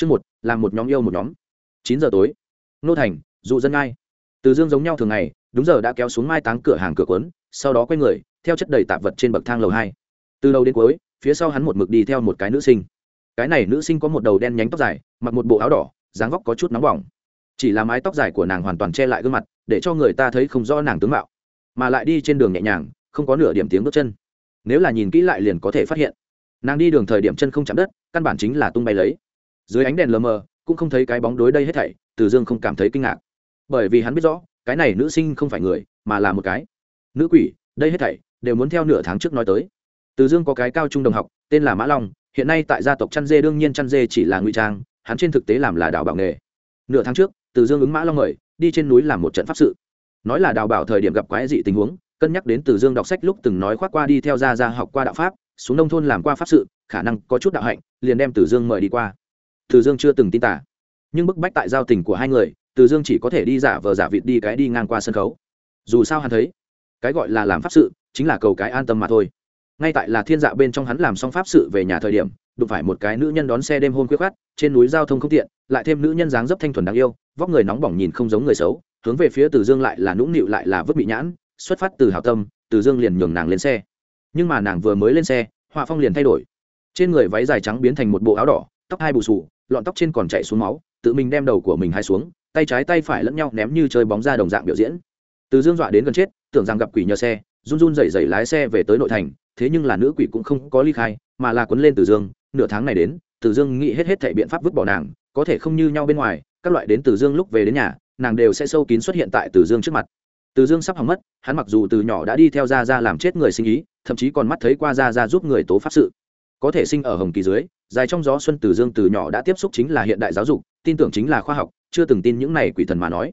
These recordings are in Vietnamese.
chương một là một nhóm yêu một nhóm. Chín giờ tối. Nô thành, dụ dân ai? Từ dương giống nhau thường ngày, đúng giờ đã kéo xuống mai táng cửa hàng cửa quấn sau đó quay người, theo chất đầy tạp vật trên bậc thang lầu hai. Từ đầu đến cuối, phía sau hắn một mực đi theo một cái nữ sinh. Cái này nữ sinh có một đầu đen nhánh tóc dài, mặc một bộ áo đỏ, dáng vóc có chút nóng bỏng. Chỉ là mái tóc dài của nàng hoàn toàn che lại gương mặt, để cho người ta thấy không rõ nàng tướng mạo. Mà lại đi trên đường nhẹ nhàng, không có nửa điểm tiếng bước chân. Nếu là nhìn kỹ lại liền có thể phát hiện. Nàng đi đường thời điểm chân không chạm đất, căn bản chính là tung bay lấy dưới ánh đèn lờ mờ, cũng không thấy cái bóng đối đây hết thảy, từ dương không cảm thấy kinh ngạc. Bởi vì hắn biết rõ, cái này nữ sinh không phải người, mà là một cái nữ quỷ, đây hết thảy đều muốn theo nửa tháng trước nói tới. Từ dương có cái cao trung đồng học, tên là mã long, hiện nay tại gia tộc chăn dê, đương nhiên chăn dê chỉ là ngụy trang, hắn trên thực tế làm là đào bảo nghề. Nửa tháng trước, từ dương ứng mã long mời, đi trên núi làm một trận pháp sự. Nói là đào bảo thời điểm gặp quái dị tình huống, cân nhắc đến từ dương đọc sách lúc từng nói khoác qua đi theo gia gia học qua đạo pháp, xuống nông thôn làm qua pháp sự, khả năng có chút đạo hạnh, liền đem từ dương mời đi qua từ dương chưa từng tin tả. Nhưng bức bách tại giao tình của hai người, từ dương chỉ có thể đi giả vờ giả vịt đi cái đi ngang qua sân khấu. Dù sao hắn thấy, cái gọi là làm pháp sự chính là cầu cái an tâm mà thôi. Ngay tại là thiên dạ bên trong hắn làm xong pháp sự về nhà thời điểm, đụng phải một cái nữ nhân đón xe đêm hôm khuya khát trên núi giao thông không tiện, lại thêm nữ nhân dáng dấp thanh thuần đáng yêu, vóc người nóng bỏng nhìn không giống người xấu, hướng về phía từ dương lại là nũng nịu lại là vứt bị nhãn, xuất phát từ hào tâm, từ dương liền nhường nàng lên xe. Nhưng mà nàng vừa mới lên xe, họa phong liền thay đổi. Trên người váy dài trắng biến thành một bộ áo đỏ, tóc hai bù sù lọn tóc trên còn chạy xuống máu, tự mình đem đầu của mình hai xuống, tay trái tay phải lẫn nhau ném như chơi bóng ra đồng dạng biểu diễn. Từ dương dọa đến gần chết, tưởng rằng gặp quỷ nhờ xe, run run rẩy rẩy lái xe về tới nội thành, thế nhưng là nữ quỷ cũng không có ly khai, mà là quấn lên từ dương. Nửa tháng này đến, từ dương nghĩ hết hết thảy biện pháp vứt bỏ nàng, có thể không như nhau bên ngoài, các loại đến từ dương lúc về đến nhà, nàng đều sẽ sâu kín xuất hiện tại từ dương trước mặt. Từ dương sắp hỏng mất, hắn mặc dù từ nhỏ đã đi theo ra ra làm chết người sinh ý, thậm chí còn mắt thấy qua ra ra giúp người tố pháp sự có thể sinh ở hồng kỳ dưới, dài trong gió xuân từ dương từ nhỏ đã tiếp xúc chính là hiện đại giáo dục, tin tưởng chính là khoa học, chưa từng tin những này quỷ thần mà nói.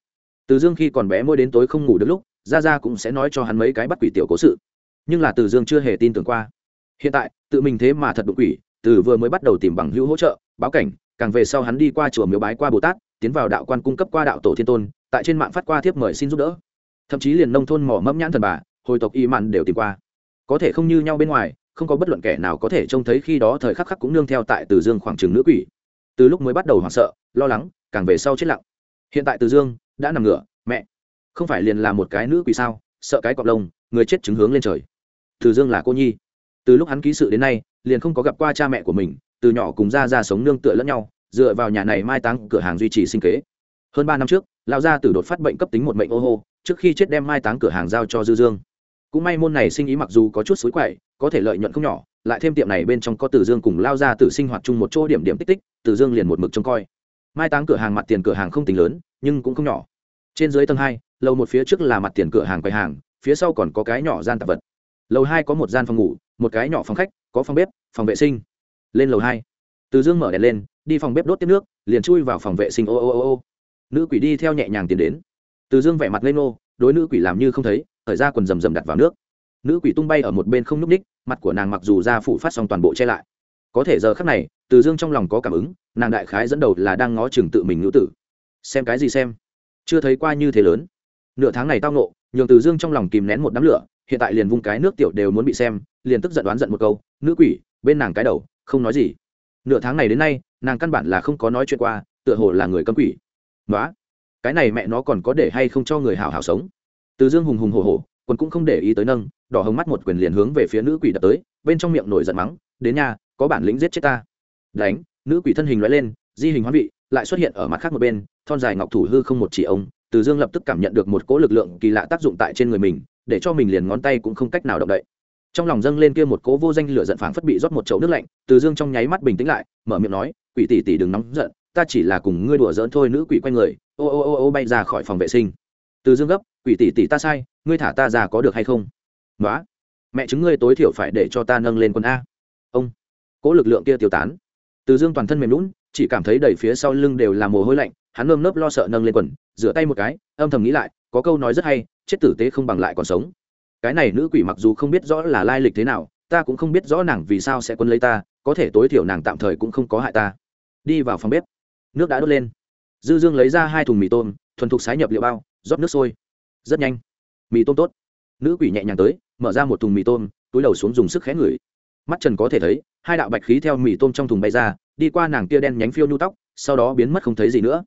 Từ dương khi còn bé mỗi đến tối không ngủ được lúc ra ra cũng sẽ nói cho hắn mấy cái bắt quỷ tiểu cố sự. Nhưng là từ dương chưa hề tin tưởng qua. Hiện tại, tự mình thế mà thật đụng quỷ, từ vừa mới bắt đầu tìm bằng hữu hỗ trợ, báo cảnh, càng về sau hắn đi qua chùa miếu bái qua bồ tát, tiến vào đạo quan cung cấp qua đạo tổ thiên tôn, tại trên mạng phát qua thiếp mời xin giúp đỡ. Thậm chí liền nông thôn mỏ mẫm nhãn thần bà, hồi tộc y mặn đều tìm qua. Có thể không như nhau bên ngoài không có bất luận kẻ nào có thể trông thấy khi đó thời khắc khắc cũng nương theo tại từ dương khoảng trừng nữ quỷ. Từ lúc mới bắt đầu hoảng sợ, lo lắng, càng về sau chết lặng. Hiện tại từ dương đã nằm ngửa, mẹ, không phải liền là một cái nữ quỷ sao, sợ cái cọp lông, người chết chứng hướng lên trời. Từ dương là cô nhi. Từ lúc hắn ký sự đến nay, liền không có gặp qua cha mẹ của mình, từ nhỏ cùng ra ra sống nương tựa lẫn nhau, dựa vào nhà này mai táng cửa hàng duy trì sinh kế. Hơn ba năm trước, lão gia tử đột phát bệnh cấp tính một bệnh ô hô, trước khi chết đem mai táng cửa hàng giao cho dư dương. Cũng may môn này sinh ý mặc dù có chút xối quậy có thể lợi nhuận không nhỏ, lại thêm tiệm này bên trong có Tử dương cùng lao ra tử sinh hoạt chung một chỗ điểm điểm tích tích Tử dương liền một mực trông coi. Mai táng cửa hàng mặt tiền cửa hàng không tính lớn, nhưng cũng không nhỏ. Trên dưới tầng hai, lầu một phía trước là mặt tiền cửa hàng quầy hàng, phía sau còn có cái nhỏ gian tạp vật. Lầu hai có một gian phòng ngủ, một cái nhỏ phòng khách, có phòng bếp, phòng vệ sinh. Lên lầu hai, từ dương mở đèn lên, đi phòng bếp đốt tiếp nước, liền chui vào phòng vệ sinh. Ô ô ô ô. Nữ quỷ đi theo nhẹ nhàng tiến đến. Từ dương vẻ mặt lên ô đối nữ quỷ làm như không thấy thời ra quần rầm rầm đặt vào nước. Nữ quỷ tung bay ở một bên không n ú c ních mặt của nàng mặc dù da phủ phát xong toàn bộ che lại. Có thể giờ khắc này, từ dương trong lòng có cảm ứng, nàng đại khái dẫn đầu là đang ngó chừng tự mình nữ tử. Xem cái gì xem? Chưa thấy qua như thế lớn. Nửa tháng này tao nộ nhường từ dương trong lòng kìm nén một đám lửa, hiện tại liền vung cái nước tiểu đều muốn bị xem, liền tức giận đoán giận một câu, nữ quỷ, bên nàng cái đầu, không nói gì. Nửa tháng này đến nay, nàng căn bản là không có nói chuyện qua, tựa hồ là người cấm quỷ. Nói cái này mẹ nó còn có để hay không cho người hảo hảo sống? Từ dương hùng hùng hổ hổ còn cũng không để ý tới nâng, đỏ hồng mắt một quyền liền hướng về phía nữ quỷ đập tới, bên trong miệng nổi giận mắng, đến nhà, có bản lĩnh giết chết ta. Đánh, nữ quỷ thân hình loại lên, di hình hóa vị, lại xuất hiện ở mặt khác một bên, thon dài ngọc thủ hư không một chỉ ông, từ dương lập tức cảm nhận được một cỗ lực lượng kỳ lạ tác dụng tại trên người mình, để cho mình liền ngón tay cũng không cách nào động đậy. Trong lòng dâng lên kia một cỗ vô danh lửa giận phảng phất bị rót một chậu nước lạnh, từ dương trong nháy mắt bình tĩnh lại, mở miệng nói, quỷ tỷ tỷ đừng nóng giận, ta chỉ là cùng ngươi đùa giỡn thôi, nữ quỷ quay người, ô ô ô ô bay ra khỏi phòng vệ sinh. Từ dương gấp quỷ tỷ tỷ ta sai, ngươi thả ta ra có được hay không? Nói mẹ chứng ngươi tối thiểu phải để cho ta nâng lên quân a. Ông. Cỗ lực lượng kia tiêu tán. Từ dương toàn thân mềm lún chỉ cảm thấy đầy phía sau lưng đều là mồ hôi lạnh, hắn nơm nớp lo sợ nâng lên quần, rửa tay một cái, âm thầm nghĩ lại, có câu nói rất hay, chết tử tế không bằng lại còn sống. Cái này nữ quỷ mặc dù không biết rõ là lai lịch thế nào, ta cũng không biết rõ nàng vì sao sẽ quân lấy ta, có thể tối thiểu nàng tạm thời cũng không có hại ta. Đi vào phòng bếp. Nước đã đốt lên. Dư dương lấy ra hai thùng mì tôm, thuần thục sái nhập liệu bao, rót nước sôi rất nhanh. Mì tôm tốt. Nữ quỷ nhẹ nhàng tới, mở ra một thùng mì tôm, túi đầu xuống dùng sức khẽ ngửi. Mắt trần có thể thấy, hai đạo bạch khí theo mì tôm trong thùng bay ra, đi qua nàng kia đen nhánh phiêu nhu tóc, sau đó biến mất không thấy gì nữa.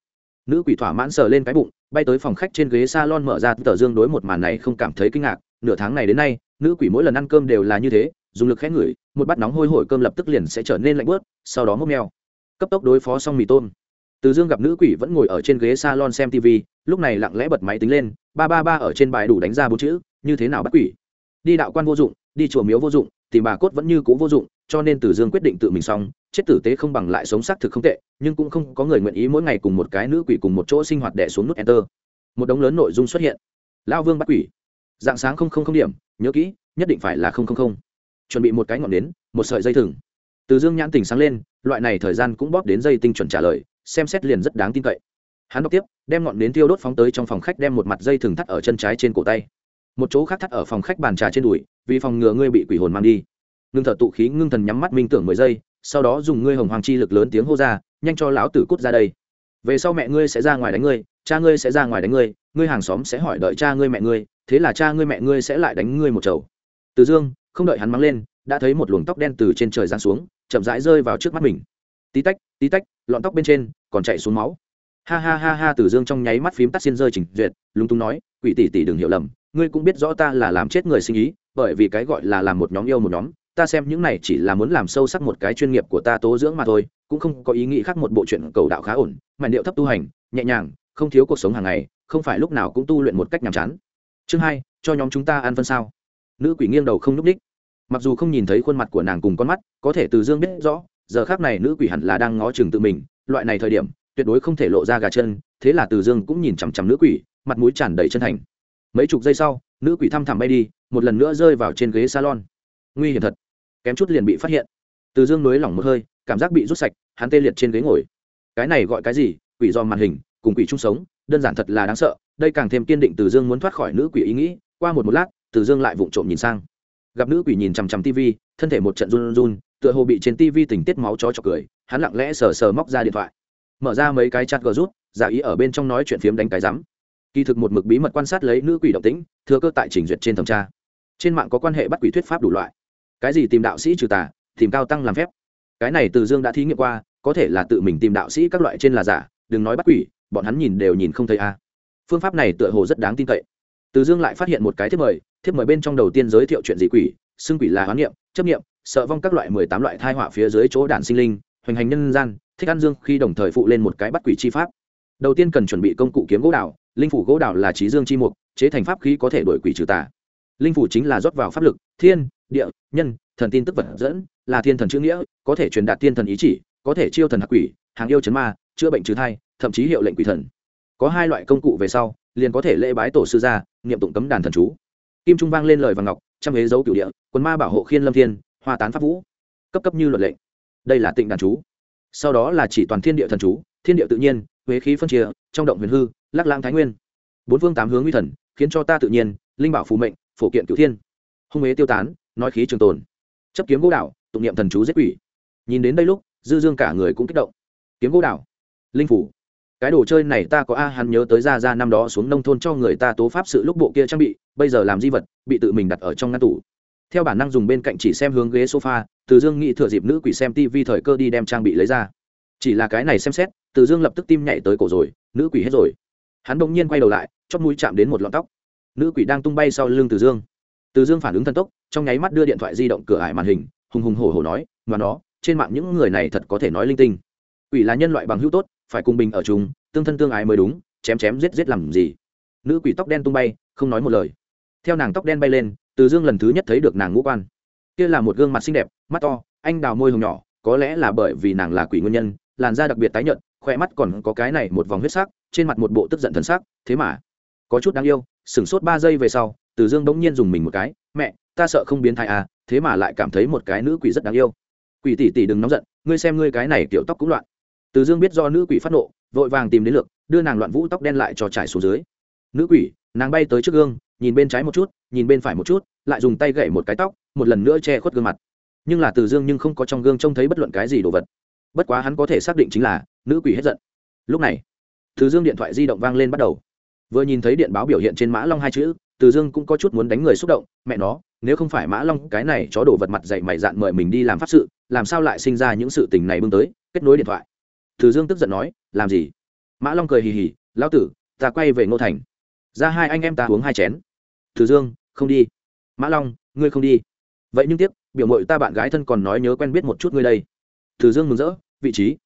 Nữ quỷ thỏa mãn sờ lên cái bụng, bay tới phòng khách trên ghế salon mở ra tờ dương đối một màn này không cảm thấy kinh ngạc. Nửa tháng này đến nay, nữ quỷ mỗi lần ăn cơm đều là như thế, dùng lực khẽ ngửi, một bát nóng hôi hổi cơm lập tức liền sẽ trở nên lạnh bớt sau đó mốc meo. Cấp tốc đối phó xong mì tôm. Từ dương gặp nữ quỷ vẫn ngồi ở trên ghế salon xem tv lúc này lặng lẽ bật máy tính lên ba ba ba ở trên bài đủ đánh ra bốn chữ, như thế nào bắt quỷ? Đi đạo quan vô dụng, đi chùa miếu vô dụng, tìm bà cốt vẫn như cũ vô dụng, cho nên từ dương quyết định tự mình xong. Chết tử tế không bằng lại sống xác thực không tệ, nhưng cũng không có người nguyện ý mỗi ngày cùng một cái nữ quỷ cùng một chỗ sinh hoạt đẻ xuống nút enter. Một đống lớn nội dung xuất hiện. Lao vương bắt quỷ. Dạng sáng không không không điểm, nhớ kỹ, nhất định phải là không không không. Chuẩn bị một cái ngọn nến, một sợi dây thừng. Từ dương nhãn tình sáng lên, loại này thời gian cũng bóp đến dây tinh chuẩn trả lời, xem xét liền rất đáng tin cậy hắn đọc tiếp, đem ngọn nến tiêu đốt phóng tới trong phòng khách, đem một mặt dây thừng thắt ở chân trái trên cổ tay. Một chỗ khác thắt ở phòng khách bàn trà trên đùi, vì phòng ngừa ngươi bị quỷ hồn mang đi. Ngưng thở tụ khí, ngưng thần nhắm mắt minh tưởng mười giây, sau đó dùng ngươi hồng hoàng chi lực lớn tiếng hô ra, nhanh cho lão tử cút ra đây. Về sau mẹ ngươi sẽ ra ngoài đánh ngươi, cha ngươi sẽ ra ngoài đánh ngươi ngươi hàng xóm sẽ hỏi đợi cha ngươi mẹ ngươi, thế là cha ngươi mẹ ngươi sẽ lại đánh ngươi một chầu. Từ dương, không đợi hắn mắng lên, đã thấy một luồng tóc đen từ trên trời giáng xuống, chậm rãi rơi vào trước mắt mình. Tí tách tí tách, lọn tóc bên trên còn chạy xuống máu ha ha ha ha từ dương trong nháy mắt phím tắt xin rơi trình duyệt, lúng túng nói, quỷ tỷ tỷ đừng hiểu lầm, ngươi cũng biết rõ ta là làm chết người sinh ý, bởi vì cái gọi là làm một nhóm yêu một nhóm, ta xem những này chỉ là muốn làm sâu sắc một cái chuyên nghiệp của ta tố dưỡng mà thôi, cũng không có ý nghĩ khác một bộ chuyện cầu đạo khá ổn mà điệu thấp tu hành, nhẹ nhàng, không thiếu cuộc sống hàng ngày, không phải lúc nào cũng tu luyện một cách nhàm chán. Chương hai, cho nhóm chúng ta ăn phân sao. Nữ quỷ nghiêng đầu không n ú c ních mặc dù không nhìn thấy khuôn mặt của nàng cùng con mắt, có thể từ dương biết rõ, giờ khác này nữ quỷ hẳn là đang ngó chừng tự mình, loại này thời điểm tuyệt đối không thể lộ ra gà chân, thế là từ dương cũng nhìn chằm chằm nữ quỷ, mặt mũi tràn đầy chân thành. Mấy chục giây sau, nữ quỷ thăm thẳm bay đi, một lần nữa rơi vào trên ghế salon. Nguy hiểm thật. Kém chút liền bị phát hiện. Từ dương nới lỏng một hơi, cảm giác bị rút sạch, hắn tê liệt trên ghế ngồi. Cái này gọi cái gì? Quỷ do màn hình, cùng quỷ chung sống, đơn giản thật là đáng sợ, đây càng thêm kiên định từ dương muốn thoát khỏi nữ quỷ ý nghĩ. Qua một một lát, từ dương lại vụng trộm nhìn sang. Gặp nữ quỷ nhìn chằm chằm tv thân thể một trận run run, tựa hồ bị trên tv tình tiết máu chó chọc cười, hắn lặng lẽ sờ sờ móc ra điện thoại mở ra mấy cái chặt gờ rút, giả ý ở bên trong nói chuyện phiếm đánh cái rắm. Kỳ thực một mực bí mật quan sát lấy nữ quỷ động tĩnh, thừa cơ tại trình duyệt trên thẩm tra. Trên mạng có quan hệ bắt quỷ thuyết pháp đủ loại. Cái gì tìm đạo sĩ trừ tà, tìm cao tăng làm phép. Cái này từ dương đã thí nghiệm qua, có thể là tự mình tìm đạo sĩ các loại trên là giả, đừng nói bắt quỷ, bọn hắn nhìn đều nhìn không thấy a. Phương pháp này tựa hồ rất đáng tin cậy. Từ dương lại phát hiện một cái thiếp mời thiếp mời bên trong đầu tiên giới thiệu chuyện gì quỷ, xưng quỷ là hoán niệm, chấp niệm, sợ vong các loại mười tám loại thai họa phía dưới chỗ đản sinh linh, hoành hành nhân gian thích ăn dương khi đồng thời phụ lên một cái bắt quỷ chi pháp. Đầu tiên cần chuẩn bị công cụ kiếm gỗ đào, linh phủ gỗ đào là trí dương chi mục, chế thành pháp khí có thể đổi quỷ trừ tà. Linh phủ chính là rót vào pháp lực, thiên, địa, nhân, thần tin tức vật dẫn, là thiên thần chữ nghĩa, có thể truyền đạt thiên thần ý chỉ, có thể chiêu thần hạc quỷ, hàng yêu chấn ma, chữa bệnh trừ thai, thậm chí hiệu lệnh quỷ thần. Có hai loại công cụ về sau, liền có thể lễ bái tổ sư gia, niệm tụng cấm đàn thần chú. Kim trung vang lên lời và ngọc, trăm hế dấu cửu địa quân ma bảo hộ khiên lâm thiên, hoa tán pháp vũ. Cấp cấp như luật lệnh. Đây là tịnh đàn chú sau đó là chỉ toàn thiên địa thần chú, thiên địa tự nhiên, huế khí phân chia, trong động huyền hư, lắc lang thái nguyên. Bốn phương tám hướng nguy thần, khiến cho ta tự nhiên, linh bảo phù mệnh, phổ kiện cửu thiên. Hung huế tiêu tán, nói khí trường tồn. Chấp kiếm gỗ đảo, tụng niệm thần chú giết quỷ. Nhìn đến đây lúc, dư dương cả người cũng kích động. Kiếm gỗ đảo, linh phủ. Cái đồ chơi này ta có a, hắn nhớ tới ra ra năm đó xuống nông thôn cho người ta tố pháp sự lúc bộ kia trang bị, bây giờ làm di vật, bị tự mình đặt ở trong ngăn tủ theo bản năng dùng bên cạnh chỉ xem hướng ghế sofa từ dương nghĩ thừa dịp nữ quỷ xem tv thời cơ đi đem trang bị lấy ra. Chỉ là cái này xem xét từ dương lập tức tim nhảy tới cổ rồi nữ quỷ hết rồi. Hắn bỗng nhiên quay đầu lại chót mũi chạm đến một lọn tóc. Nữ quỷ đang tung bay sau lưng từ dương. Từ dương phản ứng thần tốc trong nháy mắt đưa điện thoại di động cửa ải màn hình hùng hùng hổ hổ nói và nó trên mạng những người này thật có thể nói linh tinh. Quỷ là nhân loại bằng hữu tốt phải cùng bình ở chúng, tương thân tương ái mới đúng chém chém giết giết làm gì? Nữ quỷ tóc đen tung bay không nói một lời. Theo nàng tóc đen bay lên từ dương lần thứ nhất thấy được nàng ngũ quan. Kia là một gương mặt xinh đẹp, mắt to, anh đào môi hồng nhỏ, có lẽ là bởi vì nàng là quỷ nguyên nhân, làn da đặc biệt tái nhợt khoe mắt còn có cái này một vòng huyết sắc, trên mặt một bộ tức giận thần sắc, thế mà, có chút đáng yêu, sửng sốt ba giây về sau, từ dương bỗng nhiên dùng mình một cái, mẹ, ta sợ không biến thai à thế mà lại cảm thấy một cái nữ quỷ rất đáng yêu. Quỷ tỷ tỷ đừng nóng giận, ngươi xem ngươi cái này kiểu tóc cũng loạn. Từ dương biết do nữ quỷ phát nộ, vội vàng tìm đến lượt đưa nàng loạn vũ tóc đen lại cho trải xuống dưới. Nữ quỷ, nàng bay tới trước gương nhìn bên trái một chút, nhìn bên phải một chút, lại dùng tay gậy một cái tóc, một lần nữa che khuất gương mặt. Nhưng là từ dương nhưng không có trong gương trông thấy bất luận cái gì đồ vật. Bất quá hắn có thể xác định chính là nữ quỷ hết giận. Lúc này, từ dương điện thoại di động vang lên bắt đầu. Vừa nhìn thấy điện báo biểu hiện trên mã long hai chữ, từ dương cũng có chút muốn đánh người xúc động, mẹ nó, nếu không phải mã long cái này chó đổ vật mặt dậy mày dạn mời mình đi làm pháp sự, làm sao lại sinh ra những sự tình này bưng tới? Kết nối điện thoại. Từ dương tức giận nói, làm gì? Mã long cười hì hì, lão tử, ta quay về ngô thành. Ra hai anh em ta uống hai chén từ dương, không đi. Mã long, ngươi không đi. Vậy nhưng tiếc, biểu mội ta bạn gái thân còn nói nhớ quen biết một chút ngươi đây. Từ dương mừng rỡ, vị trí.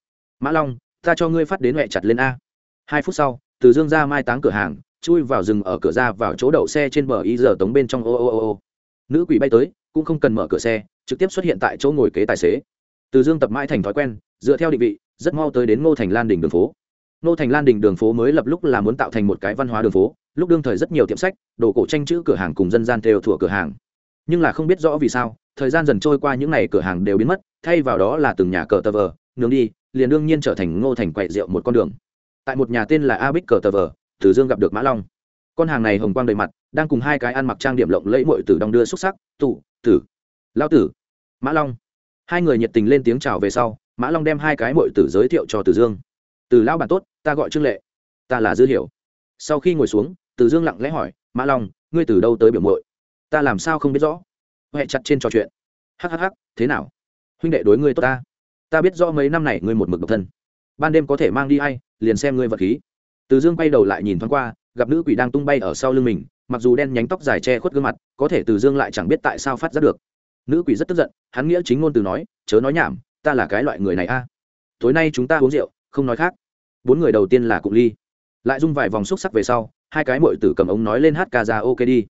Mã long, ta cho ngươi phát đến huệ chặt lên a. Hai phút sau, từ dương ra mai táng cửa hàng, chui vào rừng ở cửa ra vào chỗ đậu xe trên bờ y giờ tống bên trong ô ô ô ô. Nữ quỷ bay tới, cũng không cần mở cửa xe, trực tiếp xuất hiện tại chỗ ngồi kế tài xế. Từ dương tập mãi thành thói quen, dựa theo định vị, rất mau tới đến ngô thành lan đình đường phố. Nô thành lan đình đường phố mới lập lúc là muốn tạo thành một cái văn hóa đường phố, lúc đương thời rất nhiều tiệm sách, đồ cổ tranh chữ cửa hàng cùng dân gian theo thủa cửa hàng. Nhưng là không biết rõ vì sao, thời gian dần trôi qua những ngày cửa hàng đều biến mất, thay vào đó là từng nhà cờ tờ vờ, nướng đi, liền đương nhiên trở thành ngô thành quậy rượu một con đường. Tại một nhà tên là a bích cờ tờ vờ Tử dương gặp được mã long. Con hàng này hồng quang đầy mặt, đang cùng hai cái ăn mặc trang điểm lộng lẫy mội tử đong đưa xúc sắc, tụ, tử, lao tử, mã long. Hai người nhiệt tình lên tiếng chào về sau, mã long đem hai cái mội tử giới thiệu cho Tử dương. Từ lão bản tốt ta gọi trương lệ ta là dư hiểu sau khi ngồi xuống từ dương lặng lẽ hỏi mã long ngươi từ đâu tới biểu mội ta làm sao không biết rõ huệ chặt trên trò chuyện hhh thế nào huynh đệ đối ngươi tốt ta ta biết rõ mấy năm này ngươi một mực độc thân ban đêm có thể mang đi hay liền xem ngươi vật khí từ dương quay đầu lại nhìn thoáng qua gặp nữ quỷ đang tung bay ở sau lưng mình mặc dù đen nhánh tóc dài che khuất gương mặt có thể từ dương lại chẳng biết tại sao phát ra được nữ quỷ rất tức giận hắn nghĩa chính ngôn từ nói chớ nói nhảm ta là cái loại người này a à. tối nay chúng ta uống rượu không nói khác bốn người đầu tiên là cụ ly. Lại dung vài vòng xúc sắc về sau, hai cái mội tử cầm ống nói lên hát ca ra ok đi.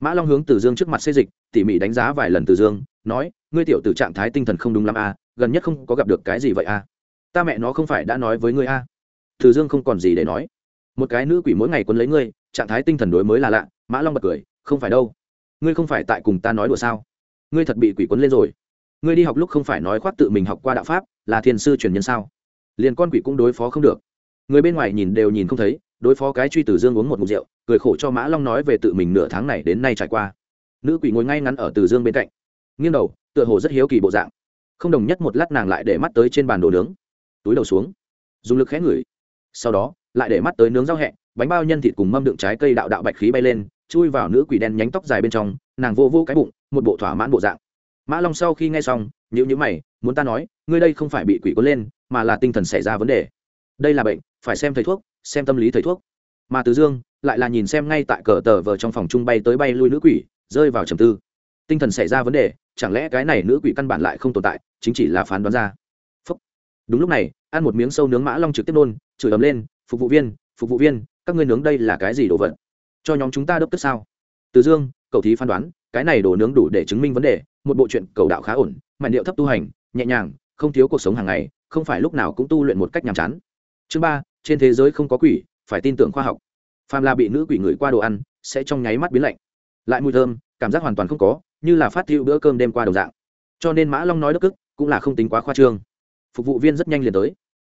Mã long hướng từ dương trước mặt xê dịch, tỉ mỉ đánh giá vài lần từ dương, nói, ngươi tiểu t trạng thái tinh thần không đúng lắm a gần nhất không có gặp được cái gì vậy a ta mẹ nó không phải đã nói với ngươi à? a từ dương không còn gì để nói. Một cái nữ quỷ mỗi ngày quấn lấy ngươi, trạng thái tinh thần đối mới là lạ, mã long bật cười, không phải đâu. Ngươi không phải tại cùng ta nói đùa sao? Ngươi thật bị quỷ quấn lên rồi. Ngươi đi học lúc không phải nói khoác tự mình học qua đạo pháp, là thiền sư truyền nhân sao? Liền con quỷ cũng đối phó không được người bên ngoài nhìn đều nhìn không thấy, đối phó cái truy tử dương uống một mục rượu, cười khổ cho mã long nói về tự mình nửa tháng này đến nay trải qua. Nữ quỷ ngồi ngay ngắn ở từ dương bên cạnh. Nghiêng đầu, tựa hồ rất hiếu kỳ bộ dạng. Không đồng nhất một lát nàng lại để mắt tới trên bàn đồ nướng. Túi đầu xuống. Dùng lực khẽ ngửi. Sau đó, lại để mắt tới nướng rau hẹ, bánh bao nhân thịt cùng mâm đựng trái cây đạo đạo bạch khí bay lên, chui vào nữ quỷ đen nhánh tóc dài bên trong, nàng vô vô cái bụng, một bộ thỏa mãn bộ dạng. Mã long sau khi nghe xong nhữ nhữ mày, muốn ta nói, ngươi đây không phải bị quỷ cuốn lên, mà là tinh thần xảy ra vấn đề đây là bệnh, phải xem thầy thuốc, xem tâm lý thầy thuốc. Mà từ dương lại là nhìn xem ngay tại cờ tờ vờ trong phòng trung bay tới bay lui nữ quỷ, rơi vào trầm tư. Tinh thần xảy ra vấn đề, chẳng lẽ cái này nữ quỷ căn bản lại không tồn tại, chính chỉ là phán đoán ra. Phúc. đúng lúc này, ăn một miếng sâu nướng mã long trực tiếp nôn, chửi ấm lên, phục vụ viên, phục vụ viên, các ngươi nướng đây là cái gì đồ vật? Cho nhóm chúng ta đốc tức sao? Từ dương cầu thí phán đoán, cái này đồ nướng đủ để chứng minh vấn đề, một bộ chuyện cầu đạo khá ổn mạnh điệu thấp tu hành, nhẹ nhàng, không thiếu cuộc sống hàng ngày, không phải lúc nào cũng tu luyện một cách nhàm chán chương ba, trên thế giới không có quỷ, phải tin tưởng khoa học. Phàm là bị nữ quỷ ngửi qua đồ ăn, sẽ trong nháy mắt biến lạnh. Lại mùi thơm, cảm giác hoàn toàn không có, như là phát thiệu bữa cơm đêm qua đồng dạng. Cho nên mã long nói đức ức cũng là không tính quá khoa trương. Phục vụ viên rất nhanh liền tới.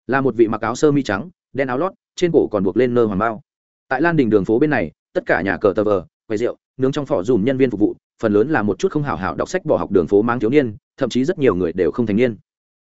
Là một vị mặc áo sơ mi trắng, đen áo lót, trên cổ còn buộc lên nơ hoàng bao. Tại lan đình đường phố bên này, tất cả nhà cờ tờ vờ, quầy rượu, nướng trong phỏ dùm nhân viên phục vụ, phần lớn là một chút không hảo hảo đọc sách bỏ học đường phố mang thiếu niên, thậm chí rất nhiều người đều không thành niên.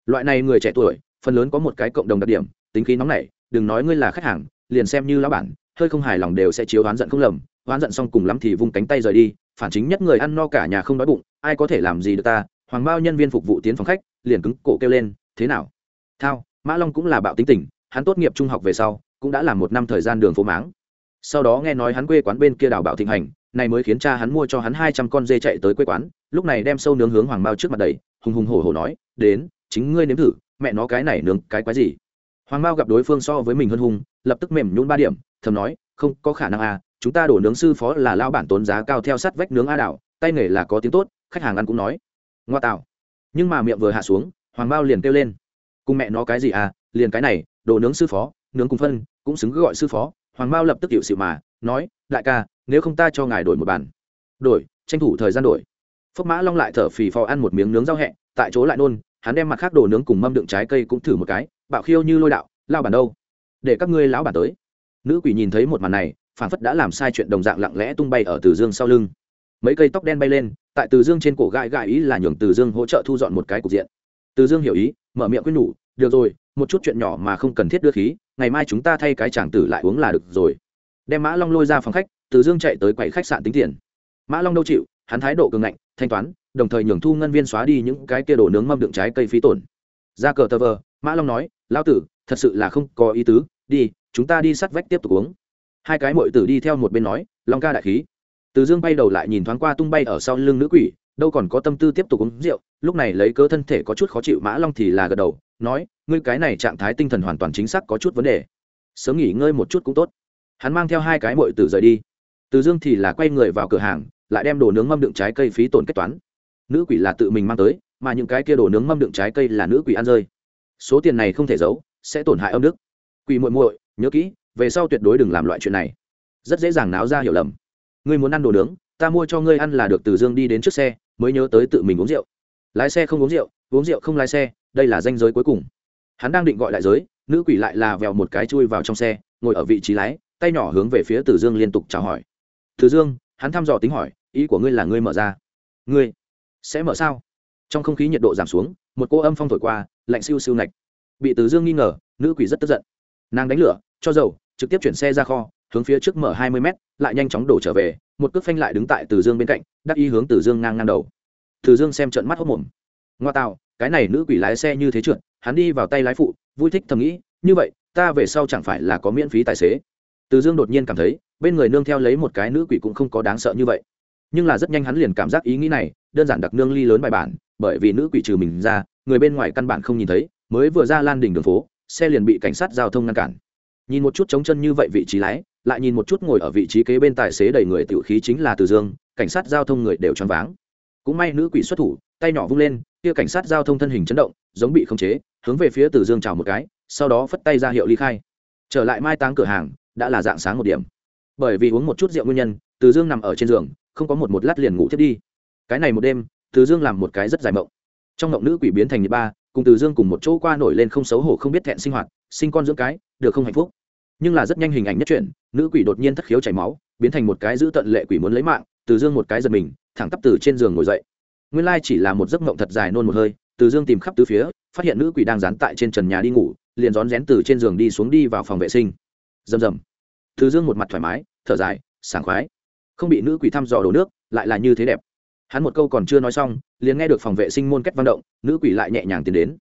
Loại này người trẻ tuổi, phần lớn có một cái cộng đồng đặc điểm tính khí nóng nảy, đừng nói ngươi là khách hàng, liền xem như lão bản, hơi không hài lòng đều sẽ chiếu oán giận không lầm, oán giận xong cùng lắm thì vung cánh tay rời đi, phản chính nhất người ăn no cả nhà không đói bụng, ai có thể làm gì được ta, hoàng bao nhân viên phục vụ tiến phòng khách, liền cứng cổ kêu lên, thế nào? Thao, mã long cũng là bạo tính tình, hắn tốt nghiệp trung học về sau, cũng đã làm một năm thời gian đường phố máng. Sau đó nghe nói hắn quê quán bên kia đảo bạo thịnh hành, này mới khiến cha hắn mua cho hắn hai trăm con dê chạy tới quê quán, lúc này đem sâu nướng hướng hoàng Bao trước mặt đầy hùng hùng hổ hổ nói, đến, chính ngươi nếm thử, mẹ nó cái này nướng cái quái gì? Hoàng mao gặp đối phương so với mình hơn hung, lập tức mềm nhún ba điểm, thầm nói, không, có khả năng à chúng ta đổ nướng sư phó là lao bản tốn giá cao theo sắt vách nướng a đảo tay nghề là có tiếng tốt, khách hàng ăn cũng nói. Ngoa tạo. Nhưng mà miệng vừa hạ xuống, hoàng mao liền kêu lên, cùng mẹ nó cái gì à liền cái này đồ nướng sư phó, nướng cùng phân, cũng xứng gọi sư phó. Hoàng mao lập tức hiệu sự mà, nói, đại ca, nếu không ta cho ngài đổi một bàn. Đổi, tranh thủ thời gian đổi. Phúc mã long lại thở phì phò ăn một miếng nướng rau hẹ, tại chỗ lại nôn, hắn đem mặt khác đồ nướng cùng mâm đựng trái cây cũng thử một cái bạo khiêu như lôi đạo lao bản đâu? Để các ngươi lão bản tới. Nữ quỷ nhìn thấy một màn này phản phất đã làm sai chuyện đồng dạng lặng lẽ tung bay ở từ dương sau lưng. Mấy cây tóc đen bay lên, tại từ dương trên cổ gãi gãi ý là nhường từ dương hỗ trợ thu dọn một cái cục diện. Từ dương hiểu ý, mở miệng quyết nhủ, được rồi, một chút chuyện nhỏ mà không cần thiết đưa khí, ngày mai chúng ta thay cái chàng tử lại uống là được rồi. Đem mã long lôi ra phòng khách, từ dương chạy tới quầy khách sạn tính tiền. Mã long đâu chịu, hắn thái độ cường ngạnh, thanh toán, đồng thời nhường thu ngân viên xóa đi những cái kia đổ nướng mâm đựng trái cây phí tổn. Ra cờ tờ vờ mã long nói lao tử, thật sự là không có ý tứ, đi, chúng ta đi sắt vách tiếp tục uống. Hai cái mội tử đi theo một bên nói, long ca đại khí. Từ dương bay đầu lại nhìn thoáng qua tung bay ở sau lưng nữ quỷ, đâu còn có tâm tư tiếp tục uống rượu, lúc này lấy cớ thân thể có chút khó chịu, mã long thì là gật đầu, nói, ngươi cái này trạng thái tinh thần hoàn toàn chính xác có chút vấn đề. Sớm nghỉ ngơi một chút cũng tốt. Hắn mang theo hai cái mội tử rời đi. Từ dương thì là quay người vào cửa hàng, lại đem đồ nướng mâm đựng trái cây phí tổn kết toán. Nữ quỷ là tự mình mang tới, mà những cái kia đồ nướng mâm đựng trái cây là nữ quỷ ăn rơi số tiền này không thể giấu, sẽ tổn hại âm đức. Quỷ muội muội, nhớ kỹ, về sau tuyệt đối đừng làm loại chuyện này. Rất dễ dàng náo ra hiểu lầm. Ngươi muốn ăn đồ nướng, ta mua cho ngươi ăn là được từ dương đi đến trước xe, mới nhớ tới tự mình uống rượu. Lái xe không uống rượu uống rượu không lái xe, đây là danh giới cuối cùng. Hắn đang định gọi đại giới, nữ quỷ lại là vèo một cái chui vào trong xe, ngồi ở vị trí lái, tay nhỏ hướng về phía tử dương liên tục chào hỏi. Tử dương, hắn thăm dò tính hỏi, ý của ngươi là ngươi mở ra. Ngươi sẽ mở sao? Trong không khí nhiệt độ giảm xuống một cô âm phong thổi qua, lạnh siêu siêu nạch bị Từ dương nghi ngờ, nữ quỷ rất tức giận. Nàng đánh lửa, cho dầu, trực tiếp chuyển xe ra kho, hướng phía trước mở hai mươi mét, lại nhanh chóng đổ trở về, một cước phanh lại đứng tại Từ dương bên cạnh, đắc ý hướng Từ dương ngang ngang đầu. Từ dương xem trận mắt hốc mồm ngoa tạo cái này nữ quỷ lái xe như thế trượt, hắn đi vào tay lái phụ, vui thích thầm nghĩ, như vậy, ta về sau chẳng phải là có miễn phí tài xế? Từ dương đột nhiên cảm thấy, bên người nương theo lấy một cái nữ quỷ cũng không có đáng sợ như vậy. Nhưng là rất nhanh hắn liền cảm giác ý nghĩ này đơn giản đặc nương ly lớn bài bản, bởi vì nữ quỷ trừ mình ra, người bên ngoài căn bản không nhìn thấy, mới vừa ra lan đỉnh đường phố, xe liền bị cảnh sát giao thông ngăn cản. Nhìn một chút chống chân như vậy vị trí lái, lại nhìn một chút ngồi ở vị trí kế bên tài xế đầy người tiểu khí chính là từ dương, cảnh sát giao thông người đều choáng váng. Cũng may nữ quỷ xuất thủ, tay nhỏ vung lên, kia cảnh sát giao thông thân hình chấn động, giống bị khống chế, hướng về phía từ dương chào một cái, sau đó phất tay ra hiệu ly khai. Trở lại mai táng cửa hàng, đã là dạng sáng một điểm. Bởi vì uống một chút rượu nguyên nhân, từ dương nằm ở trên giường, không có một một lát liền ngủ thiết đi cái này một đêm, từ dương làm một cái rất dài mộng. Trong mộng nữ quỷ biến thành nhị ba, cùng từ dương cùng một chỗ qua nổi lên không xấu hổ không biết thẹn sinh hoạt, sinh con dưỡng cái, được không hạnh phúc. Nhưng là rất nhanh hình ảnh nhất chuyển, nữ quỷ đột nhiên thất khiếu chảy máu, biến thành một cái giữ tận lệ quỷ muốn lấy mạng, từ dương một cái giật mình, thẳng tắp từ trên giường ngồi dậy. Nguyên lai chỉ là một giấc mộng thật dài nôn một hơi, từ dương tìm khắp tứ phía, phát hiện nữ quỷ đang dán tại trên trần nhà đi ngủ, liền rón rén từ trên giường đi xuống đi vào phòng vệ sinh. Rầm rầm. Từ dương một mặt thoải mái, thở dài, sảng khoái. Không bị nữ quỷ thăm dò đổ nước, lại là như thế đẹp hắn một câu còn chưa nói xong, liền nghe được phòng vệ sinh môn cách văn động, nữ quỷ lại nhẹ nhàng tiến đến.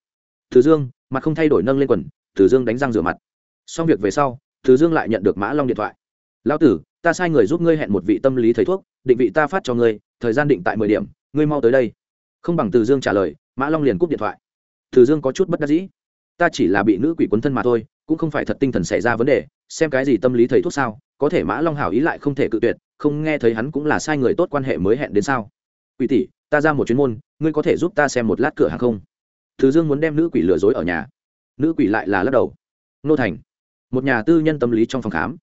Từ dương, mặt không thay đổi nâng lên quần, từ dương đánh răng rửa mặt. Xong việc về sau, từ dương lại nhận được mã long điện thoại. Lão tử, ta sai người giúp ngươi hẹn một vị tâm lý thầy thuốc, định vị ta phát cho ngươi, thời gian định tại mười điểm, ngươi mau tới đây. Không bằng từ dương trả lời, mã long liền cúp điện thoại. Từ dương có chút bất đắc dĩ. Ta chỉ là bị nữ quỷ quấn thân mà thôi, cũng không phải thật tinh thần xảy ra vấn đề, xem cái gì tâm lý thầy thuốc sao, có thể mã long hảo ý lại không thể cự tuyệt, không nghe thấy hắn cũng là sai người tốt quan hệ mới hẹn đến sao? Quỷ tỷ, ta ra một chuyên môn, ngươi có thể giúp ta xem một lát cửa hàng không? Thứ dương muốn đem nữ quỷ lừa dối ở nhà. Nữ quỷ lại là lắc đầu. Nô thành, một nhà tư nhân tâm lý trong phòng khám.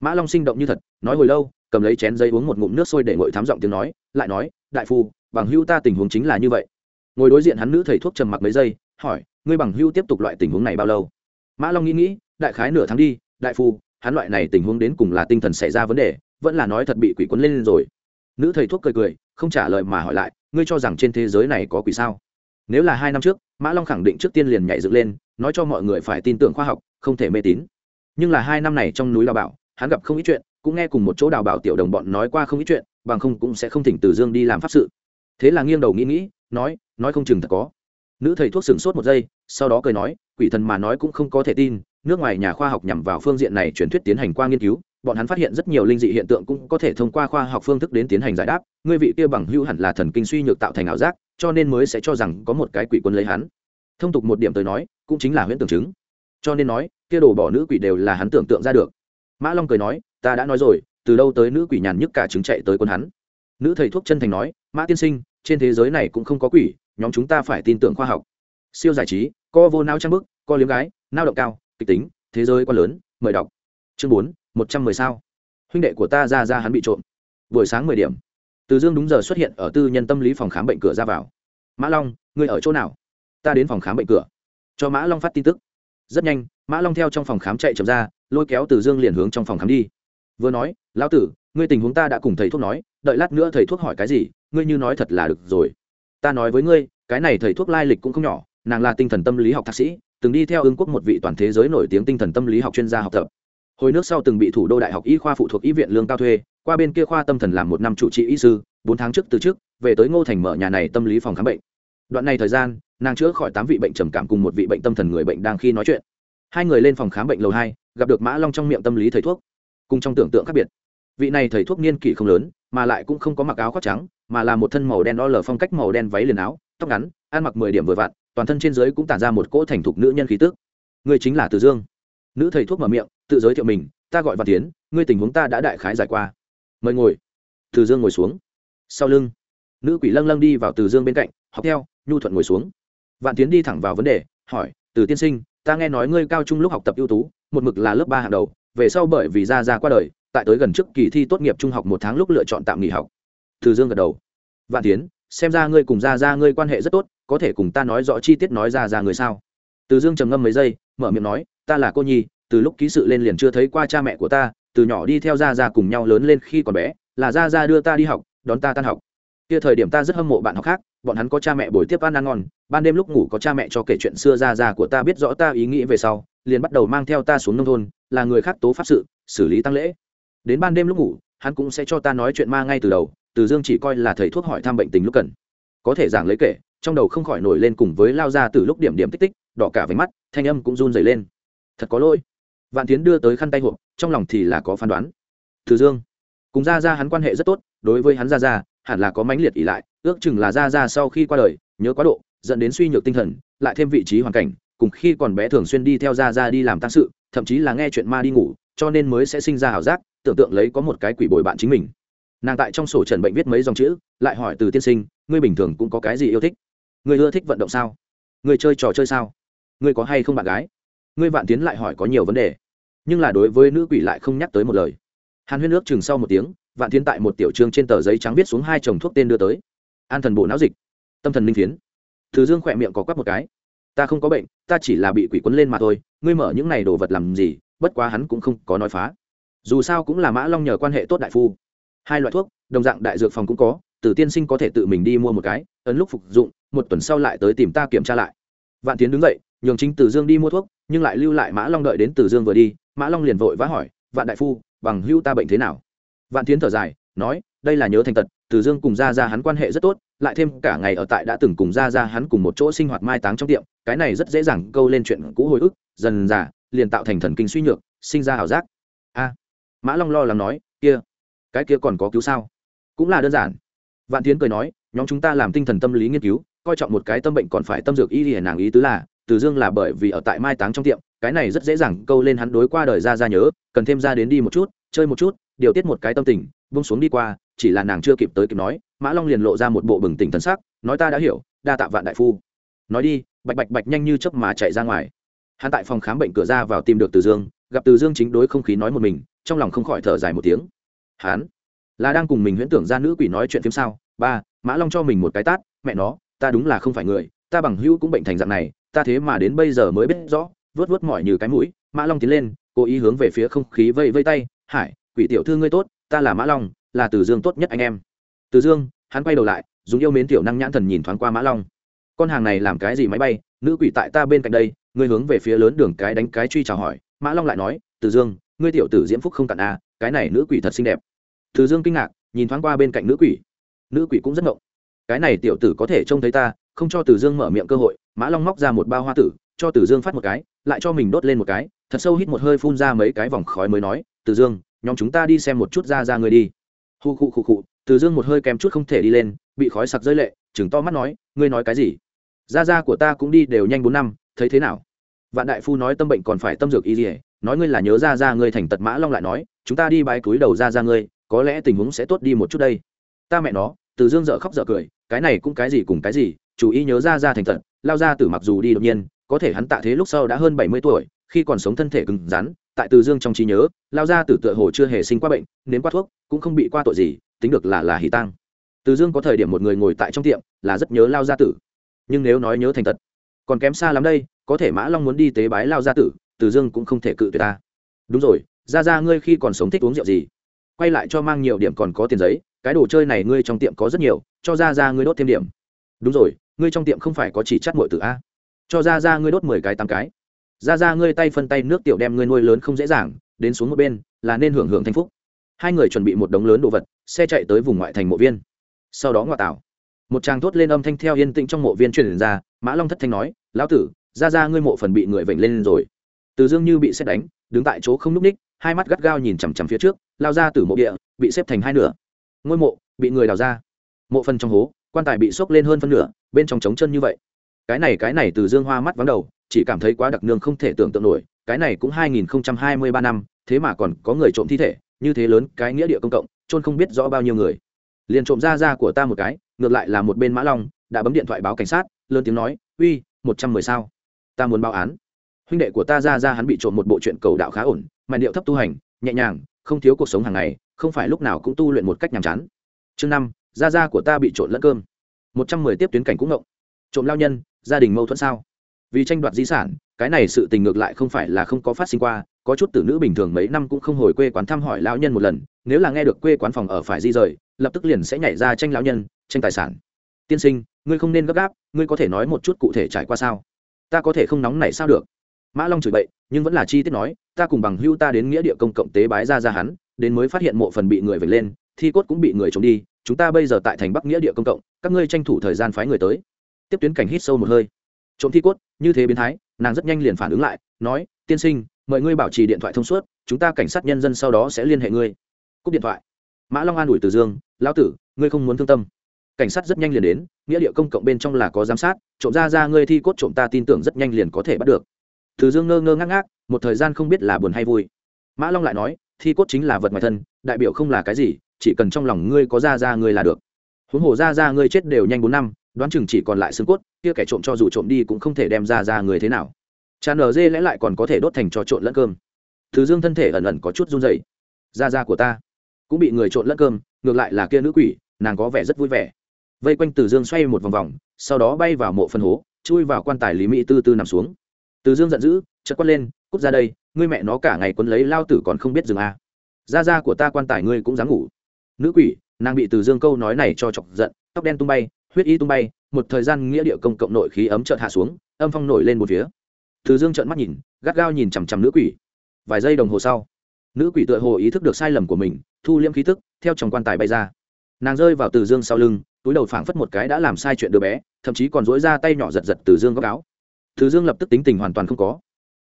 Mã long sinh động như thật, nói hồi lâu, cầm lấy chén giấy uống một ngụm nước sôi để ngồi thám giọng tiếng nói, lại nói, đại phu, bằng hưu ta tình huống chính là như vậy. Ngồi đối diện hắn nữ thầy thuốc trầm mặc mấy giây, hỏi, ngươi bằng hưu tiếp tục loại tình huống này bao lâu? Mã long nghĩ nghĩ, đại khái nửa tháng đi, đại phu, hắn loại này tình huống đến cùng là tinh thần xảy ra vấn đề, vẫn là nói thật bị quỷ quấn lên rồi nữ thầy thuốc cười cười, không trả lời mà hỏi lại, ngươi cho rằng trên thế giới này có quỷ sao? Nếu là hai năm trước, mã long khẳng định trước tiên liền nhảy dựng lên, nói cho mọi người phải tin tưởng khoa học, không thể mê tín. Nhưng là hai năm này trong núi đào bảo, hắn gặp không ít chuyện, cũng nghe cùng một chỗ đào bảo tiểu đồng bọn nói qua không ít chuyện, bằng không cũng sẽ không thỉnh từ dương đi làm pháp sự. Thế là nghiêng đầu nghĩ nghĩ, nói nói không chừng thật có. Nữ thầy thuốc sửng sốt một giây, sau đó cười nói, quỷ thần mà nói cũng không có thể tin, nước ngoài nhà khoa học nhằm vào phương diện này truyền thuyết tiến hành qua nghiên cứu bọn hắn phát hiện rất nhiều linh dị hiện tượng cũng có thể thông qua khoa học phương thức đến tiến hành giải đáp. Ngươi vị kia bằng hưu hẳn là thần kinh suy nhược tạo thành ảo giác, cho nên mới sẽ cho rằng có một cái quỷ quân lấy hắn. Thông tục một điểm tới nói, cũng chính là huyễn tưởng chứng. Cho nên nói, kia đồ bỏ nữ quỷ đều là hắn tưởng tượng ra được. Mã long cười nói, ta đã nói rồi, từ đâu tới nữ quỷ nhàn nhức cả chứng chạy tới quân hắn. Nữ thầy thuốc chân thành nói, mã tiên sinh, trên thế giới này cũng không có quỷ, nhóm chúng ta phải tin tưởng khoa học. Siêu giải trí, co vô nao trang bức, co liếm gái nao động cao, kịch tính, thế giới quá lớn, mời đọc. Chương bốn một trăm mười sao. Huynh đệ của ta ra ra hắn bị trộm. Buổi sáng mười điểm. Từ dương đúng giờ xuất hiện ở tư nhân tâm lý phòng khám bệnh cửa ra vào. Mã long, ngươi ở chỗ nào? Ta đến phòng khám bệnh cửa. Cho mã long phát tin tức. Rất nhanh, mã long theo trong phòng khám chạy chậm ra, lôi kéo từ dương liền hướng trong phòng khám đi. Vừa nói, lão tử, ngươi tình huống ta đã cùng thầy thuốc nói, đợi lát nữa thầy thuốc hỏi cái gì, ngươi như nói thật là được rồi. Ta nói với ngươi, cái này thầy thuốc lai lịch cũng không nhỏ, nàng là tinh thần tâm lý học thạc sĩ, từng đi theo ương quốc một vị toàn thế giới nổi tiếng tinh thần tâm lý học chuyên gia học tập hồi nước sau từng bị thủ đô đại học y khoa phụ thuộc y viện lương cao thuê, qua bên kia khoa tâm thần làm một năm chủ trị y sư, bốn tháng trước từ trước về tới ngô thành mở nhà này tâm lý phòng khám bệnh. Đoạn này thời gian, nàng chữa khỏi tám vị bệnh trầm cảm cùng một vị bệnh tâm thần người bệnh đang khi nói chuyện. Hai người lên phòng khám bệnh lầu hai, gặp được mã long trong miệng tâm lý thầy thuốc. Cùng trong tưởng tượng khác biệt. Vị này thầy thuốc niên kỷ không lớn, mà lại cũng không có mặc áo khoác trắng, mà là một thân màu đen đo lờ phong cách màu đen váy liền áo, tóc ngắn, ăn mặc mười điểm vừa vặn, toàn thân trên dưới cũng tản ra một cỗ thành thục nữ nhân khí tức. Người chính là từ dương. Nữ thầy thuốc mở miệng tự giới thiệu mình, ta gọi văn tiến, ngươi tình huống ta đã đại khái giải qua. Mời ngồi. Từ dương ngồi xuống. Sau lưng, nữ quỷ lâng lâng đi vào từ dương bên cạnh, học theo, nhu thuận ngồi xuống. Vạn tiến đi thẳng vào vấn đề, hỏi, từ tiên sinh, ta nghe nói ngươi cao trung lúc học tập ưu tú, một mực là lớp ba hàng đầu, về sau bởi vì ra ra qua đời, tại tới gần trước kỳ thi tốt nghiệp trung học một tháng lúc lựa chọn tạm nghỉ học. Từ dương gật đầu. Vạn tiến, xem ra ngươi cùng ra ra ngươi quan hệ rất tốt, có thể cùng ta nói rõ chi tiết nói ra ra người sao? Từ dương trầm ngâm mấy giây, mở miệng nói, ta là cô nhi từ lúc ký sự lên liền chưa thấy qua cha mẹ của ta, từ nhỏ đi theo ra ra cùng nhau lớn lên khi còn bé, là ra ra đưa ta đi học, đón ta tan học. Kia thời điểm ta rất hâm mộ bạn học khác, bọn hắn có cha mẹ buổi tiếp ăn ăn ngon, ban đêm lúc ngủ có cha mẹ cho kể chuyện xưa ra ra của ta biết rõ ta ý nghĩ về sau, liền bắt đầu mang theo ta xuống nông thôn, là người khác tố pháp sự, xử lý tăng lễ. Đến ban đêm lúc ngủ, hắn cũng sẽ cho ta nói chuyện ma ngay từ đầu, từ dương chỉ coi là thầy thuốc hỏi thăm bệnh tình lúc cần. Có thể giảng lấy kể, trong đầu không khỏi nổi lên cùng với lao ra từ lúc điểm điểm tích tích, đỏ cả váy mắt, thanh âm cũng run dày lên. Thật có lỗi vạn tiến đưa tới khăn tay hộp, trong lòng thì là có phán đoán. Từ dương, cùng ra ra hắn quan hệ rất tốt, đối với hắn ra ra hẳn là có mãnh liệt ỷ lại, ước chừng là ra ra sau khi qua đời, nhớ quá độ, dẫn đến suy nhược tinh thần, lại thêm vị trí hoàn cảnh, cùng khi còn bé thường xuyên đi theo ra ra đi làm tăng sự, thậm chí là nghe chuyện ma đi ngủ, cho nên mới sẽ sinh ra ảo giác, tưởng tượng lấy có một cái quỷ bồi bạn chính mình. Nàng tại trong sổ trần bệnh viết mấy dòng chữ, lại hỏi từ tiên sinh, ngươi bình thường cũng có cái gì yêu thích? Ngươi ưa thích vận động sao? Ngươi chơi trò chơi sao? Ngươi có hay không bạn gái? Ngươi vạn tiến lại hỏi có nhiều vấn đề. Nhưng là đối với nữ quỷ lại không nhắc tới một lời. Hàn huyên nước chừng sau một tiếng, vạn tiến tại một tiểu trương trên tờ giấy trắng viết xuống hai chồng thuốc tên đưa tới. An thần bộ não dịch. Tâm thần linh phiến. Thứ dương khỏe miệng có quắp một cái. Ta không có bệnh, ta chỉ là bị quỷ quấn lên mà thôi, ngươi mở những này đồ vật làm gì, bất quá hắn cũng không có nói phá. Dù sao cũng là mã long nhờ quan hệ tốt đại phu. Hai loại thuốc, đồng dạng đại dược phòng cũng có, tử tiên sinh có thể tự mình đi mua một cái, ấn lúc phục dụng, một tuần sau lại tới tìm ta kiểm tra lại. Vạn tiến đứng dậy nhường chính từ dương đi mua thuốc, nhưng lại lưu lại mã long đợi đến từ dương vừa đi, mã long liền vội vã hỏi, vạn đại phu, bằng hưu ta bệnh thế nào? Vạn tiến thở dài, nói, đây là nhớ thành tật, từ dương cùng Gia Gia hắn quan hệ rất tốt, lại thêm cả ngày ở tại đã từng cùng Gia Gia hắn cùng một chỗ sinh hoạt mai táng trong tiệm, cái này rất dễ dàng câu lên chuyện cũ hồi ức, dần dà, liền tạo thành thần kinh suy nhược, sinh ra ảo giác. A. Mã long lo lắng nói, kia, cái kia còn có cứu sao? Cũng là đơn giản. Vạn tiến cười nói, nhóm chúng ta làm tinh thần tâm lý nghiên cứu, coi trọng một cái tâm bệnh còn phải tâm dược y liền nàng ý tứ là từ dương là bởi vì ở tại mai táng trong tiệm, cái này rất dễ dàng câu lên hắn đối qua đời ra ra nhớ, cần thêm ra đến đi một chút, chơi một chút, điều tiết một cái tâm tình bung xuống đi qua, chỉ là nàng chưa kịp tới kịp nói, mã long liền lộ ra một bộ bừng tỉnh thần sắc, nói ta đã hiểu, đa tạ vạn đại phu. Nói đi, bạch bạch bạch nhanh như chớp mà chạy ra ngoài. Hắn tại phòng khám bệnh cửa ra vào tìm được từ dương, gặp từ dương chính đối không khí nói một mình, trong lòng không khỏi thở dài một tiếng. Hắn là đang cùng mình huyễn tưởng ra nữ quỷ nói chuyện phim sao? Ba, mã long cho mình một cái tát, mẹ nó, ta đúng là không phải người, ta bằng hữu cũng bệnh thành dạng này ta thế mà đến bây giờ mới biết rõ vớt vớt mỏi như cái mũi, mã long tiến lên, cố ý hướng về phía không khí vây vây tay, hải, quỷ tiểu thư ngươi tốt, ta là mã long, là từ dương tốt nhất anh em. Từ dương, hắn quay đầu lại, dùng yêu mến tiểu năng nhãn thần nhìn thoáng qua mã long. Con hàng này làm cái gì máy bay, nữ quỷ tại ta bên cạnh đây, ngươi hướng về phía lớn đường cái đánh cái truy chào hỏi. Mã long lại nói, từ dương, ngươi tiểu tử diễm phúc không cạn à cái này nữ quỷ thật xinh đẹp. Từ dương kinh ngạc, nhìn thoáng qua bên cạnh nữ quỷ. Nữ quỷ cũng rất ngộng. Cái này tiểu tử có thể trông thấy ta không cho từ dương mở miệng cơ hội mã long móc ra một bao hoa tử cho từ dương phát một cái lại cho mình đốt lên một cái thật sâu hít một hơi phun ra mấy cái vòng khói mới nói từ dương nhóm chúng ta đi xem một chút ra ra người đi. Khụ khụ khụ khụ từ dương một hơi kèm chút không thể đi lên bị khói sặc rơi lệ chừng to mắt nói ngươi nói cái gì? Ra ra của ta cũng đi đều nhanh bốn năm thấy thế nào? Vạn đại phu nói tâm bệnh còn phải tâm dược y liễu, nói ngươi là nhớ ra ra ngươi thành tật mã long lại nói chúng ta đi bái túi đầu ra ra ngươi có lẽ tình huống sẽ tốt đi một chút đây. Ta mẹ nó từ dương dở khóc dở cười cái này cũng cái gì cùng cái gì chủ ý nhớ ra ra thành tật lao ra từ mặc dù đi đột nhiên, có thể hắn tạ thế lúc sau đã hơn bảy mươi tuổi, khi còn sống thân thể cứng rắn, tại từ dương trong trí nhớ, lao ra từ tựa hồ chưa hề sinh qua bệnh, nếm qua thuốc, cũng không bị qua tội gì, tính được là là hỷ tăng từ dương có thời điểm một người ngồi tại trong tiệm, là rất nhớ lao gia tử. Nhưng nếu nói nhớ thành tật còn kém xa lắm đây, có thể mã long muốn đi tế bái lao gia tử, từ dương cũng không thể cự tuyệt ta. Đúng rồi, ra ra ngươi khi còn sống thích uống rượu gì? Quay lại cho mang nhiều điểm còn có tiền giấy, cái đồ chơi này ngươi trong tiệm có rất nhiều, cho ra ra ngươi đốt thêm điểm. Đúng rồi ngươi trong tiệm không phải có chỉ chắt muội tử a? Cho ra ra ngươi đốt mười cái tám cái. Ra ra ngươi tay phân tay nước tiểu đem ngươi nuôi lớn không dễ dàng, đến xuống một bên, là nên hưởng hưởng thanh phúc. Hai người chuẩn bị một đống lớn đồ vật, xe chạy tới vùng ngoại thành mộ viên. Sau đó ngoại tảo. Một chàng thốt lên âm thanh theo yên tĩnh trong mộ viên truyền ra, mã long thất thanh nói, lão tử ra ra ngươi mộ phần bị người vểnh lên rồi. Từ dương như bị xét đánh, đứng tại chỗ không n ú c ních, hai mắt gắt gao nhìn chằm chằm phía trước, lao ra từ mộ địa, bị xếp thành hai nửa. Ngôi mộ bị người đào ra. Mộ phần trong hố quan tài bị xốc lên hơn phân nửa, bên trong trống chân như vậy. Cái này cái này từ dương hoa mắt vắng đầu, chỉ cảm thấy quá đặc nương không thể tưởng tượng nổi, cái này cũng hai nghìn hai mươi ba năm, thế mà còn có người trộm thi thể, như thế lớn, cái nghĩa địa công cộng trôn không biết rõ bao nhiêu người. Liền trộm ra ra của ta một cái, ngược lại là một bên mã long, đã bấm điện thoại báo cảnh sát, lớn tiếng nói, uy, một trăm mười sao? Ta muốn báo án. Huynh đệ của ta ra ra hắn bị trộm một bộ chuyện cầu đạo khá ổn mà điệu thấp tu hành, nhẹ nhàng, không thiếu cuộc sống hàng ngày, không phải lúc nào cũng tu luyện một cách nhàm chán. Chương năm gia gia của ta bị trộn lẫn cơm. Một trăm mười tiếp tuyến cảnh cũng ngộng. Trộm lao nhân, gia đình mâu thuẫn sao? Vì tranh đoạt di sản, cái này sự tình ngược lại không phải là không có phát sinh qua, có chút tử nữ bình thường mấy năm cũng không hồi quê quán thăm hỏi lao nhân một lần, nếu là nghe được quê quán phòng ở phải di rời, lập tức liền sẽ nhảy ra tranh lao nhân, tranh tài sản. Tiên sinh, ngươi không nên gấp gáp, ngươi có thể nói một chút cụ thể trải qua sao? Ta có thể không nóng này sao được? Mã long chửi bậy, nhưng vẫn là chi tiết nói, ta cùng bằng hưu ta đến nghĩa địa công cộng tế bái ra ra hắn, đến mới phát hiện mộ phần bị người vẩy lên, thi cốt cũng bị người trộm đi chúng ta bây giờ tại thành bắc nghĩa địa công cộng, các ngươi tranh thủ thời gian phái người tới. Tiếp tuyến cảnh hít sâu một hơi. Trộm thi cốt, như thế biến thái, nàng rất nhanh liền phản ứng lại, nói, tiên sinh, mời ngươi bảo trì điện thoại thông suốt, chúng ta cảnh sát nhân dân sau đó sẽ liên hệ ngươi. Cúp điện thoại. Mã long an ủi từ dương, lão tử, ngươi không muốn thương tâm. Cảnh sát rất nhanh liền đến, nghĩa địa công cộng bên trong là có giám sát, trộm ra ra ngươi thi cốt trộm ta tin tưởng rất nhanh liền có thể bắt được. Từ dương ngơ ngơ ngác ngác, một thời gian không biết là buồn hay vui. Mã long lại nói, thi cốt chính là vật ngoài thân, đại biểu không là cái gì chỉ cần trong lòng ngươi có ra ra ngươi là được. Huống hồ ra ra ngươi chết đều nhanh bốn năm, đoán chừng chỉ còn lại xương cốt, kia kẻ trộm cho dù trộm đi cũng không thể đem ra ra người thế nào. Cha nở dê lẽ lại còn có thể đốt thành cho trộn lẫn cơm. Từ dương thân thể ẩn ẩn có chút run rẩy. Ra ra của ta cũng bị người trộn lẫn cơm, ngược lại là kia nữ quỷ, nàng có vẻ rất vui vẻ. Vây quanh từ dương xoay một vòng vòng, sau đó bay vào mộ phân hố, chui vào quan tài lý mỹ tư tư nằm xuống. Từ dương giận dữ, chợt quát lên, cút ra đây, ngươi mẹ nó cả ngày quấn lấy lao tử còn không biết dừng à. gia gia của ta quan tài ngươi cũng dám ngủ nữ quỷ, nàng bị từ dương câu nói này cho chọc giận, tóc đen tung bay, huyết y tung bay, một thời gian nghĩa địa công cộng nội khí ấm chợt hạ xuống, âm phong nổi lên một phía. Từ dương trợn mắt nhìn, gắt gao nhìn chằm chằm nữ quỷ. Vài giây đồng hồ sau, nữ quỷ tựa hồ ý thức được sai lầm của mình, thu liễm khí thức theo trong quan tài bay ra. Nàng rơi vào từ dương sau lưng, túi đầu phảng phất một cái đã làm sai chuyện đứa bé, thậm chí còn dỗi ra tay nhỏ giật giật từ dương góc áo. Từ dương lập tức tính tình hoàn toàn không có.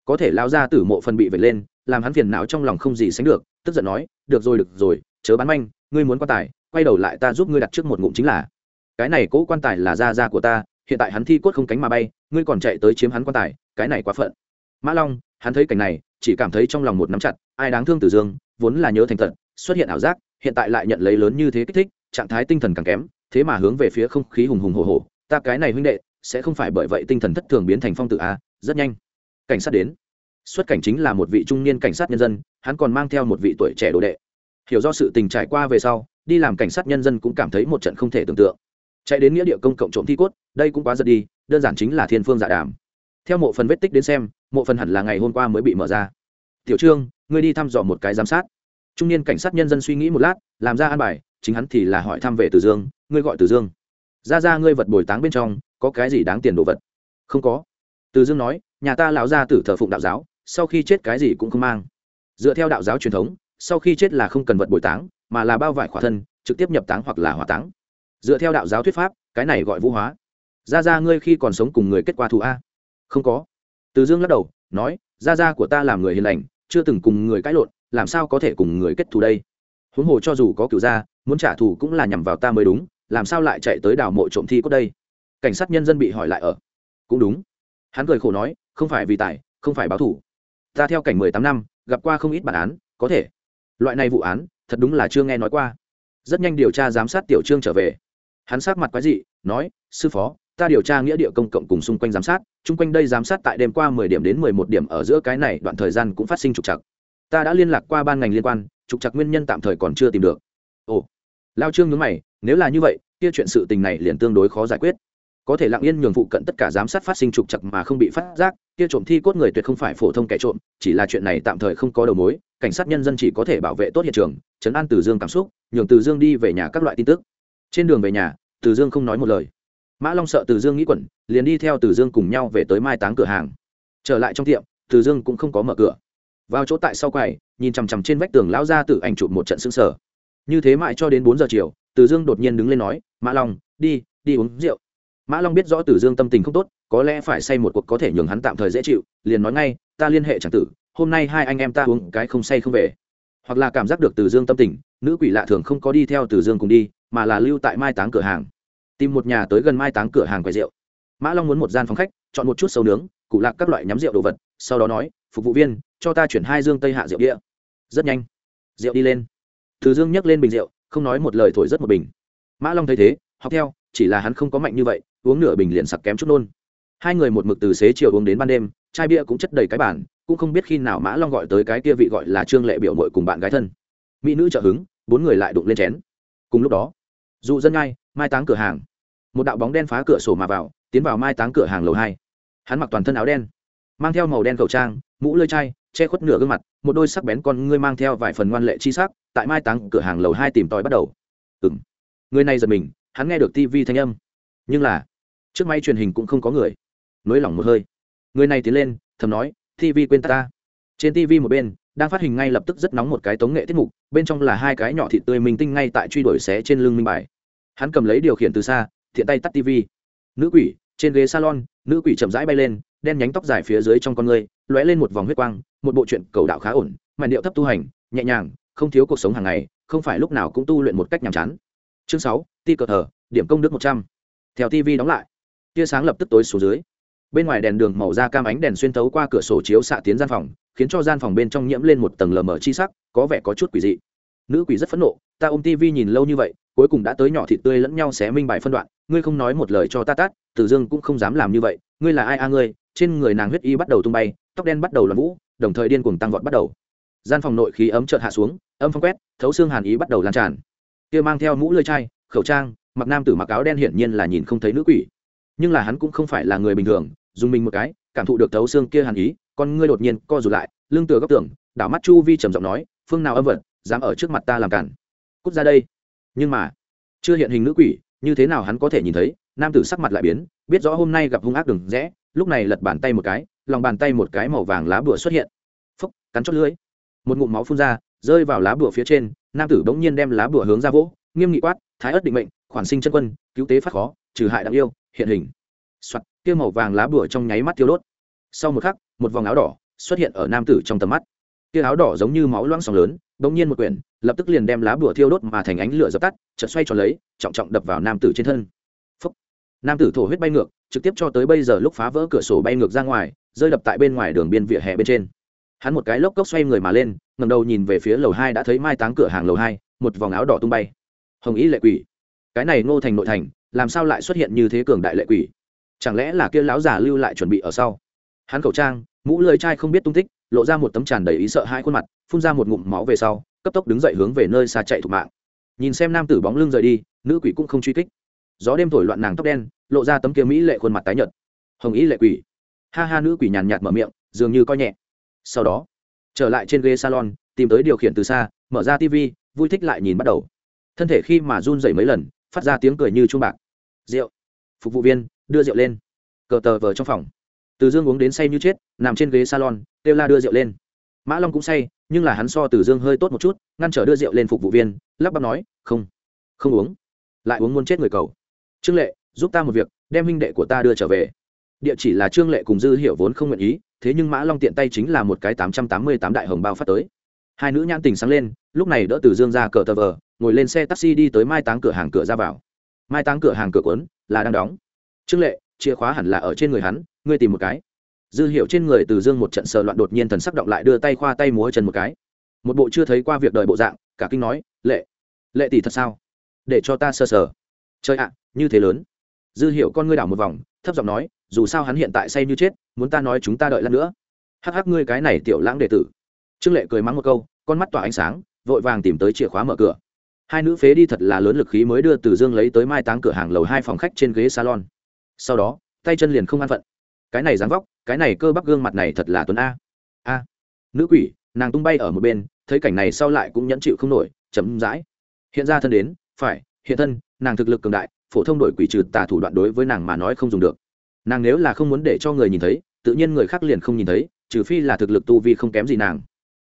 Có thể lao ra tử mộ phần bị vệt lên, làm hắn phiền não trong lòng không gì sánh được, tức giận nói, được rồi được rồi, chớ bán manh ngươi muốn quan tài, quay đầu lại ta giúp ngươi đặt trước một ngụm chính là. Cái này cố quan tài là da da của ta, hiện tại hắn thi cốt không cánh mà bay, ngươi còn chạy tới chiếm hắn quan tài, cái này quá phận. Mã long, hắn thấy cảnh này, chỉ cảm thấy trong lòng một nắm chặt, ai đáng thương tử dương, vốn là nhớ thành thật, xuất hiện ảo giác, hiện tại lại nhận lấy lớn như thế kích thích, trạng thái tinh thần càng kém, thế mà hướng về phía không khí hùng hùng hồ hồ ta cái này huynh đệ, sẽ không phải bởi vậy tinh thần thất thường biến thành phong tự a, rất nhanh. Cảnh sát đến. Xuất cảnh chính là một vị trung niên cảnh sát nhân dân, hắn còn mang theo một vị tuổi trẻ đồ đệ hiểu do sự tình trải qua về sau, đi làm cảnh sát nhân dân cũng cảm thấy một trận không thể tưởng tượng. Chạy đến nghĩa địa công cộng trộm thi cốt, đây cũng quá giật đi, đơn giản chính là thiên phương giả đàm. Theo mộ phần vết tích đến xem, mộ phần hẳn là ngày hôm qua mới bị mở ra. Tiểu trương, ngươi đi thăm dò một cái giám sát. Trung niên cảnh sát nhân dân suy nghĩ một lát, làm ra an bài, chính hắn thì là hỏi thăm về từ dương, ngươi gọi từ dương. Ra ra ngươi vật bồi táng bên trong, có cái gì đáng tiền đồ vật? Không có. Từ dương nói, nhà ta lão gia tử thờ phụng đạo giáo, sau khi chết cái gì cũng không mang. Dựa theo đạo giáo truyền thống sau khi chết là không cần vật bồi táng, mà là bao vải khỏa thân, trực tiếp nhập táng hoặc là hỏa táng. Dựa theo đạo giáo thuyết pháp, cái này gọi vũ hóa. Ra ra ngươi khi còn sống cùng người kết quả thù a. Không có. Từ dương lắc đầu, nói ra ra của ta làm người hiền lành, chưa từng cùng người cãi lộn, làm sao có thể cùng người kết thù đây? Huống hồ cho dù có cựu gia, muốn trả thù cũng là nhằm vào ta mới đúng, làm sao lại chạy tới đảo mộ trộm thi cốt đây? Cảnh sát nhân dân bị hỏi lại ở. Cũng đúng. Hắn cười khổ nói, không phải vì tài, không phải báo thủ ta theo cảnh mười tám năm, gặp qua không ít bản án, có thể loại này vụ án, thật đúng là chưa nghe nói qua. Rất nhanh điều tra giám sát tiểu trương trở về. Hắn sát mặt quái dị, nói, sư phó, ta điều tra nghĩa địa công cộng cùng xung quanh giám sát, chung quanh đây giám sát tại đêm qua mười điểm đến mười một điểm ở giữa cái này đoạn thời gian cũng phát sinh trục trặc. Ta đã liên lạc qua ban ngành liên quan, trục trặc nguyên nhân tạm thời còn chưa tìm được. Ồ. Lao trương nhớ mày, nếu là như vậy, kia chuyện sự tình này liền tương đối khó giải quyết. Có thể lặng yên nhường phụ cận tất cả giám sát phát sinh trục chặt mà không bị phát giác, kia trộm thi cốt người tuyệt không phải phổ thông kẻ trộm, chỉ là chuyện này tạm thời không có đầu mối cảnh sát nhân dân chỉ có thể bảo vệ tốt hiện trường chấn an từ dương cảm xúc, nhường từ dương đi về nhà các loại tin tức. Trên đường về nhà, từ dương không nói một lời. Mã long sợ từ dương nghĩ quẩn, liền đi theo từ dương cùng nhau về tới mai táng cửa hàng. Trở lại trong tiệm, từ dương cũng không có mở cửa. Vào chỗ tại sau quầy, nhìn chằm chằm trên vách tường lão ra từ ảnh chụp một trận xương sở như thế mãi cho đến bốn giờ chiều, từ dương đột nhiên đứng lên nói, mã long, đi đi uống rượu. Mã long biết rõ Từ dương tâm tình không tốt, có lẽ phải say một cuộc có thể nhường hắn tạm thời dễ chịu, liền nói ngay, ta liên hệ c tử hôm nay hai anh em ta uống cái không say không về. Hoặc là cảm giác được từ dương tâm tình, nữ quỷ lạ thường không có đi theo từ dương cùng đi, mà là lưu tại mai táng cửa hàng. Tìm một nhà tới gần mai táng cửa hàng quầy rượu. Mã long muốn một gian phòng khách, chọn một chút sâu nướng cụ lạc các loại nhắm rượu đồ vật, sau đó nói, phục vụ viên, cho ta chuyển hai dương tây hạ rượu đĩa rất nhanh, rượu đi lên. Từ dương nhấc lên bình rượu, không nói một lời thổi rất một bình. Mã long thấy thế, học theo, chỉ là hắn không có mạnh như vậy, uống nửa bình liền sặc kém chút nôn. Hai người một mực từ xế chiều uống đến ban đêm, chai bia cũng chất đầy cái bản cũng không biết khi nào mã long gọi tới cái kia vị gọi là trương lệ biểu mội cùng bạn gái thân mỹ nữ trợ hứng bốn người lại đụng lên chén cùng lúc đó dụ dân ngay mai táng cửa hàng một đạo bóng đen phá cửa sổ mà vào tiến vào mai táng cửa hàng lầu hai hắn mặc toàn thân áo đen mang theo màu đen khẩu trang mũ lơi chai che khuất nửa gương mặt một đôi sắc bén con ngươi mang theo vài phần ngoan lệ chi sắc tại mai táng cửa hàng lầu hai tìm tòi bắt đầu ừng người này giật mình hắn nghe được tivi thanh âm nhưng là trước máy truyền hình cũng không có người nới lỏng một hơi người này tiến lên thầm nói TV quên ta, ta. Trên TV một bên đang phát hình ngay lập tức rất nóng một cái tống nghệ tiết mục bên trong là hai cái nhỏ thịt tươi minh tinh ngay tại truy đuổi xé trên lưng minh bài. Hắn cầm lấy điều khiển từ xa thiện tay tắt TV. nữ quỷ trên ghế salon nữ quỷ chậm rãi bay lên đen nhánh tóc dài phía dưới trong con người lóe lên một vòng huyết quang một bộ chuyện cầu đạo khá ổn mà điệu thấp tu hành nhẹ nhàng không thiếu cuộc sống hàng ngày không phải lúc nào cũng tu luyện một cách nhàm chán. Chương sáu ti cờ thờ điểm công đức một trăm. Theo tv đóng lại tia sáng lập tức tối xuống dưới bên ngoài đèn đường màu da cam ánh đèn xuyên thấu qua cửa sổ chiếu xạ tiến gian phòng, khiến cho gian phòng bên trong nhiễm lên một tầng lờ mờ chi sắc, có vẻ có chút quỷ dị. Nữ quỷ rất phẫn nộ, ta ôm tivi nhìn lâu như vậy, cuối cùng đã tới nhỏ thịt tươi lẫn nhau xé minh bài phân đoạn, ngươi không nói một lời cho ta tát, tử dương cũng không dám làm như vậy, ngươi là ai a ngươi? Trên người nàng huyết y bắt đầu tung bay, tóc đen bắt đầu làm vũ, đồng thời điên cuồng tăng vọt bắt đầu. Gian phòng nội khí ấm chợt hạ xuống, âm phong quét, thấu xương hàn ý bắt đầu lan tràn. Kia mang theo mũ lưỡi chai, khẩu trang, mặc nam tử mặc áo đen hiển nhiên là nhìn không thấy nữ quỷ. Nhưng là hắn cũng không phải là người bình thường dùng mình một cái, cảm thụ được thấu xương kia hàn ý, con ngươi đột nhiên co rụt lại, lưng tựa góc tường, đảo mắt chu vi trầm giọng nói, phương nào âm vật dám ở trước mặt ta làm cản? Cút ra đây. Nhưng mà, chưa hiện hình nữ quỷ, như thế nào hắn có thể nhìn thấy? Nam tử sắc mặt lại biến, biết rõ hôm nay gặp hung ác đừng rẽ, lúc này lật bàn tay một cái, lòng bàn tay một cái màu vàng lá bùa xuất hiện. Phúc, cắn chót lưới một ngụm máu phun ra, rơi vào lá bùa phía trên, nam tử bỗng nhiên đem lá bùa hướng ra vỗ, nghiêm nghị quát, thái ớt định mệnh, khoản sinh chân quân, cứu tế phát khó, trừ hại đáng yêu, hiện hình soạt, kia màu vàng lá bùa trong nháy mắt tiêu đốt. Sau một khắc, một vòng áo đỏ xuất hiện ở nam tử trong tầm mắt. Kia áo đỏ giống như máu loãng sóng lớn, bỗng nhiên một quyển, lập tức liền đem lá bùa thiêu đốt mà thành ánh lửa dập tắt, chợt xoay tròn lấy, trọng trọng đập vào nam tử trên thân. Phúc. nam tử thổ huyết bay ngược, trực tiếp cho tới bây giờ lúc phá vỡ cửa sổ bay ngược ra ngoài, rơi đập tại bên ngoài đường biên vỉa hè bên trên. Hắn một cái lốc cốc xoay người mà lên ngầm đầu nhìn về phía lầu hai đã thấy mai táng cửa hàng lầu hai, một vòng áo đỏ tung bay. Hồng ý lệ quỷ. Cái này ngô thành nội thành, làm sao lại xuất hiện như thế cường đại lệ quỷ? Chẳng lẽ là kia lão già lưu lại chuẩn bị ở sau? Hắn khẩu trang, mũ lưỡi chai không biết tung tích, lộ ra một tấm tràn đầy ý sợ hai khuôn mặt, phun ra một ngụm máu về sau, cấp tốc đứng dậy hướng về nơi xa chạy thục mạng. Nhìn xem nam tử bóng lưng rời đi, nữ quỷ cũng không truy kích. Gió đêm thổi loạn nàng tóc đen, lộ ra tấm kia mỹ lệ khuôn mặt tái nhợt. Hồng ý lệ quỷ. Ha ha, nữ quỷ nhàn nhạt mở miệng, dường như coi nhẹ. Sau đó, trở lại trên ghế salon, tìm tới điều khiển từ xa, mở ra tv vui thích lại nhìn bắt đầu. Thân thể khi mà run dậy mấy lần, phát ra tiếng cười như chuông bạc. Rượu. Phục vụ viên đưa rượu lên. Cờ tờ vờ trong phòng. Từ dương uống đến say như chết, nằm trên ghế salon, kêu la đưa rượu lên. Mã long cũng say, nhưng là hắn so từ dương hơi tốt một chút, ngăn trở đưa rượu lên phục vụ viên, lắp bắp nói, không không uống. Lại uống muốn chết người cầu. Trương lệ, giúp ta một việc, đem huynh đệ của ta đưa trở về. Địa chỉ là trương lệ cùng dư hiểu vốn không nguyện ý, thế nhưng mã long tiện tay chính là một cái tám trăm tám mươi tám đại hồng bao phát tới. Hai nữ nhãn tình sáng lên, lúc này đỡ từ dương ra cờ tờ vờ, ngồi lên xe taxi đi tới mai táng cửa hàng cửa ra vào. Mai táng cửa hàng cửa quấn là đang đóng trương lệ, chìa khóa hẳn là ở trên người hắn, ngươi tìm một cái. Dư hiệu trên người từ dương một trận sờ loạn đột nhiên thần sắc động lại đưa tay khoa tay múa chân một cái. Một bộ chưa thấy qua việc đời bộ dạng, cả kinh nói, lệ lệ tỷ thật sao? Để cho ta sơ sờ. Chơi ạ, như thế lớn. Dư hiệu con ngươi đảo một vòng, thấp giọng nói, dù sao hắn hiện tại say như chết, muốn ta nói chúng ta đợi lát nữa. Hắc hắc, ngươi cái này tiểu lãng đệ tử. Trương lệ cười mắng một câu, con mắt tỏa ánh sáng, vội vàng tìm tới chìa khóa mở cửa. Hai nữ phế đi thật là lớn lực khí mới đưa từ dương lấy tới mai táng cửa hàng lầu hai phòng khách trên ghế salon sau đó, tay chân liền không an phận. Cái này dáng vóc, cái này cơ bắp gương mặt này thật là tuấn a. A. Nữ quỷ, nàng tung bay ở một bên, thấy cảnh này sau lại cũng nhẫn chịu không nổi chấm dãi hiện ra thân đến, phải, hiện thân, nàng thực lực cường đại, phổ thông đội quỷ trừ tà thủ đoạn đối với nàng mà nói không dùng được. Nàng nếu là không muốn để cho người nhìn thấy, tự nhiên người khác liền không nhìn thấy, trừ phi là thực lực tu vi không kém gì nàng.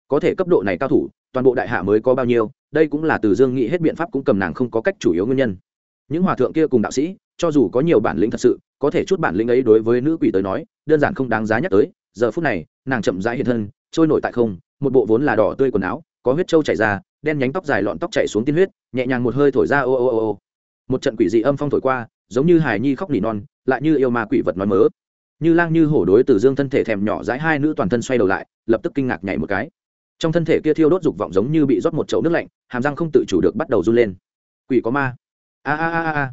Có thể cấp độ này cao thủ, toàn bộ đại hạ mới có bao nhiêu, đây cũng là từ dương nghĩ hết biện pháp cũng cầm nàng không có cách chủ yếu nguyên nhân. Những hòa thượng kia cùng đạo sĩ cho dù có nhiều bản lĩnh thật sự, có thể chút bản lĩnh ấy đối với nữ quỷ tới nói, đơn giản không đáng giá nhắc tới, giờ phút này, nàng chậm rãi hiện thân, trôi nổi tại không, một bộ vốn là đỏ tươi quần áo, có huyết trâu chảy ra, đen nhánh tóc dài lọn tóc chảy xuống tiên huyết, nhẹ nhàng một hơi thổi ra ô ô ô ô. Một trận quỷ dị âm phong thổi qua, giống như hài nhi khóc nỉ non, lại như yêu ma quỷ vật nói mớ. Như lang như hổ đối từ dương thân thể thèm nhỏ dãi hai nữ toàn thân xoay đầu lại, lập tức kinh ngạc nhảy một cái. Trong thân thể kia thiêu đốt dục vọng giống như bị rót một chậu nước lạnh, hàm răng không tự chủ được bắt đầu run lên. Quỷ có ma. A a a a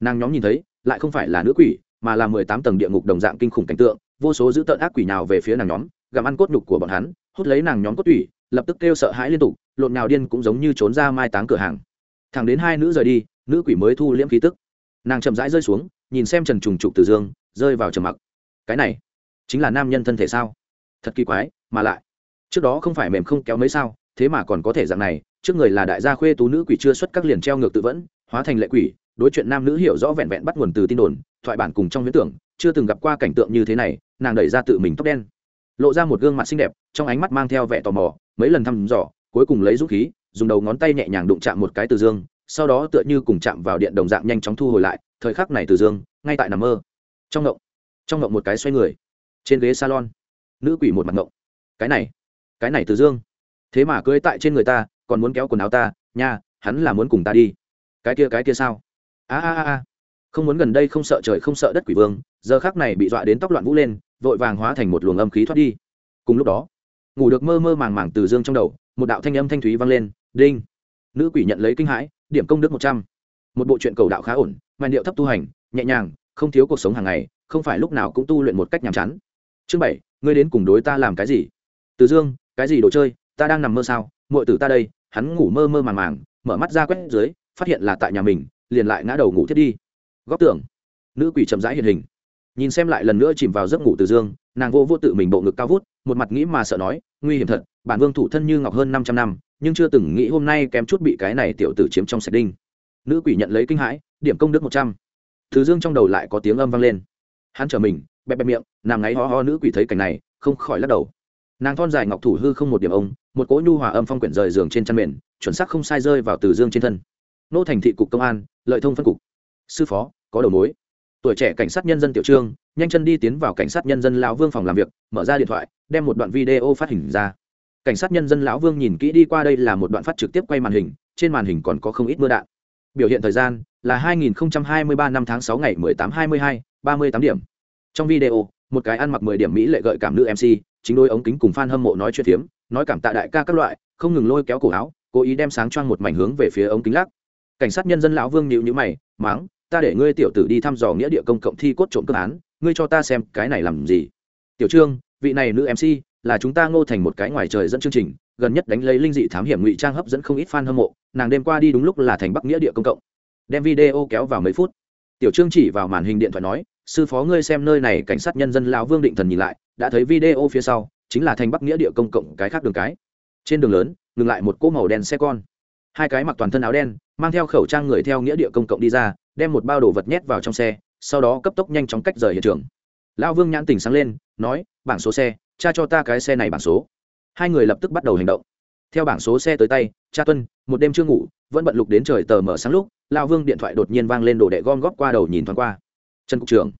nàng nhóm nhìn thấy, lại không phải là nữ quỷ, mà là mười tám tầng địa ngục đồng dạng kinh khủng cảnh tượng, vô số dữ tợn ác quỷ nào về phía nàng nhóm, gặm ăn cốt nhục của bọn hắn, hút lấy nàng nhóm cốt tủy, lập tức kêu sợ hãi liên tục, lộn nào điên cũng giống như trốn ra mai táng cửa hàng. Thẳng đến hai nữ rời đi, nữ quỷ mới thu liễm khí tức. Nàng chậm rãi rơi xuống, nhìn xem trần trùng trục từ dương, rơi vào trầm mặc. Cái này, chính là nam nhân thân thể sao? Thật kỳ quái, mà lại, trước đó không phải mềm không kéo mấy sao, thế mà còn có thể dạng này, trước người là đại gia khuê tú nữ quỷ chưa xuất các liền treo ngược tự vẫn, hóa thành lệ quỷ đối chuyện nam nữ hiểu rõ vẹn vẹn bắt nguồn từ tin đồn, thoại bản cùng trong huyễn tưởng, chưa từng gặp qua cảnh tượng như thế này, nàng đẩy ra tự mình tóc đen. Lộ ra một gương mặt xinh đẹp, trong ánh mắt mang theo vẻ tò mò, mấy lần thăm dò, cuối cùng lấy dũng khí, dùng đầu ngón tay nhẹ nhàng đụng chạm một cái từ dương, sau đó tựa như cùng chạm vào điện đồng dạng nhanh chóng thu hồi lại, thời khắc này từ dương, ngay tại nằm mơ. Trong ngộng trong ngộng một cái xoay người, trên ghế salon, nữ quỷ một mặt ngộng. Cái này cái này từ dương. Thế mà cưới tại trên người ta, còn muốn kéo quần áo ta, nha, hắn là muốn cùng ta đi. Cái kia cái kia sao? A a a không muốn gần đây không sợ trời không sợ đất quỷ vương, giờ khác này bị dọa đến tóc loạn vũ lên, vội vàng hóa thành một luồng âm khí thoát đi. Cùng lúc đó, ngủ được mơ mơ màng màng từ dương trong đầu, một đạo thanh âm thanh thúy vang lên, đinh. Nữ quỷ nhận lấy kinh hãi, điểm công đức một trăm. Một bộ truyện cầu đạo khá ổn, màn điệu thấp tu hành, nhẹ nhàng, không thiếu cuộc sống hàng ngày, không phải lúc nào cũng tu luyện một cách nhàm chán. Chương bảy, ngươi đến cùng đối ta làm cái gì? Từ dương, cái gì đồ chơi? Ta đang nằm mơ sao? Muội tử ta đây, hắn ngủ mơ mơ màng màng, mở mắt ra quét dưới, phát hiện là tại nhà mình liền lại ngã đầu ngủ thiết đi. Góc tưởng nữ quỷ chậm rãi hiện hình. Nhìn xem lại lần nữa chìm vào giấc ngủ từ dương, nàng vô vô tự mình bộ ngực cao vút, một mặt nghĩ mà sợ nói, nguy hiểm thật, bản vương thủ thân như ngọc hơn năm trăm năm, nhưng chưa từng nghĩ hôm nay kém chút bị cái này tiểu tử chiếm trong sạch đinh. Nữ quỷ nhận lấy kinh hãi, điểm công đức một trăm. Từ dương trong đầu lại có tiếng âm vang lên. Hắn trở mình, bẹp bẹp miệng, nàng ngáy ho ho nữ quỷ thấy cảnh này, không khỏi lắc đầu. Nàng thon dài ngọc thủ hư không một điểm ông, một cỗ nhu hòa âm phong quyển rời giường trên chăn mền, chuẩn xác không sai rơi vào từ dương trên thân nô thành thị cục công an lợi thông phân cục. Sư phó có đầu mối. Tuổi trẻ cảnh sát nhân dân tiểu trương nhanh chân đi tiến vào cảnh sát nhân dân lão vương phòng làm việc mở ra điện thoại đem một đoạn video phát hình ra. Cảnh sát nhân dân lão vương nhìn kỹ đi qua đây là một đoạn phát trực tiếp quay màn hình trên màn hình còn có không ít mưa đạn. Biểu hiện thời gian là 2023 năm tháng 6 ngày 18-22, 38 điểm. Trong video một cái ăn mặc 10 điểm mỹ lệ gợi cảm nữ mc chính đôi ống kính cùng fan hâm mộ nói chuyện phiếm nói cảm tạ đại ca các loại không ngừng lôi kéo cổ áo cố ý đem sáng choang một mảnh hướng về phía ống kính lắc cảnh sát nhân dân lão vương nhịu nhữ mày, máng, ta để ngươi tiểu tử đi thăm dò nghĩa địa công cộng thi cốt trộm cướp án, ngươi cho ta xem cái này làm gì? Tiểu trương, vị này nữ mc, là chúng ta ngô thành một cái ngoài trời dẫn chương trình, gần nhất đánh lấy linh dị thám hiểm ngụy trang hấp dẫn không ít fan hâm mộ, nàng đêm qua đi đúng lúc là thành bắc nghĩa địa công cộng. Đem video kéo vào mấy phút. Tiểu trương chỉ vào màn hình điện thoại nói, sư phó ngươi xem nơi này cảnh sát nhân dân lão vương định thần nhìn lại, đã thấy video phía sau, chính là thành bắc nghĩa địa công cộng cái khác đường cái. Trên đường lớn, ngừng lại một cỗ màu đen xe con. Hai cái mặc toàn thân áo đen mang theo khẩu trang người theo nghĩa địa công cộng đi ra, đem một bao đồ vật nhét vào trong xe, sau đó cấp tốc nhanh chóng cách rời hiện trường. Lão vương nhãn tỉnh sáng lên, nói, bảng số xe cha cho ta cái xe này bảng số. Hai người lập tức bắt đầu hành động. Theo bảng số xe tới tay, cha tuân, một đêm chưa ngủ, vẫn bận lục đến trời tờ mở sáng lúc, Lão vương điện thoại đột nhiên vang lên đồ đệ gom góp qua đầu nhìn thoáng qua. Trần cục trưởng.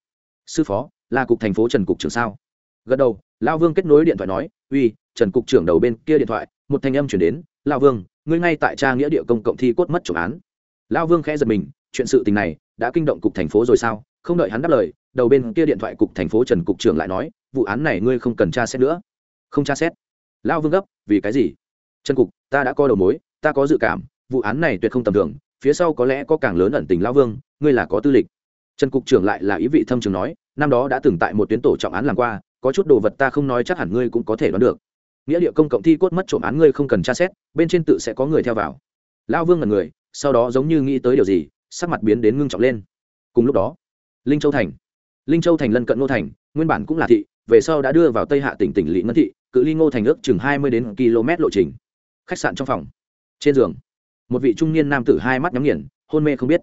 Sư phó, là cục thành phố trần cục trưởng sao? Gật đầu lao vương kết nối điện thoại nói, uy, trần cục trưởng đầu bên kia điện thoại. Một thanh âm chuyển đến, lao vương, ngươi ngay tại tra nghĩa địa công cộng thi cốt mất trộm án. Lao vương khẽ giật mình, chuyện sự tình này đã kinh động cục thành phố rồi sao? Không đợi hắn đáp lời, đầu bên kia điện thoại cục thành phố trần cục trưởng lại nói, vụ án này ngươi không cần tra xét nữa. Không tra xét? Lao vương gấp, vì cái gì? Trần cục, ta đã có đầu mối, ta có dự cảm, vụ án này tuyệt không tầm thường, phía sau có lẽ có càng lớn ẩn tình lao vương, ngươi là có tư lịch. Trần cục trưởng lại là ý vị thâm trường nói, năm đó đã từng tại một tuyến tổ trọng án làm qua có chút đồ vật ta không nói chắc hẳn ngươi cũng có thể đoán được. Nghĩa địa công cộng thi cốt mất trộm án ngươi không cần tra xét, bên trên tự sẽ có người theo vào. Lao vương là người, sau đó giống như nghĩ tới điều gì, sắc mặt biến đến ngưng trọng lên. Cùng lúc đó, linh châu thành. Linh châu thành lân cận ngô thành, nguyên bản cũng là thị, về sau đã đưa vào tây hạ tỉnh tỉnh lỵ ngân thị, cự ly ngô thành ước chừng hai mươi đến km lộ trình. Khách sạn trong phòng. Trên giường, một vị trung niên nam tử hai mắt nhắm nghiền, hôn mê không biết.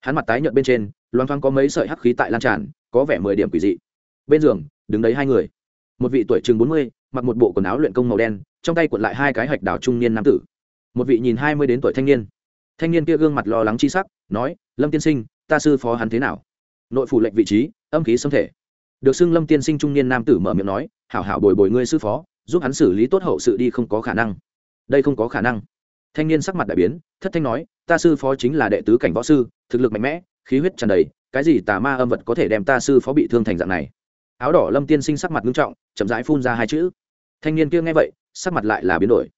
Hắn mặt tái nhợt bên trên, loang thoang có mấy sợi hắc khí tại lan tràn, có vẻ mười điểm quỷ dị. Bên giường đứng đấy hai người. Một vị tuổi chừng bốn mươi, mặc một bộ quần áo luyện công màu đen, trong tay cuộn lại hai cái hạch đào trung niên nam tử. Một vị nhìn hai mươi đến tuổi thanh niên. Thanh niên kia gương mặt lo lắng chi sắc, nói, lâm tiên sinh, ta sư phó hắn thế nào? Nội phủ lệnh vị trí, âm khí xâm thể. Được xưng lâm tiên sinh trung niên nam tử mở miệng nói, hảo hảo bồi bồi ngươi sư phó, giúp hắn xử lý tốt hậu sự đi không có khả năng. Đây không có khả năng. Thanh niên sắc mặt đại biến, thất thanh nói, ta sư phó chính là đệ tứ cảnh võ sư, thực lực mạnh mẽ, khí huyết tràn đầy, cái gì tà ma âm vật có thể đem ta sư phó bị thương thành dạng này? Áo đỏ lâm tiên sinh sắc mặt nghiêm trọng, chậm rãi phun ra hai chữ. Thanh niên kia nghe vậy, sắc mặt lại là biến đổi.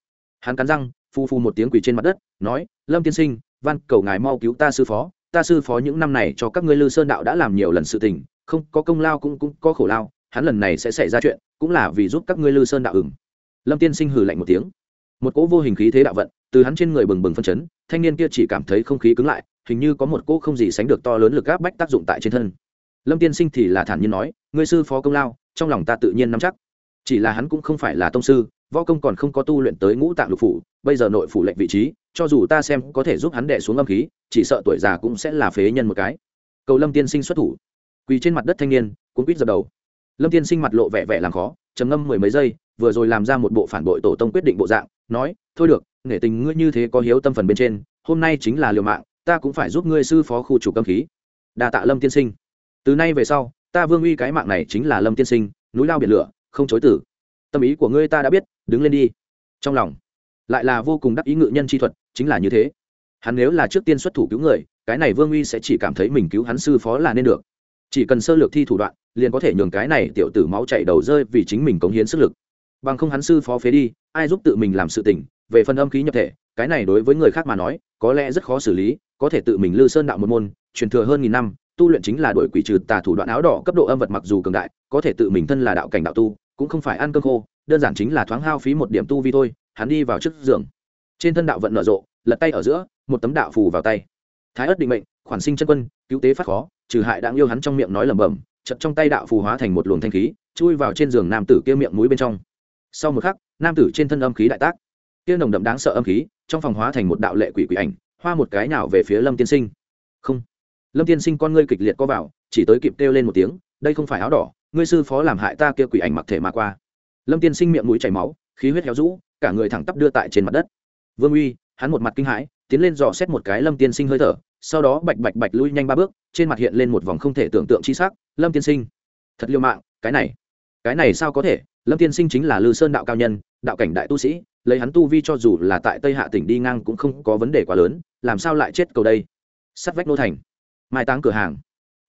Hắn cắn răng phu phu một tiếng quỳ trên mặt đất, nói, lâm tiên sinh, van cầu ngài mau cứu ta sư phó, ta sư phó những năm này cho các ngươi lư sơn đạo đã làm nhiều lần sự tình, không, có công lao cũng cũng có khổ lao, hắn lần này sẽ xảy ra chuyện, cũng là vì giúp các ngươi lư sơn đạo ửng lâm tiên sinh hừ lạnh một tiếng. Một cỗ vô hình khí thế đạo vận, từ hắn trên người bừng bừng phân chấn, thanh niên kia chỉ cảm thấy không khí cứng lại, hình như có một cỗ không gì sánh được to lớn lực áp bách tác dụng tại trên thân. Lâm tiên sinh thì là thản nhiên nói ngươi sư phó công lao, trong lòng ta tự nhiên nắm chắc. Chỉ là hắn cũng không phải là tông sư, võ công còn không có tu luyện tới ngũ tạng lục phủ, bây giờ nội phủ lệnh vị trí, cho dù ta xem có thể giúp hắn đẻ xuống âm khí, chỉ sợ tuổi già cũng sẽ là phế nhân một cái. Cầu lâm tiên sinh xuất thủ. Quỳ trên mặt đất thanh niên, cuốn quýt dập đầu. Lâm tiên sinh mặt lộ vẻ vẻ làm khó, trầm ngâm mười mấy giây, vừa rồi làm ra một bộ phản bội tổ tông quyết định bộ dạng, nói, thôi được, nể tình ngươi như thế có hiếu tâm phần bên trên, hôm nay chính là liều mạng, ta cũng phải giúp ngươi sư phó khu chủ âm khí. Đà tạ lâm tiên sinh. Từ nay về sau ta vương uy cái mạng này chính là lâm tiên sinh, núi lao biển lửa, không chối tử tâm ý của ngươi ta đã biết, đứng lên đi. Trong lòng, lại là vô cùng đắc ý ngự nhân chi thuật, chính là như thế. Hắn nếu là trước tiên xuất thủ cứu người, cái này vương uy sẽ chỉ cảm thấy mình cứu hắn sư phó là nên được. Chỉ cần sơ lược thi thủ đoạn, liền có thể nhường cái này tiểu tử máu chảy đầu rơi vì chính mình cống hiến sức lực. Bằng không hắn sư phó phế đi, ai giúp tự mình làm sự tỉnh về phần âm khí nhập thể, cái này đối với người khác mà nói, có lẽ rất khó xử lý, có thể tự mình lư sơn đạo một môn, truyền thừa hơn nghìn năm tu luyện chính là đổi quỷ trừ tà thủ đoạn áo đỏ cấp độ âm vật mặc dù cường đại, có thể tự mình thân là đạo cảnh đạo tu, cũng không phải ăn cơm khô, đơn giản chính là thoáng hao phí một điểm tu vi thôi, hắn đi vào trước giường. Trên thân đạo vận nở rộ, lật tay ở giữa, một tấm đạo phù vào tay. Thái ất định mệnh, khoản sinh chân quân, cứu tế phát khó, trừ hại đang yêu hắn trong miệng nói lẩm bẩm chật trong tay đạo phù hóa thành một luồng thanh khí, chui vào trên giường nam tử kia miệng mũi bên trong. Sau một khắc, nam tử trên thân âm khí đại tác. Kia nồng đậm đáng sợ âm khí, trong phòng hóa thành một đạo lệ quỷ quỷ ảnh, hoa một cái nào về phía lâm tiên sinh. Không lâm tiên sinh con ngươi kịch liệt có vào, chỉ tới kịp kêu lên một tiếng, đây không phải áo đỏ, ngươi sư phó làm hại ta kia quỷ ảnh mặc thể mà qua. Lâm tiên sinh miệng mũi chảy máu, khí huyết héo rũ, cả người thẳng tắp đưa tại trên mặt đất. Vương uy, hắn một mặt kinh hãi, tiến lên dò xét một cái lâm tiên sinh hơi thở, sau đó bạch bạch bạch lui nhanh ba bước, trên mặt hiện lên một vòng không thể tưởng tượng chi sắc, lâm tiên sinh, thật liêu mạng, cái này cái này sao có thể? Lâm tiên sinh chính là lư sơn đạo cao nhân, đạo cảnh đại tu sĩ, lấy hắn tu vi cho dù là tại tây hạ tỉnh đi ngang cũng không có vấn đề quá lớn, làm sao lại chết cầu đây? Sắt vách nô thành mai táng cửa hàng.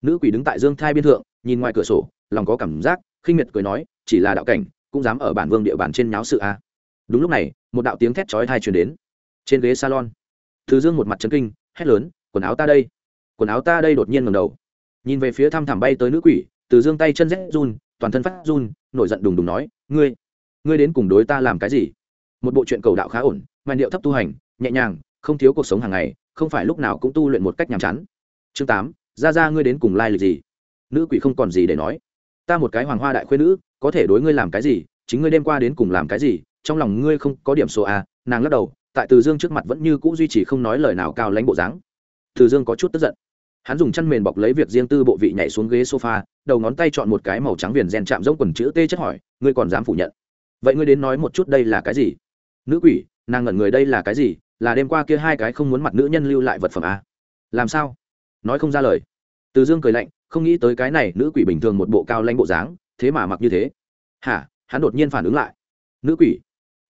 Nữ quỷ đứng tại dương thai biên thượng, nhìn ngoài cửa sổ, lòng có cảm giác, khinh miệt cười nói, chỉ là đạo cảnh, cũng dám ở bản vương địa bàn trên nháo sự a. Đúng lúc này, một đạo tiếng thét chói thai truyền đến. Trên ghế salon thứ dương một mặt trấn kinh, hét lớn, quần áo ta đây. Quần áo ta đây đột nhiên ngầm đầu. Nhìn về phía thăm thẳm bay tới nữ quỷ, từ dương tay chân rét run, toàn thân phát run, nổi giận đùng đùng nói, ngươi ngươi đến cùng đối ta làm cái gì? Một bộ chuyện cầu đạo khá ổn mà điệu thấp tu hành, nhẹ nhàng, không thiếu cuộc sống hàng ngày, không phải lúc nào cũng tu luyện một cách nhàm chán chương tám ra ra ngươi đến cùng lai lịch gì? Nữ quỷ không còn gì để nói. Ta một cái hoàng hoa đại khuê nữ, có thể đối ngươi làm cái gì, chính ngươi đêm qua đến cùng làm cái gì, trong lòng ngươi không có điểm số a nàng lắc đầu, tại từ dương trước mặt vẫn như cũ duy trì không nói lời nào cao lãnh bộ dáng. Từ dương có chút tức giận. Hắn dùng chăn mền bọc lấy việc riêng tư bộ vị nhảy xuống ghế sofa, đầu ngón tay chọn một cái màu trắng viền rèn chạm giống quần chữ t chất hỏi, ngươi còn dám phủ nhận? Vậy ngươi đến nói một chút đây là cái gì? Nữ quỷ, nàng ngẩn người, đây là cái gì? Là đêm qua kia hai cái không muốn mặt nữ nhân lưu lại vật phẩm à? làm sao? Nói không ra lời. Từ dương cười lạnh, không nghĩ tới cái này nữ quỷ bình thường một bộ cao lanh bộ dáng, thế mà mặc như thế. Hả? Hắn đột nhiên phản ứng lại. Nữ quỷ?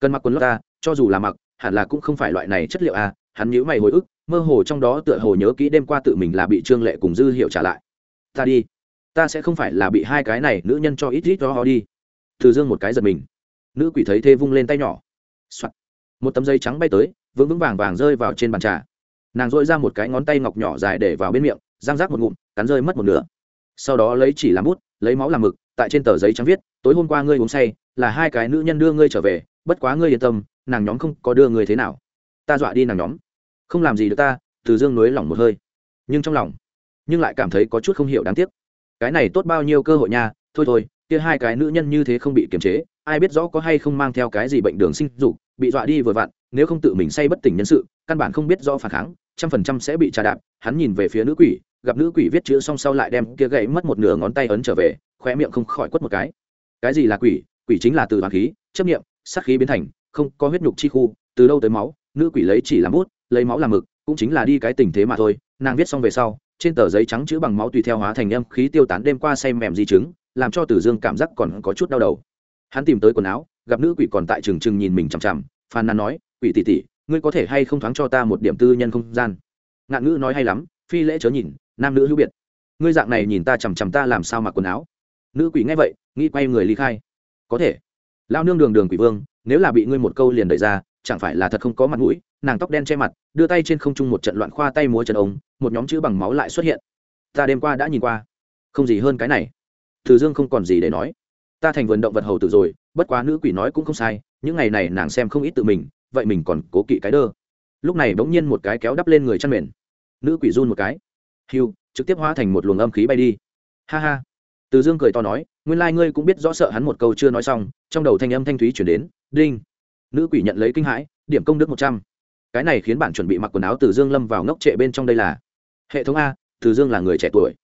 Cần mặc quần lót ta cho dù là mặc, hẳn là cũng không phải loại này chất liệu à. Hắn nhíu mày hồi ức, mơ hồ trong đó tựa hồ nhớ kỹ đêm qua tự mình là bị trương lệ cùng dư hiệu trả lại. Ta đi. Ta sẽ không phải là bị hai cái này nữ nhân cho ít ít cho họ đi. Từ dương một cái giật mình. Nữ quỷ thấy thế vung lên tay nhỏ、Soạn. một tấm dây trắng bay tới, vững vững vàng vàng rơi vào trên bàn trà nàng dội ra một cái ngón tay ngọc nhỏ dài để vào bên miệng, răng rác một ngụm, cắn rơi mất một nửa. Sau đó lấy chỉ làm bút, lấy máu làm mực, tại trên tờ giấy trắng viết, tối hôm qua ngươi uống say, là hai cái nữ nhân đưa ngươi trở về, bất quá ngươi yên tâm, nàng nhóm không có đưa ngươi thế nào. Ta dọa đi nàng nhóm. Không làm gì được ta, từ dương nối lỏng một hơi. Nhưng trong lòng, nhưng lại cảm thấy có chút không hiểu đáng tiếc. Cái này tốt bao nhiêu cơ hội nha, thôi thôi, kia hai cái nữ nhân như thế không bị kiềm chế, ai biết rõ có hay không mang theo cái gì bệnh đường sinh dục, bị dọa đi vừa vặn nếu không tự mình say bất tỉnh nhân sự, căn bản không biết do phản kháng, trăm phần trăm sẽ bị trà đạp. Hắn nhìn về phía nữ quỷ, gặp nữ quỷ viết chữ xong sau lại đem kia gãy mất một nửa ngón tay ấn trở về khoe miệng không khỏi quất một cái. Cái gì là quỷ? Quỷ chính là từ hoàng khí, chấp nghiệm sát khí biến thành, không có huyết nhục chi khu, từ đâu tới máu, nữ quỷ lấy chỉ làm bút, lấy máu làm mực, cũng chính là đi cái tình thế mà thôi. Nàng viết xong về sau, trên tờ giấy trắng chữ bằng máu tùy theo hóa thành âm khí tiêu tán đêm qua say mềm di chứng, làm cho tử dương cảm giác còn có chút đau đầu. Hắn tìm tới quần áo, gặp nữ quỷ còn tại trừng trừng nhìn mình chằm chằm, phàn nàn nói quỷ tỷ tỷ, ngươi có thể hay không thoáng cho ta một điểm tư nhân không gian? Ngạn ngữ nói hay lắm, phi lễ chớ nhìn, nam nữ hữu biệt. Ngươi dạng này nhìn ta chằm chằm ta làm sao mặc quần áo? Nữ quỷ nghe vậy, nghĩ quay người ly khai. Có thể. Lao nương đường đường quỷ vương, nếu là bị ngươi một câu liền đẩy ra, chẳng phải là thật không có mặt mũi? Nàng tóc đen che mặt, đưa tay trên không trung một trận loạn khoa tay múa chân ống, một nhóm chữ bằng máu lại xuất hiện. Ta đêm qua đã nhìn qua. Không gì hơn cái này. Từ dương không còn gì để nói. Ta thành vườn động vật hầu tử rồi, bất quá nữ quỷ nói cũng không sai, những ngày này nàng xem không ít tự mình vậy mình còn cố kỵ cái đơ. Lúc này bỗng nhiên một cái kéo đắp lên người chăn mền. Nữ quỷ run một cái. Hiu trực tiếp hóa thành một luồng âm khí bay đi. Ha ha. Từ dương cười to nói, nguyên lai、like、ngươi cũng biết rõ sợ hắn một câu chưa nói xong, trong đầu thanh âm thanh thúy chuyển đến, đinh. Nữ quỷ nhận lấy kinh hãi, điểm công đức một trăm. Cái này khiến bạn chuẩn bị mặc quần áo từ dương lâm vào ngốc trệ bên trong đây là hệ thống a, từ dương là người trẻ tuổi.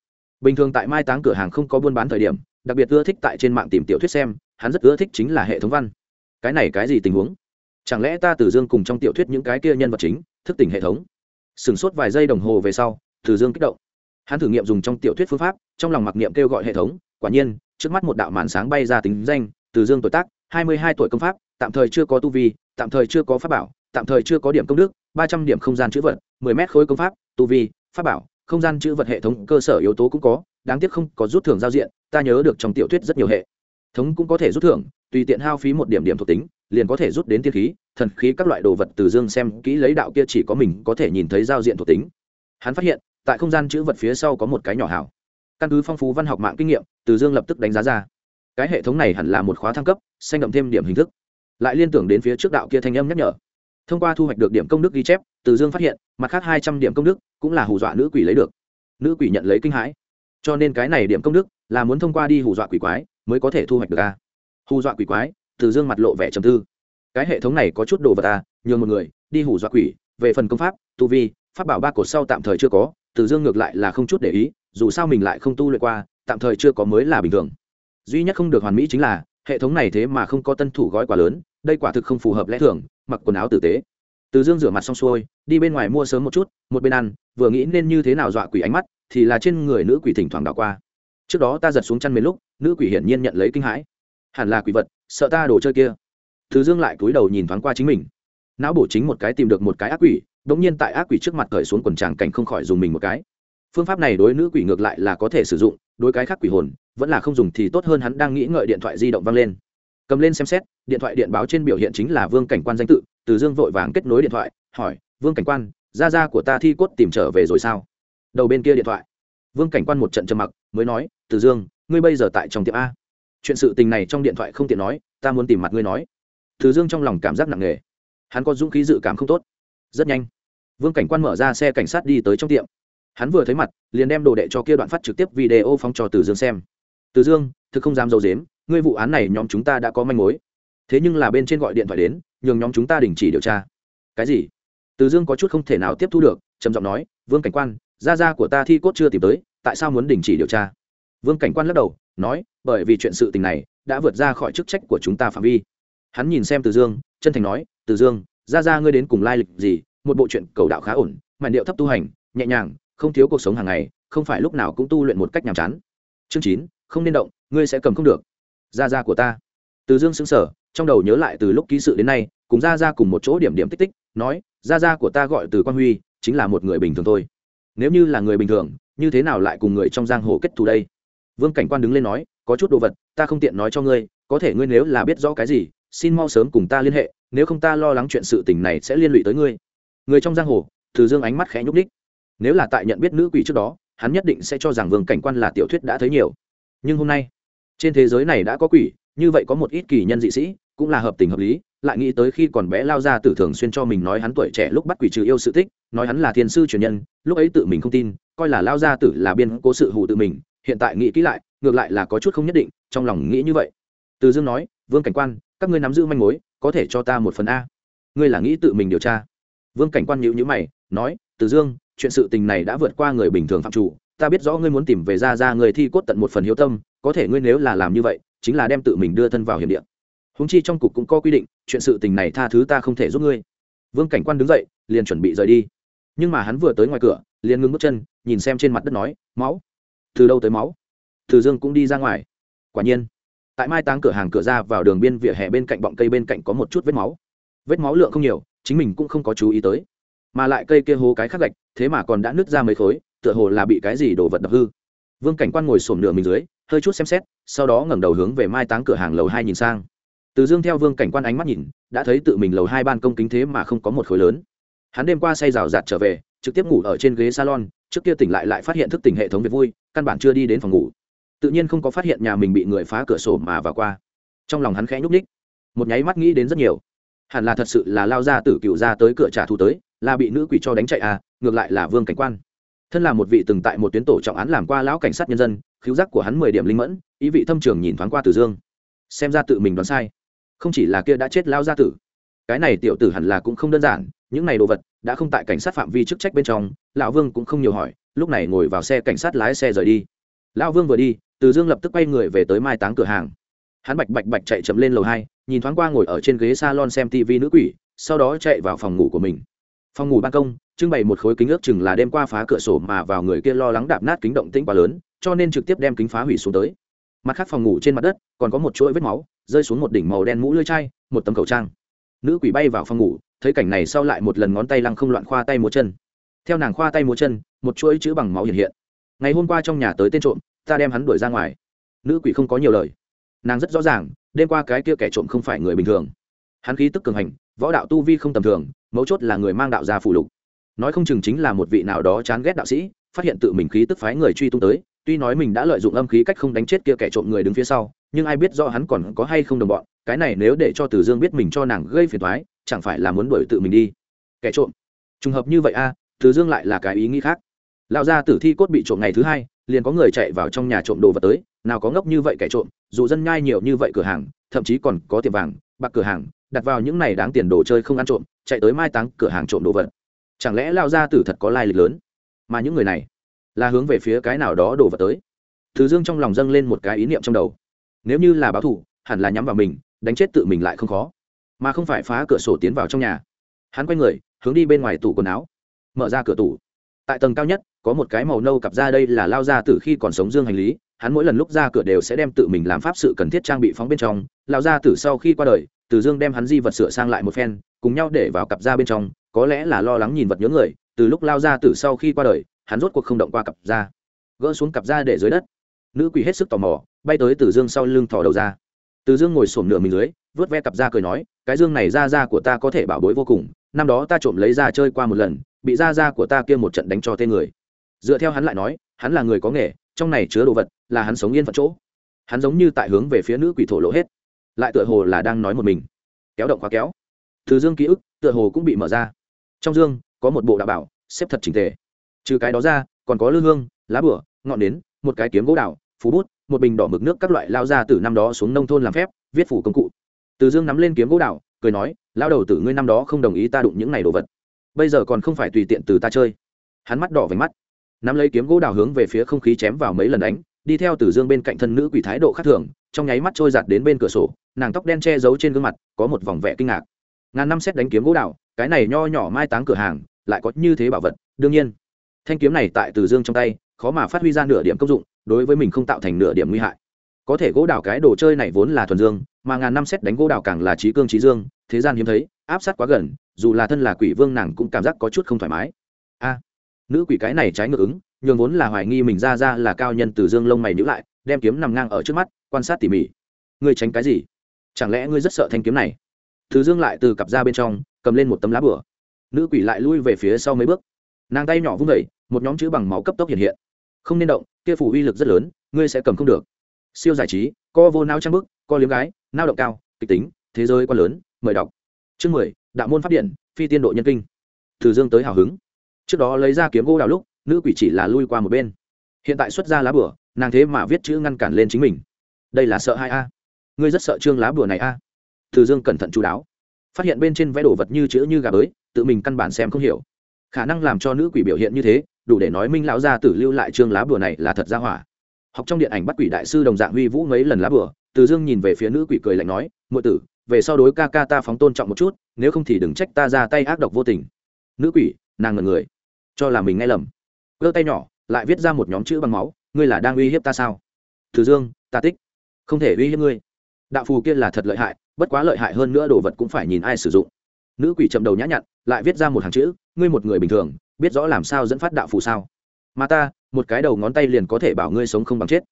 Bình thường tại mai táng cửa hàng không có buôn bán thời điểm, đặc biệt ưa thích tại trên mạng tìm tiểu thuyết xem, hắn rất ưa thích chính là hệ thống văn. Cái này cái gì tình huống? Chẳng lẽ ta từ dương cùng trong tiểu thuyết những cái kia nhân vật chính, thức tỉnh hệ thống? Sửng sốt vài giây đồng hồ về sau, từ dương kích động. Hắn thử nghiệm dùng trong tiểu thuyết phương pháp, trong lòng mặc niệm kêu gọi hệ thống, quả nhiên, trước mắt một đạo màn sáng bay ra tính danh, từ dương tuổi tác, hai mươi hai tuổi công pháp, tạm thời chưa có tu vi, tạm thời chưa có pháp bảo, tạm thời chưa có điểm công đức, ba trăm điểm không gian chữ vật, mười mét khối công pháp, tu vi, pháp bảo, không gian chữ vật hệ thống, cơ sở yếu tố cũng có, đáng tiếc không có rút thưởng giao diện, ta nhớ được trong tiểu thuyết rất nhiều hệ thống cũng có thể rút thưởng, tùy tiện hao phí một điểm điểm thuộc tính liền có thể rút đến tiên khí, thần khí các loại đồ vật từ dương xem kỹ lấy đạo kia chỉ có mình có thể nhìn thấy giao diện thuộc tính. Hắn phát hiện, tại không gian chữ vật phía sau có một cái nhỏ hảo. Căn cứ phong phú văn học mạng kinh nghiệm, từ dương lập tức đánh giá ra. Cái hệ thống này hẳn là một khóa thăng cấp, xanh đậm thêm điểm hình thức. Lại liên tưởng đến phía trước đạo kia thanh âm nhắc nhở. Thông qua thu hoạch được điểm công đức ghi chép, từ dương phát hiện, mặt khác hai trăm điểm công đức cũng là hù dọa nữ quỷ lấy được. Nữ quỷ nhận lấy kinh hãi. Cho nên cái này điểm công đức là muốn thông qua đi hù dọa quỷ quái mới có thể thu hoạch được a. Hù dọa quỷ quái từ dương mặt lộ vẻ trầm tư. Cái hệ thống này có chút đồ vật à? nhường một người, đi hù dọa quỷ, về phần công pháp, tu vi, pháp bảo ba cột sau tạm thời chưa có, từ dương ngược lại là không chút để ý, dù sao mình lại không tu luyện qua, tạm thời chưa có mới là bình thường. Duy nhất không được hoàn mỹ chính là, hệ thống này thế mà không có tân thủ gói quá lớn, đây quả thực không phù hợp lẽ thường, mặc quần áo tử tế. Từ dương rửa mặt xong xuôi, đi bên ngoài mua sớm một chút, một bên ăn, vừa nghĩ nên như thế nào dọa quỷ ánh mắt, thì là trên người nữ quỷ thỉnh thoảng đảo qua. Trước đó ta giật xuống chăn mấy lúc, nữ quỷ hiển nhiên nhận lấy kinh hãi hẳn là quỷ vật, sợ ta đồ chơi kia. Từ dương lại cúi đầu nhìn thoáng qua chính mình. Não bổ chính một cái tìm được một cái ác quỷ đ ỗ n g nhiên tại ác quỷ trước mặt cởi xuống quần tràng cảnh không khỏi dùng mình một cái. Phương pháp này đối nữ quỷ ngược lại là có thể sử dụng, đối cái khác quỷ hồn, vẫn là không dùng thì tốt hơn hắn đang nghĩ ngợi điện thoại di động vang lên. Cầm lên xem xét, điện thoại điện báo trên biểu hiện chính là vương cảnh quan danh tự, từ dương vội vàng kết nối điện thoại, hỏi, vương cảnh quan, gia gia của ta thi cốt tìm trở về rồi sao? Đầu bên kia điện thoại. Vương cảnh quan một trận trầm mặc, mới nói, từ dương, ngươi bây giờ tại trong tiệm a chuyện sự tình này trong điện thoại không tiện nói, ta muốn tìm mặt ngươi nói. Từ dương trong lòng cảm giác nặng nề. Hắn có dũng khí dự cảm không tốt. Rất nhanh, vương cảnh quan mở ra xe cảnh sát đi tới trong tiệm. Hắn vừa thấy mặt, liền đem đồ đệ cho kia đoạn phát trực tiếp video phóng cho từ dương xem. Từ dương, thực không dám d i ấ u dếm ngươi vụ án này nhóm chúng ta đã có manh mối. Thế nhưng là bên trên gọi điện thoại đến, nhường nhóm chúng ta đình chỉ điều tra. Cái gì? Từ dương có chút không thể nào tiếp thu được, trầm giọng nói, vương cảnh quan, gia gia của ta thi cốt chưa tìm tới, tại sao muốn đình chỉ điều tra? Vương cảnh quan lắc đầu, nói bởi vì chuyện sự tình này đã vượt ra khỏi chức trách của chúng ta phạm vi. Hắn nhìn xem từ dương, chân thành nói, từ dương, ra ra ngươi đến cùng lai lịch gì? Một bộ chuyện cầu đạo khá ổn mà điệu thấp tu hành, nhẹ nhàng, không thiếu cuộc sống hàng ngày, không phải lúc nào cũng tu luyện một cách nhàm chán. Chương chín, không nên động, ngươi sẽ cầm không được. Ra ra của ta. Từ dương xứng sở trong đầu nhớ lại từ lúc ký sự đến nay, cùng ra ra cùng một chỗ điểm điểm tích tích, nói, ra ra của ta gọi từ quan huy, chính là một người bình thường thôi. Nếu như là người bình thường, như thế nào lại cùng người trong giang hồ kết thù đây? Vương cảnh quan đứng lên nói có chút đồ vật, ta không tiện nói cho ngươi, có thể ngươi nếu là biết rõ cái gì, xin mau sớm cùng ta liên hệ, nếu không ta lo lắng chuyện sự tình này sẽ liên lụy tới ngươi. Người trong giang hồ, từ dương ánh mắt khẽ nhúc ních nếu là tại nhận biết nữ quỷ trước đó, hắn nhất định sẽ cho rằng vương cảnh quan là tiểu thuyết đã thấy nhiều. Nhưng hôm nay, trên thế giới này đã có quỷ, như vậy có một ít kỳ nhân dị sĩ, cũng là hợp tình hợp lý, lại nghĩ tới khi còn bé lao ra tử thường xuyên cho mình nói hắn tuổi trẻ lúc bắt quỷ trừ yêu sự tích, nói hắn là thiên sư truyền nhân, lúc ấy tự mình không tin, coi là lao gia tử là biên cố sự hù tự mình, hiện tại nghĩ kỹ lại ngược lại là có chút không nhất định, trong lòng nghĩ như vậy. Từ dương nói, vương cảnh quan, các ngươi nắm giữ manh mối, có thể cho ta một phần a. Ngươi là nghĩ tự mình điều tra? Vương cảnh quan nhịu nhữ mày, nói, từ dương, chuyện sự tình này đã vượt qua người bình thường phạm chủ. Ta biết rõ ngươi muốn tìm về ra ra người thi cốt tận một phần hiếu tâm, có thể ngươi nếu là làm như vậy, chính là đem tự mình đưa thân vào hiểm địa. Húng chi trong cục cũng có quy định, chuyện sự tình này tha thứ ta không thể giúp ngươi. Vương cảnh quan đứng dậy, liền chuẩn bị rời đi. Nhưng mà hắn vừa tới ngoài cửa, liền ngưng bước chân, nhìn xem trên mặt đất nói, máu. Từ đâu tới máu? Từ dương cũng đi ra ngoài. Quả nhiên, tại mai táng cửa hàng cửa ra vào đường biên vỉa hè bên cạnh bọng cây bên cạnh có một chút vết máu. Vết máu lượng không nhiều, chính mình cũng không có chú ý tới. Mà lại cây kia hố cái khắc gạch, thế mà còn đã nứt ra mấy khối, tựa hồ là bị cái gì đồ vật đập hư. Vương cảnh quan ngồi xổm nửa mình dưới, hơi chút xem xét, sau đó ngẩng đầu hướng về mai táng cửa hàng lầu hai nhìn sang. Từ dương theo vương cảnh quan ánh mắt nhìn, đã thấy tự mình lầu hai ban công kính thế mà không có một khối lớn. Hắn đêm qua say rào rạt trở về, trực tiếp ngủ ở trên ghế salon, trước kia tỉnh lại lại phát hiện thức tỉnh hệ thống việc vui, căn bản chưa đi đến phòng ngủ tự nhiên không có phát hiện nhà mình bị người phá cửa sổ mà vào qua. Trong lòng hắn khẽ nhúc ních một nháy mắt nghĩ đến rất nhiều. Hẳn là thật sự là lao ra tử cựu ra tới cửa trả thù tới, là bị nữ quỷ cho đánh chạy à ngược lại là vương cảnh quan. Thân là một vị từng tại một tuyến tổ trọng án làm qua lão cảnh sát nhân dân, khiếu giác của hắn mười điểm linh mẫn, ý vị thâm trường nhìn thoáng qua từ dương. Xem ra tự mình đoán sai. Không chỉ là kia đã chết lao gia tử, cái này tiểu tử hẳn là cũng không đơn giản, những này đồ vật đã không tại cảnh sát phạm vi chức trách bên trong, lão vương cũng không nhiều hỏi, lúc này ngồi vào xe cảnh sát lái xe rời đi lão vương vừa đi, từ dương lập tức quay người về tới mai táng cửa hàng. Hắn bạch bạch bạch chạy chậm lên lầu hai, nhìn thoáng qua ngồi ở trên ghế s a lon xem tv nữ quỷ, sau đó chạy vào phòng ngủ của mình. Phòng ngủ ban công, trưng bày một khối kính ước chừng là đêm qua phá cửa sổ mà vào người kia lo lắng đạp nát kính động tĩnh quá lớn, cho nên trực tiếp đem kính phá hủy xuống tới. Mặt khác phòng ngủ trên mặt đất, còn có một chuỗi vết máu, rơi xuống một đỉnh màu đen mũ lưỡi chai, một tấm khẩu trang. Nữ quỷ bay vào phòng ngủ, thấy cảnh này sau lại một lần ngón tay lăng không loạn khoa tay múa chân. Theo nàng khoa tay múa chân, một chuỗi chữ bằng máu hiện hiện ngày hôm qua trong nhà tới tên trộm, ta đem hắn đuổi ra ngoài. Nữ quỷ không có nhiều lời. Nàng rất rõ ràng, đêm qua cái kia kẻ trộm không phải người bình thường. Hắn khí tức cường hành, võ đạo tu vi không tầm thường, mấu chốt là người mang đạo gia phụ lục. Nói không chừng chính là một vị nào đó chán ghét đạo sĩ, phát hiện tự mình khí tức phái người truy tung tới, tuy nói mình đã lợi dụng âm khí cách không đánh chết kia kẻ trộm người đứng phía sau, nhưng ai biết do hắn còn có hay không đồng bọn, cái này nếu để cho từ dương biết mình cho nàng gây phiền thoái chẳng phải là muốn đuổi tự mình đi. Kẻ trộm. Trùng hợp như vậy a, từ dương lại là cái ý nghĩ khác lão gia tử thi cốt bị trộm ngày thứ hai, liền có người chạy vào trong nhà trộm đồ vật tới, nào có ngốc như vậy kẻ trộm, dù dân nhai nhiều như vậy cửa hàng, thậm chí còn có tiệm vàng, bạc cửa hàng, đặt vào những này đáng tiền đồ chơi không ăn trộm, chạy tới mai táng cửa hàng trộm đồ vật. Chẳng lẽ lao gia tử thật có lai lịch lớn? Mà những người này là hướng về phía cái nào đó đồ vật tới? Thứ dương trong lòng dâng lên một cái ý niệm trong đầu. Nếu như là báo thủ hẳn là nhắm vào mình, đánh chết tự mình lại không khó. Mà không phải phá cửa sổ tiến vào trong nhà. Hắn quay người, hướng đi bên ngoài tủ quần áo, mở ra cửa tủ. Tại tầng cao nhất có một cái màu nâu cặp ra đây là lao ra từ khi còn sống dương hành lý, hắn mỗi lần lúc ra cửa đều sẽ đem tự mình làm pháp sự cần thiết trang bị phóng bên trong lao ra từ sau khi qua đời, từ dương đem hắn di vật sửa sang lại một phen, cùng nhau để vào cặp ra bên trong, có lẽ là lo lắng nhìn vật nhớ người, từ lúc lao ra từ sau khi qua đời, hắn rốt cuộc không động qua cặp ra gỡ xuống cặp ra để dưới đất. Nữ quỷ hết sức tò mò, bay tới từ dương sau lưng thò đầu ra. Từ dương ngồi sổm nửa mình dưới vớt ve cặp ra cười nói, cái dương này ra ra của ta có thể bảo bối vô cùng, năm đó ta trộm lấy ra chơi qua một lần, bị ra ra của ta kia một trận đánh cho tên người dựa theo hắn lại nói, hắn là người có nghề, trong này chứa đồ vật là hắn sống yên phận chỗ. Hắn giống như tại hướng về phía nữ quỷ thổ lộ hết. Lại tựa hồ là đang nói một mình. Kéo động khóa kéo. Từ dương ký ức, tựa hồ cũng bị mở ra. Trong dương, có một bộ đạo bảo, xếp thật chỉnh tề. Trừ cái đó ra, còn có lư hương, lá bửa, ngọn nến, một cái kiếm gỗ đào, phú bút, một bình đỏ mực nước các loại lao ra từ năm đó xuống nông thôn làm phép, viết phủ công cụ. Từ dương nắm lên kiếm gỗ đào, cười nói, lao đầu tử ngươi năm đó không đồng ý ta đụng những này đồ vật. Bây giờ còn không phải tùy tiện từ ta chơi. Hắn mắt đỏ váy mắt nắm lấy kiếm gỗ đào hướng về phía không khí chém vào mấy lần đánh, đi theo Tử dương bên cạnh thân nữ quỷ thái độ khác thường, trong nháy mắt trôi giạt đến bên cửa sổ, nàng tóc đen che giấu trên gương mặt, có một vòng vẻ kinh ngạc. Ngàn năm xét đánh kiếm gỗ đào, cái này nho nhỏ mai táng cửa hàng, lại có như thế bảo vật, đương nhiên. Thanh kiếm này tại Tử dương trong tay, khó mà phát huy ra nửa điểm công dụng, đối với mình không tạo thành nửa điểm nguy hại. Có thể gỗ đào cái đồ chơi này vốn là thuần dương, mà ngàn năm xét đánh gỗ đào càng là trí cương trí dương, thế gian hiếm thấy, áp sát quá gần, dù là thân là quỷ vương nàng cũng cảm giác có chút không thoải mái. A nữ quỷ cái này trái ngược ứng, nhường vốn là hoài nghi mình ra ra là cao nhân từ dương lông mày nhữ lại, đem kiếm nằm ngang ở trước mắt, quan sát tỉ mỉ. Ngươi tránh cái gì? Chẳng lẽ ngươi rất sợ thanh kiếm này? Thứ dương lại từ cặp ra bên trong, cầm lên một tấm lá bửa nữ quỷ lại lui về phía sau mấy bước. Nàng tay nhỏ vung vẩy một nhóm chữ bằng máu cấp tốc hiện hiện. Không nên động, kia phủ uy lực rất lớn, ngươi sẽ cầm không được. Siêu giải trí, co vô nao trang bức, co liếm gái, nao động cao, kịch tính, thế giới quá lớn, mời đọc. Chương mười, đạo môn phát điện phi tiên độ nhân kinh. Từ dương tới hào hứng trước đó lấy ra kiếm gỗ đào lúc, nữ quỷ chỉ là lui qua một bên. Hiện tại xuất ra lá bửa nàng thế mà viết chữ ngăn cản lên chính mình. Đây là sợ hai a. Ngươi rất sợ trương lá bửa này a. Từ dương cẩn thận chú đáo. Phát hiện bên trên vẽ đồ vật như chữ như gà bới, tự mình căn bản xem không hiểu. Khả năng làm cho nữ quỷ biểu hiện như thế, đủ để nói minh lão gia tử lưu lại trương lá bửa này là thật ra hỏa. Học trong điện ảnh bắt quỷ đại sư đồng dạng huy vũ mấy lần lá bửa từ dương nhìn về phía nữ quỷ cười lạnh nói, muội tử, về sau đối ca ca ta phóng tôn trọng một chút, nếu không thì đừng trách ta ra tay ác độc vô tình. Nữ quỷ, nàng ngần người cho là mình nghe lầm. Cơ tay nhỏ, lại viết ra một nhóm chữ bằng máu, ngươi là đang uy hiếp ta sao? Thử dương, ta tích không thể uy hiếp ngươi. Đạo phù kia là thật lợi hại, bất quá lợi hại hơn nữa đồ vật cũng phải nhìn ai sử dụng. Nữ quỷ chậm đầu nhã nhặn, lại viết ra một hàng chữ, ngươi một người bình thường, biết rõ làm sao dẫn phát đạo phù sao? Mà ta, một cái đầu ngón tay liền có thể bảo ngươi sống không bằng chết.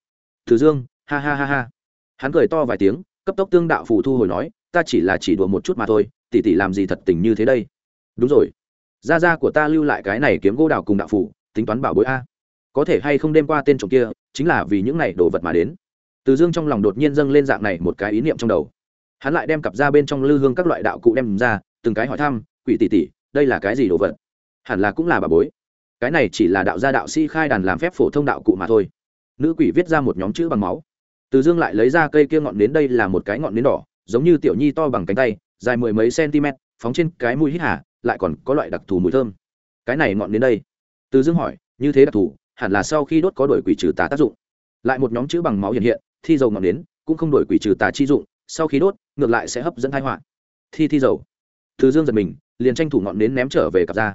Thử dương, ha ha ha ha. Hắn cười to vài tiếng, cấp tốc tương đạo phù thu hồi nói, ta chỉ là chỉ đùa một chút mà thôi, tỉ tỉ làm gì thật tình như thế đây? Đúng rồi gia gia của ta lưu lại cái này kiếm gỗ đào cùng đạo phủ, tính toán bảo bối a. Có thể hay không đêm qua tên trộm kia, chính là vì những này đồ vật mà đến. Từ dương trong lòng đột nhiên dâng lên dạng này một cái ý niệm trong đầu. Hắn lại đem cặp ra bên trong lư hương các loại đạo cụ đem ra, từng cái hỏi thăm, quỷ tỷ tỷ, đây là cái gì đồ vật? Hẳn là cũng là bà bối. Cái này chỉ là đạo gia đạo sĩ khai đàn làm phép phổ thông đạo cụ mà thôi. Nữ quỷ viết ra một nhóm chữ bằng máu. Từ dương lại lấy ra cây kia ngọn nến đây là một cái ngọn nến đỏ, giống như tiểu nhi to bằng cánh tay, dài mười mấy cm phóng trên cái mũi hít hà lại còn có loại đặc thù mùi thơm. Cái này ngọn đến đây. Từ dương hỏi, như thế đặc thù, hẳn là sau khi đốt có đổi quỷ trừ tà tác dụng. Lại một nhóm chữ bằng máu hiện hiện, thi dầu ngọn đến, cũng không đổi quỷ trừ tà chi dụng, sau khi đốt, ngược lại sẽ hấp dẫn thai họa. Thi thi dầu. Từ dương giật mình, liền tranh thủ ngọn đến ném trở về cặp ra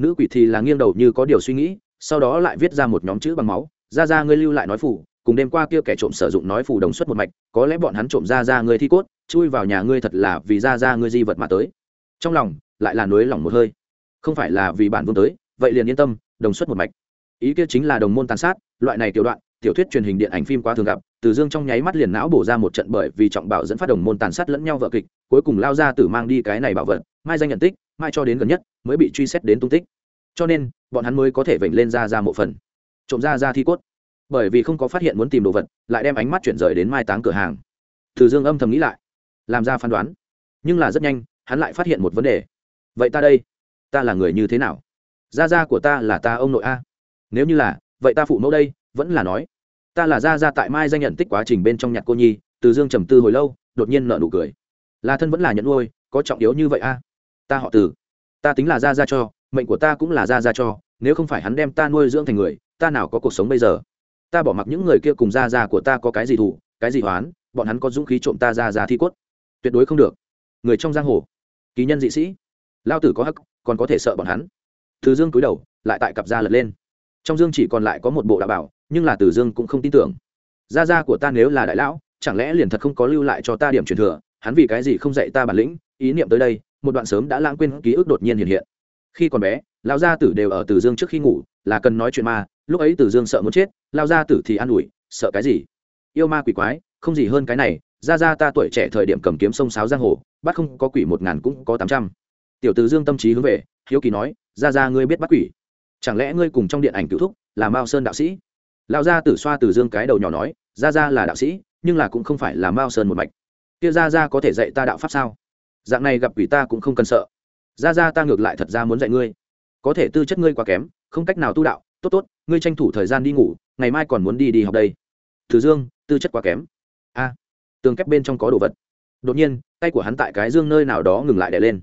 nữ quỷ thì là nghiêng đầu như có điều suy nghĩ, sau đó lại viết ra một nhóm chữ bằng máu. Ra ra ngươi lưu lại nói phủ cùng đêm qua kia kẻ trộm sử dụng nói phủ đồng xuất một mạch, có lẽ bọn hắn trộm ra ra ngươi thi cốt, chui vào nhà ngươi thật là vì ra ra ngươi di vật mà tới. Trong lòng lại là nối lỏng một hơi. Không phải là vì bản vương tới, vậy liền yên tâm, đồng xuất một mạch. Ý kia chính là đồng môn tàn sát, loại này tiểu đoạn, tiểu thuyết truyền hình điện ảnh phim quá thường gặp, từ dương trong nháy mắt liền não bổ ra một trận bởi vì trọng bảo dẫn phát đồng môn tàn sát lẫn nhau vợ kịch, cuối cùng lao ra tử mang đi cái này bảo vật, mai danh nhận tích, mai cho đến gần nhất, mới bị truy xét đến tung tích. Cho nên, bọn hắn mới có thể vểnh lên ra ra một phần. Trộm ra ra thi cốt. Bởi vì không có phát hiện muốn tìm đồ vật, lại đem ánh mắt chuyển rời đến mai táng cửa hàng. Từ dương âm thầm nghĩ lại, làm ra phán đoán. Nhưng là rất nhanh, hắn lại phát hiện một vấn đề vậy ta đây, ta là người như thế nào? Gia gia của ta là ta ông nội a. Nếu như là, vậy ta phụ mẫu đây, vẫn là nói. Ta là gia gia tại mai danh nhận tích quá trình bên trong nhạc cô nhi, từ dương trầm tư hồi lâu, đột nhiên nợ nụ cười. Là thân vẫn là nhận nuôi, có trọng yếu như vậy a? Ta họ từ. Ta tính là gia gia cho, mệnh của ta cũng là gia gia cho, nếu không phải hắn đem ta nuôi dưỡng thành người, ta nào có cuộc sống bây giờ? Ta bỏ mặc những người kia cùng gia gia của ta có cái gì thủ cái gì hoán bọn hắn có dũng khí trộm ta ra ra thi cốt. Tuyệt đối không được. Người trong giang hồ. Kỳ nhân dị sĩ lao tử có hắc, còn có thể sợ bọn hắn. Từ dương cúi đầu, lại tại cặp da lật lên. Trong dương chỉ còn lại có một bộ đạo bảo, nhưng là từ dương cũng không tin tưởng. Gia gia của ta nếu là đại lão, chẳng lẽ liền thật không có lưu lại cho ta điểm truyền thừa? Hắn vì cái gì không dạy ta bản lĩnh? Ý niệm tới đây, một đoạn sớm đã lãng quên ký ức đột nhiên hiện hiện. Khi còn bé, lão gia tử đều ở từ dương trước khi ngủ, là cần nói chuyện ma. Lúc ấy từ dương sợ muốn chết lao gia tử thì an ủi, sợ cái gì? Yêu ma quỷ quái, không gì hơn cái này. Ra ra ta tuổi trẻ thời điểm cầm kiếm sông sáo giang hồ, bắt không có quỷ một ngàn cũng có tám trăm tiểu từ dương tâm trí hướng về, hiếu kỳ nói, ra ra, ngươi biết bắt quỷ? Chẳng lẽ ngươi cùng trong điện ảnh cựu thúc là mao sơn đạo sĩ? Lão gia tử xoa từ dương cái đầu nhỏ nói, ra ra là đạo sĩ, nhưng là cũng không phải là mao sơn một mạch. Kia ra ra có thể dạy ta đạo pháp sao? Dạng này gặp quỷ ta cũng không cần sợ. Ra ra, ta ngược lại thật ra muốn dạy ngươi. Có thể tư chất ngươi quá kém, không cách nào tu đạo. Tốt tốt, ngươi tranh thủ thời gian đi ngủ, ngày mai còn muốn đi đi học đây. Từ dương, tư chất quá kém. A, tường kép bên trong có đồ vật. Đột nhiên, tay của hắn tại cái dương nơi nào đó ngừng lại đè lên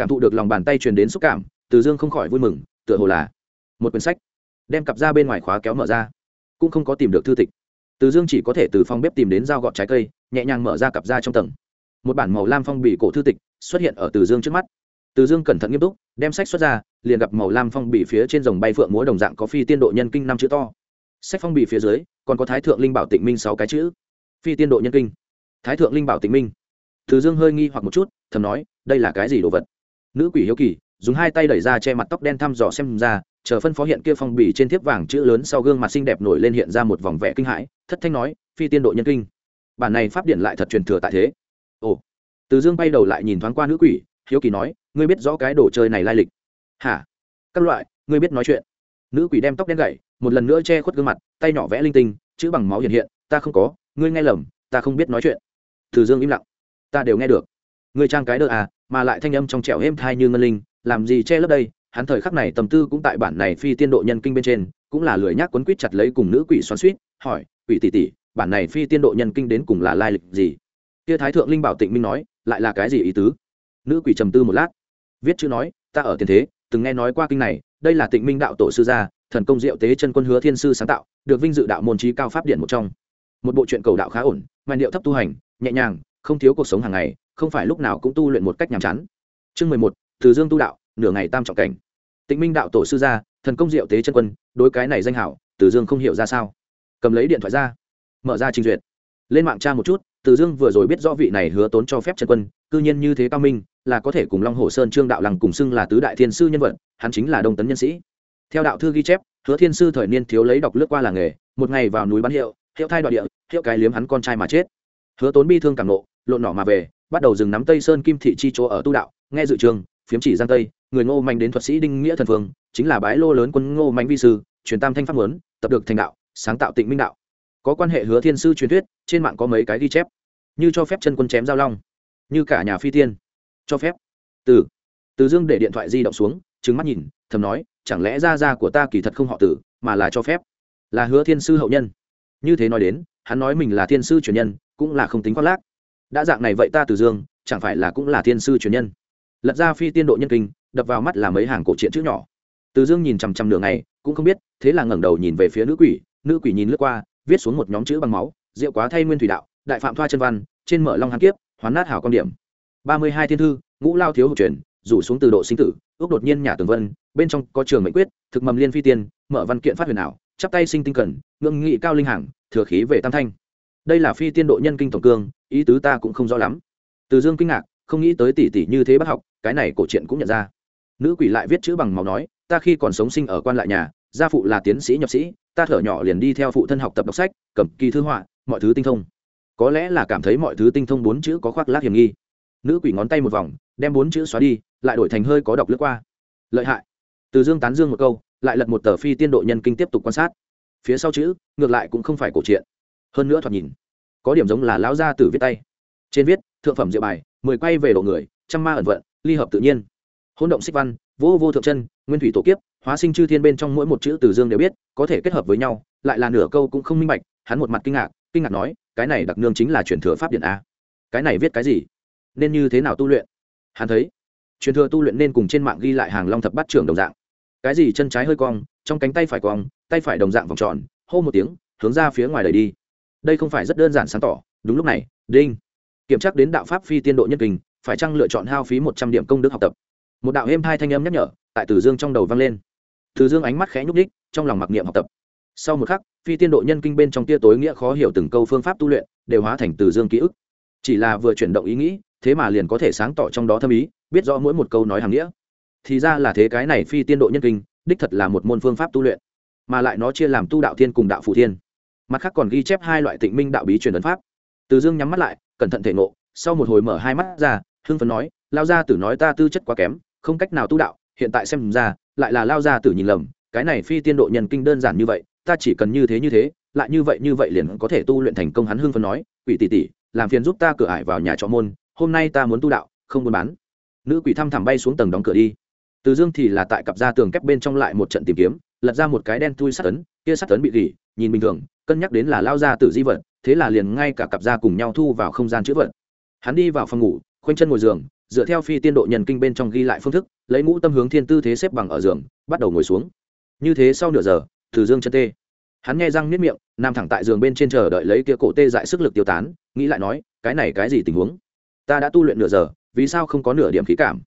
cảm thụ được lòng bàn tay truyền đến xúc cảm, từ dương không khỏi vui mừng, tựa hồ là một quyển sách, đem cặp ra bên ngoài khóa kéo mở ra, cũng không có tìm được thư tịch. Từ dương chỉ có thể từ phòng bếp tìm đến dao gọt trái cây, nhẹ nhàng mở ra cặp ra trong tầng. Một bản màu lam phong bì cổ thư tịch xuất hiện ở từ dương trước mắt. Từ dương cẩn thận nghiêm túc, đem sách xuất ra, liền gặp màu lam phong bì phía trên dòng bay phượng múa đồng dạng có phi tiên độ nhân kinh năm chữ to. Sách phong bì phía dưới, còn có thái thượng linh bảo tịnh minh sáu cái chữ. Phi tiên độ nhân kinh. Thái thượng linh bảo tịnh minh. Từ dương hơi nghi hoặc một chút, thầm nói, đây là cái gì đồ vật? Nữ quỷ hiếu kỳ, dùng hai tay đẩy ra che mặt tóc đen thăm dò xem ra, chờ phân phó hiện kia phong bì trên thiếp vàng chữ lớn sau gương mặt xinh đẹp nổi lên hiện ra một vòng vẻ kinh hãi, thất thanh nói, phi tiên độ nhân kinh. Bản này pháp điện lại thật truyền thừa tại thế. Ồ. Từ dương bay đầu lại nhìn thoáng qua nữ quỷ, hiếu kỳ nói, ngươi biết rõ cái đồ chơi này lai lịch? Hả? Các loại, ngươi biết nói chuyện. Nữ quỷ đem tóc đen gậy, một lần nữa che khuất gương mặt, tay nhỏ vẽ linh tinh, chữ bằng máu hiện hiện, ta không có, ngươi nghe lầm, ta không biết nói chuyện. Từ dương im lặng, ta đều nghe được. Người trang cái đỡ à mà lại thanh âm trong trẻo êm thai như ngân linh, làm gì che lấp đây? Hắn thời khắc này tầm tư cũng tại bản này phi tiên độ nhân kinh bên trên, cũng là lười nhác quấn quýt chặt lấy cùng nữ quỷ xoắn suýt hỏi, quỷ tỷ tỷ, bản này phi tiên độ nhân kinh đến cùng là lai lịch gì? Kia thái thượng linh bảo tịnh minh nói, lại là cái gì ý tứ? Nữ quỷ trầm tư một lát, viết chữ nói, ta ở tiền thế, từng nghe nói qua kinh này, đây là tịnh minh đạo tổ sư gia, thần công diệu tế chân quân hứa thiên sư sáng tạo, được vinh dự đạo môn trí cao pháp điện một trong. Một bộ truyện cầu đạo khá ổn mà điệu thấp tu hành, nhẹ nhàng, không thiếu cuộc sống hàng ngày không phải lúc nào cũng tu luyện một cách nhàm chán. Chương mười một, từ dương tu đạo, nửa ngày tam trọng cảnh. Tịnh minh đạo tổ sư gia, thần công diệu tế chân quân, đối cái này danh hảo, từ dương không hiểu ra sao. Cầm lấy điện thoại ra, mở ra trình duyệt. Lên mạng tra một chút, từ dương vừa rồi biết rõ vị này hứa tốn cho phép trần quân, cư nhiên như thế cao minh, là có thể cùng long hồ sơn trương đạo lăng cùng xưng là tứ đại thiên sư nhân vật, hắn chính là đông tấn nhân sĩ. Theo đạo thư ghi chép, hứa thiên sư thời niên thiếu lấy đọc lướt qua làng nghề, một ngày vào núi bán hiệu hiệu thai đoạn địa, hiệu cái liếm hắn con trai mà chết. Hứa tốn bi thương cảm nộ, lộn nỏ mà về bắt đầu dừng nắm tây sơn kim thị chi chỗ ở tu đạo, nghe dự trường, phiếm chỉ giang tây, người ngô mạnh đến thuật sĩ đinh nghĩa thần phương, chính là bái lô lớn quân ngô mạnh vi sư, truyền tam thanh pháp lớn tập được thành đạo, sáng tạo tịnh minh đạo. Có quan hệ hứa thiên sư truyền thuyết, trên mạng có mấy cái ghi chép. Như cho phép chân quân chém giao long, như cả nhà phi tiên. Cho phép. Từ. Từ dương để điện thoại di động xuống trứng mắt nhìn, thầm nói, chẳng lẽ ra ra của ta kỳ thật không họ tử mà là cho phép? Là hứa thiên sư hậu nhân. Như thế nói đến, hắn nói mình là thiên sư truyền nhân, cũng là không tính khoác lác đã dạng này vậy ta từ dương, chẳng phải là cũng là thiên sư truyền nhân? Lật ra phi tiên độ nhân kinh, đập vào mắt là mấy hàng cổ truyện chữ nhỏ. Từ dương nhìn chằm chằm nửa ngày, cũng không biết, thế là ngẩng đầu nhìn về phía nữ quỷ nữ quỷ nhìn lướt qua, viết xuống một nhóm chữ bằng máu rượu quá thay nguyên thủy đạo, đại phạm thoa chân văn, trên mở long hàn kiếp, hoán nát hảo quan điểm. Ba mươi hai thiên thư, ngũ lao thiếu hậu truyền, rủ xuống từ độ sinh tử, ước đột nhiên nhà tường vân, bên trong có trường mệnh quyết, thực mầm liên phi tiên, mở văn kiện phát huyền ảo, chắp tay sinh tinh cần, ngưỡng nghị cao linh hàng, thừa khí về tam thanh đây là phi tiên độ nhân kinh tổng cương, ý tứ ta cũng không rõ lắm. Từ dương kinh ngạc, không nghĩ tới tỷ tỷ như thế bác học, cái này cổ truyện cũng nhận ra. Nữ quỷ lại viết chữ bằng màu nói, ta khi còn sống sinh ở quan lại nhà, gia phụ là tiến sĩ nhập sĩ, ta thở nhỏ liền đi theo phụ thân học tập đọc sách, cầm kỳ thư họa, mọi thứ tinh thông. Có lẽ là cảm thấy mọi thứ tinh thông bốn chữ có khoác lác hiểm nghi. Nữ quỷ ngón tay một vòng, đem bốn chữ xóa đi, lại đổi thành hơi có đọc lướt qua. Lợi hại. Từ dương tán dương một câu, lại lật một tờ phi tiên độ nhân kinh tiếp tục quan sát. Phía sau chữ, ngược lại cũng không phải cổ truyện hơn nữa thoạt nhìn, có điểm giống là lão gia tử viết tay. Trên viết, thượng phẩm diệu bài, mười quay về độ người, trăm ma ẩn vận, ly hợp tự nhiên. Hỗn động xích văn, vô vô thượng chân, nguyên thủy tổ kiếp, hóa sinh chư thiên bên trong mỗi một chữ từ dương đều biết, có thể kết hợp với nhau, lại là nửa câu cũng không minh bạch, hắn một mặt kinh ngạc kinh ngạc nói, cái này đặc nương chính là truyền thừa pháp điện a. Cái này viết cái gì? Nên như thế nào tu luyện? Hắn thấy, truyền thừa tu luyện nên cùng trên mạng ghi lại hàng long thập bát trưởng đồng dạng. Cái gì chân trái hơi cong, trong cánh tay phải cong, tay phải đồng dạng vòng tròn, hô một tiếng, hướng ra phía ngoài đầy đi đây không phải rất đơn giản sáng tỏ, đúng lúc này, đinh. Kiểm tra đến đạo pháp phi tiên độ nhân kinh, phải chăng lựa chọn hao phí một trăm điểm công đức học tập? Một đạo êm hai thanh âm nhắc nhở, tại tử dương trong đầu vang lên. Từ dương ánh mắt khẽ nhúc đích trong lòng mặc niệm học tập. Sau một khắc, phi tiên độ nhân kinh bên trong tia tối nghĩa khó hiểu từng câu phương pháp tu luyện, đều hóa thành từ dương ký ức. Chỉ là vừa chuyển động ý nghĩ, thế mà liền có thể sáng tỏ trong đó thâm ý, biết rõ mỗi một câu nói hàng nghĩa. Thì ra là thế cái này phi tiên độ nhân kinh, đích thật là một môn phương pháp tu luyện, mà lại nó chia làm tu đạo thiên cùng đạo phụ thiên mặt khác còn ghi chép hai loại tịnh minh đạo bí truyền ấn pháp. Từ dương nhắm mắt lại, cẩn thận thể ngộ, sau một hồi mở hai mắt ra, hưng phấn nói, lao ra tử nói ta tư chất quá kém, không cách nào tu đạo, hiện tại xem ra, lại là lao ra tử nhìn lầm, cái này phi tiên độ nhân kinh đơn giản như vậy, ta chỉ cần như thế như thế, lại như vậy như vậy liền có thể tu luyện thành công. Hắn hưng phấn nói, quỷ tỷ tỷ, làm phiền giúp ta cửa ải vào nhà trọ môn, hôm nay ta muốn tu đạo, không buôn bán. Nữ quỷ thăm thẳm bay xuống tầng đóng cửa đi. Từ dương thì là tại cặp ra tường kép bên trong lại một trận tìm kiếm, lật ra một cái đen thui sắt tấn kia sắt tấn bị gỉ, nhìn bình thường cân nhắc đến là lao ra tử di vật, thế là liền ngay cả cặp ra cùng nhau thu vào không gian chữ vật. Hắn đi vào phòng ngủ, khoanh chân ngồi giường, dựa theo phi tiên độ nhân kinh bên trong ghi lại phương thức, lấy ngũ tâm hướng thiên tư thế xếp bằng ở giường, bắt đầu ngồi xuống. Như thế sau nửa giờ, từ dương chân tê. Hắn nghe răng niết miệng, nằm thẳng tại giường bên trên chờ đợi lấy kia cổ tê dại sức lực tiêu tán, nghĩ lại nói, cái này cái gì tình huống? Ta đã tu luyện nửa giờ, vì sao không có nửa điểm khí cảm?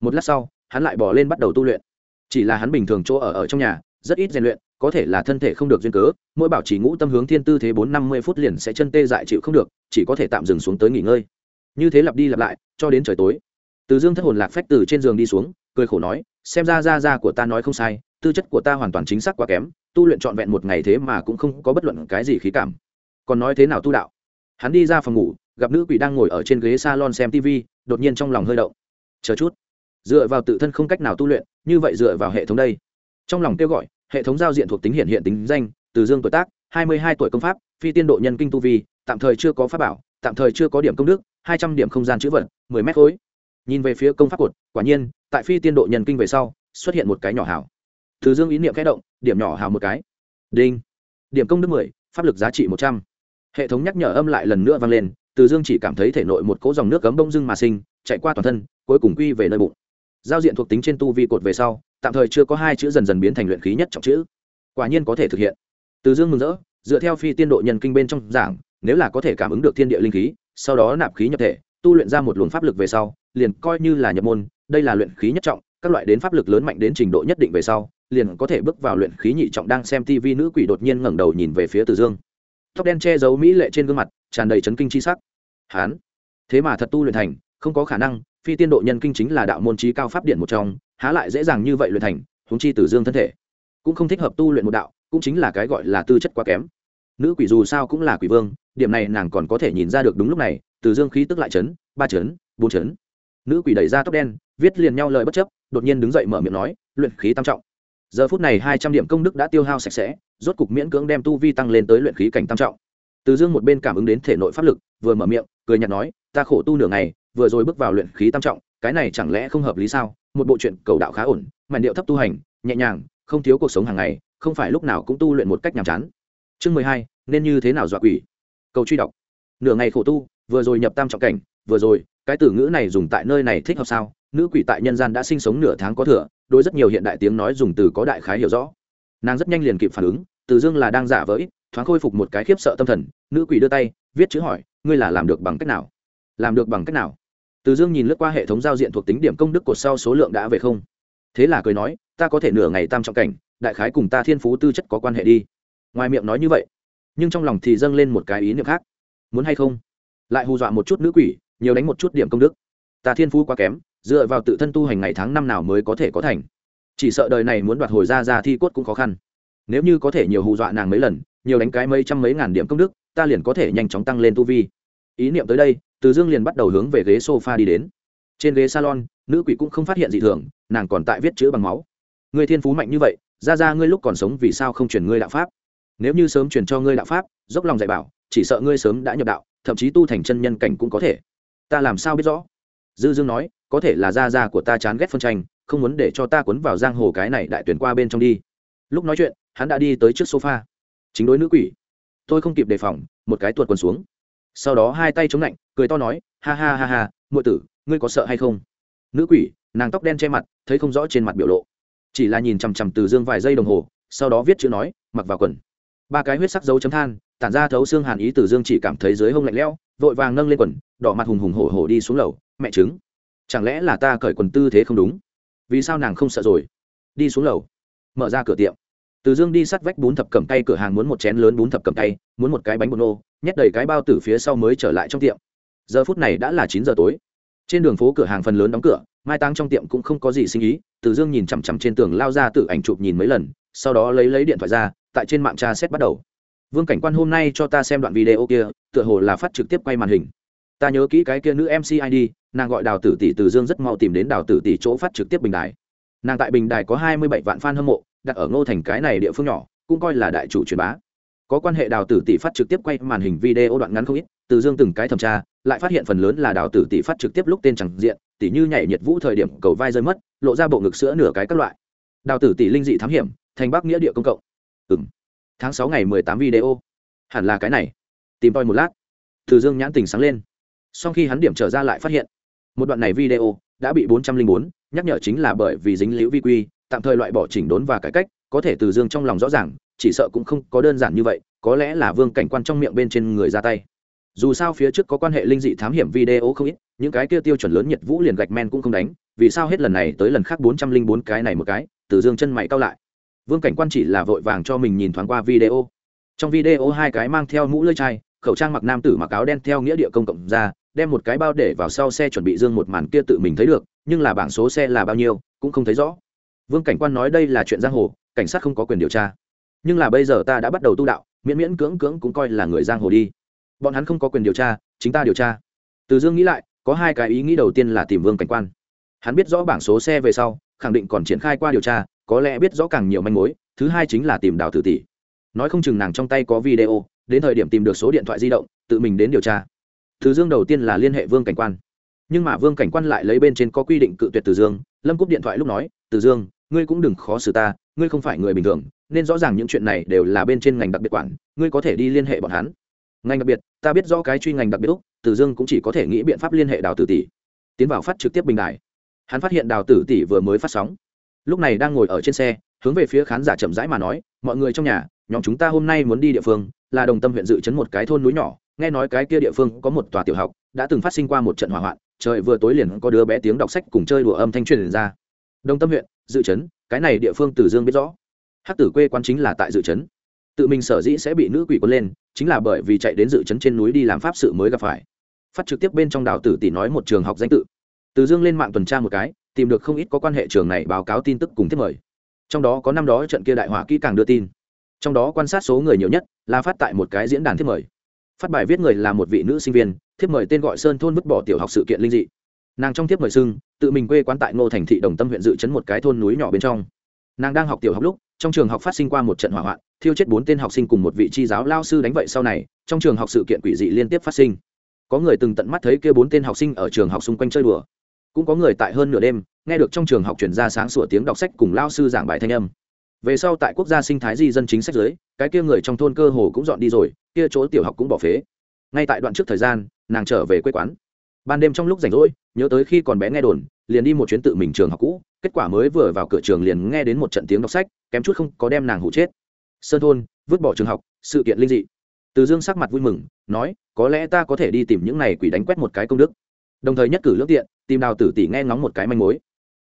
Một lát sau, hắn lại bỏ lên bắt đầu tu luyện. Chỉ là hắn bình thường chỗ ở ở trong nhà, rất ít rèn luyện có thể là thân thể không được duyên cớ, mỗi bảo trì ngũ tâm hướng thiên tư thế bốn năm mươi phút liền sẽ chân tê dại chịu không được, chỉ có thể tạm dừng xuống tới nghỉ ngơi. Như thế lặp đi lặp lại, cho đến trời tối. Từ dương thất hồn lạc phách từ trên giường đi xuống, cười khổ nói, xem ra ra ra của ta nói không sai, tư chất của ta hoàn toàn chính xác quá kém, tu luyện trọn vẹn một ngày thế mà cũng không có bất luận cái gì khí cảm. Còn nói thế nào tu đạo? Hắn đi ra phòng ngủ, gặp nữ quỷ đang ngồi ở trên ghế salon xem tv đột nhiên trong lòng hơi động. Chờ chút. Dựa vào tự thân không cách nào tu luyện, như vậy dựa vào hệ thống đây. Trong lòng kêu gọi hệ thống giao diện thuộc tính hiện hiện tính danh, từ dương tuổi tác, hai mươi hai tuổi công pháp, phi tiên độ nhân kinh tu vi, tạm thời chưa có pháp bảo, tạm thời chưa có điểm công đức, hai trăm điểm không gian chữ vật, mười mét khối. Nhìn về phía công pháp cột, quả nhiên, tại phi tiên độ nhân kinh về sau, xuất hiện một cái nhỏ hảo. Từ dương ý niệm khẽ động, điểm nhỏ hào một cái. Đinh. Điểm công đức mười, pháp lực giá trị một trăm. Hệ thống nhắc nhở âm lại lần nữa vang lên, từ dương chỉ cảm thấy thể nội một cỗ dòng nước cấm bông dưng mà sinh, chạy qua toàn thân, cuối cùng quy về nơi bụng. Giao diện thuộc tính trên tu vi cột về sau tạm thời chưa có hai chữ dần dần biến thành luyện khí nhất trọng chữ. Quả nhiên có thể thực hiện. Từ dương mừng rỡ, dựa theo phi tiên độ nhân kinh bên trong giảng, nếu là có thể cảm ứng được thiên địa linh khí, sau đó nạp khí nhập thể, tu luyện ra một luồng pháp lực về sau, liền coi như là nhập môn, đây là luyện khí nhất trọng, các loại đến pháp lực lớn mạnh đến trình độ nhất định về sau, liền có thể bước vào luyện khí nhị trọng đang xem tv nữ quỷ đột nhiên ngẩng đầu nhìn về phía từ dương. Tóc đen che giấu mỹ lệ trên gương mặt, tràn đầy chấn kinh chi sắc. Hán. Thế mà thật tu luyện thành, không có khả năng phi tiên độ nhân kinh chính là đạo môn trí cao pháp điện một trong, há lại dễ dàng như vậy luyện thành, huống chi từ dương thân thể. Cũng không thích hợp tu luyện một đạo, cũng chính là cái gọi là tư chất quá kém. Nữ quỷ dù sao cũng là quỷ vương, điểm này nàng còn có thể nhìn ra được đúng lúc này, từ dương khí tức lại chấn, ba chấn, bốn chấn. Nữ quỷ đẩy ra tóc đen, viết liền nhau lời bất chấp, đột nhiên đứng dậy mở miệng nói, luyện khí tam trọng. Giờ phút này hai trăm điểm công đức đã tiêu hao sạch sẽ, rốt cục miễn cưỡng đem tu vi tăng lên tới luyện khí cảnh tam trọng. Từ dương một bên cảm ứng đến thể nội pháp lực, vừa mở miệng, cười nhạt nói, ta khổ tu nửa ngày vừa rồi bước vào luyện khí tam trọng, cái này chẳng lẽ không hợp lý sao? Một bộ chuyện cầu đạo khá ổn, màn điệu thấp tu hành, nhẹ nhàng, không thiếu cuộc sống hàng ngày, không phải lúc nào cũng tu luyện một cách nhàm chán. Chương mười hai, nên như thế nào dọa quỷ? Cầu truy đọc. Nửa ngày khổ tu, vừa rồi nhập tam trọng cảnh, vừa rồi, cái từ ngữ này dùng tại nơi này thích hợp sao? Nữ quỷ tại nhân gian đã sinh sống nửa tháng có thừa, đối rất nhiều hiện đại tiếng nói dùng từ có đại khái hiểu rõ. Nàng rất nhanh liền kịp phản ứng, từ dương là đang giả vỡ ít, thoáng khôi phục một cái khiếp sợ tâm thần, nữ quỷ đưa tay, viết chữ hỏi, ngươi là làm được bằng cách nào? Làm được bằng cách nào? Từ dương nhìn lướt qua hệ thống giao diện thuộc tính điểm công đức cột sau số lượng đã về không. Thế là cười nói, ta có thể nửa ngày tam trọng cảnh, đại khái cùng ta thiên phú tư chất có quan hệ đi. Ngoài miệng nói như vậy, nhưng trong lòng thì dâng lên một cái ý niệm khác. Muốn hay không? Lại hù dọa một chút nữ quỷ, nhiều đánh một chút điểm công đức. Ta thiên phú quá kém, dựa vào tự thân tu hành ngày tháng năm nào mới có thể có thành. Chỉ sợ đời này muốn đoạt hồi ra ra thi cốt cũng khó khăn. Nếu như có thể nhiều hù dọa nàng mấy lần, nhiều đánh cái mấy trăm mấy ngàn điểm công đức, ta liền có thể nhanh chóng tăng lên tu vi ý niệm tới đây, từ dương liền bắt đầu hướng về ghế sofa đi đến. Trên ghế salon, nữ quỷ cũng không phát hiện gì thường, nàng còn tại viết chữ bằng máu. Người thiên phú mạnh như vậy, ra ra ngươi lúc còn sống vì sao không truyền ngươi đạo pháp? Nếu như sớm truyền cho ngươi đạo pháp, dốc lòng dạy bảo, chỉ sợ ngươi sớm đã nhập đạo, thậm chí tu thành chân nhân cảnh cũng có thể. Ta làm sao biết rõ? Dư dương nói, có thể là Ra Ra của ta chán ghét phân tranh, không muốn để cho ta cuốn vào giang hồ cái này đại tuyển qua bên trong đi. Lúc nói chuyện, hắn đã đi tới trước sofa. Chính đối nữ quỷ. Tôi không kịp đề phòng, một cái tuột quần xuống sau đó hai tay chống lạnh, cười to nói, ha ha ha ha, muội tử, ngươi có sợ hay không? Nữ quỷ, nàng tóc đen che mặt, thấy không rõ trên mặt biểu lộ. Chỉ là nhìn chằm chằm từ dương vài giây đồng hồ, sau đó viết chữ nói, mặc vào quần. Ba cái huyết sắc dấu chấm than, tản ra thấu xương hàn ý từ dương chỉ cảm thấy dưới hông lạnh lẽo, vội vàng nâng lên quần, đỏ mặt hùng hùng hổ hổ đi xuống lầu. Mẹ chứng chẳng lẽ là ta cởi quần tư thế không đúng? Vì sao nàng không sợ rồi? Đi xuống lầu, mở ra cửa tiệm từ dương đi sát vách bún thập cầm tay cửa hàng muốn một chén lớn bún thập cầm tay, muốn một cái bánh bột nô, nhét đầy cái bao từ phía sau mới trở lại trong tiệm. Giờ phút này đã là chín giờ tối. Trên đường phố cửa hàng phần lớn đóng cửa, mai táng trong tiệm cũng không có gì sinh ý, từ dương nhìn chằm chằm trên tường lao ra tự ảnh chụp nhìn mấy lần, sau đó lấy lấy điện thoại ra, tại trên mạng tra xét bắt đầu. Vương cảnh quan hôm nay cho ta xem đoạn video kia, tựa hồ là phát trực tiếp quay màn hình. Ta nhớ kỹ cái kia nữ mc id nàng gọi đào tử tỷ, từ dương rất mau tìm đến đào tử tỷ chỗ phát trực tiếp bình đài. Nàng tại bình đài có hai mươi bảy vạn f a n hâm mộ đặt ở ngô thành cái này địa phương nhỏ, cũng coi là đại chủ truyền bá. Có quan hệ đào tử tỷ phát trực tiếp quay màn hình video đoạn ngắn không ít, từ dương từng cái thẩm tra, lại phát hiện phần lớn là đào tử tỷ phát trực tiếp lúc tên chẳng diện tỷ như nhảy nhiệt vũ thời điểm cầu vai rơi mất, lộ ra bộ ngực sữa nửa cái các loại. Đào tử tỷ linh dị thám hiểm, thành bắc nghĩa địa công cộng. Ừng tháng sáu ngày mười tám video. Hẳn là cái này. Tìm tôi một lát. Từ dương nhãn tình sáng lên. Sau khi hắn điểm trở ra lại phát hiện, một đoạn này video đã bị bốn trăm linh bốn, nhắc nhở chính là bởi vì dính liễu vi quy tạm thời loại bỏ chỉnh đốn và cải cách, có thể từ dương trong lòng rõ ràng, chỉ sợ cũng không có đơn giản như vậy, có lẽ là vương cảnh quan trong miệng bên trên người ra tay. Dù sao phía trước có quan hệ linh dị thám hiểm video không ít, những cái kia tiêu chuẩn lớn nhiệt vũ liền gạch men cũng không đánh, vì sao hết lần này tới lần khác bốn trăm linh bốn cái này một cái, từ dương chân mày cao lại. Vương cảnh quan chỉ là vội vàng cho mình nhìn thoáng qua video. Trong video hai cái mang theo mũ lưỡi chai, khẩu trang mặc nam tử mặc áo đen theo nghĩa địa công cộng ra, đem một cái bao để vào sau xe chuẩn bị dương một màn kia tự mình thấy được, nhưng là bảng số xe là bao nhiêu, cũng không thấy rõ vương cảnh quan nói đây là chuyện giang hồ, cảnh sát không có quyền điều tra. Nhưng là bây giờ ta đã bắt đầu tu đạo, miễn miễn cưỡng cưỡng cũng coi là người giang hồ đi. Bọn hắn không có quyền điều tra, chính ta điều tra. Từ dương nghĩ lại, có hai cái ý nghĩ đầu tiên là tìm vương cảnh quan. Hắn biết rõ bảng số xe về sau, khẳng định còn triển khai qua điều tra, có lẽ biết rõ càng nhiều manh mối, thứ hai chính là tìm đào tử tỷ. Nói không chừng nàng trong tay có video, đến thời điểm tìm được số điện thoại di động, tự mình đến điều tra. Từ dương đầu tiên là liên hệ vương cảnh quan. Nhưng mà vương cảnh quan lại lấy bên trên có quy định cự tuyệt từ dương, lâm cúp điện thoại lúc nói, từ dương ngươi cũng đừng khó xử ta, ngươi không phải người bình thường, nên rõ ràng những chuyện này đều là bên trên ngành đặc biệt quản, ngươi có thể đi liên hệ bọn hắn. Ngành đặc biệt, ta biết rõ cái truy ngành đặc biệt úc từ dương cũng chỉ có thể nghĩ biện pháp liên hệ đào tử tỷ. Tiến vào phát trực tiếp bình đại hắn phát hiện đào tử tỷ vừa mới phát sóng. Lúc này đang ngồi ở trên xe, hướng về phía khán giả chậm rãi mà nói, mọi người trong nhà, nhóm chúng ta hôm nay muốn đi địa phương là đồng tâm huyện dự chấn một cái thôn núi nhỏ, nghe nói cái kia địa phương có một tòa tiểu học, đã từng phát sinh qua một trận hỏa hoạn, trời vừa tối liền có đứa bé tiếng đọc sách cùng chơi đùa âm thanh truyền ra. Đồng tâm huyện dự chấn cái này địa phương từ dương biết rõ. Hát tử quê quán chính là tại dự trấn. Tự mình sở dĩ sẽ bị nữ quỷ quân lên, chính là bởi vì chạy đến dự trấn trên núi đi làm pháp sự mới gặp phải. Phát trực tiếp bên trong đào tử tỷ nói một trường học danh tự. Từ dương lên mạng tuần tra một cái, tìm được không ít có quan hệ trường này báo cáo tin tức cùng thiết mời. Trong đó có năm đó trận kia đại hỏa kỹ càng đưa tin. Trong đó quan sát số người nhiều nhất là phát tại một cái diễn đàn thiết mời. Phát bài viết người là một vị nữ sinh viên thiếp mời tên gọi sơn thôn vứt bỏ tiểu học sự kiện linh dị. Nàng trong thiếp mời xưng tự mình quê quán tại ngô thành thị đồng tâm huyện dự chấn một cái thôn núi nhỏ bên trong. Nàng đang học tiểu học lúc, trong trường học phát sinh qua một trận hỏa hoạn, thiêu chết bốn tên học sinh cùng một vị tri giáo lao sư đánh vậy sau này, trong trường học sự kiện quỷ dị liên tiếp phát sinh. Có người từng tận mắt thấy kia bốn tên học sinh ở trường học xung quanh chơi đùa. Cũng có người tại hơn nửa đêm, nghe được trong trường học chuyển ra sáng sủa tiếng đọc sách cùng lao sư giảng bài thanh âm. Về sau tại quốc gia sinh thái di dân chính sách giới cái kia người trong thôn cơ hồ cũng dọn đi rồi, kia chỗ tiểu học cũng bỏ phế. Ngay tại đoạn trước thời gian, nàng trở về quê quán ban đêm trong lúc rảnh rỗi, nhớ tới khi còn bé nghe đồn, liền đi một chuyến tự mình trường học cũ, kết quả mới vừa vào cửa trường liền nghe đến một trận tiếng đọc sách, kém chút không có đem nàng hụ chết. Sơn thôn, vứt bỏ trường học, sự kiện linh dị. Từ dương sắc mặt vui mừng, nói, có lẽ ta có thể đi tìm những này quỷ đánh quét một cái công đức. Đồng thời nhất cử lương tiện, tìm đào tử tỷ nghe ngóng một cái manh mối.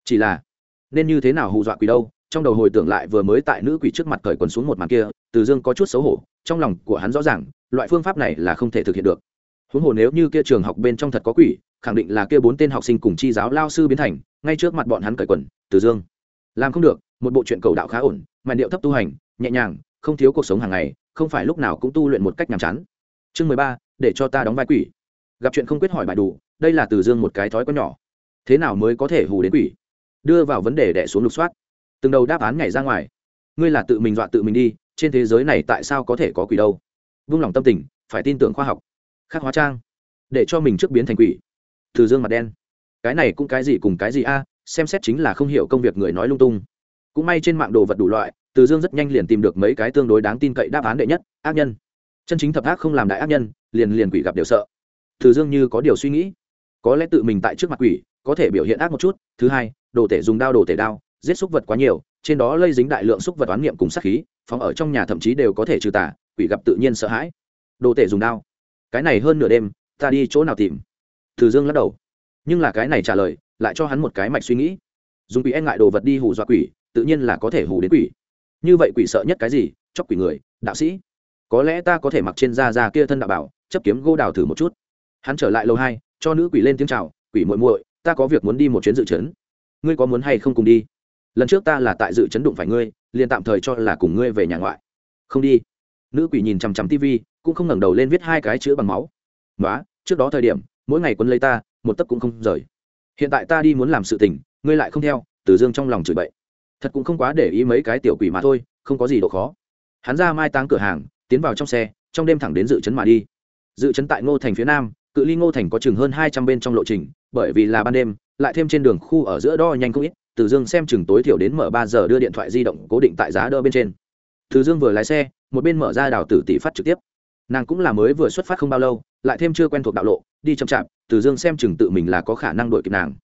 Chỉ là, nên như thế nào hù dọa quỷ đâu? Trong đầu hồi tưởng lại vừa mới tại nữ quỷ trước mặt cởi quần xuống một màn kia, từ dương có chút xấu hổ, trong lòng của hắn rõ ràng, loại phương pháp này là không thể thực hiện được huống hồ nếu như kia trường học bên trong thật có quỷ, khẳng định là kia bốn tên học sinh cùng chi giáo lao sư biến thành, ngay trước mặt bọn hắn cởi quần, từ dương. Làm không được, một bộ chuyện cầu đạo khá ổn mà điệu thấp tu hành, nhẹ nhàng, không thiếu cuộc sống hàng ngày, không phải lúc nào cũng tu luyện một cách nhàm chán. Chương mười ba, để cho ta đóng vai quỷ. Gặp chuyện không quyết hỏi bài đủ, đây là từ dương một cái thói có nhỏ. Thế nào mới có thể hù đến quỷ? Đưa vào vấn đề đẻ xuống lục soát. Từng đầu đáp án nhảy ra ngoài. Ngươi là tự mình dọa tự mình đi, trên thế giới này tại sao có thể có quỷ đâu? Vung lòng tâm tình, phải tin tưởng khoa học khắc hóa trang, để cho mình trước biến thành quỷ. Từ dương mặt đen. Cái này cũng cái gì cùng cái gì a, xem xét chính là không hiểu công việc người nói lung tung. Cũng may trên mạng đồ vật đủ loại, từ dương rất nhanh liền tìm được mấy cái tương đối đáng tin cậy đáp án đệ nhất, ác nhân. Chân chính thập ác không làm đại ác nhân, liền liền quỷ gặp đều sợ. Từ dương như có điều suy nghĩ. Có lẽ tự mình tại trước mặt quỷ, có thể biểu hiện ác một chút. Thứ hai, đồ tể dùng đao, đồ tể đao, giết súc vật quá nhiều, trên đó lây dính đại lượng súc vật oán niệm cùng sát khí, phóng ở trong nhà thậm chí đều có thể trừ tà, quỷ gặp tự nhiên sợ hãi. Đồ tể dùng đao cái này hơn nửa đêm, ta đi chỗ nào tìm? Từ dương lắc đầu. Nhưng là cái này trả lời, lại cho hắn một cái mạch suy nghĩ. Dùng quỷ e ngại đồ vật đi hù dọa quỷ, tự nhiên là có thể hù đến quỷ. Như vậy quỷ sợ nhất cái gì? Chóc quỷ người, đạo sĩ. Có lẽ ta có thể mặc trên da da kia thân đạo bảo, chấp kiếm gô đào thử một chút. Hắn trở lại lâu hai, cho nữ quỷ lên tiếng chào, quỷ muội muội, ta có việc muốn đi một chuyến dự trấn. Ngươi có muốn hay không cùng đi? Lần trước ta là tại dự chấn đụng phải ngươi, liền tạm thời cho là cùng ngươi về nhà ngoại. Không đi nữ quỷ nhìn chằm chằm tv cũng không ngẩng đầu lên viết hai cái chữ bằng máu. Nói trước đó thời điểm, mỗi ngày quân lấy ta, một tấc cũng không rời. Hiện tại ta đi muốn làm sự tình, ngươi lại không theo, từ dương trong lòng chửi bậy. Thật cũng không quá để ý mấy cái tiểu quỷ mà thôi, không có gì độ khó. Hắn ra mai táng cửa hàng, tiến vào trong xe, trong đêm thẳng đến dự trấn mà đi. Dự trấn tại ngô thành phía nam, cự ly ngô thành có chừng hơn hai trăm bên trong lộ trình, bởi vì là ban đêm, lại thêm trên đường khu ở giữa đo nhanh không ít, từ dương xem chừng tối thiểu đến mở ba giờ đưa điện thoại di động cố định tại giá đỡ bên trên. Từ dương vừa lái xe một bên mở ra đào tử tỷ phát trực tiếp. Nàng cũng là mới vừa xuất phát không bao lâu, lại thêm chưa quen thuộc đạo lộ, đi chậm chạp, từ dương xem chừng tự mình là có khả năng đuổi kịp nàng.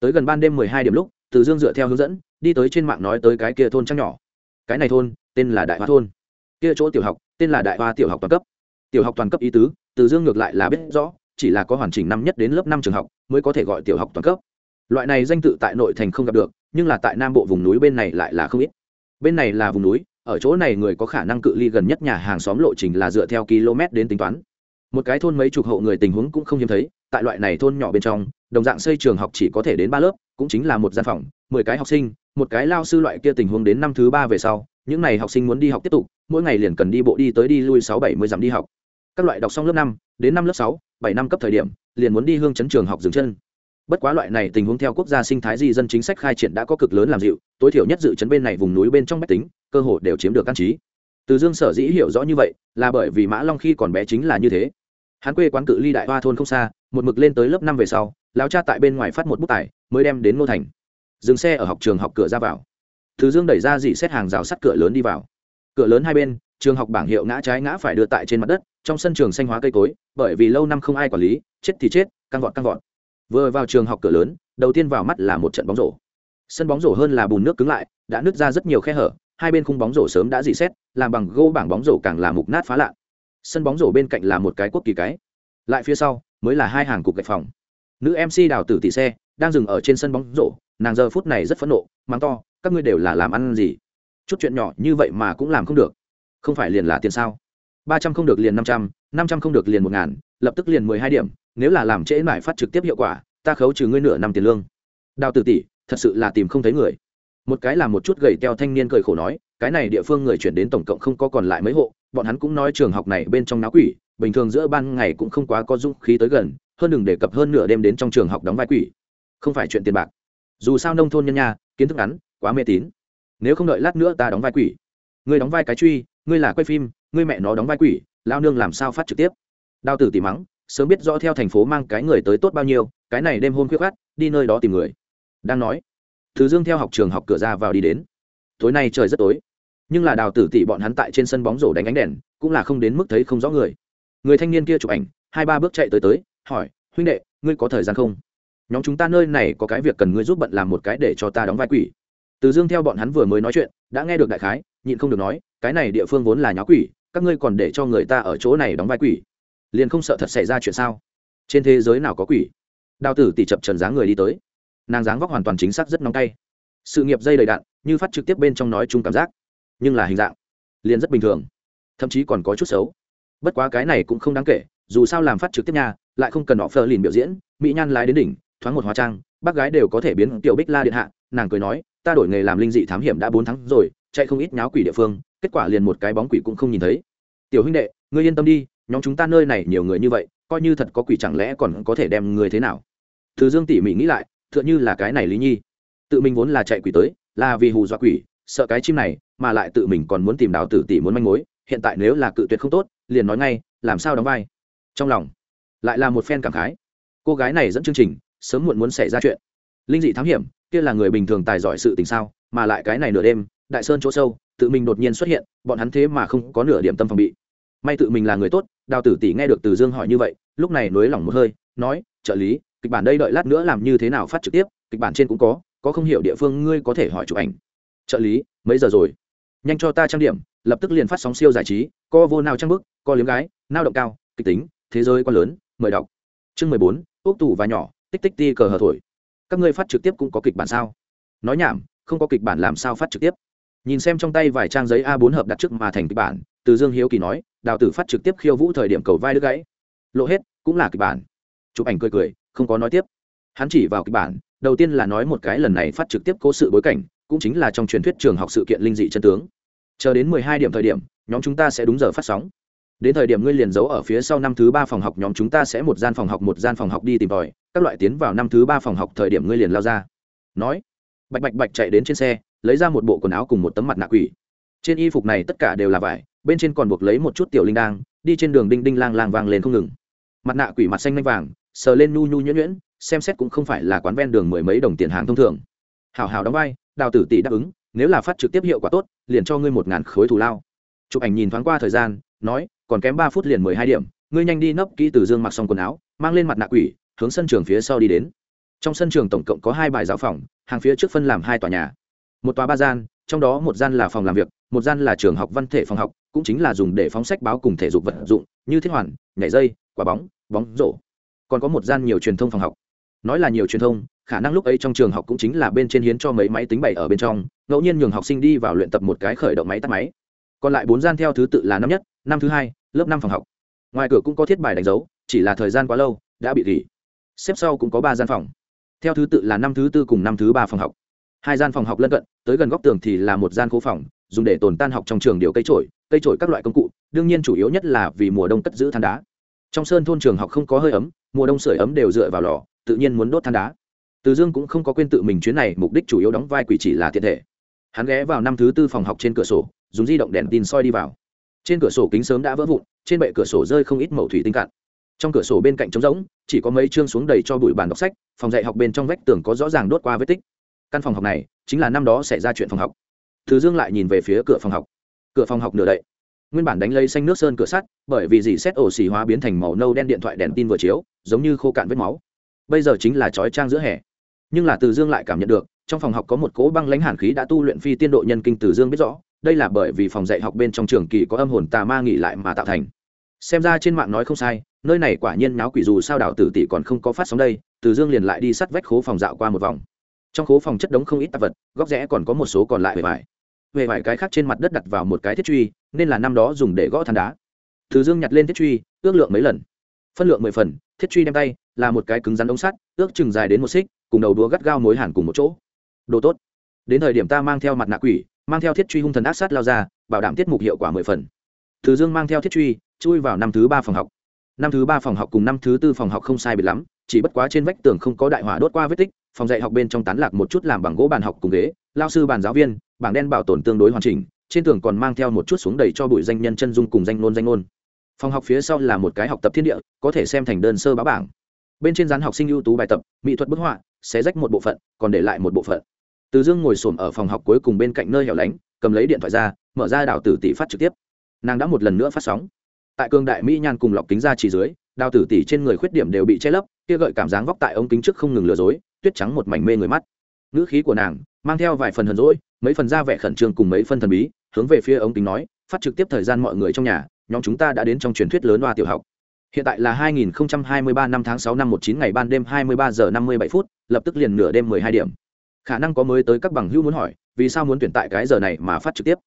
Tới gần ban đêm mười hai điểm lúc, từ dương dựa theo hướng dẫn, đi tới trên mạng nói tới cái kia thôn trăng nhỏ. Cái này thôn, tên là đại hoa thôn. Kia chỗ tiểu học, tên là đại hoa tiểu học toàn cấp. Tiểu học toàn cấp ý tứ, từ dương ngược lại là biết rõ, chỉ là có hoàn chỉnh năm nhất đến lớp năm trường học mới có thể gọi tiểu học toàn cấp. Loại này danh tự tại nội thành không gặp được, nhưng là tại nam bộ vùng núi bên này lại là không ít. Bên này là vùng núi ở chỗ này người có khả năng cự ly gần nhất nhà hàng xóm lộ trình là dựa theo km đến tính toán. Một cái thôn mấy chục hộ người tình huống cũng không hiếm thấy, tại loại này thôn nhỏ bên trong, đồng dạng xây trường học chỉ có thể đến ba lớp, cũng chính là một gian phòng, mười cái học sinh, một cái lao sư loại kia tình huống đến năm thứ ba về sau, những n à y học sinh muốn đi học tiếp tục, mỗi ngày liền cần đi bộ đi tới đi lui sáu bảy mươi dặm đi học. Các loại đọc xong lớp năm, đến năm lớp sáu, bảy năm cấp thời điểm, liền muốn đi hương chấn trường học dừng chân bất quá loại này tình huống theo quốc gia sinh thái di dân chính sách khai triển đã có cực lớn làm dịu, tối thiểu nhất dự chấn bên này vùng núi bên trong mách tính, cơ hội đều chiếm được căn trí. Từ dương sở dĩ hiểu rõ như vậy, là bởi vì mã long khi còn bé chính là như thế. Hắn quê quán cự ly đại hoa thôn không xa, một mực lên tới lớp năm về sau lao cha tại bên ngoài phát một bút tài mới đem đến ngô thành. Dừng xe ở học trường học cửa ra vào. Từ dương đẩy ra dỉ xét hàng rào sắt cửa lớn đi vào. Cửa lớn hai bên, trường học bảng hiệu ngã trái ngã phải đưa tại trên mặt đất, trong sân trường xanh hóa cây cối, bởi vì lâu năm không ai quản lý, chết thì chết, căng vọt căng vọt vừa vào trường học cửa lớn, đầu tiên vào mắt là một trận bóng rổ. Sân bóng rổ hơn là bùn nước cứng lại, đã nứt ra rất nhiều khe hở, hai bên khung bóng rổ sớm đã dị xét, làm bằng gô bảng bóng rổ càng là mục nát phá lạ. Sân bóng rổ bên cạnh là một cái quốc kỳ cái. Lại phía sau, mới là hai hàng cục gạch phòng. Nữ mc đào tử tỷ xe, đang dừng ở trên sân bóng rổ, nàng giờ phút này rất phẫn nộ, mắng to, các ngươi đều là làm ăn gì? Chút chuyện nhỏ như vậy mà cũng làm không được. Không phải liền là tiền sao? Ba trăm không được liền năm trăm năm trăm không được liền một ngàn, lập tức liền mười hai điểm nếu là làm trễ mải phát trực tiếp hiệu quả ta khấu trừ ngươi nửa năm tiền lương. Đào tử tỷ thật sự là tìm không thấy người. Một cái là một chút gầy teo thanh niên cười khổ nói cái này địa phương người chuyển đến tổng cộng không có còn lại mấy hộ bọn hắn cũng nói trường học này bên trong náo quỷ bình thường giữa ban ngày cũng không quá có dũng khí tới gần hơn đừng đề cập hơn nửa đêm đến trong trường học đóng vai quỷ. Không phải chuyện tiền bạc. Dù sao nông thôn nhân nhà, kiến thức ngắn quá mê tín. Nếu không đợi lát nữa ta đóng vai quỷ. Ngươi đóng vai cái truy ngươi là quay phim ngươi mẹ nó đóng vai quỷ lao nương làm sao phát trực tiếp? Đào tử tỉ mắng sớm biết rõ theo thành phố mang cái người tới tốt bao nhiêu, cái này đêm hôm khuyết khát đi nơi đó tìm người. Đang nói thứ dương theo học trường học cửa ra vào đi đến. Tối nay trời rất tối, nhưng là đào tử tỷ bọn hắn tại trên sân bóng rổ đánh ánh đèn, cũng là không đến mức thấy không rõ người. Người thanh niên kia chụp ảnh, hai ba bước chạy tới tới, hỏi, huynh đệ, ngươi có thời gian không? Nhóm chúng ta nơi này có cái việc cần ngươi giúp bận làm một cái để cho ta đóng vai quỷ. Từ dương theo bọn hắn vừa mới nói chuyện, đã nghe được đại khái, nhịn không được nói, cái này địa phương vốn là nháo quỷ, các ngươi còn để cho người ta ở chỗ này đóng vai quỷ liền không sợ thật xảy ra chuyện sao? Trên thế giới nào có quỷ? Đào tử tỷ chập trần dáng người đi tới. Nàng dáng vóc hoàn toàn chính xác rất nóng tay. Sự nghiệp dây đầy đạn, như phát trực tiếp bên trong nói chung cảm giác. Nhưng là hình dạng, liền rất bình thường. Thậm chí còn có chút xấu. Bất quá cái này cũng không đáng kể, dù sao làm phát trực tiếp nhà, lại không cần họ phờ lìn biểu diễn, mỹ nhan lái đến đỉnh, thoáng một hóa trang, bác gái đều có thể biến tiểu bích la điện hạ, nàng cười nói, ta đổi nghề làm linh dị thám hiểm đã bốn tháng rồi, chạy không ít nháo quỷ địa phương, kết quả liền một cái bóng quỷ cũng không nhìn thấy. Tiểu huynh đệ, ngươi yên tâm đi nhóm chúng ta nơi này nhiều người như vậy, coi như thật có quỷ chẳng lẽ còn có thể đem người thế nào? Từ dương tỉ mỉ nghĩ lại, tựa như là cái này lý nhi. Tự mình vốn là chạy quỷ tới, là vì hù dọa quỷ, sợ cái chim này, mà lại tự mình còn muốn tìm đào tử tỷ muốn manh mối, hiện tại nếu là cự tuyệt không tốt, liền nói ngay, làm sao đóng vai? Trong lòng, lại là một phen cảm khái. Cô gái này dẫn chương trình, sớm muộn muốn xảy ra chuyện. Linh dị thám hiểm, kia là người bình thường tài giỏi sự tình sao, mà lại cái này nửa đêm, đại sơn chỗ sâu, tự mình đột nhiên xuất hiện, bọn hắn thế mà không có nửa điểm tâm phòng bị may tự mình là người tốt, đào tử tỷ nghe được từ dương hỏi như vậy, lúc này nới lỏng một hơi, nói, trợ lý, kịch bản đây đợi lát nữa làm như thế nào phát trực tiếp, kịch bản trên cũng có có không hiểu địa phương ngươi có thể hỏi chụp ảnh. Trợ lý, mấy giờ rồi? Nhanh cho ta trang điểm, lập tức liền phát sóng siêu giải trí co vô nào trang bức co liếm gái, nao động cao, kịch tính, thế giới quá lớn, mời đọc. Chương mười bốn ốc tủ và nhỏ, tích tích ti cờ hờ thổi. Các ngươi phát trực tiếp cũng có kịch bản sao? Nói nhảm, không có kịch bản làm sao phát trực tiếp? Nhìn xem trong tay vài trang giấy a 4 hợp đặt trước mà thành kịch bản từ dương hiếu kỳ nói, đào tử phát trực tiếp khiêu vũ thời điểm cầu vai đứt gãy. Lộ hết, cũng là kịch bản. Chụp ảnh cười cười, không có nói tiếp. Hắn chỉ vào kịch bản, đầu tiên là nói một cái lần này phát trực tiếp cố sự bối cảnh, cũng chính là trong truyền thuyết trường học sự kiện linh dị chân tướng. Chờ đến mười hai điểm thời điểm, nhóm chúng ta sẽ đúng giờ phát sóng. Đến thời điểm ngươi liền giấu ở phía sau năm thứ ba phòng học, nhóm chúng ta sẽ một gian phòng học, một gian phòng học đi tìm tòi, các loại tiến vào năm thứ ba phòng học thời điểm ngươi liền lao ra. Nói, bạch bạch bạch chạy đến trên xe, lấy ra một bộ quần áo cùng một tấm mặt nạ quỷ. Trên y phục này tất cả đều là vải bên trên còn buộc lấy một chút tiểu linh đang, đi trên đường đinh đinh lang lang vang lên không ngừng. Mặt nạ quỷ mặt xanh lanh vàng, sờ lên nu nhu nhuyễn nhuyễn, xem xét cũng không phải là quán ven đường mười mấy đồng tiền hàng thông thường. Hào hào đóng vai, đào tử tỷ đáp ứng, nếu là phát trực tiếp hiệu quả tốt, liền cho ngươi một ngàn khối thù lao. Chụp ảnh nhìn thoáng qua thời gian, nói, còn kém ba phút liền mười hai điểm, ngươi nhanh đi nấp kỹ từ dương mặc xong quần áo, mang lên mặt nạ quỷ, hướng sân trường phía sau đi đến. Trong sân trường tổng cộng có hai bài giáo phòng, hàng phía trước phân làm hai tòa nhà. Một tòa ba gian trong đó một gian là phòng làm việc, một gian là trường học văn thể phòng học, cũng chính là dùng để phóng sách báo cùng thể dục vật dụng, như thiết hoàn, nhảy dây, quả bóng bóng rổ. Còn có một gian nhiều truyền thông phòng học. Nói là nhiều truyền thông, khả năng lúc ấy trong trường học cũng chính là bên trên hiến cho mấy máy tính bày ở bên trong, ngẫu nhiên nhường học sinh đi vào luyện tập một cái khởi động máy tắt máy. Còn lại bốn gian theo thứ tự là năm nhất, năm thứ hai, lớp năm phòng học. Ngoài cửa cũng có thiết bài đánh dấu, chỉ là thời gian quá lâu, đã bị nghỉ. Xếp sau cũng có ba gian phòng. Theo thứ tự là năm thứ tư cùng năm thứ ba phòng học hai gian phòng học lân cận, tới gần góc tường thì là một gian khố phòng, dùng để tồn tan học trong trường điều cây trổi cây trổi các loại công cụ, đương nhiên chủ yếu nhất là vì mùa đông cất giữ than đá. Trong sơn thôn trường học không có hơi ấm, mùa đông sưởi ấm đều dựa vào lò, tự nhiên muốn đốt than đá. Từ dương cũng không có quên tự mình chuyến này, mục đích chủ yếu đóng vai quỷ chỉ là thiện thể. Hắn ghé vào năm thứ tư phòng học trên cửa sổ, dùng di động đèn tin soi đi vào. Trên cửa sổ kính sớm đã vỡ vụn, trên bệ cửa sổ rơi không ít mẩu thủy tinh cạn. Trong cửa sổ bên cạnh trống rỗng, chỉ có mấy chương xuống đầy cho bụi bàn đọc sách, phòng dạy học bên trong vách tường có rõ ràng đốt qua vết tích căn phòng học này chính là năm đó xảy ra chuyện phòng học. Thứ dương lại nhìn về phía cửa phòng học. Cửa phòng học nửa đậy. Nguyên bản đánh lấy xanh nước sơn cửa sắt, bởi vì dì xét ổ xì hóa biến thành màu nâu đen điện thoại đèn tin vừa chiếu, giống như khô cạn vết máu. Bây giờ chính là chói trang giữa hè. Nhưng là từ dương lại cảm nhận được, trong phòng học có một cỗ băng lãnh hàn khí đã tu luyện phi tiên độ nhân kinh từ dương biết rõ, đây là bởi vì phòng dạy học bên trong trường kỳ có âm hồn tà ma nghỉ lại mà tạo thành. Xem ra trên mạng nói không sai, nơi này quả nhiên náo quỷ dù sao đảo tử tỷ còn không có phát sóng đây, từ dương liền lại đi sắt vách khố phòng dạo qua một vòng trong khố phòng chất đống không ít tạp vật, góc rẽ còn có một số còn lại về vải về vải cái khác trên mặt đất đặt vào một cái thiết truy, nên là năm đó dùng để gõ than đá. Thứ dương nhặt lên thiết truy, ước lượng mấy lần? Phân lượng mười phần, thiết truy đem tay, là một cái cứng rắn ống sắt, ước chừng dài đến một xích, cùng đầu đũa gắt gao mối hẳn cùng một chỗ. Đồ tốt. Đến thời điểm ta mang theo mặt nạ quỷ, mang theo thiết truy hung thần ác sát lao ra, bảo đảm tiết mục hiệu quả mười phần. Thứ dương mang theo thiết truy, chui vào năm thứ ba phòng học. Năm thứ ba phòng học cùng năm thứ tư phòng học không sai biệt lắm, chỉ bất quá trên vách tường không có đại hỏa đốt qua vết tích phòng dạy học bên trong tán lạc một chút làm bằng gỗ bàn học cùng ghế, lao sư bàn giáo viên, bảng đen bảo tồn tương đối hoàn chỉnh, trên tường còn mang theo một chút xuống đầy cho bụi danh nhân chân dung cùng danh nôn danh nôn phòng học phía sau là một cái học tập thiên địa, có thể xem thành đơn sơ báo bảng. Bên trên dán học sinh ưu tú bài tập, mỹ thuật bức họa sẽ rách một bộ phận, còn để lại một bộ phận. Từ dương ngồi xổm ở phòng học cuối cùng bên cạnh nơi hẻo lánh, cầm lấy điện thoại ra, mở ra đảo tử tỷ phát trực tiếp. Nàng đã một lần nữa phát sóng. Tại cương đại mỹ nhan cùng lọc kính ra chỉ dưới, đào tử tỷ trên người khuyết điểm đều bị che lấp kia gợi cảm giác vóc tại ống kính trước không ngừng lừa dối, tuyết trắng một mảnh mê người mắt. Ngữ khí của nàng mang theo vài phần hờn rỗi mấy phần ra vẻ khẩn trương cùng mấy phần thần bí, hướng về phía ống kính nói, phát trực tiếp thời gian mọi người trong nhà, nhóm chúng ta đã đến trong truyền thuyết lớn hoa tiểu học. Hiện tại là 2023 năm tháng 6 năm 19 ngày ban đêm 23 giờ 57 phút, lập tức liền nửa đêm 12 điểm. Khả năng có mới tới các bằng hữu muốn hỏi, vì sao muốn tuyển tại cái giờ này mà phát trực tiếp?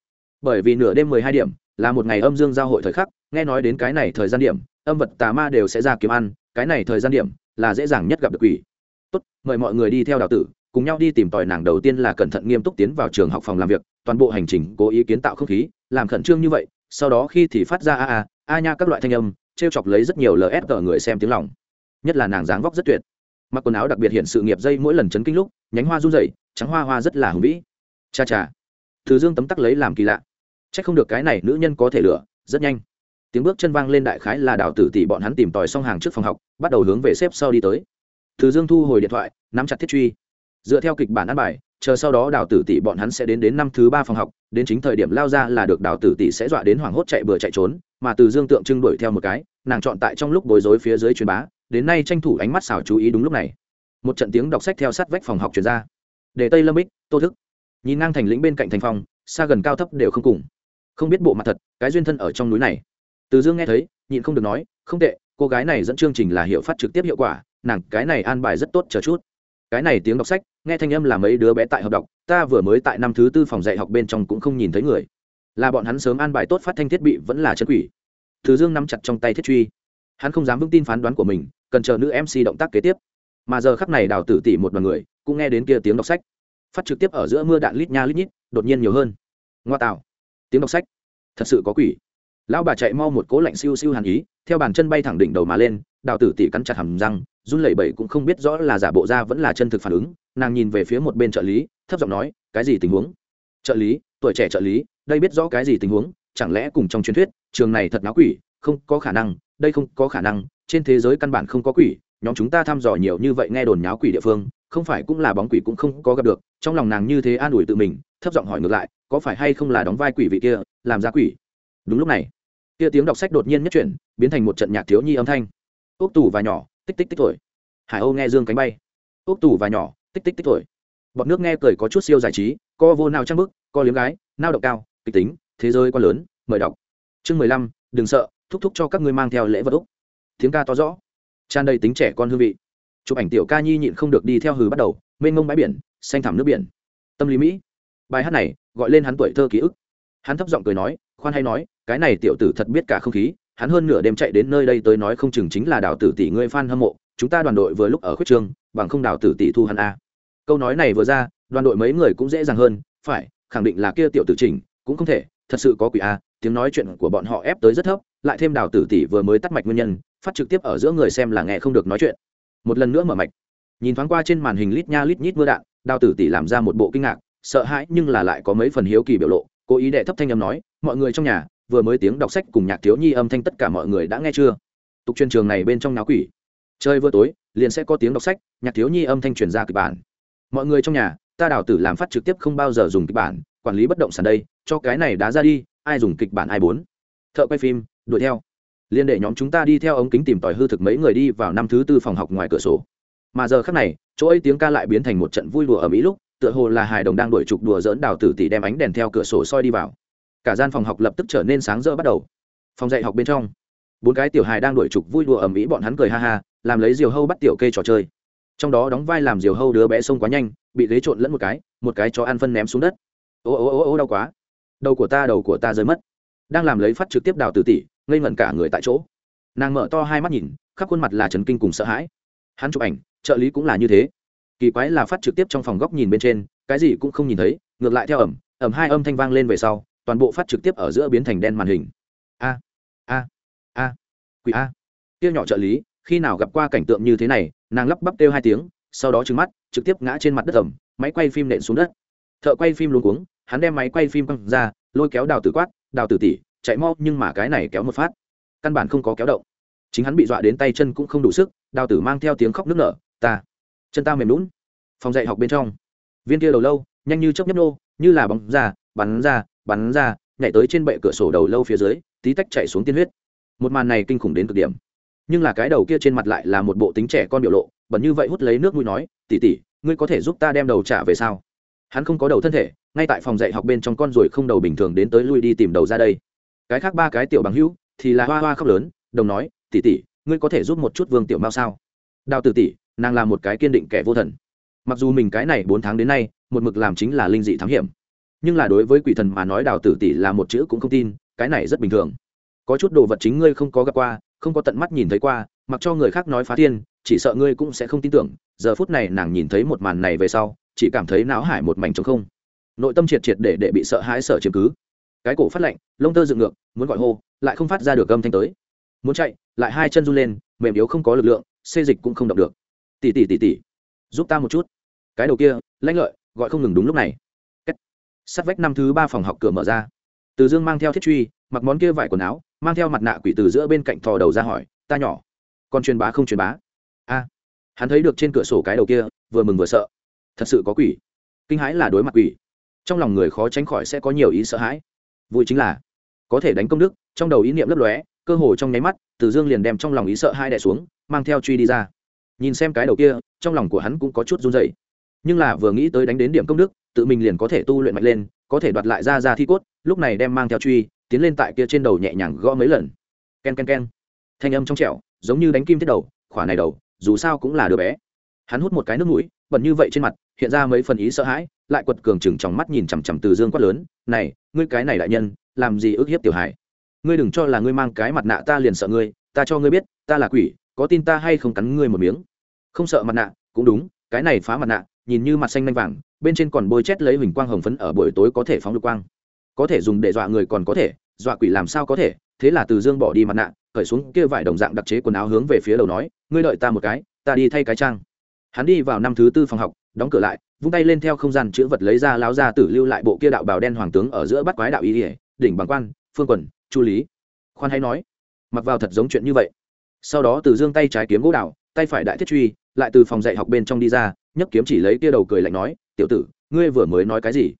Bởi vì nửa đêm 12 điểm là một ngày âm dương giao hội thời khắc, nghe nói đến cái này thời gian điểm, âm vật tà ma đều sẽ ra kiếm ăn cái này thời gian điểm là dễ dàng nhất gặp được quỷ. Tốt, mời mọi người đi theo đào tử, cùng nhau đi tìm tòi nàng đầu tiên là cẩn thận nghiêm túc tiến vào trường học phòng làm việc, toàn bộ hành trình cố ý kiến tạo không khí, làm khẩn trương như vậy, sau đó khi thì phát ra a a a nha các loại thanh âm t r e o chọc lấy rất nhiều lsg người xem tiếng lòng. Nhất là nàng dáng vóc rất tuyệt. Mặc quần áo đặc biệt hiện sự nghiệp dây mỗi lần chấn kinh lúc, nhánh hoa run rẩy, trắng hoa hoa rất là hùng vĩ. Cha cha. Thứ dương tấm tắc lấy làm kỳ lạ. C h ắ c không được cái này nữ nhân có thể lửa rất nhanh tiếng bước chân vang lên đại khái là đào tử tỷ bọn hắn tìm tòi xong hàng trước phòng học, bắt đầu hướng về xếp sau đi tới. Thứ dương thu hồi điện thoại, nắm chặt thiết truy. Dựa theo kịch bản ăn bài, chờ sau đó đào tử tỷ bọn hắn sẽ đến đến năm thứ ba phòng học, đến chính thời điểm lao ra là được đào tử tỷ sẽ dọa đến hoảng hốt chạy bừa chạy trốn, mà từ dương tượng trưng đuổi theo một cái, nàng chọn tại trong lúc bối rối phía dưới truyền bá, đến nay tranh thủ ánh mắt xào chú ý đúng lúc này. Một trận tiếng đọc sách theo sát vách phòng học truyền ra. Để tây lâm bích, tô thức. Nhìn ngang thành lĩnh bên cạnh thành phòng, xa gần cao thấp đều không cùng. Không biết bộ mặt thật, cái duyên thân ở trong núi này từ dương nghe thấy, nhịn không được nói, không tệ, cô gái này dẫn chương trình là hiệu phát trực tiếp hiệu quả, nàng cái này an bài rất tốt, chờ chút. Cái này tiếng đọc sách, nghe thanh âm là mấy đứa bé tại học đọc, ta vừa mới tại năm thứ tư phòng dạy học bên trong cũng không nhìn thấy người. Là bọn hắn sớm an bài tốt phát thanh thiết bị vẫn là chân quỷ. Thứ dương nắm chặt trong tay thiết truy. Hắn không dám vững tin phán đoán của mình, cần chờ nữ mc động tác kế tiếp. Mà giờ khắc này đào tử tỉ một đoàn người, cũng nghe đến kia tiếng đọc sách. Phát trực tiếp ở giữa mưa đạn lít nha lít nhít, đột nhiên nhiều hơn. Ngoa tạo. Tiếng đọc sách. Thật sự có quỷ lão bà chạy mau một cố lạnh siêu siêu hàn ý, theo bàn chân bay thẳng đỉnh đầu mà lên, đào tử tỉ cắn chặt hầm răng, run lẩy bẩy cũng không biết rõ là giả bộ ra vẫn là chân thực phản ứng. Nàng nhìn về phía một bên trợ lý, thấp giọng nói, cái gì tình huống? Trợ lý, tuổi trẻ trợ lý, đây biết rõ cái gì tình huống, chẳng lẽ cùng trong truyền thuyết, trường này thật náo quỷ, không có khả năng, đây không có khả năng, trên thế giới căn bản không có quỷ, nhóm chúng ta thăm dò nhiều như vậy nghe đồn nháo quỷ địa phương, không phải cũng là bóng quỷ cũng không có gặp được, trong lòng nàng như thế an ủi tự mình, thấp giọng hỏi ngược lại, có phải hay không là đóng vai quỷ vị kia, làm ra quỷ? Đúng lúc này kia tiếng đọc sách đột nhiên nhất chuyển, biến thành một trận nhạc thiếu nhi âm thanh. Ốc tủ và nhỏ, tích tích tích thổi. Hải âu nghe dương cánh bay. Ốc tủ và nhỏ, tích tích tích thổi. Bọn nước nghe cười có chút siêu giải trí co vô nào trang bức co liếm gái, nao động cao, kịch tính, thế giới quá lớn, mời đọc. Chương mười lăm, đừng sợ, thúc thúc cho các ngươi mang theo lễ vật úc. Tiếng ca to rõ. Tràn đầy tính trẻ con hương vị. Chụp ảnh tiểu ca nhi nhịn không được đi theo hừ bắt đầu, mênh mông bãi biển, xanh thẳm nước biển. Tâm lý mỹ. Bài hát này, gọi lên hắn tuổi thơ ký ức. Hắn thấp giọng cười nói, khoan hay nói cái này tiểu tử thật biết cả không khí, hắn hơn nửa đêm chạy đến nơi đây tới nói không chừng chính là đào tử tỷ ngươi f a n hâm mộ, chúng ta đoàn đội vừa lúc ở khuyết trường, bằng không đào tử tỷ thu hắn a. Câu nói này vừa ra, đoàn đội mấy người cũng dễ dàng hơn, phải, khẳng định là kia tiểu tử trình cũng không thể, thật sự có quỷ a, tiếng nói chuyện của bọn họ ép tới rất thấp, lại thêm đào tử tỷ vừa mới tắt mạch nguyên nhân, phát trực tiếp ở giữa người xem là nghe không được nói chuyện. Một lần nữa mở mạch, nhìn thoáng qua trên màn hình lít nha lít nhít mưa đạn, đào tử tỷ làm ra một bộ kinh ngạc, sợ hãi nhưng là lại có mấy phần hiếu kỳ biểu lộ, cố ý đệ thấp thanh âm nói, mọi người trong nhà vừa mới tiếng đọc sách cùng nhạc thiếu nhi âm thanh tất cả mọi người đã nghe chưa? Tục truyền trường này bên trong náo quỷ. Chơi vừa tối, liền sẽ có tiếng đọc sách, nhạc thiếu nhi âm thanh truyền ra kịch bản. Mọi người trong nhà, ta đào tử làm phát trực tiếp không bao giờ dùng kịch bản, quản lý bất động sản đây, cho cái này đá ra đi, ai dùng kịch bản ai bốn. Thợ quay phim, đuổi theo. Liên đệ nhóm chúng ta đi theo ống kính tìm tòi hư thực mấy người đi vào năm thứ tư phòng học ngoài cửa sổ. Mà giờ khắc này, chỗ ấy tiếng ca lại biến thành một trận vui đùa ở mỹ lúc, tựa hồ là hài đồng đang đuổi trục đùa dỡn đào tử tỷ đem ánh đèn theo cửa sổ soi đi vào cả gian phòng học lập tức trở nên sáng rỡ bắt đầu. Phòng dạy học bên trong, bốn cái tiểu hài đang đuổi trục vui đùa ầm ĩ, bọn hắn cười ha ha, làm lấy diều hâu bắt tiểu kê trò chơi. Trong đó đóng vai làm diều hâu đứa bé xông quá nhanh, bị ghế trộn lẫn một cái một cái cho ăn phân ném xuống đất. Ô ô ô ô, đau quá. Đầu của ta, đầu của ta rơi mất. Đang làm lấy phát trực tiếp đào tử tỷ, ngây ngẩn cả người tại chỗ. Nàng mở to hai mắt nhìn, khắp khuôn mặt là trần kinh cùng sợ hãi. Hắn chụp ảnh, trợ lý cũng là như thế. Kỳ quái là phát trực tiếp trong phòng góc nhìn bên trên, cái gì cũng không nhìn thấy, ngược lại theo ẩm ẩm hai âm thanh vang lên về sau toàn bộ phát trực tiếp ở giữa biến thành đen màn hình. A a a, quỷ a. Tiêu nhỏ trợ lý, khi nào gặp qua cảnh tượng như thế này, nàng lắp bắp kêu hai tiếng, sau đó trừng mắt, trực tiếp ngã trên mặt đất ẩm máy quay phim nện xuống đất. Thợ quay phim luống cuống, hắn đem máy quay phim căng ra, lôi kéo đào tử quát, đào tử tỉ chạy mau, nhưng mà cái này kéo một phát. Căn bản không có kéo động. Chính hắn bị dọa đến tay chân cũng không đủ sức, đào tử mang theo tiếng khóc nức nở, ta, chân ta mềm lún phòng dạy học bên trong, viên kia đầu lâu, nhanh như chớp nhấp nô, như là bóng ra bắn ra bắn ra, nhảy tới trên bệ cửa sổ đầu lâu phía dưới, tí tách chạy xuống tiên huyết. Một màn này kinh khủng đến cực điểm. Nhưng là cái đầu kia trên mặt lại là một bộ tính trẻ con biểu lộ, bẩn như vậy hút lấy nước mũi nói tỉ tỉ ngươi có thể giúp ta đem đầu trả về sao? Hắn không có đầu thân thể, ngay tại phòng dạy học bên trong con ruồi không đầu bình thường đến tới lui đi tìm đầu ra đây. Cái khác ba cái tiểu bằng hữu thì là hoa hoa khóc lớn, đồng nói tỉ tỉ ngươi có thể giúp một chút vương tiểu mao sao? Đào tử tỷ, nàng là một cái kiên định kẻ vô thần. Mặc dù mình cái này bốn tháng đến nay, một mực làm chính là linh dị thám hiểm nhưng là đối với quỷ thần mà nói đào tử tỷ là một chữ cũng không tin, cái này rất bình thường. Có chút đồ vật chính ngươi không có gặp qua, không có tận mắt nhìn thấy qua, mặc cho người khác nói phá thiên, chỉ sợ ngươi cũng sẽ không tin tưởng. Giờ phút này nàng nhìn thấy một màn này về sau, chỉ cảm thấy não hải một mảnh trống không. Nội tâm triệt triệt để để bị sợ hãi sợ chiếm cứ. Cái cổ phát lạnh, lông tơ dựng ngược, muốn gọi hô, lại không phát ra được âm thanh tới. Muốn chạy, lại hai chân run lên, mềm yếu không có lực lượng, xê dịch cũng không động được. Tỉ tỉ tỉ tỉ giúp ta một chút. Cái đầu kia, lanh lợi, gọi không ngừng đúng lúc này sắt vách năm thứ ba phòng học cửa mở ra. Từ dương mang theo thiết truy, mặc món kia vải quần áo, mang theo mặt nạ quỷ từ giữa bên cạnh thò đầu ra hỏi, ta nhỏ còn truyền bá không truyền bá? A. Hắn thấy được trên cửa sổ cái đầu kia, vừa mừng vừa sợ. Thật sự có quỷ. Kinh hãi là đối mặt quỷ. Trong lòng người khó tránh khỏi sẽ có nhiều ý sợ hãi. Vui chính là, có thể đánh công đức, trong đầu ý niệm lấp lóe, cơ hồ trong nháy mắt, từ dương liền đem trong lòng ý sợ hai đẻ xuống, mang theo truy đi ra. Nhìn xem cái đầu kia, trong lòng của hắn cũng có chút run dày nhưng là vừa nghĩ tới đánh đến điểm công đức, tự mình liền có thể tu luyện mạnh lên, có thể đoạt lại ra ra thi cốt, lúc này đem mang theo truy, tiến lên tại kia trên đầu nhẹ nhàng gõ mấy lần. K e n k e n k e n thanh âm trong trẻo, giống như đánh kim tiết đầu, khỏa này đầu, dù sao cũng là đứa bé. Hắn hút một cái nước mũi, bẩn như vậy trên mặt, hiện ra mấy phần ý sợ hãi, lại quật cường chừng trong mắt nhìn chằm chằm từ dương quát lớn, này, ngươi cái này đại nhân, làm gì ức hiếp tiểu hải ngươi đừng cho là ngươi mang cái mặt nạ ta liền sợ ngươi, ta cho ngươi biết, ta là quỷ, có tin ta hay không cắn ngươi một miếng? Không sợ mặt nạ, cũng đúng, cái này phá mặt nạ nhìn như mặt xanh nanh vàng, bên trên còn bôi chét lấy huỳnh quang hồng phấn ở buổi tối có thể phóng lục quang. Có thể dùng để dọa người còn có thể, dọa quỷ làm sao có thể, thế là từ dương bỏ đi mặt nạ khởi xuống kia vải đồng dạng đặc chế quần áo hướng về phía đầu nói, ngươi đợi ta một cái, ta đi thay cái trang. Hắn đi vào năm thứ tư phòng học, đóng cửa lại, vung tay lên theo không gian chữ vật lấy ra láo ra tử lưu lại bộ kia đạo bào đen hoàng tướng ở giữa bắt quái đạo ý ỉa, đỉnh bằng quan, phương quần, chu lý. Khoan hay nói, mặc vào thật giống chuyện như vậy. Sau đó từ dương tay trái kiếm gỗ đạo tay phải đại thiết truy, lại từ phòng dạy học bên trong đi ra, nhấc kiếm chỉ lấy kia đầu cười lạnh nói, tiểu tử, ngươi vừa mới nói cái gì?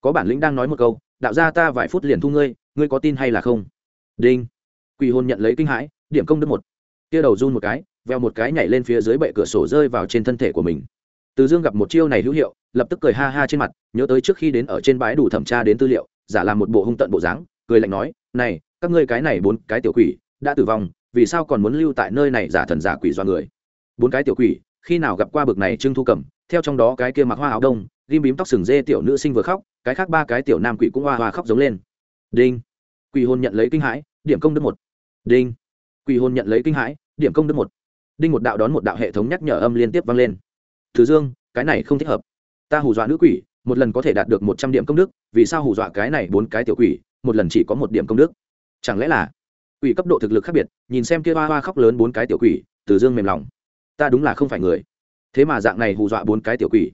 Có bản lĩnh đang nói một câu, đạo ra ta vài phút liền thu ngươi ngươi có tin hay là không? Đinh. Quỳ hôn nhận lấy kinh hãi, điểm công đức một. Kia đầu run một cái, veo một cái nhảy lên phía dưới bệ cửa sổ rơi vào trên thân thể của mình. Từ dương gặp một chiêu này hữu hiệu, lập tức cười ha ha trên mặt, nhớ tới trước khi đến ở trên bãi đủ thẩm tra đến tư liệu, giả làm một bộ hung tận bộ dáng, cười lạnh nói, này, các ngươi cái này bốn cái tiểu quỷ, đã tử vong, vì sao còn muốn lưu tại nơi này giả thần giả quỷ do người? Bốn cái tiểu quỷ, khi nào gặp qua bực này trưng thu cầm theo trong đó cái kia mặc hoa áo đông, ghim bím tóc sừng dê tiểu nữ sinh vừa khóc, cái khác ba cái tiểu nam quỷ cũng hoa hoa khóc giống lên. Đinh. Quỷ hôn nhận lấy kinh hãi, điểm công đức một. Đinh. Quỷ hôn nhận lấy kinh hãi, điểm công đức một. Đinh một đạo đón một đạo hệ thống nhắc nhở âm liên tiếp vang lên. Thứ dương, cái này không thích hợp. Ta hù dọa nữ quỷ, một lần có thể đạt được một trăm điểm công đức, vì sao hù dọa cái này bốn cái tiểu quỷ, một lần chỉ có một điểm công đức? Chẳng lẽ là quỷ cấp độ thực lực khác biệt, nhìn xem kia hoa hoa khóc lớn bốn cái tiểu quỷ, từ dương mềm lòng ta đúng là không phải người. Thế mà dạng này hù dọa bốn cái tiểu quỷ.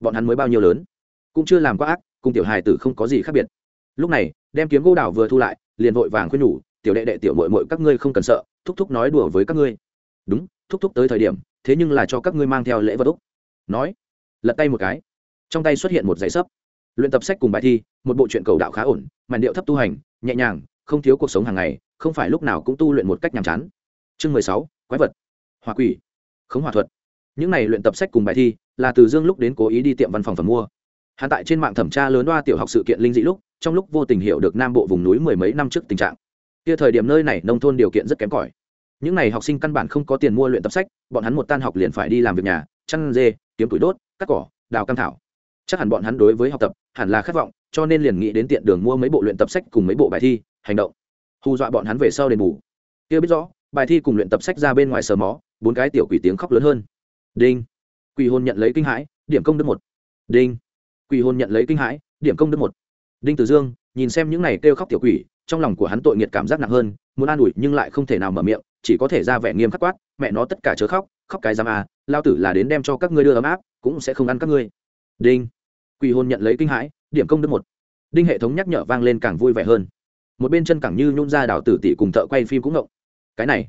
Bọn hắn mới bao nhiêu lớn? Cũng chưa làm quá ác, cùng tiểu hài tử không có gì khác biệt. Lúc này, đem kiếm gỗ đào vừa thu lại, liền vội vàng khuyên nhủ, tiểu đệ đệ, tiểu mội mội các ngươi không cần sợ, thúc thúc nói đùa với các ngươi. Đúng, thúc thúc tới thời điểm, thế nhưng là cho các ngươi mang theo lễ vật úc. Nói, lật tay một cái. Trong tay xuất hiện một giấy sấp. Luyện tập sách cùng bài thi, một bộ truyện cầu đạo khá ổn, màn điệu thấp tu hành, nhẹ nhàng, không thiếu cuộc sống hàng ngày, không phải lúc nào cũng tu luyện một cách nhàm chán. Chương mười sáu, quái vật. Hòa quỷ khống hòa thuật. Những này luyện tập sách cùng bài thi, là từ dương lúc đến cố ý đi tiệm văn phòng phẩm mua. Hạ tại trên mạng thẩm tra lớn đoa tiểu học sự kiện linh dị lúc, trong lúc vô tình hiểu được nam bộ vùng núi mười mấy năm trước tình trạng. Kia thời điểm nơi này nông thôn điều kiện rất kém cỏi. Những n à y học sinh căn bản không có tiền mua luyện tập sách, bọn hắn một tan học liền phải đi làm việc nhà, chăn dê, kiếm củi đốt, cắt cỏ, đào cam thảo. Chắc hẳn bọn hắn đối với học tập hẳn là khát vọng, cho nên liền nghĩ đến tiện đường mua mấy bộ luyện tập sách cùng mấy bộ bài thi, hành động. Hù dọa bọn hắn về sau đền bù. Kia biết rõ bài thi cùng luyện tập sách ra bên ngoài sờ mó, bốn cái tiểu quỷ tiếng khóc lớn hơn. Đinh. Quỷ hôn nhận lấy kinh hãi, điểm công đức một. Đinh. Quỷ hôn nhận lấy kinh hãi, điểm công đức một. Đinh tử dương, nhìn xem những này kêu khóc tiểu quỷ, trong lòng của hắn tội nghiệt cảm giác nặng hơn, muốn an ủi nhưng lại không thể nào mở miệng, chỉ có thể ra vẻ nghiêm khắc quát, mẹ nó, tất cả chớ khóc khóc cái giam à lao tử là đến đem cho các ngươi đưa ấm áp, cũng sẽ không ăn các ngươi. Đinh. Quỷ hôn nhận lấy kinh hãi, điểm công đức một. Đinh hệ thống nhắc nhở vang lên càng vui vẻ hơn. Một bên chân cẳng như nhún ra đảo tử tỷ cùng thợ quay phim cũng ngộng cái này,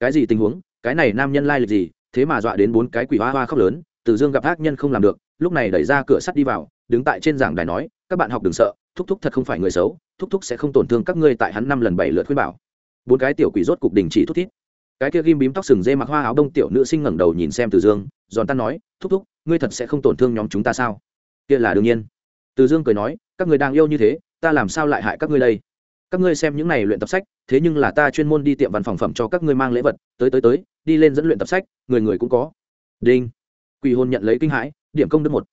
cái gì tình huống, cái này nam nhân lai lịch gì, thế mà dọa đến bốn cái quỷ hoa hoa khóc lớn, từ dương gặp ác nhân không làm được, lúc này đẩy ra cửa sắt đi vào, đứng tại trên giảng đài nói, các bạn học đừng sợ, thúc thúc thật không phải người xấu, thúc thúc sẽ không tổn thương các ngươi tại hắn năm lần bảy lượt khuyên bảo. Bốn cái tiểu quỷ rốt cục đình chỉ thúc thiết cái kia ghim bím tóc sừng dê mặc hoa áo đông tiểu nữ sinh ngẩng đầu nhìn xem từ dương, giòn tan nói, thúc thúc, ngươi thật sẽ không tổn thương nhóm chúng ta sao? Kia là đương nhiên. Từ dương cười nói, các người đang yêu như thế, ta làm sao lại hại các ngươi đây? Các ngươi xem những này luyện tập sách, thế nhưng là ta chuyên môn đi tiệm văn phòng phẩm cho các ngươi mang lễ vật, tới tới tới, đi lên dẫn luyện tập sách, người người cũng có. Đinh. Quỷ hôn nhận lấy kinh hãi, điểm công đức một.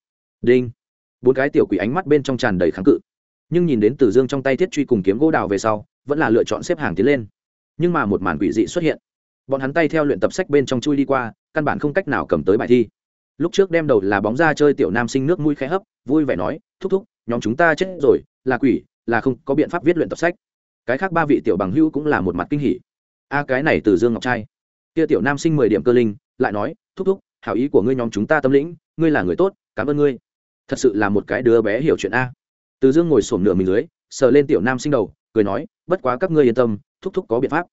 Đinh. Bốn cái tiểu quỷ ánh mắt bên trong tràn đầy kháng cự. Nhưng nhìn đến từ dương trong tay thiết truy cùng kiếm gỗ đào về sau, vẫn là lựa chọn xếp hàng tiến lên. Nhưng mà một màn quỷ dị xuất hiện. Bọn hắn tay theo luyện tập sách bên trong chui đi qua, căn bản không cách nào cầm tới bài thi. Lúc trước đem đầu là bóng ra chơi tiểu nam sinh nước mũi khẽ hấp, vui vẻ nói, thúc thúc, nhóm chúng ta chết rồi, là quỷ, là không có biện pháp viết luyện tập sách cái khác ba vị tiểu bằng hữu cũng là một mặt kinh hỉ. A, cái này từ dương ngọc trai. Kia tiểu nam sinh mười điểm cơ linh, lại nói, thúc thúc, hảo ý của ngươi nhóm chúng ta tâm lĩnh, ngươi là người tốt, cảm ơn ngươi. Thật sự là một cái đứa bé hiểu chuyện a. Từ dương ngồi sổm nửa mình dưới, sờ lên tiểu nam sinh đầu, cười nói, bất quá các ngươi yên tâm, thúc thúc có biện pháp.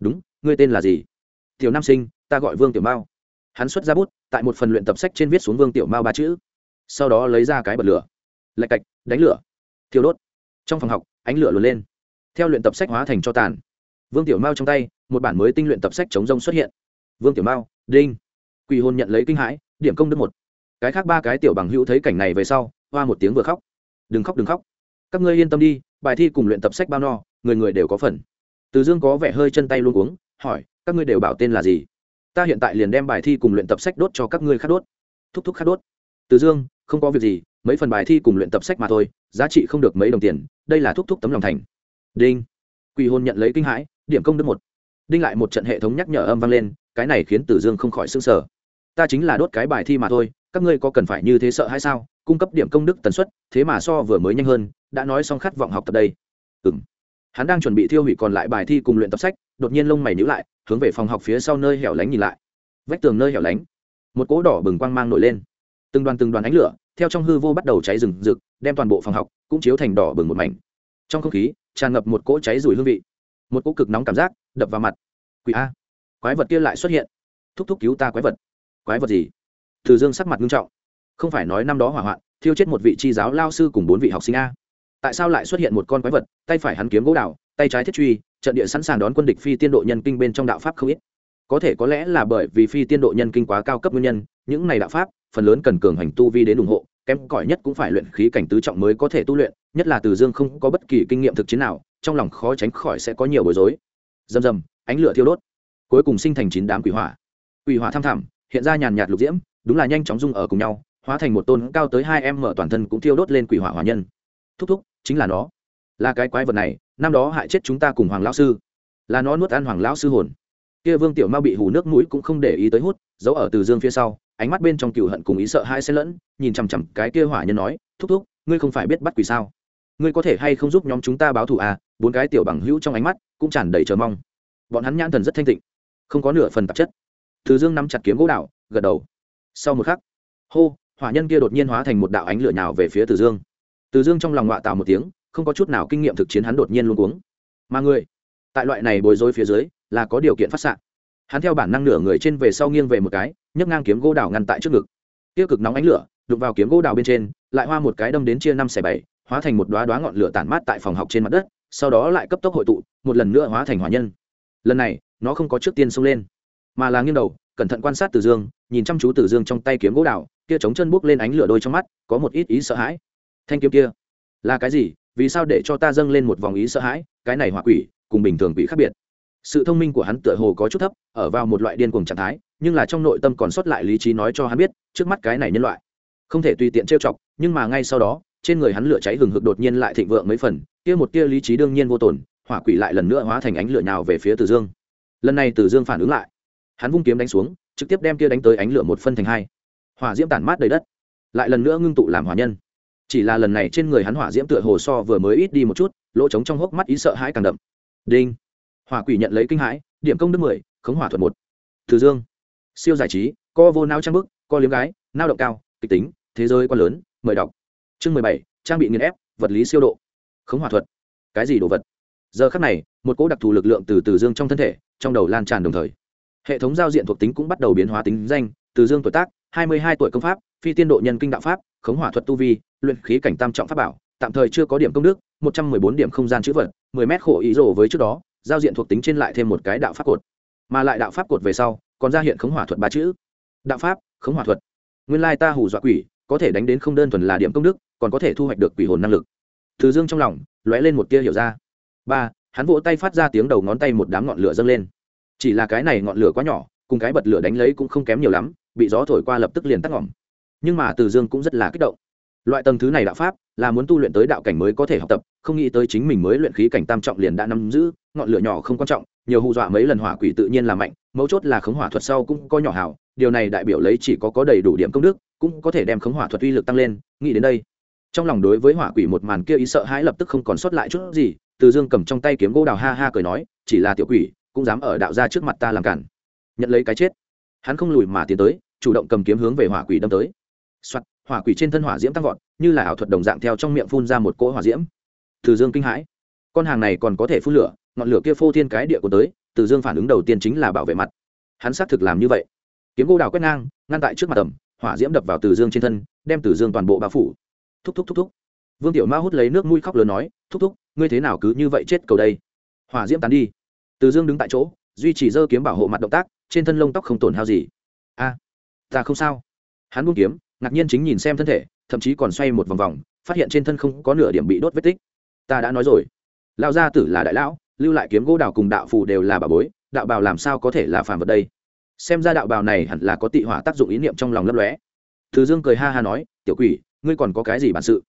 Đúng, ngươi tên là gì? Tiểu nam sinh, ta gọi vương tiểu mao. Hắn xuất ra bút, tại một phần luyện tập sách trên viết xuống vương tiểu mao ba chữ. Sau đó lấy ra cái bật lửa. Lạch cạch, đánh lửa. Thiêu đốt. Trong phòng học, ánh lửa luồn lên theo luyện tập sách hóa thành cho tàn. Vương tiểu mao trong tay, một bản mới tinh luyện tập sách chống rông xuất hiện. Vương tiểu mao, đinh. Quỳ hôn nhận lấy kinh hãi, điểm công đức một. Cái khác ba cái tiểu bằng hữu thấy cảnh này về sau, hoa một tiếng vừa khóc. Đừng khóc đừng khóc. Các ngươi yên tâm đi, bài thi cùng luyện tập sách bao no, người người đều có phần. Từ dương có vẻ hơi chân tay luôn uống hỏi, các ngươi đều bảo tên là gì? Ta hiện tại liền đem bài thi cùng luyện tập sách đốt cho các ngươi khát đốt. Thúc thúc khát đốt. Từ dương, không có việc gì, mấy phần bài thi cùng luyện tập sách mà thôi, giá trị không được mấy đồng tiền, đây là thúc thúc tấm lòng thành đinh. Quỷ hôn nhận lấy kinh hãi, điểm công đức một. Đinh lại một trận hệ thống nhắc nhở âm vang lên, cái này khiến tử dương không khỏi s ư n g sở ta chính là đốt cái bài thi mà thôi, các ngươi có cần phải như thế sợ hay sao? Cung cấp điểm công đức tần suất, thế mà so vừa mới nhanh hơn, đã nói xong khát vọng học tập đây. Ừ m hắn đang chuẩn bị thiêu hủy còn lại bài thi cùng luyện tập sách, đột nhiên lông mày nhữ lại, hướng về phòng học phía sau nơi hẻo lánh nhìn lại. Vách tường nơi hẻo lánh, một cỗ đỏ bừng quang mang nổi lên. Từng đoàn từng đoàn ánh lửa, theo trong hư vô bắt đầu cháy rừng rực, đem toàn bộ phòng học cũng chiếu thành đỏ bừng một mảnh. Trong không khí tràn ngập một cỗ cháy rủi hương vị, một cỗ cực nóng cảm giác đập vào mặt. Quỷ a, quái vật kia lại xuất hiện. Thúc thúc cứu ta quái vật. Quái vật gì? Từ dương sắc mặt nghiêm trọng. Không phải nói năm đó hỏa hoạn, thiêu chết một vị tri giáo lao sư cùng bốn vị học sinh a. Tại sao lại xuất hiện một con quái vật, tay phải hắn kiếm gỗ đạo tay trái thiết truy, trận địa sẵn sàng đón quân địch phi tiên độ nhân kinh bên trong đạo pháp không ít. Có thể có lẽ là bởi vì phi tiên độ nhân kinh quá cao cấp nguyên nhân, những này đạo pháp, phần lớn cần cường hành tu vi đến ủng hộ, kém cỏi nhất cũng phải luyện khí cảnh tứ trọng mới có thể tu luyện nhất là từ dương không có bất kỳ kinh nghiệm thực chiến nào, trong lòng khó tránh khỏi sẽ có nhiều bối rối. Dầm dầm ánh lửa thiêu đốt, cuối cùng sinh thành chín đám quỷ hỏa. Quỷ hỏa tham thẳm, hiện ra nhàn nhạt lục diễm, đúng là nhanh chóng dung ở cùng nhau, hóa thành một tôn cao tới hai em mở toàn thân cũng thiêu đốt lên quỷ hỏa hỏa nhân. Thúc thúc, chính là nó. Là cái quái vật này, năm đó hại chết chúng ta cùng hoàng lão sư. Là nó nuốt ăn hoàng lão sư hồn. Kia vương tiểu ma bị hù nước mũi cũng không để ý tới hút, giấu ở từ dương phía sau, ánh mắt bên trong cựu hận cùng ý sợ hai xen lẫn, nhìn chằm chằm cái kia hỏa nhân nói, thúc thúc, ngươi không phải biết bắt quỷ sao? Ngươi có thể hay không giúp nhóm chúng ta báo thù à? Bốn cái tiểu bằng hữu trong ánh mắt cũng tràn đầy chờ mong. Bọn hắn nhãn thần rất thanh tịnh, không có nửa phần tạp chất. Từ dương nắm chặt kiếm gỗ đạo gật đầu. Sau một khắc, hô, hỏa nhân kia đột nhiên hóa thành một đạo ánh lửa nhào về phía từ dương. Từ dương trong lòng ngọa tạo một tiếng, không có chút nào kinh nghiệm thực chiến hắn đột nhiên luôn cuống. Mà người, tại loại này bối rối phía dưới, là có điều kiện phát sạng. hắn theo bản năng nửa người trên về sau nghiêng về một cái, nhấc ngang kiếm gỗ đào ngăn tại trước ngực. Tiêu cực nóng ánh lửa đục vào kiếm gỗ đào bên trên, lại hoa một cái đâm đến chia năm xẻ bảy hóa thành một đoá đoá ngọn lửa tản mát tại phòng học trên mặt đất, sau đó lại cấp tốc hội tụ, một lần nữa hóa thành hỏa nhân. Lần này, nó không có trước tiên xông lên, mà là nghiêng đầu, cẩn thận quan sát từ dương, nhìn chăm chú từ dương trong tay kiếm gỗ đào, kia chống chân buốc lên ánh lửa đôi trong mắt, có một ít ý sợ hãi. Thanh kiếm kia, là cái gì? Vì sao để cho ta dâng lên một vòng ý sợ hãi? Cái này hỏa quỷ, cùng bình thường quỷ khác biệt. Sự thông minh của hắn tựa hồ có chút thấp, ở vào một loại điên cuồng trạng thái, nhưng là trong nội tâm còn sót lại lý trí nói cho hắn biết, trước mắt cái này nhân loại, không thể tùy tiện trêu chọc, nhưng mà ngay sau đó trên người hắn lửa cháy hừng hực đột nhiên lại thịnh vượng mấy phần kia một tia lý trí đương nhiên vô tổn, hỏa quỷ lại lần nữa hóa thành ánh lửa nhào về phía từ dương. Lần này từ dương phản ứng lại. Hắn vung kiếm đánh xuống trực tiếp đem kia đánh tới ánh lửa một phân thành hai. Hỏa diễm tản mát đầy đất lại lần nữa ngưng tụ làm hỏa nhân. Chỉ là lần này trên người hắn hỏa diễm tựa hồ so vừa mới ít đi một chút lỗ trống trong hốc mắt ý sợ hãi càng đậm. Đinh. Hỏa quỷ nhận lấy kinh hãi điểm công đức mười khống hỏa thuật một. Từ dương. Siêu giải trí co vô nao trang bức co liếm gái nao động cao kịch tính thế giới quá lớn mời đọc chương mười bảy, trang bị nghiền ép, vật lý siêu độ. Khống hỏa thuật. Cái gì đồ vật? Giờ khắc này, một cỗ đặc thù lực lượng từ từ dương trong thân thể, trong đầu lan tràn đồng thời. Hệ thống giao diện thuộc tính cũng bắt đầu biến hóa tính danh, từ dương tuổi tác, hai mươi hai tuổi công pháp, phi tiên độ nhân kinh đạo pháp, khống hỏa thuật tu vi, luyện khí cảnh tam trọng pháp bảo, tạm thời chưa có điểm công đức, một trăm mười bốn điểm không gian chữ vật, mười mét khổ ý rồ với trước đó, giao diện thuộc tính trên lại thêm một cái đạo pháp cột. Mà lại đạo pháp cột về sau, còn ra hiện khống hỏa thuật ba chữ. Đạo pháp, khống hỏa thuật. Nguyên lai ta hù dọa quỷ có thể đánh đến không đơn thuần là điểm công đức, còn có thể thu hoạch được quỷ hồn năng lực. Từ dương trong lòng lóe lên một tia hiểu ra. Ba, hắn vỗ tay phát ra tiếng đầu ngón tay một đám ngọn lửa dâng lên. Chỉ là cái này ngọn lửa quá nhỏ, cùng cái bật lửa đánh lấy cũng không kém nhiều lắm, bị gió thổi qua lập tức liền tắt ngỏm nhưng mà từ dương cũng rất là kích động loại tầng thứ này đạo pháp là muốn tu luyện tới đạo cảnh mới có thể học tập không nghĩ tới chính mình mới luyện khí cảnh tam trọng liền đã nắm giữ ngọn lửa nhỏ không quan trọng nhiều hù dọa mấy lần hỏa quỷ tự nhiên là mạnh mấu chốt là khống hỏa thuật sau cũng có nhỏ hảo điều này đại biểu lấy chỉ có có đầy đủ điểm công đức cũng có thể đem khống hỏa thuật uy lực tăng lên nghĩ đến đây. Trong lòng đối với hỏa quỷ một màn kia ý sợ hãi lập tức không còn sót lại chút gì từ dương cầm trong tay kiếm gỗ đào ha ha cười nói chỉ là tiểu quỷ cũng dám ở đạo ra trước mặt ta làm cản. Nhận lấy cái chết. Hắn không lùi mà tiến tới chủ động cầm kiếm hướng về hỏa quỷ đâm tới. Soạt, hỏa quỷ trên thân hỏa diễm tăng vọt, như là ảo thuật đồng dạng theo trong miệng phun ra một cỗ hỏa diễm. Từ dương kinh hãi. Con hàng này còn có thể phun lửa, ngọn lửa kia phô thiên cái địa của tới, từ dương phản ứng đầu tiên chính là bảo vệ mặt. Hắn xác thực làm như vậy. Kiếm gỗ đào quét ngang, ngăn tại trước mặt tầm hỏa diễm đập vào từ dương trên thân, đem từ dương toàn bộ bao phủ. Thúc thúc thúc thúc. Vương tiểu ma hút lấy nước mũi khóc lớn nói, thúc thúc, ngươi thế nào cứ như vậy chết cầu đây? Hỏa diễm tán đi. Từ dương đứng tại chỗ, duy trì dơ kiếm bảo hộ mặt động tác, trên thân lông tóc không tổn hao gì. A, ta không sao. Hắn buông kiếm ngạc nhiên chính nhìn xem thân thể, thậm chí còn xoay một vòng vòng, phát hiện trên thân không có nửa điểm bị đốt vết tích. Ta đã nói rồi. Lão gia tử là đại lão, lưu lại kiếm gỗ đào cùng đạo phù đều là bà bối, đạo bào làm sao có thể là phàm vật đây? Xem ra đạo bào này hẳn là có tị hỏa tác dụng ý niệm trong lòng lấp lóe. Thứ dương cười ha ha nói, tiểu quỷ, ngươi còn có cái gì bản sự?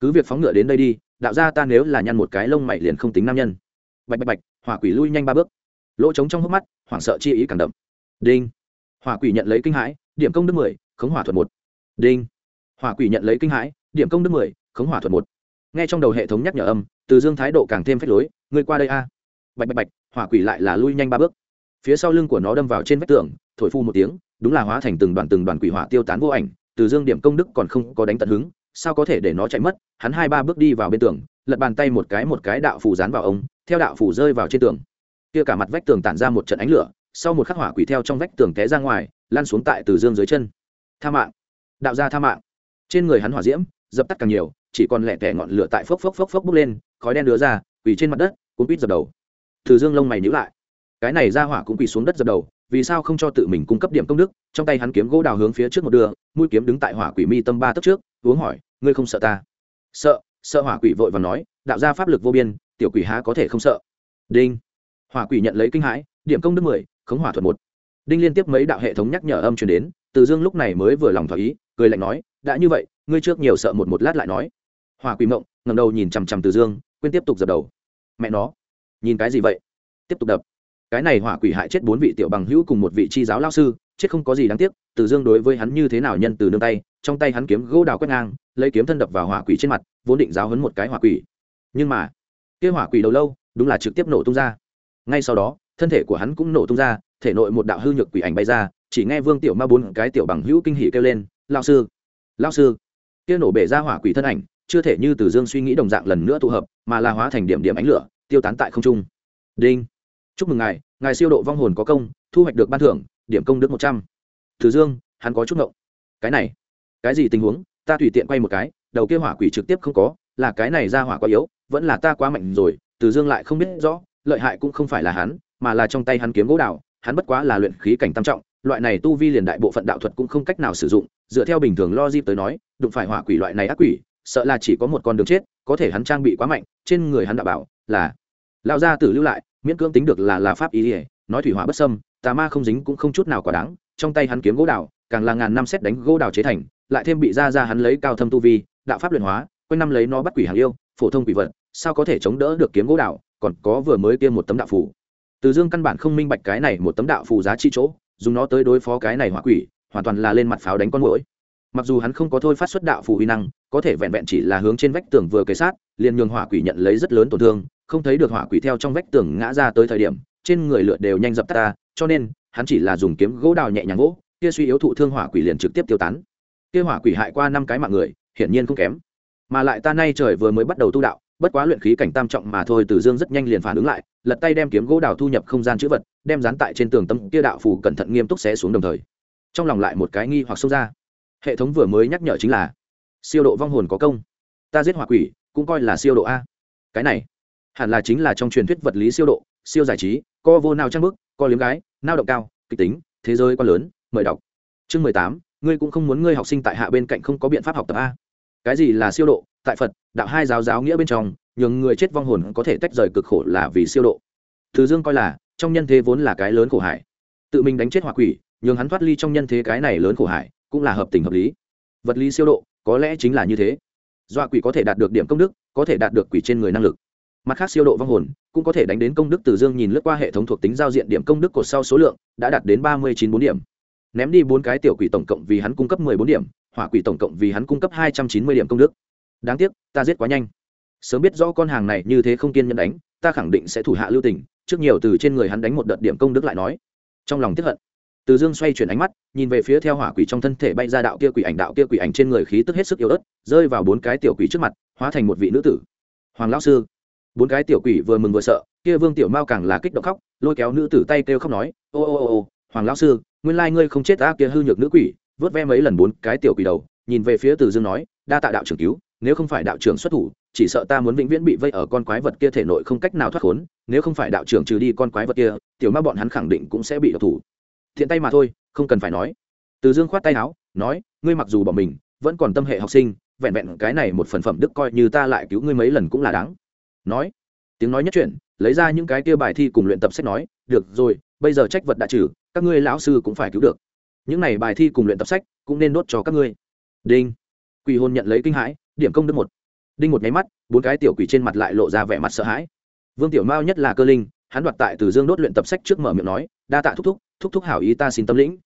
Cứ việc phóng ngựa đến đây đi, đạo gia ta nếu là nhăn một cái lông mày liền không tính nam nhân. Bạch bạch bạch, hỏa quỷ lui nhanh ba bước. Lỗ trống trong hốc mắt, hoảng sợ chi ý càng đậm. Đinh. Hỏa quỷ nhận lấy kinh hãi, điểm công đức mười, khống hỏa thuật một đinh. Hỏa quỷ nhận lấy kinh hãi, điểm công đức mười, khống hỏa thuật một. Nghe trong đầu hệ thống nhắc nhở âm, từ dương thái độ càng thêm phép lối, ngươi qua đây a. Bạch bạch bạch, hỏa quỷ lại là lui nhanh ba bước. Phía sau lưng của nó đâm vào trên vách tường, thổi phu một tiếng, đúng là hóa thành từng đoàn từng đoàn quỷ hỏa tiêu tán vô ảnh. Từ dương điểm công đức còn không có đánh tận hứng, sao có thể để nó chạy mất? Hắn hai ba bước đi vào bên tường, lật bàn tay một cái một cái đạo phủ dán vào ống, theo đạo phủ rơi vào trên tường. Kia cả mặt vách tường tản ra một trận ánh lửa, sau một khắc hỏa quỷ theo trong vách tường té ra ngoài lan xuống tại từ dương dưới chân. Tha mạng đạo gia tha mạng. Trên người hắn hỏa diễm, dập tắt càng nhiều, chỉ còn lẹ tẻ ngọn lửa tại phốc phốc phốc phốc bốc lên, khói đen đứa ra, quỳ trên mặt đất, cuốn quýt dập đầu. Từ dương lông mày nhữ lại. Cái này ra hỏa cũng quỳ xuống đất dập đầu, vì sao không cho tự mình cung cấp điểm công đức, trong tay hắn kiếm gỗ đào hướng phía trước một đường, mũi kiếm đứng tại hỏa quỷ mi tâm ba tấc trước, uống hỏi, ngươi không sợ ta? Sợ sợ. Hỏa quỷ vội và nói, đạo ra pháp lực vô biên, tiểu quỷ há có thể không sợ? Đinh. Hỏa quỷ nhận lấy kinh hãi, điểm công đức mười, khống hỏa thuật một. Đinh liên tiếp mấy đạo hệ thống nhắc nhở âm truyền đến, từ dương lúc này mới vừa lòng thỏa ý cười lạnh nói, đã như vậy, ngươi trước nhiều sợ một một lát lại nói. Hỏa quỷ mộng ngầm đầu nhìn chằm chằm từ dương, quên tiếp tục dập đầu. Mẹ nó, nhìn cái gì vậy? Tiếp tục đập. Cái này hỏa quỷ hại chết bốn vị tiểu bằng hữu cùng một vị tri giáo lao sư, chết không có gì đáng tiếc. Từ dương đối với hắn như thế nào nhân từ nương tay, trong tay hắn kiếm gỗ đào quét ngang, lấy kiếm thân đập vào hỏa quỷ trên mặt, vốn định giáo hấn một cái hỏa quỷ nhưng mà, kia hỏa quỷ đầu lâu, đúng là trực tiếp nổ tung ra. Ngay sau đó, thân thể của hắn cũng nổ tung ra, thể nội một đạo hư nhược quỷ ảnh bay ra, chỉ nghe vương tiểu ma bốn cái tiểu bằng hữu kinh hỉ kêu lên lao sư. Lao sư. Kia nổ bể ra hỏa quỷ thân ảnh, chưa thể như từ dương suy nghĩ đồng dạng lần nữa tụ hợp, mà là hóa thành điểm điểm ánh lửa, tiêu tán tại không trung. Đinh. Chúc mừng ngài ngài siêu độ vong hồn có công, thu hoạch được ban thưởng, điểm công đức một trăm. Từ dương, hắn có chút ngộng. Cái này, cái gì tình huống? Ta tùy tiện quay một cái, đầu kia hỏa quỷ trực tiếp không có, là cái này ra hỏa quá yếu, vẫn là ta quá mạnh rồi, từ dương lại không biết rõ, lợi hại cũng không phải là hắn, mà là trong tay hắn kiếm gỗ đào, hắn bất quá là luyện khí cảnh tam trọng loại này tu vi liền đại bộ phận đạo thuật cũng không cách nào sử dụng, dựa theo bình thường logic tới nói, đụng phải hỏa quỷ loại này ác quỷ, sợ là chỉ có một con đường chết, có thể hắn trang bị quá mạnh, trên người hắn đạo bảo là lao gia tử lưu lại, miễn cưỡng tính được là là pháp ý ỉa nói thủy hỏa bất sâm tà ma không dính cũng không chút nào quả đáng, trong tay hắn kiếm gỗ đào, càng là ngàn năm xét đánh gỗ đào chế thành, lại thêm bị ra ra hắn lấy cao thâm tu vi, đạo pháp luyện hóa, quanh năm lấy nó bắt quỷ hàng yêu, phổ thông quỷ vật, sao có thể chống đỡ được kiếm gỗ đào, còn có vừa mới kia một tấm đạo phù. Từ dương căn bản không minh bạch cái này một tấm đạo phù giá trị chỗ dùng nó tới đối phó cái này hỏa quỷ, hoàn toàn là lên mặt pháo đánh con mũi mặc dù hắn không có thôi phát xuất đạo phù uy năng, có thể vẹn vẹn chỉ là hướng trên vách tường vừa kế sát, liền nhường hỏa quỷ nhận lấy rất lớn tổn thương, không thấy được hỏa quỷ theo trong vách tường ngã ra tới thời điểm, trên người lượt đều nhanh dập tắt ta, cho nên, hắn chỉ là dùng kiếm gỗ đào nhẹ nhàng gỗ, kia suy yếu thụ thương hỏa quỷ liền trực tiếp tiêu tán. Kia hỏa quỷ hại qua năm cái mạng người, hiển nhiên không kém. Mà lại ta nay trời vừa mới bắt đầu tu đạo, bất quá luyện khí cảnh tam trọng mà thôi, từ dương rất nhanh liền phản ứng lại, lật tay đem kiếm gỗ đào thu nhập không gian chữ vật đem dán tại trên tường tâm kia đạo phù cẩn thận nghiêm túc xé xuống đồng thời. Trong lòng lại một cái nghi hoặc xông ra. Hệ thống vừa mới nhắc nhở chính là, siêu độ vong hồn có công. Ta giết hỏa quỷ, cũng coi là siêu độ a. Cái này, hẳn là chính là trong truyền thuyết vật lý siêu độ, siêu giải trí, co vô nào trang bức, co liếm gái, nao động cao, kịch tính, thế giới quá lớn, mời đọc. Chương mười tám, ngươi cũng không muốn ngươi học sinh tại hạ bên cạnh không có biện pháp học tập a. Cái gì là siêu độ? Tại phật, đạo hai giáo giáo nghĩa bên trong, nhường người chết vong hồn có thể tách rời cực khổ là vì siêu độ. Thứ dương coi là trong nhân thế vốn là cái lớn khổ hải. Tự mình đánh chết hỏa quỷ, nhường hắn thoát ly trong nhân thế cái này lớn khổ hải, cũng là hợp tình hợp lý. Vật lý siêu độ, có lẽ chính là như thế. Dọa quỷ có thể đạt được điểm công đức, có thể đạt được quỷ trên người năng lực. Mặt khác siêu độ vong hồn, cũng có thể đánh đến công đức từ dương nhìn lướt qua hệ thống thuộc tính giao diện điểm công đức cột sau số lượng, đã đạt đến ba mươi chín bốn điểm. Ném đi bốn cái tiểu quỷ tổng cộng vì hắn cung cấp mười bốn điểm, hỏa quỷ tổng cộng vì hắn cung cấp hai trăm chín mươi điểm công đức. Đáng tiếc, ta giết quá nhanh. Sớm biết rõ con hàng này như thế không kiên nhẫn đánh, ta khẳng định sẽ thủ hạ lưu tình trước nhiều từ trên người hắn đánh một đợt điểm công đức lại nói. Trong lòng tiếp hận, từ dương xoay chuyển ánh mắt, nhìn về phía theo hỏa quỷ trong thân thể bay ra đạo kia quỷ ảnh, đạo kia quỷ ảnh trên người khí tức hết sức yếu ớt, rơi vào bốn cái tiểu quỷ trước mặt, hóa thành một vị nữ tử. Hoàng lão sư, bốn cái tiểu quỷ vừa mừng vừa sợ, kia vương tiểu mao càng là kích động khóc, lôi kéo nữ tử tay kêu khóc nói, ô ô ô ô, hoàng lão sư, nguyên lai ngươi không chết ta, kia hư nhược nữ quỷ, vớt ve mấy lần bốn cái tiểu quỷ đầu. Nhìn về phía từ dương nói, đa tạ đạo trưởng cứu, nếu không phải đạo trưởng xuất thủ chỉ sợ ta muốn vĩnh viễn bị vây ở con quái vật kia thể nội không cách nào thoát khốn, nếu không phải đạo trưởng trừ đi con quái vật kia, tiểu ma bọn hắn khẳng định cũng sẽ bị độc thủ. Thiện tay mà thôi, không cần phải nói. Từ dương khoát tay áo, nói, ngươi mặc dù bỏ mình, vẫn còn tâm hệ học sinh, vẹn vẹn cái này một phần phẩm đức coi như ta lại cứu ngươi mấy lần cũng là đáng. Nói, tiếng nói nhất chuyện lấy ra những cái kia bài thi cùng luyện tập sách nói, được rồi, bây giờ trách vật đã trừ, các ngươi lão sư cũng phải cứu được. Những này bài thi cùng luyện tập sách cũng nên đốt cho các ngươi. Đinh. Quỷ hôn nhận lấy kinh hãi, điểm công đức một đinh một nháy mắt, bốn cái tiểu quỷ trên mặt lại lộ ra vẻ mặt sợ hãi. Vương tiểu mao nhất là cơ linh, hắn đoạt tại từ dương đốt luyện tập sách trước mở miệng nói, đa tạ thúc thúc thúc thúc hảo ý ta xin tâm lĩnh.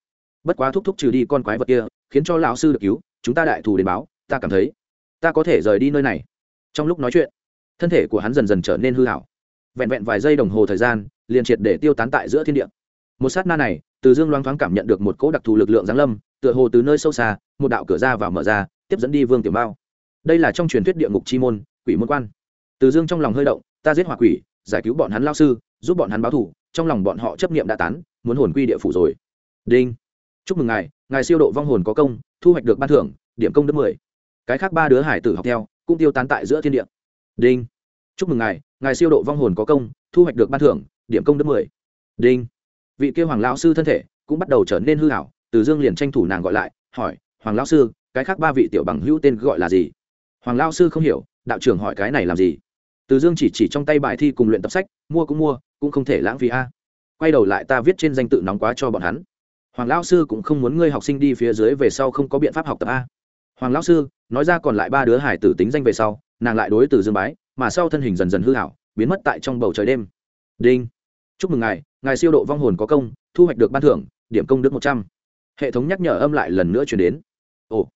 Bất quá thúc thúc trừ đi con quái vật kia, khiến cho lão sư được cứu, chúng ta đại thù đến báo, ta cảm thấy, ta có thể rời đi nơi này. Trong lúc nói chuyện, thân thể của hắn dần dần trở nên hư hảo. Vẹn vẹn vài giây đồng hồ thời gian, liền triệt để tiêu tán tại giữa thiên địa. Một sát na này, từ dương loáng thoáng cảm nhận được một cỗ đặc thù lực lượng giáng lâm, tựa hồ từ nơi sâu xa, một đạo cửa ra vào mở ra, tiếp dẫn đi vương tiểu mao đây là trong truyền thuyết địa ngục chi môn, quỷ môn quan. Từ dương trong lòng hơi động, ta giết hỏa quỷ, giải cứu bọn hắn lao sư, giúp bọn hắn báo thủ trong lòng bọn họ chấp nghiệm đã tán, muốn hồn quy địa phủ rồi. Đinh. Chúc mừng ngài ngài siêu độ vong hồn có công, thu hoạch được ban thưởng, điểm công đức mười. Cái khác ba đứa hải tử học theo, cũng tiêu tán tại giữa thiên địa. Đinh. Chúc mừng ngài ngài siêu độ vong hồn có công, thu hoạch được ban thưởng, điểm công đức mười. Đinh. Vị kêu hoàng lão sư thân thể cũng bắt đầu trở nên hư hảo từ dương liền tranh thủ nàng gọi lại, hỏi, hoàng lão sư, cái khác ba vị tiểu bằng hữu tên gọi là gì? Hoàng lão sư không hiểu, đạo trưởng hỏi cái này làm gì? Từ dương chỉ chỉ trong tay bài thi cùng luyện tập sách, mua cũng mua, cũng không thể lãng phí a. Quay đầu lại ta viết trên danh tự nóng quá cho bọn hắn. Hoàng lão sư cũng không muốn ngươi học sinh đi phía dưới về sau không có biện pháp học tập a. Hoàng lão sư, nói ra còn lại ba đứa hải tử tính danh về sau, nàng lại đối từ dương bái, mà sau thân hình dần dần hư hảo biến mất tại trong bầu trời đêm. Đinh. Chúc mừng ngài ngài siêu độ vong hồn có công, thu hoạch được ban thưởng, điểm công đức một trăm. Hệ thống nhắc nhở âm lại lần nữa chuyển đến. Ồ.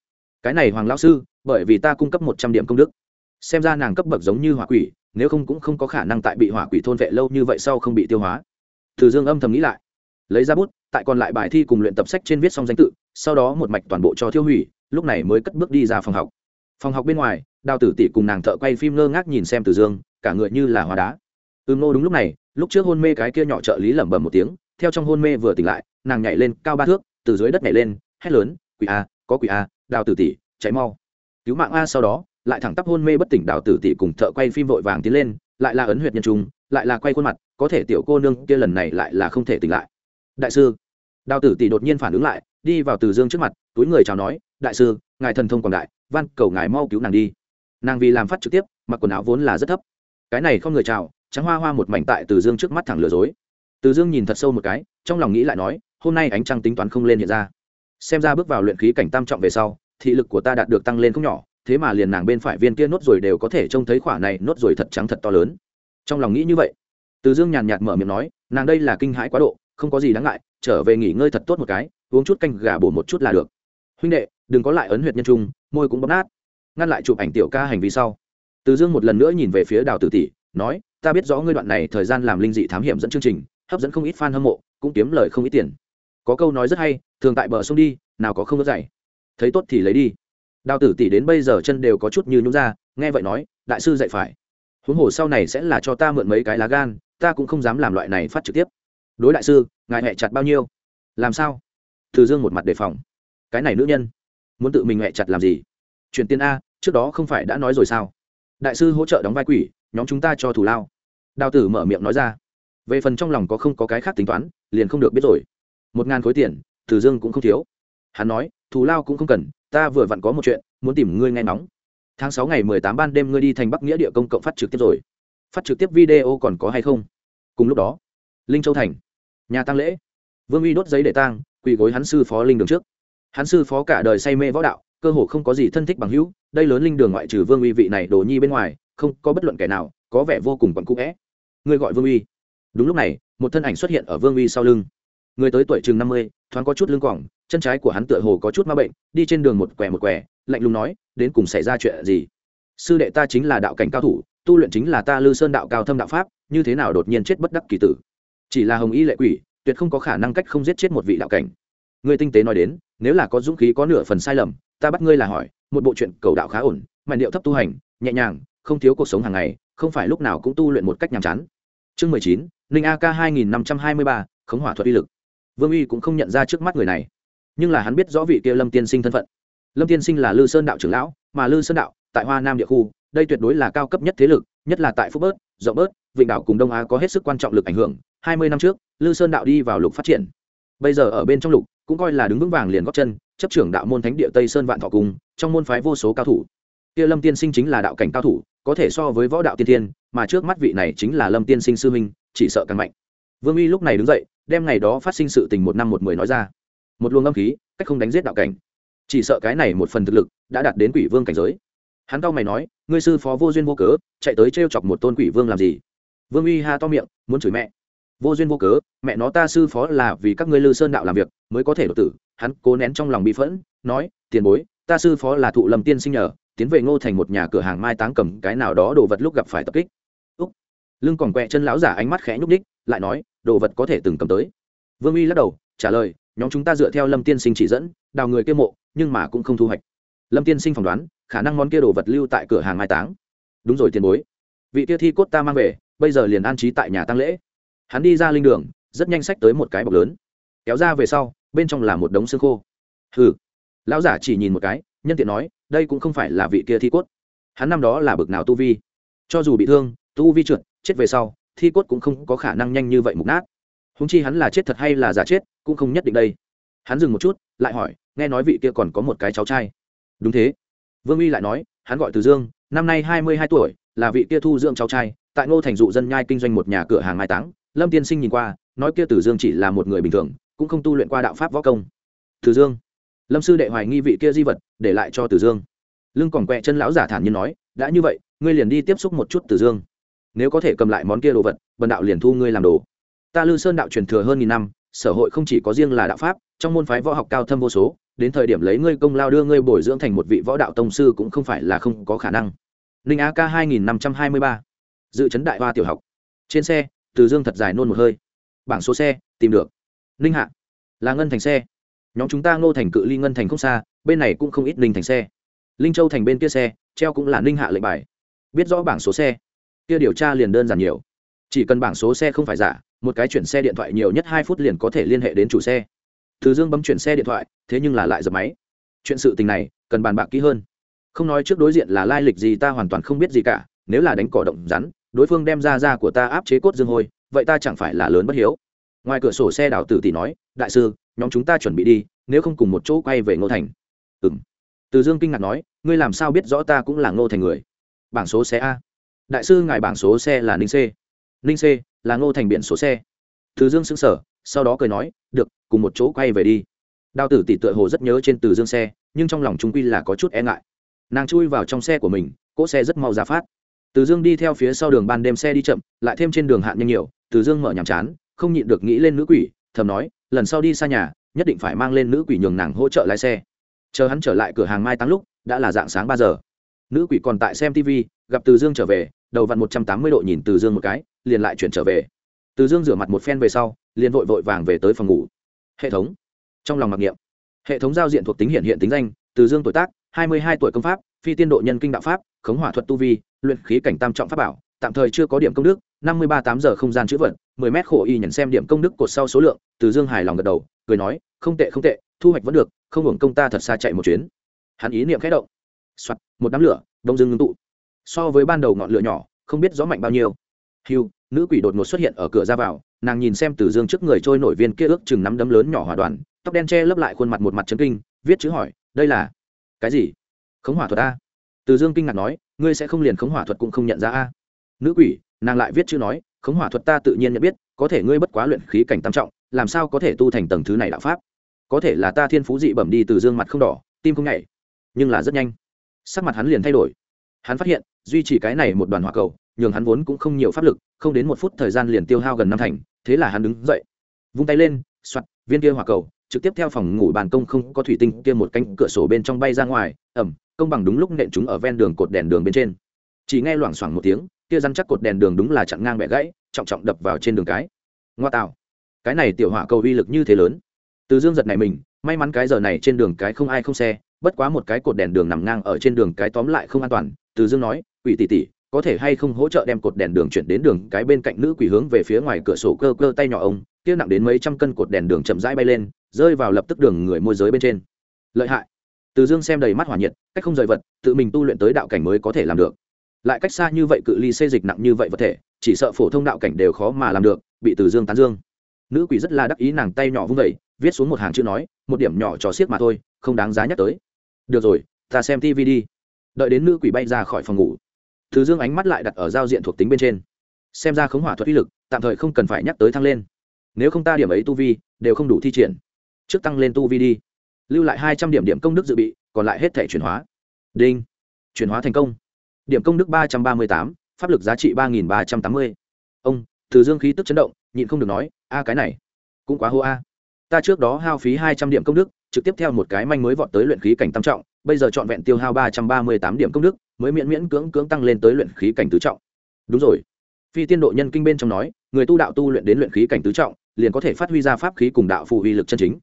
Cái này hoàng lão sư bởi vì ta cung cấp một trăm điểm công đức. Xem ra nàng cấp bậc giống như hỏa quỷ, nếu không cũng không có khả năng tại bị hỏa quỷ thôn vệ lâu như vậy sau không bị tiêu hóa. Từ dương âm thầm nghĩ lại. Lấy ra bút, tại còn lại bài thi cùng luyện tập sách trên viết xong danh tự, sau đó một mạch toàn bộ cho thiêu hủy, lúc này mới cất bước đi ra phòng học. Phòng học bên ngoài, đào tử tỷ cùng nàng thợ quay phim ngơ ngác nhìn xem từ dương, cả người như là hóa đá. Ừm nô đúng lúc này, lúc trước hôn mê cái kia nhỏ trợ lý lẩm bẩm một tiếng, theo trong hôn mê vừa tỉnh lại, nàng nhảy lên cao ba thước, từ dưới đất nhảy lên, hét lớn, quỷ a, có quỷ a, đào tử tỷ cháy mau cứu mạng a sau đó, lại thẳng tắp hôn mê bất tỉnh đào tử tỷ cùng thợ quay phim vội vàng tiến lên, lại là ấn huyệt nhân trung, lại là quay khuôn mặt, có thể tiểu cô nương kia lần này lại là không thể tỉnh lại. Đại sư, đào tử tỷ đột nhiên phản ứng lại, đi vào từ dương trước mặt, túi người chào nói, đại sư, ngài thần thông quảng đại, van cầu ngài mau cứu nàng đi. Nàng vì làm phát trực tiếp, mặc quần áo vốn là rất thấp. Cái này không người chào, trắng hoa hoa một mảnh tại từ dương trước mắt thẳng lừa dối. Từ dương nhìn thật sâu một cái, trong lòng nghĩ lại nói, hôm nay ánh trăng tính toán không lên hiện ra. Xem ra bước vào luyện khí cảnh tam trọng về sau thị lực của ta đạt được tăng lên không nhỏ, thế mà liền nàng bên phải viên kia nốt rồi đều có thể trông thấy khỏa này nốt rồi thật trắng thật to lớn. Trong lòng nghĩ như vậy, từ dương nhàn nhạt mở miệng nói, nàng đây là kinh hãi quá độ, không có gì đáng ngại, trở về nghỉ ngơi thật tốt một cái, uống chút canh gà bổ một chút là được. Huynh đệ, đừng có lại ấn huyệt nhân trung, môi cũng bóp nát. Ngăn lại chụp ảnh tiểu ca hành vi sau. Từ dương một lần nữa nhìn về phía đào tử tỷ, nói, ta biết rõ ngươi đoạn này thời gian làm linh dị thám hiểm dẫn chương trình, hấp dẫn không ít fan hâm mộ, cũng kiếm lời không ít tiền. Có câu nói rất hay, thường tại bờ sông đi, nào có không có dày thấy tốt thì lấy đi. Đào tử tỷ đến bây giờ chân đều có chút như nhúng ra, nghe vậy nói, đại sư dạy phải. Huống hồ sau này sẽ là cho ta mượn mấy cái lá gan, ta cũng không dám làm loại này phát trực tiếp. Đối đại sư, ngài hẹ chặt bao nhiêu? Làm sao? Từ dương một mặt đề phòng. Cái này nữ nhân, muốn tự mình hẹ chặt làm gì? Chuyển tiền a, trước đó không phải đã nói rồi sao? Đại sư hỗ trợ đóng vai quỷ, nhóm chúng ta cho thủ lao. Đào tử mở miệng nói ra. Về phần trong lòng có không có cái khác tính toán, liền không được biết rồi. Một ngàn khối tiền, từ dương cũng không thiếu. Hắn nói thù lao cũng không cần, ta vừa vặn có một chuyện, muốn tìm ngươi nghe nóng tháng sáu ngày mười tám ban đêm ngươi đi thành bắc nghĩa địa công cộng phát trực tiếp rồi. Phát trực tiếp video còn có hay không? Cùng lúc đó, linh châu thành, nhà tăng lễ. Vương uy đốt giấy để tang, quỳ gối hắn sư phó linh đường trước. Hắn sư phó cả đời say mê võ đạo, cơ hồ không có gì thân thích bằng hữu, đây lớn linh đường ngoại trừ vương uy vị này đồ nhi bên ngoài, không có bất luận kẻ nào, có vẻ vô cùng quặn cũ vẽ Ngươi gọi vương uy. Đúng lúc này, một thân ảnh xuất hiện ở vương uy sau lưng. Người tới tuổi chừng năm mươi, thoáng có chút lưng quỏng chân trái của hắn tựa hồ có chút ma bệnh, đi trên đường một quẻ một quẻ, lạnh lùng nói, đến cùng xảy ra chuyện gì? Sư đệ ta chính là đạo cảnh cao thủ, tu luyện chính là ta lư sơn đạo cao thâm đạo pháp, như thế nào đột nhiên chết bất đắc kỳ tử? Chỉ là hồng y lệ quỷ, tuyệt không có khả năng cách không giết chết một vị đạo cảnh. Người tinh tế nói đến, nếu là có dũng khí có nửa phần sai lầm, ta bắt ngươi là hỏi, một bộ chuyện cầu đạo khá ổn mà điệu thấp tu hành, nhẹ nhàng, không thiếu cuộc sống hàng ngày, không phải lúc nào cũng tu luyện một cách nhàm chán. Chương mười chín, ninh a k hai nghìn năm trăm hai mươi ba, khống hỏa thuật uy lực. Vương uy cũng không nhận ra trước mắt người này nhưng là hắn biết rõ vị kia lâm tiên sinh thân phận. Lâm tiên sinh là lư sơn đạo trưởng lão, mà lư sơn đạo, tại hoa nam địa khu, đây tuyệt đối là cao cấp nhất thế lực, nhất là tại phúc bớt, rộng bớt, vịnh đảo cùng đông á có hết sức quan trọng lực ảnh hưởng. Hai mươi năm trước, lư sơn đạo đi vào lục phát triển. Bây giờ ở bên trong lục, cũng coi là đứng vững vàng liền góp chân, chấp trưởng đạo môn thánh địa tây sơn vạn thọ cung, trong môn phái vô số cao thủ. Kia lâm tiên sinh chính là đạo cảnh cao thủ, có thể so với võ đạo tiên thiên, mà trước mắt vị này chính là lâm tiên sinh sư minh chỉ sợ càng mạnh. Vương uy lúc này đứng dậy, đem ngày đó phát sinh sự tình một năm một mười nói ra một luồng âm khí, cách không đánh giết đạo cảnh. Chỉ sợ cái này một phần thực lực đã đạt đến quỷ vương cảnh giới. Hắn cao mày nói, ngươi sư phó vô duyên vô cớ, chạy tới t r e o chọc một tôn quỷ vương làm gì? Vương uy ha to miệng, muốn chửi mẹ. Vô duyên vô cớ, mẹ nó ta sư phó là vì các ngươi lư sơn đạo làm việc, mới có thể đột tử. Hắn cố nén trong lòng bị phẫn, nói, tiền bối, ta sư phó là thụ lầm tiên sinh nhờ, tiến về ngô thành một nhà cửa hàng mai táng cầm cái nào đó đồ vật lúc gặp phải tập kích. Úc. Lưng còn quẹ chân lão giả ánh mắt khẽ nhúc ních lại nói, đồ vật có thể từng cầm tới. Vương uy lắc đầu, trả lời nhóm chúng ta dựa theo lâm tiên sinh chỉ dẫn, đào người kia mộ, nhưng mà cũng không thu hoạch. Lâm tiên sinh phỏng đoán, khả năng món kia đồ vật lưu tại cửa hàng mai táng. Đúng rồi tiền bối. Vị kia thi cốt ta mang về, bây giờ liền an trí tại nhà tăng lễ. Hắn đi ra linh đường, rất nhanh sách tới một cái bọc lớn. Kéo ra về sau, bên trong là một đống xương khô. Hừ. Lão giả chỉ nhìn một cái, nhân tiện nói, đây cũng không phải là vị kia thi cốt. Hắn năm đó là bực nào tu vi. Cho dù bị thương, tu vi trượt, chết về sau, thi cốt cũng không có khả năng nhanh như vậy mục nát húng chi hắn là chết thật hay là giả chết, cũng không nhất định đây. Hắn dừng một chút, lại hỏi, nghe nói vị kia còn có một cái cháu trai. Đúng thế. Vương uy lại nói, hắn gọi từ dương, năm nay hai mươi hai tuổi, là vị kia thu dưỡng cháu trai, tại ngô thành dụ dân nhai kinh doanh một nhà cửa hàng mai táng. Lâm tiên sinh nhìn qua, nói kia từ dương chỉ là một người bình thường, cũng không tu luyện qua đạo pháp võ công. Từ dương. Lâm sư đệ hoài nghi vị kia di vật, để lại cho từ dương. Lưng còn quẹ chân lão giả thản nhiên nói, đã như vậy, ngươi liền đi tiếp xúc một chút từ dương. Nếu có thể cầm lại món kia đồ vật, bần đạo liền thu ngươi làm đồ ta lư sơn đạo truyền thừa hơn nghìn năm, sở hội không chỉ có riêng là đạo pháp, trong môn phái võ học cao thâm vô số, đến thời điểm lấy ngươi công lao đưa ngươi bồi dưỡng thành một vị võ đạo tông sư cũng không phải là không có khả năng. Ninh a k hai nghìn năm trăm hai mươi ba. Dự chấn đại hoa tiểu học. Trên xe, từ dương thật dài nôn một hơi. Bảng số xe, tìm được. Ninh hạ. Là ngân thành xe. Nhóm chúng ta ngô thành cự ly ngân thành không xa, bên này cũng không ít ninh thành xe. Linh châu thành bên kia xe, treo cũng là ninh hạ lệnh bài. Biết rõ bảng số xe. Kia điều tra liền đơn giản nhiều. Chỉ cần bảng số xe không phải giả một cái chuyển xe điện thoại nhiều nhất hai phút liền có thể liên hệ đến chủ xe. Từ dương bấm chuyển xe điện thoại, thế nhưng là lại dập máy. Chuyện sự tình này, cần bàn bạc kỹ hơn. Không nói trước đối diện là lai lịch gì ta hoàn toàn không biết gì cả, nếu là đánh cỏ động rắn, đối phương đem ra ra của ta áp chế cốt dương hôi, vậy ta chẳng phải là lớn bất hiếu. Ngoài cửa sổ xe đào tử tỷ nói, đại sư, nhóm chúng ta chuẩn bị đi, nếu không cùng một chỗ quay về ngô thành. Ừ m từ dương kinh ngạc nói, ngươi làm sao biết rõ ta cũng là ngô thành người? Bảng số xe a. Đại sư, ngài bảng số xe là ninh c. Ninh c là ngô thành biển số xe. Từ dương xứng sở sau đó cười nói, được, cùng một chỗ quay về đi. Đào tử tỷ tựa hồ rất nhớ trên từ dương xe, nhưng trong lòng chúng quy là có chút e ngại. Nàng chui vào trong xe của mình, cỗ xe rất mau ra phát. Từ dương đi theo phía sau đường ban đêm xe đi chậm, lại thêm trên đường hạn nhanh nhiều, từ dương mở nhàm chán, không nhịn được nghĩ lên nữ quỷ, thầm nói, lần sau đi xa nhà, nhất định phải mang lên nữ quỷ nhường nàng hỗ trợ lái xe. Chờ hắn trở lại cửa hàng mai tăng lúc, đã là dạng sáng ba giờ nữ quỷ còn tại xem tv gặp từ dương trở về, đầu vặn một trăm tám mươi độ nhìn từ dương một cái, liền lại chuyển trở về. Từ dương rửa mặt một phen về sau, liền vội vội vàng về tới phòng ngủ. Hệ thống. Trong lòng mặc niệm. Hệ thống giao diện thuộc tính hiện hiện tính danh, từ dương tuổi tác, hai mươi hai tuổi công pháp, phi tiên độ nhân kinh đạo pháp, khống hỏa thuật tu vi, luyện khí cảnh tam trọng pháp bảo, tạm thời chưa có điểm công đức, năm mươi ba tám giờ không gian chữ vật, mười mét khổ y nhận xem điểm công đức cột sau số lượng, từ dương hài lòng gật đầu, cười nói, không tệ không tệ, thu hoạch vẫn được, không hưởng công ta thật xa chạy một chuyến. Hắn ý niệm khẽ động soạt, một đám lửa đông dương ngưng tụ. So với ban đầu ngọn lửa nhỏ, không biết rõ mạnh bao nhiêu. Hiu nữ quỷ đột ngột xuất hiện ở cửa ra vào, nàng nhìn xem từ dương trước người trôi nổi viên kia ước chừng nắm đấm lớn nhỏ hòa đoàn, tóc đen che lấp lại khuôn mặt một mặt chấn kinh, viết chữ hỏi, đây là cái gì? Khống hỏa thuật a. Từ dương kinh ngạc nói, ngươi sẽ không liền khống hỏa thuật cũng không nhận ra a. Nữ quỷ, nàng lại viết chữ nói, khống hỏa thuật ta tự nhiên nhận biết, có thể ngươi bất quá luyện khí cảnh tam trọng, làm sao có thể tu thành tầng thứ này đạo pháp? Có thể là ta thiên phú dị bẩm đi từ dương mặt không đỏ, tim không nhảy, nhưng là rất nhanh sắc mặt hắn liền thay đổi. Hắn phát hiện, duy trì cái này một đoàn hỏa cầu, nhường hắn vốn cũng không nhiều pháp lực, không đến một phút thời gian liền tiêu hao gần năm thành, thế là hắn đứng dậy, vung tay lên soặt viên kia hỏa cầu, trực tiếp theo phòng ngủ bàn công không có thủy tinh kia một cánh cửa sổ bên trong bay ra ngoài ẩm công bằng đúng lúc nện chúng ở ven đường cột đèn đường bên trên. Chỉ nghe loảng xoảng một tiếng, kia răn chắc cột đèn đường đúng là chặn ngang bẻ gãy, trọng trọng đập vào trên đường cái. Ngoa tạo. Cái này tiểu hỏa cầu uy lực như thế lớn. Từ dương giật này mình, may mắn cái giờ này trên đường cái không ai không xe bất quá một cái cột đèn đường nằm ngang ở trên đường cái tóm lại không an toàn, từ dương nói, quỷ tỷ tỷ, có thể hay không hỗ trợ đem cột đèn đường chuyển đến đường cái bên cạnh nữ quỷ hướng về phía ngoài cửa sổ cơ cơ tay nhỏ ông? Kia nặng đến mấy trăm cân cột đèn đường chậm rãi bay lên, rơi vào lập tức đường người môi giới bên trên. Lợi hại. Từ dương xem đầy mắt hỏa nhiệt, cách không rời vật, tự mình tu luyện tới đạo cảnh mới có thể làm được. Lại cách xa như vậy cự ly xê dịch nặng như vậy vật thể, chỉ sợ phổ thông đạo cảnh đều khó mà làm được, bị từ dương tán dương. Nữ quỷ rất là đắc ý, nàng tay nhỏ vung vẩy viết xuống một hàng chữ nói, một điểm nhỏ trò xiếc mà thôi, không đáng giá nhắc tới được rồi, ta xem tv đi. Đợi đến nữ quỷ bay ra khỏi phòng ngủ. Thứ dương ánh mắt lại đặt ở giao diện thuộc tính bên trên. Xem ra khống hỏa thuật uy lực, tạm thời không cần phải nhắc tới thăng lên. Nếu không ta điểm ấy tu vi, đều không đủ thi triển. Trước tăng lên tu vi đi. Lưu lại hai trăm điểm điểm công đức dự bị, còn lại hết thể chuyển hóa. Đinh. Chuyển hóa thành công. Điểm công đức ba trăm ba mươi tám, pháp lực giá trị ba nghìn ba trăm tám mươi. Ông từ dương khí tức chấn động, nhịn không được nói, a, cái này cũng quá hô a. Ta trước đó hao phí hai trăm điểm công đức trực tiếp theo một cái manh mới vọt tới luyện khí cảnh tam trọng, bây giờ trọn vẹn tiêu hao ba trăm ba mươi tám điểm công đức, mới miễn miễn cưỡng cưỡng tăng lên tới luyện khí cảnh tứ trọng. Đúng rồi. Phi tiên độ nhân kinh bên trong nói, người tu đạo tu luyện đến luyện khí cảnh tứ trọng, liền có thể phát huy ra pháp khí cùng đạo phù uy lực chân chính.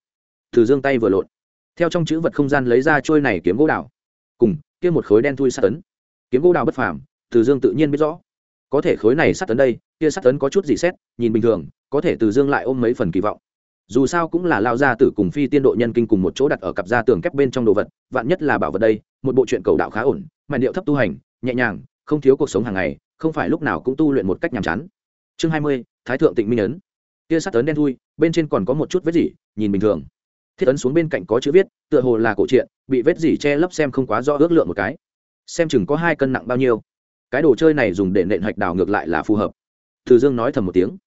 Từ dương tay vừa lộn theo trong chữ vật không gian lấy ra trôi này kiếm gỗ đào. Cùng, kia một khối đen thui sát tấn kiếm gỗ đào bất phàm, từ dương tự nhiên biết rõ. Có thể khối này sát tấn đây, kia sát tấn có chút gì xét, nhìn bình thường, có thể từ dương lại ôm mấy phần kỳ vọng dù sao cũng là lao gia tử cùng phi tiên độ nhân kinh cùng một chỗ đặt ở cặp gia tường kép bên trong đồ vật, vạn nhất là bảo vật đây, một bộ chuyện cầu đạo khá ổn mà điệu thấp tu hành, nhẹ nhàng, không thiếu cuộc sống hàng ngày, không phải lúc nào cũng tu luyện một cách nhàm chán. Chương hai mươi, thái thượng tịnh minh ấn. Kia sát tấn đen thui, bên trên còn có một chút vết dỉ, nhìn bình thường. Thiết ấn xuống bên cạnh có chữ viết, tựa hồ là cổ truyện, bị vết dỉ che lấp xem không quá rõ ước lượng một cái. Xem chừng có hai cân nặng bao nhiêu. Cái đồ chơi này dùng để nện hạch đào ngược lại là phù hợp. Từ dương nói thầm một tiếng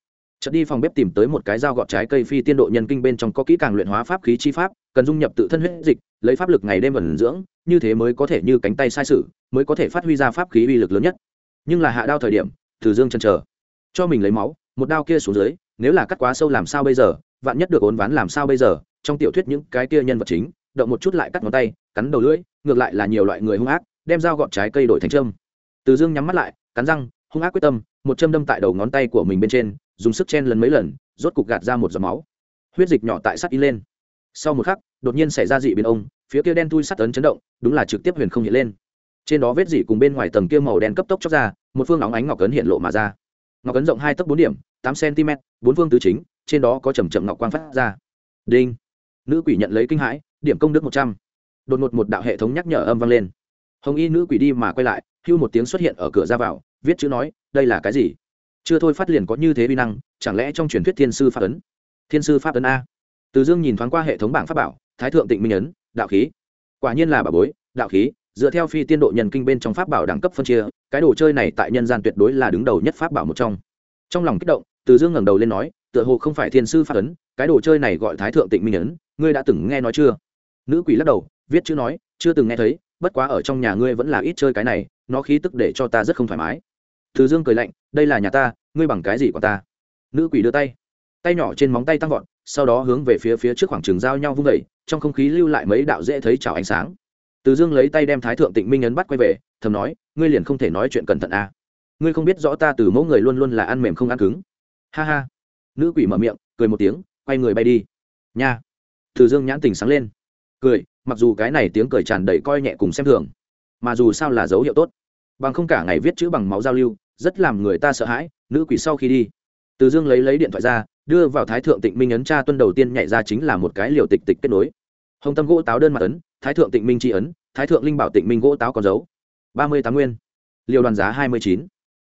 chợt đi phòng bếp tìm tới một cái dao gọt trái cây phi tiên độ nhân kinh bên trong có kỹ càng luyện hóa pháp khí chi pháp, cần dung nhập tự thân huyết dịch, lấy pháp lực ngày đêm vẩn dưỡng, như thế mới có thể như cánh tay sai sự, mới có thể phát huy ra pháp khí uy lực lớn nhất. Nhưng là hạ đao thời điểm, từ dương chân chờ, cho mình lấy máu, một đao kia xuống dưới, nếu là cắt quá sâu làm sao bây giờ, vạn nhất được ốn ván làm sao bây giờ, trong tiểu thuyết những cái kia nhân vật chính, động một chút lại cắt ngón tay, cắn đầu lưỡi, ngược lại là nhiều loại người hung ác, đem dao gọt trái cây đổi thành trâm từ dương nhắm mắt lại, cắn răng, hung ác quyết tâm, một châm đâm tại đầu ngón tay của mình bên trên dùng sức chen lần mấy lần, rốt cục gạt ra một giọt máu. Huyết dịch nhỏ tại sắt in lên. Sau một khắc, đột nhiên xảy ra dị biến ông, phía kia đen tui sắt ấn chấn động, đúng là trực tiếp huyền không hiện lên. Trên đó vết dị cùng bên ngoài tầng kia màu đen cấp tốc chóc ra, một phương óng ánh ngọc ấn hiện lộ mà ra. Ngọc ấn rộng hai tấc bốn điểm, tám cm, bốn phương tứ chính, trên đó có chầm chậm ngọc quang phát ra. Đinh. Nữ quỷ nhận lấy kinh hãi, điểm công đức một trăm. Đột ngột một đạo hệ thống nhắc nhở âm vang lên. Hồng y nữ quỷ đi mà quay lại, hưu một tiếng xuất hiện ở cửa ra vào, viết chữ nói, đây là cái gì? Chưa thôi phát liền có như thế vi năng, chẳng lẽ trong truyền thuyết thiên sư pháp ấn? Thiên sư pháp ấn a. Từ dương nhìn thoáng qua hệ thống bảng pháp bảo, thái thượng tịnh minh ấn, đạo khí. Quả nhiên là bảo bối, đạo khí, dựa theo phi tiên độ nhân kinh bên trong pháp bảo đẳng cấp phân chia, cái đồ chơi này tại nhân gian tuyệt đối là đứng đầu nhất pháp bảo một trong. Trong lòng kích động, từ dương ngẩng đầu lên nói, tựa hồ không phải thiên sư Pháp ấn, cái đồ chơi này gọi thái thượng tịnh minh ấn, ngươi đã từng nghe nói chưa? Nữ quỷ lắc đầu, viết chữ nói, chưa từng nghe thấy, bất quá ở trong nhà ngươi vẫn là ít chơi cái này, nó khí tức để cho ta rất không thoải mái từ dương cười lạnh, đây là nhà ta, ngươi bằng cái gì của ta? Nữ quỷ đưa tay. Tay nhỏ trên móng tay tăng vọt, sau đó hướng về phía phía trước khoảng trường giao nhau vung vẩy trong không khí lưu lại mấy đạo dễ thấy chảo ánh sáng. Từ dương lấy tay đem thái thượng tịnh minh ấn bắt quay về, thầm nói, ngươi liền không thể nói chuyện cẩn thận à. ngươi không biết rõ ta từ mẫu người luôn luôn là ăn mềm không ăn cứng. Ha ha. Nữ quỷ mở miệng, cười một tiếng, quay người bay đi. Nha. Từ dương nhãn tình sáng lên. Cười, mặc dù cái này tiếng cười tràn đầy coi nhẹ cùng xem thường, mà dù sao là dấu hiệu tốt. Bằng không cả ngày viết chữ bằng máu giao lưu rất làm người ta sợ hãi, nữ quỷ sau khi đi. Từ dương lấy lấy điện thoại ra, đưa vào thái thượng tịnh minh ấn tra tuân đầu tiên nhảy ra chính là một cái liều tịch tịch kết nối. Hồng tâm gỗ táo đơn mặt ấn, thái thượng tịnh minh tri ấn, thái thượng linh bảo tịnh minh gỗ táo còn dấu ba mươi tám nguyên. Liều đoàn giá hai mươi chín.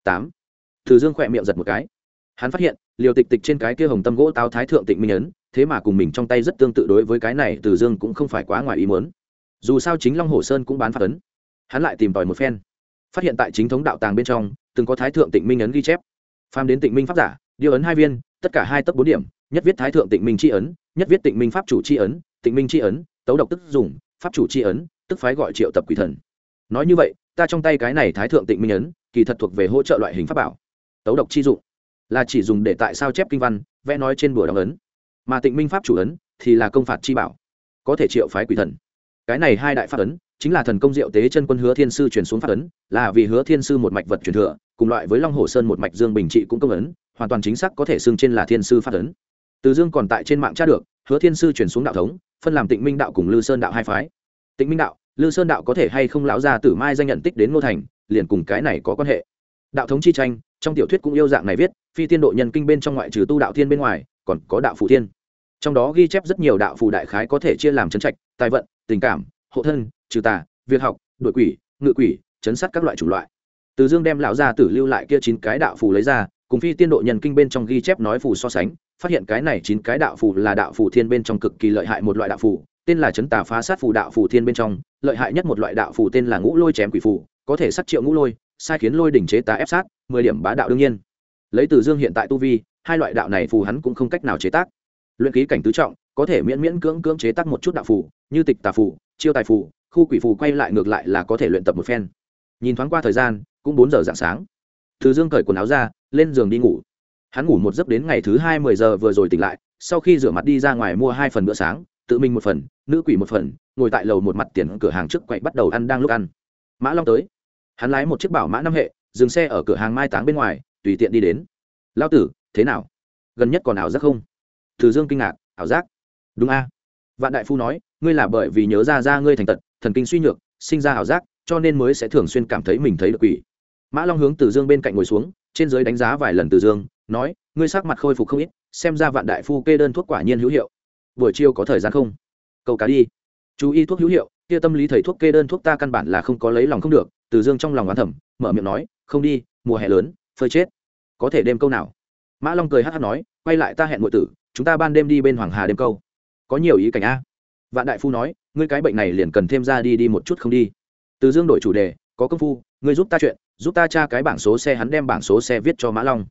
Tám. Từ dương khỏe miệng giật một cái. Hắn phát hiện, liều tịch tịch trên cái kia hồng tâm gỗ táo thái thượng tịnh minh ấn, thế mà cùng mình trong tay rất tương tự đối với cái này, từ dương cũng không phải quá ngoài ý muốn. Dù sao chính long hồ sơn cũng bán phát ấn. Hắn lại tìm tòi một phen. Phát hiện tại chính thống đạo tàng bên trong từng có thái thượng tịnh minh ấn ghi chép. Phàm đến tịnh minh pháp giả điều ấn hai viên, tất cả hai tấc bốn điểm, nhất viết thái thượng tịnh minh tri ấn, nhất viết tịnh minh pháp chủ tri ấn, tịnh minh tri ấn, tấu độc tức dùng, pháp chủ tri ấn, tức phái gọi triệu tập quỷ thần. Nói như vậy, ta trong tay cái này thái thượng tịnh minh ấn, kỳ thật thuộc về hỗ trợ loại hình pháp bảo. Tấu độc chi dụng, là chỉ dùng để tại sao chép kinh văn, vẽ nói trên bùa đóng ấn. Mà tịnh minh pháp chủ ấn thì là công phạt chi bảo, có thể triệu phái quỷ thần. Cái này hai đại pháp ấn chính là thần công diệu tế chân quân hứa thiên sư truyền xuống pháp ấn, là vì hứa thiên sư một mạch vật truyền thừa, cùng loại với long hồ sơn một mạch dương bình trị cũng công ấn, hoàn toàn chính xác có thể xưng trên là thiên sư pháp ấn. Từ dương còn tại trên mạng tra được, hứa thiên sư truyền xuống đạo thống, phân làm tịnh minh đạo cùng lư sơn đạo hai phái. Tịnh minh đạo, lư sơn đạo có thể hay không lão ra tử mai danh nhận tích đến ngô thành, liền cùng cái này có quan hệ. Đạo thống chi tranh, trong tiểu thuyết cũng yêu dạng này viết, phi tiên độ nhân kinh bên trong ngoại trừ tu đạo thiên bên ngoài, còn có đạo phù thiên. Trong đó ghi chép rất nhiều đạo phù đại khái có thể chia làm chấn trạch, tài vận, tình cảm hộ thân, trừ tà, việc học đội quỷ, ngự quỷ, chấn sát các loại chủng loại. Từ dương đem lão gia tử lưu lại kia chín cái đạo phù lấy ra, cùng phi tiên độ nhân kinh bên trong ghi chép nói phù so sánh, phát hiện cái này chín cái đạo phù là đạo phù thiên bên trong cực kỳ lợi hại một loại đạo phù, tên là chấn tà phá sát phù đạo phù thiên bên trong, lợi hại nhất một loại đạo phù tên là ngũ lôi chém quỷ phù, có thể sát triệu ngũ lôi, sai khiến lôi đỉnh chế tà ép sát, mười điểm bá đạo đương nhiên. Lấy từ dương hiện tại tu vi, hai loại đạo này phù hắn cũng không cách nào chế tác. Luyện ký cảnh tứ trọng có thể miễn miễn cưỡng cưỡng chế tác một chút đạo phù, như tịch tà phù, chiêu tài phù, khu quỷ phù quay lại ngược lại là có thể luyện tập một phen. Nhìn thoáng qua thời gian, cũng bốn giờ dạng sáng. Từ dương cởi quần áo ra, lên giường đi ngủ. Hắn ngủ một giấc đến ngày thứ hai mười giờ vừa rồi tỉnh lại, sau khi rửa mặt đi ra ngoài mua hai phần bữa sáng, tự mình một phần, nữ quỷ một phần, ngồi tại lầu một mặt tiền cửa hàng trước quậy bắt đầu ăn đang lúc ăn. Mã long tới. Hắn lái một chiếc bảo mã năm hệ, dừng xe ở cửa hàng mai táng bên ngoài, tùy tiện đi đến. Lao tử, thế nào? Gần nhất còn ảo giác không? Từ dương kinh ngạc, ảo giác? Đúng a. Vạn đại phu nói, ngươi là bởi vì nhớ ra ra ngươi thành tật, thần kinh suy nhược, sinh ra ảo giác, cho nên mới sẽ thường xuyên cảm thấy mình thấy được quỷ. Mã long hướng từ dương bên cạnh ngồi xuống, trên giới đánh giá vài lần từ dương, nói, ngươi sắc mặt khôi phục không ít, xem ra vạn đại phu kê đơn thuốc quả nhiên hữu hiệu. Buổi chiều có thời gian không? Câu cá đi. Chú ý thuốc hữu hiệu, kia tâm lý thầy thuốc kê đơn thuốc ta căn bản là không có lấy lòng không được, từ dương trong lòng oán thẩm mở miệng nói, không đi, mùa hè lớn, phơi chết. Có thể đêm câu nào? Mã long cười hát hát nói, quay lại ta hẹn ngụy tử, chúng ta ban đêm đi bên hoàng hà đêm câu có nhiều ý cảnh a. Vạn đại phu nói, ngươi cái bệnh này liền cần thêm ra đi đi một chút không đi. Từ dương đổi chủ đề, có công phu, ngươi giúp ta chuyện, giúp ta tra cái bảng số xe hắn đem bảng số xe viết cho mã long.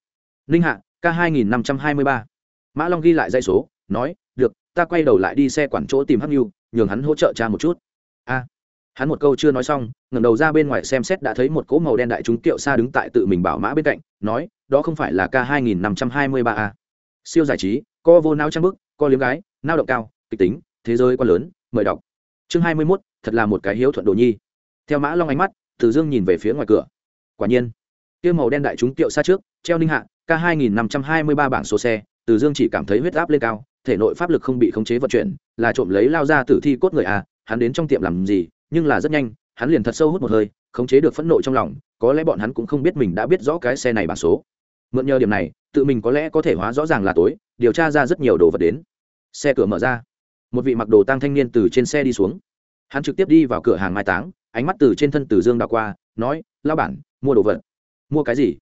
Ninh hạ k hai nghìn năm trăm hai mươi ba. Mã long ghi lại dây số, nói, được, ta quay đầu lại đi xe quản chỗ tìm hắc nhu nhường hắn hỗ trợ cha một chút. A. Hắn một câu chưa nói xong, ngẩng đầu ra bên ngoài xem xét đã thấy một cỗ màu đen đại chúng kiệu xa đứng tại tự mình bảo mã bên cạnh, nói, đó không phải là k hai nghìn năm trăm hai mươi ba a. Siêu giải trí, co vô nao trang bức co liếm gái, nao động cao, kịch tính, thế giới quá lớn, mời đọc. Chương hai mươi mốt, thật là một cái hiếu thuận đồ nhi. Theo mã long ánh mắt, từ dương nhìn về phía ngoài cửa. Quả nhiên tiêu màu đen đại chúng kiệu xa trước, treo ninh hạ k hai nghìn năm trăm hai mươi ba bảng số xe, từ dương chỉ cảm thấy huyết áp lên cao, thể nội pháp lực không bị khống chế vận chuyển, là trộm lấy lao ra tử thi cốt người à hắn đến trong tiệm làm gì, nhưng là rất nhanh, hắn liền thật sâu hút một hơi, khống chế được phẫn nộ trong lòng, có lẽ bọn hắn cũng không biết mình đã biết rõ cái xe này bản số mượn nhờ điểm này, tự mình có lẽ có thể hóa rõ ràng là tối, điều tra ra rất nhiều đồ vật đến. Xe cửa mở ra. Một vị mặc đồ tăng thanh niên từ trên xe đi xuống. Hắn trực tiếp đi vào cửa hàng mai táng, ánh mắt từ trên thân từ dương đào qua, nói lao bản, mua đồ vật. Mua cái gì?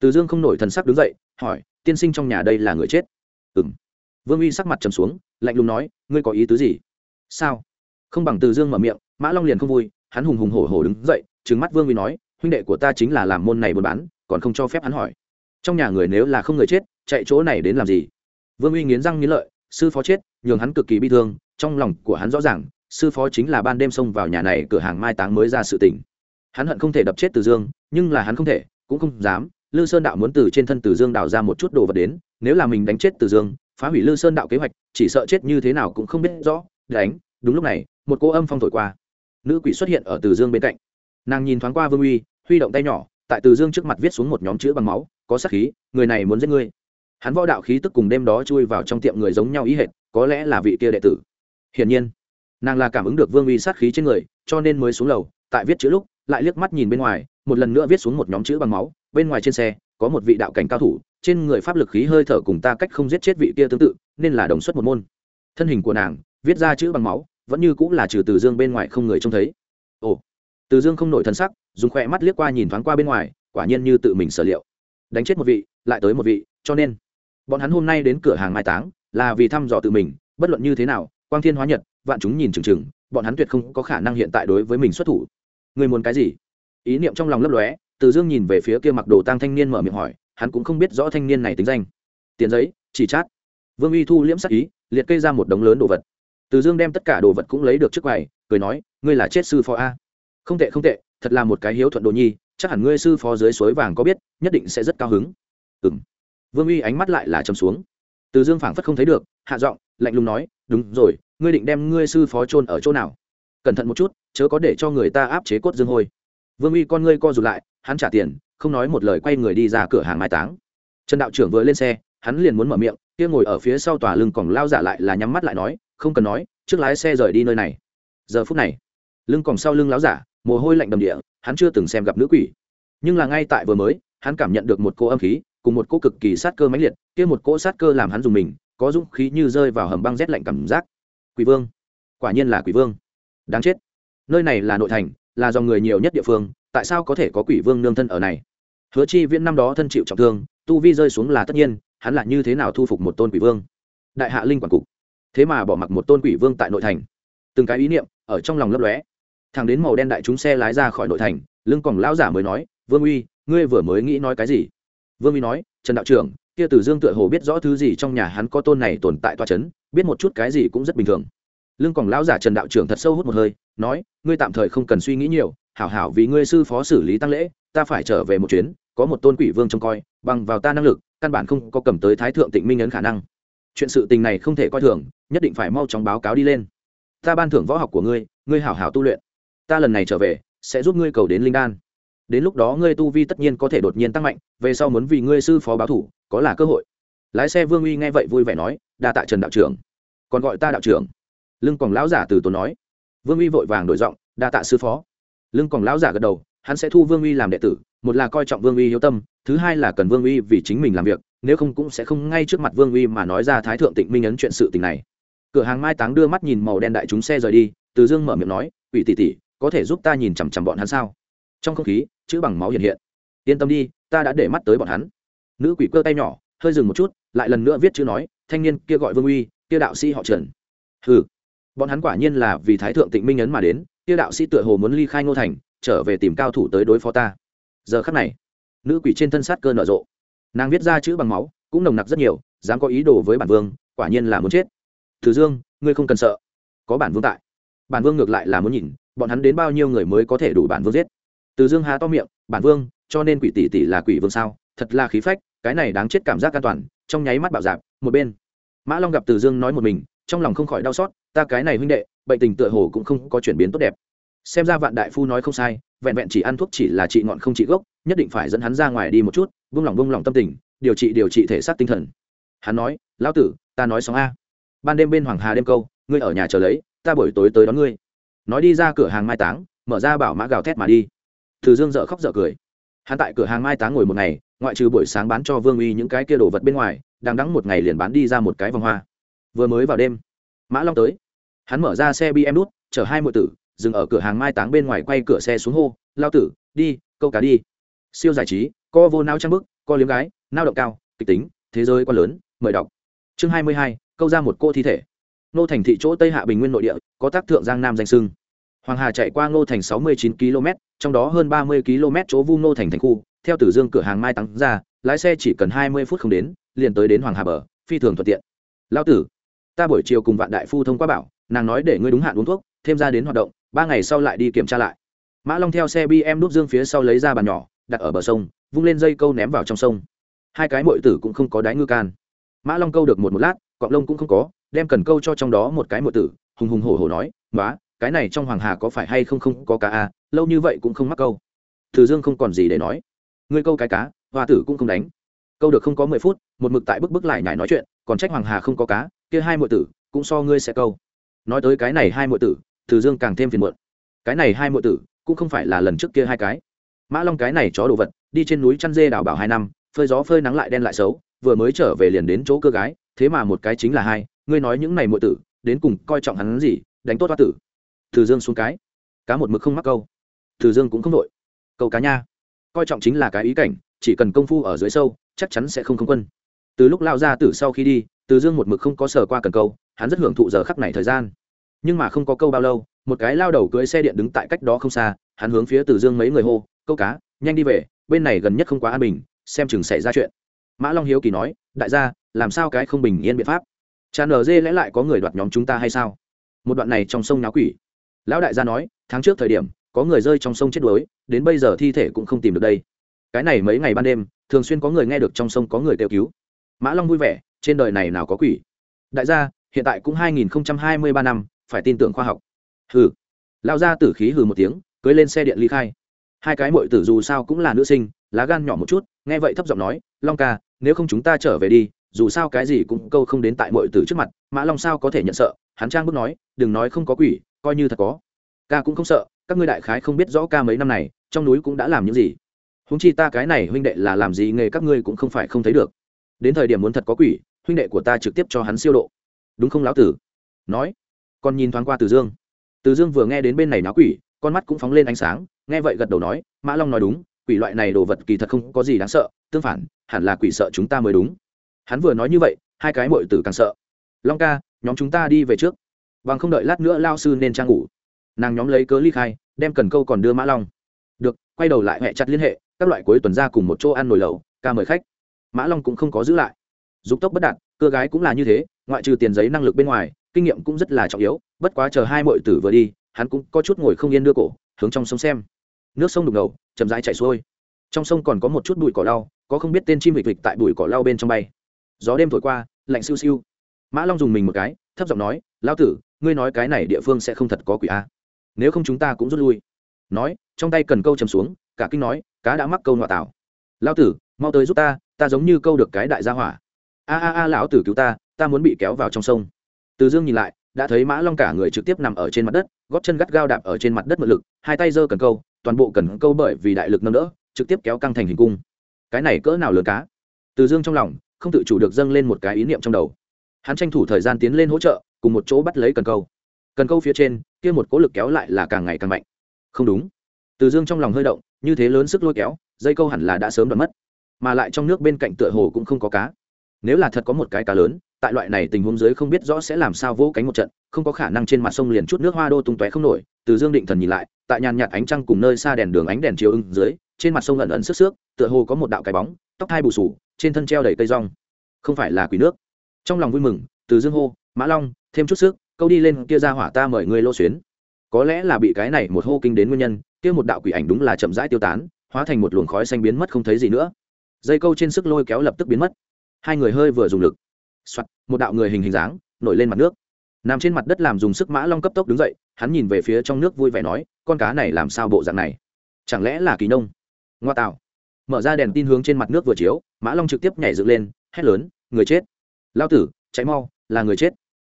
Từ dương không nổi thần sắc đứng dậy, hỏi, tiên sinh trong nhà đây là người chết? Ừ m vương uy sắc mặt trầm xuống, lạnh lùng nói, ngươi có ý tứ gì? Sao? Không bằng từ dương mở miệng, mã long liền không vui, hắn hùng hùng hổ hổ đứng dậy trứng mắt vương uy nói, huynh đệ của ta chính là làm môn này buôn bán, còn không cho phép hắn hỏi trong nhà người nếu là không người chết, chạy chỗ này đến làm gì? Vương uy nghiến răng nghiến lợi, sư phó chết, nhường hắn cực kỳ bi thương, trong lòng của hắn rõ ràng, sư phó chính là ban đêm xông vào nhà này, cửa hàng mai táng mới ra sự tình. Hắn hận không thể đập chết từ dương, nhưng là hắn không thể, cũng không dám. Lư sơn đạo muốn từ trên thân từ dương đào ra một chút đồ vật đến, nếu là mình đánh chết từ dương, phá hủy lư sơn đạo kế hoạch, chỉ sợ chết như thế nào cũng không biết rõ. Đánh, đúng lúc này, một cô âm phong thổi qua. Nữ quỷ xuất hiện ở từ dương bên cạnh. Nàng nhìn thoáng qua vương uy, huy động tay nhỏ, tại từ dương trước mặt viết xuống một nhóm chữ bằng máu có sát khí, người này muốn giết ngươi. Hắn võ đạo khí tức cùng đêm đó chui vào trong tiệm người giống nhau ý hệt, có lẽ là vị kia đệ tử. Hiển nhiên, nàng là cảm ứng được vương uy sát khí trên người, cho nên mới xuống lầu, tại viết chữ lúc, lại liếc mắt nhìn bên ngoài, một lần nữa viết xuống một nhóm chữ bằng máu, bên ngoài trên xe, có một vị đạo cảnh cao thủ, trên người pháp lực khí hơi thở cùng ta cách không giết chết vị kia tương tự, nên là đồng xuất một môn. Thân hình của nàng, viết ra chữ bằng máu, vẫn như cũng là trừ từ dương bên ngoài không người trông thấy. Ồ, từ dương không nổi thân sắc, dùng khoe mắt liếc qua nhìn thoáng qua bên ngoài, quả nhiên như tự mình sở liệu đánh chết một vị, lại tới một vị, cho nên, bọn hắn hôm nay đến cửa hàng mai táng, là vì thăm dò tự mình, bất luận như thế nào, quang thiên hóa nhật, vạn chúng nhìn chừng chừng, bọn hắn tuyệt không có khả năng hiện tại đối với mình xuất thủ. Người muốn cái gì? Ý niệm trong lòng lấp lóe, từ dương nhìn về phía kia mặc đồ tang thanh niên mở miệng hỏi, hắn cũng không biết rõ thanh niên này tính danh. Tiền giấy, chỉ chát. Vương uy thu liễm sắc ý, liệt kê ra một đống lớn đồ vật. Từ dương đem tất cả đồ vật cũng lấy được trước quầy, cười nói, ngươi là chết sư phó a. Không tệ không tệ, thật là một cái hiếu thuận đồ nhi chắc hẳn ngươi sư phó dưới suối vàng có biết, nhất định sẽ rất cao hứng. Ừ m vương uy ánh mắt lại là chầm xuống. Từ dương phảng phất không thấy được, hạ giọng, lạnh lùng nói, đúng rồi, ngươi định đem ngươi sư phó trôn ở chỗ nào? Cẩn thận một chút, chớ có để cho người ta áp chế cốt dương hôi. Vương uy con ngươi co rụt lại, hắn trả tiền, không nói một lời quay người đi ra cửa hàng mai táng. Trần đạo trưởng vừa lên xe, hắn liền muốn mở miệng, kia ngồi ở phía sau tòa lưng còng lao giả lại là nhắm mắt lại nói, không cần nói, trước lái xe rời đi nơi này. Giờ phút này, lưng còng sau lưng láo giả mồ hôi lạnh đầm địa, hắn chưa từng xem gặp nữ quỷ. Nhưng là ngay tại vừa mới, hắn cảm nhận được một cô âm khí, cùng một cô cực kỳ sát cơ mãnh liệt, kia một cô sát cơ làm hắn dùng mình, có dũng khí như rơi vào hầm băng rét lạnh cảm giác. Quỷ vương. Quả nhiên là quỷ vương. Đáng chết. Nơi này là nội thành, là dòng người nhiều nhất địa phương, tại sao có thể có quỷ vương nương thân ở này? Hứa chi viễn năm đó thân chịu trọng thương, tu vi rơi xuống là tất nhiên, hắn là như thế nào thu phục một tôn quỷ vương? Đại hạ linh quản cục. Thế mà bỏ mặc một tôn quỷ vương tại nội thành. Từng cái ý niệm ở trong lòng lấp lóe thằng đến màu đen đại chúng xe lái ra khỏi nội thành, lưng còn lão giả mới nói, vương uy, ngươi vừa mới nghĩ nói cái gì? Vương uy nói, trần đạo trưởng, kia tử dương tựa hồ biết rõ thứ gì trong nhà hắn có tôn này tồn tại toa c h ấ n biết một chút cái gì cũng rất bình thường. Lưng còn lão giả trần đạo trưởng thật sâu hút một hơi, nói, ngươi tạm thời không cần suy nghĩ nhiều, hảo hảo vì ngươi sư phó xử lý tăng lễ, ta phải trở về một chuyến, có một tôn quỷ vương trông coi, bằng vào ta năng lực, căn bản không có cầm tới thái thượng tịnh minh ấn khả năng. Chuyện sự tình này không thể coi thường, nhất định phải mau chóng báo cáo đi lên. Ta ban thưởng võ học của ngươi ngươi hảo hảo tu luyện ta lần này trở về, sẽ giúp ngươi cầu đến linh đan. Đến lúc đó ngươi tu vi tất nhiên có thể đột nhiên tăng mạnh, về sau muốn vì ngươi sư phó báo thủ, có là cơ hội. Lái xe vương uy nghe vậy vui vẻ nói, đa tạ trần đạo trưởng. Còn gọi ta đạo trưởng. Lưng còn lão giả từ tốn nói. Vương uy vội vàng đổi giọng, đa tạ sư phó. Lưng còn lão giả gật đầu, hắn sẽ thu vương uy làm đệ tử, một là coi trọng vương uy hiếu tâm, thứ hai là cần vương uy vì chính mình làm việc, nếu không cũng sẽ không ngay trước mặt vương uy mà nói ra thái thượng tịnh minh ấn chuyện sự tình này. Cửa hàng mai táng đưa mắt nhìn màu đen đại chúng xe rời đi, từ dương mở miệng nói ủy tỷ tỷ có thể giúp ta nhìn chằm chằm bọn hắn sao? Trong không khí, chữ bằng máu hiện hiện. Yên tâm đi, ta đã để mắt tới bọn hắn. Nữ quỷ cơ tay nhỏ, hơi dừng một chút, lại lần nữa viết chữ nói, thanh niên kia gọi vương uy, kia đạo sĩ họ trần. Ừ bọn hắn quả nhiên là vì thái thượng tịnh minh ấn mà đến, kia đạo sĩ tựa hồ muốn ly khai ngô thành, trở về tìm cao thủ tới đối phó ta. Giờ khắc này, nữ quỷ trên thân sát cơ nở rộ. Nàng viết ra chữ bằng máu, cũng nồng nặc rất nhiều, dám có ý đồ với bản vương, quả nhiên là muốn chết. Thử dương, ngươi không cần sợ. Có bản vương tại. Bản vương ngược lại là muốn nhìn bọn hắn đến bao nhiêu người mới có thể đủ bản vương giết? Từ dương há to miệng, bản vương, cho nên quỷ tỷ tỷ là quỷ vương sao? Thật là khí phách, cái này đáng chết cảm giác an toàn. Trong nháy mắt bạo dạp, một bên, mã long gặp từ dương nói một mình, trong lòng không khỏi đau xót, ta cái này huynh đệ, bệnh tình tựa hồ cũng không có chuyển biến tốt đẹp. Xem ra vạn đại phu nói không sai, vẹn vẹn chỉ ăn thuốc chỉ là trị ngọn không trị gốc, nhất định phải dẫn hắn ra ngoài đi một chút, vung lòng vung lòng tâm tình, điều trị điều trị thể xác tinh thần. Hắn nói, lão tử, ta nói xong a. Ban đêm bên hoàng hà đêm câu, ngươi ở nhà chờ lấy, ta buổi tối tới đón ngươi nói đi ra cửa hàng mai táng, mở ra bảo mã gào thét mà đi. Từ dương dợ khóc dợ cười. Hắn tại cửa hàng mai táng ngồi một ngày, ngoại trừ buổi sáng bán cho vương uy những cái kia đồ vật bên ngoài, đang đắng một ngày liền bán đi ra một cái vòng hoa. Vừa mới vào đêm, mã long tới. Hắn mở ra xe bm đút chở hai mọi tử, dừng ở cửa hàng mai táng bên ngoài quay cửa xe xuống hô, lao tử, đi, câu cá đi. Siêu giải trí, co vô nao trang bức, co liếm gái, nao động cao, kịch tính, thế giới quá lớn, mời đọc. Chương hai mươi hai, câu ra một cô thi thể. Nô thành thị chỗ tây hạ bình nguyên nội địa có tác thượng giang nam danh sưng. Hoàng hà chạy qua ngô thành sáu mươi chín km, trong đó hơn ba mươi km chỗ vu ngô thành thành khu, theo tử dương cửa hàng mai tắng ra, lái xe chỉ cần hai mươi phút không đến, liền tới đến hoàng hà bờ, phi thường thuận tiện. Lao tử, ta buổi chiều cùng vạn đại phu thông qua bảo, nàng nói để ngươi đúng hạn uống thuốc, thêm ra đến hoạt động, ba ngày sau lại đi kiểm tra lại. Mã long theo xe bm đúc dương phía sau lấy ra bàn nhỏ, đặt ở bờ sông, vung lên dây câu ném vào trong sông. Hai cái mội tử cũng không có đáy ngư can. Mã long câu được một một lát, cọng lông cũng không có, đem cần câu cho trong đó một cái mội tử hùng hùng hổ hổ nói nói cái này trong hoàng hà có phải hay không không có cá à, lâu như vậy cũng không mắc câu. Từ dương không còn gì để nói. Ngươi câu cái cá hoa tử cũng không đánh. Câu được không có mười phút một mực tại bức bức lại nhải nói chuyện còn trách hoàng hà không có cá kia hai mọi tử cũng so ngươi sẽ câu. Nói tới cái này hai mọi tử từ dương càng thêm phiền muộn. Cái này hai mọi tử cũng không phải là lần trước kia hai cái. Mã long cái này chó đồ vật đi trên núi chăn dê đào bảo hai năm phơi gió phơi nắng lại đen lại xấu vừa mới trở về liền đến chỗ cơ gái thế mà một cái chính là hai ngươi nói những này mọi tử đến cùng coi trọng hắn gì, đánh tốt hoa tử. Từ dương xuống cái. Cá một mực không mắc câu. Từ dương cũng không đội. Câu cá nha. Coi trọng chính là cái ý cảnh, chỉ cần công phu ở dưới sâu, chắc chắn sẽ không không quân. Từ lúc lao ra từ sau khi đi, từ dương một mực không có sờ qua cần câu, hắn rất hưởng thụ giờ khắc này thời gian. Nhưng mà không có câu bao lâu, một cái lao đầu cưới xe điện đứng tại cách đó không xa, hắn hướng phía từ dương mấy người hô, câu cá, nhanh đi về, bên này gần nhất không quá an bình, xem chừng xảy ra chuyện. Mã long hiếu kỳ nói, đại gia, làm sao cái không bình yên biện pháp? Cha nở dê lẽ lại có người đoạt nhóm chúng ta hay sao? Một đoạn này trong sông náo quỷ. Lão đại gia nói, tháng trước thời điểm, có người rơi trong sông chết đuối, đến bây giờ thi thể cũng không tìm được đây. Cái này mấy ngày ban đêm, thường xuyên có người nghe được trong sông có người kêu cứu. Mã long vui vẻ, trên đời này nào có quỷ. Đại gia, hiện tại cũng hai nghìn hai mươi ba năm, phải tin tưởng khoa học. Hừ. Lao ra tử khí hừ một tiếng, cưới lên xe điện ly khai. Hai cái mội tử dù sao cũng là nữ sinh, lá gan nhỏ một chút, nghe vậy thấp giọng nói, long ca, nếu không chúng ta trở về đi dù sao cái gì cũng câu không đến tại mọi từ trước mặt, mã long sao có thể nhận sợ? Hắn trang bước nói, đừng nói không có quỷ, coi như thật có. Ca cũng không sợ, các ngươi đại khái không biết rõ ca mấy năm này, trong núi cũng đã làm những gì. Húng chi ta cái này huynh đệ là làm gì nghề các ngươi cũng không phải không thấy được. Đến thời điểm muốn thật có quỷ, huynh đệ của ta trực tiếp cho hắn siêu độ. Đúng không lão tử? Nói. Con nhìn thoáng qua từ dương. Từ dương vừa nghe đến bên này náo quỷ, con mắt cũng phóng lên ánh sáng, nghe vậy gật đầu nói, mã long nói đúng, quỷ loại này đồ vật kỳ thật không có gì đáng sợ, tương phản, hẳn là quỷ sợ chúng ta mới đúng hắn vừa nói như vậy, hai cái mội tử càng sợ. Long ca, nhóm chúng ta đi về trước. Bằng không đợi lát nữa lao sư nên trang ngủ. Nàng nhóm lấy cớ ly khai, đem cần câu còn đưa mã long. Được, quay đầu lại hẹ chặt liên hệ, các loại cuối tuần ra cùng một chỗ ăn nồi lẩu, ca mời khách. Mã long cũng không có giữ lại. Dục tốc bất đạt, cơ gái cũng là như thế, ngoại trừ tiền giấy năng lực bên ngoài, kinh nghiệm cũng rất là trọng yếu, bất quá chờ hai mọi tử vừa đi, hắn cũng có chút ngồi không yên đưa cổ, hướng trong sông xem. Nước sông đục ngầu, chậm rãi chảy xuôi. Trong sông còn có một chút bụi cỏ lau, có không biết tên chim vịt vịt tại bụi cỏ lau bên trong bay gió đêm thổi qua, lạnh siêu siêu. Mã long dùng mình một cái, thấp giọng nói lao tử, ngươi nói cái này địa phương sẽ không thật có quỷ a. Nếu không chúng ta cũng rút lui. Nói, trong tay cần câu chầm xuống, cả kinh nói, cá đã mắc câu ngoại tảo. Lao tử, mau tới giúp ta ta giống như câu được cái đại gia hỏa. A a a, lão tử cứu ta ta muốn bị kéo vào trong sông. Từ dương nhìn lại, đã thấy mã long cả người trực tiếp nằm ở trên mặt đất, gót chân gắt gao đạp ở trên mặt đất mượn lực, hai tay giơ cần câu, toàn bộ cần câu bởi vì đại lực nâng đỡ, trực tiếp kéo căng thành hình cung. Cái này cỡ nào lớn cá? Từ dương trong lòng không tự chủ được dâng lên một cái ý niệm trong đầu. Hắn tranh thủ thời gian tiến lên hỗ trợ, cùng một chỗ bắt lấy cần câu. Cần câu phía trên, kia một cố lực kéo lại là càng ngày càng mạnh. Không đúng. Từ dương trong lòng hơi động, như thế lớn sức lôi kéo, dây câu hẳn là đã sớm đoạn mất. Mà lại trong nước bên cạnh tựa hồ cũng không có cá. Nếu là thật có một cái cá lớn, tại loại này tình huống dưới không biết rõ sẽ làm sao vỗ cánh một trận, không có khả năng trên mặt sông liền chút nước hoa đô tung tóe không nổi. Từ dương định thần nhìn lại, tại nhàn nhạt ánh trăng cùng nơi xa đèn đường ánh đèn chiếu ưng dưới, trên mặt sông ẩn ẩn sức xước tựa hồ có một đạo cái bóng, tóc hai bù sù trên thân treo đầy cây rong. Không phải là quỷ nước. Trong lòng vui mừng từ dương hô mã long thêm chút sức câu đi lên kia ra hỏa ta mời người lô xuyến. Có lẽ là bị cái này một hô kinh đến nguyên nhân kia một đạo quỷ ảnh đúng là chậm rãi tiêu tán hóa thành một luồng khói xanh biến mất không thấy gì nữa. Dây câu trên sức lôi kéo lập tức biến mất. Hai người hơi vừa dùng lực. Soạt, một đạo người hình hình dáng nổi lên mặt nước. Nằm trên mặt đất làm dùng sức mã long cấp tốc đứng dậy hắn nhìn về phía trong nước vui vẻ nói con cá này làm sao bộ dạng này? Chẳng lẽ là kỳ nông? Ngoa tạo. Mở ra đèn tin hướng trên mặt nước vừa chiếu mã long trực tiếp nhảy dựng lên, hét lớn, người chết! Lao tử, chạy mau, là người chết!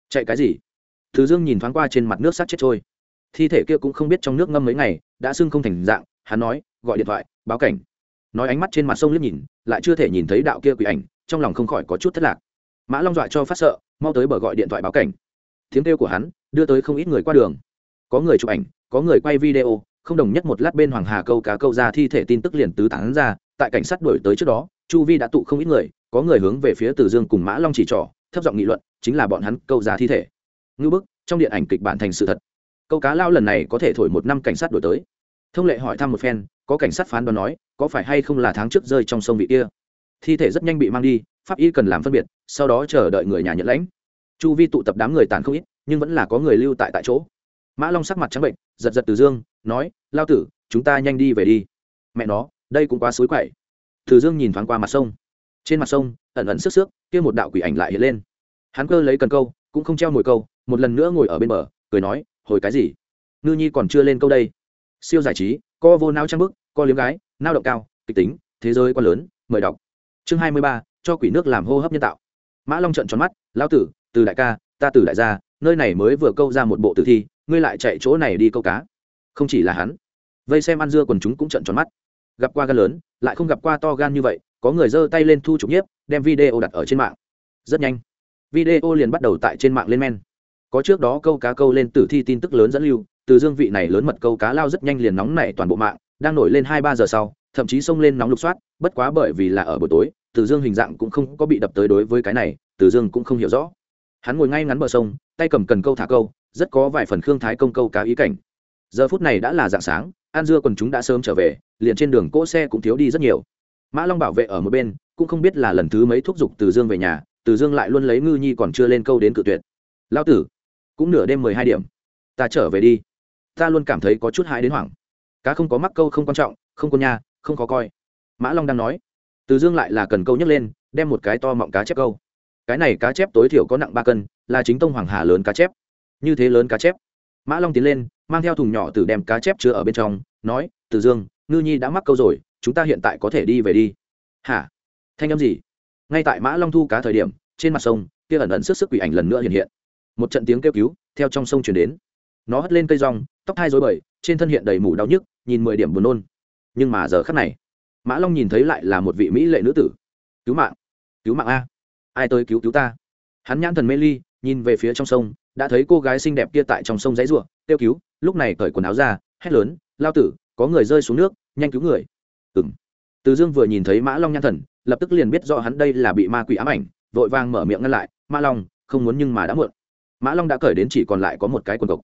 Chạy cái gì? Thứ dương nhìn thoáng qua trên mặt nước sát chết trôi. Thi thể kia cũng không biết trong nước ngâm mấy ngày, đã sưng không thành dạng, hắn nói, gọi điện thoại, báo cảnh. Nói ánh mắt trên mặt sông liếc nhìn, lại chưa thể nhìn thấy đạo kia quỷ ảnh, trong lòng không khỏi có chút thất lạc. Mã long dọa cho phát sợ, mau tới bờ gọi điện thoại báo cảnh. Tiếng kêu của hắn đưa tới không ít người qua đường. Có người chụp ảnh, có người quay video, không đồng nhất một lát bên hoàng hà câu cá câu ra thi thể tin tức liền tứ tán ra, tại cảnh sát đổi tới trước đó chu vi đã tụ không ít người, có người hướng về phía từ dương cùng mã long chỉ trỏ, thấp giọng nghị luận, chính là bọn hắn câu ra thi thể. Ngư bức, trong điện ảnh kịch bản thành sự thật. Câu cá lao lần này có thể thổi một năm cảnh sát đổi tới. Thông lệ hỏi thăm một phen, có cảnh sát phán đoán nói, có phải hay không là tháng trước rơi trong sông vị kia. Thi thể rất nhanh bị mang đi, pháp y cần làm phân biệt, sau đó chờ đợi người nhà nhận lãnh. Chu vi tụ tập đám người tàn không ít, nhưng vẫn là có người lưu tại tại chỗ. Mã long sắc mặt trắng bệnh, giật giật từ dương, nói, lao tử, chúng ta nhanh đi về đi. Mẹ nó, đây cũng quá xối quậy từ dương nhìn thoáng qua mặt sông. Trên mặt sông, ẩn ẩn sức sức kia một đạo quỷ ảnh lại hiện lên. Hắn cơ lấy cần câu, cũng không treo mồi câu, một lần nữa ngồi ở bên bờ, cười nói, hồi cái gì? Ngư nhi còn chưa lên câu đây. Siêu giải trí, co vô nao trang bức, co liếm gái, nao động cao, kịch tính, thế giới quá lớn, mời đọc. Chương hai mươi ba, cho quỷ nước làm hô hấp nhân tạo. Mã long trận tròn mắt, lão tử, từ đại ca, ta từ đại gia, nơi này mới vừa câu ra một bộ tử thi, ngươi lại chạy chỗ này đi câu cá. Không chỉ là hắn, vây xem ăn dưa quần chúng cũng trận tròn mắt. Gặp qua gan lớn lại không gặp qua to gan như vậy, có người giơ tay lên thu chụp nhiếp, đem video đặt ở trên mạng. Rất nhanh, video liền bắt đầu tại trên mạng lên men. Có trước đó câu cá câu lên tử thi tin tức lớn dẫn lưu, từ dương vị này lớn mật câu cá lao rất nhanh liền nóng nảy toàn bộ mạng, đang nổi lên hai ba giờ sau, thậm chí xông lên nóng lục soát, bất quá bởi vì là ở buổi tối, từ dương hình dạng cũng không có bị đập tới đối với cái này, từ dương cũng không hiểu rõ. Hắn ngồi ngay ngắn bờ sông, tay cầm cần câu thả câu, rất có vài phần khương thái công câu cá ý cảnh giờ phút này đã là dạng sáng an dưa quần chúng đã sớm trở về, liền trên đường cỗ xe cũng thiếu đi rất nhiều. Mã long bảo vệ ở một bên, cũng không biết là lần thứ mấy thúc giục từ dương về nhà, từ dương lại luôn lấy ngư nhi còn chưa lên câu đến cự tuyệt. Lao tử, cũng nửa đêm mười hai điểm, ta trở về đi. Ta luôn cảm thấy có chút hãi đến hoảng. Cá không có mắc câu không quan trọng, không có nhà, không có coi. Mã long đang nói. Từ dương lại là cần câu nhấc lên, đem một cái to mọng cá chép câu. Cái này cá chép tối thiểu có nặng ba cân, là chính tông hoàng hà lớn cá chép. Như thế lớn cá chép? Mã long tiến lên mang theo thùng nhỏ từ đem cá chép chứa ở bên trong, nói, từ dương, ngư nhi đã mắc câu rồi, chúng ta hiện tại có thể đi về đi. Hả? Thanh âm gì? Ngay tại mã long thu cá thời điểm, trên mặt sông, kia ẩn ẩn sức sức quỷ ảnh lần nữa hiện hiện. Một trận tiếng kêu cứu, theo trong sông chuyển đến. Nó hất lên cây rong, tóc hai dối bời, trên thân hiện đầy mủ đau nhức, nhìn mười điểm buồn nôn. Nhưng mà giờ khắc này, mã long nhìn thấy lại là một vị mỹ lệ nữ tử. Cứu mạng cứu mạng a, ai tới cứu cứu ta? Hắn nhãn thần mê ly, nhìn về phía trong sông, đã thấy cô gái xinh đẹp kia tại trong sông dãy ruộng kêu cứu lúc này cởi quần áo ra, hét lớn, lao tử, có người rơi xuống nước, nhanh cứu người. Ừng từ dương vừa nhìn thấy mã long nhan thần, lập tức liền biết rõ hắn đây là bị ma quỷ ám ảnh, vội vàng mở miệng ngăn lại, mã long, không muốn nhưng mà đã muộn. Mã long đã cởi đến chỉ còn lại có một cái quần cộc.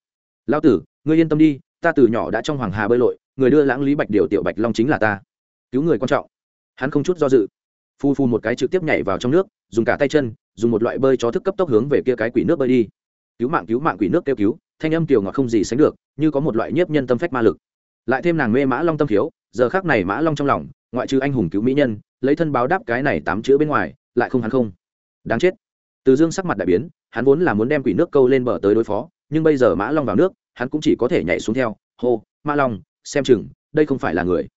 Lao tử, ngươi yên tâm đi, ta từ nhỏ đã trong hoàng hà bơi lội, người đưa lãng lý bạch điều tiểu bạch long chính là ta. Cứu người quan trọng. Hắn không chút do dự, phu phu một cái trực tiếp nhảy vào trong nước, dùng cả tay chân, dùng một loại bơi chó thức cấp tốc hướng về kia cái quỷ nước bơi đi cứu mạng cứu mạng quỷ nước kêu cứu, thanh âm kiều ngọt không gì sánh được, như có một loại nhiếp nhân tâm phách ma lực. Lại thêm nàng mê mã long tâm thiếu, giờ khác này mã long trong lòng, ngoại trừ anh hùng cứu mỹ nhân, lấy thân báo đáp cái này tám chữ bên ngoài, lại không hắn không. Đáng chết. Từ dương sắc mặt đại biến, hắn vốn là muốn đem quỷ nước câu lên bờ tới đối phó, nhưng bây giờ mã long vào nước, hắn cũng chỉ có thể nhảy xuống theo, hô, mã long, xem chừng, đây không phải là người.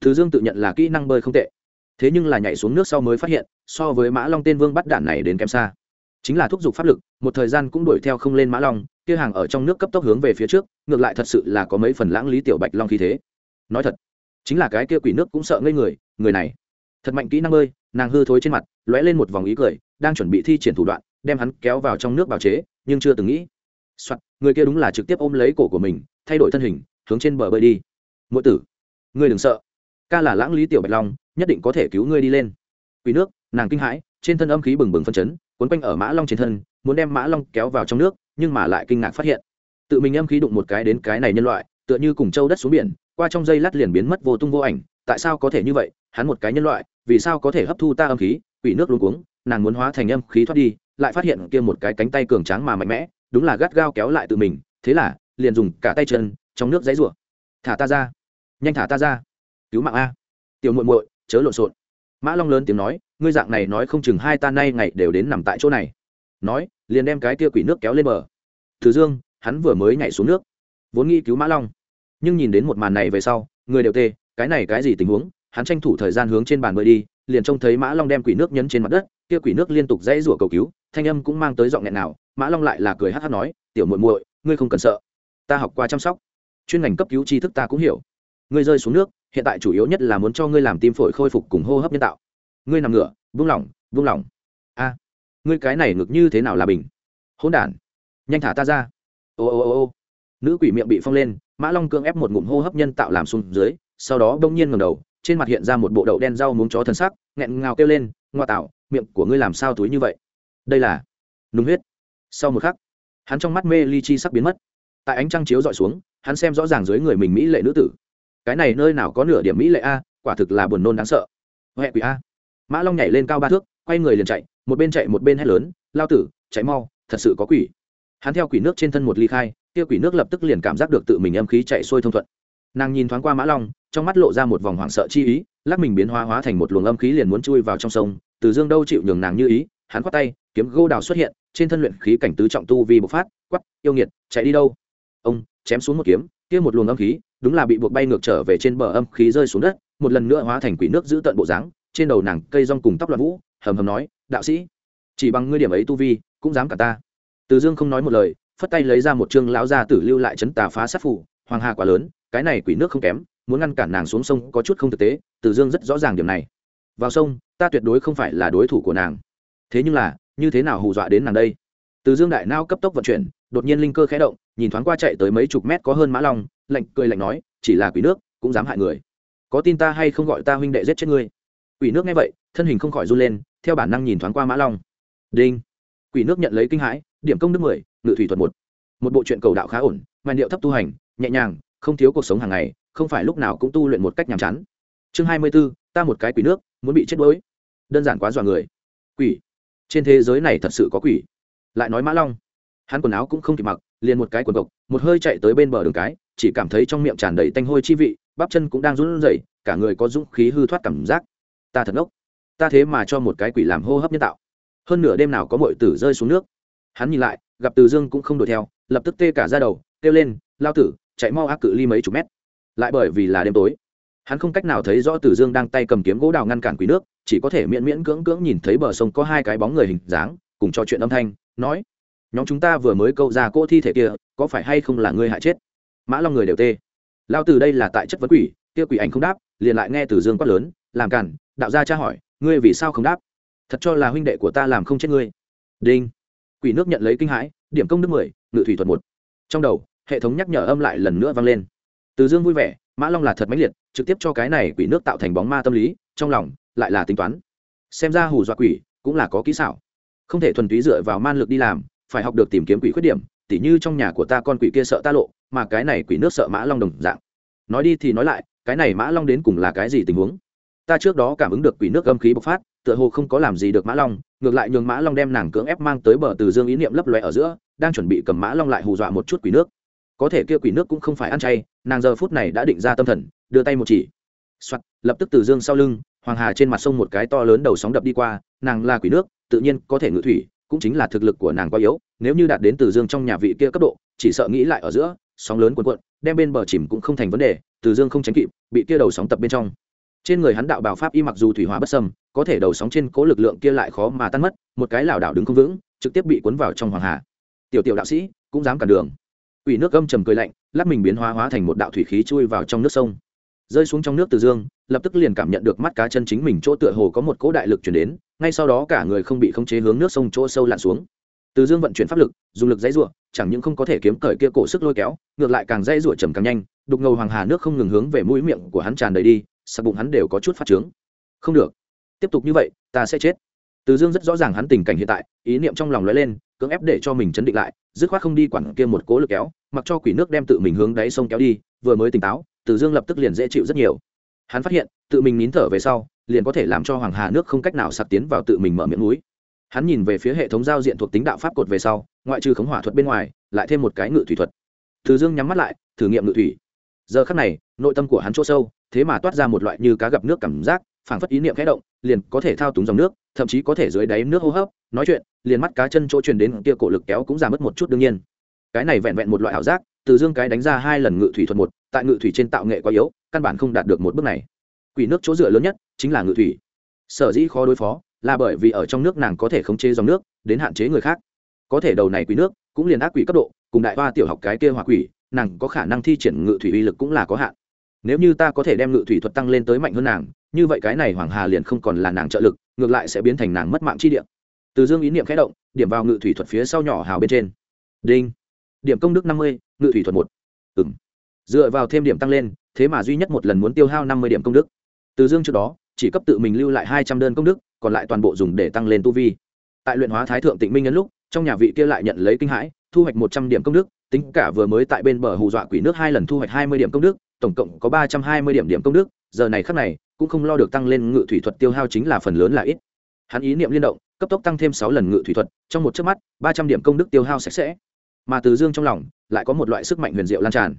Từ dương tự nhận là kỹ năng bơi không tệ. Thế nhưng là nhảy xuống nước sau mới phát hiện, so với mã long tên vương bắt đạn này đến kém xa chính là thúc giục pháp lực một thời gian cũng đuổi theo không lên mã long kia hàng ở trong nước cấp tốc hướng về phía trước ngược lại thật sự là có mấy phần lãng lý tiểu bạch long khí thế. Nói thật chính là cái kia quỷ nước cũng sợ ngây người người này thật mạnh kỹ năng ơi, nàng hư thối trên mặt lóe lên một vòng ý cười đang chuẩn bị thi triển thủ đoạn đem hắn kéo vào trong nước bào chế nhưng chưa từng nghĩ. Soạn, người kia đúng là trực tiếp ôm lấy cổ của mình thay đổi thân hình hướng trên bờ bơi đi. Mỗi tử ngươi đừng sợ. Ca là lãng lý tiểu bạch long nhất định có thể cứu ngươi đi lên. Quỷ nước nàng kinh hãi trên thân âm khí bừng bừng phân chấn Cuốn quanh ở mã long trên thân, muốn đem mã long kéo vào trong nước, nhưng mà lại kinh ngạc phát hiện, tự mình âm khí đụng một cái đến cái này nhân loại, tựa như cùng châu đất xuống biển, qua trong dây lát liền biến mất vô tung vô ảnh, tại sao có thể như vậy? Hắn một cái nhân loại, vì sao có thể hấp thu ta âm khí? Quỷ nước luôn cuống, nàng muốn hóa thành âm khí thoát đi, lại phát hiện kia một cái cánh tay cường tráng mà mạnh mẽ, đúng là gắt gao kéo lại tự mình, thế là, liền dùng cả tay chân, trong nước giấy rủa thả ta ra. Nhanh thả ta ra. Cứu mạng a. Tiểu muội muội, chớ lộn xộn mã long lớn tiếng nói, ngươi dạng này nói không chừng hai ta nay ngày đều đến nằm tại chỗ này. Nói, liền đem cái kia quỷ nước kéo lên bờ. Thứ dương, hắn vừa mới nhảy xuống nước, vốn nghĩ cứu mã long. Nhưng nhìn đến một màn này về sau, người đều tê, cái này cái gì tình huống? Hắn tranh thủ thời gian hướng trên bàn bơi đi, liền trông thấy mã long đem quỷ nước nhấn trên mặt đất, kia quỷ nước liên tục dãy rủa cầu cứu, thanh âm cũng mang tới giọng nghẹn nào. Mã long lại là cười hát hát nói, tiểu muội muội, ngươi không cần sợ. Ta học qua chăm sóc. Chuyên ngành cấp cứu tri thức ta cũng hiểu. Ngươi rơi xuống nước hiện tại chủ yếu nhất là muốn cho ngươi làm tim phổi khôi phục cùng hô hấp nhân tạo. Ngươi nằm ngửa, vung lỏng vung lỏng. A, ngươi cái này ngực như thế nào là bình? Hỗn đản, nhanh thả ta ra. Ô ô ô ô. Nữ quỷ miệng bị phong lên, mã long cưỡng ép một ngụm hô hấp nhân tạo làm xuống dưới, sau đó bỗng nhiên ngầm đầu, trên mặt hiện ra một bộ đậu đen rau muống chó thân sắc, nghẹn ngào kêu lên, ngoa tạo, miệng của ngươi làm sao túi như vậy? Đây là nung huyết. Sau một khắc, hắn trong mắt mê ly chi sắc biến mất. Tại ánh trăng chiếu dọi xuống, hắn xem rõ ràng dưới người mình mỹ lệ nữ tử cái này nơi nào có nửa điểm mỹ lệ a, quả thực là buồn nôn đáng sợ. Huệ quỷ a. Mã long nhảy lên cao ba thước, quay người liền chạy, một bên chạy một bên hét lớn, lao tử, chạy mau, thật sự có quỷ. Hắn theo quỷ nước trên thân một ly khai, kia quỷ nước lập tức liền cảm giác được tự mình âm khí chạy xuôi thông thuận. Nàng nhìn thoáng qua mã long, trong mắt lộ ra một vòng hoảng sợ chi ý, lắc mình biến hóa hóa thành một luồng âm khí liền muốn chui vào trong sông, từ dương đâu chịu nhường nàng như ý, hắn khoát tay, kiếm gô đào xuất hiện, trên thân luyện khí cảnh tứ trọng tu vi bộc phát quắp yêu nghiệt, chạy đi đâu? Ông, chém xuống một kiếm kia một luồng âm khí, đúng là bị buộc bay ngược trở về trên bờ âm khí rơi xuống đất, một lần nữa hóa thành quỷ nước giữ tận bộ dáng, trên đầu nàng cây rong cùng tóc loạn vũ, hầm hầm nói, đạo sĩ, chỉ bằng ngươi điểm ấy tu vi, cũng dám cả ta. Từ dương không nói một lời, phất tay lấy ra một chương lão gia tử lưu lại chấn tà phá sát phủ hoàng hà quá lớn, cái này quỷ nước không kém, muốn ngăn cản nàng xuống sông có chút không thực tế, từ dương rất rõ ràng điểm này. Vào sông, ta tuyệt đối không phải là đối thủ của nàng. Thế nhưng là, như thế nào hù dọa đến nàng đây? Từ dương đại nao cấp tốc vận chuyển, đột nhiên linh cơ khẽ động nhìn thoáng qua chạy tới mấy chục mét có hơn mã long, lạnh cười lạnh nói, chỉ là quỷ nước, cũng dám hại người. Có tin ta hay không gọi ta huynh đệ giết chết ngươi? Quỷ nước nghe vậy, thân hình không khỏi run lên, theo bản năng nhìn thoáng qua mã long. Đinh. Quỷ nước nhận lấy kinh hãi, điểm công đức mười, ngự thủy thuật một. Một bộ truyện cầu đạo khá ổn mà điệu thấp tu hành, nhẹ nhàng, không thiếu cuộc sống hàng ngày, không phải lúc nào cũng tu luyện một cách nhàm chán. Chương hai mươi b ố ta một cái quỷ nước, muốn bị chết đuối. Đơn giản quá dọa người. Quỷ. Trên thế giới này thật sự có quỷ. Lại nói mã long. Hắn quần áo cũng không kịp mặc liền một cái quần cộc, một hơi chạy tới bên bờ đường cái, chỉ cảm thấy trong miệng tràn đầy tanh hôi chi vị, bắp chân cũng đang run rẩy, cả người có dũng khí hư thoát cảm giác. Ta thật ngốc. Ta thế mà cho một cái quỷ làm hô hấp nhân tạo. Hơn nửa đêm nào có mọi tử rơi xuống nước. Hắn nhìn lại, gặp từ dương cũng không đuổi theo, lập tức tê cả ra đầu, kêu lên, lao tử, chạy mau ác cự ly mấy chục mét. Lại bởi vì là đêm tối, hắn không cách nào thấy rõ từ dương đang tay cầm kiếm gỗ đào ngăn cản quỷ nước, chỉ có thể miễn miễn cưỡng cưỡng nhìn thấy bờ sông có hai cái bóng người hình dáng, cùng trò chuyện âm thanh, nói nhóm chúng ta vừa mới câu ra cỗ thi thể kia, có phải hay không là ngươi hại chết? Mã long người đều tê. Lao từ đây là tại chất vấn quỷ, kia quỷ ảnh không đáp, liền lại nghe từ dương quát lớn, làm cản, đạo gia tra hỏi, ngươi vì sao không đáp? Thật cho là huynh đệ của ta làm không chết ngươi. Đinh. Quỷ nước nhận lấy kinh hãi, điểm công đức mười, ngự thủy thuật một. Trong đầu, hệ thống nhắc nhở âm lại lần nữa vang lên. Từ dương vui vẻ, mã long là thật mãnh liệt, trực tiếp cho cái này quỷ nước tạo thành bóng ma tâm lý, trong lòng lại là tính toán. Xem ra hù dọa quỷ cũng là có kỹ xảo. Không thể thuần túy dựa vào man lực đi làm phải học được tìm kiếm quỷ khuyết điểm tỉ như trong nhà của ta con quỷ kia sợ ta lộ mà cái này quỷ nước sợ mã long đồng dạng. Nói đi thì nói lại cái này mã long đến cùng là cái gì tình huống? Ta trước đó cảm ứng được quỷ nước âm khí bộc phát tựa hồ không có làm gì được mã long ngược lại nhường mã long đem nàng cưỡng ép mang tới bờ từ dương ý niệm lấp lóe ở giữa đang chuẩn bị cầm mã long lại hù dọa một chút quỷ nước. Có thể kia quỷ nước cũng không phải ăn chay nàng giờ phút này đã định ra tâm thần đưa tay một chỉ. Soạt, lập tức từ dương sau lưng hoàng hà trên mặt sông một cái to lớn đầu sóng đập đi qua nàng là quỷ nước tự nhiên có thể ngự thủy cũng chính là thực lực của nàng quá yếu, nếu như đạt đến từ dương trong nhà vị kia cấp độ, chỉ sợ nghĩ lại ở giữa, sóng lớn cuộn cuộn, đem bên bờ chìm cũng không thành vấn đề, từ dương không tránh kịp, bị kia đầu sóng tập bên trong. Trên người hắn đạo bào pháp y mặc dù thủy hóa bất sâm có thể đầu sóng trên cố lực lượng kia lại khó mà tan mất, một cái lảo đảo đứng không vững, trực tiếp bị cuốn vào trong hoàng hà. Tiểu tiểu đạo sĩ, cũng dám cản đường. Ủy nước gâm trầm cười lạnh lắp mình biến hóa hóa thành một đạo thủy khí chui vào trong nước sông. Rơi xuống trong nước từ dương lập tức liền cảm nhận được mắt cá chân chính mình chỗ tựa hồ có một cỗ đại lực chuyển đến, ngay sau đó cả người không bị khống chế hướng nước sông chỗ sâu lặn xuống. Từ dương vận chuyển pháp lực, dùng lực dãy ruộng chẳng những không có thể kiếm cởi kia cổ sức lôi kéo, ngược lại càng dãy ruộng trầm càng nhanh, đục ngầu hoàng hà nước không ngừng hướng về mũi miệng của hắn tràn đầy đi, sặc bụng hắn đều có chút phát trướng. Không được. Tiếp tục như vậy, ta sẽ chết. Từ dương rất rõ ràng hắn tình cảnh hiện tại, ý niệm trong lòng lóe lên, cưỡng ép để cho mình chấn định lại, dứt khoát không đi quản kia một cố lực kéo, mặc cho quỷ nước đem tự mình hướng đáy sông kéo đi, vừa mới tỉnh táo, từ dương lập tức liền dễ chịu rất nhiều hắn phát hiện, tự mình nín thở về sau, liền có thể làm cho hoàng hà nước không cách nào sạc tiến vào tự mình mở miệng núi. Hắn nhìn về phía hệ thống giao diện thuộc tính đạo pháp cột về sau, ngoại trừ khống hỏa thuật bên ngoài, lại thêm một cái ngự thủy thuật. Từ dương nhắm mắt lại, thử nghiệm ngự thủy. Giờ khắc này, nội tâm của hắn chỗ sâu, thế mà toát ra một loại như cá gặp nước cảm giác, phảng phất ý niệm khẽ động, liền có thể thao túng dòng nước, thậm chí có thể dưới đáy nước hô hấp, nói chuyện, liền mắt cá chân chỗ truyền đến kia cổ lực kéo cũng giảm mất một chút đương nhiên. Cái này vẹn vẹn một loại ảo giác, từ dương cái đánh ra hai lần ngự thủy thuật một, tại ngự thủy trên tạo nghệ quá yếu căn bản không đạt được một bước này. Quỷ nước chỗ dựa lớn nhất chính là ngự thủy. Sở dĩ khó đối phó là bởi vì ở trong nước nàng có thể khống chế dòng nước, đến hạn chế người khác. Có thể đầu này quỷ nước cũng liền ác quỷ cấp độ, cùng đại hoa tiểu học cái kia hỏa quỷ, nàng có khả năng thi triển ngự thủy uy lực cũng là có hạn. Nếu như ta có thể đem ngự thủy thuật tăng lên tới mạnh hơn nàng, như vậy cái này hoàng hà liền không còn là nàng trợ lực, ngược lại sẽ biến thành nàng mất mạng chi điểm từ dương ý niệm khẽ động, điểm vào ngự thủy thuật phía sau nhỏ hào bên trên. Đinh. Điểm công đức năm mươi, ngự thủy thuật một. Ừng dựa vào thêm điểm tăng lên thế mà duy nhất một lần muốn tiêu hao năm mươi điểm công đức. Từ dương trước đó, chỉ cấp tự mình lưu lại hai trăm đơn công đức, còn lại toàn bộ dùng để tăng lên tu vi. Tại luyện hóa thái thượng tịnh minh nhân lúc, trong nhà vị kia lại nhận lấy kinh hãi, thu hoạch một trăm điểm công đức, tính cả vừa mới tại bên bờ hù dọa quỷ nước hai lần thu hoạch hai mươi điểm công đức, tổng cộng có ba trăm hai mươi điểm điểm công đức, giờ này khắc này, cũng không lo được tăng lên ngự thủy thuật tiêu hao chính là phần lớn là ít. Hắn ý niệm liên động, cấp tốc tăng thêm sáu lần ngự thủy thuật, trong một chớp mắt, ba trăm điểm công đức tiêu hao sạch sẽ. Mà từ dương trong lòng, lại có một loại sức mạnh huyền diệu lan tràn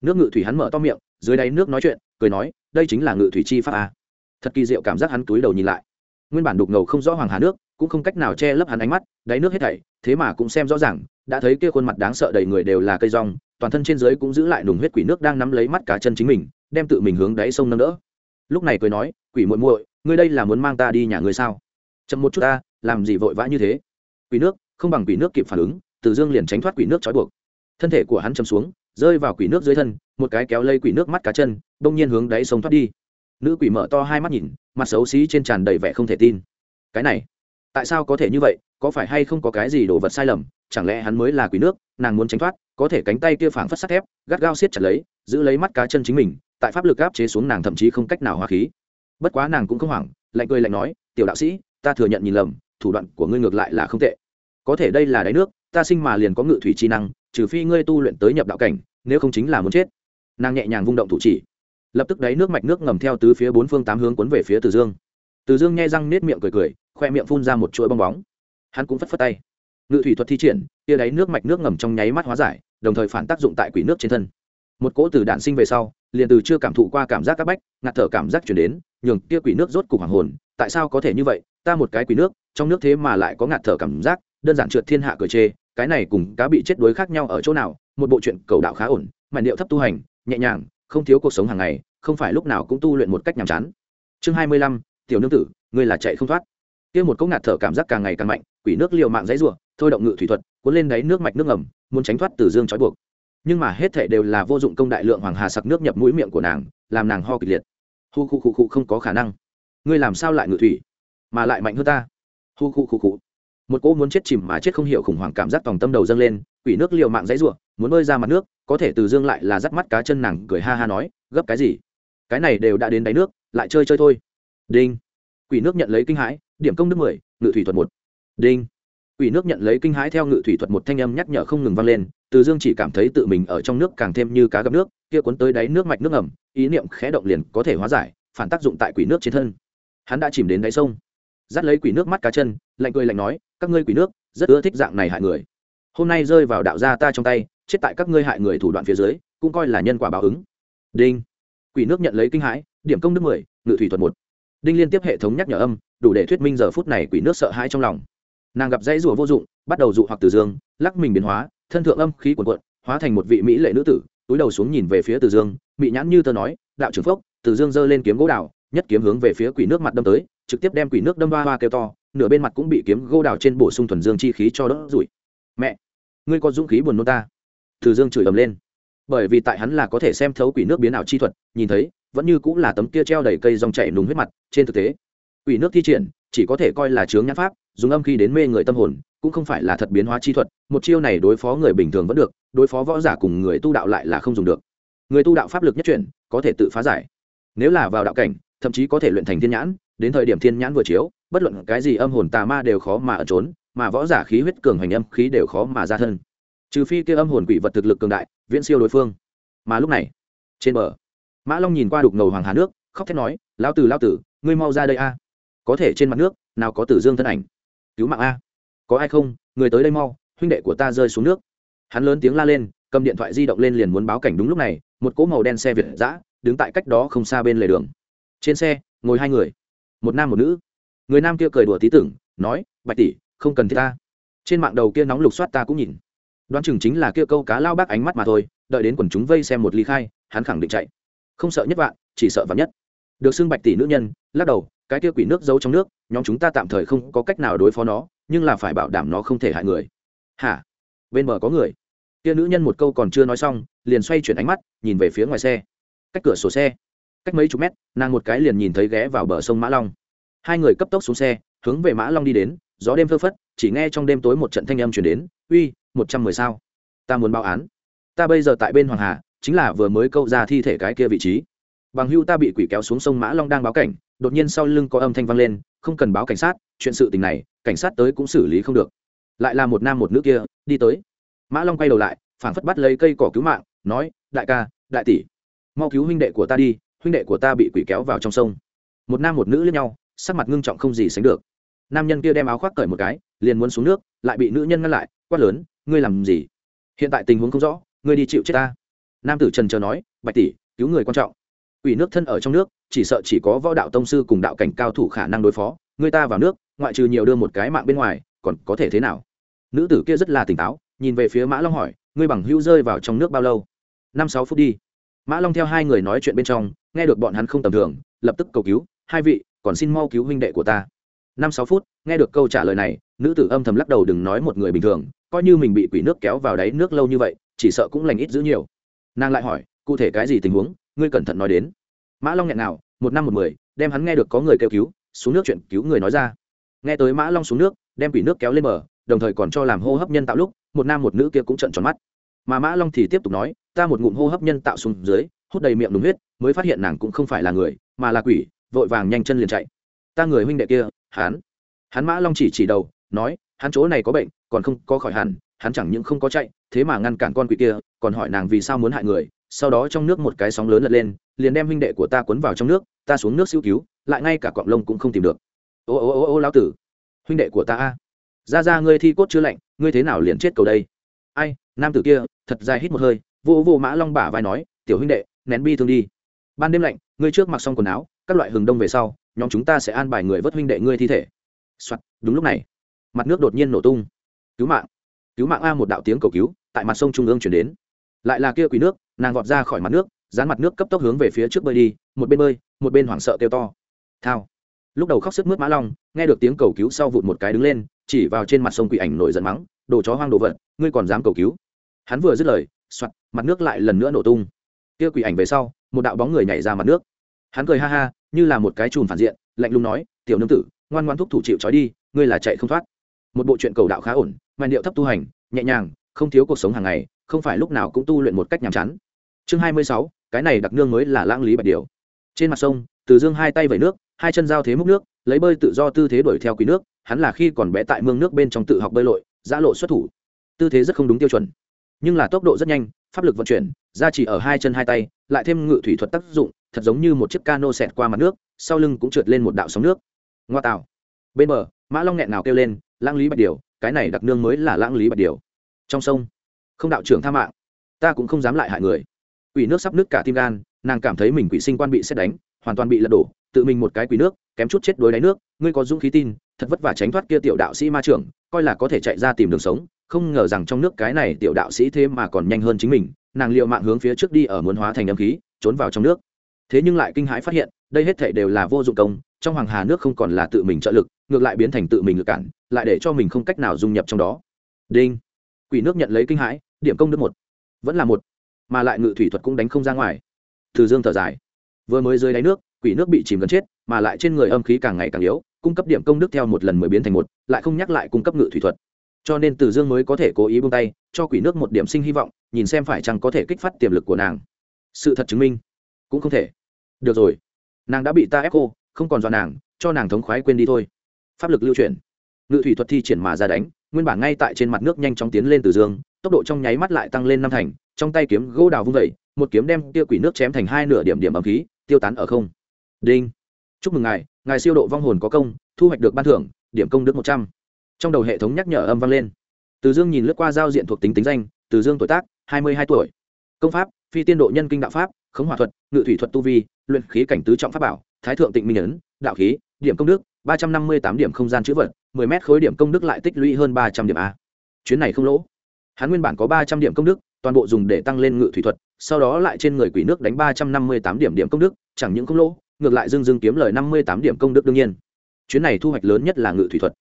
nước ngự thủy hắn mở to miệng, dưới đáy nước nói chuyện, cười nói, đây chính là ngự thủy chi pháp a. Thật kỳ diệu cảm giác hắn túi đầu nhìn lại. Nguyên bản đục ngầu không rõ hoàng hà nước, cũng không cách nào che lấp hắn ánh mắt, đáy nước hết thảy, thế mà cũng xem rõ ràng, đã thấy kia khuôn mặt đáng sợ đầy người đều là cây rong, toàn thân trên dưới cũng giữ lại nùng huyết quỷ nước đang nắm lấy mắt cá chân chính mình, đem tự mình hướng đáy sông nâng đỡ. Lúc này cười nói, quỷ muội muội, ngươi đây là muốn mang ta đi nhà ngươi sao? Chậm một chút ta, làm gì vội vã như thế? Quỷ nước, không bằng quỷ nước kịp phản ứng, từ dương liền tránh thoát quỷ nước trói buộc. Thân thể của hắn chầm xuống rơi vào quỷ nước dưới thân, một cái kéo lây quỷ nước mắt cá chân, đông nhiên hướng đáy sông thoát đi. Nữ quỷ mở to hai mắt nhìn, mặt xấu xí trên tràn đầy vẻ không thể tin. Cái này, tại sao có thể như vậy? Có phải hay không có cái gì đồ vật sai lầm? Chẳng lẽ hắn mới là quỷ nước, nàng muốn tránh thoát, có thể cánh tay kia phảng phất sắt thép, gắt gao siết chặt lấy, giữ lấy mắt cá chân chính mình, tại pháp lực áp chế xuống nàng thậm chí không cách nào hóa khí. Bất quá nàng cũng không hoảng, lạnh cười lạnh nói, tiểu đạo sĩ, ta thừa nhận nhìn lầm, thủ đoạn của ngươi ngược lại là không tệ. Có thể đây là đáy nước, ta sinh mà liền có ngự thủy chi năng, trừ phi ngươi tu luyện tới nhập đạo cảnh nếu không chính là muốn chết. Nàng nhẹ nhàng vung động thủ chỉ. Lập tức đáy nước mạch nước ngầm theo tứ phía bốn phương tám hướng cuốn về phía từ dương. Từ dương nghe răng nết miệng cười cười, khoe miệng phun ra một chuỗi bong bóng. Hắn cũng phất phất tay. Ngự thủy thuật thi triển, tia đáy nước mạch nước ngầm trong nháy mắt hóa giải, đồng thời phản tác dụng tại quỷ nước trên thân. Một cỗ từ đạn sinh về sau, liền từ chưa cảm thụ qua cảm giác các bách, ngạt thở cảm giác chuyển đến, nhường tia quỷ nước rốt cục hoàng hồn, tại sao có thể như vậy? Ta một cái quỷ nước, trong nước thế mà lại có ngạt thở cảm giác, đơn giản trượt thiên hạ cười chê, cái này cùng cá bị chết đuối khác nhau ở chỗ nào? Một bộ chuyện cầu đạo khá ổn mà điệu thấp tu hành, nhẹ nhàng, không thiếu cuộc sống hàng ngày, không phải lúc nào cũng tu luyện một cách nhàm chán. Chương hai mươi lăm, tiểu nương tử, ngươi là chạy không thoát. Kia một cốc ngạt thở cảm giác càng ngày càng mạnh, quỷ nước liều mạng dãy rủa, thôi động ngự thủy thuật, cuốn lên đáy nước mạch nước ngầm, muốn tránh thoát từ dương trói buộc. Nhưng mà hết thể đều là vô dụng công đại lượng hoàng hà sặc nước nhập mũi miệng của nàng, làm nàng ho kịch liệt. Hu khu khu khu không có khả năng. Ngươi làm sao lại ngự thủy? Mà lại mạnh hơn ta. Hu khu khu khu một cỗ muốn chết chìm mà chết không hiểu khủng hoảng cảm giác tòng tâm đầu dâng lên, quỷ nước liều mạng dãy rủa, muốn bơi ra mặt nước, có thể từ dương lại là dắt mắt cá chân nàng cười ha ha nói, gấp cái gì? Cái này đều đã đến đáy nước, lại chơi chơi thôi. Đinh. Quỷ nước nhận lấy kinh hãi, điểm công đức mười, ngự thủy thuật một. Đinh. Quỷ nước nhận lấy kinh hãi theo ngự thủy thuật một thanh âm nhắc nhở không ngừng vang lên, từ dương chỉ cảm thấy tự mình ở trong nước càng thêm như cá gặp nước, kia cuốn tới đáy nước mạch nước ẩm ý niệm khẽ động liền có thể hóa giải, phản tác dụng tại quỷ nước trên thân. Hắn đã chìm đến đáy sông. Dắt lấy quỷ nước mắt cá chân, lạnh cười lạnh nói các ngươi quỷ nước, rất ưa thích dạng này hại người. Hôm nay rơi vào đạo gia ta trong tay, chết tại các ngươi hại người thủ đoạn phía dưới, cũng coi là nhân quả báo ứng. Đinh. Quỷ nước nhận lấy kinh hãi, điểm công đức mười, ngự thủy thuật một. Đinh liên tiếp hệ thống nhắc nhở âm, đủ để thuyết minh giờ phút này quỷ nước sợ hãi trong lòng. Nàng gặp dãy rùa vô dụng, bắt đầu dụ hoặc từ dương, lắc mình biến hóa, thân thượng âm khí cuộn cuộn, hóa thành một vị mỹ lệ nữ tử, túi đầu xuống nhìn về phía từ dương mỹ nhãn như tờ nói, đạo trưởng phốc. Từ dương giơ lên kiếm gỗ đào, nhất kiếm hướng về phía quỷ nước mặt đâm tới, trực tiếp đem quỷ nước đâm ba hoa kêu to nửa bên mặt cũng bị kiếm gỗ đào trên bổ sung thuần dương chi khí cho đốt rủi. Mẹ, ngươi có dũng khí buồn nôn ta. Từ dương chửi ầm lên. Bởi vì tại hắn là có thể xem thấu quỷ nước biến ảo chi thuật, nhìn thấy, vẫn như cũng là tấm kia treo đầy cây dòng chảy nùng huyết mặt, trên thực tế, quỷ nước thi triển, chỉ có thể coi là chướng nhãn pháp, dùng âm khí đến mê người tâm hồn, cũng không phải là thật biến hóa chi thuật, một chiêu này đối phó người bình thường vẫn được, đối phó võ giả cùng người tu đạo lại là không dùng được. Người tu đạo pháp lực nhất chuyển, có thể tự phá giải. Nếu là vào đạo cảnh, thậm chí có thể luyện thành thiên nhãn, đến thời điểm thiên nhãn vừa chiếu bất luận cái gì âm hồn tà ma đều khó mà ẩn trốn, mà võ giả khí huyết cường hành âm khí đều khó mà ra thân. Trừ phi kia âm hồn quỷ vật thực lực cường đại, viễn siêu đối phương. Mà lúc này, trên bờ, mã long nhìn qua đục ngầu hoàng hà nước, khóc thét nói, lão tử lão tử, ngươi mau ra đây a. Có thể trên mặt nước, nào có tử dương thân ảnh. Cứu mạng a. Có ai không? Người tới đây mau, huynh đệ của ta rơi xuống nước. Hắn lớn tiếng la lên, cầm điện thoại di động lên liền muốn báo cảnh đúng lúc này, một cỗ màu đen xe việt giã đứng tại cách đó không xa bên lề đường. Trên xe, ngồi hai người. Một nam một nữ người nam kia cười đùa tí tưởng, nói, bạch tỷ, không cần thiết ta. Trên mạng đầu kia nóng lục soát ta cũng nhìn. Đoán chừng chính là kia câu cá lao bác ánh mắt mà thôi, đợi đến quần chúng vây xem một ly khai, hắn khẳng định chạy. Không sợ nhất vạn, chỉ sợ vạn nhất. Được xưng bạch tỷ nữ nhân, lắc đầu, cái kia quỷ nước giấu trong nước, nhóm chúng ta tạm thời không có cách nào đối phó nó, nhưng là phải bảo đảm nó không thể hại người. Hả? Bên bờ có người? Kia nữ nhân một câu còn chưa nói xong, liền xoay chuyển ánh mắt, nhìn về phía ngoài xe. Cách cửa sổ xe. Cách mấy chục mét, nàng một cái liền nhìn thấy ghé vào bờ sông mã long hai người cấp tốc xuống xe, hướng về mã long đi đến, gió đêm phơ phất, chỉ nghe trong đêm tối một trận thanh âm chuyển đến, uy, một trăm mười sao? Ta muốn báo án. Ta bây giờ tại bên hoàng hà, chính là vừa mới câu ra thi thể cái kia vị trí. Bằng hưu ta bị quỷ kéo xuống sông mã long đang báo cảnh, đột nhiên sau lưng có âm thanh vang lên, không cần báo cảnh sát, chuyện sự tình này, cảnh sát tới cũng xử lý không được. Lại là một nam một nữ kia, đi tới. Mã long quay đầu lại phản phất bắt lấy cây cỏ cứu mạng, nói, đại ca, đại tỷ, mau cứu huynh đệ của ta đi, huynh đệ của ta bị quỷ kéo vào trong sông. Một nam một nữ lẫn nhau sắc mặt ngưng trọng không gì sánh được. Nam nhân kia đem áo khoác cởi một cái, liền muốn xuống nước, lại bị nữ nhân ngăn lại, quát lớn, ngươi làm gì? Hiện tại tình huống không rõ, ngươi đi chịu chết ta. Nam tử trần chờ nói, bạch tỷ, cứu người quan trọng. Ủy nước thân ở trong nước, chỉ sợ chỉ có võ đạo tông sư cùng đạo cảnh cao thủ khả năng đối phó người ta vào nước, ngoại trừ nhiều đưa một cái mạng bên ngoài, còn có thể thế nào? Nữ tử kia rất là tỉnh táo, nhìn về phía mã long hỏi, ngươi bằng hữu rơi vào trong nước bao lâu? Năm sáu phút đi. Mã long theo hai người nói chuyện bên trong, nghe được bọn hắn không tầm thường, lập tức cầu cứu, hai vị còn xin mau cứu huynh đệ của ta. Năm sáu phút, nghe được câu trả lời này, nữ tử âm thầm lắc đầu đừng nói một người bình thường, coi như mình bị quỷ nước kéo vào đáy nước lâu như vậy, chỉ sợ cũng lành ít giữ nhiều. Nàng lại hỏi, cụ thể cái gì tình huống, ngươi cẩn thận nói đến. Mã long nghẹn nào một năm một mười, đem hắn nghe được có người kêu cứu, xuống nước chuyện cứu người nói ra. Nghe tới mã long xuống nước, đem quỷ nước kéo lên bờ, đồng thời còn cho làm hô hấp nhân tạo lúc, một nam một nữ kia cũng trận tròn mắt. Mà mã long thì tiếp tục nói, ta một ngụm hô hấp nhân tạo xuống dưới, hút đầy miệng đúng huyết, mới phát hiện nàng cũng không phải là người, mà là quỷ vội vàng nhanh chân liền chạy. Ta người huynh đệ kia, hắn. Hắn mã long chỉ chỉ đầu, nói, hắn chỗ này có bệnh, còn không có khỏi hẳn, hắn chẳng những không có chạy, thế mà ngăn cản con quỷ kia, còn hỏi nàng vì sao muốn hại người, sau đó trong nước một cái sóng lớn lật lên, liền đem huynh đệ của ta cuốn vào trong nước, ta xuống nước siêu cứu, lại ngay cả cọng lông cũng không tìm được. Ô ô ô ô, lão tử. Huynh đệ của ta a. Ra ra, ngươi thi cốt chưa lạnh, ngươi thế nào liền chết cầu đây? Ai, nam tử kia, thật dài hít một hơi, vô vô mã long bả vai nói, tiểu huynh đệ, nén bi thương đi. Ban đêm lạnh, ngươi trước mặc xong quần áo các loại hừng đông về sau nhóm chúng ta sẽ an bài người vớt huynh đệ ngươi thi thể. Soạt, đúng lúc này mặt nước đột nhiên nổ tung. Cứu mạng cứu mạng a một đạo tiếng cầu cứu tại mặt sông trung ương chuyển đến. Lại là kia quỷ nước nàng vọt ra khỏi mặt nước dán mặt nước cấp tốc hướng về phía trước bơi đi một bên bơi một bên hoảng sợ kêu to. Thao. Lúc đầu khóc sức mướt mã long nghe được tiếng cầu cứu sau vụt một cái đứng lên chỉ vào trên mặt sông quỷ ảnh nổi giận mắng đồ chó hoang đồ vật ngươi còn dám cầu cứu. Hắn vừa dứt lời soạt mặt nước lại lần nữa nổ tung. Kia quỷ ảnh về sau một đạo bóng người nhảy ra mặt nước. Hắn cười ha ha như là một cái chùm phản diện, lạnh lùng nói, tiểu nương tử, ngoan ngoan thúc thủ chịu trói đi, ngươi là chạy không thoát. Một bộ chuyện cầu đạo khá ổn, màn điệu thấp tu hành, nhẹ nhàng, không thiếu cuộc sống hàng ngày, không phải lúc nào cũng tu luyện một cách nhàm chán. Chương hai mươi sáu, cái này đặc nương mới là lãng lý bạch điều. Trên mặt sông, từ dương hai tay vẩy nước, hai chân giao thế múc nước, lấy bơi tự do tư thế đuổi theo quý nước, hắn là khi còn bé tại mương nước bên trong tự học bơi lội, giã lộ xuất thủ. Tư thế rất không đúng tiêu chuẩn, nhưng là tốc độ rất nhanh, pháp lực vận chuyển ra chỉ ở hai chân hai tay, lại thêm ngự thủy thuật tác dụng thật giống như một chiếc cano xẹt qua mặt nước, sau lưng cũng trượt lên một đạo sóng nước. Ngoa tạo bên bờ, mã long nghẹn nào kêu lên, lãng lý bạch điều, cái này đặc nương mới là lãng lý bạch điều. Trong sông, không đạo trưởng tha mạng, ta cũng không dám lại hại người. Quỷ nước sắp nước cả tim gan, nàng cảm thấy mình quỷ sinh quan bị xét đánh, hoàn toàn bị lật đổ, tự mình một cái quỷ nước, kém chút chết đuối đáy nước, ngươi có dũng khí tin, thật vất vả tránh thoát kia tiểu đạo sĩ ma trưởng, coi là có thể chạy ra tìm đường sống, không ngờ rằng trong nước cái này tiểu đạo sĩ thế mà còn nhanh hơn chính mình, nàng liệu mạng hướng phía trước đi ở muốn hóa thành âm khí, trốn vào trong nước thế nhưng lại kinh hãi phát hiện, đây hết thể đều là vô dụng công, trong hoàng hà nước không còn là tự mình trợ lực, ngược lại biến thành tự mình lực cản, lại để cho mình không cách nào dung nhập trong đó. Đinh. Quỷ nước nhận lấy kinh hãi, điểm công đức một. Vẫn là một. Mà lại ngự thủy thuật cũng đánh không ra ngoài. Từ dương thở dài. Vừa mới dưới đáy nước, quỷ nước bị chìm gần chết, mà lại trên người âm khí càng ngày càng yếu, cung cấp điểm công đức theo một lần mới biến thành một, lại không nhắc lại cung cấp ngự thủy thuật. Cho nên từ dương mới có thể cố ý buông tay, cho quỷ nước một điểm sinh hy vọng, nhìn xem phải chăng có thể kích phát tiềm lực của nàng. Sự thật chứng minh, cũng không thể được rồi. Nàng đã bị ta ép cô không còn dọa nàng, cho nàng thống khoái quên đi thôi. Pháp lực lưu chuyển. Ngự thủy thuật thi triển mà ra đánh, nguyên bản ngay tại trên mặt nước nhanh chóng tiến lên từ dương, tốc độ trong nháy mắt lại tăng lên năm thành, trong tay kiếm gỗ đào vung vẩy một kiếm đem tia quỷ nước chém thành hai nửa điểm điểm ấm khí, tiêu tán ở không. Đinh. Chúc mừng ngài ngài siêu độ vong hồn có công, thu hoạch được ban thưởng, điểm công đức một trăm. Trong đầu hệ thống nhắc nhở âm vang lên. Từ dương nhìn lướt qua giao diện thuộc tính tính danh, từ dương tuổi tác, hai mươi hai tuổi. Công pháp, phi tiên độ nhân kinh đạo pháp, khống hòa thuật, ngự thủy thuật tu vi luyện khí cảnh tứ trọng pháp bảo, thái thượng tịnh minh ấn, đạo khí, điểm công đức, ba trăm năm mươi tám điểm không gian chữ vật, mười mét khối điểm công đức lại tích lũy hơn ba trăm điểm a. Chuyến này không lỗ. Hắn nguyên bản có ba trăm điểm công đức, toàn bộ dùng để tăng lên ngự thủy thuật, sau đó lại trên người quỷ nước đánh ba trăm năm mươi tám điểm điểm công đức, chẳng những không lỗ, ngược lại dưng dưng kiếm lời năm mươi tám điểm công đức đương nhiên. Chuyến này thu hoạch lớn nhất là ngự thủy thuật.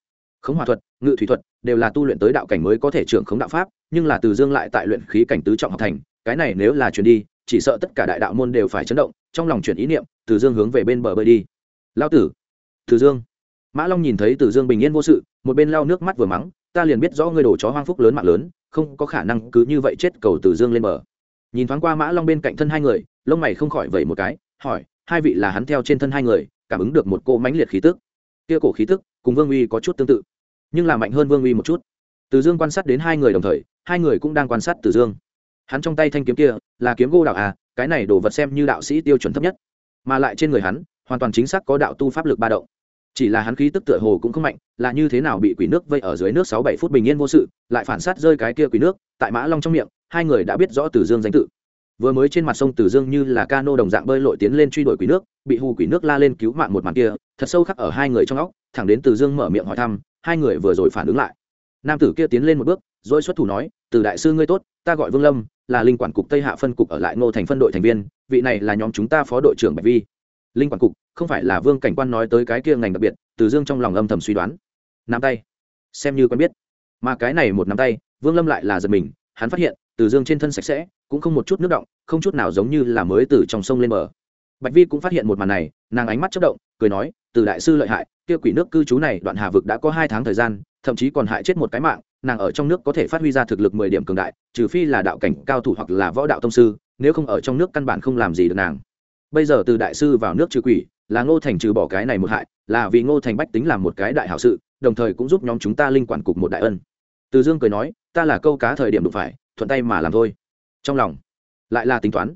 Khống hòa thuật, ngự thủy thuật đều là tu luyện tới đạo cảnh mới có thể trưởng khống đạo pháp, nhưng là từ dương lại tại luyện khí cảnh tứ trọng học thành, cái này nếu là chuyển đi chỉ sợ tất cả đại đạo môn đều phải chấn động, trong lòng chuyển ý niệm, từ dương hướng về bên bờ bơi đi. Lao tử, từ dương. Mã long nhìn thấy từ dương bình yên vô sự, một bên lao nước mắt vừa mắng, ta liền biết rõ ngươi đổ chó hoang phúc lớn mạng lớn, không có khả năng cứ như vậy chết cầu từ dương lên bờ. Nhìn thoáng qua mã long bên cạnh thân hai người, lông mày không khỏi vẩy một cái, hỏi, hai vị là hắn theo trên thân hai người, cảm ứng được một cô mãnh liệt khí tức? Kia cổ khí tức cùng vương uy có chút tương tự, nhưng là mạnh hơn vương uy một chút. Từ dương quan sát đến hai người đồng thời, hai người cũng đang quan sát từ dương hắn trong tay thanh kiếm kia, là kiếm gô đạo à cái này đồ vật xem như đạo sĩ tiêu chuẩn thấp nhất. Mà lại trên người hắn, hoàn toàn chính xác có đạo tu pháp lực ba động. Chỉ là hắn khí tức tựa hồ cũng không mạnh, là như thế nào bị quỷ nước vây ở dưới nước sáu bảy phút bình yên vô sự, lại phản sát rơi cái kia quỷ nước, tại mã long trong miệng, hai người đã biết rõ từ dương danh tự. Vừa mới trên mặt sông từ dương như là cano đồng dạng bơi lội tiến lên truy đuổi quỷ nước, bị hù quỷ nước la lên cứu mạng một màn kia, thật sâu khắc ở hai người trong óc, thẳng đến từ dương mở miệng hỏi thăm, hai người vừa rồi phản ứng lại. Nam tử kia tiến lên một bước, rồi xuất thủ nói, từ đại sư ngươi tốt ta gọi vương lâm, là linh quản cục tây hạ phân cục ở lại ngô thành phân đội thành viên, vị này là nhóm chúng ta phó đội trưởng bạch vi. Linh quản cục, không phải là vương cảnh quan nói tới cái kia ngành đặc biệt, từ dương trong lòng âm thầm suy đoán. Nắm tay. Xem như quen biết. Mà cái này một nắm tay, vương lâm lại là giật mình, hắn phát hiện, từ dương trên thân sạch sẽ, cũng không một chút nước động, không chút nào giống như là mới từ trong sông lên bờ. Bạch vi cũng phát hiện một màn này, nàng ánh mắt chất động, cười nói, từ đại sư lợi hại, kia quỷ nước cư trú này đoạn hà vực đã có hai tháng thời gian, thậm chí còn hại chết một cái mạng nàng ở trong nước có thể phát huy ra thực lực mười điểm cường đại, trừ phi là đạo cảnh cao thủ hoặc là võ đạo tông sư, nếu không ở trong nước căn bản không làm gì được nàng. Bây giờ từ đại sư vào nước trừ quỷ, là ngô thành trừ bỏ cái này một hại, là vì ngô thành bách tính làm một cái đại hảo sự, đồng thời cũng giúp nhóm chúng ta linh quản cục một đại ân. Từ dương cười nói, ta là câu cá thời điểm đụng phải, thuận tay mà làm thôi. Trong lòng, lại là tính toán.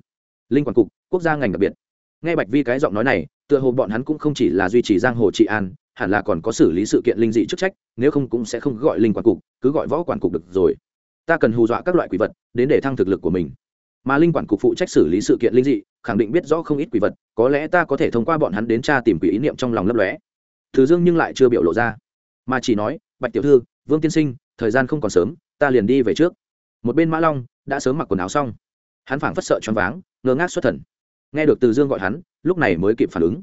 Linh quản cục, quốc gia ngành đặc biệt. Nghe bạch vi cái giọng nói này, tựa hồ bọn hắn cũng không chỉ là duy trì giang hồ trị an hẳn là còn có xử lý sự kiện linh dị chức trách, nếu không cũng sẽ không gọi linh quản cục, cứ gọi võ quản cục được rồi. Ta cần hù dọa các loại quỷ vật, đến để thăng thực lực của mình. Mà linh quản cục phụ trách xử lý sự kiện linh dị, khẳng định biết rõ không ít quỷ vật, có lẽ ta có thể thông qua bọn hắn đến tra tìm quỷ ý niệm trong lòng lấp lóe. Thứ dương nhưng lại chưa biểu lộ ra, mà chỉ nói, bạch tiểu thư, vương tiên sinh, thời gian không còn sớm, ta liền đi về trước. Một bên mã long đã sớm mặc quần áo xong. Hắn phảng phất sợ choáng váng, ngơ ngác xuất thần. Nghe được từ dương gọi hắn, lúc này mới kịp phản ứng.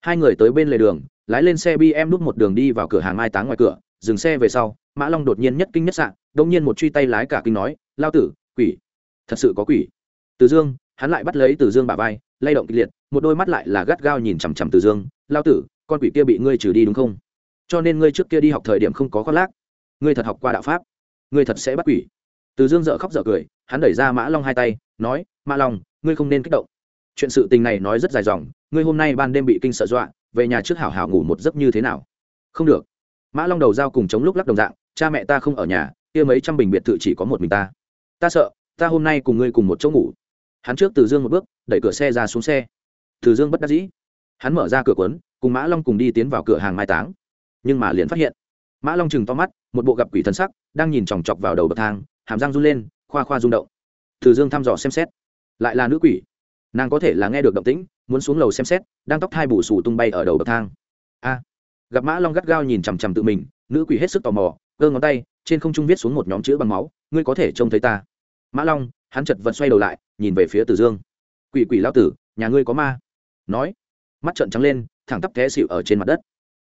Hai người tới bên lề đường lái lên xe bm núp một đường đi vào cửa hàng mai táng ngoài cửa, dừng xe về sau, mã long đột nhiên nhất kinh nhất sạn đông nhiên một truy tay lái cả kinh nói, lao tử, quỷ, thật sự có quỷ. Từ dương, hắn lại bắt lấy từ dương bà vai, lay động kịch liệt, một đôi mắt lại là gắt gao nhìn chằm chằm từ dương, lao tử, con quỷ kia bị ngươi trừ đi đúng không? Cho nên ngươi trước kia đi học thời điểm không có khoác lác. Ngươi thật học qua đạo pháp. Ngươi thật sẽ bắt quỷ. Từ dương dợ khóc dợ cười, hắn đẩy ra mã long hai tay, nói, mã long, ngươi không nên kích động. Chuyện sự tình này nói rất dài dòng, ngươi hôm nay ban đêm bị kinh sợ dọa về nhà trước hảo hảo ngủ một giấc như thế nào? Không được. Mã long đầu dao cùng chống lúc lắc đồng dạng, cha mẹ ta không ở nhà, kia mấy trăm bình biệt thự chỉ có một mình ta. Ta sợ, ta hôm nay cùng ngươi cùng một chỗ ngủ. Hắn trước từ dương một bước, đẩy cửa xe ra xuống xe. Từ dương bất đắc dĩ. Hắn mở ra cửa quấn cùng mã long cùng đi tiến vào cửa hàng mai táng. Nhưng mà liền phát hiện, mã long chừng to mắt, một bộ gặp quỷ thân sắc, đang nhìn chòng chọc vào đầu bậc thang, hàm răng run lên, khoa khoa rung động. Từ dương thăm dò xem xét, lại là nữ quỷ. Nàng có thể là nghe được động tĩnh muốn xuống lầu xem xét, đang tóc thai bù xù tung bay ở đầu bậc thang. A, gặp mã long gắt gao nhìn chằm chằm tự mình, nữ quỷ hết sức tò mò cơ ngón tay, trên không trung viết xuống một nhóm chữ bằng máu, ngươi có thể trông thấy ta. Mã long, hắn chật vật xoay đầu lại, nhìn về phía tử dương. Quỷ quỷ lao tử, nhà ngươi có ma? Nói, mắt trợn trắng lên, thẳng tắp té xịu ở trên mặt đất.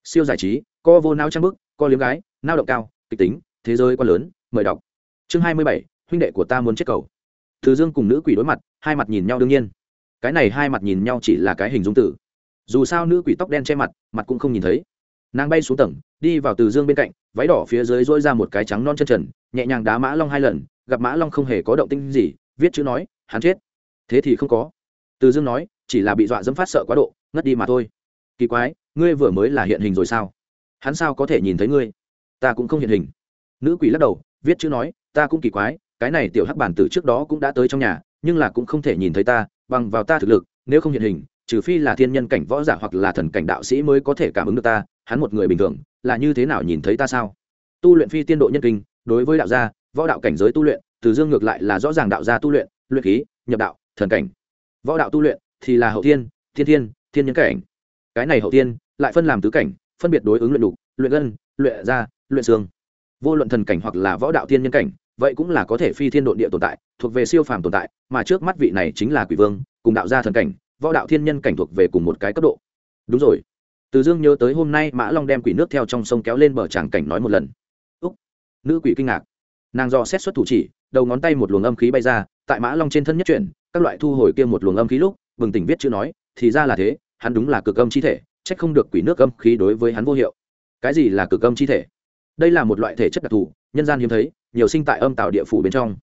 Siêu giải trí, co vô nao trang bức, co liếm gái nao động cao, kịch tính, thế giới quá lớn, mời đọc. Chương hai mươi bảy, huynh đệ của ta muốn chết cầu. Từ dương cùng nữ quỷ đối mặt, hai mặt nhìn nhau đương nhiên cái này hai mặt nhìn nhau chỉ là cái hình dung tử dù sao nữ quỷ tóc đen che mặt mặt cũng không nhìn thấy. Nàng bay xuống tầng, đi vào từ dương bên cạnh, váy đỏ phía dưới dỗi ra một cái trắng non chân trần, nhẹ nhàng đá mã long hai lần, gặp mã long không hề có động tinh gì, viết chữ nói, hắn chết. Thế thì không có. Từ dương nói, chỉ là bị dọa dẫm phát sợ quá độ, ngất đi mà thôi. Kỳ quái, ngươi vừa mới là hiện hình rồi sao? Hắn sao có thể nhìn thấy ngươi? Ta cũng không hiện hình. Nữ quỷ lắc đầu, viết chữ nói, ta cũng kỳ quái, cái này tiểu hắc bản tử trước đó cũng đã tới trong nhà, nhưng là cũng không thể nhìn thấy ta bằng vào ta thực lực, nếu không hiện hình, trừ phi là thiên nhân cảnh võ giả hoặc là thần cảnh đạo sĩ mới có thể cảm ứng được ta, hắn một người bình thường, là như thế nào nhìn thấy ta sao? Tu luyện phi tiên độ nhân kinh, đối với đạo gia, võ đạo cảnh giới tu luyện, từ dương ngược lại là rõ ràng đạo gia tu luyện luyện khí, nhập đạo, thần cảnh. Võ đạo tu luyện thì là hậu thiên thiên thiên thiên nhân cảnh. Cái này hậu thiên, lại phân làm tứ cảnh, phân biệt đối ứng luyện đục luyện gân luyện da, luyện xương. Vô luận thần cảnh hoặc là võ đạo thiên nhân cảnh, vậy cũng là có thể phi thiên độ địa tồn tại thuộc về siêu phàm tồn tại, mà trước mắt vị này chính là quỷ vương, cùng đạo gia thần cảnh, võ đạo thiên nhân cảnh thuộc về cùng một cái cấp độ. Đúng rồi. Từ dương nhớ tới hôm nay mã long đem quỷ nước theo trong sông kéo lên bờ tràng cảnh nói một lần. Úc. Nữ quỷ kinh ngạc. Nàng do xét xuất thủ chỉ, đầu ngón tay một luồng âm khí bay ra, tại mã long trên thân nhất chuyển, các loại thu hồi kia một luồng âm khí lúc, bừng tỉnh viết chữ nói, thì ra là thế, hắn đúng là cực âm chi thể trách không được quỷ nước âm khí đối với hắn vô hiệu. Cái gì là cực âm chi thể? Đây là một loại thể chất đặc thù, nhân gian hiếm thấy, nhiều sinh tại âm tạo địa phủ bên trong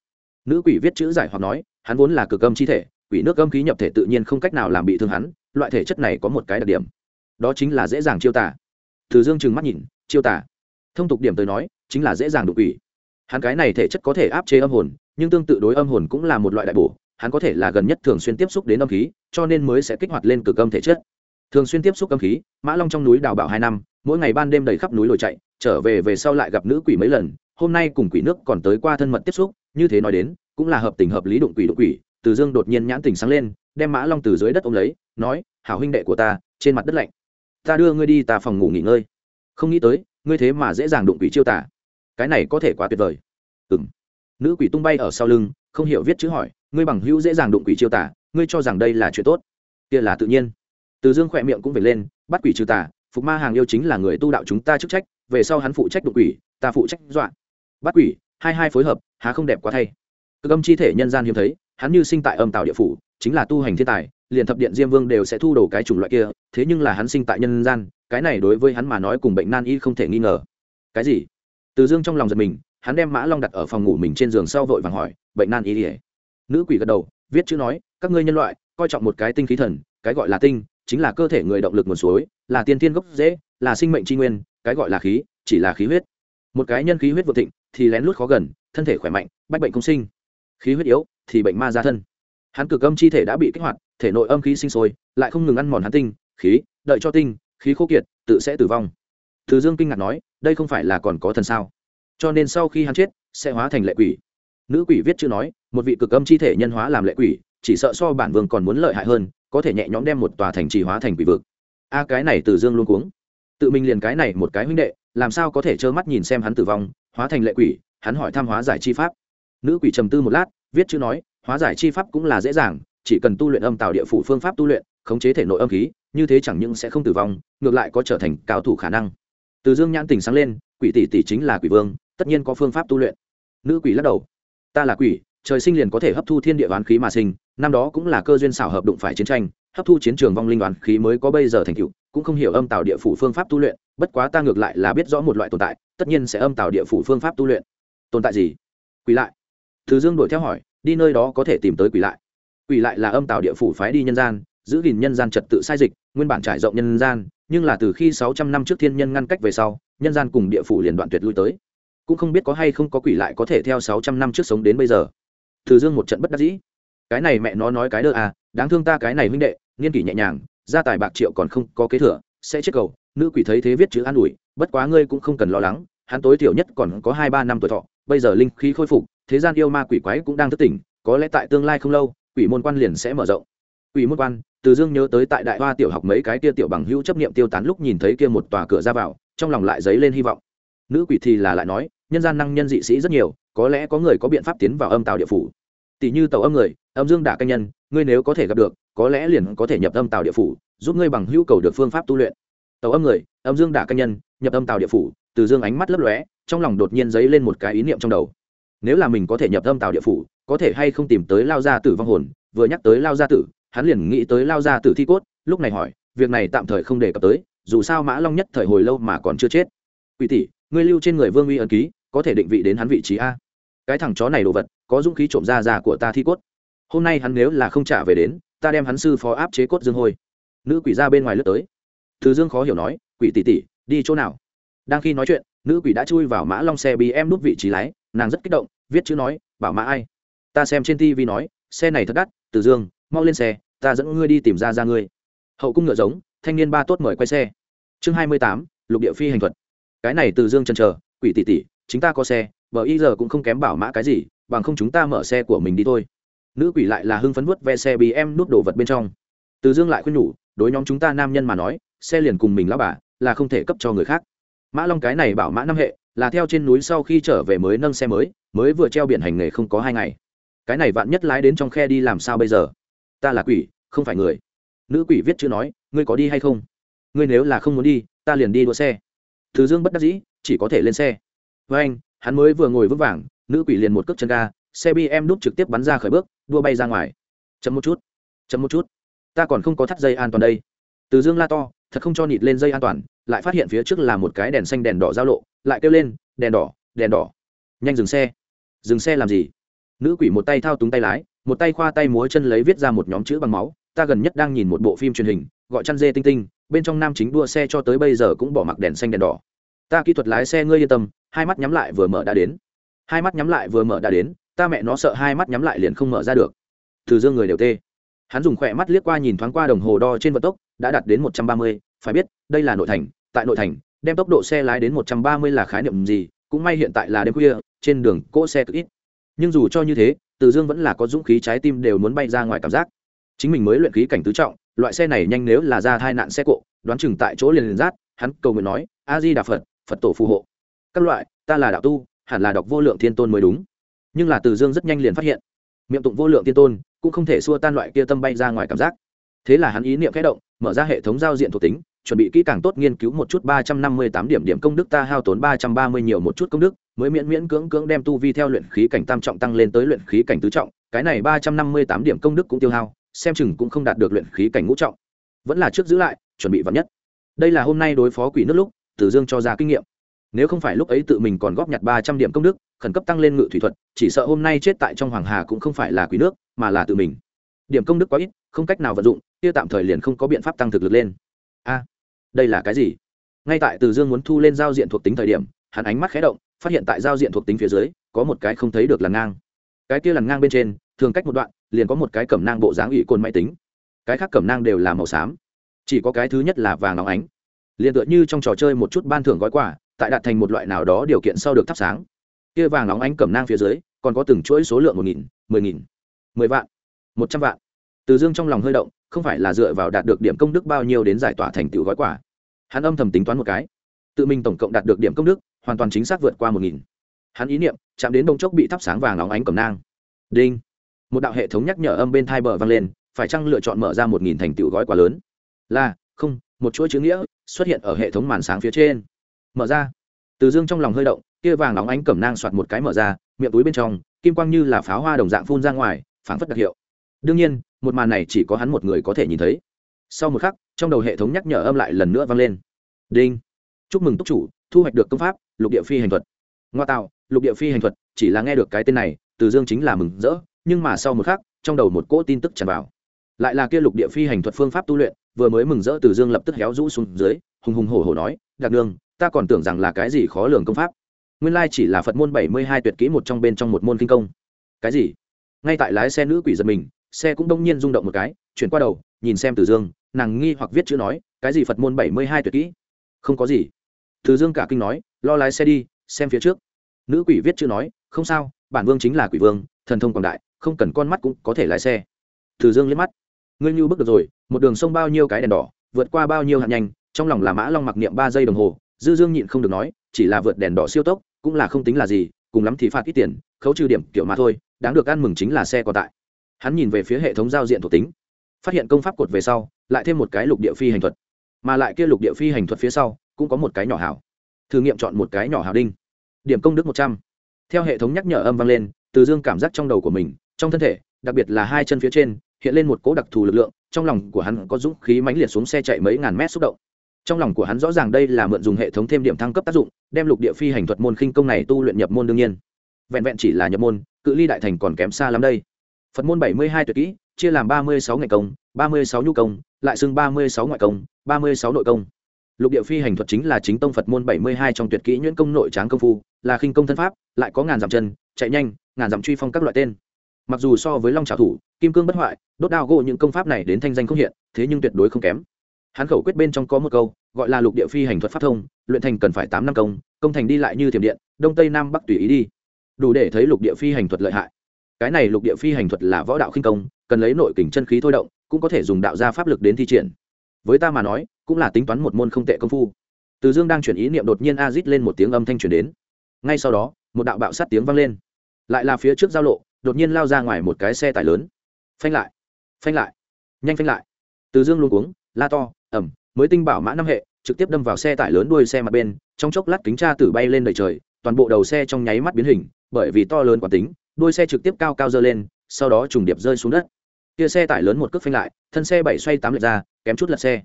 nữ quỷ viết chữ giải hoặc nói, hắn vốn là cực âm chi thể, quỷ nước âm khí nhập thể tự nhiên không cách nào làm bị thương hắn, loại thể chất này có một cái đặc điểm. Đó chính là dễ dàng chiêu tả. Từ dương trừng mắt nhìn, chiêu tả? Thông tục điểm tới nói, chính là dễ dàng đục quỷ. Hắn cái này thể chất có thể áp chế âm hồn, nhưng tương tự đối âm hồn cũng là một loại đại bổ, hắn có thể là gần nhất thường xuyên tiếp xúc đến âm khí, cho nên mới sẽ kích hoạt lên cực âm thể chất. Thường xuyên tiếp xúc âm khí, mã long trong núi đào bảo hai năm, mỗi ngày ban đêm đầy khắp núi lồi chạy, trở về về sau lại gặp nữ quỷ mấy lần, hôm nay cùng quỷ nước còn tới qua thân mật tiếp xúc như thế nói đến cũng là hợp tình hợp lý đụng quỷ đụng quỷ từ dương đột nhiên nhãn tình sáng lên đem mã long từ dưới đất ôm lấy nói hảo huynh đệ của ta trên mặt đất lạnh. Ta đưa ngươi đi ta phòng ngủ nghỉ ngơi. Không nghĩ tới ngươi thế mà dễ dàng đụng quỷ chiêu tả. Cái này có thể quá tuyệt vời. Ừng nữ quỷ tung bay ở sau lưng không hiểu viết chữ hỏi ngươi bằng hữu dễ dàng đụng quỷ chiêu tả ngươi cho rằng đây là chuyện tốt? Kia là tự nhiên. Từ dương khỏe miệng cũng về lên bắt quỷ trừ tả, phục ma hàng yêu chính là người tu đạo chúng ta chức trách về sau hắn phụ trách đụng quỷ ta phụ trách dọa. Bắt quỷ? Hai hai phối hợp, há không đẹp quá thay. Cực âm chi thể nhân gian hiếm thấy, hắn như sinh tại âm tạo địa phủ, chính là tu hành thiên tài, liền thập điện diêm vương đều sẽ thu đồ cái chủng loại kia, thế nhưng là hắn sinh tại nhân gian, cái này đối với hắn mà nói cùng bệnh nan y không thể nghi ngờ. Cái gì? Từ dương trong lòng giật mình, hắn đem mã long đặt ở phòng ngủ mình trên giường sau vội vàng hỏi, bệnh nan y ỉa nữ quỷ gật đầu, viết chữ nói, các ngươi nhân loại, coi trọng một cái tinh khí thần, cái gọi là tinh, chính là cơ thể người động lực nguồn suối, là tiên tiên gốc dễ là sinh mệnh tri nguyên, cái gọi là khí, chỉ là khí huyết. Một cái nhân khí huyết vượt thịnh thì lén lút khó gần, thân thể khỏe mạnh, bách bệnh công sinh. Khí huyết yếu thì bệnh ma ra thân. Hắn cực âm chi thể đã bị kích hoạt, thể nội âm khí sinh sôi, lại không ngừng ăn mòn hắn tinh, khí, đợi cho tinh, khí khô kiệt, tự sẽ tử vong. Từ dương kinh ngạc nói, đây không phải là còn có thần sao? Cho nên sau khi hắn chết, sẽ hóa thành lệ quỷ. Nữ quỷ viết chữ nói, một vị cực âm chi thể nhân hóa làm lệ quỷ, chỉ sợ so bản vương còn muốn lợi hại hơn, có thể nhẹ nhõm đem một tòa thành trì hóa thành quỷ vực. A, cái này từ dương luôn cuống. Tự mình liền cái này một cái huynh đệ, làm sao có thể trơ mắt nhìn xem hắn tử vong hóa thành lệ quỷ, hắn hỏi tham hóa giải chi pháp. Nữ quỷ trầm tư một lát, viết chữ nói, hóa giải chi pháp cũng là dễ dàng, chỉ cần tu luyện âm tạo địa phủ phương pháp tu luyện, khống chế thể nội âm khí, như thế chẳng những sẽ không tử vong, ngược lại có trở thành cao thủ khả năng. Từ dương nhãn tình sáng lên, quỷ tỷ tỷ chính là quỷ vương, tất nhiên có phương pháp tu luyện. Nữ quỷ lắc đầu, ta là quỷ, trời sinh liền có thể hấp thu thiên địa oán khí mà sinh, năm đó cũng là cơ duyên xảo hợp đụng phải chiến tranh, hấp thu chiến trường vong linh oán khí mới có bây giờ thành tựu cũng không hiểu âm tạo địa phủ phương pháp tu luyện, bất quá ta ngược lại là biết rõ một loại tồn tại, tất nhiên sẽ âm tạo địa phủ phương pháp tu luyện. Tồn tại gì? Quỷ lại. Thứ dương đổi theo hỏi, đi nơi đó có thể tìm tới quỷ lại. Quỷ lại là âm tạo địa phủ phái đi nhân gian, giữ gìn nhân gian trật tự sai dịch, nguyên bản trải rộng nhân gian, nhưng là từ khi sáu trăm năm trước thiên nhân ngăn cách về sau, nhân gian cùng địa phủ liền đoạn tuyệt lui tới. Cũng không biết có hay không có quỷ lại có thể theo sáu trăm năm trước sống đến bây giờ. Thứ dương một trận bất đắc dĩ. Cái này mẹ nó nói cái đơ à đáng thương ta cái này huynh đệ, nghiên kỷ nhẹ nhàng gia tài bạc triệu còn không có kế thừa, sẽ chết cầu. Nữ quỷ thấy thế viết chữ an ủi, bất quá ngươi cũng không cần lo lắng, hắn tối thiểu nhất còn có hai ba năm tuổi thọ, bây giờ linh khí khôi phục, thế gian yêu ma quỷ quái cũng đang thức tỉnh, có lẽ tại tương lai không lâu, quỷ môn quan liền sẽ mở rộng. Quỷ môn quan, từ dương nhớ tới tại đại hoa tiểu học mấy cái kia tiểu bằng hữu chấp niệm tiêu tán lúc nhìn thấy kia một tòa cửa ra vào, trong lòng lại dấy lên hy vọng. Nữ quỷ thì là lại nói, nhân gian năng nhân dị sĩ rất nhiều, có lẽ có người có biện pháp tiến vào âm tàu địa phủ. Tỷ như tàu âm người, âm dương đả canh nhân, ngươi nếu có thể gặp được có lẽ liền có thể nhập âm tào địa phủ, giúp ngươi bằng hữu cầu được phương pháp tu luyện. Tàu âm người, âm dương đả canh nhân, nhập âm tào địa phủ, từ dương ánh mắt lấp lóe, trong lòng đột nhiên dấy lên một cái ý niệm trong đầu. Nếu là mình có thể nhập âm tào địa phủ, có thể hay không tìm tới lao gia tử vong hồn, vừa nhắc tới lao gia tử, hắn liền nghĩ tới lao gia tử thi cốt, lúc này hỏi, việc này tạm thời không đề cập tới, dù sao mã long nhất thời hồi lâu mà còn chưa chết. Quỷ tỷ, ngươi lưu trên người vương uy ấn ký, có thể định vị đến hắn vị trí a? Cái thằng chó này đồ vật, có dũng khí trộm ra già của ta thi cốt. Hôm nay hắn nếu là không trả về đến ta đem hắn sư phó áp chế cốt dương hôi. Nữ quỷ ra bên ngoài lướt tới. Thứ dương khó hiểu nói, quỷ tỷ tỷ, đi chỗ nào? Đang khi nói chuyện, nữ quỷ đã chui vào mã long xe bị em nút vị trí lái, nàng rất kích động, viết chữ nói, bảo mã ai? Ta xem trên tv nói, xe này thật đắt, từ dương, mau lên xe, ta dẫn ngươi đi tìm ra ra ngươi. Hậu cung ngựa giống, thanh niên ba tốt mời quay xe. Chương hai mươi tám, lục địa phi hành thuật. Cái này từ dương chân chờ, quỷ tỷ tỷ, chính ta có xe vợ y giờ cũng không kém bảo mã cái gì, bằng không chúng ta mở xe của mình đi thôi nữ quỷ lại là hưng phấn vớt ve xe bị em nút đồ vật bên trong. Từ dương lại khuyên nhủ, đối nhóm chúng ta nam nhân mà nói, xe liền cùng mình lão bà, là không thể cấp cho người khác. Mã long cái này bảo mã năm hệ, là theo trên núi sau khi trở về mới nâng xe mới mới vừa treo biển hành nghề không có hai ngày. Cái này vạn nhất lái đến trong khe đi làm sao bây giờ? Ta là quỷ, không phải người. Nữ quỷ viết chữ nói, ngươi có đi hay không? Ngươi nếu là không muốn đi, ta liền đi đua xe. Thứ dương bất đắc dĩ, chỉ có thể lên xe. Với anh, hắn mới vừa ngồi vững vàng, nữ quỷ liền một cước chân ga xe bi em đút trực tiếp bắn ra khởi bước, đua bay ra ngoài. Chậm một chút, chậm một chút. Ta còn không có thắt dây an toàn đây. Từ dương la to, thật không cho nịt lên dây an toàn, lại phát hiện phía trước là một cái đèn xanh đèn đỏ giao lộ, lại kêu lên, đèn đỏ đèn đỏ. Nhanh dừng xe. Dừng xe làm gì? Nữ quỷ một tay thao túng tay lái, một tay khoa tay múa chân lấy viết ra một nhóm chữ bằng máu. Ta gần nhất đang nhìn một bộ phim truyền hình, gọi chăn dê tinh tinh, bên trong nam chính đua xe cho tới bây giờ cũng bỏ mặc đèn xanh đèn đỏ. Ta kỹ thuật lái xe ngươi yên tâm, hai mắt nhắm lại vừa mở đã đến. Hai mắt nhắm lại vừa mở đã đến ta mẹ nó sợ hai mắt nhắm lại liền không mở ra được. Từ dương người đều tê. Hắn dùng khỏe mắt liếc qua nhìn thoáng qua đồng hồ đo trên vận tốc, đã đạt đến một trăm ba mươi, phải biết, đây là nội thành, tại nội thành, đem tốc độ xe lái đến một trăm ba mươi là khái niệm gì, cũng may hiện tại là đêm khuya, trên đường cỗ xe cực ít. Nhưng dù cho như thế, từ dương vẫn là có dũng khí trái tim đều muốn bay ra ngoài cảm giác. Chính mình mới luyện khí cảnh tứ trọng, loại xe này nhanh nếu là ra tai nạn xe cộ, đoán chừng tại chỗ liền liền rát, hắn cầu nguyện nói, a di đà phật phật tổ phù hộ. Các loại, ta là đạo tu, hẳn là đọc vô lượng thiên tôn mới đúng nhưng là từ dương rất nhanh liền phát hiện miệng tụng vô lượng tiên tôn cũng không thể xua tan loại kia tâm bay ra ngoài cảm giác thế là hắn ý niệm khẽ động mở ra hệ thống giao diện thuộc tính chuẩn bị kỹ càng tốt nghiên cứu một chút ba trăm năm mươi tám điểm điểm công đức ta hao tốn ba trăm ba mươi nhiều một chút công đức mới miễn miễn cưỡng cưỡng đem tu vi theo luyện khí cảnh tam trọng tăng lên tới luyện khí cảnh tứ trọng cái này ba trăm năm mươi tám điểm công đức cũng tiêu hao xem chừng cũng không đạt được luyện khí cảnh ngũ trọng vẫn là trước giữ lại chuẩn bị vắn nhất đây là hôm nay đối phó quỷ nước lúc tử dương cho ra kinh nghiệm nếu không phải lúc ấy tự mình còn góp nhặt ba trăm điểm công đức, khẩn cấp tăng lên ngự thủy thuật, chỉ sợ hôm nay chết tại trong hoàng hà cũng không phải là quý nước, mà là tự mình. Điểm công đức quá ít, không cách nào vận dụng, kia tạm thời liền không có biện pháp tăng thực lực lên. A, đây là cái gì? Ngay tại từ dương muốn thu lên giao diện thuộc tính thời điểm, hắn ánh mắt khé động, phát hiện tại giao diện thuộc tính phía dưới, có một cái không thấy được làn ngang. Cái kia làn ngang bên trên, thường cách một đoạn, liền có một cái cẩm nang bộ dáng ủy côn máy tính. Cái khác cẩm nang đều là màu xám. Chỉ có cái thứ nhất là vàng óng ánh. Liền tựa như trong trò chơi một chút ban thưởng gói quà tại đạt thành một loại nào đó điều kiện sau được thắp sáng. Kia vàng óng ánh cẩm nang phía dưới, còn có từng chuỗi số lượng một nghìn, mười nghìn, mười vạn, một trăm vạn. Từ dương trong lòng hơi động, không phải là dựa vào đạt được điểm công đức bao nhiêu đến giải tỏa thành tựu gói quà. Hắn âm thầm tính toán một cái. Tự mình tổng cộng đạt được điểm công đức, hoàn toàn chính xác vượt qua một nghìn. Hắn ý niệm, chạm đến đông chốc bị thắp sáng vàng óng ánh cẩm nang. Đinh. Một đạo hệ thống nhắc nhở âm bên thai bờ vang lên, phải chăng lựa chọn mở ra một nghìn thành tựu gói quá lớn? Là, không, một chuỗi chữ nghĩa xuất hiện ở hệ thống màn sáng phía trên mở ra. Từ dương trong lòng hơi động, kia vàng óng ánh cẩm nang soạt một cái mở ra, miệng túi bên trong, kim quang như là pháo hoa đồng dạng phun ra ngoài, phảng phất đặc hiệu. Đương nhiên, một màn này chỉ có hắn một người có thể nhìn thấy. Sau một khắc, trong đầu hệ thống nhắc nhở âm lại lần nữa vang lên. Đinh. Chúc mừng túc chủ, thu hoạch được công pháp, lục địa phi hành thuật. Ngoa tạo, lục địa phi hành thuật, chỉ là nghe được cái tên này, từ dương chính là mừng rỡ, nhưng mà sau một khắc, trong đầu một cỗ tin tức tràn vào. Lại là kia lục địa phi hành thuật phương pháp tu luyện, vừa mới mừng rỡ từ dương lập tức héo rũ xuống dưới, hùng hùng hổ hổ nói đặc đường ta còn tưởng rằng là cái gì khó lường công pháp. Nguyên lai chỉ là phật môn bảy mươi hai tuyệt kỹ một trong bên trong một môn kinh công. Cái gì? Ngay tại lái xe nữ quỷ giật mình, xe cũng đông nhiên rung động một cái, chuyển qua đầu, nhìn xem từ dương, nàng nghi hoặc viết chữ nói, cái gì phật môn bảy mươi hai tuyệt kỹ? Không có gì. Từ dương cả kinh nói, lo lái xe đi, xem phía trước. Nữ quỷ viết chữ nói, không sao, bản vương chính là quỷ vương, thần thông quảng đại, không cần con mắt cũng có thể lái xe. Từ dương liếc mắt. Ngươi như bước được rồi, một đường sông bao nhiêu cái đèn đỏ, vượt qua bao nhiêu hạt nhanh, trong lòng là mã long mặc niệm ba giây đồng hồ dư dương nhịn không được nói, chỉ là vượt đèn đỏ siêu tốc, cũng là không tính là gì, cùng lắm thì phạt ít tiền, khấu trừ điểm kiểu mà thôi, đáng được ăn mừng chính là xe còn tại. Hắn nhìn về phía hệ thống giao diện thuộc tính, phát hiện công pháp cột về sau, lại thêm một cái lục địa phi hành thuật. Mà lại kia lục địa phi hành thuật phía sau, cũng có một cái nhỏ hảo. Thử nghiệm chọn một cái nhỏ hảo đinh. Điểm công đức một trăm. Theo hệ thống nhắc nhở âm vang lên, từ dương cảm giác trong đầu của mình, trong thân thể, đặc biệt là hai chân phía trên, hiện lên một cỗ đặc thù lực lượng, trong lòng của hắn có dũng khí mãnh liệt xuống xe chạy mấy ngàn mét xúc động trong lòng của hắn rõ ràng đây là mượn dùng hệ thống thêm điểm thăng cấp tác dụng, đem lục địa phi hành thuật môn khinh công này tu luyện nhập môn đương nhiên. Vẹn vẹn chỉ là nhập môn, cự ly đại thành còn kém xa lắm đây. Phật môn bảy mươi hai tuyệt kỹ, chia làm ba mươi sáu ngày công, ba mươi sáu nhu công, lại xưng ba mươi sáu ngoại công, ba mươi sáu nội công. Lục địa phi hành thuật chính là chính tông phật môn bảy mươi hai trong tuyệt kỹ nhuyễn công nội tráng công phu, là khinh công thân pháp, lại có ngàn dặm chân, chạy nhanh, ngàn dặm truy phong các loại tên. Mặc dù so với long trào thủ, kim cương bất hoại, đốt đao gỗ những công pháp này đến thanh danh không hiện, thế nhưng tuyệt đối không kém. Hắn khẩu quyết bên trong có một câu gọi là lục địa phi hành thuật pháp thông, luyện thành cần phải tám năm công công thành đi lại như thiểm điện, đông tây nam bắc tùy ý đi. Đủ để thấy lục địa phi hành thuật lợi hại. Cái này lục địa phi hành thuật là võ đạo khinh công, cần lấy nội kình chân khí thôi động, cũng có thể dùng đạo gia pháp lực đến thi triển. Với ta mà nói, cũng là tính toán một môn không tệ công phu. Từ dương đang chuyển ý niệm đột nhiên a rít lên một tiếng âm thanh truyền đến. Ngay sau đó, một đạo bạo sát tiếng vang lên. Lại là phía trước giao lộ, đột nhiên lao ra ngoài một cái xe tải lớn. Phanh lại phanh lại, nhanh phanh lại. Từ dương luôn cuống, la to ẩm mới tinh bảo mã năm hệ, trực tiếp đâm vào xe tải lớn đuôi xe mặt bên, trong chốc lát kính tra tử bay lên đầy trời, toàn bộ đầu xe trong nháy mắt biến hình, bởi vì to lớn quả tính, đuôi xe trực tiếp cao cao dơ lên, sau đó trùng điệp rơi xuống đất. Kia xe tải lớn một cước phanh lại, thân xe bảy xoay tám lệch ra, kém chút lật xe.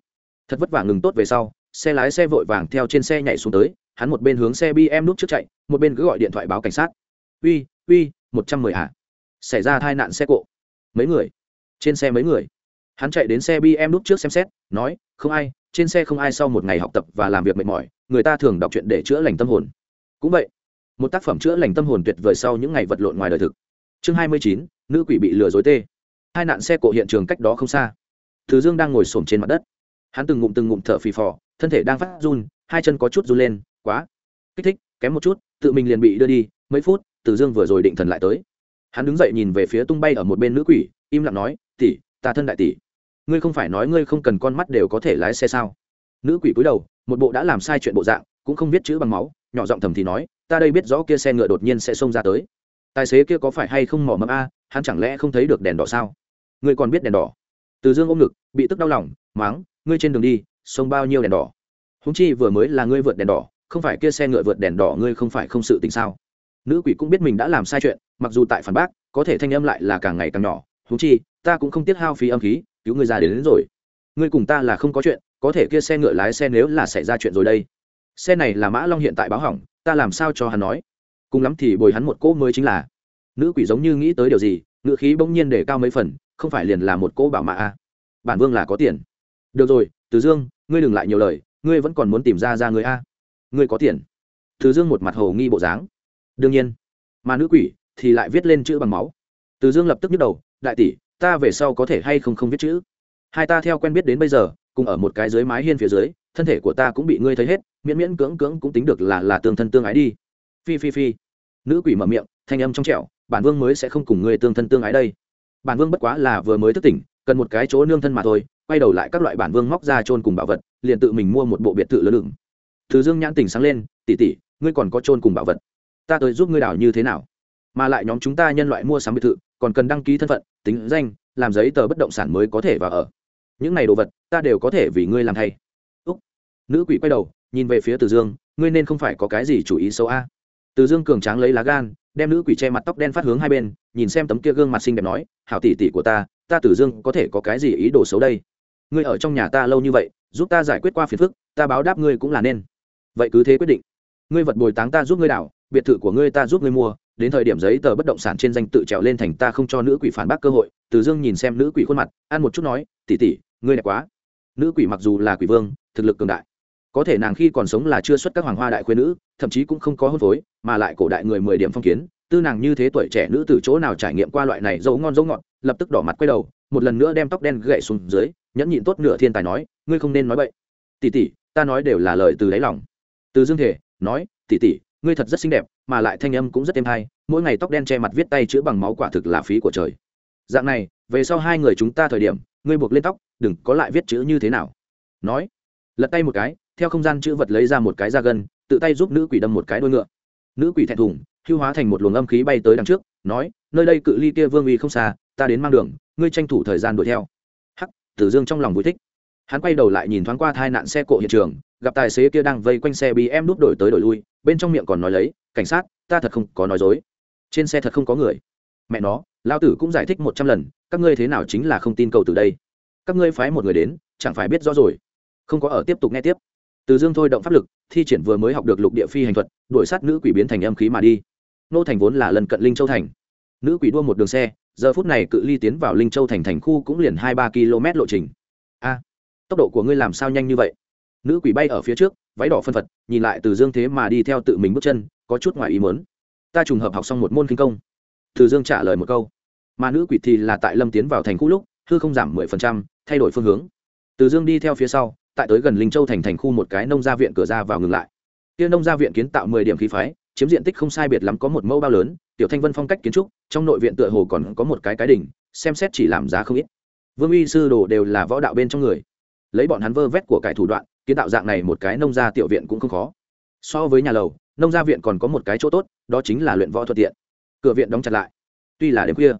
Thật vất vả ngừng tốt về sau, xe lái xe vội vàng theo trên xe nhảy xuống tới, hắn một bên hướng xe bm nút trước chạy, một bên cứ gọi điện thoại báo cảnh sát. Uy uy, một trăm mười hạ xảy ra tai nạn xe cộ. Mấy người? Trên xe mấy người? Hắn chạy đến xe bm nút trước xem xét, nói không ai, trên xe không ai sau một ngày học tập và làm việc mệt mỏi, người ta thường đọc chuyện để chữa lành tâm hồn. Cũng vậy, một tác phẩm chữa lành tâm hồn tuyệt vời sau những ngày vật lộn ngoài đời thực. Chương hai mươi chín, nữ quỷ bị lừa dối tê. Hai nạn xe cộ hiện trường cách đó không xa. Thứ dương đang ngồi xổm trên mặt đất. Hắn từng ngụm từng ngụm thở phì phò, thân thể đang phát run, hai chân có chút run lên, quá. Kích thích, kém một chút, tự mình liền bị đưa đi, mấy phút, từ dương vừa rồi định thần lại tới. Hắn đứng dậy nhìn về phía tung bay ở một bên nữ quỷ, im lặng nói, tỷ, ta thân đại tỷ ngươi không phải nói ngươi không cần con mắt đều có thể lái xe sao? Nữ quỷ cúi đầu, một bộ đã làm sai chuyện bộ dạng, cũng không viết chữ bằng máu, nhỏ giọng thầm thì nói, ta đây biết rõ kia xe ngựa đột nhiên sẽ xông ra tới. Tài xế kia có phải hay không mỏ mẫm a, hắn chẳng lẽ không thấy được đèn đỏ sao? Ngươi còn biết đèn đỏ? Từ dương ôm ngực, bị tức đau lòng, máng, ngươi trên đường đi, xông bao nhiêu đèn đỏ? Húng chi vừa mới là ngươi vượt đèn đỏ, không phải kia xe ngựa vượt đèn đỏ ngươi không phải không sự tình sao? Nữ quỷ cũng biết mình đã làm sai chuyện, mặc dù tại phản bác, có thể thanh âm lại là càng ngày càng nhỏ húng chi, ta cũng không tiếc hao phí âm khí cứu ngươi ra đến, đến rồi. Ngươi cùng ta là không có chuyện có thể kia xe ngựa lái xe nếu là xảy ra chuyện rồi đây. Xe này là mã long hiện tại báo hỏng ta làm sao cho hắn nói? Cùng lắm thì bồi hắn một cỗ mới chính là. Nữ quỷ giống như nghĩ tới điều gì ngựa khí bỗng nhiên để cao mấy phần không phải liền là một cỗ bảo mã a? Bản vương là có tiền. Được rồi từ dương ngươi đừng lại nhiều lời ngươi vẫn còn muốn tìm ra ra người a? Ngươi có tiền. Từ dương một mặt hồ nghi bộ dáng. Đương nhiên. Mà nữ quỷ thì lại viết lên chữ bằng máu. Từ dương lập tức nhức đầu đại tỷ ta về sau có thể hay không không viết chữ. Hai ta theo quen biết đến bây giờ, cùng ở một cái dưới mái hiên phía dưới, thân thể của ta cũng bị ngươi thấy hết, miễn miễn cưỡng cưỡng cũng tính được là là tương thân tương ái đi. Phi phi phi. Nữ quỷ mở miệng, thanh âm trong trẻo, bản vương mới sẽ không cùng ngươi tương thân tương ái đây. Bản vương bất quá là vừa mới thức tỉnh, cần một cái chỗ nương thân mà thôi, quay đầu lại các loại bản vương móc ra trôn cùng bảo vật, liền tự mình mua một bộ biệt thự lớn lửng. Thứ dương nhãn tỉnh sáng lên tỉ tỉ ngươi còn có trôn cùng bảo vật. Ta tới giúp ngươi đảo như thế nào? Mà lại nhóm chúng ta nhân loại mua sắm biệt thự còn cần đăng ký thân phận, tính danh, làm giấy tờ bất động sản mới có thể vào ở. Những này đồ vật, ta đều có thể vì ngươi làm thay. Úc. Nữ quỷ quay đầu, nhìn về phía từ dương, ngươi nên không phải có cái gì chủ ý xấu a. Từ dương cường tráng lấy lá gan, đem nữ quỷ che mặt tóc đen phát hướng hai bên, nhìn xem tấm kia gương mặt xinh đẹp nói, hảo tỷ tỷ của ta ta tử dương có thể có cái gì ý đồ xấu đây? Ngươi ở trong nhà ta lâu như vậy, giúp ta giải quyết qua phiền phức, ta báo đáp ngươi cũng là nên. Vậy cứ thế quyết định. Ngươi vật bồi táng ta giúp ngươi đảo, biệt thự của ngươi ta giúp ngươi mua đến thời điểm giấy tờ bất động sản trên danh tự trèo lên thành ta không cho nữ quỷ phản bác cơ hội, từ dương nhìn xem nữ quỷ khuôn mặt, ăn một chút nói tỉ tỉ ngươi đẹp quá. Nữ quỷ mặc dù là quỷ vương, thực lực cường đại, có thể nàng khi còn sống là chưa xuất các hoàng hoa đại khuyên nữ, thậm chí cũng không có hôn phối, mà lại cổ đại người mười điểm phong kiến, tư nàng như thế tuổi trẻ nữ từ chỗ nào trải nghiệm qua loại này dấu ngon dấu ngọt, lập tức đỏ mặt quay đầu, một lần nữa đem tóc đen gậy xuống dưới, nhẫn nhịn tốt nửa thiên tài nói, ngươi không nên nói vậy tỷ tỷ, ta nói đều là lời từ đáy lòng. Từ dương thể nói, tỷ tỷ ngươi thật rất xinh đẹp, mà lại thanh âm cũng rất êm hay mỗi ngày tóc đen che mặt viết tay chữa bằng máu quả thực là phí của trời. Dạng này, về sau hai người chúng ta thời điểm, ngươi buộc lên tóc, đừng có lại viết chữ như thế nào. Nói, lật tay một cái, theo không gian chữ vật lấy ra một cái da gân, tự tay giúp nữ quỷ đâm một cái đuôi ngựa. Nữ quỷ thẹn thùng, hưu hóa thành một luồng âm khí bay tới đằng trước, nói, nơi đây cự ly kia vương uy không xa, ta đến mang đường, ngươi tranh thủ thời gian đuổi theo. Hắc, tử dương trong lòng vui thích hắn quay đầu lại nhìn thoáng qua tai nạn xe cộ hiện trường, gặp tài xế kia đang vây quanh xe bị em đút đổi tới đổi lui, bên trong miệng còn nói lấy, cảnh sát, ta thật không có nói dối. Trên xe thật không có người. Mẹ nó lao tử cũng giải thích một trăm lần, các ngươi thế nào chính là không tin cầu từ đây? Các ngươi phái một người đến, chẳng phải biết rõ rồi? Không có ở, tiếp tục nghe tiếp. Từ dương thôi động pháp lực, thi triển vừa mới học được lục địa phi hành thuật, đuổi sát nữ quỷ biến thành âm khí mà đi. Nô thành vốn là lần cận linh châu thành. Nữ quỷ đua một đường xe, giờ phút này cự ly tiến vào linh châu thành thành khu cũng liền hai ba km lộ trình. A! Tốc độ của ngươi làm sao nhanh như vậy? Nữ quỷ bay ở phía trước, váy đỏ phân phật, nhìn lại từ dương thế mà đi theo tự mình bước chân, có chút ngoài ý mớn ta trùng hợp học xong một môn kinh công. Từ dương trả lời một câu. Mà nữ quỷ thì là tại lâm tiến vào thành khu lúc, hư không giảm mười phần trăm, thay đổi phương hướng. Từ dương đi theo phía sau, tại tới gần linh châu thành thành khu một cái nông gia viện cửa ra vào ngừng lại. Kia nông gia viện kiến tạo mười điểm khí phái, chiếm diện tích không sai biệt lắm có một mẫu bao lớn, tiểu thanh vân phong cách kiến trúc, trong nội viện tựa hồ còn có một cái cái đỉnh, xem xét chỉ làm giá không ít. Vương uy sư đồ đều là võ đạo bên trong người lấy bọn hắn vơ vét của cải thủ đoạn, kiến tạo dạng này một cái nông gia tiểu viện cũng không khó. So với nhà lầu, nông gia viện còn có một cái chỗ tốt, đó chính là luyện võ thuận tiện. Cửa viện đóng chặt lại. Tuy là đêm khuya,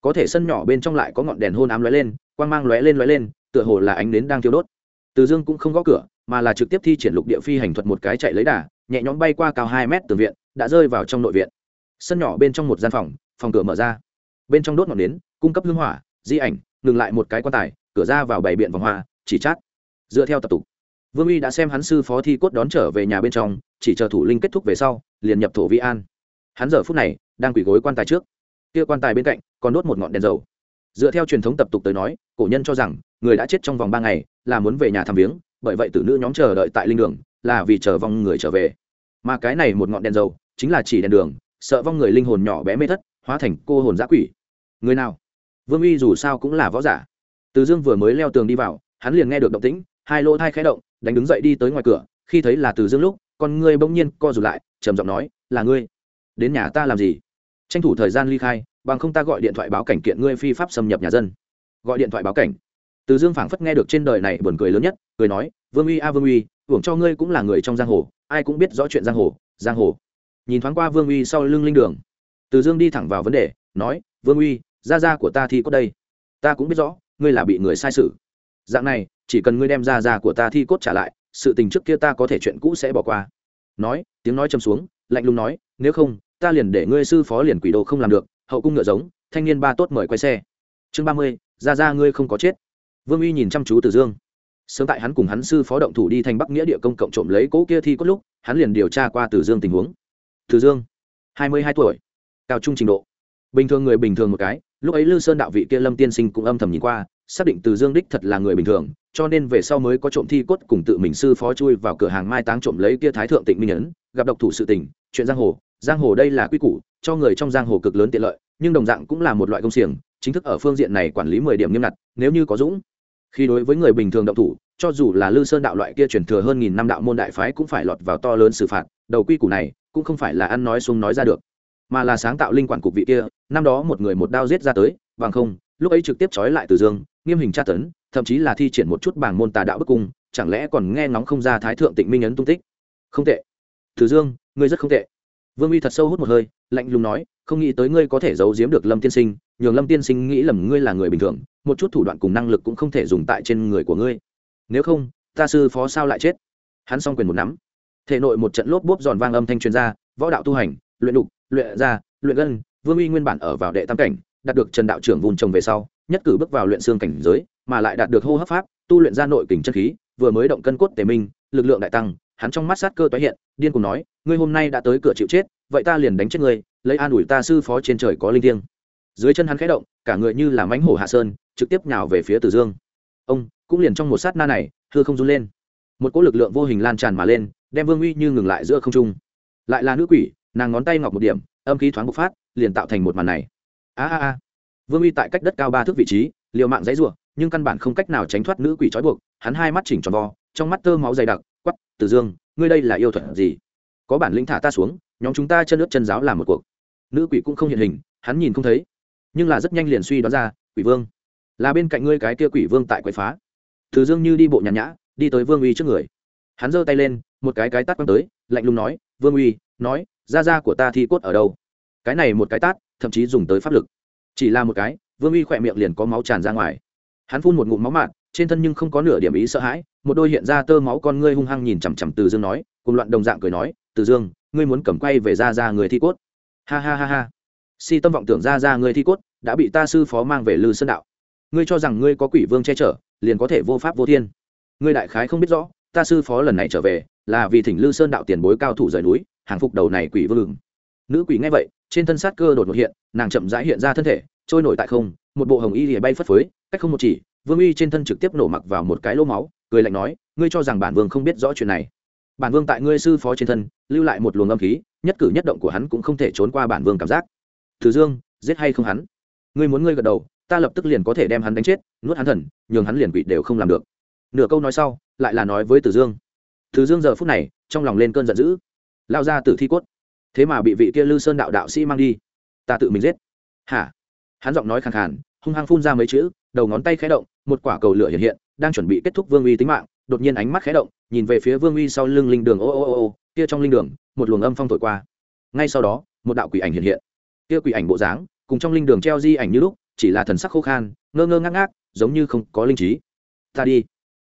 có thể sân nhỏ bên trong lại có ngọn đèn hôn ám lóe lên, quang mang lóe lên lóe lên, tựa hồ là ánh nến đang thiêu đốt. Từ dương cũng không gõ cửa, mà là trực tiếp thi triển lục địa phi hành thuật một cái chạy lấy đà, nhẹ nhõm bay qua cao hai mét từ viện, đã rơi vào trong nội viện. Sân nhỏ bên trong một gian phòng phòng cửa mở ra. Bên trong đốt ngọn nến, cung cấp hương hỏa, di ảnh, ngừng lại một cái quan tài, cửa ra vào bảy biện vòng hoa chỉ chát. Dựa theo tập tục, vương uy đã xem hắn sư phó thi cốt đón trở về nhà bên trong, chỉ chờ thủ linh kết thúc về sau, liền nhập thổ vi an. Hắn giờ phút này đang quỳ gối quan tài trước. Kia quan tài bên cạnh còn đốt một ngọn đèn dầu. Dựa theo truyền thống tập tục tới nói, cổ nhân cho rằng, người đã chết trong vòng ba ngày là muốn về nhà thăm viếng, bởi vậy tử nữ nhóm chờ đợi tại linh đường là vì chờ vong người trở về. Mà cái này một ngọn đèn dầu chính là chỉ đèn đường, sợ vong người linh hồn nhỏ bé mê thất, hóa thành cô hồn giã quỷ. Người nào? Vương uy dù sao cũng là võ giả. Từ dương vừa mới leo tường đi vào hắn liền nghe được động tĩnh, hai lỗ thai khẽ động, đánh đứng dậy đi tới ngoài cửa, khi thấy là từ dương lúc, con ngươi bỗng nhiên co rụt lại, trầm giọng nói, là ngươi? Đến nhà ta làm gì? Tranh thủ thời gian ly khai, bằng không ta gọi điện thoại báo cảnh kiện ngươi phi pháp xâm nhập nhà dân. Gọi điện thoại báo cảnh. Từ dương phảng phất nghe được trên đời này buồn cười lớn nhất, cười nói, vương uy a, vương uy, hưởng cho ngươi cũng là người trong giang hồ, ai cũng biết rõ chuyện giang hồ giang hồ. Nhìn thoáng qua vương uy sau lưng linh đường, từ dương đi thẳng vào vấn đề, nói, vương uy, gia gia của ta thi có đây. Ta cũng biết rõ, ngươi là bị người sai sự dạng này, chỉ cần ngươi đem gia gia của ta thi cốt trả lại, sự tình trước kia ta có thể chuyện cũ sẽ bỏ qua. Nói, tiếng nói chầm xuống, lạnh lùng nói, nếu không, ta liền để ngươi sư phó liền quỷ đồ không làm được, hậu cung ngựa giống, thanh niên ba tốt mời quay xe. Chương ba mươi gia gia ngươi không có chết. Vương uy nhìn chăm chú từ dương. Sớm tại hắn cùng hắn sư phó động thủ đi thành bắc nghĩa địa công cộng trộm lấy cỗ kia thi cốt lúc, hắn liền điều tra qua từ dương tình huống. Từ dương, hai mươi hai tuổi, cao trung trình độ. Bình thường người bình thường một cái, lúc ấy lư sơn đạo vị kia lâm tiên sinh cũng âm thầm nhìn qua xác định từ dương đích thật là người bình thường, cho nên về sau mới có trộm thi cốt cùng tự mình sư phó chui vào cửa hàng mai táng trộm lấy kia thái thượng tịnh minh ấn, gặp độc thủ sự tình, chuyện giang hồ. Giang hồ đây là quy củ, cho người trong giang hồ cực lớn tiện lợi, nhưng đồng dạng cũng là một loại công xiềng, chính thức ở phương diện này quản lý mười điểm nghiêm ngặt, nếu như có dũng. Khi đối với người bình thường động thủ, cho dù là lư sơn đạo loại kia truyền thừa hơn nghìn năm đạo môn đại phái cũng phải lọt vào to lớn xử phạt, đầu quy củ này cũng không phải là ăn nói xuống nói ra được, mà là sáng tạo linh quản cục vị kia, năm đó một người một đao giết ra tới, bằng không, lúc ấy trực tiếp trói lại từ dương nghiêm hình tra tấn, thậm chí là thi triển một chút bảng môn tà đạo bức cung, chẳng lẽ còn nghe ngóng không ra thái thượng tịnh minh ấn tung tích? Không tệ. Từ dương, ngươi rất không tệ. Vương uy thật sâu hút một hơi, lạnh lùng nói, không nghĩ tới ngươi có thể giấu giếm được lâm tiên sinh, nhường lâm tiên sinh nghĩ lầm ngươi là người bình thường, một chút thủ đoạn cùng năng lực cũng không thể dùng tại trên người của ngươi. Nếu không, ta sư phó sao lại chết? Hắn xong quyền một nắm. Thể nội một trận lốp bốp giòn vang âm thanh truyền ra, võ đạo tu hành, luyện đục, luyện ra, luyện gân, vương uy nguyên bản ở vào đệ tam cảnh, đạt được trần đạo trưởng vùng trồng về sau nhất cử bước vào luyện xương cảnh giới, mà lại đạt được hô hấp pháp, tu luyện ra nội kình chân khí, vừa mới động cân cốt tề minh, lực lượng đại tăng, hắn trong mắt sát cơ tái hiện, điên cùng nói, ngươi hôm nay đã tới cửa chịu chết, vậy ta liền đánh chết ngươi, lấy an ủi ta sư phó trên trời có linh thiêng. Dưới chân hắn khẽ động, cả người như là mánh hổ hạ sơn, trực tiếp nhào về phía tử dương. Ông, cũng liền trong một sát na này, hư không run lên. Một cỗ lực lượng vô hình lan tràn mà lên, đem vương uy như ngừng lại giữa không trung. Lại là nữ quỷ, nàng ngón tay ngọc một điểm, âm khí thoáng bộc phát, liền tạo thành một màn này. A a a vương uy tại cách đất cao ba thước vị trí, liều mạng dãy r u ộ nhưng căn bản không cách nào tránh thoát nữ quỷ trói buộc, hắn hai mắt chỉnh tròn vo, trong mắt tơ máu dày đặc quắp từ dương, ngươi đây là yêu thuật gì? Có bản lĩnh thả ta xuống, nhóm chúng ta chân nước chân giáo làm một cuộc. Nữ quỷ cũng không hiện hình, hắn nhìn không thấy, nhưng là rất nhanh liền suy đoán ra, quỷ vương, là bên cạnh ngươi cái kia quỷ vương tại quậy phá. Từ dương như đi bộ nhàn nhã, đi tới vương uy trước người. Hắn giơ tay lên, một cái cái tát quăng tới, lạnh lùng nói, vương uy, nói da da của ta thi cốt ở đâu? Cái này một cái tát, thậm chí dùng tới pháp lực chỉ là một cái, vương uy khỏe miệng liền có máu tràn ra ngoài. Hắn phun một ngụm máu mạn trên thân nhưng không có nửa điểm ý sợ hãi, một đôi hiện ra tơ máu con ngươi hung hăng nhìn chằm chằm từ dương nói, cùng loạn đồng dạng cười nói, từ dương, ngươi muốn cầm quay về ra ra người thi cốt. Ha ha ha ha. Si tâm vọng tưởng ra ra người thi cốt đã bị ta sư phó mang về lư sơn đạo. Ngươi cho rằng ngươi có quỷ vương che chở, liền có thể vô pháp vô thiên. Ngươi đại khái không biết rõ, ta sư phó lần này trở về là vì thỉnh lư sơn đạo tiền bối cao thủ rời núi, hàng phục đầu này quỷ vương nữ quỷ nghe vậy trên thân sát cơ đột ngột hiện, nàng chậm rãi hiện ra thân thể, trôi nổi tại không, một bộ hồng y lìa bay phất phới, cách không một chỉ, vương uy trên thân trực tiếp nổ mặc vào một cái lỗ máu, cười lạnh nói, ngươi cho rằng bản vương không biết rõ chuyện này. Bản vương tại ngươi sư phó trên thân, lưu lại một luồng âm khí, nhất cử nhất động của hắn cũng không thể trốn qua bản vương cảm giác. Thứ dương, giết hay không hắn? Ngươi muốn ngươi gật đầu, ta lập tức liền có thể đem hắn đánh chết, nuốt hắn thần, nhường hắn liền quỵ đều không làm được. Nửa câu nói sau, lại là nói với tử dương. Tử dương giờ phút này, trong lòng lên cơn giận dữ. Lao ra tử thi cốt thế mà bị vị kia lư sơn đạo đạo sĩ mang đi. Ta tự mình giết. Hả? Hắn giọng nói khàn khàn, hung hăng phun ra mấy chữ, đầu ngón tay khé động, một quả cầu lửa hiện hiện, đang chuẩn bị kết thúc vương uy tính mạng, đột nhiên ánh mắt khé động, nhìn về phía vương uy sau lưng linh đường, ô ô ô ô, kia trong linh đường, một luồng âm phong thổi qua. Ngay sau đó, một đạo quỷ ảnh hiện hiện. Kia quỷ ảnh bộ dáng, cùng trong linh đường treo di ảnh như lúc, chỉ là thần sắc khô khan, ngơ ngơ ngác ngác, giống như không có linh trí. Ta đi.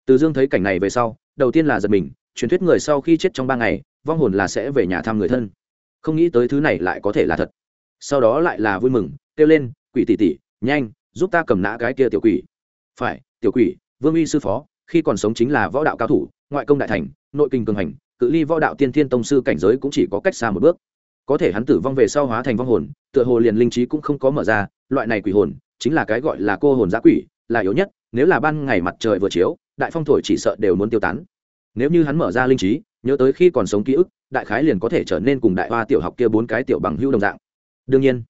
Từ dương thấy cảnh này về sau, đầu tiên là giật mình, truyền thuyết người sau khi chết trong ba ngày, vong hồn là sẽ về nhà thăm người thân không nghĩ tới thứ này lại có thể là thật. Sau đó lại là vui mừng, kêu lên, quỷ tỷ tỷ, nhanh, giúp ta cầm nã cái kia tiểu quỷ. Phải, tiểu quỷ, vương uy sư phó, khi còn sống chính là võ đạo cao thủ, ngoại công đại thành, nội kinh cường hành, cự ly võ đạo tiên thiên tông sư cảnh giới cũng chỉ có cách xa một bước. Có thể hắn tử vong về sau hóa thành vong hồn, tựa hồ liền linh trí cũng không có mở ra, loại này quỷ hồn, chính là cái gọi là cô hồn giã quỷ, là yếu nhất, nếu là ban ngày mặt trời vừa chiếu, đại phong thổi chỉ sợ đều muốn tiêu tán. Nếu như hắn mở ra linh trí nhớ tới khi còn sống ký ức, đại khái liền có thể trở nên cùng đại hoa tiểu học kia bốn cái tiểu bằng hữu đồng dạng. Đương nhiên,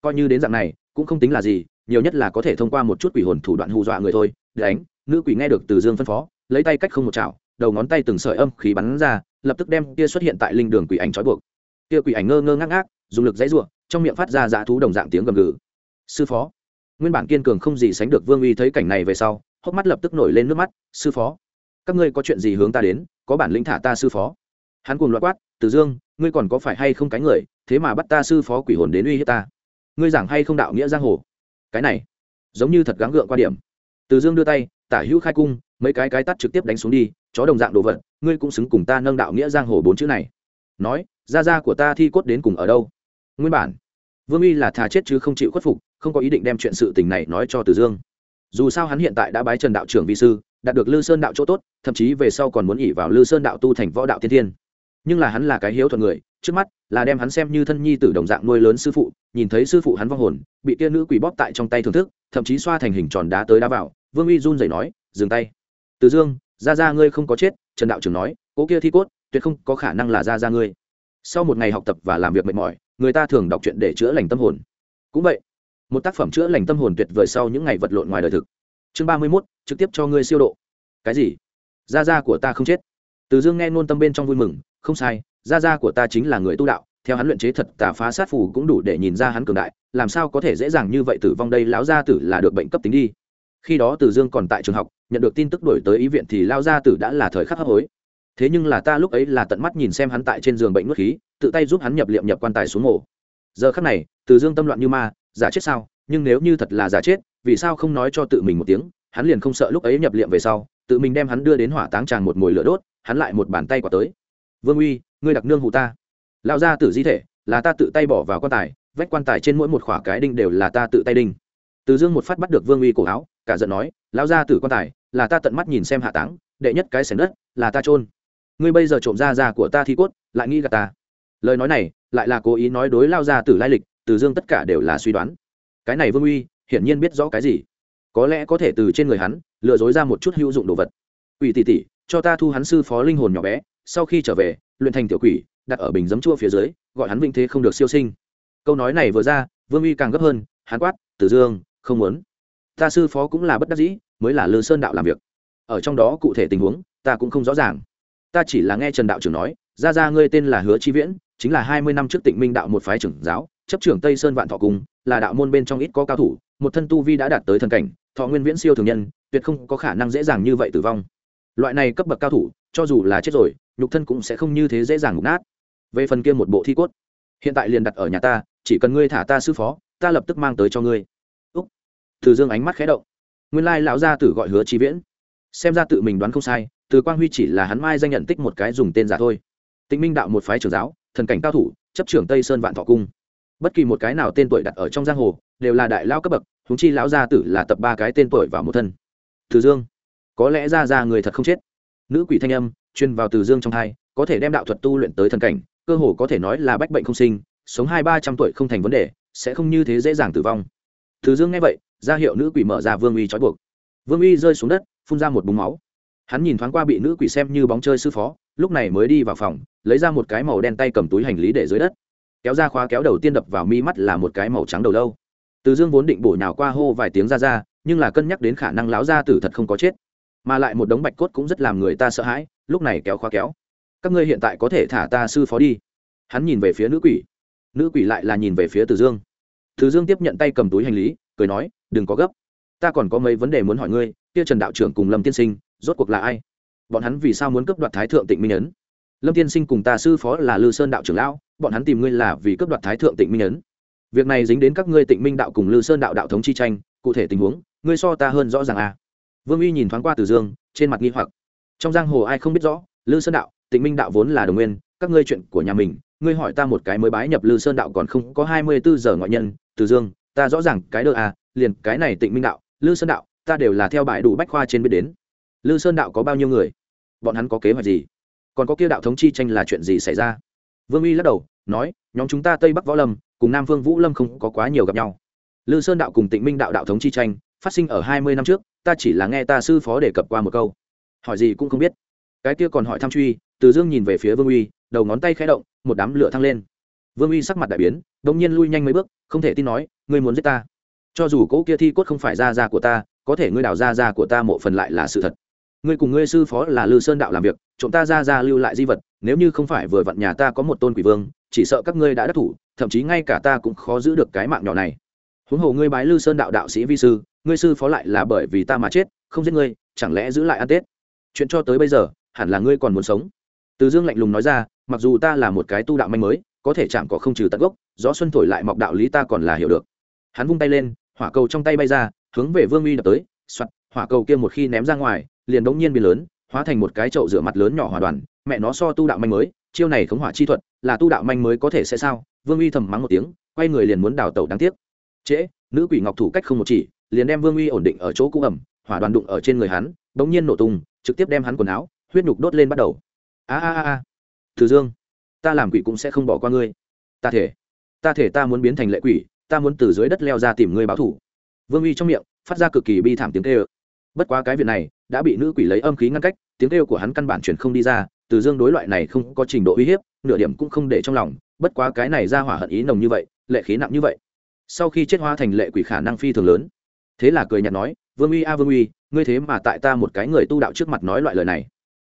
coi như đến dạng này, cũng không tính là gì, nhiều nhất là có thể thông qua một chút quỷ hồn thủ đoạn hù dọa người thôi. Đánh, nữ quỷ nghe được từ dương phân phó, lấy tay cách không một chảo, đầu ngón tay từng sợi âm khí bắn ra, lập tức đem kia xuất hiện tại linh đường quỷ ảnh trói buộc. Kia quỷ ảnh ngơ ngơ ngác ngác, dùng lực dãy ruộng trong miệng phát ra dã thú đồng dạng tiếng gầm gừ. Sư phó. Nguyên bản kiên cường không gì sánh được vương uy thấy cảnh này về sau, hốc mắt lập tức nổi lên nước mắt. Sư phó, các ngươi có chuyện gì hướng ta đến? Có bản lĩnh thả ta sư phó. Hắn cùng loạt quát từ dương, ngươi còn có phải hay không cái người, thế mà bắt ta sư phó quỷ hồn đến uy hiếp ta? Ngươi giảng hay không đạo nghĩa giang hồ? Cái này, giống như thật gắng gượng qua điểm. Từ dương đưa tay, tả hữu khai cung, mấy cái cái tắt trực tiếp đánh xuống đi, chó đồng dạng đồ vật, ngươi cũng xứng cùng ta nâng đạo nghĩa giang hồ bốn chữ này. Nói, gia gia của ta thi cốt đến cùng ở đâu? Nguyên bản, vương uy là thà chết chứ không chịu khuất phục, không có ý định đem chuyện sự tình này nói cho từ dương. Dù sao hắn hiện tại đã bái trần đạo trưởng vi sư đạt được lư sơn đạo chỗ tốt, thậm chí về sau còn muốn ỉ vào lư sơn đạo tu thành võ đạo tiên thiên. Nhưng là hắn là cái hiếu thuận người, trước mắt là đem hắn xem như thân nhi tử đồng dạng nuôi lớn sư phụ, nhìn thấy sư phụ hắn vong hồn, bị kia nữ quỷ bóp tại trong tay thưởng thức, thậm chí xoa thành hình tròn đá tới đá vào, vương uy run dậy nói, dừng tay. Từ dương, ra ra ngươi không có chết, trần đạo trưởng nói, cố kia thi cốt, tuyệt không có khả năng là ra ra ngươi. Sau một ngày học tập và làm việc mệt mỏi, người ta thường đọc truyện để chữa lành tâm hồn. Cũng vậy, một tác phẩm chữa lành tâm hồn tuyệt vời sau những ngày vật lộn ngoài đời thực. Chương ba mươi mốt trực tiếp cho ngươi siêu độ. Cái gì? Gia gia của ta không chết. Từ dương nghe nôn tâm bên trong vui mừng, không sai, gia gia của ta chính là người tu đạo, theo hắn luyện chế thật tà phá sát phù cũng đủ để nhìn ra hắn cường đại, làm sao có thể dễ dàng như vậy tử vong đây, lão gia tử là được bệnh cấp tính đi. Khi đó từ dương còn tại trường học, nhận được tin tức đổi tới ý viện thì lao gia tử đã là thời khắc hấp hối. Thế nhưng là ta lúc ấy là tận mắt nhìn xem hắn tại trên giường bệnh nuốt khí, tự tay giúp hắn nhập liệm nhập quan tài xuống mổ giờ khắc này, từ dương tâm loạn như ma, giả chết sao? Nhưng nếu như thật là giả chết, vì sao không nói cho tự mình một tiếng? Hắn liền không sợ lúc ấy nhập liệm về sau, tự mình đem hắn đưa đến hỏa táng tràng một mồi lửa đốt, hắn lại một bàn tay quả tới. Vương uy, ngươi đặc nương hụ ta. Lao ra tử di thể, là ta tự tay bỏ vào quan tài, vách quan tài trên mỗi một khỏa cái đinh đều là ta tự tay đinh. Từ dương một phát bắt được vương uy cổ áo, cả giận nói lao ra tử quan tài, là ta tận mắt nhìn xem hạ táng, đệ nhất cái sảnh đất, là ta trôn ngươi bây giờ trộm ra ra của ta thi cốt, lại nghĩ gạt ta. Lời nói này, lại là cố ý nói đối lao ra tử lai lịch, từ dương tất cả đều là suy đoán. Cái này vương uy, hiển nhiên biết rõ cái gì có lẽ có thể từ trên người hắn lừa dối ra một chút hữu dụng đồ vật. Quỷ tỷ tỷ, cho ta thu hắn sư phó linh hồn nhỏ bé, sau khi trở về, luyện thành tiểu quỷ, đặt ở bình giấm chua phía dưới, gọi hắn vinh thế không được siêu sinh. Câu nói này vừa ra, vương uy càng gấp hơn, hắn quát, tử dương, không muốn. Ta sư phó cũng là bất đắc dĩ, mới là lư sơn đạo làm việc. Ở trong đó cụ thể tình huống, ta cũng không rõ ràng. Ta chỉ là nghe trần đạo trưởng nói, ra ra ngươi tên là hứa chi viễn, chính là hai mươi năm trước tịnh minh đạo một phái trưởng giáo chấp trưởng tây sơn vạn thọ cung, là đạo môn bên trong ít có cao thủ, một thân tu vi đã đạt tới thần cảnh, thọ nguyên viễn siêu thường nhân, tuyệt không có khả năng dễ dàng như vậy tử vong. Loại này cấp bậc cao thủ, cho dù là chết rồi, nhục thân cũng sẽ không như thế dễ dàng mục nát. Về phần kia một bộ thi cốt, hiện tại liền đặt ở nhà ta, chỉ cần ngươi thả ta sư phó, ta lập tức mang tới cho ngươi. Úc. Từ dương ánh mắt khé động. Nguyên lai lão gia tử gọi hứa chi viễn. Xem ra tự mình đoán không sai, từ quang huy chỉ là hắn mai danh nhận tích một cái dùng tên giả thôi. Tịnh minh đạo một phái trưởng giáo, thần cảnh cao thủ, chấp trưởng tây sơn vạn thọ cung bất kỳ một cái nào tên tuổi đặt ở trong giang hồ, đều là đại lao cấp bậc húng chi lão gia tử là tập ba cái tên tuổi vào một thân. Từ dương, có lẽ ra ra người thật không chết. Nữ quỷ thanh âm chuyên vào từ dương trong hai, có thể đem đạo thuật tu luyện tới thần cảnh, cơ hồ có thể nói là bách bệnh không sinh, sống hai ba trăm tuổi không thành vấn đề, sẽ không như thế dễ dàng tử vong. Từ dương nghe vậy, ra hiệu nữ quỷ mở ra vương uy trói buộc. Vương uy rơi xuống đất, phun ra một búng máu. Hắn nhìn thoáng qua bị nữ quỷ xem như bóng chơi sư phó, lúc này mới đi vào phòng, lấy ra một cái màu đen tay cầm túi hành lý để dưới đất kéo ra khóa kéo đầu tiên đập vào mi mắt là một cái màu trắng đầu lâu. Từ dương vốn định bổ nhào qua hô vài tiếng ra ra, nhưng là cân nhắc đến khả năng láo ra tử thật không có chết. Mà lại một đống bạch cốt cũng rất làm người ta sợ hãi, lúc này kéo khóa kéo. Các ngươi hiện tại có thể thả ta sư phó đi. Hắn nhìn về phía nữ quỷ. Nữ quỷ lại là nhìn về phía từ dương. Từ dương tiếp nhận tay cầm túi hành lý, cười nói, đừng có gấp. Ta còn có mấy vấn đề muốn hỏi ngươi, kia trần đạo trưởng cùng lâm tiên sinh, rốt cuộc là ai? Bọn hắn vì sao muốn cướp đoạt thái thượng tịnh minh ấn? Lâm tiên sinh cùng ta sư phó là lư sơn đạo trưởng lão bọn hắn tìm ngươi là vì cướp đoạt thái thượng tịnh minh ấn. Việc này dính đến các ngươi tịnh minh đạo cùng lư sơn đạo đạo thống chi tranh, cụ thể tình huống, ngươi so ta hơn rõ ràng à. vương uy nhìn thoáng qua từ dương, trên mặt nghi hoặc. Trong giang hồ ai không biết rõ, lư sơn đạo, tịnh minh đạo vốn là đồng nguyên, các ngươi chuyện của nhà mình, ngươi hỏi ta một cái mới bái nhập lư sơn đạo còn không có hai mươi bốn giờ ngoại nhân, từ dương, ta rõ ràng cái đơ à liền cái này tịnh minh đạo, lư sơn đạo, ta đều là theo bài đủ bách khoa trên biết đến. Lư sơn đạo có bao nhiêu người? Bọn hắn có kế hoạch gì? Còn có kia đạo thống chi tranh là chuyện gì xảy ra? Vương uy lắc đầu, nói, nhóm chúng ta tây bắc võ lâm, cùng nam vương vũ lâm không có quá nhiều gặp nhau. Lư sơn đạo cùng tịnh minh đạo đạo thống chi tranh, phát sinh ở hai mươi năm trước, ta chỉ là nghe ta sư phó đề cập qua một câu. Hỏi gì cũng không biết. Cái kia còn hỏi thăm truy, từ dương nhìn về phía vương uy đầu ngón tay khẽ động, một đám lửa thăng lên. Vương uy sắc mặt đại biến đ ỗ n g nhiên lui nhanh mấy bước, không thể tin nói, ngươi muốn giết ta. Cho dù cỗ kia thi cốt không phải ra da của ta, có thể ngươi đào ra da của ta mộ phần lại là sự thật ngươi cùng ngươi sư phó là lư sơn đạo làm việc chúng ta ra ra lưu lại di vật, nếu như không phải vừa vặn nhà ta có một tôn quỷ vương, chỉ sợ các ngươi đã đắc thủ, thậm chí ngay cả ta cũng khó giữ được cái mạng nhỏ này. Huống hồ ngươi bái lư sơn đạo đạo sĩ vi sư, ngươi sư phó lại là bởi vì ta mà chết, không giết ngươi, chẳng lẽ giữ lại ăn tết? Chuyện cho tới bây giờ, hẳn là ngươi còn muốn sống. Từ dương lạnh lùng nói ra, mặc dù ta là một cái tu đạo manh mới, có thể chạm có không trừ tận gốc, gió xuân thổi lại mọc đạo lý ta còn là hiểu được. Hắn vung tay lên, hỏa cầu trong tay bay ra, hướng về vương uy đập tới, soạt, hỏa cầu kia một khi ném ra ngoài liền đống nhiên biến lớn, hóa thành một cái chậu rửa mặt lớn nhỏ hòa đoàn, mẹ nó so tu đạo manh mới, chiêu này khống hỏa chi thuật, là tu đạo manh mới có thể sẽ sao? Vương uy thầm mắng một tiếng, quay người liền muốn đào tẩu đáng tiếc. Trễ, nữ quỷ ngọc thủ cách không một chỉ, liền đem vương uy ổn định ở chỗ cũ ẩm, hỏa đoàn đụng ở trên người hắn, đống nhiên nổ tung, trực tiếp đem hắn quần áo, huyết nhục đốt lên bắt đầu. A a a a. Từ dương, ta làm quỷ cũng sẽ không bỏ qua ngươi. Ta thể ta thể ta muốn biến thành lệ quỷ, ta muốn từ dưới đất leo ra tìm ngươi báo thủ. Vương uy trong miệng, phát ra cực kỳ bi thảm tiếng kêu. Bất quá cái việc này đã bị nữ quỷ lấy âm khí ngăn cách, tiếng kêu của hắn căn bản truyền không đi ra, từ dương đối loại này không có trình độ uy hiếp, nửa điểm cũng không để trong lòng, bất quá cái này ra hỏa hận ý nồng như vậy, lệ khí nặng như vậy. Sau khi chết hoa thành lệ quỷ khả năng phi thường lớn. Thế là cười nhạt nói, vương uy a, vương uy, ngươi thế mà tại ta một cái người tu đạo trước mặt nói loại lời này.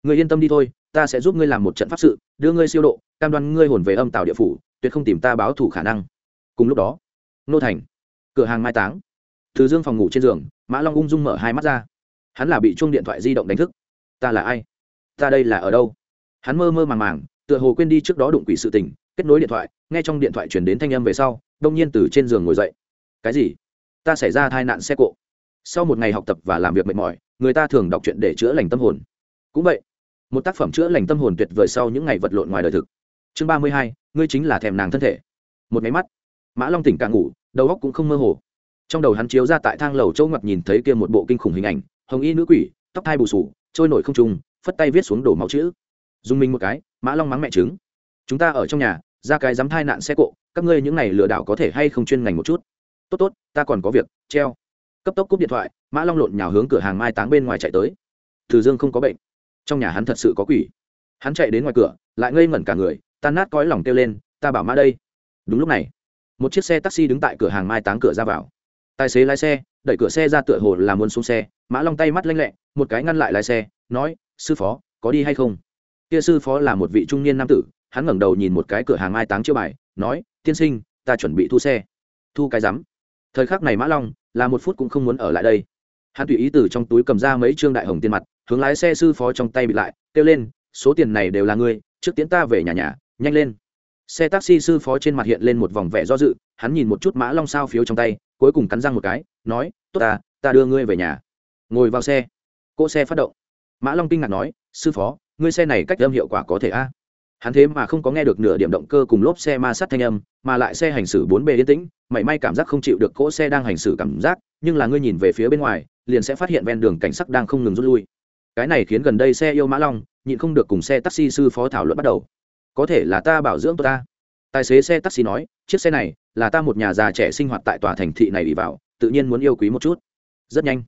Ngươi yên tâm đi thôi, ta sẽ giúp ngươi làm một trận pháp sự, đưa ngươi siêu độ, cam đoan ngươi hồn về âm tạo địa phủ, tuyệt không tìm ta báo thủ khả năng. Cùng lúc đó, nô thành, cửa hàng mai táng. Từ dương phòng ngủ trên giường, mã long ung dung mở hai mắt ra hắn là bị chuông điện thoại di động đánh thức. Ta là ai? Ta đây là ở đâu? Hắn mơ mơ màng màng, tựa hồ quên đi trước đó đụng quỷ sự tình, kết nối điện thoại, nghe trong điện thoại chuyển đến thanh âm về sau, đông nhiên từ trên giường ngồi dậy. Cái gì? Ta xảy ra tai nạn xe cộ. Sau một ngày học tập và làm việc mệt mỏi, người ta thường đọc truyện để chữa lành tâm hồn. Cũng vậy, một tác phẩm chữa lành tâm hồn tuyệt vời sau những ngày vật lộn ngoài đời thực. Chương ba mươi hai, ngươi chính là thèm nàng thân thể. Một máy mắt. Mã long tỉnh càng ngủ, đầu óc cũng không mơ hồ. Trong đầu hắn chiếu ra tại thang lầu châu ngặt nhìn thấy kia một bộ kinh khủng hình ảnh hồng y nữ quỷ, tóc thai bù sù, trôi nổi không trùng phất tay viết xuống đổ máu chữ. Dùng mình một cái, mã long mắng mẹ trứng. Chúng ta ở trong nhà, ra cái dám thai nạn xe cộ, các ngươi những ngày lừa đảo có thể hay không chuyên ngành một chút? Tốt tốt, ta còn có việc, treo. Cấp tốc cúp điện thoại, mã long lộn nhào hướng cửa hàng mai táng bên ngoài chạy tới. Thử dương không có bệnh. Trong nhà hắn thật sự có quỷ. Hắn chạy đến ngoài cửa, lại ngây ngẩn cả người, tan nát cõi lòng kêu lên, ta bảo mã đây. Đúng lúc này, một chiếc xe taxi đứng tại cửa hàng mai táng cửa ra vào tài xế lái xe, đẩy cửa xe ra tựa hồ là muốn xuống xe. Mã long tay mắt lanh lẹ, một cái ngăn lại lái xe, nói, sư phó, có đi hay không? Kia sư phó là một vị trung niên nam tử, hắn ngẩng đầu nhìn một cái cửa hàng mai táng chiêu bài, nói, tiên sinh, ta chuẩn bị thu xe. Thu cái rắm. Thời khắc này mã long là một phút cũng không muốn ở lại đây. Hắn tùy ý từ trong túi cầm ra mấy trương đại hồng tiền mặt, hướng lái xe sư phó trong tay bị lại, kêu lên, số tiền này đều là ngươi, trước tiến ta về nhà nhà, nhanh lên. Xe taxi sư phó trên mặt hiện lên một vòng vẻ do dự, hắn nhìn một chút mã long sao phiếu trong tay cuối cùng cắn răng một cái, nói, tốt ta ta đưa ngươi về nhà. Ngồi vào xe. Cỗ xe phát động. Mã long kinh ngạc nói, sư phó, ngươi xe này cách âm hiệu quả có thể a? Hắn thế mà không có nghe được nửa điểm động cơ cùng lốp xe ma sát thanh âm, mà lại xe hành xử bốn bề yên tĩnh, mảy may cảm giác không chịu được cỗ xe đang hành xử cảm giác, nhưng là ngươi nhìn về phía bên ngoài, liền sẽ phát hiện ven đường cảnh sắc đang không ngừng rút lui. Cái này khiến gần đây xe yêu mã long nhịn không được cùng xe taxi sư phó thảo luận bắt đầu. Có thể là ta bảo dưỡng ta tài xế xe taxi nói, chiếc xe này là ta một nhà già trẻ sinh hoạt tại tòa thành thị này bị vào, tự nhiên muốn yêu quý một chút. Rất nhanh,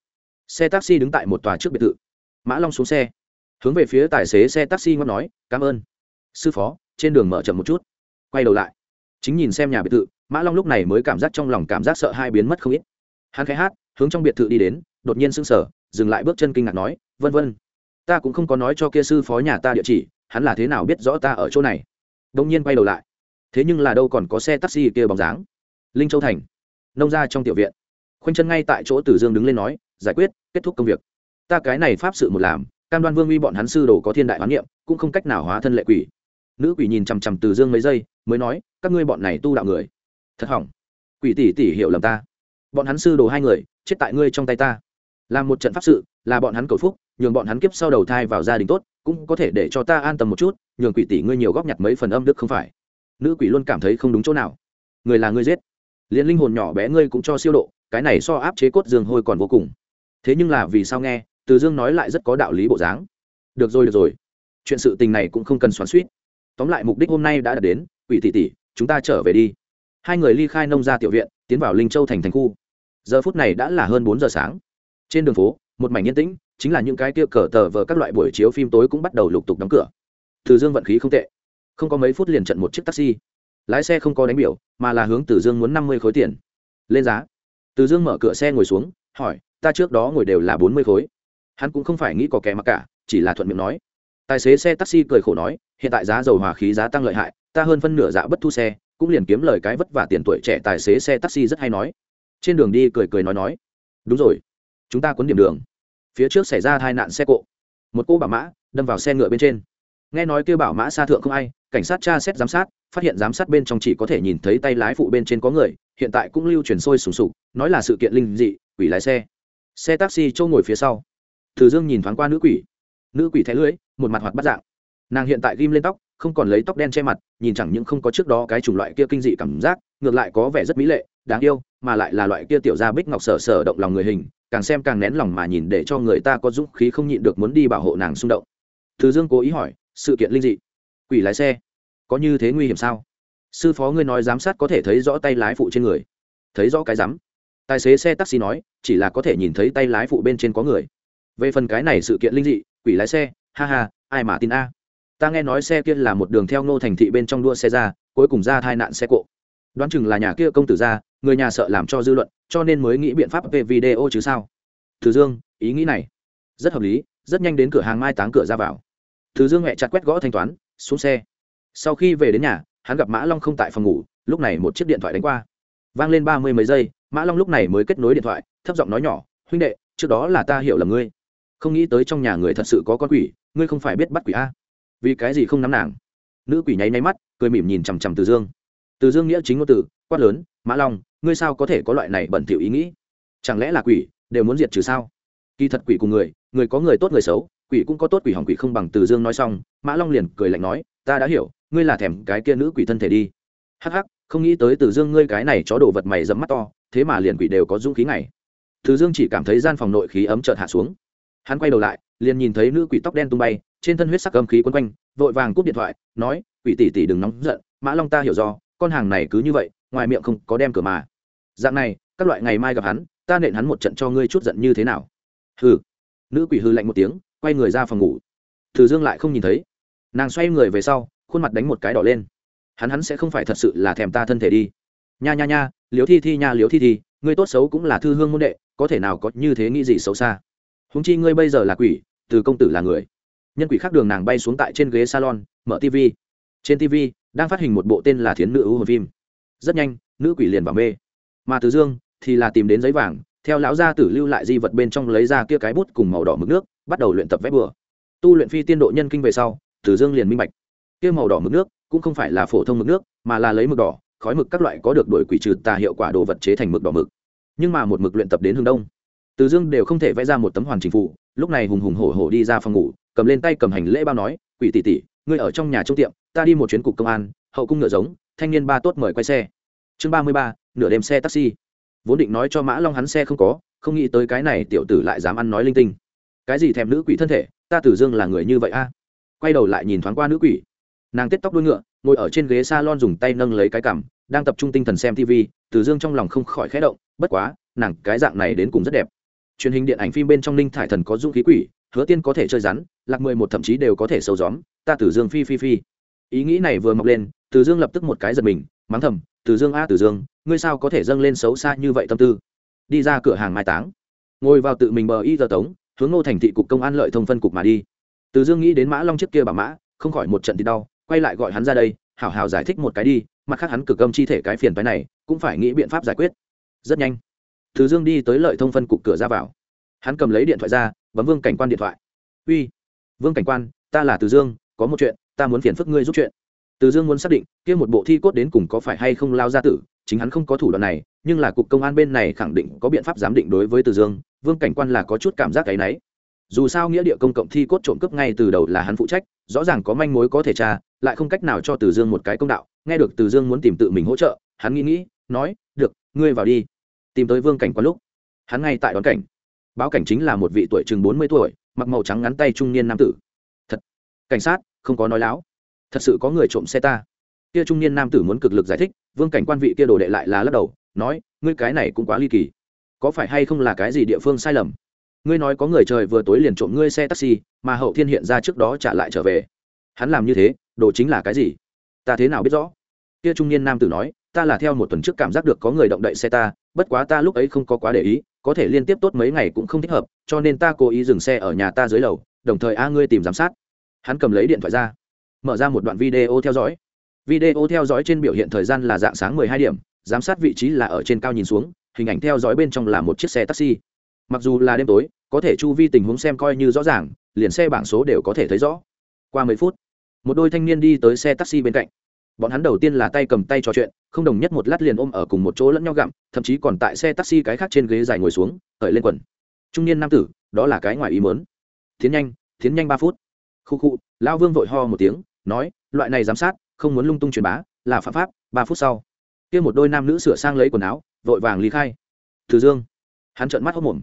xe taxi đứng tại một tòa trước biệt thự. Mã long xuống xe, hướng về phía tài xế xe taxi ngót nói, cảm ơn. Sư phó, trên đường mở chậm một chút. Quay đầu lại, chính nhìn xem nhà biệt thự, mã long lúc này mới cảm giác trong lòng cảm giác sợ hai biến mất không ít. Hắn khai hát, hướng trong biệt thự đi đến, đột nhiên sững sờ, dừng lại bước chân kinh ngạc nói, vân vân, ta cũng không có nói cho kia sư phó nhà ta địa chỉ, hắn là thế nào biết rõ ta ở chỗ này? Đông nhiên quay đầu lại thế nhưng là đâu còn có xe taxi kia bóng dáng. Linh châu thành. Nông ra trong tiểu viện. Khoanh chân ngay tại chỗ tử dương đứng lên nói, giải quyết, kết thúc công việc. Ta cái này pháp sự một làm, cam đoan vương uy bọn hắn sư đồ có thiên đại hoán niệm, cũng không cách nào hóa thân lệ quỷ. Nữ quỷ nhìn chằm chằm từ dương mấy giây, mới nói, các ngươi bọn này tu đạo người, thật hỏng. Quỷ tỷ tỷ hiểu lầm ta. Bọn hắn sư đồ hai người, chết tại ngươi trong tay ta. Làm một trận pháp sự, là bọn hắn cầu phúc, nhường bọn hắn kiếp sau đầu thai vào gia đình tốt, cũng có thể để cho ta an tâm một chút, nhường quỷ tỷ ngươi nhiều góp nhặt mấy phần âm đức không phải nữ quỷ luôn cảm thấy không đúng chỗ nào. Người là ngươi giết. Liền linh hồn nhỏ bé ngươi cũng cho siêu độ, cái này so áp chế cốt dương hôi còn vô cùng. Thế nhưng là vì sao nghe, từ dương nói lại rất có đạo lý bộ dáng. Được rồi được rồi. Chuyện sự tình này cũng không cần xoắn suýt. Tóm lại mục đích hôm nay đã đạt đến, quỷ tỷ tỷ, chúng ta trở về đi. Hai người ly khai nông ra tiểu viện, tiến vào linh châu thành thành khu. Giờ phút này đã là hơn bốn giờ sáng. Trên đường phố, một mảnh yên tĩnh, chính là những cái kia cờ tờ vờ các loại buổi chiếu phim tối cũng bắt đầu lục tục đóng cửa. Từ dương vận khí không tệ không có mấy phút liền trận một chiếc taxi. Lái xe không có đánh biểu, mà là hướng từ dương muốn năm mươi khối tiền. Lên giá. Từ dương mở cửa xe ngồi xuống, hỏi, ta trước đó ngồi đều là bốn mươi khối. Hắn cũng không phải nghĩ có kẻ mặc cả, chỉ là thuận miệng nói. Tài xế xe taxi cười khổ nói, hiện tại giá dầu hòa khí giá tăng lợi hại, ta hơn phân nửa dạ bất thu xe, cũng liền kiếm lời cái vất vả tiền tuổi trẻ tài xế xe taxi rất hay nói. Trên đường đi cười cười nói nói, đúng rồi, chúng ta cuốn điểm đường. Phía trước xảy ra tai nạn xe cộ. Một cô bà mã đâm vào xe ngựa bên trên nghe nói kêu bảo mã xa thượng không ai, cảnh sát tra xét giám sát, phát hiện giám sát bên trong chỉ có thể nhìn thấy tay lái phụ bên trên có người, hiện tại cũng lưu truyền sôi sùng sục, nói là sự kiện linh dị, quỷ lái xe. Xe taxi châu ngồi phía sau. Thử dương nhìn thoáng qua nữ quỷ. Nữ quỷ thẻ lưới, một mặt hoạt bắt dạng. Nàng hiện tại ghim lên tóc, không còn lấy tóc đen che mặt, nhìn chẳng những không có trước đó cái chủng loại kia kinh dị cảm giác, ngược lại có vẻ rất mỹ lệ, đáng yêu, mà lại là loại kia tiểu gia bích ngọc sở sở động lòng người hình, càng xem càng nén lòng mà nhìn để cho người ta có dũng khí không nhịn được muốn đi bảo hộ nàng xung động. Thứ dương cố ý hỏi sự kiện linh dị. Quỷ lái xe. Có như thế nguy hiểm sao? Sư phó ngươi nói giám sát có thể thấy rõ tay lái phụ trên người. Thấy rõ cái rắm. Tài xế xe taxi nói, chỉ là có thể nhìn thấy tay lái phụ bên trên có người. Về phần cái này sự kiện linh dị, quỷ lái xe, ha ha, ai mà tin a? Ta nghe nói xe kia là một đường theo ngô thành thị bên trong đua xe ra, cuối cùng ra tai nạn xe cộ. Đoán chừng là nhà kia công tử ra, người nhà sợ làm cho dư luận, cho nên mới nghĩ biện pháp về video chứ sao? Thử dương, ý nghĩ này. Rất hợp lý, rất nhanh đến cửa hàng mai táng cửa ra vào thứ dương mẹ chặt quét gõ thanh toán, xuống xe. Sau khi về đến nhà, hắn gặp mã long không tại phòng ngủ, lúc này một chiếc điện thoại đánh qua. Vang lên ba mươi mấy giây, mã long lúc này mới kết nối điện thoại, thấp giọng nói nhỏ, huynh đệ, trước đó là ta hiểu là ngươi. Không nghĩ tới trong nhà người thật sự có con quỷ, ngươi không phải biết bắt quỷ a. Vì cái gì không nắm nàng? Nữ quỷ nháy nháy mắt, cười mỉm nhìn chằm chằm từ dương. Từ dương nghĩa chính ngôn từ, quát lớn, mã long, ngươi sao có thể có loại này bẩn thỉu ý nghĩ? Chẳng lẽ là quỷ, đều muốn diệt trừ sao? Kỳ thật quỷ cùng người người có người tốt người xấu quỷ cũng có tốt quỷ hỏng quỷ không bằng từ dương nói xong, mã long liền cười lạnh nói, ta đã hiểu, ngươi là thèm cái kia nữ quỷ thân thể đi. Hắc hắc, không nghĩ tới từ dương ngươi cái này chó đồ vật mày dẫm mắt to, thế mà liền quỷ đều có dũng khí này từ dương chỉ cảm thấy gian phòng nội khí ấm chợt hạ xuống. Hắn quay đầu lại, liền nhìn thấy nữ quỷ tóc đen tung bay, trên thân huyết sắc âm khí quấn quanh, vội vàng cúp điện thoại, nói, quỷ tỷ tỷ đừng nóng giận, mã long ta hiểu do, con hàng này cứ như vậy, ngoài miệng không có đem cửa mà. Dạng này, các loại ngày mai gặp hắn, ta nện hắn một trận cho ngươi chút giận như thế nào? Hừ. Nữ quỷ hư lạnh một tiếng quay người ra phòng ngủ. Từ dương lại không nhìn thấy. Nàng xoay người về sau, khuôn mặt đánh một cái đỏ lên. Hắn hắn sẽ không phải thật sự là thèm ta thân thể đi. Nha nha nha liếu thi thi nha liếu thi thi, ngươi tốt xấu cũng là thư hương môn đệ, có thể nào có như thế nghĩ gì xấu xa? Húng chi ngươi bây giờ là quỷ, từ công tử là người. Nhân quỷ khác đường nàng bay xuống tại trên ghế salon, mở tv trên tv đang phát hình một bộ tên là thiến nữ ưu hồn phim. Rất nhanh, nữ quỷ liền vào mê. Mà từ dương thì là tìm đến giấy vàng theo lão gia tử lưu lại di vật bên trong lấy ra kia cái bút cùng màu đỏ mực nước, bắt đầu luyện tập vẽ bừa. Tu luyện phi tiên độ nhân kinh về sau, từ dương liền minh bạch. Kia màu đỏ mực nước cũng không phải là phổ thông mực nước, mà là lấy mực đỏ, khói mực các loại có được đổi quỷ trừ tà hiệu quả đồ vật chế thành mực đỏ mực. Nhưng mà một mực luyện tập đến hướng đông, từ dương đều không thể vẽ ra một tấm hoàn chỉnh phụ lúc này hùng hùng hổ hổ đi ra phòng ngủ, cầm lên tay cầm hành lễ bao nói, quỷ tỷ tỷ, ngươi ở trong nhà trong tiệm, ta đi một chuyến cục công an, hậu cung ngựa giống, thanh niên ba tốt mời quay xe. Chương ba mươi ba, nửa đêm xe taxi vốn định nói cho mã long hắn xe không có, không nghĩ tới cái này tiểu tử lại dám ăn nói linh tinh. Cái gì thèm nữ quỷ thân thể, ta tử dương là người như vậy a? Quay đầu lại nhìn thoáng qua nữ quỷ. Nàng tết tóc đuôi ngựa, ngồi ở trên ghế s a lon dùng tay nâng lấy cái cằm, đang tập trung tinh thần xem tv tử dương trong lòng không khỏi khé động, bất quá, nàng cái dạng này đến cùng rất đẹp. Truyền hình điện ảnh phim bên trong ninh thải thần có dung khí quỷ, hứa tiên có thể chơi rắn, lạc mười một thậm chí đều có thể sâu gióm, ta tử dương phi phi phi. Ý nghĩ này vừa mọc lên, Tử dương lập tức một cái giật mình, mắng thầm, Tử dương a, Tử dương ngươi sao có thể dâng lên xấu xa như vậy tâm tư? Đi ra cửa hàng mai táng. Ngồi vào tự mình bờ y giờ tống, hướng ngô thành thị cục công an lợi thông phân cục mà đi. Từ dương nghĩ đến mã long trước kia bà mã, không khỏi một trận thì đau, quay lại gọi hắn ra đây, hảo hảo giải thích một cái đi, mặt khác hắn cực gâm chi thể cái phiền phái này, cũng phải nghĩ biện pháp giải quyết. Rất nhanh, từ dương đi tới lợi thông phân cục cửa ra vào. Hắn cầm lấy điện thoại ra, bấm vương cảnh quan điện thoại. Uy, vương cảnh quan, ta là từ dương, có một chuyện, ta muốn phiền phức ngươi giúp chuyện. Từ dương muốn xác định, kia một bộ thi cốt đến cùng có phải hay không lao ra tử chính hắn không có thủ đoạn này, nhưng là cục công an bên này khẳng định có biện pháp giám định đối với từ dương, vương cảnh quan là có chút cảm giác cái náy dù sao nghĩa địa công cộng thi cốt trộm cướp ngay từ đầu là hắn phụ trách, rõ ràng có manh mối có thể tra, lại không cách nào cho từ dương một cái công đạo, nghe được từ dương muốn tìm tự mình hỗ trợ, hắn nghĩ nghĩ, nói, được, ngươi vào đi. Tìm tới vương cảnh quan lúc, hắn ngay tại đón cảnh. Báo cảnh chính là một vị tuổi chừng bốn mươi tuổi, mặc màu trắng ngắn tay trung niên nam tử. Thật, cảnh sát, không có nói láo. Thật sự có người trộm xe ta. Kia trung niên nam tử muốn cực lực giải thích vương cảnh quan vị kia đồ đệ lại là lắc đầu, nói, ngươi cái này cũng quá ly kỳ. Có phải hay không là cái gì địa phương sai lầm? Ngươi nói có người trời vừa tối liền trộm ngươi xe taxi, mà hậu thiên hiện ra trước đó trả lại trở về. Hắn làm như thế, đồ chính là cái gì? Ta thế nào biết rõ? Kia trung niên nam tử nói, ta là theo một tuần trước cảm giác được có người động đậy xe ta, bất quá ta lúc ấy không có quá để ý, có thể liên tiếp tốt mấy ngày cũng không thích hợp, cho nên ta cố ý dừng xe ở nhà ta dưới lầu, đồng thời a ngươi tìm giám sát. Hắn cầm lấy điện thoại ra, mở ra một đoạn video theo dõi video theo dõi trên biểu hiện thời gian là dạng sáng 12 điểm, giám sát vị trí là ở trên cao nhìn xuống, hình ảnh theo dõi bên trong là một chiếc xe taxi. Mặc dù là đêm tối, có thể chu vi tình huống xem coi như rõ ràng, liền xe bảng số đều có thể thấy rõ. Qua 10 phút, một đôi thanh niên đi tới xe taxi bên cạnh. Bọn hắn đầu tiên là tay cầm tay trò chuyện, không đồng nhất một lát liền ôm ở cùng một chỗ lẫn nhau gặm, thậm chí còn tại xe taxi cái khác trên ghế dài ngồi xuống, cởi lên quần. Trung niên nam tử, đó là cái ngoài ý mớn tiến nhanh tiến nhanh ba phút. Khu khu, lao vương vội ho một tiếng, nói, loại này giám sát không muốn lung tung truyền bá, là phạm pháp, ba phút sau, kia một đôi nam nữ sửa sang lấy quần áo, vội vàng lý khai. Từ dương, hắn trợn mắt hốc mồm.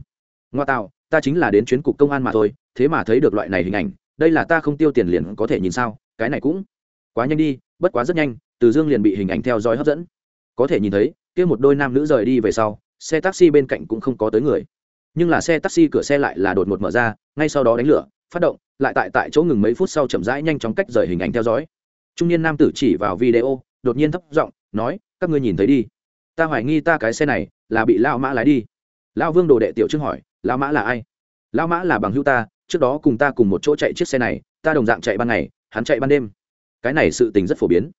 Ngoa tạo, ta chính là đến chuyến cục công an mà thôi, thế mà thấy được loại này hình ảnh, đây là ta không tiêu tiền liền có thể nhìn sao, cái này cũng quá nhanh đi, bất quá rất nhanh, từ dương liền bị hình ảnh theo dõi hấp dẫn. Có thể nhìn thấy, kia một đôi nam nữ rời đi về sau, xe taxi bên cạnh cũng không có tới người. Nhưng là xe taxi cửa xe lại là đột ngột mở ra, ngay sau đó đánh lửa, phát động, lại tại tại chỗ ngừng mấy phút sau chậm rãi nhanh chóng cách rời hình ảnh theo dõi trung niên nam tử chỉ vào video, đột nhiên thấp giọng nói, các ngươi nhìn thấy đi. Ta hoài nghi ta cái xe này là bị lao mã lái đi. Lao vương đồ đệ tiểu trưng hỏi lao mã là ai? Lao mã là bằng hữu ta, trước đó cùng ta cùng một chỗ chạy chiếc xe này, ta đồng dạng chạy ban ngày, hắn chạy ban đêm. Cái này sự tình rất phổ biến.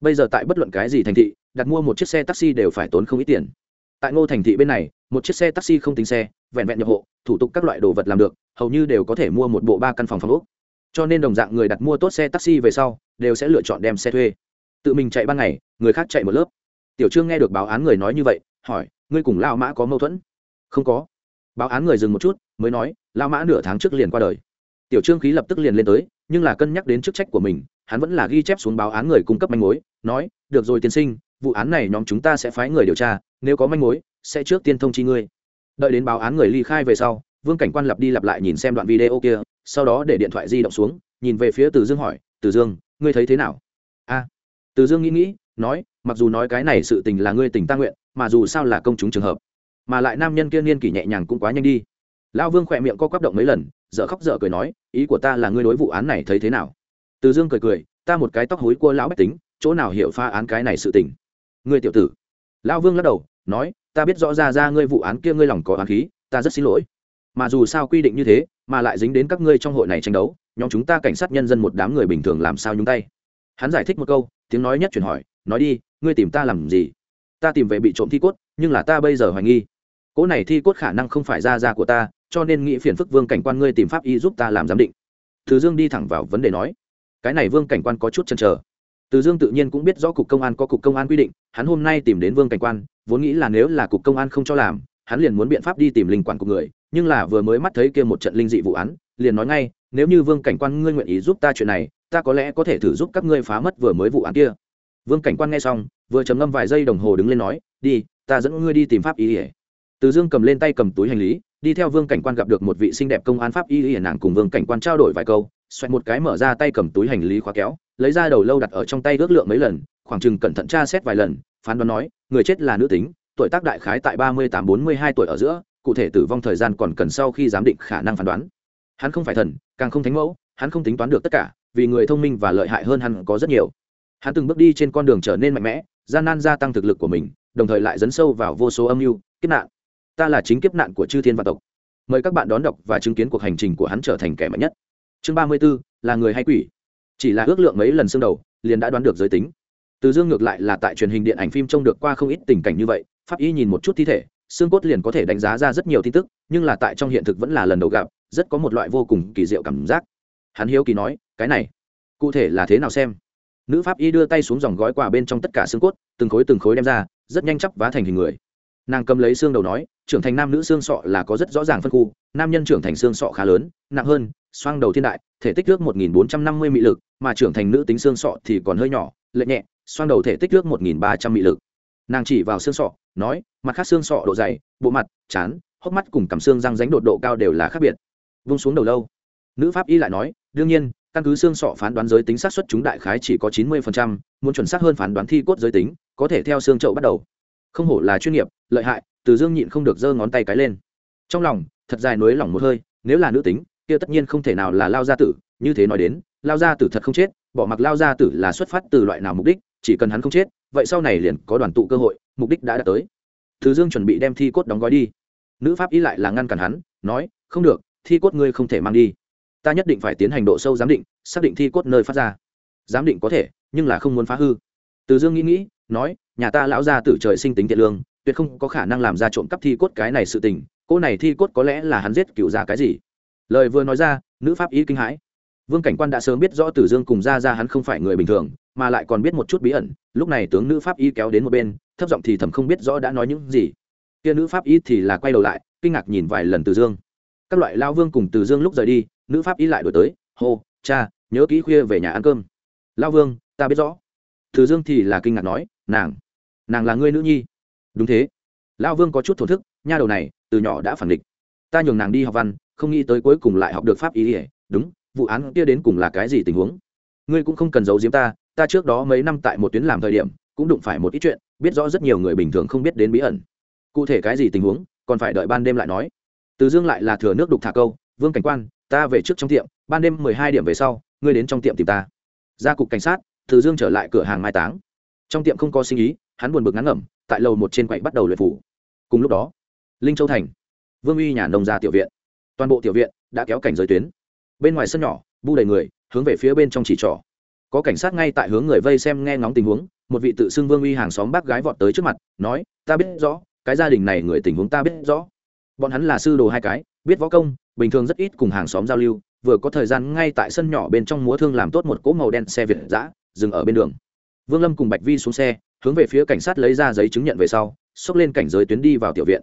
Bây giờ tại bất luận cái gì thành thị, đặt mua một chiếc xe taxi đều phải tốn không ít tiền. Tại ngô thành thị bên này, một chiếc xe taxi không tính xe, vẹn vẹn nhập hộ, thủ tục các loại đồ vật làm được, hầu như đều có thể mua một bộ ba căn phòng phòng úc cho nên đồng dạng người đặt mua tốt xe taxi về sau, đều sẽ lựa chọn đem xe thuê. Tự mình chạy ban ngày, người khác chạy một lớp. Tiểu trương nghe được báo án người nói như vậy, hỏi, ngươi cùng lao mã có mâu thuẫn? Không có. Báo án người dừng một chút, mới nói lao mã nửa tháng trước liền qua đời. Tiểu trương khí lập tức liền lên tới, nhưng là cân nhắc đến chức trách của mình, hắn vẫn là ghi chép xuống báo án người cung cấp manh mối, nói, được rồi tiên sinh, vụ án này nhóm chúng ta sẽ phái người điều tra, nếu có manh mối, sẽ trước tiên thông chi ngươi. Đợi đến báo án người ly khai về sau, vương cảnh quan lặp đi lặp lại nhìn xem đoạn video kia sau đó để điện thoại di động xuống, nhìn về phía từ dương hỏi, từ dương, ngươi thấy thế nào? A. Từ dương nghĩ nghĩ, nói, mặc dù nói cái này sự tình là ngươi tình ta nguyện, mà dù sao là công chúng trường hợp, mà lại nam nhân kia niên kỷ nhẹ nhàng cũng quá nhanh đi. Lão vương khỏe miệng co quắp động mấy lần, dở khóc dở cười nói, ý của ta là ngươi đối vụ án này thấy thế nào? Từ dương cười cười, ta một cái tóc hối cua lão bách tính, chỗ nào hiểu pha án cái này sự tình? Ngươi tiểu tử. Lão vương lắc đầu, nói, ta biết rõ ra ra ngươi vụ án kia ngươi lòng có án khí, ta rất xin lỗi mà dù sao quy định như thế, mà lại dính đến các ngươi trong hội này tranh đấu, nhóm chúng ta cảnh sát nhân dân một đám người bình thường làm sao nhúng tay? Hắn giải thích một câu, tiếng nói nhất chuyển hỏi, nói đi, ngươi tìm ta làm gì? Ta tìm về bị trộm thi cốt, nhưng là ta bây giờ hoài nghi. Cỗ này thi cốt khả năng không phải ra ra của ta, cho nên nghĩ phiền phức vương cảnh quan ngươi tìm pháp y giúp ta làm giám định. Từ dương đi thẳng vào vấn đề nói. Cái này vương cảnh quan có chút chăn trở từ dương tự nhiên cũng biết rõ cục công an có cục công an quy định, hắn hôm nay tìm đến vương cảnh quan, vốn nghĩ là nếu là cục công an không cho làm, hắn liền muốn biện pháp đi tìm linh quản của người nhưng là vừa mới mắt thấy kia một trận linh dị vụ án, liền nói ngay, nếu như vương cảnh quan ngươi nguyện ý giúp ta chuyện này, ta có lẽ có thể thử giúp các ngươi phá mất vừa mới vụ án kia. Vương cảnh quan nghe xong, vừa trầm ngâm vài giây đồng hồ đứng lên nói, đi, ta dẫn ngươi đi tìm pháp y ỉa từ dương cầm lên tay cầm túi hành lý, đi theo vương cảnh quan gặp được một vị xinh đẹp công an pháp y ỉa nàng cùng vương cảnh quan trao đổi vài câu, xoẹt một cái mở ra tay cầm túi hành lý khóa kéo, lấy ra đầu lâu đặt ở trong tay ước lượng mấy lần, khoảng chừng cẩn thận tra xét vài lần, phán đoán nói, người chết là nữ tính, tuổi tác đại khái tại ba mươi tám bốn mươi hai tuổi ở giữa cụ thể tử vong thời gian còn cần sau khi giám định khả năng phán đoán. Hắn không phải thần, càng không thánh mẫu, hắn không tính toán được tất cả, vì người thông minh và lợi hại hơn hắn có rất nhiều. Hắn từng bước đi trên con đường trở nên mạnh mẽ, gian nan gia tăng thực lực của mình, đồng thời lại dấn sâu vào vô số âm mưu, kiếp nạn. Ta là chính kiếp nạn của chư thiên và tộc. Mời các bạn đón đọc và chứng kiến cuộc hành trình của hắn trở thành kẻ mạnh nhất. Chương ba mươi b ố là người hay quỷ? Chỉ là ước lượng mấy lần xương đầu, liền đã đoán được giới tính. Từ dương ngược lại là tại truyền hình điện ảnh phim trông được qua không ít tình cảnh như vậy, pháp y nhìn một chút thi thể xương cốt liền có thể đánh giá ra rất nhiều tin tức, nhưng là tại trong hiện thực vẫn là lần đầu gặp, rất có một loại vô cùng kỳ diệu cảm giác. Hắn hiếu kỳ nói, cái này, cụ thể là thế nào xem? Nữ pháp y đưa tay xuống dòng gói quà bên trong tất cả xương cốt, từng khối từng khối đem ra, rất nhanh chắp vá thành hình người. Nàng cầm lấy xương đầu nói, trưởng thành nam nữ xương sọ là có rất rõ ràng phân khu, nam nhân trưởng thành xương sọ khá lớn, nặng hơn, xoang đầu thiên đại, thể tích nước một nghìn bốn trăm năm mươi mị lực, mà trưởng thành nữ tính xương sọ thì còn hơi nhỏ lệ nhẹ, xoang đầu thể tích nước một nghìn ba trăm mị lực. Nàng chỉ vào xương sọ nói, mặt khác xương sọ độ dày, bộ mặt, chán, hốc mắt cùng cằm xương răng ránh đột độ cao đều là khác biệt. Vung xuống đầu lâu. Nữ pháp y lại nói, đương nhiên, căn cứ xương sọ phán đoán giới tính xác suất chúng đại khái chỉ có chín mươi muốn chuẩn xác hơn phán đoán thi cốt giới tính, có thể theo xương chậu bắt đầu. Không hổ là chuyên nghiệp, lợi hại, từ dương nhịn không được giơ ngón tay cái lên. Trong lòng, thật dài nối lỏng một hơi, nếu là nữ tính, kia tất nhiên không thể nào là lao gia tử, như thế nói đến, lao gia tử thật không chết, bỏ mặc lao gia tử là xuất phát từ loại nào mục đích, chỉ cần hắn không chết, vậy sau này liền có đoàn tụ cơ hội mục đích đã đạt tới. Thứ dương chuẩn bị đem thi cốt đóng gói đi. Nữ pháp y lại là ngăn cản hắn, nói, không được, thi cốt ngươi không thể mang đi. Ta nhất định phải tiến hành độ sâu giám định, xác định thi cốt nơi phát ra. Giám định có thể, nhưng là không muốn phá hư. Từ dương nghĩ nghĩ, nói, nhà ta lão ra từ trời sinh tính thiện lương, tuyệt không có khả năng làm ra trộm cắp thi cốt cái này sự tình, cô này thi cốt có lẽ là hắn giết cựu ra cái gì. Lời vừa nói ra, nữ pháp y kinh hãi. Vương cảnh quan đã sớm biết rõ tử dương cùng ra ra hắn không phải người bình thường mà lại còn biết một chút bí ẩn, lúc này tướng nữ pháp y kéo đến một bên, thấp giọng thì thầm không biết rõ đã nói những gì. Kia nữ pháp y thì là quay đầu lại, kinh ngạc nhìn vài lần từ dương. Các loại lao vương cùng từ dương lúc rời đi, nữ pháp y lại đổi tới, hô, cha, nhớ kỹ khuya về nhà ăn cơm. Lao vương, ta biết rõ. Từ dương thì là kinh ngạc nói, nàng nàng là ngươi nữ nhi. Đúng thế. Lao vương có chút thổ thức, nha đầu này, từ nhỏ đã phản địch. Ta nhường nàng đi học văn, không nghĩ tới cuối cùng lại học được pháp y ỉa đúng, vụ án kia đến cùng là cái gì tình huống? Ngươi cũng không cần giấu giếm ta ta trước đó mấy năm tại một tuyến làm thời điểm, cũng đụng phải một ít chuyện, biết rõ rất nhiều người bình thường không biết đến bí ẩn. Cụ thể cái gì tình huống, còn phải đợi ban đêm lại nói. Từ dương lại là thừa nước đục thả câu, vương cảnh quan, ta về trước trong tiệm, ban đêm mười hai điểm về sau, ngươi đến trong tiệm tìm ta. Ra cục cảnh sát, từ dương trở lại cửa hàng mai táng. Trong tiệm không có sinh ý, hắn buồn bực ngắn ngẩm, tại lầu một trên quậy bắt đầu luyện phủ. Cùng lúc đó, linh châu thành, vương uy nhà nông gia tiểu viện. Toàn bộ tiểu viện đã kéo cảnh giới tuyến. Bên ngoài sân nhỏ, bu đầy người, hướng về phía bên trong chỉ trỏ có cảnh sát ngay tại hướng người vây xem nghe ngóng tình huống, một vị tự xưng vương uy hàng xóm bác gái vọt tới trước mặt, nói, ta biết rõ, cái gia đình này người tình huống ta biết rõ. Bọn hắn là sư đồ hai cái, biết võ công, bình thường rất ít cùng hàng xóm giao lưu, vừa có thời gian ngay tại sân nhỏ bên trong múa thương làm tốt một cỗ màu đen xe việt giã dừng ở bên đường. Vương lâm cùng bạch vi xuống xe, hướng về phía cảnh sát lấy ra giấy chứng nhận về sau, xốc lên cảnh giới tuyến đi vào tiểu viện.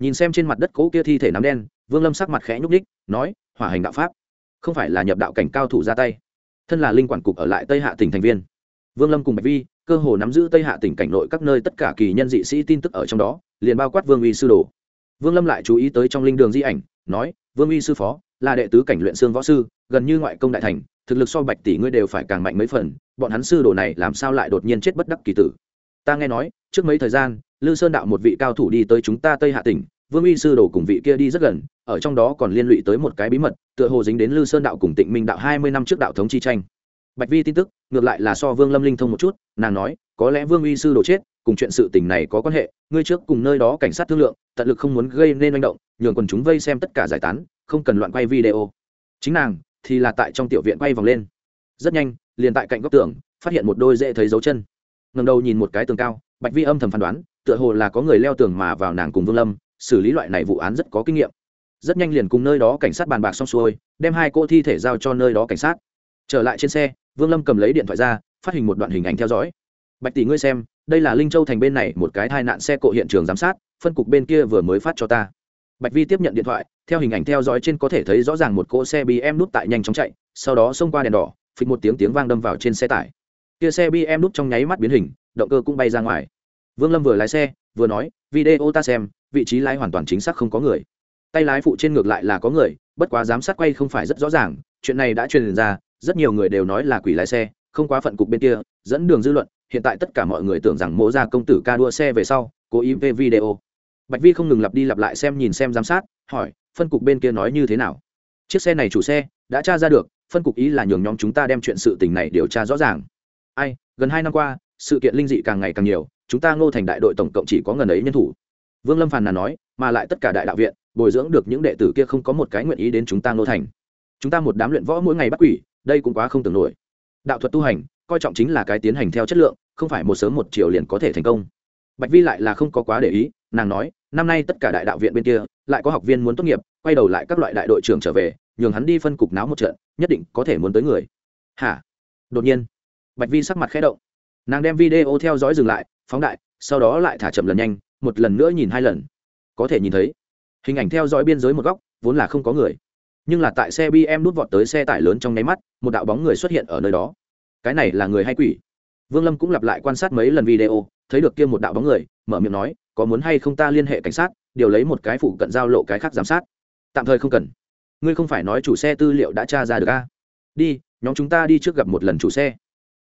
Nhìn xem trên mặt đất cỗ kia thi thể nắm đen, vương lâm sắc mặt khẽ nhúc ních nói, hỏa hành đạo pháp, không phải là nhập đạo cảnh cao thủ ra tay thân là linh quản cục ở lại tây hạ tỉnh thành viên. Vương lâm cùng bạch vi cơ hồ nắm giữ tây hạ tỉnh cảnh nội các nơi tất cả kỳ nhân dị sĩ tin tức ở trong đó, liền bao quát vương uy sư đồ. Vương lâm lại chú ý tới trong linh đường di ảnh, nói, vương uy sư phó, là đệ tứ cảnh luyện xương võ sư, gần như ngoại công đại thành, thực lực so bạch tỷ ngươi đều phải càng mạnh mấy phần, bọn hắn sư đồ này làm sao lại đột nhiên chết bất đắc kỳ tử? Ta nghe nói, trước mấy thời gian, lư sơn đạo một vị cao thủ đi tới chúng ta tây hạ tỉnh vương uy sư đồ cùng vị kia đi rất gần, ở trong đó còn liên lụy tới một cái bí mật, tựa hồ dính đến lư sơn đạo cùng tịnh minh đạo hai mươi năm trước đạo thống chi tranh. Bạch vi tin tức, ngược lại là so vương lâm linh thông một chút, nàng nói, có lẽ vương uy sư đồ chết, cùng chuyện sự tình này có quan hệ, ngươi trước cùng nơi đó cảnh sát thương lượng, tận lực không muốn gây nên manh động, nhường quần chúng vây xem tất cả giải tán, không cần loạn quay video. Chính nàng, thì là tại trong tiểu viện quay vòng lên. Rất nhanh, liền tại cạnh góc tường, phát hiện một đôi dễ thấy dấu chân. Ngầm đầu nhìn một cái tường cao, bạch vi âm thầm phán đoán, tựa hồ là có người leo tường mà vào nàng cùng vương lâm xử lý loại này vụ án rất có kinh nghiệm. Rất nhanh liền cùng nơi đó cảnh sát bàn bạc xong xuôi, đem hai cô thi thể giao cho nơi đó cảnh sát. Trở lại trên xe, vương lâm cầm lấy điện thoại ra, phát hình một đoạn hình ảnh theo dõi. Bạch tỷ ngươi xem, đây là linh châu thành bên này một cái tai nạn xe cộ hiện trường giám sát, phân cục bên kia vừa mới phát cho ta. Bạch vi tiếp nhận điện thoại, theo hình ảnh theo dõi trên có thể thấy rõ ràng một cỗ xe bm nút tại nhanh chóng chạy, sau đó xông qua đèn đỏ, phịch một tiếng tiếng vang đâm vào trên xe tải. Kia xe bm nút trong nháy mắt biến hình, động cơ cũng bay ra ngoài. Vương lâm vừa lái xe, vừa nói, video ta xem vị trí lái hoàn toàn chính xác không có người. Tay lái phụ trên ngược lại là có người, bất quá giám sát quay không phải rất rõ ràng, chuyện này đã truyền ra, rất nhiều người đều nói là quỷ lái xe, không quá phận cục bên kia, dẫn đường dư luận, hiện tại tất cả mọi người tưởng rằng mỗ ra công tử ca đua xe về sau, cố ý về video. Bạch vi không ngừng lặp đi lặp lại xem nhìn xem giám sát, hỏi, phân cục bên kia nói như thế nào? Chiếc xe này chủ xe, đã tra ra được, phân cục ý là nhường nhóm chúng ta đem chuyện sự tình này điều tra rõ ràng. Ai, gần hai năm qua, sự kiện linh dị càng ngày càng nhiều, chúng ta ngô thành đại đội tổng cộng chỉ có ngần ấy nhân thủ vương lâm phàn nàn nói, mà lại tất cả đại đạo viện, bồi dưỡng được những đệ tử kia không có một cái nguyện ý đến chúng ta ngô thành. Chúng ta một đám luyện võ mỗi ngày bắt quỷ, đây cũng quá không tưởng nổi. Đạo thuật tu hành, coi trọng chính là cái tiến hành theo chất lượng, không phải một sớm một chiều liền có thể thành công. Bạch vi lại là không có quá để ý, nàng nói, năm nay tất cả đại đạo viện bên kia, lại có học viên muốn tốt nghiệp, quay đầu lại các loại đại đội trưởng trở về, nhường hắn đi phân cục náo một trận, nhất định có thể muốn tới người. Hả? Đột nhiên, bạch vi sắc mặt khẽ động. Nàng đem video theo dõi dừng lại, phóng đại, sau đó lại thả chậm lần nhanh một lần nữa nhìn hai lần. Có thể nhìn thấy, hình ảnh theo dõi biên giới một góc, vốn là không có người. Nhưng là tại xe bm nút vọt tới xe tải lớn trong nháy mắt, một đạo bóng người xuất hiện ở nơi đó. Cái này là người hay quỷ? Vương lâm cũng lặp lại quan sát mấy lần video, thấy được kia một đạo bóng người, mở miệng nói, có muốn hay không ta liên hệ cảnh sát, điều lấy một cái phụ cận giao lộ cái khác giám sát? Tạm thời không cần. Ngươi không phải nói chủ xe tư liệu đã tra ra được a? Đi, nhóm chúng ta đi trước gặp một lần chủ xe.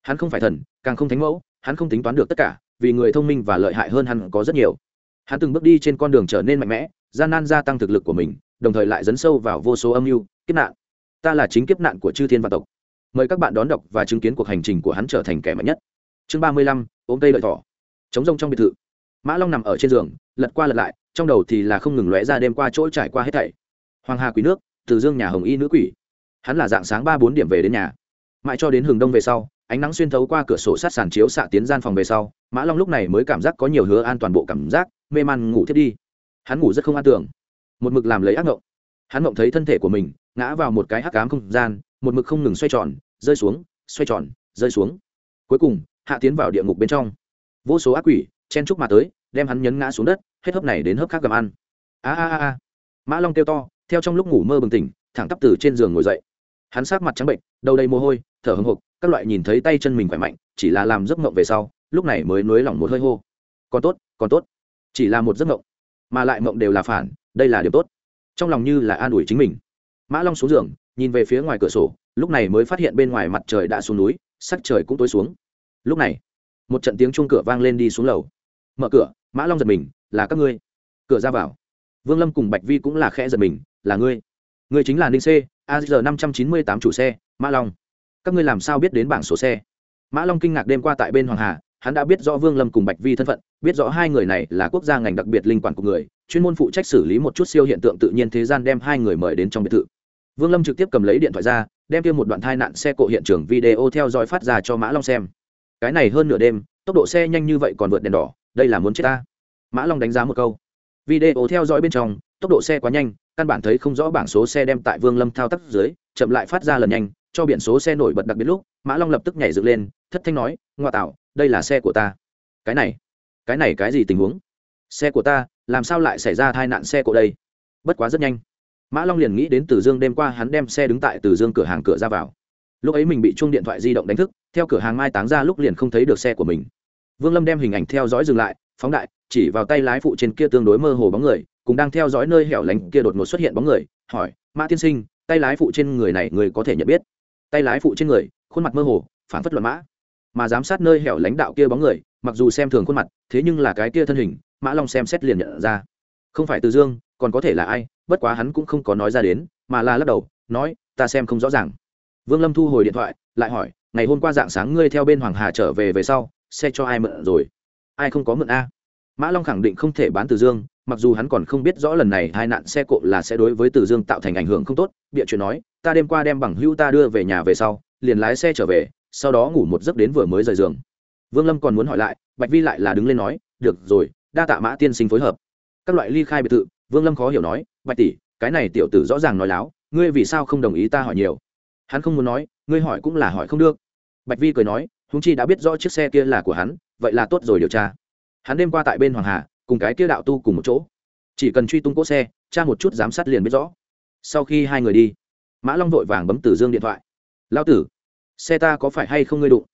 Hắn không phải thần, càng không thánh mẫu, hắn không tính toán được tất cả, vì người thông minh và lợi hại hơn hắn có rất nhiều hắn từng bước đi trên con đường trở nên mạnh mẽ, gian nan gia tăng thực lực của mình, đồng thời lại dấn sâu vào vô số âm mưu, kiếp nạn. Ta là chính kiếp nạn của chư thiên văn tộc. Mời các bạn đón đọc và chứng kiến cuộc hành trình của hắn trở thành kẻ mạnh nhất. Chương ba mươi lăm, ôm tây lợi thỏ. Chống rông trong biệt thự. Mã long nằm ở trên giường, lật qua lật lại, trong đầu thì là không ngừng lóe ra đêm qua chỗ trải qua hết thảy. Hoàng hà quý nước, từ dương nhà hồng y nữ quỷ. Hắn là dạng sáng ba bốn điểm về đến nhà. Mãi cho đến hừng đông về sau, ánh nắng xuyên thấu qua cửa sổ sát sàn chiếu xạ tiến gian phòng về sau, mã long lúc này mới cảm giác có nhiều hứa an toàn bộ cảm giác mê man ngủ thiết đi. Hắn ngủ rất không an tưởng một mực làm lấy ác ngộng. Hắn mộng thấy thân thể của mình ngã vào một cái hắc cám không gian, một mực không ngừng xoay tròn, rơi xuống, xoay tròn, rơi xuống. Cuối cùng, hạ tiến vào địa ngục bên trong. Vô số ác quỷ chen trúc mà tới, đem hắn nhấn ngã xuống đất, hết hớp này đến hớp khác gặm ăn. A a a mã long kêu to, theo trong lúc ngủ mơ bừng tỉnh, thẳng tắp từ trên giường ngồi dậy. Hắn sát mặt trắng bệnh, đầu đầy mồ hôi, thở hồng hộc, các loại nhìn thấy tay chân mình khỏe mạnh, chỉ là làm giấc mộng về sau, lúc này mới nới lỏng một hơi hô. Còn tốt còn tốt chỉ là một giấc mộng, mà lại mộng đều là phản, đây là điều tốt. Trong lòng như là an ủi chính mình. Mã long xuống giường, nhìn về phía ngoài cửa sổ, lúc này mới phát hiện bên ngoài mặt trời đã xuống núi, sắc trời cũng tối xuống. Lúc này, một trận tiếng chuông cửa vang lên đi xuống lầu. Mở cửa, mã long giật mình, là các ngươi. Cửa ra vào. Vương lâm cùng bạch vi cũng là khẽ giật mình, là ngươi. Ngươi chính là ninh c a g năm trăm chín mươi tám chủ xe, mã long. Các ngươi làm sao biết đến bảng số xe? Mã long kinh ngạc đêm qua tại bên hoàng hà hắn đã biết rõ vương lâm cùng bạch vi thân phận, biết rõ hai người này là quốc gia ngành đặc biệt linh quản của người, chuyên môn phụ trách xử lý một chút siêu hiện tượng tự nhiên thế gian đem hai người mời đến trong biệt thự. Vương lâm trực tiếp cầm lấy điện thoại ra, đem kia một đoạn tai nạn xe cộ hiện trường video theo dõi phát ra cho mã long xem. Cái này hơn nửa đêm, tốc độ xe nhanh như vậy còn vượt đèn đỏ, đây là muốn chết ta. Mã long đánh giá một câu. Video theo dõi bên trong, tốc độ xe quá nhanh, căn bản thấy không rõ bảng số xe đem tại vương lâm thao tác dưới, chậm lại phát ra lần nhanh, cho biển số xe nổi bật đặc biệt lúc, mã long lập tức nhảy dựng lên, thất thanh nói, ngoa tạo đây là xe của ta. Cái này cái này cái gì tình huống? Xe của ta, làm sao lại xảy ra tai nạn xe của đây? Bất quá rất nhanh. Mã long liền nghĩ đến từ dương đêm qua hắn đem xe đứng tại từ dương cửa hàng cửa ra vào. Lúc ấy mình bị chuông điện thoại di động đánh thức, theo cửa hàng mai táng ra lúc liền không thấy được xe của mình. Vương lâm đem hình ảnh theo dõi dừng lại, phóng đại, chỉ vào tay lái phụ trên kia tương đối mơ hồ bóng người, cùng đang theo dõi nơi hẻo lánh kia đột ngột xuất hiện bóng người, hỏi, mã tiên sinh, tay lái phụ trên người này người có thể nhận biết? Tay lái phụ trên người, khuôn mặt mơ hồ phản phất luận mã mà giám sát nơi hẻo lãnh đạo kia bóng người, mặc dù xem thường khuôn mặt, thế nhưng là cái kia thân hình, mã long xem xét liền nhận ra. Không phải từ dương, còn có thể là ai, bất quá hắn cũng không có nói ra đến, mà là lắc đầu, nói, ta xem không rõ ràng. Vương lâm thu hồi điện thoại, lại hỏi, ngày hôm qua dạng sáng ngươi theo bên hoàng hà trở về về sau, xe cho ai mượn rồi? Ai không có mượn a. Mã long khẳng định không thể bán từ dương, mặc dù hắn còn không biết rõ lần này hai nạn xe cộ là sẽ đối với từ dương tạo thành ảnh hưởng không tốt, bịa chuyện nói, ta đêm qua đem bằng hữu ta đưa về nhà về sau, liền lái xe trở về sau đó ngủ một giấc đến vừa mới rời giường. Vương lâm còn muốn hỏi lại, bạch vi lại là đứng lên nói, được rồi, đa tạ mã tiên sinh phối hợp. Các loại ly khai biệt thự, vương lâm khó hiểu nói, bạch tỷ, cái này tiểu tử rõ ràng nói láo, ngươi vì sao không đồng ý ta hỏi nhiều? Hắn không muốn nói, ngươi hỏi cũng là hỏi không được. Bạch vi cười nói húng chi đã biết rõ chiếc xe kia là của hắn, vậy là tốt rồi điều tra. Hắn đêm qua tại bên hoàng hà, cùng cái kia đạo tu cùng một chỗ. Chỉ cần truy tung cỗ xe, tra một chút giám sát liền biết rõ. Sau khi hai người đi, mã long vội vàng bấm từ dương điện thoại. Lao tử xe ta có phải hay không ngươi đụng?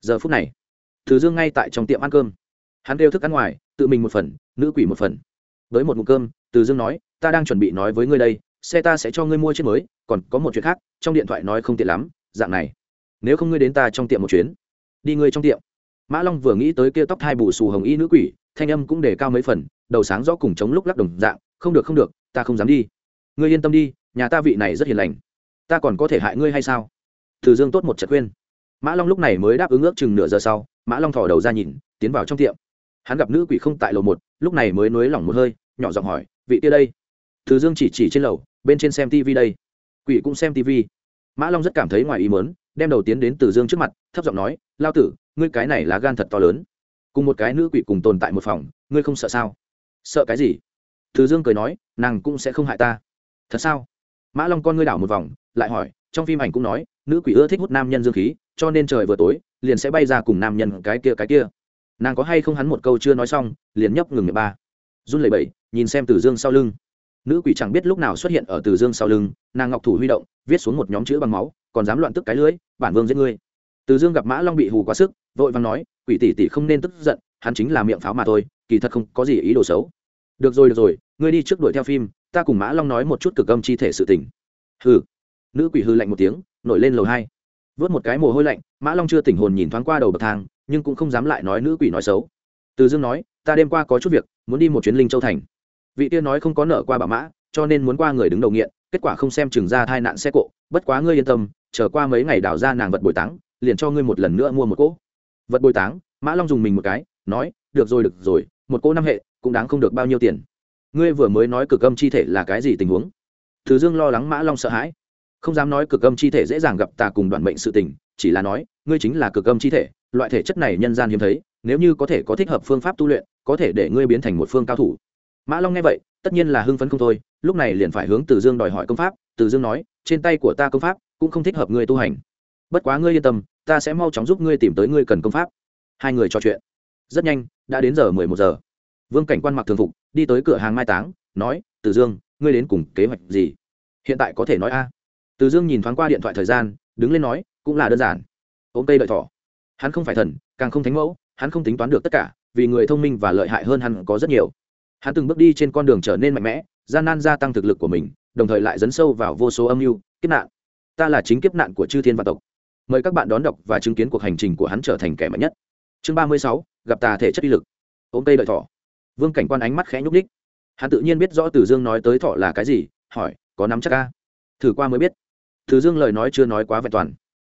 Giờ phút này, từ dương ngay tại trong tiệm ăn cơm. Hắn kêu thức ăn ngoài, tự mình một phần, nữ quỷ một phần. Với một mục cơm, từ dương nói, ta đang chuẩn bị nói với ngươi đây, xe ta sẽ cho ngươi mua chiếc mới, còn có một chuyện khác, trong điện thoại nói không tiện lắm, dạng này. Nếu không ngươi đến ta trong tiệm một chuyến, đi ngươi trong tiệm. Mã long vừa nghĩ tới kia tóc hai bù xù hồng y nữ quỷ, thanh âm cũng để cao mấy phần, đầu sáng rõ cùng chống lúc lắc đồng dạng, không được không được, ta không dám đi. Ngươi yên tâm đi, nhà ta vị này rất hiền lành. Ta còn có thể hại ngươi hay sao? Từ dương tốt một trận khuyên. Mã long lúc này mới đáp ứng ước chừng nửa giờ sau, mã long thò đầu ra nhìn, tiến vào trong tiệm. Hắn gặp nữ quỷ không tại lầu một, lúc này mới nới lỏng một hơi, nhỏ giọng hỏi, vị kia đây? Từ dương chỉ chỉ trên lầu, bên trên xem tv đây. Quỷ cũng xem tv mã long rất cảm thấy ngoài ý mớn đem đầu tiến đến từ dương trước mặt, thấp giọng nói, lao tử, ngươi cái này là gan thật to lớn. Cùng một cái nữ quỷ cùng tồn tại một phòng, ngươi không sợ sao? Sợ cái gì? Từ dương cười nói, nàng cũng sẽ không hại ta. Thật sao? Mã long con ngươi đảo một vòng, lại hỏi, trong phim ảnh cũng nói nữ quỷ ưa thích hút nam nhân dương khí, cho nên trời vừa tối, liền sẽ bay ra cùng nam nhân cái kia cái kia. Nàng có hay không hắn một câu chưa nói xong, liền nhấp ngừng miệng ba. Run lẩy bẩy, nhìn xem từ dương sau lưng. Nữ quỷ chẳng biết lúc nào xuất hiện ở từ dương sau lưng, nàng ngọc thủ huy động, viết xuống một nhóm chữ bằng máu, còn dám loạn tức cái lưới, bản vương giết ngươi. Từ dương gặp mã long bị hù quá sức, vội vàng nói, quỷ tỷ tỷ không nên tức giận, hắn chính là miệng pháo mà thôi, kỳ thật không có gì ý đồ xấu. Được rồi được rồi, ngươi đi trước đuổi theo phim, ta cùng mã long nói một chút cực âm chi thể sự tình. Hừ. Nữ quỷ hư lạnh một tiếng nổi lên lầu hai. Vớt một cái mồ hôi lạnh, mã long chưa tỉnh hồn nhìn thoáng qua đầu bậc thang, nhưng cũng không dám lại nói nữ quỷ nói xấu. Từ dương nói, ta đêm qua có chút việc, muốn đi một chuyến linh châu thành. Vị tiên nói không có nợ qua bà mã, cho nên muốn qua người đứng đầu nghiện, kết quả không xem chừng ra tai nạn xe cộ, bất quá ngươi yên tâm, chờ qua mấy ngày đào ra nàng vật bồi táng, liền cho ngươi một lần nữa mua một cỗ. Vật bồi táng, mã long dùng mình một cái, nói, được rồi được rồi, một cô năm hệ, cũng đáng không được bao nhiêu tiền. Ngươi vừa mới nói cực âm chi thể là cái gì tình huống? Từ dương lo lắng mã long sợ hãi không dám nói cực âm chi thể dễ dàng gặp tà cùng đoạn mệnh sự tình, chỉ là nói, ngươi chính là cực âm chi thể, loại thể chất này nhân gian hiếm thấy, nếu như có thể có thích hợp phương pháp tu luyện, có thể để ngươi biến thành một phương cao thủ. Mã long nghe vậy, tất nhiên là hưng phấn không thôi, lúc này liền phải hướng từ dương đòi hỏi công pháp, từ dương nói, trên tay của ta công pháp cũng không thích hợp ngươi tu hành. Bất quá ngươi yên tâm, ta sẽ mau chóng giúp ngươi tìm tới ngươi cần công pháp. Hai người trò chuyện. Rất nhanh, đã đến giờ mười một giờ. Vương cảnh quan mặc thường phục, đi tới cửa hàng mai táng, nói, từ dương, ngươi đến cùng kế hoạch gì? Hiện tại có thể nói a từ dương nhìn thoáng qua điện thoại thời gian, đứng lên nói, cũng là đơn giản. Ôm cây đợi thỏ. Hắn không phải thần, càng không thánh mẫu, hắn không tính toán được tất cả, vì người thông minh và lợi hại hơn hắn có rất nhiều. Hắn từng bước đi trên con đường trở nên mạnh mẽ, gian nan gia tăng thực lực của mình, đồng thời lại dấn sâu vào vô số âm mưu, kiếp nạn. Ta là chính kiếp nạn của chư thiên văn tộc. Mời các bạn đón đọc và chứng kiến cuộc hành trình của hắn trở thành kẻ mạnh nhất. Chương ba mươi sáu, gặp tà thể chất uy lực. Ôm cây đợi thỏ. Vương cảnh quan ánh mắt khẽ nhúc ních hắn tự nhiên biết rõ từ dương nói tới thọ là cái gì, hỏi, có nắm chắc ca thử qua mới biết từ dương lời nói chưa nói quá vẹn toàn.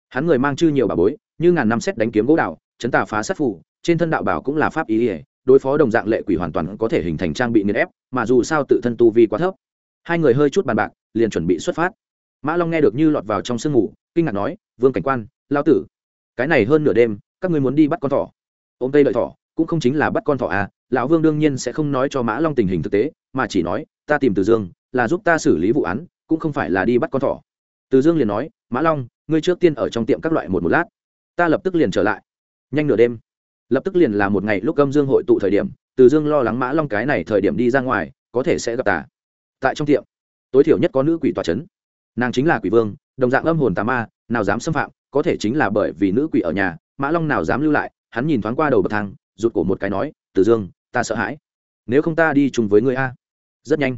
Hắn người mang chư nhiều bà bối, như ngàn năm xét đánh kiếm gỗ đạo chấn tà phá sát phủ trên thân đạo bảo cũng là pháp ý ỉa đối phó đồng dạng lệ quỷ hoàn toàn có thể hình thành trang bị nghiền ép, mà dù sao tự thân tu vi quá thấp. Hai người hơi chút bàn bạc, liền chuẩn bị xuất phát. Mã long nghe được như lọt vào trong sương ngủ kinh ngạc nói, vương cảnh quan lao tử, cái này hơn nửa đêm, các ngươi muốn đi bắt con thỏ. Ôm tây đợi thỏ, cũng không chính là bắt con thỏ à lão vương đương nhiên sẽ không nói cho mã long tình hình thực tế, mà chỉ nói, ta tìm từ dương, là giúp ta xử lý vụ án, cũng không phải là đi bắt con thỏ từ dương liền nói, mã long, ngươi trước tiên ở trong tiệm các loại một một lát, ta lập tức liền trở lại. Nhanh nửa đêm, lập tức liền là một ngày lúc âm dương hội tụ thời điểm, từ dương lo lắng mã long cái này thời điểm đi ra ngoài, có thể sẽ gặp tà. Tại trong tiệm, tối thiểu nhất có nữ quỷ tòa c h ấ n nàng chính là quỷ vương, đồng dạng âm hồn tà ma, nào dám xâm phạm, có thể chính là bởi vì nữ quỷ ở nhà, mã long nào dám lưu lại, hắn nhìn thoáng qua đầu bậc thang, rụt cổ một cái nói, từ dương, ta sợ hãi. Nếu không ta đi chung với người a. Rất nhanh,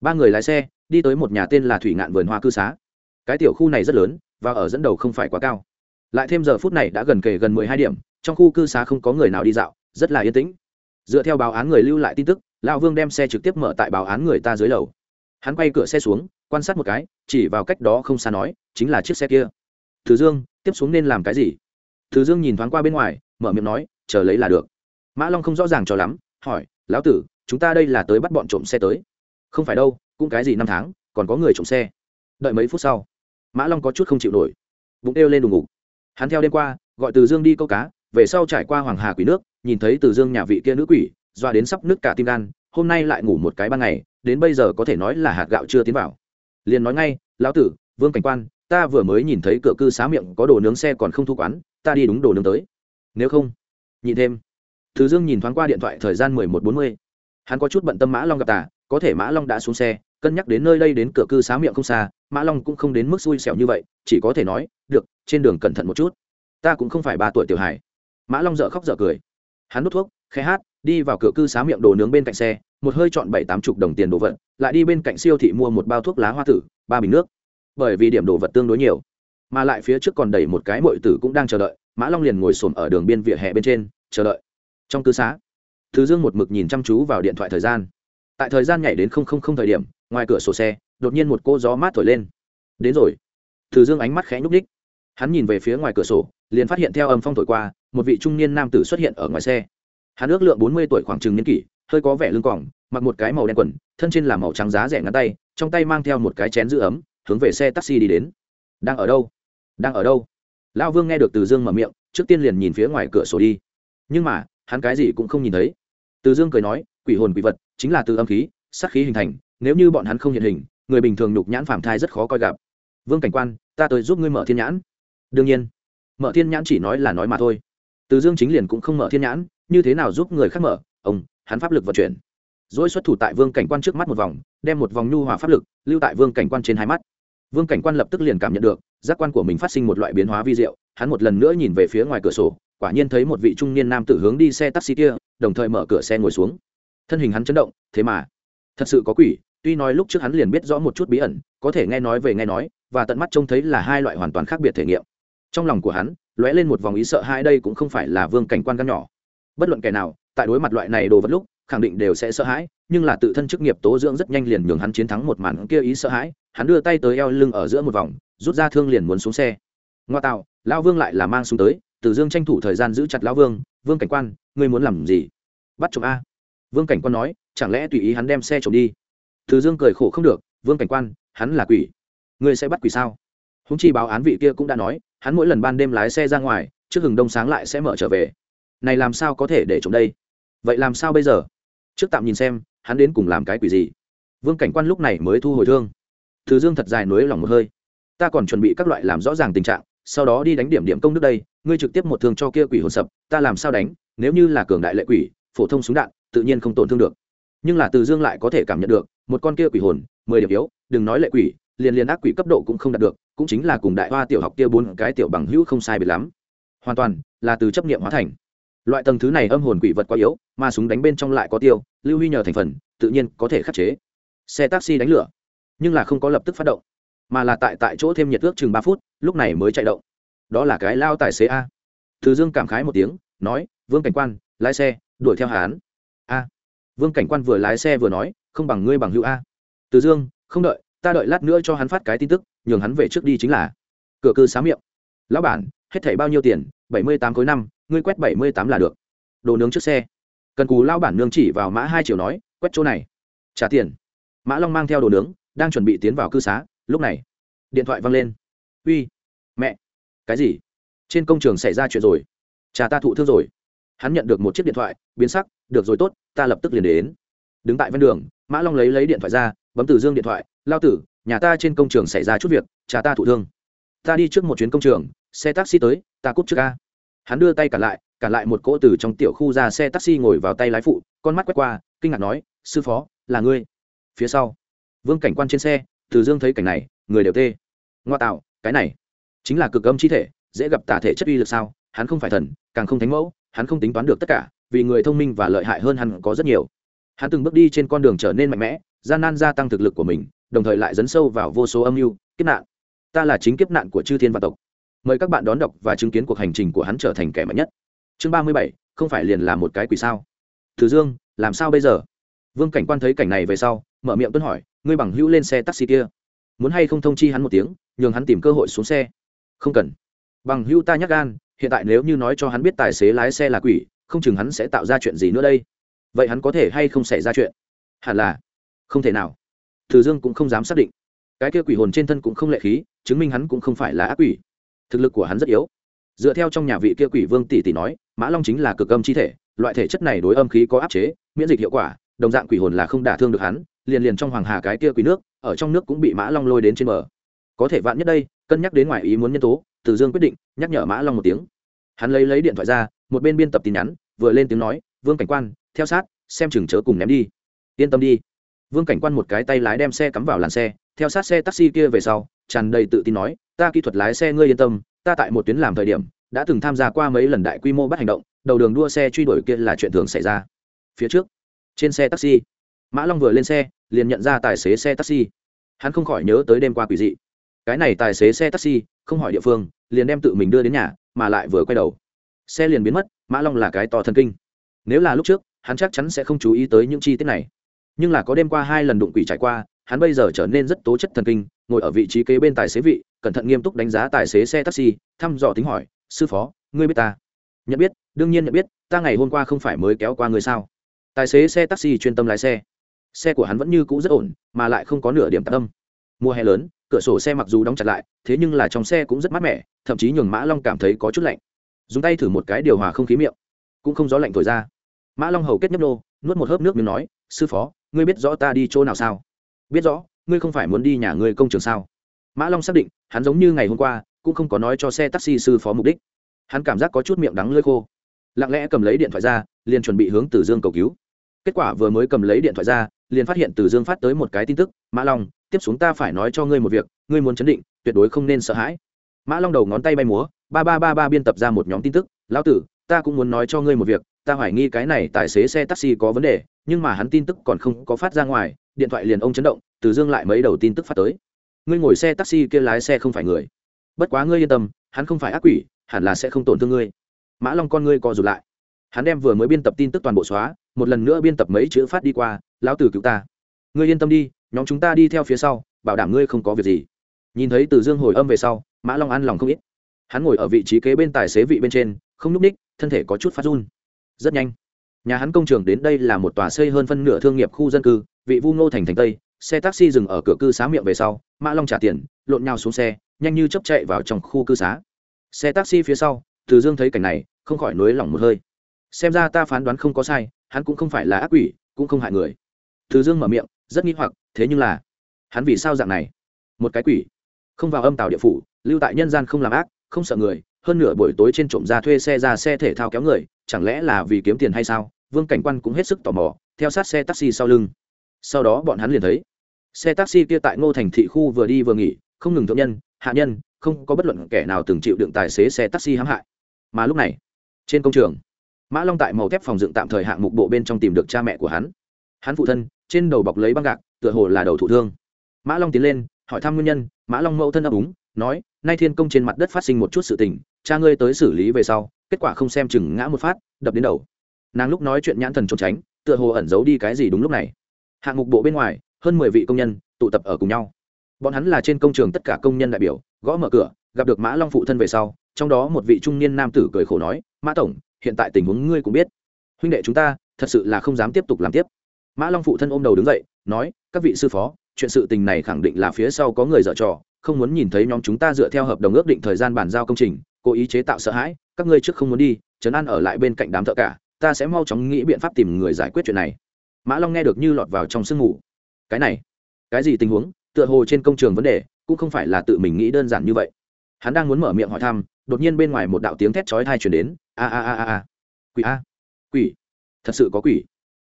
ba người lái xe, đi tới một nhà tên là thủy ngạn vườn hoa cư xá cái tiểu khu này rất lớn và ở dẫn đầu không phải quá cao. Lại thêm giờ phút này đã gần kề gần mười hai điểm, trong khu cư xá không có người nào đi dạo, rất là yên tĩnh. Dựa theo báo án người lưu lại tin tức, lão vương đem xe trực tiếp mở tại báo án người ta dưới lầu. Hắn quay cửa xe xuống, quan sát một cái, chỉ vào cách đó không xa nói, chính là chiếc xe kia. Thứ dương, tiếp xuống nên làm cái gì? Thứ dương nhìn thoáng qua bên ngoài, mở miệng nói, chờ lấy là được. Mã long không rõ ràng cho lắm, hỏi, lão tử, chúng ta đây là tới bắt bọn trộm xe tới? Không phải đâu, cũng cái gì năm tháng, còn có người trộm xe. Đợi mấy phút sau mã long có chút không chịu nổi, bụng đeo lên đùng ngục. Hắn theo đêm qua, gọi từ dương đi câu cá, về sau trải qua hoàng hà quỷ nước, nhìn thấy từ dương nhà vị kia nữ quỷ, doa đến sắp nứt cả tim gan, hôm nay lại ngủ một cái ban ngày, đến bây giờ có thể nói là hạt gạo chưa tiến vào. Liền nói ngay, lão tử, vương cảnh quan, ta vừa mới nhìn thấy cửa cư xá miệng có đồ nướng xe còn không thu quán, ta đi đúng đồ nướng tới. Nếu không nhìn thêm. Thứ dương nhìn thoáng qua điện thoại thời gian mười một bốn mươi. Hắn có chút bận tâm mã long gặp tả có thể mã long đã xuống xe cân nhắc đến nơi đây đến cửa cư xá miệng không xa, mã long cũng không đến mức xui xẻo như vậy, chỉ có thể nói, được, trên đường cẩn thận một chút. Ta cũng không phải ba tuổi tiểu hải mã long dợ khóc dợ cười. Hắn đốt thuốc, khẽ hát, đi vào cửa cư xá miệng đồ nướng bên cạnh xe, một hơi chọn bảy tám chục đồng tiền đồ vật, lại đi bên cạnh siêu thị mua một bao thuốc lá hoa tử, ba bình nước. Bởi vì điểm đồ vật tương đối nhiều, mà lại phía trước còn đầy một cái mội tử cũng đang chờ đợi, mã long liền ngồi xổm ở đường biên vỉa hè bên trên, chờ đợi. Trong cư xá, thứ dương một mực nhìn chăm chú vào điện thoại thời gian. Tại thời gian nhảy đến không không không thời điểm ngoài cửa sổ xe, đột nhiên một cô gió mát thổi lên. Đến rồi. Từ dương ánh mắt khẽ nhúc ních hắn nhìn về phía ngoài cửa sổ, liền phát hiện theo âm phong thổi qua, một vị trung niên nam tử xuất hiện ở ngoài xe. Hắn ước lượng bốn mươi tuổi khoảng chừng niên kỷ, hơi có vẻ lưng cỏng mặc một cái màu đen quần, thân trên là màu trắng giá rẻ ngắn tay, trong tay mang theo một cái chén giữ ấm, hướng về xe taxi đi đến. Đang ở đâu? Đang ở đâu? Lão vương nghe được từ dương mở miệng, trước tiên liền nhìn phía ngoài cửa sổ đi. Nhưng mà, hắn cái gì cũng không nhìn thấy. Từ dương cười nói, quỷ hồn quỷ vật, chính là từ âm khí sắc khí hình thành, nếu như bọn hắn không hiện hình, người bình thường nhục nhãn phàm thai rất khó coi gặp. Vương cảnh quan, ta tới giúp ngươi mở thiên nhãn. Đương nhiên, mở thiên nhãn chỉ nói là nói mà thôi. Từ dương chính liền cũng không mở thiên nhãn, như thế nào giúp người khác mở? Ông, hắn pháp lực vận chuyển. Dỗi xuất thủ tại vương cảnh quan trước mắt một vòng, đem một vòng nhu hòa pháp lực lưu tại vương cảnh quan trên hai mắt. Vương cảnh quan lập tức liền cảm nhận được, giác quan của mình phát sinh một loại biến hóa vi diệu, hắn một lần nữa nhìn về phía ngoài cửa sổ, quả nhiên thấy một vị trung niên nam tử hướng đi xe taxi kia, đồng thời mở cửa xe ngồi xuống. Thân hình hắn chấn động, thế mà thật sự có quỷ, tuy nói lúc trước hắn liền biết rõ một chút bí ẩn, có thể nghe nói về nghe nói, và tận mắt trông thấy là hai loại hoàn toàn khác biệt thể nghiệm. Trong lòng của hắn, lóe lên một vòng ý sợ hãi đây cũng không phải là vương cảnh quan căn nhỏ. Bất luận kẻ nào, tại đối mặt loại này đồ vật lúc, khẳng định đều sẽ sợ hãi, nhưng là tự thân chức nghiệp tố dưỡng rất nhanh liền nhường hắn chiến thắng một màn kia ý sợ hãi, hắn đưa tay tới eo lưng ở giữa một vòng, rút ra thương liền muốn xuống xe. Ngoa tạo lao vương lại là mang xuống tới, từ dương tranh thủ thời gian giữ chặt lao vương vương cảnh quan, ngươi muốn làm gì? Bắt chụp a. Vương cảnh quan nói chẳng lẽ tùy ý hắn đem xe trộm đi? Từ dương cười khổ không được, vương cảnh quan, hắn là quỷ. Ngươi sẽ bắt quỷ sao? Húng chi báo án vị kia cũng đã nói, hắn mỗi lần ban đêm lái xe ra ngoài, trước hừng đông sáng lại sẽ mở trở về. Này làm sao có thể để trộm đây? Vậy làm sao bây giờ? Trước tạm nhìn xem, hắn đến cùng làm cái quỷ gì? Vương cảnh quan lúc này mới thu hồi thương. Thứ dương thật dài nối lòng một hơi. Ta còn chuẩn bị các loại làm rõ ràng tình trạng, sau đó đi đánh điểm điểm công đức đây, ngươi trực tiếp một thương cho kia quỷ hồn sập, ta làm sao đánh? Nếu như là cường đại lệ quỷ, phổ thông súng đạn, tự nhiên không tổn thương được nhưng là từ dương lại có thể cảm nhận được, một con kia quỷ hồn, mười điểm yếu, đừng nói lệ quỷ, liền liền ác quỷ cấp độ cũng không đạt được, cũng chính là cùng đại hoa tiểu học kia bốn cái tiểu bằng hữu không sai biệt lắm. Hoàn toàn là từ chấp nghiệm hóa thành. Loại tầng thứ này âm hồn quỷ vật quá yếu, mà súng đánh bên trong lại có tiêu, lưu huy nhờ thành phần, tự nhiên có thể khắc chế. Xe taxi đánh lửa, nhưng là không có lập tức phát động, mà là tại tại chỗ thêm nhiệt ước chừng ba phút, lúc này mới chạy động. Đó là cái lao tài xế a. Từ dương cảm khái một tiếng, nói, vương cảnh quan, lái xe, đuổi theo hán a vương cảnh quan vừa lái xe vừa nói, không bằng ngươi bằng hữu a. Từ dương, không đợi, ta đợi lát nữa cho hắn phát cái tin tức, nhường hắn về trước đi chính là. Cửa cư xá miệng. Lão bản, hết thảy bao nhiêu tiền? Bảy mươi tám khối năm, ngươi quét bảy mươi tám là được. Đồ nướng trước xe. Cần cù lao bản nương chỉ vào mã hai triệu nói, quét chỗ này. Trả tiền. Mã long mang theo đồ nướng, đang chuẩn bị tiến vào cư xá, lúc này, điện thoại văng lên. Uy, mẹ, cái gì? Trên công trường xảy ra chuyện rồi. Cha ta thụ thương rồi. Hắn nhận được một chiếc điện thoại, biến sắc được rồi, tốt, ta lập tức liền đến. Đứng tại ven đường, mã long lấy lấy điện thoại ra, bấm từ dương điện thoại, lao tử, nhà ta trên công trường xảy ra chút việc, cha ta thụ thương. Ta đi trước một chuyến công trường, xe taxi tới, ta cúp trước ca hắn đưa tay cả lại cả lại một cỗ từ trong tiểu khu ra xe taxi ngồi vào tay lái phụ, con mắt quét qua, kinh ngạc nói, sư phó, là ngươi? Phía sau, vương cảnh quan trên xe, từ dương thấy cảnh này, người đều tê. Ngoa tạo, cái này chính là cực âm chi thể, dễ gặp tả thể chất uy lực sao? Hắn không phải thần, càng không thánh mẫu, hắn không tính toán được tất cả vì người thông minh và lợi hại hơn hắn có rất nhiều. Hắn từng bước đi trên con đường trở nên mạnh mẽ, gian nan gia tăng thực lực của mình, đồng thời lại dấn sâu vào vô số âm mưu, kiếp nạn. Ta là chính kiếp nạn của chư thiên văn tộc. Mời các bạn đón đọc và chứng kiến cuộc hành trình của hắn trở thành kẻ mạnh nhất. Chương ba mươi bảy, không phải liền là một cái quỷ sao? Thử dương, làm sao bây giờ? Vương cảnh quan thấy cảnh này về sau, mở miệng tuấn hỏi, ngươi bằng hữu lên xe taxi kia, muốn hay không thông chi hắn một tiếng, nhường hắn tìm cơ hội xuống xe? Không cần. Bằng hữu ta nhắc gan, hiện tại nếu như nói cho hắn biết tài xế lái xe là quỷ không chừng hắn sẽ tạo ra chuyện gì nữa đây. Vậy hắn có thể hay không xảy ra chuyện? Hẳn là. Không thể nào. Thử dương cũng không dám xác định. Cái kia quỷ hồn trên thân cũng không lệ khí, chứng minh hắn cũng không phải là ác quỷ. Thực lực của hắn rất yếu. Dựa theo trong nhà vị kia quỷ vương tỷ tỷ nói, mã long chính là cực âm chi thể, loại thể chất này đối âm khí có áp chế, miễn dịch hiệu quả, đồng dạng quỷ hồn là không đả thương được hắn, liền liền trong hoàng hà cái kia quỷ nước, ở trong nước cũng bị mã long lôi đến trên bờ. Có thể vạn nhất đây, cân nhắc đến ngoài ý muốn nhân tố, từ dương quyết định, nhắc nhở mã long một tiếng. Hắn lấy lấy điện thoại ra, một bên biên tập tin nhắn vừa lên tiếng nói, vương cảnh quan, theo sát, xem chừng chớ cùng ném đi. Yên tâm đi. Vương cảnh quan một cái tay lái đem xe cắm vào làn xe, theo sát xe taxi kia về sau, tràn đầy tự tin nói, ta kỹ thuật lái xe ngươi yên tâm, ta tại một tuyến làm thời điểm, đã từng tham gia qua mấy lần đại quy mô bắt hành động, đầu đường đua xe truy đuổi kia là chuyện thường xảy ra. Phía trước, trên xe taxi, mã long vừa lên xe, liền nhận ra tài xế xe taxi. Hắn không khỏi nhớ tới đêm qua quỷ dị. Cái này tài xế xe taxi, không hỏi địa phương, liền đem tự mình đưa đến nhà, mà lại vừa quay đầu. Xe liền biến mất mã long là cái to thần kinh. Nếu là lúc trước, hắn chắc chắn sẽ không chú ý tới những chi tiết này. Nhưng là có đêm qua hai lần đụng quỷ trải qua, hắn bây giờ trở nên rất tố chất thần kinh, ngồi ở vị trí kế bên tài xế vị, cẩn thận nghiêm túc đánh giá tài xế xe taxi, thăm dò tính hỏi, sư phó, ngươi biết ta? Nhận biết, đương nhiên nhận biết, ta ngày hôm qua không phải mới kéo qua người sao? Tài xế xe taxi chuyên tâm lái xe. Xe của hắn vẫn như cũ rất ổn, mà lại không có nửa điểm tạm tâm mùa hè lớn, cửa sổ xe mặc dù đóng chặt lại, thế nhưng là trong xe cũng rất mát mẻ, thậm chí nhường mã long cảm thấy có chút lạnh dùng tay thử một cái điều hòa không khí miệng, cũng không gió lạnh thổi ra. Mã long hầu kết nhấp nô, nuốt một hớp nước miếng nói, sư phó, ngươi biết rõ ta đi chỗ nào sao? Biết rõ, ngươi không phải muốn đi nhà ngươi công trường sao? Mã long xác định, hắn giống như ngày hôm qua, cũng không có nói cho xe taxi sư phó mục đích. Hắn cảm giác có chút miệng đắng lơi khô. Lặng lẽ cầm lấy điện thoại ra, liền chuẩn bị hướng từ dương cầu cứu. Kết quả vừa mới cầm lấy điện thoại ra, liền phát hiện từ dương phát tới một cái tin tức, mã long, tiếp xuống ta phải nói cho ngươi một việc, ngươi muốn chấn định, tuyệt đối không nên sợ hãi. Mã long đầu ngón tay bay múa ba ba ba ba biên tập ra một nhóm tin tức, lão tử, ta cũng muốn nói cho ngươi một việc, ta hoài nghi cái này tài xế xe taxi có vấn đề, nhưng mà hắn tin tức còn không có phát ra ngoài, điện thoại liền ông chấn động, từ dương lại mấy đầu tin tức phát tới. Ngươi ngồi xe taxi kia lái xe không phải người. Bất quá ngươi yên tâm, hắn không phải ác quỷ, hẳn là sẽ không tổn thương ngươi. Mã long con ngươi co rụt lại. Hắn đem vừa mới biên tập tin tức toàn bộ xóa, một lần nữa biên tập mấy chữ phát đi qua, lão tử cứu ta. Ngươi yên tâm đi, nhóm chúng ta đi theo phía sau, bảo đảm ngươi không có việc gì. Nhìn thấy từ dương hồi âm về sau, mã long ăn lòng không ít hắn ngồi ở vị trí kế bên tài xế vị bên trên, không n ú c ních, thân thể có chút phát run. Rất nhanh, nhà hắn công trường đến đây là một tòa xây hơn phân nửa thương nghiệp khu dân cư, vị vu ngô thành thành tây, xe taxi dừng ở cửa cư xá miệng về sau, mã long trả tiền, lộn nhau xuống xe, nhanh như chấp chạy vào trong khu cư xá. Xe taxi phía sau, từ dương thấy cảnh này, không khỏi nối lỏng một hơi. Xem ra ta phán đoán không có sai, hắn cũng không phải là ác quỷ, cũng không hại người. Từ dương mở miệng, rất nghi hoặc, thế nhưng là, hắn vì sao dạng này? Một cái quỷ, không vào âm tàu địa phủ, lưu tại nhân gian không làm ác không sợ người, hơn nửa buổi tối trên trộm ra thuê xe ra xe thể thao kéo người, chẳng lẽ là vì kiếm tiền hay sao? Vương cảnh quan cũng hết sức tò mò, theo sát xe taxi sau lưng. Sau đó bọn hắn liền thấy, xe taxi kia tại ngô thành thị khu vừa đi vừa nghỉ, không ngừng thượng nhân, hạ nhân, không có bất luận kẻ nào từng chịu đựng tài xế xe taxi hãm hại. Mà lúc này, trên công trường, mã long tại màu thép phòng dựng tạm thời hạng mục bộ bên trong tìm được cha mẹ của hắn. Hắn phụ thân, trên đầu bọc lấy băng gạc, tựa hồ là đầu thụ thương. Mã long tiến lên, hỏi thăm nguyên nhân, mã long mẫu thân ấp úng nói nay thiên công trên mặt đất phát sinh một chút sự tình, cha ngươi tới xử lý về sau, kết quả không xem chừng ngã một phát, đập đến đầu. Nàng lúc nói chuyện nhãn thần trốn tránh, tựa hồ ẩn giấu đi cái gì đúng lúc này. Hạng mục bộ bên ngoài, hơn mười vị công nhân tụ tập ở cùng nhau. Bọn hắn là trên công trường tất cả công nhân đại biểu, gõ mở cửa, gặp được mã long phụ thân về sau, trong đó một vị trung niên nam tử cười khổ nói, mã tổng, hiện tại tình huống ngươi cũng biết. Huynh đệ chúng ta, thật sự là không dám tiếp tục làm tiếp. Mã long phụ thân ôm đầu đứng dậy, nói, các vị sư phó, chuyện sự tình này khẳng định là phía sau có người dở trò không muốn nhìn thấy nhóm chúng ta dựa theo hợp đồng ước định thời gian bàn giao công trình, cố ý chế tạo sợ hãi, các ngươi trước không muốn đi, trấn an ở lại bên cạnh đám thợ cả, ta sẽ mau chóng nghĩ biện pháp tìm người giải quyết chuyện này. Mã long nghe được như lọt vào trong sương mù. Cái này, cái gì tình huống? Tựa hồ trên công trường vấn đề, cũng không phải là tự mình nghĩ đơn giản như vậy. Hắn đang muốn mở miệng hỏi thăm, đột nhiên bên ngoài một đạo tiếng thét chói tai truyền đến, a a a a a, quỷ a, quỷ, thật sự có quỷ.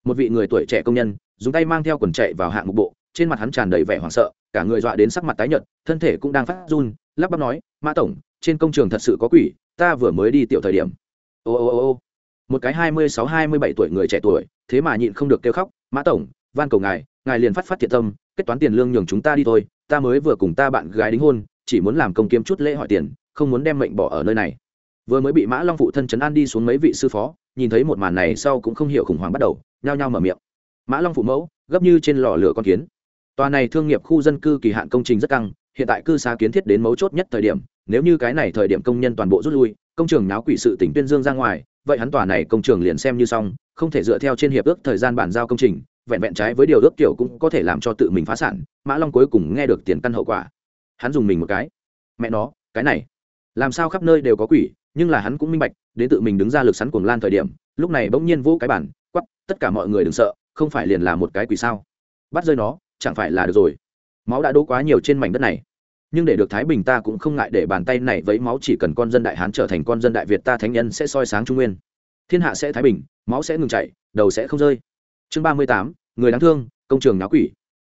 Một vị người tuổi trẻ công nhân, dùng tay mang theo quần chạy vào hạng mục bộ trên mặt hắn tràn đầy vẻ hoảng sợ, cả người dọa đến sắc mặt tái nhợt, thân thể cũng đang phát run, lắp bắp nói mã tổng, trên công trường thật sự có quỷ, ta vừa mới đi tiểu thời điểm. Ô ô ô ô. Một cái hai mươi sáu, hai mươi bảy tuổi người trẻ tuổi, thế mà nhịn không được kêu khóc mã tổng, van cầu ngài ngài liền phát phát thiện tâm, kết toán tiền lương nhường chúng ta đi thôi, ta mới vừa cùng ta bạn gái đính hôn, chỉ muốn làm công kiếm chút lễ hỏi tiền, không muốn đem mệnh bỏ ở nơi này. Vừa mới bị mã long phụ thân trấn an đi xuống mấy vị sư phó, nhìn thấy một màn này sau cũng không hiểu khủng hoảng bắt đầu, nhao nhao mở miệng. Mã long phụ mẫu, gấp như trên lò lửa con kiến tòa này thương nghiệp khu dân cư kỳ hạn công trình rất căng, hiện tại cư xá kiến thiết đến mấu chốt nhất thời điểm, nếu như cái này thời điểm công nhân toàn bộ rút lui, công trường náo quỷ sự tỉnh tuyên dương ra ngoài, vậy hắn tòa này công trường liền xem như xong, không thể dựa theo trên hiệp ước thời gian bàn giao công trình, vẹn vẹn trái với điều ước kiểu cũng có thể làm cho tự mình phá sản, mã long cuối cùng nghe được tiền căn hậu quả. Hắn dùng mình một cái. Mẹ nó, cái này, làm sao khắp nơi đều có quỷ, nhưng là hắn cũng minh bạch, đến tự mình đứng ra lực sắn cuồng lan thời điểm, lúc này bỗng nhiên vỗ cái bản quắp tất cả mọi người đừng sợ, không phải liền là một cái quỷ sao? Bắt rơi nó chẳng phải là được rồi. Máu đã đỗ quá nhiều trên mảnh đất này. Nhưng để được thái bình ta cũng không ngại để bàn tay này vấy máu chỉ cần con dân đại hán trở thành con dân đại việt ta thánh nhân sẽ soi sáng trung nguyên. Thiên hạ sẽ thái bình, máu sẽ ngừng chảy, đầu sẽ không rơi. Chương ba mươi tám, người đáng thương, công trường náo quỷ.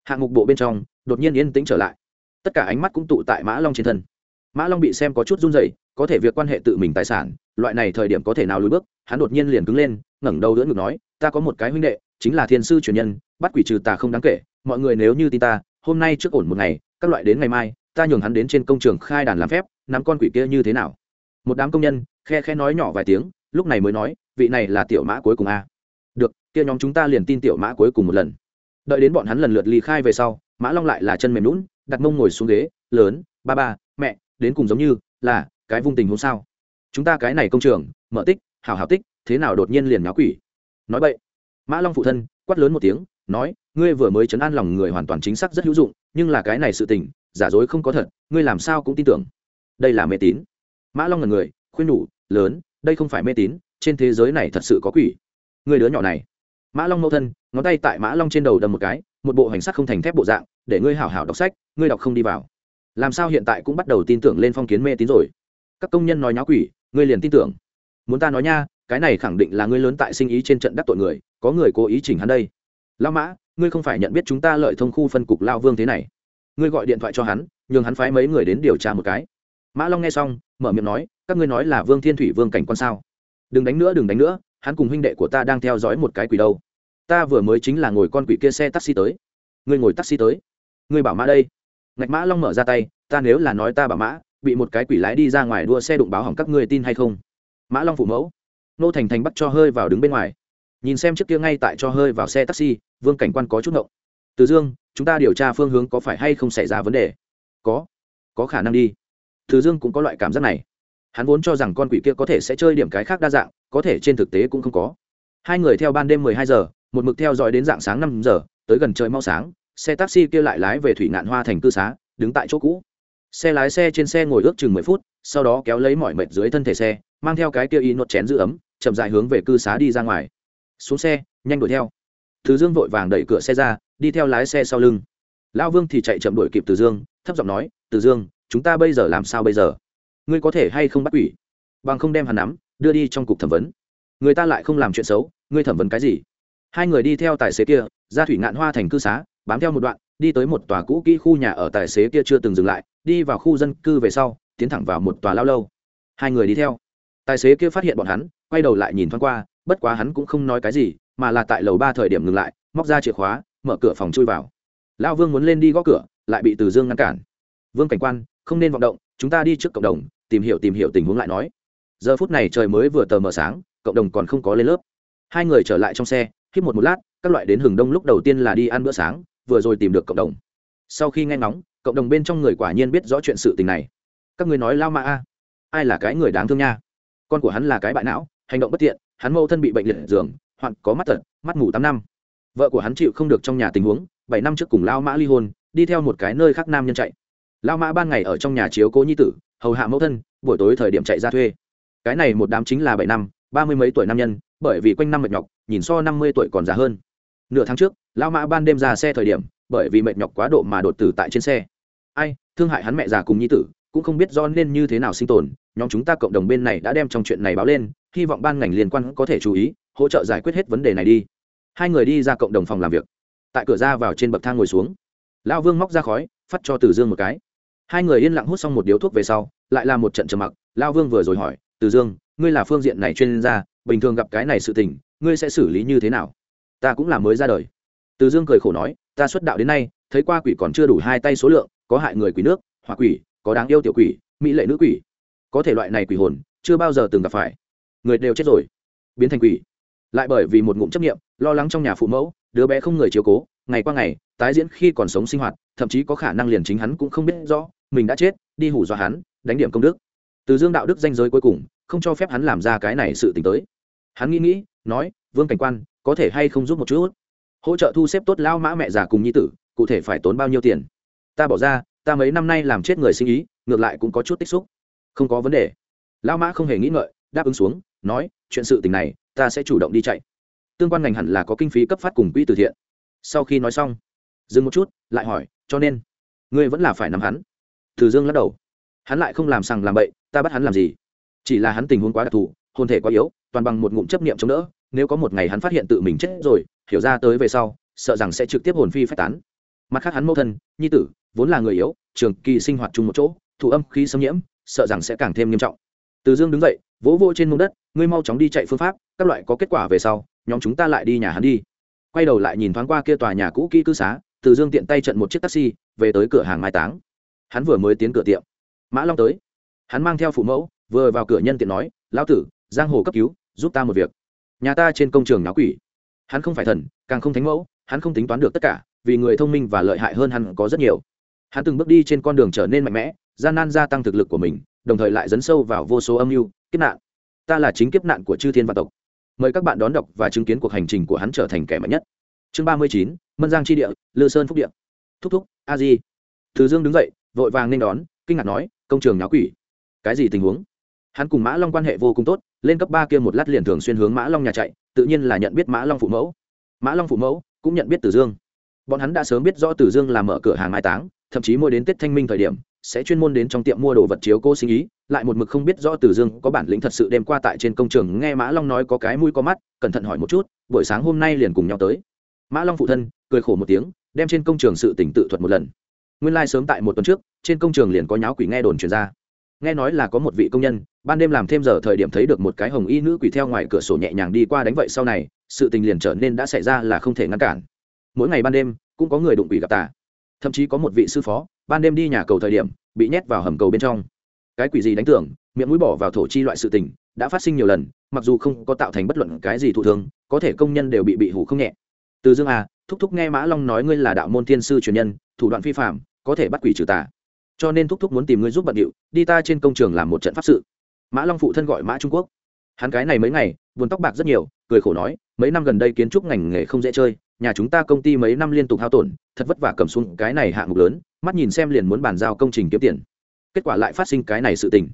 Hạng mục bộ bên trong, đột nhiên yên tĩnh trở lại. Tất cả ánh mắt cũng tụ tại mã long trên thân. Mã long bị xem có chút run rẩy, có thể việc quan hệ tự mình tài sản, loại này thời điểm có thể nào lùi bước, hắn đột nhiên liền cứng lên, ngẩng đầu đỡ ngực nói, ta có một cái huynh đệ, chính là thiên sư truyền nhân, bắt quỷ trừ tà không đáng kể mọi người nếu như tin ta, hôm nay trước ổn một ngày, các loại đến ngày mai, ta nhường hắn đến trên công trường khai đàn làm phép, nắm con quỷ kia như thế nào? Một đám công nhân, khe khe nói nhỏ vài tiếng, lúc này mới nói, vị này là tiểu mã cuối cùng a. Được, kia nhóm chúng ta liền tin tiểu mã cuối cùng một lần. Đợi đến bọn hắn lần lượt ly khai về sau, mã long lại là chân mềm lún đặt mông ngồi xuống ghế, lớn, ba ba, mẹ, đến cùng giống như là cái vung tình hôm sao? Chúng ta cái này công trường, mở tích hào hào tích, thế nào đột nhiên liền nháo quỷ? Nói vậy mã long phụ thân, quát lớn một tiếng, nói ngươi vừa mới chấn an lòng người hoàn toàn chính xác rất hữu dụng, nhưng là cái này sự tình, giả dối không có thật, ngươi làm sao cũng tin tưởng. Đây là mê tín. Mã long là người, khuyên nhủ, lớn, đây không phải mê tín, trên thế giới này thật sự có quỷ. Người đứa nhỏ này. Mã long mẫu thân, ngón tay tại mã long trên đầu đâm một cái, một bộ hành sắc không thành thép bộ dạng, để ngươi hảo hảo đọc sách, ngươi đọc không đi vào. Làm sao hiện tại cũng bắt đầu tin tưởng lên phong kiến mê tín rồi? Các công nhân nói nháo quỷ, ngươi liền tin tưởng. Muốn ta nói nha, cái này khẳng định là ngươi lớn tại sinh ý trên trận đắc tội người, có người cố ý chỉnh hắn đây. Lao mã ngươi không phải nhận biết chúng ta lợi thông khu phân cục lao vương thế này. Ngươi gọi điện thoại cho hắn, nhường hắn phái mấy người đến điều tra một cái. Mã long nghe xong, mở miệng nói, các ngươi nói là vương thiên thủy vương cảnh quan sao? Đừng đánh nữa, đừng đánh nữa, hắn cùng huynh đệ của ta đang theo dõi một cái quỷ đâu. Ta vừa mới chính là ngồi con quỷ kia xe taxi tới. Ngươi ngồi taxi tới. Ngươi bảo mã đây. Ngạch mã long mở ra tay, ta nếu là nói ta bảo mã, bị một cái quỷ lái đi ra ngoài đua xe đụng báo hỏng các ngươi tin hay không? Mã long phụ mẫu. Nô thành thành bắt cho hơi vào đứng bên ngoài nhìn xem trước kia ngay tại cho hơi vào xe taxi, vương cảnh quan có chút ngộng. Từ dương, chúng ta điều tra phương hướng có phải hay không xảy ra vấn đề? Có có khả năng đi. Từ dương cũng có loại cảm giác này. Hắn vốn cho rằng con quỷ kia có thể sẽ chơi điểm cái khác đa dạng, có thể trên thực tế cũng không có. Hai người theo ban đêm mười hai giờ, một mực theo dõi đến dạng sáng năm giờ, tới gần trời mau sáng, xe taxi kia lại lái về thủy ngạn hoa thành cư xá, đứng tại chỗ cũ. Xe lái xe trên xe ngồi ước chừng mười phút, sau đó kéo lấy mọi mệt dưới thân thể xe, mang theo cái kia y nốt chén giữ ấm, chậm dài hướng về cư xá đi ra ngoài xuống xe, nhanh đuổi theo. Từ dương vội vàng đẩy cửa xe ra, đi theo lái xe sau lưng. Lão vương thì chạy chậm đuổi kịp từ dương, thấp giọng nói, từ dương, chúng ta bây giờ làm sao bây giờ? Ngươi có thể hay không bắt quỷ? Bằng không đem hắn nắm, đưa đi trong cục thẩm vấn. Người ta lại không làm chuyện xấu, ngươi thẩm vấn cái gì? Hai người đi theo tài xế kia, ra thủy ngạn hoa thành cư xá, bám theo một đoạn, đi tới một tòa cũ kỹ khu nhà ở tài xế kia chưa từng dừng lại, đi vào khu dân cư về sau, tiến thẳng vào một tòa lao lâu. Hai người đi theo. Tài xế kia phát hiện bọn hắn, quay đầu lại nhìn thoáng qua bất quá hắn cũng không nói cái gì, mà là tại lầu ba thời điểm ngừng lại, móc ra chìa khóa, mở cửa phòng chui vào. Lão vương muốn lên đi gõ cửa, lại bị từ dương ngăn cản. Vương cảnh quan, không nên vọng động, chúng ta đi trước cộng đồng, tìm hiểu tìm hiểu tình huống lại nói. Giờ phút này trời mới vừa tờ mờ sáng, cộng đồng còn không có lên lớp. Hai người trở lại trong xe, hít một một lát, các loại đến hừng đông lúc đầu tiên là đi ăn bữa sáng, vừa rồi tìm được cộng đồng. Sau khi nghe ngóng, cộng đồng bên trong người quả nhiên biết rõ chuyện sự tình này. Các người nói lao ma a, ai là cái người đáng thương nha? Con của hắn là cái bại não, hành động bất tiện hắn Mẫu thân bị bệnh liệt giường hoặc có mắt tật, mắt ngủ tám năm. Vợ của hắn chịu không được trong nhà tình huống, bảy năm trước cùng lao mã ly hôn, đi theo một cái nơi khác nam nhân chạy. Lao mã ban ngày ở trong nhà chiếu cố nhi tử, hầu hạ mẫu thân, buổi tối thời điểm chạy ra thuê. Cái này một đám chính là bảy năm, ba mươi mấy tuổi nam nhân, bởi vì quanh năm mệt nhọc, nhìn so năm mươi tuổi còn già hơn. Nửa tháng trước, lao mã ban đêm ra xe thời điểm, bởi vì mệt nhọc quá độ mà đột tử tại trên xe. Ai, thương hại hắn mẹ già cùng nhi tử, cũng không biết do nên như thế nào sinh tồn nhóm chúng ta cộng đồng bên này đã đem trong chuyện này báo lên, hy vọng ban ngành liên quan có thể chú ý, hỗ trợ giải quyết hết vấn đề này đi. Hai người đi ra cộng đồng phòng làm việc. Tại cửa ra vào trên bậc thang ngồi xuống. Lão vương móc ra khói, phát cho từ dương một cái. Hai người yên lặng hút xong một điếu thuốc về sau, lại là một trận trầm mặc. Lão vương vừa rồi hỏi, từ dương, ngươi là phương diện này chuyên gia, bình thường gặp cái này sự tình, ngươi sẽ xử lý như thế nào? Ta cũng là mới ra đời. Từ dương cười khổ nói, ta xuất đạo đến nay, thấy qua quỷ còn chưa đủ hai tay số lượng, có hại người quỷ nước hoặc quỷ, có đáng yêu tiểu quỷ, mỹ lệ nữ quỷ có thể loại này quỷ hồn chưa bao giờ từng gặp phải. Người đều chết rồi. Biến thành quỷ. Lại bởi vì một ngụm chấp nghiệm lo lắng trong nhà phụ mẫu, đứa bé không người chiếu cố, ngày qua ngày, tái diễn khi còn sống sinh hoạt, thậm chí có khả năng liền chính hắn cũng không biết rõ, mình đã chết, đi hủ dọa hắn, đánh điểm công đức. Từ dương đạo đức danh giới cuối cùng, không cho phép hắn làm ra cái này sự t ì n h tới. Hắn nghĩ nghĩ, nói, vương cảnh quan, có thể hay không giúp một chút? Hỗ trợ thu xếp tốt lao mã mẹ già cùng nhi tử, cụ thể phải tốn bao nhiêu tiền? Ta bỏ ra, ta mấy năm nay làm chết người sinh ý, ngược lại cũng có chút tích xúc không có vấn đề. Lao mã không hề nghĩ ngợi, đáp ứng xuống, nói, chuyện sự tình này, ta sẽ chủ động đi chạy. Tương quan ngành hẳn là có kinh phí cấp phát cùng quỹ từ thiện. Sau khi nói xong, dừng một chút, lại hỏi, cho nên, ngươi vẫn là phải nắm hắn. Thử dương lắc đầu. Hắn lại không làm sằng làm bậy, ta bắt hắn làm gì? Chỉ là hắn tình huống quá đặc thù hôn thể quá yếu, toàn bằng một ngụm chấp niệm chống đỡ, nếu có một ngày hắn phát hiện tự mình chết rồi, hiểu ra tới về sau, sợ rằng sẽ trực tiếp hồn phi phát tán. Mặt khác hắn mâu thân, nhi tử, vốn là người yếu, trường kỳ sinh hoạt chung một chỗ, thụ âm khí xâm nhiễm sợ rằng sẽ càng thêm nghiêm trọng. Từ dương đứng dậy, vỗ vỗ trên mông đất, ngươi mau chóng đi chạy phương pháp, các loại có kết quả về sau, nhóm chúng ta lại đi nhà hắn đi. Quay đầu lại nhìn thoáng qua kia tòa nhà cũ kỹ cư xá, từ dương tiện tay trận một chiếc taxi, về tới cửa hàng mai táng. Hắn vừa mới tiến cửa tiệm. Mã long tới. Hắn mang theo phụ mẫu, vừa vào cửa nhân tiện nói, lão tử, giang hồ cấp cứu, giúp ta một việc. Nhà ta trên công trường náo quỷ. Hắn không phải thần, càng không thánh mẫu, hắn không tính toán được tất cả, vì người thông minh và lợi hại hơn hắn có rất nhiều. Hắn từng bước đi trên con đường trở nên mạnh mẽ gian nan gia tăng thực lực của mình, đồng thời lại dấn sâu vào vô số âm mưu, kiếp nạn. Ta là chính kiếp nạn của chư thiên và tộc. Mời các bạn đón đọc và chứng kiến cuộc hành trình của hắn trở thành kẻ mạnh nhất. Chương ba mươi chín, mân giang tri địa, lư sơn phúc địa. Thúc thúc, a di. Thứ dương đứng dậy, vội vàng nên đón, kinh ngạc nói, công trường nháo quỷ. Cái gì tình huống? Hắn cùng mã long quan hệ vô cùng tốt, lên cấp ba kia một lát liền thường xuyên hướng mã long nhà chạy, tự nhiên là nhận biết mã long phụ mẫu. Mã long phụ mẫu cũng nhận biết tử dương. Bọn hắn đã sớm biết rõ tử dương làm mở cửa hàng mai táng, thậm chí mỗi đến tết thanh minh thời điểm sẽ chuyên môn đến trong tiệm mua đồ vật chiếu cô sinh ý, lại một mực không biết rõ từ dương có bản lĩnh thật sự đem qua tại trên công trường nghe mã long nói có cái mũi có mắt, cẩn thận hỏi một chút, buổi sáng hôm nay liền cùng nhau tới. Mã long phụ thân cười khổ một tiếng, đem trên công trường sự tỉnh tự thuật một lần. Nguyên lai、like、sớm tại một tuần trước, trên công trường liền có nháo quỷ nghe đồn truyền ra. Nghe nói là có một vị công nhân, ban đêm làm thêm giờ thời điểm thấy được một cái hồng y nữ quỷ theo ngoài cửa sổ nhẹ nhàng đi qua đánh vậy sau này, sự tình liền trở nên đã xảy ra là không thể ngăn cản. Mỗi ngày ban đêm, cũng có người đụng quỷ gặp tà thậm chí có một vị sư phó, ban đêm đi nhà cầu thời điểm, bị nhét vào hầm cầu bên trong. Cái quỷ gì đánh tưởng, miệng mũi bỏ vào thổ chi loại sự tình, đã phát sinh nhiều lần, mặc dù không có tạo thành bất luận cái gì thụ thương, có thể công nhân đều bị bị hủ không nhẹ. Từ dương à thúc thúc nghe mã long nói ngươi là đạo môn thiên sư truyền nhân, thủ đoạn phi phạm có thể bắt quỷ trừ tà. Cho nên thúc thúc muốn tìm ngươi giúp bận điệu, đi ta trên công trường làm một trận pháp sự. Mã long phụ thân gọi mã trung quốc. Hắn cái này mấy ngày, buồn tóc bạc rất nhiều, cười khổ nói, mấy năm gần đây kiến trúc ngành nghề không dễ chơi nhà chúng ta công ty mấy năm liên tục hao tổn, thật vất vả cầm xuống cái này hạng mục lớn, mắt nhìn xem liền muốn bàn giao công trình kiếm tiền. Kết quả lại phát sinh cái này sự tình.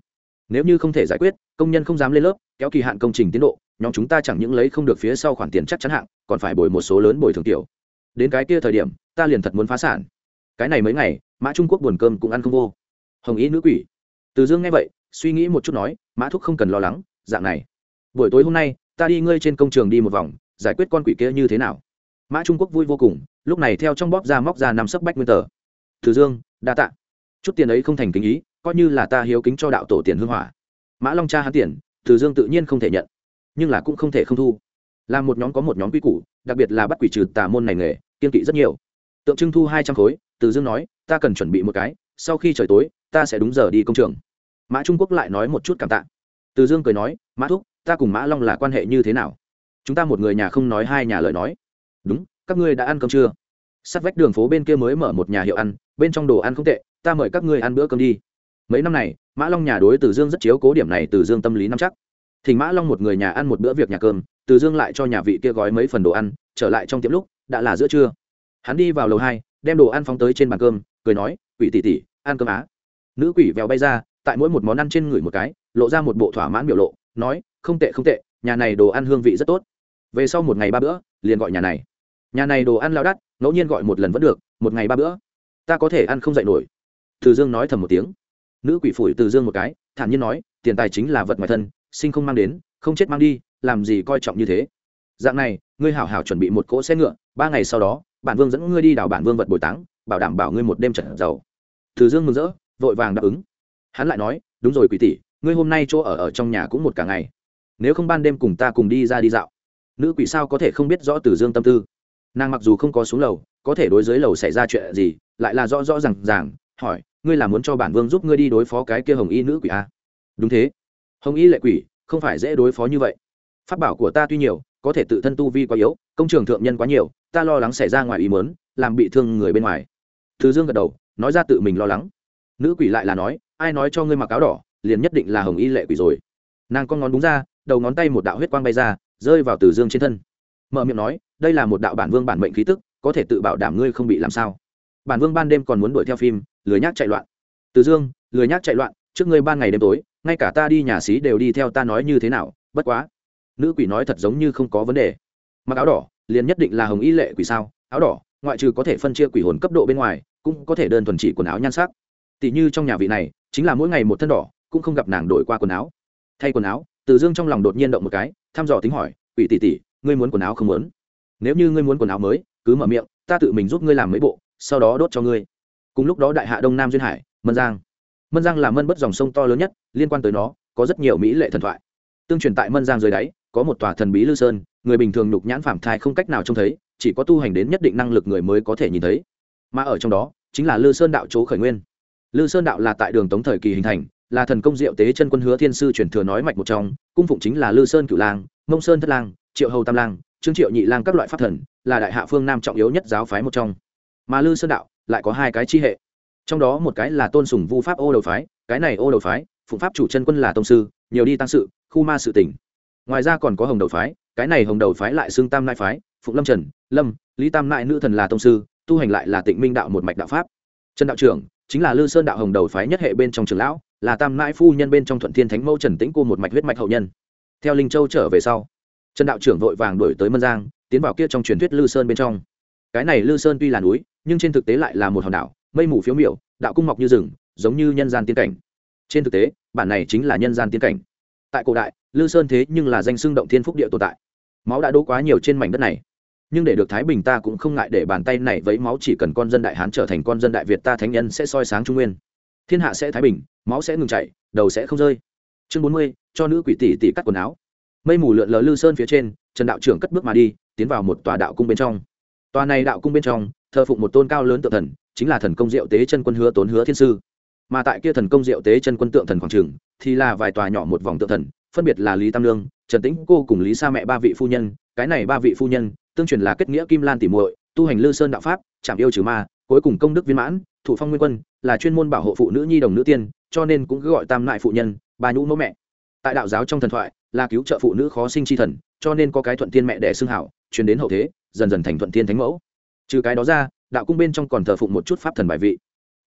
Nếu như không thể giải quyết, công nhân không dám lên lớp, kéo kỳ hạn công trình tiến độ, nhóm chúng ta chẳng những lấy không được phía sau khoản tiền chắc chắn hạng, còn phải bồi một số lớn bồi thường tiểu. Đến cái kia thời điểm, ta liền thật muốn phá sản. Cái này mấy ngày, mã trung quốc buồn cơm cũng ăn không vô. Hồng ý nữ quỷ. Từ dương nghe vậy, suy nghĩ một chút nói, mã thúc không cần lo lắng, dạng này. Buổi tối hôm nay, ta đi ngơi trên công trường đi một vòng, giải quyết con quỷ kia như thế nào mã trung quốc vui vô cùng lúc này theo trong bóp ra móc ra năm sấp bách nguyên tờ từ dương đa tạ chút tiền ấy không thành kính ý coi như là ta hiếu kính cho đạo tổ tiền hương hỏa mã long cha hắn tiền từ dương tự nhiên không thể nhận nhưng là cũng không thể không thu là một nhóm có một nhóm quy củ đặc biệt là bắt quỷ trừ tà môn này nghề kiên kỵ rất nhiều tượng trưng thu hai trăm khối từ dương nói ta cần chuẩn bị một cái sau khi trời tối ta sẽ đúng giờ đi công trường mã trung quốc lại nói một chút cảm tạ từ dương cười nói mã thúc ta cùng mã long là quan hệ như thế nào chúng ta một người nhà không nói hai nhà lời nói đúng, các ngươi đã ăn cơm chưa? Sát vách đường phố bên kia mới mở một nhà hiệu ăn, bên trong đồ ăn không tệ, ta mời các ngươi ăn bữa cơm đi. Mấy năm này, mã long nhà đối từ dương rất chiếu cố điểm này, từ dương tâm lý nắm chắc. Thỉnh mã long một người nhà ăn một bữa việc nhà cơm, từ dương lại cho nhà vị kia gói mấy phần đồ ăn, trở lại trong tiệm lúc, đã là giữa trưa. Hắn đi vào lầu hai, đem đồ ăn phóng tới trên bàn cơm, cười nói, quỷ tỷ tỷ, ăn cơm á? Nữ quỷ vèo bay ra, tại mỗi một món ăn trên người một cái, lộ ra một bộ thỏa mãn biểu lộ, nói, không tệ không tệ, nhà này đồ ăn hương vị rất tốt. Về sau một ngày ba bữa, liền gọi nhà này nhà này đồ ăn lao đắt, ngẫu nhiên gọi một lần vẫn được, một ngày ba bữa. Ta có thể ăn không dậy nổi. Từ dương nói thầm một tiếng. Nữ quỷ phủi từ dương một cái, thản nhiên nói, tiền tài chính là vật ngoài thân, sinh không mang đến, không chết mang đi, làm gì coi trọng như thế? Dạng này, ngươi hảo hảo chuẩn bị một cỗ xe ngựa, ba ngày sau đó, bản vương dẫn ngươi đi đảo bản vương vật bồi táng, bảo đảm bảo ngươi một đêm trận giàu. Từ dương mừng rỡ, vội vàng đáp ứng. Hắn lại nói, đúng rồi quỷ tỷ, ngươi hôm nay chỗ ở ở trong nhà cũng một cả ngày. Nếu không ban đêm cùng ta cùng đi ra đi dạo. Nữ quỷ sao có thể không biết rõ từ dương tâm tư nàng mặc dù không có xuống lầu, có thể đối dưới lầu xảy ra chuyện gì, lại là rõ rõ r à n g ràng, hỏi, ngươi là muốn cho bản vương giúp ngươi đi đối phó cái kia hồng y nữ quỷ a? Đúng thế. Hồng y lệ quỷ, không phải dễ đối phó như vậy. Phát bảo của ta tuy nhiều, có thể tự thân tu vi quá yếu, công trường thượng nhân quá nhiều, ta lo lắng xảy ra ngoài ý mớn làm bị thương người bên ngoài. Thứ dương gật đầu, nói ra tự mình lo lắng. Nữ quỷ lại là nói, ai nói cho ngươi mặc áo đỏ, liền nhất định là hồng y lệ quỷ rồi. Nàng con ngón đúng ra, đầu ngón tay một đạo huyết quang bay ra, rơi vào từ dương trên thân. Mở miệng nói đây là một đạo bản vương bản mệnh khí tức, có thể tự bảo đảm ngươi không bị làm sao. Bản vương ban đêm còn muốn đuổi theo phim, lười nhác chạy loạn. Từ dương, lười nhác chạy loạn, trước ngươi ban ngày đêm tối, ngay cả ta đi nhà xí đều đi theo ta nói như thế nào, bất quá. Nữ quỷ nói thật giống như không có vấn đề. Mặc áo đỏ, liền nhất định là hồng y lệ quỷ sao? Áo đỏ, ngoại trừ có thể phân chia quỷ hồn cấp độ bên ngoài, cũng có thể đơn thuần chỉ quần áo nhan sắc. Tỷ như trong nhà vị này, chính là mỗi ngày một thân đỏ, cũng không gặp nàng đổi qua quần áo. Thay quần áo, từ dương trong lòng đột nhiên động một cái, thăm dò tính hỏi, quỷ tỷ tỷ, ngươi muốn quần áo không muốn? Nếu như ngươi muốn quần áo mới, cứ mở miệng, ta tự mình giúp ngươi làm mấy bộ, sau đó đốt cho ngươi. Cùng lúc đó đại hạ đông nam duyên hải, mân giang. Mân giang là mân bất dòng sông to lớn nhất, liên quan tới nó, có rất nhiều mỹ lệ thần thoại. Tương truyền tại mân giang dưới đáy, có một tòa thần bí lư sơn, người bình thường nhục nhãn phạm thai không cách nào trông thấy, chỉ có tu hành đến nhất định năng lực người mới có thể nhìn thấy. Mà ở trong đó, chính là lư sơn đạo chỗ khởi nguyên. Lư sơn đạo là tại đường tống thời kỳ hình thành, là thần công diệu tế chân quân hứa thiên sư truyền thừa nói mạch một trong, cung phụng chính là lư sơn cửu lang, mông sơn thất lang, triệu hầu tam lang trương triệu nhị lang các loại pháp thần là đại hạ phương nam trọng yếu nhất giáo phái một trong. Mà lư sơn đạo lại có hai cái chi hệ. Trong đó một cái là tôn sùng vu pháp ô đầu phái, cái này ô đầu phái, phụng pháp chủ chân quân là tông sư, nhiều đi tăng sự, khu ma sự tỉnh. Ngoài ra còn có hồng đầu phái, cái này hồng đầu phái lại xưng tam nại phái, phụng lâm trần, lâm, lý tam nại nữ thần là tông sư, tu hành lại là tịnh minh đạo một mạch đạo pháp. Trần đạo trưởng chính là lư sơn đạo hồng đầu phái nhất hệ bên trong trường lão, là tam nại phu nhân bên trong thuận thiên thánh mẫu trần tĩnh cô một mạch huyết mạch hậu nhân. Theo linh châu trở về sau trần đạo trưởng vội vàng đổi tới mân giang, tiến vào kia trong truyền thuyết lư sơn bên trong. Cái này lư sơn tuy là núi, nhưng trên thực tế lại là một hòn đảo, mây mù phiếu miểu, đạo cung mọc như rừng, giống như nhân gian tiên cảnh. Trên thực tế, bản này chính là nhân gian tiên cảnh. Tại cổ đại, lư sơn thế nhưng là danh xưng động thiên phúc địa tồn tại. Máu đã đỗ quá nhiều trên mảnh đất này. Nhưng để được thái bình ta cũng không ngại để bàn tay này vấy máu, chỉ cần con dân đại hán trở thành con dân đại việt ta thánh nhân sẽ soi sáng trung nguyên. Thiên hạ sẽ thái bình, máu sẽ ngừng chảy, đầu sẽ không rơi. Chương bốn mươi, cho nữ quỷ tỷ tỷ cắt quần áo mây mù lượn lờ lư sơn phía trên, trần đạo trưởng cất bước mà đi, tiến vào một tòa đạo cung bên trong. Tòa này đạo cung bên trong, thờ phụng một tôn cao lớn tượng thần, chính là thần công diệu tế chân quân hứa tốn hứa thiên sư. Mà tại kia thần công diệu tế chân quân tượng thần quảng trường, thì là vài tòa nhỏ một vòng tượng thần, phân biệt là lý tam lương, trần tĩnh cô cùng lý sa mẹ ba vị phu nhân. Cái này ba vị phu nhân, tương truyền là kết nghĩa kim lan tỉ muội, tu hành lư sơn đạo pháp, chạm yêu trừ ma, cuối cùng công đức viên mãn, thủ phong nguyên quân, là chuyên môn bảo hộ phụ nữ nhi đồng nữ tiên, cho nên cũng cứ gọi tam lại phụ nhân, ba nhũ mẫu mẹ. Tại đạo giáo trong thần thoại là cứu trợ phụ nữ khó sinh chi thần, cho nên có cái thuận tiên mẹ đẻ xưng hảo, truyền đến hậu thế, dần dần thành thuận tiên thánh mẫu. Trừ cái đó ra, đạo cung bên trong còn thờ phụng một chút pháp thần bài vị.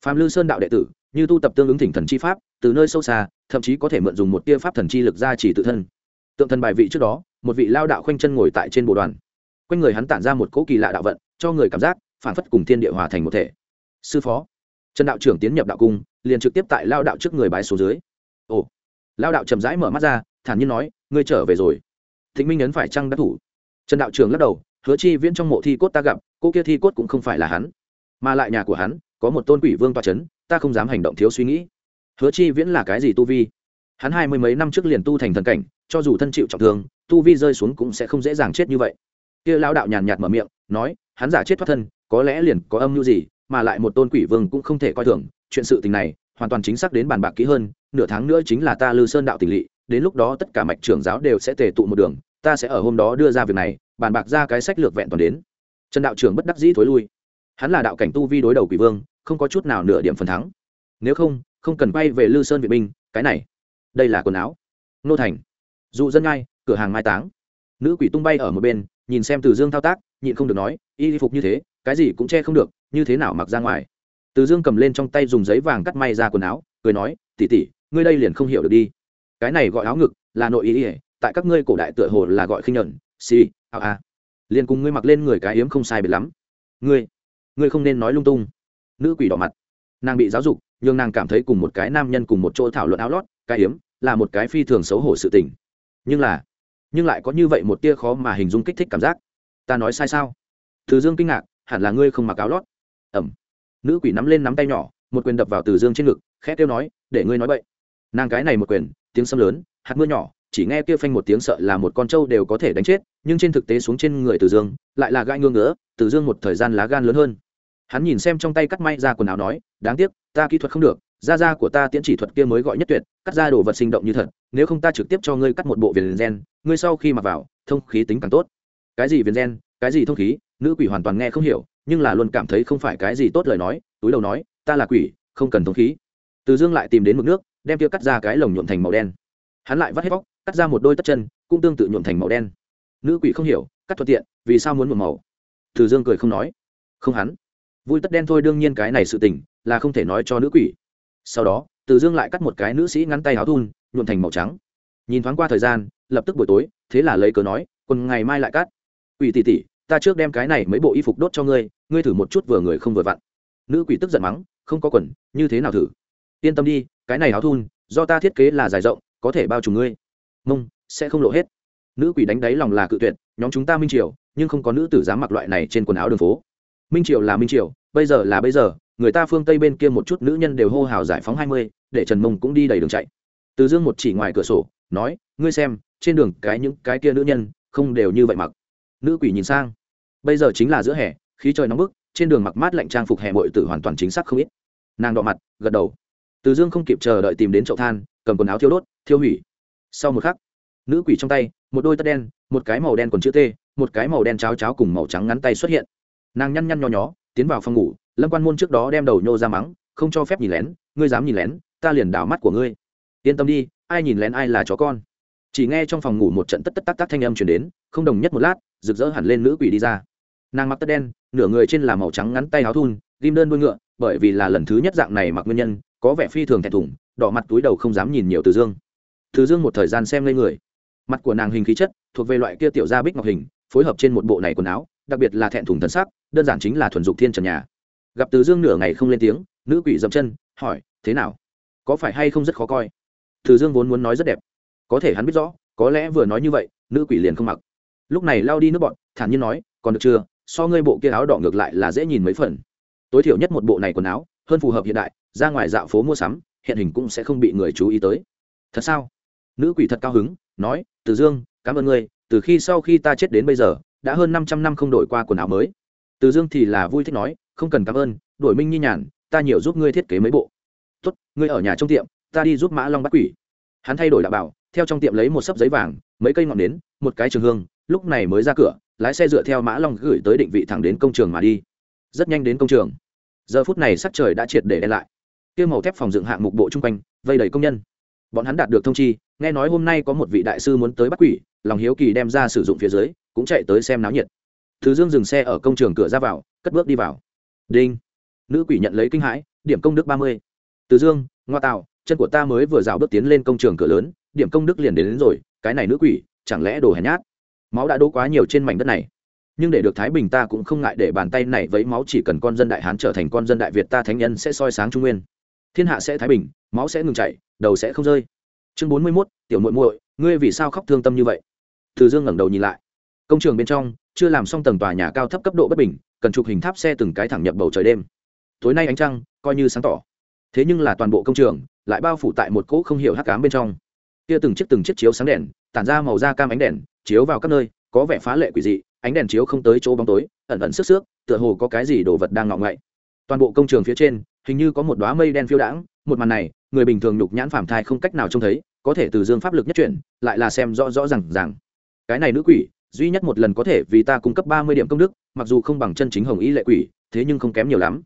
Phạm lư sơn đạo đệ tử, như tu tập tương ứng thỉnh thần chi pháp, từ nơi sâu xa, thậm chí có thể mượn dùng một tia pháp thần chi lực ra chỉ tự thân. Tượng thần bài vị trước đó, một vị lao đạo khoanh chân ngồi tại trên bộ đoàn. Quanh người hắn tản ra một cỗ kỳ lạ đạo vận, cho người cảm giác, phản phất cùng thiên địa hòa thành một thể. Sư phó, trần đạo trưởng tiến nhập đạo cung, liền trực tiếp tại lao đạo trước người bái số dưới. Ồ, lao đạo chậm rãi mở mắt ra thản nhiên nói, ngươi trở về rồi. Thịnh minh ấn phải chăng đắc thủ. Trần đạo trưởng lắc đầu, hứa chi viễn trong mộ thi cốt ta gặp, cô kia thi cốt cũng không phải là hắn. Mà lại nhà của hắn, có một tôn quỷ vương toa c h ấ n ta không dám hành động thiếu suy nghĩ. Hứa chi viễn là cái gì tu vi? Hắn hai mươi mấy năm trước liền tu thành thần cảnh, cho dù thân chịu trọng thương, tu vi rơi xuống cũng sẽ không dễ dàng chết như vậy. Kia lao đạo nhàn nhạt mở miệng, nói, hắn giả chết thoát thân, có lẽ liền có âm mưu gì, mà lại một tôn quỷ vương cũng không thể coi thường. Chuyện sự tình này, hoàn toàn chính xác đến bàn bạc kỹ hơn, nửa tháng nữa chính là ta lư sơn đạo tỉnh lỵ đến lúc đó tất cả mạch trưởng giáo đều sẽ tề tụ một đường, ta sẽ ở hôm đó đưa ra việc này, bàn bạc ra cái sách lược vẹn toàn đến. Trần đạo trưởng bất đắc dĩ thối lui. Hắn là đạo cảnh tu vi đối đầu quỷ vương, không có chút nào nửa điểm phần thắng. Nếu không không cần bay về lư sơn việt binh, cái này, đây là quần áo. Nô thành. Dụ dân ngay cửa hàng mai táng. Nữ quỷ tung bay ở một bên, nhìn xem từ dương thao tác, nhịn không được nói, y phục như thế, cái gì cũng che không được, như thế nào mặc ra ngoài? Từ dương cầm lên trong tay dùng giấy vàng cắt may ra quần áo, cười nói tỉ tỉ ngươi đây liền không hiểu được đi cái này gọi áo ngực là nội ý ỉa tại các ngươi cổ đại tựa hồ là gọi khinh nhuận, xì à, à. a a liền cùng ngươi mặc lên người cái yếm không sai biệt lắm. Ngươi ngươi không nên nói lung tung. Nữ quỷ đỏ mặt. Nàng bị giáo dục, nhưng nàng cảm thấy cùng một cái nam nhân cùng một chỗ thảo luận áo lót, cái yếm là một cái phi thường xấu hổ sự tình. Nhưng là, nhưng lại có như vậy một tia khó mà hình dung kích thích cảm giác. Ta nói sai sao? Từ dương kinh ngạc, hẳn là ngươi không mặc áo lót. Ẩm. Nữ quỷ nắm lên nắm tay nhỏ, một quyền đập vào từ dương trên ngực, khẽ kêu nói, để ngươi nói vậy nàng cái này một quyền tiếng sấm lớn, hạt mưa nhỏ, chỉ nghe kia phanh một tiếng sợ là một con trâu đều có thể đánh chết, nhưng trên thực tế xuống trên người từ dương, lại là gai ngương ngứa, từ dương một thời gian lá gan lớn hơn. Hắn nhìn xem trong tay cắt may ra quần áo nói, đáng tiếc, ta kỹ thuật không được, da da của ta tiễn chỉ thuật kia mới gọi nhất tuyệt, cắt ra đồ vật sinh động như thật, nếu không ta trực tiếp cho ngươi cắt một bộ viền gen, ngươi sau khi mặc vào, thông khí tính càng tốt. Cái gì viền gen? Cái gì thông khí? Nữ quỷ hoàn toàn nghe không hiểu, nhưng là luôn cảm thấy không phải cái gì tốt lời nói, túi đầu nói, ta là quỷ, không cần thông khí. Từ dương lại tìm đến mực nước đem kia cắt ra cái lồng nhuộm thành màu đen. Hắn lại vắt hết bóc cắt ra một đôi tất chân, cũng tương tự nhuộm thành màu đen. Nữ quỷ không hiểu, cắt thuận tiện, vì sao muốn một màu? Từ dương cười không nói. Không hắn. Vui tất đen thôi đương nhiên cái này sự tình, là không thể nói cho nữ quỷ. Sau đó, từ dương lại cắt một cái nữ sĩ ngắn tay áo thun, nhuộm thành màu trắng. Nhìn thoáng qua thời gian, lập tức buổi tối, thế là lấy cớ nói còn ngày mai lại cắt. Quỷ tỉ tỉ ta trước đem cái này mấy bộ y phục đốt cho ngươi ngươi thử một chút vừa người không vừa vặn. Nữ quỷ tức giận mắng, không có quần, như thế nào thử? Yên tâm đi, cái này áo thun, do ta thiết kế là dài rộng, có thể bao trùm ngươi. Mông, sẽ không lộ hết. Nữ quỷ đánh đáy lòng là cự tuyệt, nhóm chúng ta minh triều, nhưng không có nữ tử dám mặc loại này trên quần áo đường phố. Minh triều là minh triều, bây giờ là bây giờ, người ta phương tây bên kia một chút nữ nhân đều hô hào giải phóng hai mươi, để trần mông cũng đi đầy đường chạy. Từ dương một chỉ ngoài cửa sổ, nói, ngươi xem, trên đường cái những cái kia nữ nhân, không đều như vậy mặc. Nữ quỷ nhìn sang. Bây giờ chính là giữa hè, khí trời nóng bức, trên đường mặc mát lạnh trang phục hè mội tử hoàn toàn chính xác không ít. Nàng đọ mặt, gật đầu từ dương không kịp chờ đợi tìm đến chậu than, cầm quần áo thiêu đốt, thiêu hủy. Sau một khắc, nữ quỷ trong tay, một đôi tất đen, một cái màu đen còn chữ t, một cái màu đen cháo cháo cùng màu trắng ngắn tay xuất hiện. Nàng nhăn nhăn nho nhó, tiến vào phòng ngủ, lâm quan môn trước đó đem đầu nhô ra mắng, không cho phép nhìn lén, ngươi dám nhìn lén, ta liền đảo mắt của ngươi. Yên tâm đi, ai nhìn lén ai là chó con. Chỉ nghe trong phòng ngủ một trận tất tất tắc tắc thanh âm chuyển đến, không đồng nhất một lát, rực rỡ hẳn lên nữ quỷ đi ra. Nàng mặc tất đen, nửa người trên là màu trắng ngắn tay áo thun, ghim đơn đuôi ngựa, bởi vì là lần thứ nhất dạng này mặc nguyên nhân có vẻ phi thường thẹn thùng, đỏ mặt túi đầu không dám nhìn nhiều từ dương. Từ dương một thời gian xem lên người. Mặt của nàng hình khí chất, thuộc về loại kia tiểu gia bích ngọc hình, phối hợp trên một bộ này quần áo, đặc biệt là thẹn thùng thân sắc, đơn giản chính là thuần dục thiên trần nhà. Gặp từ dương nửa ngày không lên tiếng, nữ quỷ dậm chân, hỏi, thế nào? Có phải hay không rất khó coi? Từ dương vốn muốn nói rất đẹp. Có thể hắn biết rõ, có lẽ vừa nói như vậy, nữ quỷ liền không mặc. Lúc này lao đi nước bọn, thản nhiên nói, còn được chưa? So ngươi bộ kia áo đỏ ngược lại là dễ nhìn mấy phần. Tối thiểu nhất một bộ này quần áo, hơn phù hợp hiện đại ra ngoài dạo phố mua sắm, hiện hình cũng sẽ không bị người chú ý tới. Thật sao? Nữ quỷ thật cao hứng, nói, từ dương, cảm ơn ngươi, từ khi sau khi ta chết đến bây giờ, đã hơn năm trăm năm không đổi qua quần áo mới. Từ dương thì là vui thích nói, không cần cảm ơn, đổi minh nhi nhàn, ta nhiều giúp ngươi thiết kế mấy bộ. Tốt, ngươi ở nhà trong tiệm, ta đi giúp mã long bắt quỷ. Hắn thay đổi đạo bảo, theo trong tiệm lấy một sấp giấy vàng, mấy cây ngọn nến, một cái trường hương, lúc này mới ra cửa, lái xe dựa theo mã long gửi tới định vị thẳng đến công trường mà đi. Rất nhanh đến công trường. Giờ phút này sắc trời đã triệt để đen lại kia màu thép phòng dựng hạng mục bộ chung quanh vây đầy công nhân. Bọn hắn đạt được thông chi nghe nói hôm nay có một vị đại sư muốn tới bắt quỷ lòng hiếu kỳ đem ra sử dụng phía dưới cũng chạy tới xem náo nhiệt. Thứ dương dừng xe ở công trường cửa ra vào cất bước đi vào. Đinh. Nữ quỷ nhận lấy kinh hãi điểm công đức ba mươi. Từ dương ngoa tạo chân của ta mới vừa rào bước tiến lên công trường cửa lớn điểm công đức liền đến, đến rồi cái này nữ quỷ chẳng lẽ đồ hèn nhát? Máu đã đỗ quá nhiều trên mảnh đất này. Nhưng để được thái bình ta cũng không ngại để bàn tay này vấy máu chỉ cần con dân đại hán trở thành con dân đại việt ta thánh nhân sẽ soi sáng trung nguyên thiên hạ sẽ thái bình, máu sẽ ngừng chảy, đầu sẽ không rơi. Chương bốn mươi mốt, tiểu muội muội, ngươi vì sao khóc thương tâm như vậy? Từ dương ngẩng đầu nhìn lại. Công trường bên trong, chưa làm xong tầng tòa nhà cao thấp cấp độ bất bình, cần chụp hình tháp xe từng cái thẳng nhập bầu trời đêm. Tối nay ánh trăng, coi như sáng tỏ. Thế nhưng là toàn bộ công trường, lại bao phủ tại một cỗ không hiểu hắc cám bên trong. Kia từng chiếc từng chiếc chiếu sáng đèn, tản ra màu da cam ánh đèn, chiếu vào các nơi, có vẻ phá lệ quỷ dị, ánh đèn chiếu không tới chỗ bóng tối, ẩn ẩn sức sức tựa hồ có cái gì đồ vật đang ngọ ngậy toàn bộ công trường phía trên, hình như có một đoá mây đen phiêu đãng, một màn này, người bình thường nhục nhãn phàm thai không cách nào trông thấy, có thể từ dương pháp lực nhất chuyển, lại là xem rõ rõ rằng rằng cái này nữ quỷ, duy nhất một lần có thể vì ta cung cấp ba mươi điểm công đức, mặc dù không bằng chân chính hồng ý lệ quỷ, thế nhưng không kém nhiều lắm.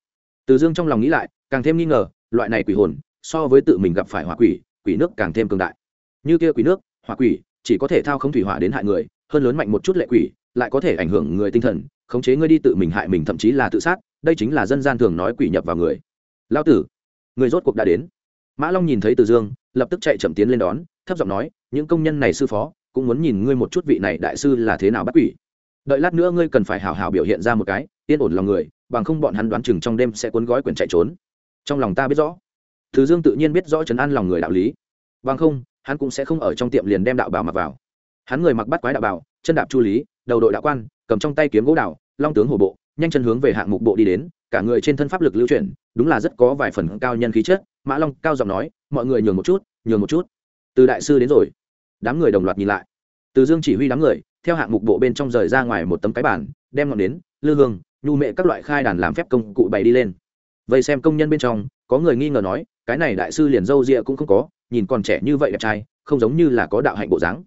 Từ dương trong lòng nghĩ lại, càng thêm nghi ngờ, loại này quỷ hồn, so với tự mình gặp phải hỏa quỷ quỷ nước càng thêm cường đại. Như kia quỷ nước, hỏa quỷ, chỉ có thể thao không thủy hỏa đến hại người, hơn lớn mạnh một chút lệ quỷ, lại có thể ảnh hưởng người tinh thần, khống chế ngươi đi tự mình hại mình, thậm chí là tự sát đây chính là dân gian thường nói quỷ nhập vào người. Lao tử người rốt cuộc đã đến. Mã long nhìn thấy từ dương lập tức chạy chậm tiến lên đón thấp giọng nói những công nhân này sư phó cũng muốn nhìn ngươi một chút vị này đại sư là thế nào bắt quỷ. Đợi lát nữa ngươi cần phải hào hào biểu hiện ra một cái yên ổn lòng người bằng không bọn hắn đoán chừng trong đêm sẽ cuốn gói quyển chạy trốn. Trong lòng ta biết rõ. Từ dương tự nhiên biết rõ chấn an lòng người đạo lý. Bằng không hắn cũng sẽ không ở trong tiệm liền đem đạo bảo mặc vào. Hắn người mặc bắt quái đạo bảo, chân đạp chu lý đầu đội đạo quan cầm trong tay kiếm gỗ đạo long tướng hồ bộ nhanh chân hướng về hạng mục bộ đi đến, cả người trên thân pháp lực lưu chuyển, đúng là rất có vài phần cao nhân khí chất, mã long cao giọng nói, mọi người nhường một chút, nhường một chút. Từ đại sư đến rồi. Đám người đồng loạt nhìn lại. Từ dương chỉ huy đám người, theo hạng mục bộ bên trong rời ra ngoài một tấm cái bản đem ngọn đến, lư hương, nhu mệ các loại khai đàn làm phép công cụ bày đi lên. Vậy xem công nhân bên trong, có người nghi ngờ nói, cái này đại sư liền râu rịa cũng không có, nhìn còn trẻ như vậy đẹp trai, không giống như là có đạo hạnh bộ dáng.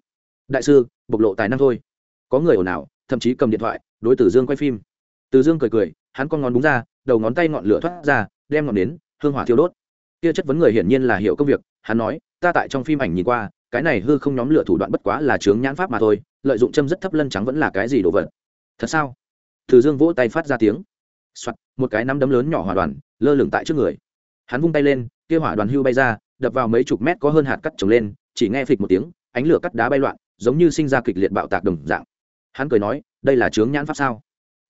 Đại sư, bộc lộ tài năng thôi. Có người ồn ào, thậm chí cầm điện thoại, đối tử dương quay phim từ dương cười cười hắn con ngón đúng ra đầu ngón tay ngọn lửa thoát ra đem ngọn đến hương hỏa thiêu đốt. Kia chất vấn người hiển nhiên là hiểu công việc hắn nói ta tại trong phim ảnh nhìn qua cái này hư không nhóm lửa thủ đoạn bất quá là chướng nhãn pháp mà thôi lợi dụng châm rất thấp lân trắng vẫn là cái gì đồ vật? Thật sao? Từ dương vỗ tay phát ra tiếng. Soạt, một cái nắm đấm lớn nhỏ hỏa đoàn lơ lửng tại trước người. Hắn vung tay lên kia hỏa đoàn hưu bay ra đập vào mấy chục mét có hơn hạt cắt trồng lên chỉ nghe phịch một tiếng ánh lửa cắt đá bay loạn giống như sinh ra kịch liệt bạo tạc đồng dạng. Hắn cười nói đây là chướng nhãn pháp sao?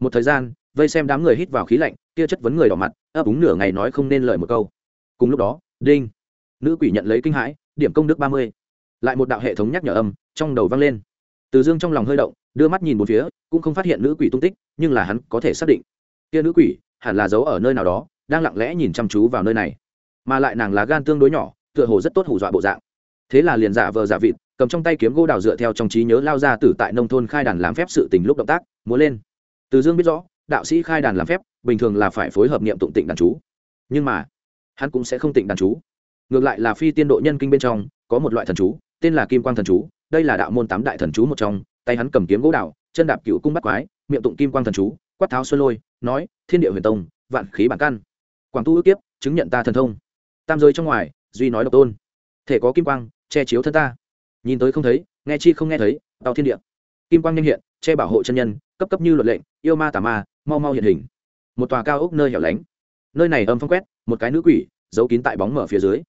Một thời gian, vây xem đám người hít vào khí lạnh, kia chất vấn người đỏ mặt, ấp úng nửa ngày nói không nên lời một câu. Cùng lúc đó, đinh, nữ quỷ nhận lấy kinh hãi, điểm công đức ba mươi. Lại một đạo hệ thống nhắc nhở âm, trong đầu vang lên. Từ dương trong lòng hơi động, đưa mắt nhìn một phía, cũng không phát hiện nữ quỷ tung tích, nhưng là hắn có thể xác định. Kia nữ quỷ, hẳn là giấu ở nơi nào đó, đang lặng lẽ nhìn chăm chú vào nơi này. Mà lại nàng là gan tương đối nhỏ, tựa hồ rất tốt hù dọa bộ dạng. Thế là liền giả vờ giả vịt, cầm trong tay kiếm gỗ đào dựa theo trong trí nhớ lao ra từ tại nông thôn khai đàn làm phép sự tình lúc động tác, múa lên từ dương biết rõ đạo sĩ khai đàn làm phép bình thường là phải phối hợp niệm tụng tịnh đàn chú. Nhưng mà hắn cũng sẽ không tịnh đàn chú. Ngược lại là phi tiên độ nhân kinh bên trong có một loại thần chú tên là kim quang thần chú. Đây là đạo môn tám đại thần chú một trong. Tay hắn cầm kiếm gỗ đạo chân đạp cựu cung bắt quái miệng tụng kim quang thần chú quát tháo xuân lôi nói thiên địa huyền tông vạn khí bản căn. Quảng tu ước kiếp, chứng nhận ta thần thông. Tam giới trong ngoài duy nói độc tôn. Thể có kim quang che chiếu thân ta. Nhìn tới không thấy nghe chi không nghe thấy tao thiên địa. Kim quang nhanh hiện che bảo hộ chân nhân cấp cấp như luật lệnh yêu ma tà ma mau mau hiện hình. Một tòa cao ốc nơi hẻo lánh. Nơi này âm phong quét một cái nữ quỷ giấu kín tại bóng mở phía dưới.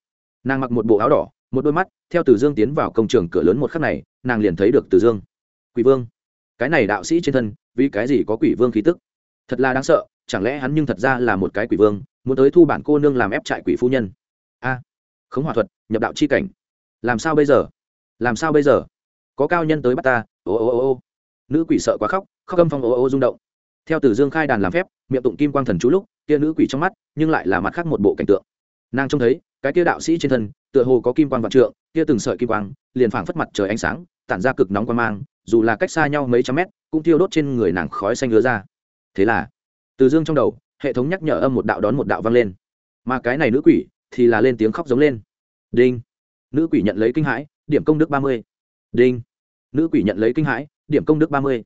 Nàng mặc một bộ áo đỏ một đôi mắt theo từ dương tiến vào công trường cửa lớn một khắc này nàng liền thấy được từ dương. Quỷ vương. Cái này đạo sĩ trên thân vì cái gì có quỷ vương khí tức? Thật là đáng sợ chẳng lẽ hắn nhưng thật ra là một cái quỷ vương muốn tới thu bản cô nương làm ép trại quỷ phu nhân? A. À, khống hòa thuật nhập đạo chi cảnh. Làm sao bây giờ? Làm sao bây giờ? Có cao nhân tới bắt ta ô ô ô ô nữ quỷ sợ quá khóc khóc âm phong ô ô rung động. Theo từ dương khai đàn làm phép, miệng tụng kim quang thần chú lúc, kia nữ quỷ trong mắt, nhưng lại là mặt khác một bộ cảnh tượng. Nàng trông thấy, cái kia đạo sĩ trên thân, tựa hồ có kim quang vạn trượng, kia từng sợi kim quang, liền phảng phất mặt trời ánh sáng, tản ra cực nóng quan mang, dù là cách xa nhau mấy trăm mét, cũng thiêu đốt trên người nàng khói xanh lứa ra. Thế là, từ dương trong đầu, hệ thống nhắc nhở âm một đạo đón một đạo vang lên. Mà cái này nữ quỷ, thì là lên tiếng khóc giống lên. Đinh. Nữ quỷ nhận lấy kinh hãi, điểm công đức ba mươi. Đinh. Nữ quỷ nhận lấy kinh hãi điểm công đức ba mươi.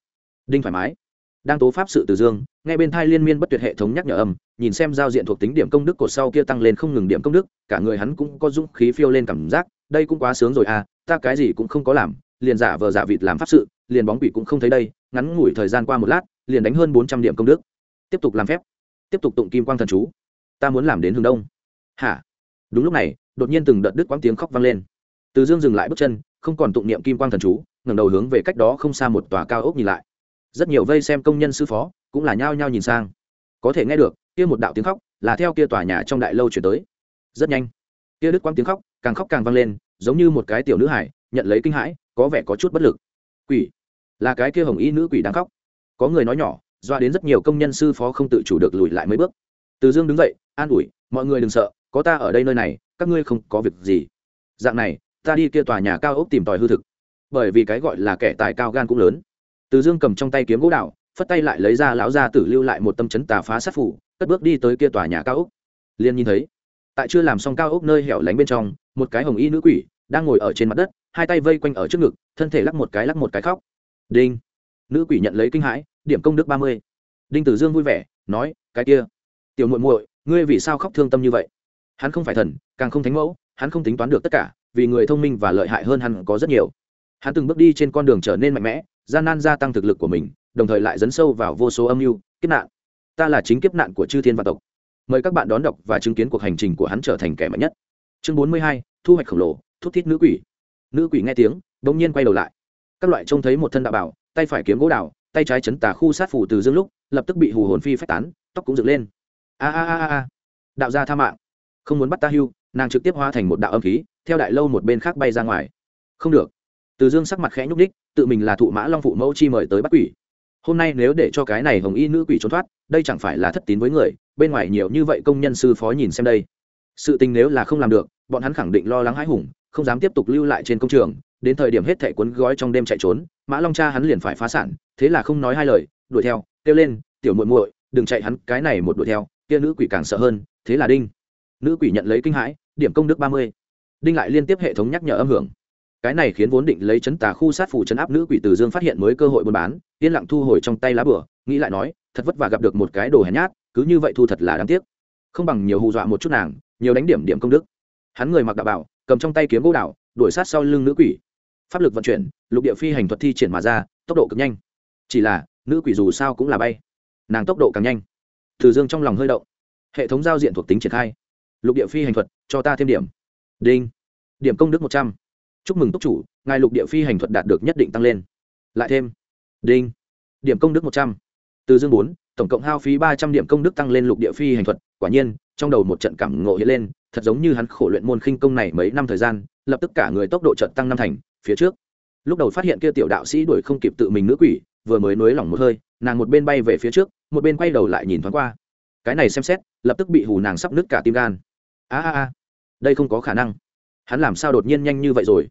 Đinh thoải mái. Đang tố pháp sự từ dương, nghe bên thai liên miên bất tuyệt hệ thống nhắc nhở âm, nhìn xem giao diện thuộc tính điểm công đức cột sau kia tăng lên không ngừng điểm công đức, cả người hắn cũng có dũng khí phiêu lên cảm giác, đây cũng quá sướng rồi à ta cái gì cũng không có làm, liền giả vờ giả vịt làm pháp sự, liền bóng quỷ cũng không thấy đây, ngắn ngủi thời gian qua một lát, liền đánh hơn bốn trăm điểm công đức. Tiếp tục làm phép. Tiếp tục tụng kim quang thần chú. Ta muốn làm đến hướng đông. Hả? Đúng lúc này, đột nhiên từng đợt đứt quãng tiếng khóc vang lên. Từ dương dừng lại bước chân, không còn tụng niệm kim quang thần chú ngẩng đầu hướng về cách đó không xa một tòa cao ốc nhìn lại. Rất nhiều vây xem công nhân sư phó cũng là nhao nhao nhìn sang. Có thể nghe được, kia một đạo tiếng khóc là theo kia tòa nhà trong đại lâu chuyển tới. Rất nhanh, kia đứt quãng tiếng khóc càng khóc càng vang lên, giống như một cái tiểu nữ hải, nhận lấy kinh hãi, có vẻ có chút bất lực. Quỷ, là cái kia hồng y nữ quỷ đang khóc. Có người nói nhỏ, doa đến rất nhiều công nhân sư phó không tự chủ được lùi lại mấy bước. Từ dương đứng dậy, an ủi, mọi người đừng sợ, có ta ở đây nơi này, các ngươi không có việc gì. Dạng này, ta đi kia tòa nhà cao ốc tìm tòi hư thực bởi vì cái gọi là kẻ tài cao gan cũng lớn. Từ dương cầm trong tay kiếm gỗ đạo phất tay lại lấy ra lão gia tử lưu lại một tâm chấn tà phá sát phủ, cất bước đi tới kia tòa nhà cao ốc. Liền nhìn thấy, tại chưa làm xong cao ốc nơi hẻo lánh bên trong, một cái hồng y nữ quỷ đang ngồi ở trên mặt đất, hai tay vây quanh ở trước ngực, thân thể lắc một cái lắc một cái khóc. Đinh! Nữ quỷ nhận lấy kinh hãi, điểm công đức ba mươi. Đinh tử dương vui vẻ, nói, cái kia, tiểu muội muội, ngươi vì sao khóc thương tâm như vậy? Hắn không phải thần, càng không thánh mẫu, hắn không tính toán được tất cả, vì người thông minh và lợi hại hơn hắn có rất nhiều hắn từng bước đi trên con đường trở nên mạnh mẽ, gian nan gia tăng thực lực của mình, đồng thời lại dấn sâu vào vô số âm mưu, kiếp nạn. Ta là chính kiếp nạn của chư thiên văn tộc. Mời các bạn đón đọc và chứng kiến cuộc hành trình của hắn trở thành kẻ mạnh nhất. Chương bốn mươi hai, thu hoạch khổng lồ, thúc thiết nữ quỷ. Nữ quỷ nghe tiếng đ ỗ n g nhiên quay đầu lại. Các loại trông thấy một thân đạo bảo, tay phải kiếm gỗ đào, tay trái chấn tà khu sát phủ từ dương lúc, lập tức bị hù hồn phi phách tán, tóc cũng dựng lên. A a a a. Đạo gia tha mạng. Không muốn bắt ta hưu, nàng trực tiếp hóa thành một đạo âm khí, theo đại lâu một bên khác bay ra ngoài. Không được từ dương sắc mặt khẽ nhúc đích tự mình là thụ mã long phụ mẫu chi mời tới bắt quỷ. Hôm nay nếu để cho cái này hồng y nữ quỷ trốn thoát, đây chẳng phải là thất tín với người, bên ngoài nhiều như vậy công nhân sư phó nhìn xem đây. Sự tình nếu là không làm được, bọn hắn khẳng định lo lắng hãi hùng, không dám tiếp tục lưu lại trên công trường, đến thời điểm hết thẻ cuốn gói trong đêm chạy trốn, mã long cha hắn liền phải phá sản, thế là không nói hai lời, đuổi theo, kêu lên, tiểu muội muội, đừng chạy hắn, cái này một đuổi theo, kia nữ quỷ càng sợ hơn, thế là đinh. Nữ quỷ nhận lấy kinh hãi, điểm công đức ba mươi. Đinh lại liên tiếp hệ thống nhắc nhở âm hưởng cái này khiến vốn định lấy chấn tà khu sát phủ chấn áp nữ quỷ từ dương phát hiện mới cơ hội buôn bán, yên lặng thu hồi trong tay lá bửa, nghĩ lại nói, thật vất vả gặp được một cái đồ hèn nhát, cứ như vậy thu thật là đáng tiếc. Không bằng nhiều hù dọa một chút nàng, nhiều đánh điểm điểm công đức. Hắn người mặc đạo bảo, cầm trong tay kiếm gỗ đảo đuổi sát sau lưng nữ quỷ. Pháp lực vận chuyển, lục địa phi hành thuật thi triển mà ra, tốc độ cực nhanh. Chỉ là, nữ quỷ dù sao cũng là bay. Nàng tốc độ càng nhanh. Từ dương trong lòng hơi động. Hệ thống giao diện thuộc tính triển khai. Lục địa phi hành thuật, cho ta thêm điểm. Đinh. Điểm công đức một trăm chúc mừng túc chủ, ngài lục địa phi hành thuật đạt được nhất định tăng lên. Lại thêm, đinh, điểm công đức một trăm. Từ dương bốn, tổng cộng hao phí ba trăm điểm công đức tăng lên lục địa phi hành thuật, quả nhiên, trong đầu một trận cảm ngộ hiện lên, thật giống như hắn khổ luyện môn khinh công này mấy năm thời gian, lập tức cả người tốc độ trận tăng năm thành, phía trước. Lúc đầu phát hiện kia tiểu đạo sĩ đuổi không kịp tự mình nữ quỷ, vừa mới nới lỏng một hơi, nàng một bên bay về phía trước, một bên quay đầu lại nhìn thoáng qua. Cái này xem xét, lập tức bị hù nàng sắp nứt cả tim gan. A a a, đây không có khả năng. Hắn làm sao đột nhiên nhanh như vậy rồi?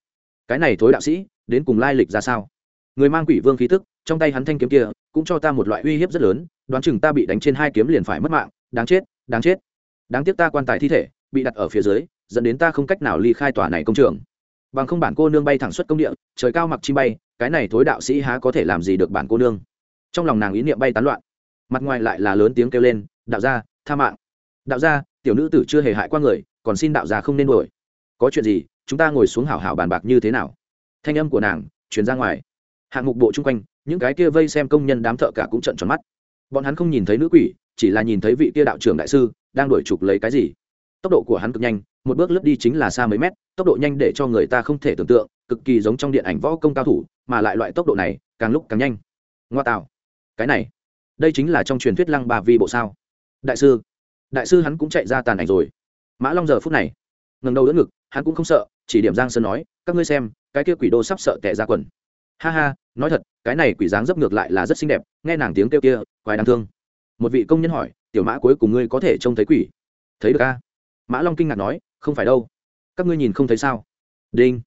Cái này thối đạo sĩ, đến cùng lai lịch ra sao? Người mang quỷ vương khí tức, trong tay hắn thanh kiếm kia, cũng cho ta một loại uy hiếp rất lớn, đoán chừng ta bị đánh trên hai kiếm liền phải mất mạng, đáng chết đáng chết. Đáng tiếc ta quan tài thi thể, bị đặt ở phía dưới, dẫn đến ta không cách nào ly khai tòa này công trường. Bằng không bản cô nương bay thẳng xuất công địa, trời cao mặc chim bay, cái này thối đạo sĩ há có thể làm gì được bản cô nương? Trong lòng nàng ý niệm bay tán loạn. Mặt ngoài lại là lớn tiếng kêu lên, đạo gia, tha mạng. Đạo gia, tiểu nữ tử chưa hề hại qua người, còn xin đạo gia không nên đuổi. Có chuyện gì chúng ta ngồi xuống hảo hảo bàn bạc như thế nào? Thanh âm của nàng truyền ra ngoài. Hạng mục bộ chung quanh, những cái kia vây xem công nhân đám thợ cả cũng trận tròn mắt. Bọn hắn không nhìn thấy nữ quỷ, chỉ là nhìn thấy vị kia đạo trưởng đại sư đang đuổi trục lấy cái gì. Tốc độ của hắn cực nhanh, một bước lướt đi chính là xa mấy mét, tốc độ nhanh để cho người ta không thể tưởng tượng, cực kỳ giống trong điện ảnh võ công cao thủ, mà lại loại tốc độ này càng lúc càng nhanh. Ngoa tạo. Cái này, đây chính là trong truyền thuyết lăng bà vi bộ sao? Đại sư đại sư hắn cũng chạy ra tàn ảnh rồi. Mã long giờ phút này ngần đầu đỡ ngực, hắn cũng không sợ chỉ điểm giang sơn nói, các ngươi xem, cái kia quỷ đô sắp sợ tệ ra quần. Ha ha, nói thật, cái này quỷ dáng dấp ngược lại là rất xinh đẹp, nghe nàng tiếng kêu kia, quái đáng thương. Một vị công nhân hỏi, tiểu mã cuối cùng ngươi có thể trông thấy quỷ? Thấy được a? Mã long kinh ngạc nói, không phải đâu. Các ngươi nhìn không thấy sao? Đinh.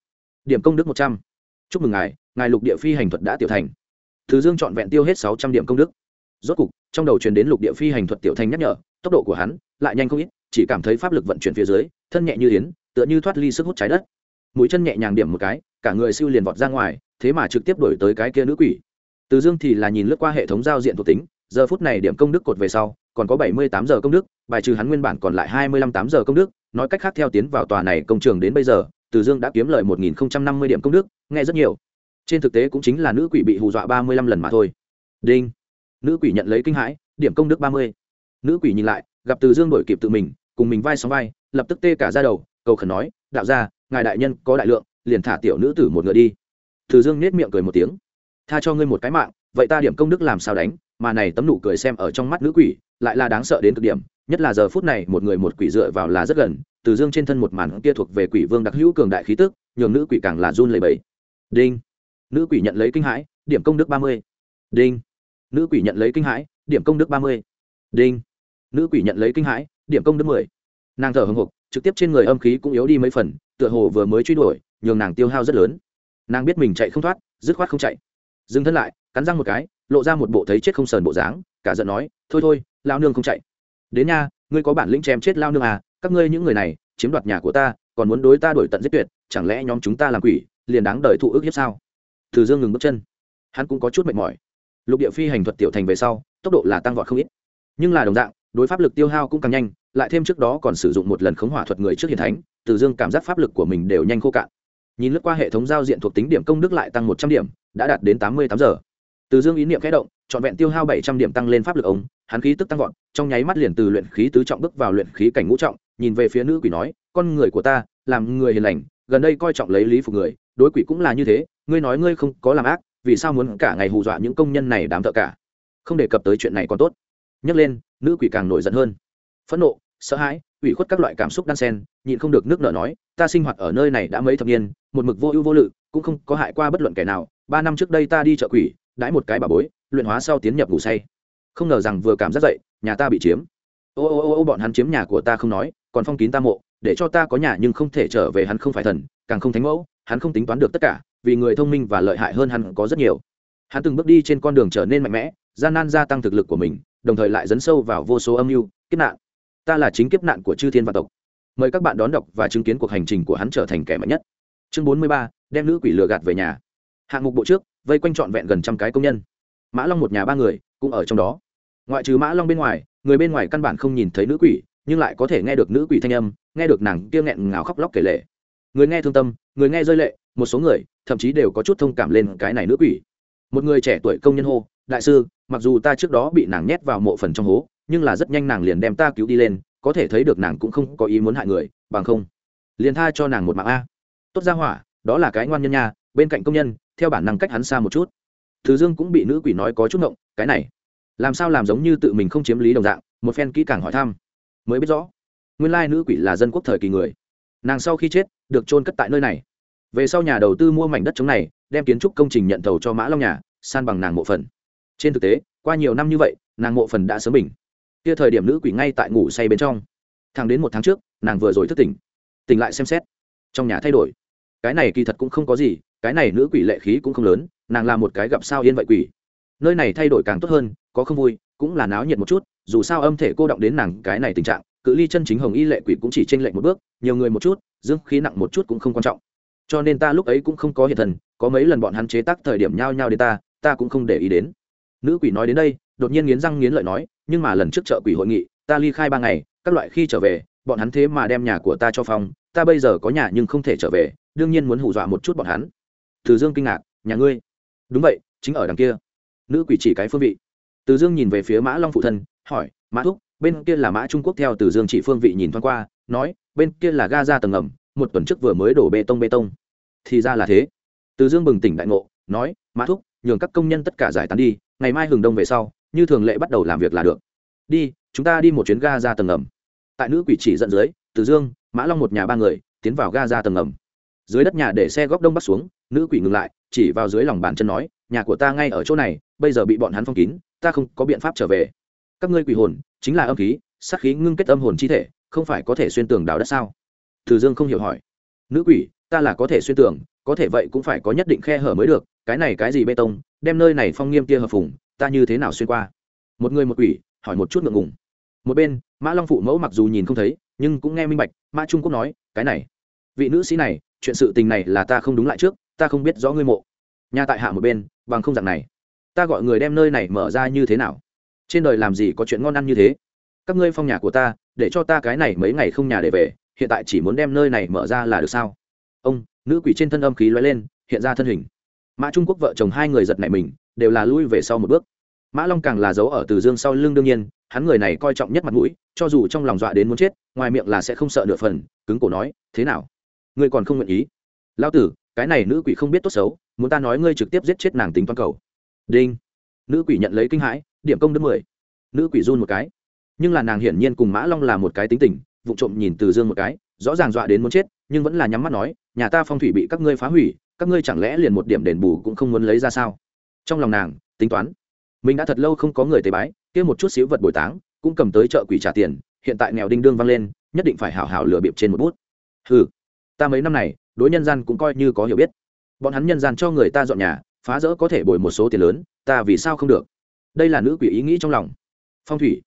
Điểm công đức một trăm. Chúc mừng ngài ngài lục địa phi hành thuật đã tiểu thành. Thứ dương trọn vẹn tiêu hết sáu trăm điểm công đức. Rốt cục, trong đầu truyền đến lục địa phi hành thuật tiểu thành nhắc nhở, tốc độ của hắn lại nhanh không ít, chỉ cảm thấy pháp lực vận chuyển phía dưới, thân nhẹ như yến tựa như thoát ly sức hút trái đất. Mũi chân nhẹ nhàng điểm một cái, cả người siêu liền vọt ra ngoài, thế mà trực tiếp đổi tới cái kia nữ quỷ. Từ dương thì là nhìn lướt qua hệ thống giao diện thuộc tính, giờ phút này điểm công đức cột về sau, còn có bảy mươi tám giờ công đức, bài trừ hắn nguyên bản còn lại hai mươi lăm tám giờ công đức, nói cách khác theo tiến vào tòa này công trường đến bây giờ, từ dương đã kiếm lời một nghìn năm mươi điểm công đức, nghe rất nhiều. Trên thực tế cũng chính là nữ quỷ bị hù dọa ba mươi lăm lần mà thôi. Đinh. Nữ quỷ nhận lấy kinh hãi, điểm công đức ba mươi. Nữ quỷ nhìn lại, gặp từ dương đổi kịp tự mình, cùng mình vai sóng vai, lập tức tê cả ra đầu cầu khẩn nói, đạo ra ngài đại nhân có đại lượng, liền thả tiểu nữ tử một ngựa đi. Từ dương nết miệng cười một tiếng. Tha cho ngươi một cái mạng, vậy ta điểm công đức làm sao đánh? Mà này tấm nụ cười xem ở trong mắt nữ quỷ, lại là đáng sợ đến cực điểm, nhất là giờ phút này một người một quỷ dựa vào là rất gần, từ dương trên thân một màn kia thuộc về quỷ vương đặc hữu cường đại khí tức, nhường nữ quỷ càng là run lẩy bẩy. Đinh. Nữ quỷ nhận lấy kinh hãi, điểm công đức ba mươi. Đinh. Nữ quỷ nhận lấy kinh hãi, điểm công đức ba mươi. Đinh. Nữ quỷ nhận lấy kinh hãi, điểm công đức mười. Nàng thở hồng hộc trực tiếp trên người âm khí cũng yếu đi mấy phần, tựa hồ vừa mới truy đuổi, nhường nàng tiêu hao rất lớn. Nàng biết mình chạy không thoát, dứt khoát không chạy. Dừng thân lại, cắn răng một cái, lộ ra một bộ thấy chết không sờn bộ dáng, cả giận nói, thôi thôi, lao nương không chạy. Đến nha, ngươi có bản lĩnh chém chết lao nương à các ngươi những người này, chiếm đoạt nhà của ta, còn muốn đối ta đổi tận giết tuyệt, chẳng lẽ nhóm chúng ta làm quỷ, liền đáng đời thụ ước hiếp sao? Từ dương ngừng bước chân. Hắn cũng có chút mệt mỏi. Lục địa phi hành thuật tiểu thành về sau, tốc độ là tăng vọt không ít. Nhưng là đồng dạng đối pháp lực tiêu hao cũng càng nhanh, lại thêm trước đó còn sử dụng một lần khống hỏa thuật người trước hiền thánh, từ dương cảm giác pháp lực của mình đều nhanh khô cạn. Nhìn lướt qua hệ thống giao diện thuộc tính điểm công đức lại tăng một trăm điểm, đã đạt đến tám mươi tám giờ. Từ dương ý niệm khẽ động, trọn vẹn tiêu hao bảy trăm điểm tăng lên pháp lực ống hắn khí tức tăng vọt, trong nháy mắt liền từ luyện khí tứ trọng bước vào luyện khí cảnh ngũ trọng, nhìn về phía nữ quỷ nói, con người của ta, làm người hiền lành, gần đây coi trọng lấy lý phục người, đối quỷ cũng là như thế, ngươi nói ngươi không có làm ác, vì sao muốn cả ngày hù dọa những công nhân này đám thợ cả? Không đề cập tới chuyện này còn tốt. Nhắc lên nữ quỷ càng nổi giận hơn. Phẫn nộ, sợ hãi, ủy khuất các loại cảm xúc đan sen, nhịn không được nước nở nói, ta sinh hoạt ở nơi này đã mấy thập niên, một mực vô ưu vô lự, cũng không có hại qua bất luận kẻ nào. Ba năm trước đây ta đi chợ quỷ, đãi một cái bà bối, luyện hóa sau tiến nhập ngủ say. Không ngờ rằng vừa cảm giác dậy, nhà ta bị chiếm. Ô ô ô ô, bọn hắn chiếm nhà của ta không nói, còn phong kín ta mộ, để cho ta có nhà nhưng không thể trở về hắn không phải thần, càng không thánh mẫu, hắn không tính toán được tất cả, vì người thông minh và lợi hại hơn hắn có rất nhiều. Hắn từng bước đi trên con đường trở nên mạnh mẽ, gian nan gia tăng thực lực của mình đồng thời lại dấn sâu vào vô số âm mưu, kiếp nạn. Ta là chính kiếp nạn của chư thiên văn tộc. Mời các bạn đón đọc và chứng kiến cuộc hành trình của hắn trở thành kẻ mạnh nhất. Chương bốn mươi ba, đem nữ quỷ lừa gạt về nhà. Hạng mục bộ trước, vây quanh trọn vẹn gần trăm cái công nhân. Mã long một nhà ba người, cũng ở trong đó. Ngoại trừ mã long bên ngoài, người bên ngoài căn bản không nhìn thấy nữ quỷ, nhưng lại có thể nghe được nữ quỷ thanh âm, nghe được nàng kia nghẹn ngào khóc lóc kể lệ người nghe thương tâm, người nghe rơi lệ, một số người, thậm chí đều có chút thông cảm lên cái này nữ quỷ. Một người trẻ tuổi công nhân hô đại sư, mặc dù ta trước đó bị nàng nhét vào mộ phần trong hố, nhưng là rất nhanh nàng liền đem ta cứu đi lên, có thể thấy được nàng cũng không có ý muốn hại người, bằng không, liền tha cho nàng một mạng a. Tốt ra hỏa, đó là cái ngoan nhân nha, bên cạnh công nhân, theo bản năng cách hắn xa một chút. Thứ dương cũng bị nữ quỷ nói có chút ngộng, cái này, làm sao làm giống như tự mình không chiếm lý đồng dạng, một phen kỹ càng hỏi thăm. Mới biết rõ, nguyên lai nữ quỷ là dân quốc thời kỳ người. Nàng sau khi chết, được chôn cất tại nơi này. Về sau nhà đầu tư mua mảnh đất chống này, đem kiến trúc công trình nhận thầu cho mã long nhà, san bằng nàng mộ phần trên thực tế, qua nhiều năm như vậy, nàng mộ phần đã sớm bình. Kia thời điểm nữ quỷ ngay tại ngủ say bên trong. Thẳng đến một tháng trước, nàng vừa rồi thức tỉnh. Tỉnh lại xem xét. Trong nhà thay đổi. Cái này kỳ thật cũng không có gì, cái này nữ quỷ lệ khí cũng không lớn, nàng là một cái gặp sao yên vậy quỷ. Nơi này thay đổi càng tốt hơn, có không vui, cũng là náo nhiệt một chút, dù sao âm thể cô động đến nàng cái này tình trạng, cự ly chân chính hồng y lệ quỷ cũng chỉ tranh lệch một bước, nhiều người một chút dương khí nặng một chút cũng không quan trọng. Cho nên ta lúc ấy cũng không có hiện thần, có mấy lần bọn hắn chế tác thời điểm nhao nhao đến ta ta cũng không để ý đến nữ quỷ nói đến đây, đột nhiên nghiến răng nghiến lợi nói, nhưng mà lần trước chợ quỷ hội nghị, ta ly khai ba ngày, các loại khi trở về, bọn hắn thế mà đem nhà của ta cho phòng ta bây giờ có nhà nhưng không thể trở về, đương nhiên muốn hù dọa một chút bọn hắn. Từ dương kinh ngạc, nhà ngươi? Đúng vậy, chính ở đằng kia. Nữ quỷ chỉ cái phương vị. Từ dương nhìn về phía mã long phụ thân, hỏi, mã thúc, bên kia là mã trung quốc theo từ dương chỉ phương vị nhìn thoáng qua, nói, bên kia là ga ra tầng ngầm, một tuần trước vừa mới đổ bê tông bê tông. Thì ra là thế. Từ dương bừng tỉnh đại ngộ, nói, mã thúc, nhường các công nhân tất cả giải tán đi ngày mai hừng đông về sau, như thường lệ bắt đầu làm việc là được. Đi, chúng ta đi một chuyến ga ra tầng ngầm. Tại nữ quỷ chỉ dẫn dưới, từ dương, mã long một nhà ba người, tiến vào ga ra tầng ngầm. Dưới đất nhà để xe góc đông bắt xuống, nữ quỷ ngừng lại, chỉ vào dưới lòng bàn chân nói, nhà của ta ngay ở chỗ này, bây giờ bị bọn hắn phong kín, ta không có biện pháp trở về. Các ngươi quỷ hồn, chính là âm khí, sát khí ngưng kết âm hồn chi thể, không phải có thể xuyên tường đào đất sao? Từ dương không hiểu hỏi. Nữ quỷ, ta là có thể xuyên tường, có thể vậy cũng phải có nhất định khe hở mới được cái này cái gì bê tông, đem nơi này phong nghiêm kia hợp phùng, ta như thế nào xuyên qua? Một người một quỷ, hỏi một chút ngượng ngùng. Một bên, mã long phụ mẫu mặc dù nhìn không thấy, nhưng cũng nghe minh bạch, mã trung quốc nói, cái này, vị nữ sĩ này, chuyện sự tình này là ta không đúng lại trước, ta không biết rõ ngươi mộ. Nhà tại hạ một bên, bằng không dạng này, ta gọi người đem nơi này mở ra như thế nào? Trên đời làm gì có chuyện ngon ăn như thế? Các ngươi phong nhà của ta, để cho ta cái này mấy ngày không nhà để về, hiện tại chỉ muốn đem nơi này mở ra là được sao? Ông, nữ quỷ trên thân âm khí lóe lên, hiện ra thân hình mã trung quốc vợ chồng hai người giật nảy mình, đều là lui về sau một bước. mã long càng là giấu ở từ dương sau lưng đương nhiên, hắn người này coi trọng nhất mặt mũi, cho dù trong lòng dọa đến muốn chết, ngoài miệng là sẽ không sợ nửa phần, cứng cổ nói, thế nào? Ngươi còn không nguyện ý? Lao tử, cái này nữ quỷ không biết tốt xấu, muốn ta nói ngươi trực tiếp giết chết nàng tính toàn cầu. Đinh. Nữ quỷ nhận lấy kinh hãi, điểm công đức mười. Nữ quỷ run một cái. Nhưng là nàng hiển nhiên cùng mã long là một cái tính tình, vụ trộm nhìn từ dương một cái, rõ ràng dọa đến muốn chết, nhưng vẫn là nhắm mắt nói, nhà ta phong thủy bị các ngươi phá hủy các ngươi chẳng lẽ liền một điểm đền bù cũng không muốn lấy ra sao? Trong lòng nàng, tính toán, mình đã thật lâu không có người tế bái, kia một chút xíu vật bồi táng, cũng cầm tới chợ quỷ trả tiền, hiện tại nghèo đinh đương vang lên, nhất định phải hảo hảo lừa bịp trên một bút. Ừ ta mấy năm này, đối nhân gian cũng coi như có hiểu biết. Bọn hắn nhân gian cho người ta dọn nhà, phá rỡ có thể bồi một số tiền lớn, ta vì sao không được? Đây là nữ quỷ ý nghĩ trong lòng. Phong thủy,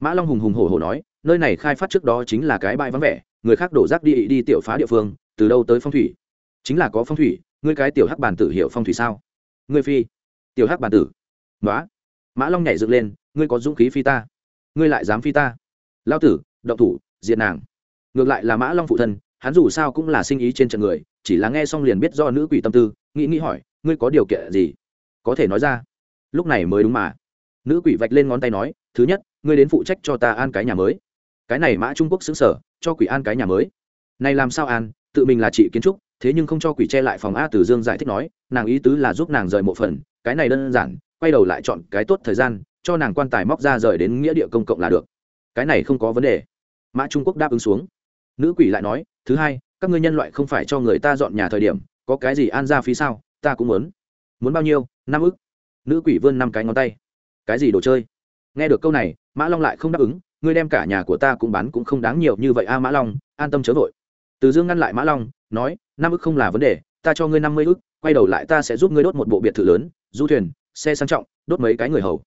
mã long hùng hùng hổ hổ nói, nơi này khai phát trước đó chính là cái bãi vắng vẻ, người khác đổ rác đi đi tiểu phá địa phương, từ đâu tới phong thủy? Chính là có phong thủy ngươi cái tiểu hắc bàn tử hiểu phong thủy sao? Ngươi phi, tiểu hắc bàn tử. Nói mã long nhảy dựng lên, ngươi có dũng khí phi ta. Ngươi lại dám phi ta. Lao tử, động thủ diện nàng. Ngược lại là mã long phụ thân, hắn dù sao cũng là sinh ý trên trận người, chỉ là nghe xong liền biết do nữ quỷ tâm tư, nghĩ nghĩ hỏi, ngươi có điều kiện gì? Có thể nói ra. Lúc này mới đúng mà. Nữ quỷ vạch lên ngón tay nói, thứ nhất, ngươi đến phụ trách cho ta an cái nhà mới. Cái này mã trung quốc xứng sở, cho quỷ an cái nhà mới. Này làm sao an, tự mình là chị kiến trúc thế nhưng không cho quỷ che lại phòng a từ dương giải thích nói, nàng ý tứ là giúp nàng rời một phần, cái này đơn giản, quay đầu lại chọn cái tốt thời gian, cho nàng quan tài móc ra rời đến nghĩa địa công cộng là được. Cái này không có vấn đề. Mã trung quốc đáp ứng xuống. Nữ quỷ lại nói, thứ hai, các ngươi nhân loại không phải cho người ta dọn nhà thời điểm, có cái gì an ra phí sao, ta cũng muốn. Muốn bao nhiêu? Năm ức. Nữ quỷ vươn năm cái ngón tay. Cái gì đồ chơi? Nghe được câu này, mã long lại không đáp ứng, ngươi đem cả nhà của ta cũng bán cũng không đáng nhiều như vậy a, mã long, an tâm chớ vội. Từ dương ngăn lại mã long nói, năm ức không là vấn đề, ta cho ngươi năm mươi ức, quay đầu lại ta sẽ giúp ngươi đốt một bộ biệt thự lớn, du thuyền, xe sang trọng, đốt mấy cái người hầu.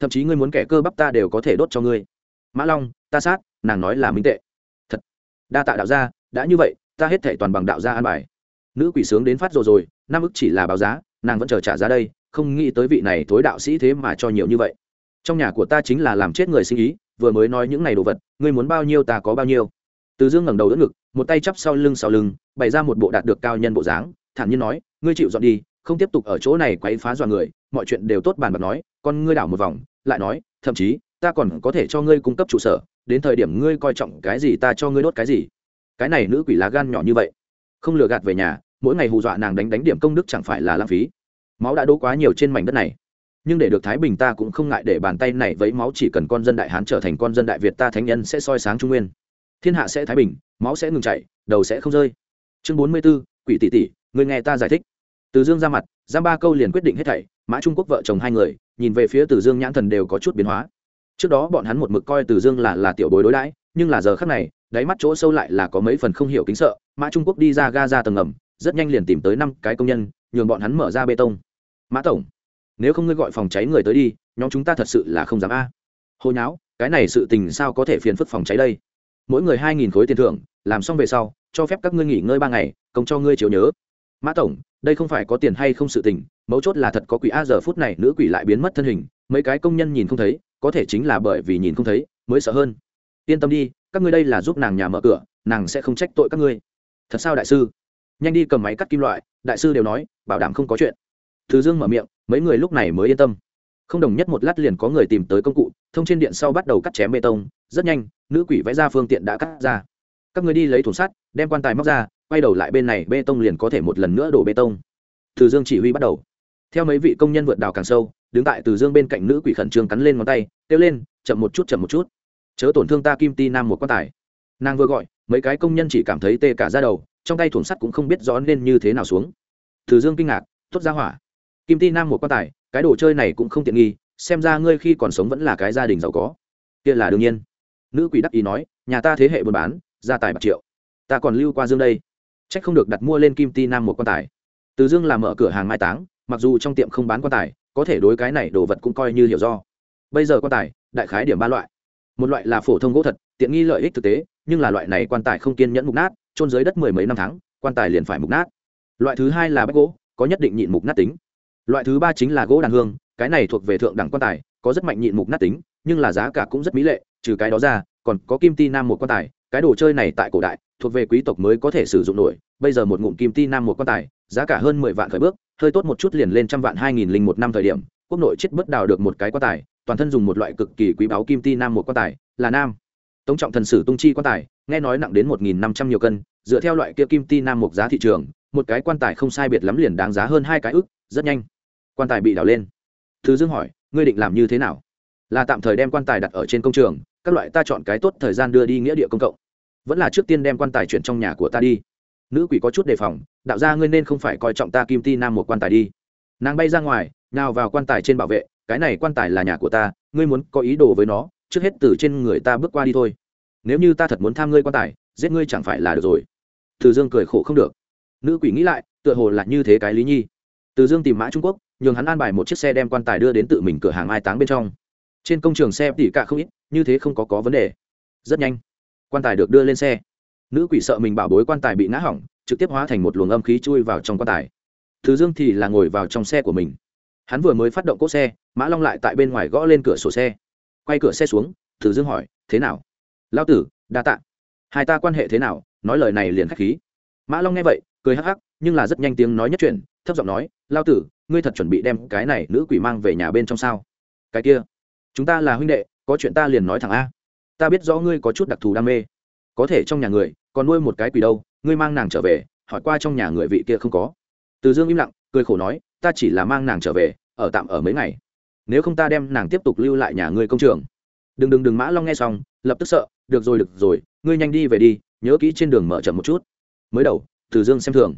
Thậm chí ngươi muốn kẻ cơ bắp ta đều có thể đốt cho ngươi. Mã long, ta sát, nàng nói là minh tệ. Thật. Đa tạ đạo gia, đã như vậy, ta hết thể toàn bằng đạo gia an bài. Nữ quỷ sướng đến phát rồi rồi, năm ức chỉ là báo giá, nàng vẫn chờ trả giá đây, không nghĩ tới vị này thối đạo sĩ thế mà cho nhiều như vậy. Trong nhà của ta chính là làm chết người sinh ý, vừa mới nói những này đồ vật, ngươi muốn bao nhiêu ta có bao nhiêu. Từ dương ngẩng đầu đỡ ngực một tay chắp sau lưng sau lưng, bày ra một bộ đạt được cao nhân bộ dáng, thản nhiên nói, ngươi chịu dọn đi, không tiếp tục ở chỗ này quấy phá dọa người, mọi chuyện đều tốt bàn bạc nói, con ngươi đảo một vòng, lại nói, thậm chí, ta còn có thể cho ngươi cung cấp trụ sở, đến thời điểm ngươi coi trọng cái gì ta cho ngươi đốt cái gì. Cái này nữ quỷ lá gan nhỏ như vậy, không lừa gạt về nhà, mỗi ngày hù dọa nàng đánh đánh điểm công đức chẳng phải là lãng phí. Máu đã đỗ quá nhiều trên mảnh đất này, nhưng để được thái bình ta cũng không ngại để bàn tay này vấy máu chỉ cần con dân đại hán trở thành con dân đại việt ta thánh nhân sẽ soi sáng trung nguyên. Thiên hạ sẽ thái bình máu sẽ ngừng chảy, đầu sẽ không rơi. Chương bốn mươi b ố quỷ tỷ tỷ người nghe ta giải thích. Từ dương ra mặt, giam ba câu liền quyết định hết thảy, mã trung quốc vợ chồng hai người, nhìn về phía từ dương nhãn thần đều có chút biến hóa. Trước đó bọn hắn một mực coi từ dương là là tiểu bối đối đãi, nhưng là giờ khác này, đáy mắt chỗ sâu lại là có mấy phần không hiểu kính sợ, mã trung quốc đi ra ga ra tầng ngầm, rất nhanh liền tìm tới năm cái công nhân, nhường bọn hắn mở ra bê tông. Mã tổng, nếu không ngươi gọi phòng cháy người tới đi, nhóm chúng ta thật sự là không dám a. À. hồi nháo, cái này sự tình sao có thể phiền phức phòng cháy đây? Mỗi người hai nghìn khối tiền thưởng làm xong về sau, cho phép các ngươi nghỉ ngơi ba ngày, công cho ngươi chiếu nhớ. Mã tổng, đây không phải có tiền hay không sự tình, mấu chốt là thật có quỷ a giờ phút này nữ quỷ lại biến mất thân hình, mấy cái công nhân nhìn không thấy, có thể chính là bởi vì nhìn không thấy, mới sợ hơn. Yên tâm đi, các ngươi đây là giúp nàng nhà mở cửa, nàng sẽ không trách tội các ngươi. Thật sao đại sư? Nhanh đi cầm máy cắt kim loại, đại sư đều nói, bảo đảm không có chuyện. Thứ dương mở miệng, mấy người lúc này mới yên tâm. Không đồng nhất một lát liền có người tìm tới công cụ, thông trên điện sau bắt đầu cắt chém bê tông, rất nhanh, nữ quỷ vẽ ra phương tiện đã cắt ra các người đi lấy thùng sắt, đem quan tài móc ra, quay đầu lại bên này bê tông liền có thể một lần nữa đổ bê tông. Từ dương chỉ huy bắt đầu. Theo mấy vị công nhân vượt đào càng sâu, đứng tại từ dương bên cạnh nữ quỷ khẩn trương cắn lên ngón tay, kêu lên, chậm một chút, chậm một chút. Chớ tổn thương ta kim ti nam một quan tài. Nàng vừa gọi, mấy cái công nhân chỉ cảm thấy tê cả ra đầu, trong tay thùng sắt cũng không biết rõ nên như thế nào xuống. Từ dương kinh ngạc, tốt ra hỏa. Kim ti nam một quan tài, cái đồ chơi này cũng không tiện nghi, xem ra ngươi khi còn sống vẫn là cái gia đình giàu có. Kia là đương nhiên. Nữ quỷ đắc ý nói, nhà ta thế hệ buôn bán gia tài bạc triệu. Ta còn lưu qua dương đây. C h ắ c không được đặt mua lên kim ti nam một quan tài. Từ dương làm mở cửa hàng mai táng, mặc dù trong tiệm không bán quan tài, có thể đối cái này đồ vật cũng coi như hiểu do. Bây giờ quan tài, đại khái điểm ba loại. Một loại là phổ thông gỗ thật, tiện nghi lợi ích thực tế, nhưng là loại này quan tài không kiên nhẫn mục nát trôn dưới đất mười mấy năm tháng, quan tài liền phải mục nát. Loại thứ hai là bách gỗ, có nhất định nhịn mục nát tính. Loại thứ ba chính là gỗ đàn hương, cái này thuộc về thượng đẳng quan tài, có rất mạnh nhịn mục nát tính, nhưng là giá cả cũng rất mỹ lệ, trừ cái đó ra, còn có kim ti nam một quan tài cái đồ chơi này tại cổ đại, thuộc về quý tộc mới có thể sử dụng nổi. Bây giờ một ngụm kim ti nam một quan tài, giá cả hơn mười vạn khởi bước, hơi tốt một chút liền lên trăm vạn hai nghìn linh một năm thời điểm, quốc nội chết bất đào được một cái quan tài, toàn thân dùng một loại cực kỳ quý báu kim ti nam một quan tài, là nam. Tống trọng thần sử tung chi quan tài, nghe nói nặng đến một nghìn năm trăm nhiều cân, dựa theo loại kia kim ti nam một giá thị trường, một cái quan tài không sai biệt lắm liền đáng giá hơn hai cái ức, rất nhanh. Quan tài bị đào lên. Thứ dương hỏi, ngươi định làm như thế nào? Là tạm thời đem quan tài đặt ở trên công trường, các loại ta chọn cái tốt thời gian đưa đi nghĩa địa công cộng vẫn là trước tiên đem quan tài chuyển trong nhà của ta đi. Nữ quỷ có chút đề phòng, đạo ra ngươi nên không phải coi trọng ta kim ti nam một quan tài đi. Nàng bay ra ngoài, nào vào quan tài trên bảo vệ, cái này quan tài là nhà của ta, ngươi muốn có ý đồ với nó, trước hết từ trên người ta bước qua đi thôi. Nếu như ta thật muốn tham ngươi quan tài, giết ngươi chẳng phải là được rồi. Từ dương cười khổ không được. Nữ quỷ nghĩ lại, tựa hồ là như thế cái lý nhi. Từ dương tìm mã trung quốc, nhường hắn an bài một chiếc xe đem quan tài đưa đến tự mình cửa hàng mai táng bên trong. Trên công trường xe tỉ cả không ít, như thế không có có vấn đề. Rất nhanh quan tài được đưa lên xe. Nữ quỷ sợ mình bảo bối quan tài bị ngã hỏng, trực tiếp hóa thành một luồng âm khí chui vào trong quan tài. Thứ dương thì là ngồi vào trong xe của mình. Hắn vừa mới phát động cỗ xe, mã long lại tại bên ngoài gõ lên cửa sổ xe. Quay cửa xe xuống, thứ dương hỏi, thế nào? Lao tử, đa tạ. Hai ta quan hệ thế nào? Nói lời này liền k h á c h khí. Mã long nghe vậy, cười hắc hắc, nhưng là rất nhanh tiếng nói nhất chuyện thấp giọng nói lao tử, ngươi thật chuẩn bị đem cái này nữ quỷ mang về nhà bên trong sao? Cái kia, chúng ta là huynh đệ, có chuyện ta liền nói thẳng a ta biết rõ ngươi có chút đặc thù đam mê. Có thể trong nhà người, còn nuôi một cái quỷ đâu, ngươi mang nàng trở về, hỏi qua trong nhà người vị kia không có. Từ dương im lặng, cười khổ nói, ta chỉ là mang nàng trở về, ở tạm ở mấy ngày. Nếu không ta đem nàng tiếp tục lưu lại nhà ngươi công trường. Đừng đừng đừng mã long nghe xong, lập tức sợ, được rồi được rồi, ngươi nhanh đi về đi, nhớ kỹ trên đường mở chậm một chút. Mới đầu, từ dương xem thường.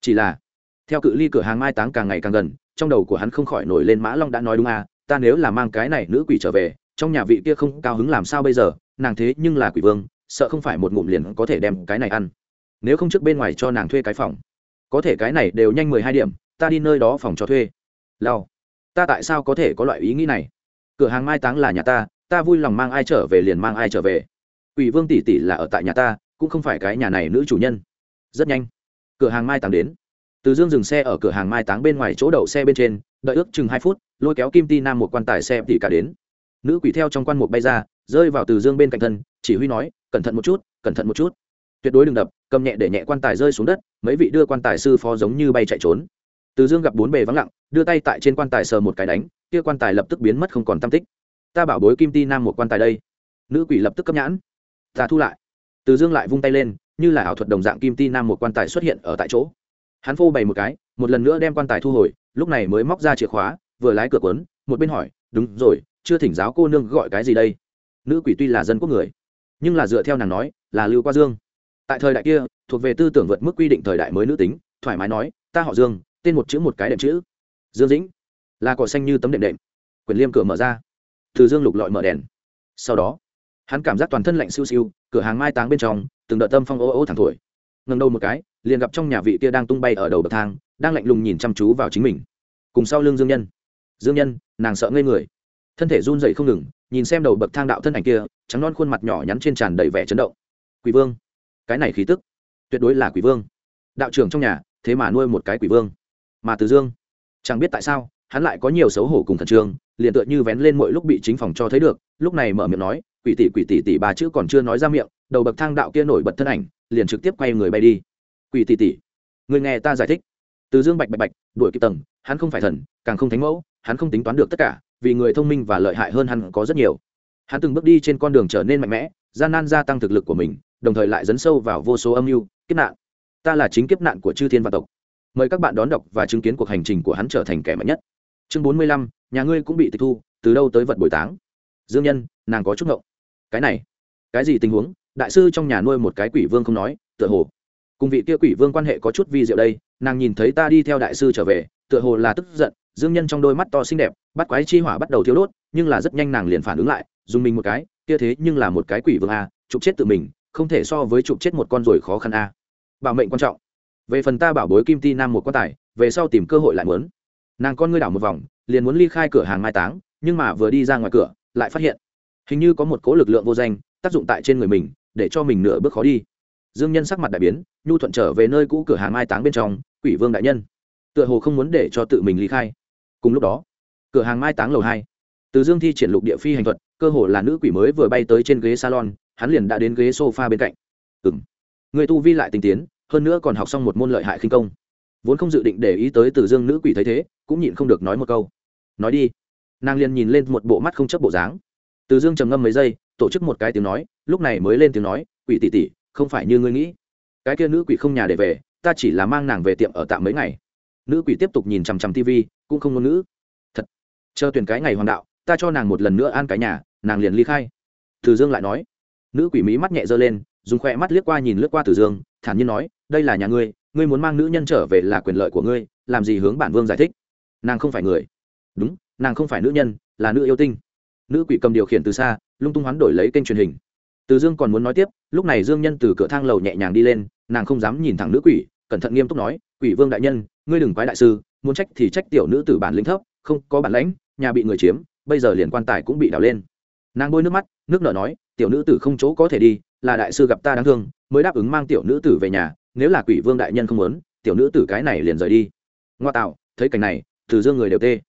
Chỉ là, theo cự ly cửa hàng mai táng càng ngày càng gần, trong đầu của hắn không khỏi nổi lên mã long đã nói đúng à ta nếu là mang cái này nữ quỷ trở về trong nhà vị kia không cao hứng làm sao bây giờ, nàng thế nhưng là quỷ vương, sợ không phải một ngụm liền có thể đem cái này ăn. Nếu không trước bên ngoài cho nàng thuê cái phòng. Có thể cái này đều nhanh mười hai điểm, ta đi nơi đó phòng cho thuê. Lao ta tại sao có thể có loại ý nghĩ này? Cửa hàng mai táng là nhà ta ta vui lòng mang ai trở về liền mang ai trở về. Quỷ vương tỷ tỷ là ở tại nhà ta, cũng không phải cái nhà này nữ chủ nhân. Rất nhanh. Cửa hàng mai táng đến. Từ dương dừng xe ở cửa hàng mai táng bên ngoài chỗ đậu xe bên trên, đợi ước chừng hai phút, lôi kéo kim ti nam một quan tài xe tỷ cả đến nữ quỷ theo trong quan mục bay ra, rơi vào từ dương bên cạnh thân, chỉ huy nói, cẩn thận một chút, cẩn thận một chút. Tuyệt đối đừng đập, cầm nhẹ để nhẹ quan tài rơi xuống đất, mấy vị đưa quan tài sư phó giống như bay chạy trốn. Từ dương gặp bốn bề vắng lặng, đưa tay tại trên quan tài sờ một cái đánh, kia quan tài lập tức biến mất không còn tam tích. Ta bảo bối kim ti nam một quan tài đây. Nữ quỷ lập tức cấp nhãn. Ta thu lại. Từ dương lại vung tay lên, như là ảo thuật đồng dạng kim ti nam một quan tài xuất hiện ở tại chỗ. Hắn phô bày một cái, một lần nữa đem quan tài thu hồi, lúc này mới móc ra chìa khóa, vừa lái cửa quấn một bên hỏi, đúng rồi chưa thỉnh giáo cô nương gọi cái gì đây? Nữ quỷ tuy là dân quốc người, nhưng là dựa theo nàng nói, là lưu qua dương. Tại thời đại kia, thuộc về tư tưởng vượt mức quy định thời đại mới nữ tính, thoải mái nói, ta họ dương, tên một chữ một cái đệm chữ. Dương dĩnh, là cỏ xanh như tấm đệm đệm. Quyền liêm cửa mở ra. Từ dương lục lọi mở đèn. Sau đó, hắn cảm giác toàn thân lạnh siêu siêu, cửa hàng mai táng bên trong, từng đợt tâm phong ô ô thẳng thổi. Ngần đầu một cái, liền gặp trong nhà vị kia đang tung bay ở đầu bậc thang, đang lạnh lùng nhìn chăm chú vào chính mình. Cùng sau lưng dương nhân. Dương nhân, nàng sợ ngây người thân thể run dậy không ngừng, nhìn xem đầu bậc thang đạo thân ảnh kia, trắng non khuôn mặt nhỏ nhắn trên tràn đầy vẻ chấn động. Quỷ vương, cái này khí tức, tuyệt đối là quỷ vương. Đạo trưởng trong nhà, thế mà nuôi một cái quỷ vương. Mà từ dương, chẳng biết tại sao, hắn lại có nhiều xấu hổ cùng khẩn trương, liền tựa như vén lên mỗi lúc bị chính phòng cho thấy được, lúc này mở miệng nói, quỷ tỷ quỷ tỷ tỷ ba chữ còn chưa nói ra miệng, đầu bậc thang đạo kia nổi bật thân ảnh, liền trực tiếp quay người bay đi. Quỷ tỷ tỷ người nghe ta giải thích. Từ dương bạch bạch bạch, đuổi kịp tầng, hắn không phải thần, càng không thánh mẫu, hắn không tính toán được tất cả vì người thông minh và lợi hại hơn hắn có rất nhiều. Hắn từng bước đi trên con đường trở nên mạnh mẽ, gian nan gia tăng thực lực của mình, đồng thời lại dấn sâu vào vô số âm mưu, kiếp nạn. Ta là chính kiếp nạn của chư thiên và tộc. Mời các bạn đón đọc và chứng kiến cuộc hành trình của hắn trở thành kẻ mạnh nhất. Chương bốn mươi lăm, nhà ngươi cũng bị tịch thu, từ đâu tới vật bồi táng? Dương nhân, nàng có chút ngộng. Cái này, cái gì tình huống? Đại sư trong nhà nuôi một cái quỷ vương không nói, tựa hồ. Cùng vị kia quỷ vương quan hệ có chút vi diệu đây, nàng nhìn thấy ta đi theo đại sư trở về, tựa hồ là tức giận dương nhân trong đôi mắt to xinh đẹp, bắt quái chi hỏa bắt đầu thiếu đốt, nhưng là rất nhanh nàng liền phản ứng lại, dùng mình một cái, kia thế nhưng là một cái quỷ vương a, chụp chết tự mình, không thể so với chụp chết một con ruồi khó khăn a. Bảo mệnh quan trọng. Về phần ta bảo bối kim ti nam một quan tài, về sau tìm cơ hội lại muốn. Nàng con ngươi đảo một vòng, liền muốn ly khai cửa hàng mai táng, nhưng mà vừa đi ra ngoài cửa, lại phát hiện, hình như có một cố lực lượng vô danh, tác dụng tại trên người mình, để cho mình nửa bước khó đi. Dương nhân sắc mặt đại biến, nhu thuận trở về nơi cũ cửa hàng mai táng bên trong, quỷ vương đại nhân. Tựa hồ không muốn để cho tự mình ly khai cùng lúc đó, cửa hàng mai táng lầu hai. Từ dương thi triển lục địa phi hành thuật, cơ hồ là nữ quỷ mới vừa bay tới trên ghế salon, hắn liền đã đến ghế sofa bên cạnh. Ừng người tu vi lại tinh tiến, hơn nữa còn học xong một môn lợi hại khinh công. Vốn không dự định để ý tới từ dương nữ quỷ thấy thế, cũng nhịn không được nói một câu. Nói đi. Nàng liền nhìn lên một bộ mắt không chấp bộ dáng. Từ dương trầm ngâm mấy giây, tổ chức một cái tiếng nói, lúc này mới lên tiếng nói, quỷ tỷ tỷ, không phải như ngươi nghĩ. Cái kia nữ quỷ không nhà để về, ta chỉ là mang nàng về tiệm ở tạm mấy ngày. Nữ quỷ tiếp tục nhìn chằm chằm tv cũng không ngôn ngữ. Thật. Chờ tuyển cái ngày hoàng đạo, ta cho nàng một lần nữa an cái nhà, nàng liền ly khai. Từ dương lại nói. Nữ quỷ mí mắt nhẹ giơ lên, dùng khoe mắt liếc qua nhìn lướt qua từ dương, thản nhiên nói, đây là nhà ngươi ngươi muốn mang nữ nhân trở về là quyền lợi của ngươi, làm gì hướng bản vương giải thích? Nàng không phải người. Đúng, nàng không phải nữ nhân, là nữ yêu tinh. Nữ quỷ cầm điều khiển từ xa, lung tung hoán đổi lấy kênh truyền hình. Từ dương còn muốn nói tiếp, lúc này dương nhân từ cửa thang lầu nhẹ nhàng đi lên, nàng không dám nhìn thẳng nữ quỷ, cẩn thận nghiêm túc nói, quỷ vương đại nhân, ngươi đừng quái đại sư muốn trách thì trách tiểu nữ tử bản lĩnh thấp, không có bản lãnh, nhà bị người chiếm, bây giờ liền quan tài cũng bị đào lên. Nàng bôi nước mắt, nước nở nói, tiểu nữ tử không chỗ có thể đi, là đại sư gặp ta đáng thương, mới đáp ứng mang tiểu nữ tử về nhà, nếu là quỷ vương đại nhân không muốn, tiểu nữ tử cái này liền rời đi. Ngoa tạo, thấy cảnh này, từ dương người đều tê.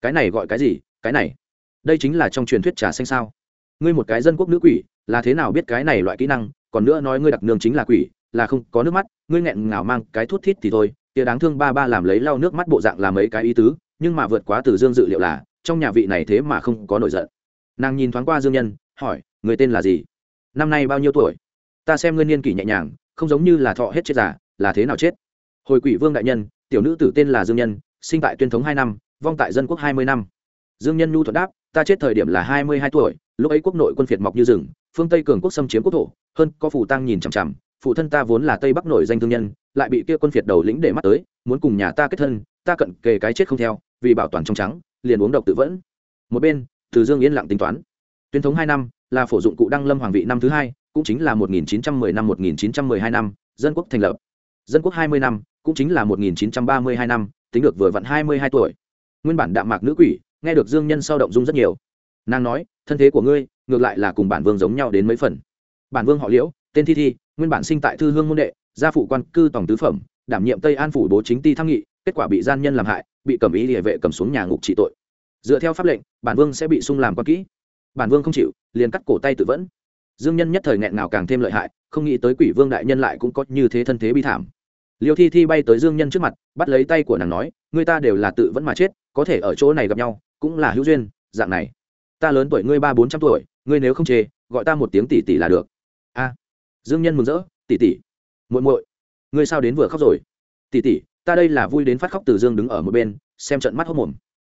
Cái này gọi cái gì, cái này? Đây chính là trong truyền thuyết trà xanh sao? Ngươi một cái dân quốc nữ quỷ, là thế nào biết cái này loại kỹ năng, còn nữa nói ngươi đặc nương chính là quỷ, là không có nước mắt, ngươi nghẹn ngào mang cái thuốc thít thì thôi tia đáng thương ba ba làm lấy lau nước mắt bộ dạng làm mấy cái ý tứ, nhưng mà vượt quá từ dương dự liệu là, trong nhà vị này thế mà không có nổi giận. Nàng nhìn thoáng qua dương nhân, hỏi, người tên là gì? Năm nay bao nhiêu tuổi? Ta xem ngươi niên kỷ nhẹ nhàng, không giống như là thọ hết chết giả là thế nào chết? Hồi quỷ vương đại nhân, tiểu nữ tử tên là dương nhân, sinh tại tuyên thống hai năm, vong tại dân quốc hai mươi năm. Dương nhân nhu thuận đáp, ta chết thời điểm là hai mươi hai tuổi, lúc ấy quốc nội quân phiệt mọc như rừng, phương tây cường quốc xâm chiếm quốc thổ, hơn có phủ tăng nhìn chằm chằm, phụ thân ta vốn là tây bắc nổi danh thương nhân lại bị kia quân phiệt đầu lĩnh để mắt tới, muốn cùng nhà ta kết thân, ta cận kề cái chết không theo, vì bảo toàn trong trắng, liền uống độc tự vẫn. Một bên, từ dương yên lặng tính toán. Tuyên thống hai năm, là phổ dụng cụ đăng lâm hoàng vị năm thứ hai, cũng chính là 1910 năm 1912 năm, dân quốc thành lập. Dân quốc 20 năm, cũng chính là 1932 năm, tính được vừa vặn 22 tuổi. Nguyên bản đạm mạc nữ quỷ, nghe được dương nhân sau động dung rất nhiều. Nàng nói, thân thế của ngươi, ngược lại là cùng bản vương giống nhau đến mấy phần. Bản vương họ liễu, tên thi thi, nguyên bản sinh tại thư hương môn đệ gia phụ quan cư tổng tứ phẩm, đảm nhiệm tây an phủ bố chính ti tham nghị, kết quả bị gian nhân làm hại, bị cầm ý địa vệ cầm xuống nhà ngục trị tội. Dựa theo pháp lệnh, bản vương sẽ bị sung làm quan kỹ. Bản vương không chịu, liền cắt cổ tay tự vẫn. Dương nhân nhất thời nghẹn nào càng thêm lợi hại, không nghĩ tới quỷ vương đại nhân lại cũng có như thế thân thế bi thảm. Liêu thi thi bay tới dương nhân trước mặt, bắt lấy tay của nàng nói, người ta đều là tự vẫn mà chết, có thể ở chỗ này gặp nhau, cũng là hữu duyên, dạng này. Ta lớn tuổi ngươi ba bốn trăm tuổi, ngươi nếu không chê, gọi ta một tiếng tỷ tỷ là được. A. Dương nhân mừng rỡ, tỷ tỷ muội muội, ngươi sao đến vừa khóc rồi? Tỷ tỷ ta đây là vui đến phát khóc từ dương đứng ở một bên, xem trận mắt hốc mồm.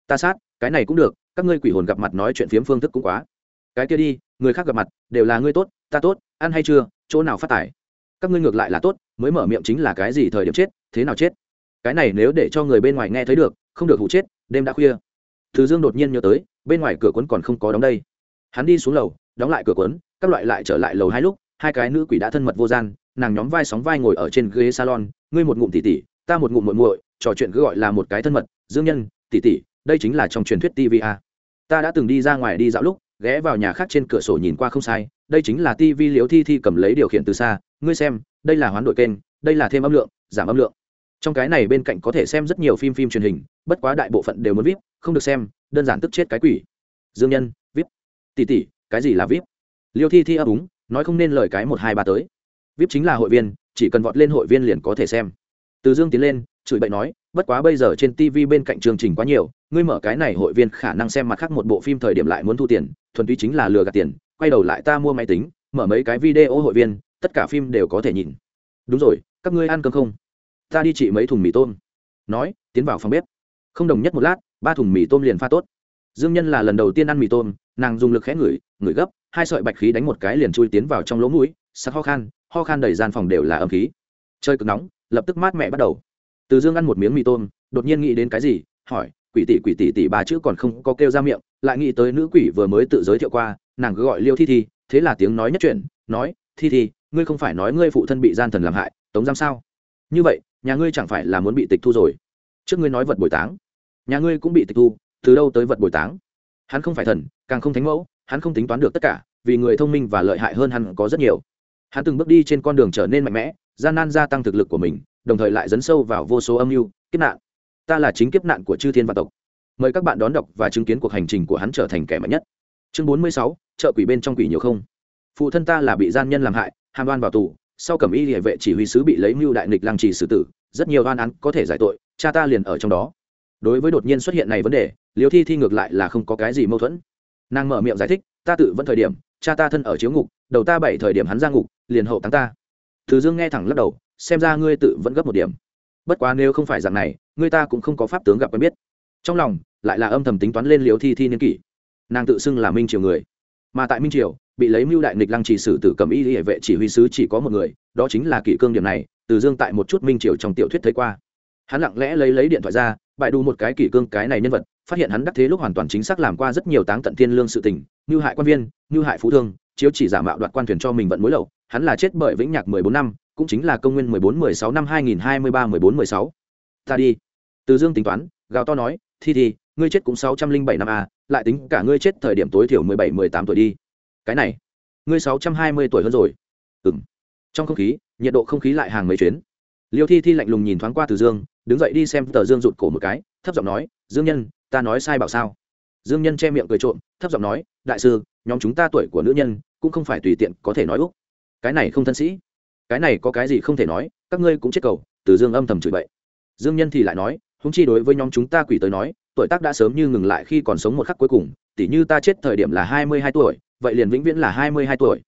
Ta sát, cái này cũng được, các ngươi quỷ hồn gặp mặt nói chuyện phiếm phương thức cũng quá. Cái kia đi, người khác gặp mặt, đều là ngươi tốt, ta tốt, ăn hay chưa, chỗ nào phát tải các ngươi ngược lại là tốt, mới mở miệng chính là cái gì thời điểm chết, thế nào chết? Cái này nếu để cho người bên ngoài nghe thấy được, không được hụ chết, đêm đã khuya. Từ dương đột nhiên nhớ tới, bên ngoài cửa cuốn còn không có đóng đây. Hắn đi xuống lầu, đóng lại cửa cuốn, các loại lại trở lại lầu hai lúc, hai cái nữ quỷ đã thân mật vô gian nàng nhóm vai sóng vai ngồi ở trên ghế salon, ngươi một ngụm tỉ tỉ, ta một ngụm muội muội, trò chuyện cứ gọi là một cái thân mật, dương nhân, tỉ tỉ, đây chính là trong truyền thuyết tva ta đã từng đi ra ngoài đi dạo lúc, ghé vào nhà khác trên cửa sổ nhìn qua không sai, đây chính là tv liếu thi thi cầm lấy điều khiển từ xa, ngươi xem, đây là hoán đổi kênh, đây là thêm âm lượng, giảm âm lượng. Trong cái này bên cạnh có thể xem rất nhiều phim phim truyền hình, bất quá đại bộ phận đều muốn vip, không được xem, đơn giản tức chết cái quỷ. Dương nhân, vip. Tỷ tỷ cái gì là vip? Liêu thi thi ấp úng, nói không nên lời cái một hai ba tới vip chính là hội viên, chỉ cần vọt lên hội viên liền có thể xem. Từ dương tiến lên, chửi bậy nói, bất quá bây giờ trên tv bên cạnh chương trình quá nhiều, ngươi mở cái này hội viên khả năng xem mặt khác một bộ phim thời điểm lại muốn thu tiền, thuần túy chính là lừa gạt tiền, quay đầu lại ta mua máy tính, mở mấy cái video hội viên, tất cả phim đều có thể nhìn. Đúng rồi, các ngươi ăn cơm không? Ta đi trị mấy thùng mì tôm. Nói, tiến vào phòng bếp. Không đồng nhất một lát, ba thùng mì tôm liền pha tốt. Dương nhân là lần đầu tiên ăn mì tôm, nàng dùng lực khẽ ngửi ngửi gấp, hai sợi bạch khí đánh một cái liền chui tiến vào trong lỗ mũi sắc ho khan ho khan đầy gian phòng đều là âm khí. Chơi cực nóng, lập tức mát mẹ bắt đầu. Từ dương ăn một miếng mì tôm, đột nhiên nghĩ đến cái gì, hỏi, quỷ tỷ quỷ tỷ tỷ bà chữ còn không có kêu ra miệng, lại nghĩ tới nữ quỷ vừa mới tự giới thiệu qua, nàng cứ gọi liêu thi thi, thế là tiếng nói nhất chuyện nói, thi thi, ngươi không phải nói ngươi phụ thân bị gian thần làm hại, tống giam sao? Như vậy, nhà ngươi chẳng phải là muốn bị tịch thu rồi? Trước ngươi nói vật bồi táng, nhà ngươi cũng bị tịch thu, từ đâu tới vật bồi táng? Hắn không phải thần, càng không thánh mẫu, hắn không tính toán được tất cả, vì người thông minh và lợi hại hơn hắn có rất nhiều hắn từng bước đi trên con đường trở nên mạnh mẽ, gian nan gia tăng thực lực của mình, đồng thời lại dấn sâu vào vô số âm mưu, kiếp nạn. Ta là chính kiếp nạn của chư thiên và tộc. Mời các bạn đón đọc và chứng kiến cuộc hành trình của hắn trở thành kẻ mạnh nhất. Chương bốn mươi sáu chợ quỷ bên trong quỷ nhiều không? Phụ thân ta là bị gian nhân làm hại, hàm đoan vào tù, sau cẩm y địa vệ chỉ huy sứ bị lấy mưu đại nghịch lăng trì xử tử, rất nhiều oan án có thể giải tội, cha ta liền ở trong đó. Đối với đột nhiên xuất hiện này vấn đề liều thi thi ngược lại là không có cái gì mâu thuẫn. Nàng mở miệng giải thích, ta tự vẫn thời điểm, cha ta thân ở chiếu ngục, đầu ta bảy thời điểm hắn ra ngục liền hậu táng ta. Thứ dương nghe thẳng lắc đầu, xem ra ngươi tự vẫn gấp một điểm. Bất quá nếu không phải dạng này, ngươi ta cũng không có pháp tướng gặp quen biết. Trong lòng, lại là âm thầm tính toán lên liều thi thi niên kỷ. Nàng tự xưng là minh triều người. Mà tại minh triều, bị lấy mưu đại nghịch lăng chỉ sử tử cầm y hệ vệ chỉ huy sứ chỉ có một người, đó chính là kỷ cương điểm này, từ dương tại một chút minh triều trong tiểu thuyết thấy qua. Hắn lặng lẽ lấy lấy điện thoại ra, bại đu một cái kỷ cương cái này nhân vật phát hiện hắn đắc thế lúc hoàn toàn chính xác làm qua rất nhiều táng tận thiên lương sự tình, như hại quan viên, như hại phú thương, chiếu chỉ giả mạo đoạt quan thuyền cho mình vận mối lậu, hắn là chết bởi vĩnh nhạc mười bốn năm, cũng chính là công nguyên mười bốn, mười sáu năm hai nghìn hai mươi ba, mười bốn, mười sáu. Ta đi. Từ dương tính toán, gào to nói, thi thi, ngươi chết cũng sáu trăm linh bảy năm a lại tính cả ngươi chết thời điểm tối thiểu mười bảy, mười tám tuổi đi. Cái này, ngươi sáu trăm hai mươi tuổi hơn rồi. Ừ m trong không khí, nhiệt độ không khí lại hàng mấy chuyến. Liêu thi thi lạnh lùng nhìn thoáng qua từ dương, đứng dậy đi xem tờ dương rụt cổ một cái, thấp giọng nói, dương nhân ta nói sai bảo sao? Dương nhân che miệng cười trộm, thấp giọng nói, đại sư, nhóm chúng ta tuổi của nữ nhân cũng không phải tùy tiện có thể nói úc. Cái này không thân sĩ. Cái này có cái gì không thể nói, các ngươi cũng chết cầu. Từ dương âm thầm chửi bậy. Dương nhân thì lại nói húng chi đối với nhóm chúng ta quỷ tới nói, tuổi tác đã sớm như ngừng lại khi còn sống một khắc cuối cùng, tỷ như ta chết thời điểm là hai mươi hai tuổi, vậy liền vĩnh viễn là hai mươi hai tuổi.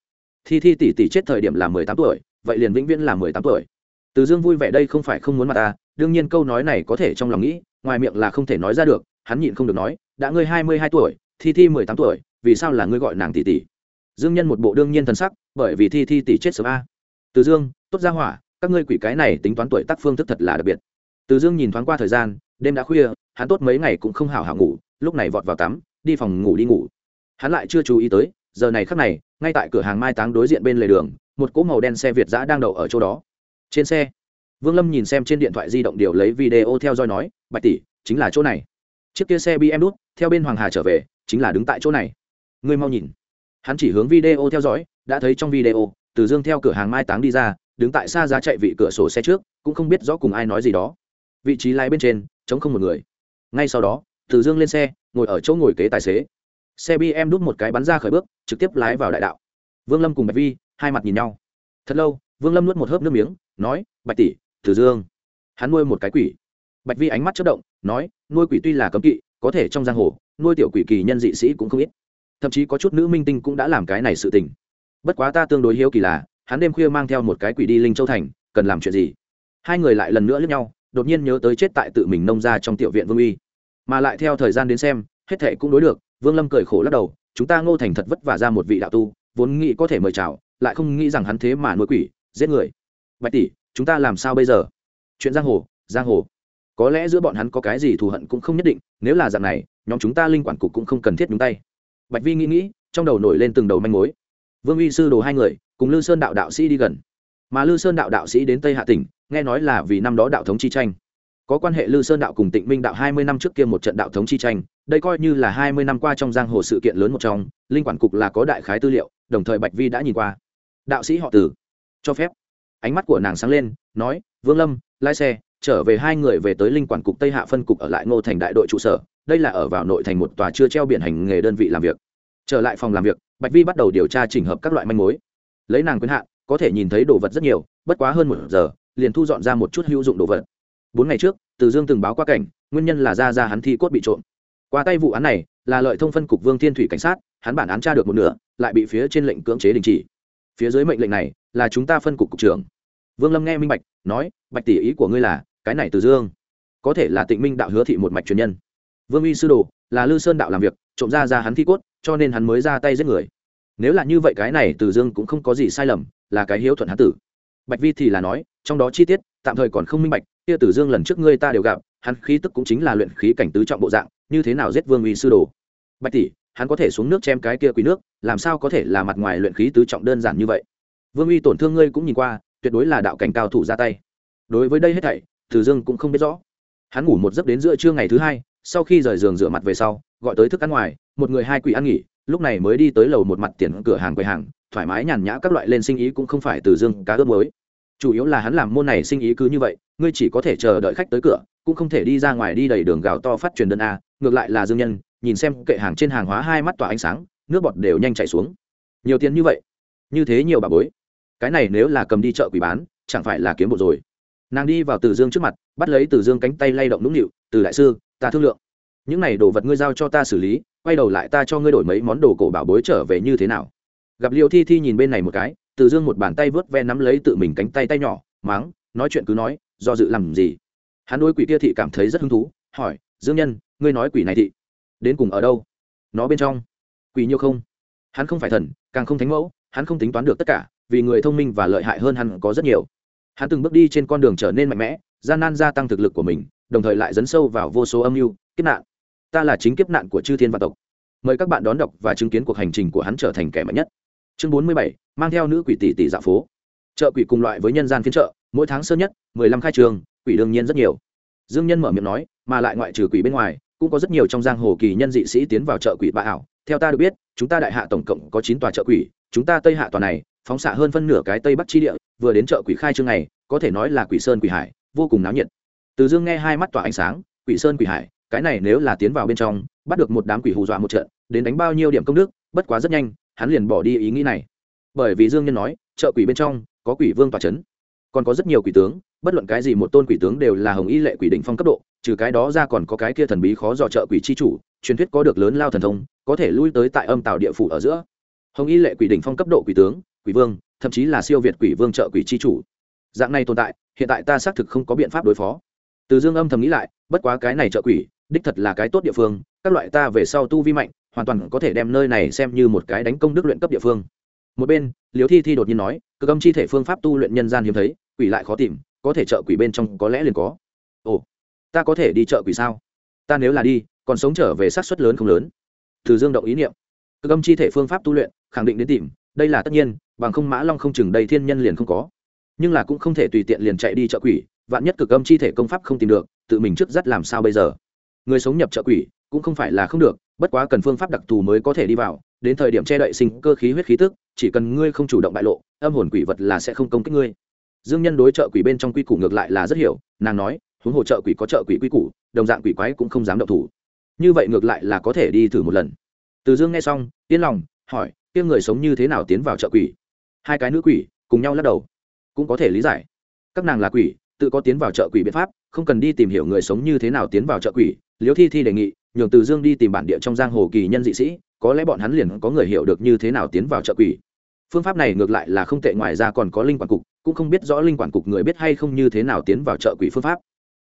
Thi thi tỷ tỷ chết thời điểm là mười tám tuổi, vậy liền vĩnh viễn là mười tám tuổi. Từ dương vui vẻ, đây không phải không muốn mà ta, đương nhiên câu nói này có thể trong lòng nghĩ, ngoài miệng là không thể nói ra được hắn nhịn không được nói, đã ngươi hai mươi hai tuổi, thi thi mười tám tuổi, vì sao là ngươi gọi nàng tỷ tỷ? Dương nhân một bộ đương nhiên thần sắc, bởi vì thi thi tỷ chết sớm a. Từ dương, tốt ra hỏa, các ngươi quỷ cái này tính toán tuổi tác phương thức thật là đặc biệt. Từ dương nhìn thoáng qua thời gian, đêm đã khuya, hắn tốt mấy ngày cũng không hảo hảo ngủ, lúc này vọt vào tắm, đi phòng ngủ đi ngủ. Hắn lại chưa chú ý tới, giờ này khắc này, ngay tại cửa hàng mai táng đối diện bên lề đường, một cỗ màu đen xe việt giã đang đậu ở chỗ đó. Trên xe, vương lâm nhìn xem trên điện thoại di động điều lấy video theo dõi nói, bạch tỷ, chính là chỗ này chiếc kia xe bm đút, theo bên hoàng hà trở về, chính là đứng tại chỗ này. Ngươi mau nhìn. Hắn chỉ hướng video theo dõi, đã thấy trong video, từ dương theo cửa hàng mai táng đi ra, đứng tại xa giá chạy vị cửa sổ xe trước, cũng không biết rõ cùng ai nói gì đó. Vị trí lái bên trên chống không một người. Ngay sau đó, từ dương lên xe, ngồi ở chỗ ngồi kế tài xế. Xe bm đút một cái bắn ra khởi bước, trực tiếp lái vào đại đạo. Vương lâm cùng bạch vi, hai mặt nhìn nhau. Thật lâu, vương lâm nuốt một hớp nước miếng, nói, bạch tỷ, từ dương. Hắn nuôi một cái quỷ bạch vi ánh mắt chất động, nói, nuôi quỷ tuy là cấm kỵ, có thể trong giang hồ, nuôi tiểu quỷ kỳ nhân dị sĩ cũng không ít. Thậm chí có chút nữ minh tinh cũng đã làm cái này sự tình. Bất quá ta tương đối hiếu kỳ là, hắn đêm khuya mang theo một cái quỷ đi linh châu thành, cần làm chuyện gì? Hai người lại lần nữa lướt nhau, đột nhiên nhớ tới chết tại tự mình nông ra trong tiểu viện vương uy. Mà lại theo thời gian đến xem, hết thệ cũng đối được, vương lâm cười khổ lắc đầu, chúng ta ngô thành thật vất vả ra một vị đạo tu, vốn nghĩ có thể mời chào, lại không nghĩ rằng hắn thế mà nuôi quỷ, giết người. Bạch tỷ, chúng ta làm sao bây giờ? Chuyện giang hồ giang hồ có lẽ giữa bọn hắn có cái gì thù hận cũng không nhất định, nếu là dạng này, nhóm chúng ta linh quản cục cũng không cần thiết nhúng tay. Bạch vi nghĩ nghĩ, trong đầu nổi lên từng đầu manh mối. Vương uy sư đồ hai người, cùng lư sơn đạo đạo sĩ đi gần. Mà lư sơn đạo đạo sĩ đến tây hạ tỉnh, nghe nói là vì năm đó đạo thống chi tranh. Có quan hệ lư sơn đạo cùng tịnh minh đạo hai mươi năm trước kia một trận đạo thống chi tranh, đây coi như là hai mươi năm qua trong giang hồ sự kiện lớn một trong, linh quản cục là có đại khái tư liệu, đồng thời bạch vi đã nhìn qua. Đạo sĩ họ tử, cho phép. Ánh mắt của nàng sáng lên, nói, vương lâm, lái xe trở về hai người về tới linh quản cục tây hạ phân cục ở lại ngô thành đại đội trụ sở, đây là ở vào nội thành một tòa chưa treo biển hành nghề đơn vị làm việc. Trở lại phòng làm việc, bạch vi bắt đầu điều tra chỉnh hợp các loại manh mối. Lấy nàng quyến hạn, có thể nhìn thấy đồ vật rất nhiều, bất quá hơn một giờ, liền thu dọn ra một chút hữu dụng đồ vật. Bốn ngày trước, từ dương từng báo qua cảnh, nguyên nhân là ra ra hắn thi cốt bị trộm. Qua tay vụ án này, là lợi thông phân cục vương thiên thủy cảnh sát, hắn bản án tra được một nửa, lại bị phía trên lệnh cưỡng chế đình chỉ. Phía dưới mệnh lệnh này, là chúng ta phân cục cục trưởng. Vương lâm nghe minh bạch, nói, bạch tỷ ý của ngươi là cái này từ dương. Có thể là tịnh minh đạo hứa thị một mạch truyền nhân. Vương uy sư đồ, là lư sơn đạo làm việc, trộm ra ra hắn thi cốt, cho nên hắn mới ra tay giết người. Nếu là như vậy cái này từ dương cũng không có gì sai lầm, là cái hiếu thuận hán tử. Bạch vi thì là nói, trong đó chi tiết, tạm thời còn không minh bạch, kia tử dương lần trước ngươi ta đều gặp, hắn khí tức cũng chính là luyện khí cảnh tứ trọng bộ dạng, như thế nào giết vương uy sư đồ? Bạch tỷ, hắn có thể xuống nước chém cái kia quý nước, làm sao có thể là mặt ngoài luyện khí tứ trọng đơn giản như vậy? Vương uy tổn thương ngươi cũng nhìn qua, tuyệt đối là đạo cảnh cao thủ ra tay. Đối với đây hết thảy từ dương cũng không biết rõ. Hắn ngủ một giấc đến giữa trưa ngày thứ hai, sau khi rời giường rửa mặt về sau, gọi tới thức ăn ngoài, một người hai quỷ ăn nghỉ, lúc này mới đi tới lầu một mặt tiền cửa hàng quầy hàng, thoải mái nhàn nhã các loại lên sinh ý cũng không phải từ dương cá ướp mới chủ yếu là hắn làm môn này sinh ý cứ như vậy, ngươi chỉ có thể chờ đợi khách tới cửa, cũng không thể đi ra ngoài đi đầy đường gạo to phát truyền đơn a, ngược lại là dương nhân, nhìn xem kệ hàng trên hàng hóa hai mắt tỏa ánh sáng, nước bọt đều nhanh chảy xuống. Nhiều tiền như vậy? Như thế nhiều bà bối. Cái này nếu là cầm đi chợ quỷ bán, chẳng phải là kiếm bộ rồi nàng đi vào từ dương trước mặt bắt lấy từ dương cánh tay lay động nũng nịu từ đại sư ta thương lượng những này đồ vật ngươi giao cho ta xử lý quay đầu lại ta cho ngươi đổi mấy món đồ cổ bảo bối trở về như thế nào gặp liệu thi thi nhìn bên này một cái từ dương một bàn tay vớt ve nắm lấy tự mình cánh tay tay nhỏ máng nói chuyện cứ nói do dự làm gì hắn đôi quỷ kia thị cảm thấy rất hứng thú hỏi dương nhân ngươi nói quỷ này thị đến cùng ở đâu nó bên trong quỷ nhiêu không hắn không phải thần càng không thánh mẫu hắn không tính toán được tất cả vì người thông minh và lợi hại hơn hắn có rất nhiều hắn từng bước đi trên con đường trở nên mạnh mẽ, gian nan gia tăng thực lực của mình, đồng thời lại dấn sâu vào vô số âm mưu, kiếp nạn. Ta là chính kiếp nạn của chư thiên văn tộc. Mời các bạn đón đọc và chứng kiến cuộc hành trình của hắn trở thành kẻ mạnh nhất. Chương bốn mươi bảy, mang theo nữ quỷ tỷ tỷ dạ phố. Chợ quỷ cùng loại với nhân gian phiên chợ, mỗi tháng sơ nhất, mười lăm khai trường, quỷ đương nhiên rất nhiều. Dương nhân mở miệng nói, mà lại ngoại trừ quỷ bên ngoài, cũng có rất nhiều trong giang hồ kỳ nhân dị sĩ tiến vào chợ quỷ bạ ảo. Theo ta được biết, chúng ta đại hạ tổng cộng có chín tòa chợ quỷ, chúng ta tây hạ tòa này, phóng xạ hơn phân nửa cái tây bắc chi địa vừa đến chợ quỷ khai trương này, có thể nói là quỷ sơn quỷ hải, vô cùng náo nhiệt. Từ dương nghe hai mắt tỏa ánh sáng, quỷ sơn quỷ hải, cái này nếu là tiến vào bên trong, bắt được một đám quỷ hù dọa một trận, đến đánh bao nhiêu điểm công đức, bất quá rất nhanh, hắn liền bỏ đi ý nghĩ này. Bởi vì dương nhân nói, chợ quỷ bên trong, có quỷ vương tỏa c h ấ n còn có rất nhiều quỷ tướng, bất luận cái gì một tôn quỷ tướng đều là hồng y lệ quỷ đỉnh phong cấp độ, trừ cái đó ra còn có cái kia thần bí khó dò chợ quỷ c h i chủ, truyền thuyết có được lớn lao thần thông, có thể lui tới tại âm tạo địa phủ ở giữa. Hồng y lệ quỷ đỉnh phong cấp độ quỷ tướng, quỷ vương thậm chí là siêu việt quỷ vương trợ quỷ c h i chủ. Dạng này tồn tại, hiện tại ta xác thực không có biện pháp đối phó. Từ dương âm thầm nghĩ lại, bất quá cái này trợ quỷ, đích thật là cái tốt địa phương, các loại ta về sau tu vi mạnh, hoàn toàn có thể đem nơi này xem như một cái đánh công đức luyện cấp địa phương. Một bên liều thi thi đột nhiên nói, cực âm chi thể phương pháp tu luyện nhân gian hiếm thấy, quỷ lại khó tìm, có thể trợ quỷ bên trong có lẽ liền có. Ồ, ta có thể đi chợ quỷ sao? Ta nếu là đi, còn sống trở về sát suất lớn không lớn? Từ dương động ý niệm. Cực âm chi thể phương pháp tu luyện, khẳng định đến tìm, đây là tất nhiên bằng không mã long không chừng đầy thiên nhân liền không có. Nhưng là cũng không thể tùy tiện liền chạy đi chợ quỷ, vạn nhất cực âm chi thể công pháp không tìm được, tự mình trước dắt làm sao bây giờ? Người sống nhập chợ quỷ cũng không phải là không được, bất quá cần phương pháp đặc thù mới có thể đi vào, đến thời điểm che đậy sinh cơ khí huyết khí tức, chỉ cần ngươi không chủ động bại lộ, âm hồn quỷ vật là sẽ không công kích ngươi. Dương nhân đối chợ quỷ bên trong quy củ ngược lại là rất hiểu, nàng nói, huống hồ chợ quỷ có chợ quỷ quy củ, đồng dạng quỷ quái cũng không dám động thủ. Như vậy ngược lại là có thể đi thử một lần. Từ dương nghe xong, yên lòng, hỏi, kia người sống như thế nào tiến vào chợ quỷ? Hai cái nữ quỷ cùng nhau lắc đầu. Cũng có thể lý giải. Các nàng là quỷ, tự có tiến vào chợ quỷ biện pháp, không cần đi tìm hiểu người sống như thế nào tiến vào chợ quỷ. Liễu thi thi đề nghị, nhường từ dương đi tìm bản địa trong giang hồ kỳ nhân dị sĩ, có lẽ bọn hắn liền có người hiểu được như thế nào tiến vào chợ quỷ. Phương pháp này ngược lại là không tệ, ngoài ra còn có linh quản cục, cũng không biết rõ linh quản cục người biết hay không như thế nào tiến vào chợ quỷ phương pháp.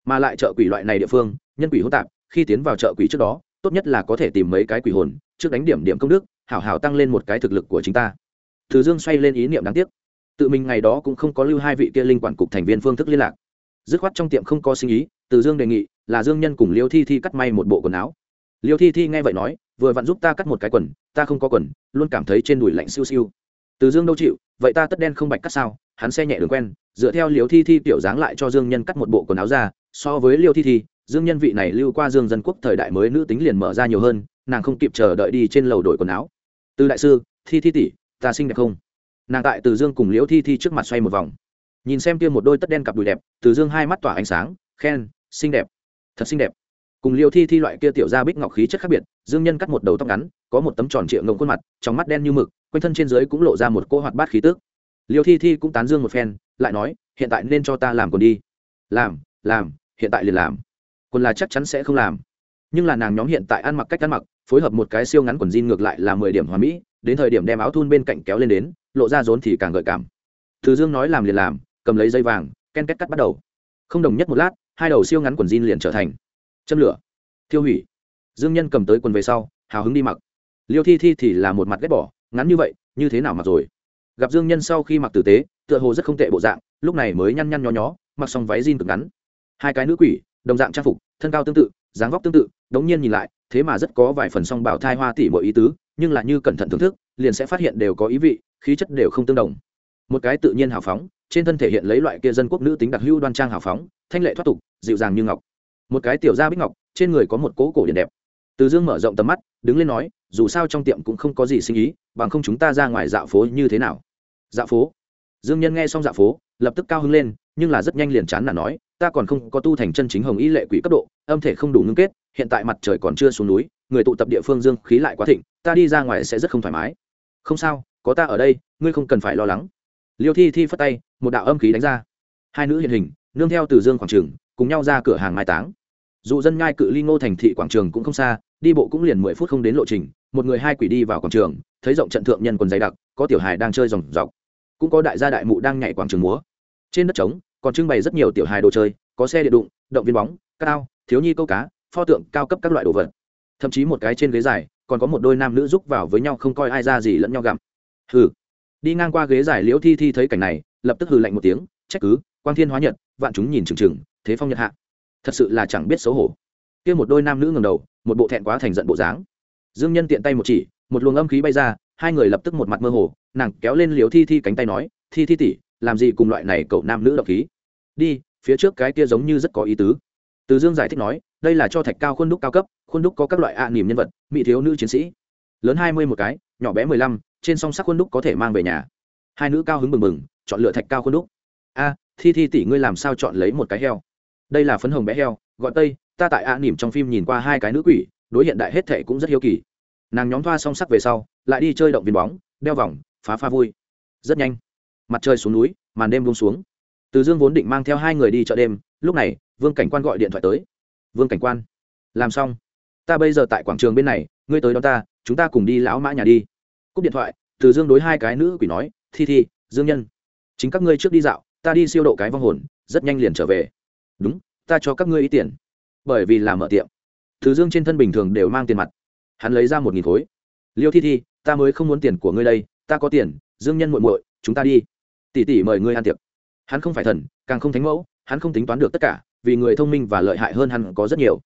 Mà lại chợ quỷ loại này địa phương, nhân quỷ hỗn tạp, khi tiến vào chợ quỷ trước đó, tốt nhất là có thể tìm mấy cái quỷ hồn, trước đánh điểm điểm công đức, hảo hảo tăng lên một cái thực lực của chính ta từ dương xoay lên ý niệm đáng tiếc. Tự mình ngày đó cũng không có lưu hai vị kia linh quản cục thành viên phương thức liên lạc. Dứt khoát trong tiệm không có sinh ý, từ dương đề nghị là dương nhân cùng liêu thi thi cắt may một bộ quần áo. Liêu thi thi nghe vậy nói, vừa vặn giúp ta cắt một cái quần, ta không có quần, luôn cảm thấy trên đùi lạnh siêu siêu. Từ dương đâu chịu, vậy ta tất đen không bạch cắt sao? Hắn xe nhẹ đường quen, dựa theo liêu thi thi tiểu dáng lại cho dương nhân cắt một bộ quần áo ra, so với liêu thi thi, dương nhân vị này lưu qua dương dân quốc thời đại mới nữ tính liền mở ra nhiều hơn, nàng không kịp chờ đợi đi trên lầu đổi quần áo. Từ đại sư, thi thi tỷ ta xinh đẹp không? Nàng tại từ dương cùng liễu thi thi trước mặt xoay một vòng. Nhìn xem kia một đôi tất đen cặp đùi đẹp, từ dương hai mắt tỏa ánh sáng, khen, xinh đẹp. Thật xinh đẹp. Cùng liêu thi thi loại kia tiểu ra bích ngọc khí chất khác biệt, dương nhân cắt một đầu tóc ngắn, có một tấm tròn trịa ngông khuôn mặt, trong mắt đen như mực, quanh thân trên dưới cũng lộ ra một cô hoạt bát khí tước liêu thi thi cũng tán dương một phen, lại nói, hiện tại nên cho ta làm còn đi. Làm làm, hiện tại liền làm. Còn là chắc chắn sẽ không làm nhưng là nàng nhóm hiện tại ăn mặc cách ăn mặc, phối hợp một cái siêu ngắn quần jean ngược lại là mười điểm hòa mỹ, đến thời điểm đem áo thun bên cạnh kéo lên đến, lộ ra rốn thì càng gợi cảm. Từ dương nói làm liền làm, cầm lấy dây vàng, ken két cắt bắt đầu. Không đồng nhất một lát, hai đầu siêu ngắn quần jean liền trở thành châm lửa. Thiêu hủy. Dương nhân cầm tới quần về sau, hào hứng đi mặc. Liêu thi thi thì là một mặt ghét bỏ, ngắn như vậy, như thế nào mặc rồi? Gặp dương nhân sau khi mặc tử tế, tựa hồ rất không tệ bộ dạng, lúc này mới nhăn nhăn nhó nhó, mặc xong váy jean cực ngắn. Hai cái nữ quỷ, đồng dạng trang phục, thân cao tương tự, dáng vóc tương tự đống nhiên nhìn lại, thế mà rất có vài phần song bảo thai hoa tỷ mọi ý tứ, nhưng là như cẩn thận thưởng thức, liền sẽ phát hiện đều có ý vị, khí chất đều không tương đồng. Một cái tự nhiên hào phóng, trên thân thể hiện lấy loại kia dân quốc nữ tính đặc hữu đoan trang hào phóng, thanh lệ thoát tục, dịu dàng như ngọc. Một cái tiểu gia bích ngọc, trên người có một cố cổ điện đẹp. Từ dương mở rộng tầm mắt, đứng lên nói, dù sao trong tiệm cũng không có gì sinh ý, bằng không chúng ta ra ngoài dạo phố như thế nào? Dạo phố? Dương nhân nghe xong dạo phố, lập tức cao hứng lên, nhưng là rất nhanh liền chán là nói, ta còn không có tu thành chân chính hồng ý lệ quỷ cấp độ, âm thể không đủ ngưng kết hiện tại mặt trời còn chưa xuống núi, người tụ tập địa phương dương khí lại quá thịnh, ta đi ra ngoài sẽ rất không thoải mái. Không sao, có ta ở đây, ngươi không cần phải lo lắng. Liêu thi thi phất tay, một đạo âm khí đánh ra. Hai nữ hiện hình, nương theo từ dương quảng trường, cùng nhau ra cửa hàng mai táng. Dù dân nhai cự ly ngô thành thị quảng trường cũng không xa, đi bộ cũng liền mười phút không đến lộ trình, một người hai quỷ đi vào quảng trường, thấy rộng trận thượng nhân quần dày đặc, có tiểu hài đang chơi dòng dọc cũng có đại gia đại mụ đang nhảy quảng trường múa. Trên đất trống, còn trưng bày rất nhiều tiểu hài đồ chơi, có xe điện đụng, động viên bóng, cao, thiếu nhi câu cá pho tượng cao cấp các loại đồ vật. Thậm chí một cái trên ghế dài, còn có một đôi nam nữ giúp vào với nhau không coi ai ra gì lẫn nhau gặm. Hừ. Đi ngang qua ghế dài liễu thi thi thấy cảnh này, lập tức hừ lạnh một tiếng, trách cứ, quang thiên hóa nhật, vạn chúng nhìn chừng chừng, thế phong nhật hạ. Thật sự là chẳng biết xấu hổ. Kia một đôi nam nữ ngầm đầu, một bộ thẹn quá thành giận bộ dáng. Dương nhân tiện tay một chỉ, một luồng âm khí bay ra, hai người lập tức một mặt mơ hồ, nàng kéo lên liều thi thi cánh tay nói, thi thi tỉ làm gì cùng loại này cậu nam nữ độc khí? Đi, phía trước cái kia giống như rất có ý tứ từ dương giải thích nói, đây là cho thạch cao khuôn đúc cao cấp, khuôn đúc có các loại ạ à niềm nhân vật, mỹ thiếu nữ chiến sĩ. Lớn hai mươi một cái, nhỏ bé mười lăm, trên song sắc khuôn đúc có thể mang về nhà. Hai nữ cao hứng mừng mừng chọn lựa thạch cao khuôn đúc. A, thi thi tỷ ngươi làm sao chọn lấy một cái heo? Đây là phấn hồng bé heo, gọi tây, ta tại ạ à trong phim nhìn qua hai cái nữ quỷ, đối hiện đại hết thệ cũng rất hiếu kỳ. Nàng nhóm thoa song sắc về sau, lại đi chơi động viên bóng, đeo vòng, phá pha vui. Rất nhanh. Mặt trời xuống núi, màn đêm buông xuống. Từ dương vốn định mang theo hai người đi chợ đêm lúc này, vương cảnh quan gọi điện thoại tới. Vương cảnh quan, làm xong. Ta bây giờ tại quảng trường bên này, ngươi tới đó ta, chúng ta cùng đi lão mã nhà đi. Cúp điện thoại, từ dương đối hai cái nữ quỷ nói, thi thi, dương nhân, chính các ngươi trước đi dạo, ta đi siêu độ cái vong hồn, rất nhanh liền trở về. Đúng, ta cho các ngươi ý tiền, bởi vì làm mở tiệm. Từ dương trên thân bình thường đều mang tiền mặt. Hắn lấy ra một nghìn khối. Liêu thi thi, ta mới không muốn tiền của ngươi đây, ta có tiền, dương nhân muội muội, chúng ta đi. Tỷ tỷ mời ngươi ăn tiệc. Hắn không phải thần, càng không thánh mẫu hắn không tính toán được tất cả, vì người thông minh và lợi hại hơn hắn có rất nhiều.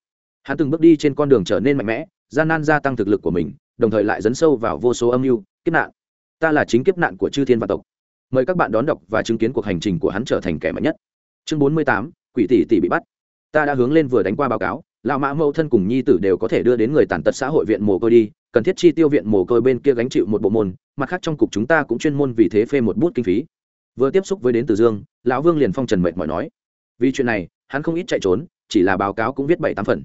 Hắn từng bước đi trên con đường trở nên mạnh mẽ, gian nan gia tăng thực lực của mình, đồng thời lại dấn sâu vào vô số âm mưu, kiếp nạn. Ta là chính kiếp nạn của chư thiên văn tộc. Mời các bạn đón đọc và chứng kiến cuộc hành trình của hắn trở thành kẻ mạnh nhất. Chương bốn mươi tám, quỷ tỷ tỷ bị bắt. Ta đã hướng lên vừa đánh qua báo cáo, lão mã mẫu thân cùng nhi tử đều có thể đưa đến người tàn tật xã hội viện mồ côi đi, cần thiết chi tiêu viện mồ côi bên kia gánh chịu một bộ môn, mặt khác trong cục chúng ta cũng chuyên môn vì thế phê một bút kinh phí. Vừa tiếp xúc với đến từ dương, lão vương liền phong trần mệt mỏi nói vì chuyện này, hắn không ít chạy trốn, chỉ là báo cáo cũng viết bảy tám phần.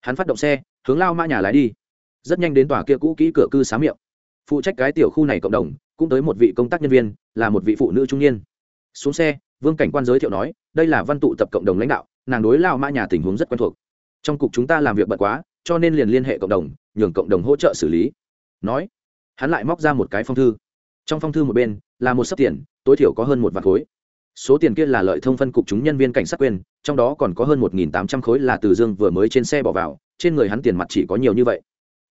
Hắn phát động xe, hướng lao mã nhà lái đi. Rất nhanh đến tòa kia cũ kỹ cửa cư xá miệng. Phụ trách cái tiểu khu này cộng đồng, cũng tới một vị công tác nhân viên, là một vị phụ nữ trung niên. Xuống xe, vương cảnh quan giới thiệu nói, đây là văn tụ tập cộng đồng lãnh đạo, nàng đối lao mã nhà tình huống rất quen thuộc. Trong cục chúng ta làm việc bận quá, cho nên liền liên hệ cộng đồng, nhường cộng đồng hỗ trợ xử lý. Nói, hắn lại móc ra một cái phong thư. Trong phong thư một bên, là một sấp tiền, tối thiểu có hơn một vạn khối số tiền kia là lợi thông phân cục chúng nhân viên cảnh sát quyền, trong đó còn có hơn một tám trăm khối là từ dương vừa mới trên xe bỏ vào, trên người hắn tiền mặt chỉ có nhiều như vậy.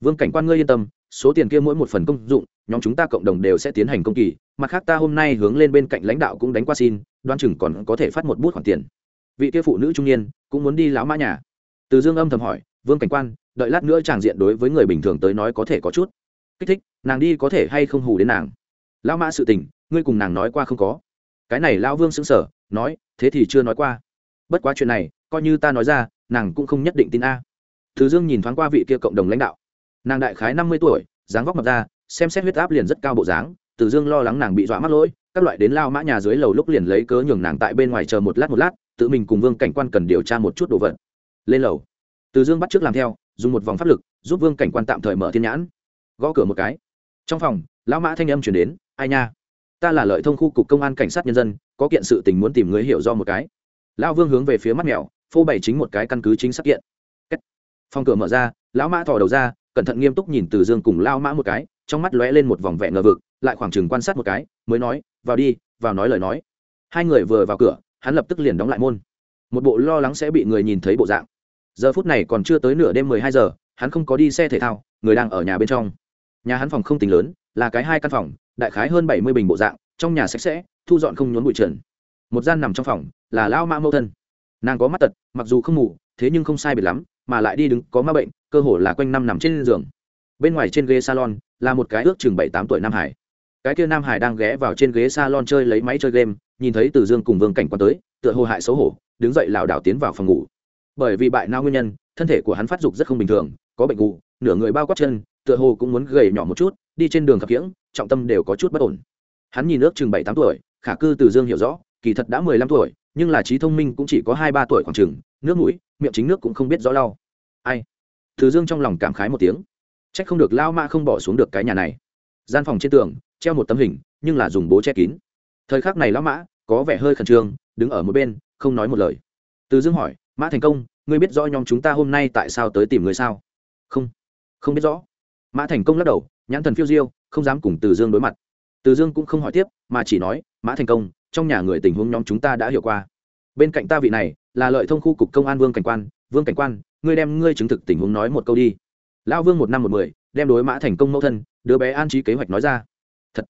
Vương cảnh quan ngươi yên tâm, số tiền kia mỗi một phần công dụng, nhóm chúng ta cộng đồng đều sẽ tiến hành công kỳ, mặt khác ta hôm nay hướng lên bên cạnh lãnh đạo cũng đánh qua xin đoan chừng còn có thể phát một bút khoản tiền. Vị kia phụ nữ trung niên, cũng muốn đi lão mã nhà. Từ dương âm thầm hỏi, vương cảnh quan, đợi lát nữa tràng diện đối với người bình thường tới nói có thể có chút. Kích thích, nàng đi có thể hay không hù đến nàng? Lão mã sự tình, ngươi cùng nàng nói qua không có cái này lão vương xứng sở nói, thế thì chưa nói qua. Bất quá chuyện này, coi như ta nói ra, nàng cũng không nhất định tin a. Từ dương nhìn thoáng qua vị kia cộng đồng lãnh đạo. Nàng đại khái năm mươi tuổi, dáng vóc mập ra xem xét huyết áp liền rất cao bộ dáng, từ dương lo lắng nàng bị dọa mắc lỗi, các loại đến lao mã nhà dưới lầu lúc liền lấy cớ nhường nàng tại bên ngoài chờ một lát một lát, tự mình cùng vương cảnh quan cần điều tra một chút đồ vật. Lên lầu, từ dương bắt t r ư ớ c làm theo, dùng một vòng pháp lực, giúp vương cảnh quan tạm thời mở thiên nhãn. Gõ cửa một cái. Trong phòng, lão mã thanh âm chuyển đến, ai nha? Ta là lợi thông khu cục công an cảnh sát nhân dân, có kiện sự tình muốn tìm người hiểu do một cái. Lão vương hướng về phía mắt mèo, phô bày chính một cái căn cứ chính xác kiện. Phòng cửa mở ra, lão mã thò đầu ra, cẩn thận nghiêm túc nhìn từ dương cùng lao mã một cái, trong mắt lóe lên một vòng vẹ ngờ vực, lại khoảng chừng quan sát một cái, mới nói, vào đi, vào nói lời nói. Hai người vừa vào cửa, hắn lập tức liền đóng lại môn. Một bộ lo lắng sẽ bị người nhìn thấy bộ dạng. Giờ phút này còn chưa tới nửa đêm mười hai giờ, hắn không có đi xe thể thao, người đang ở nhà bên trong. Nhà hắn phòng không tính lớn, là cái hai căn phòng đại khái hơn bảy mươi bình bộ dạng, trong nhà sạch sẽ, thu dọn không nhốn bụi trần. Một gian nằm trong phòng, là lao mã mâu thân. Nàng có mắt tật, mặc dù không ngủ thế nhưng không sai biệt lắm, mà lại đi đứng có ma bệnh, cơ hồ là quanh năm nằm trên giường. Bên ngoài trên ghế salon, là một cái ước chừng bảy tám tuổi nam hải. Cái kia nam hải đang ghé vào trên ghế salon chơi lấy máy chơi game, nhìn thấy từ dương cùng vương cảnh quan tới, tựa hồ hại xấu hổ, đứng dậy lảo đảo tiến vào phòng ngủ. Bởi vì bại nao nguyên nhân, thân thể của hắn phát dục rất không bình thường, có bệnh ngủ nửa người bao quát chân, tựa hồ cũng muốn gầy nhỏ một chút, đi trên đường khập khiễng trọng tâm đều có chút bất ổn. Hắn nhìn ước chừng bảy tám tuổi, khả cư từ dương hiểu rõ, kỳ thật đã mười lăm tuổi, nhưng là trí thông minh cũng chỉ có hai ba tuổi khoảng chừng, nước mũi, miệng chính nước cũng không biết rõ lau. Ai? Từ dương trong lòng cảm khái một tiếng. C h ắ c không được lao ma không bỏ xuống được cái nhà này. Gian phòng trên tường, treo một tấm hình, nhưng là dùng bố che kín. Thời khắc này lão mã, có vẻ hơi khẩn trương, đứng ở một bên, không nói một lời. Từ dương hỏi, mã thành công, ngươi biết rõ nhóm chúng ta hôm nay tại sao tới tìm người sao? Không không biết rõ. Mã thành công lắc đầu, nhãn thần phiêu diêu không dám cùng từ dương đối mặt. Từ dương cũng không hỏi tiếp, mà chỉ nói, mã thành công, trong nhà người tình huống nhóm chúng ta đã hiểu qua. Bên cạnh ta vị này, là lợi thông khu cục công an vương cảnh quan, vương cảnh quan, ngươi đem ngươi chứng thực tình huống nói một câu đi. Lão vương một năm một mười, đem đối mã thành công mẫu thân, đứa bé an trí kế hoạch nói ra. Thật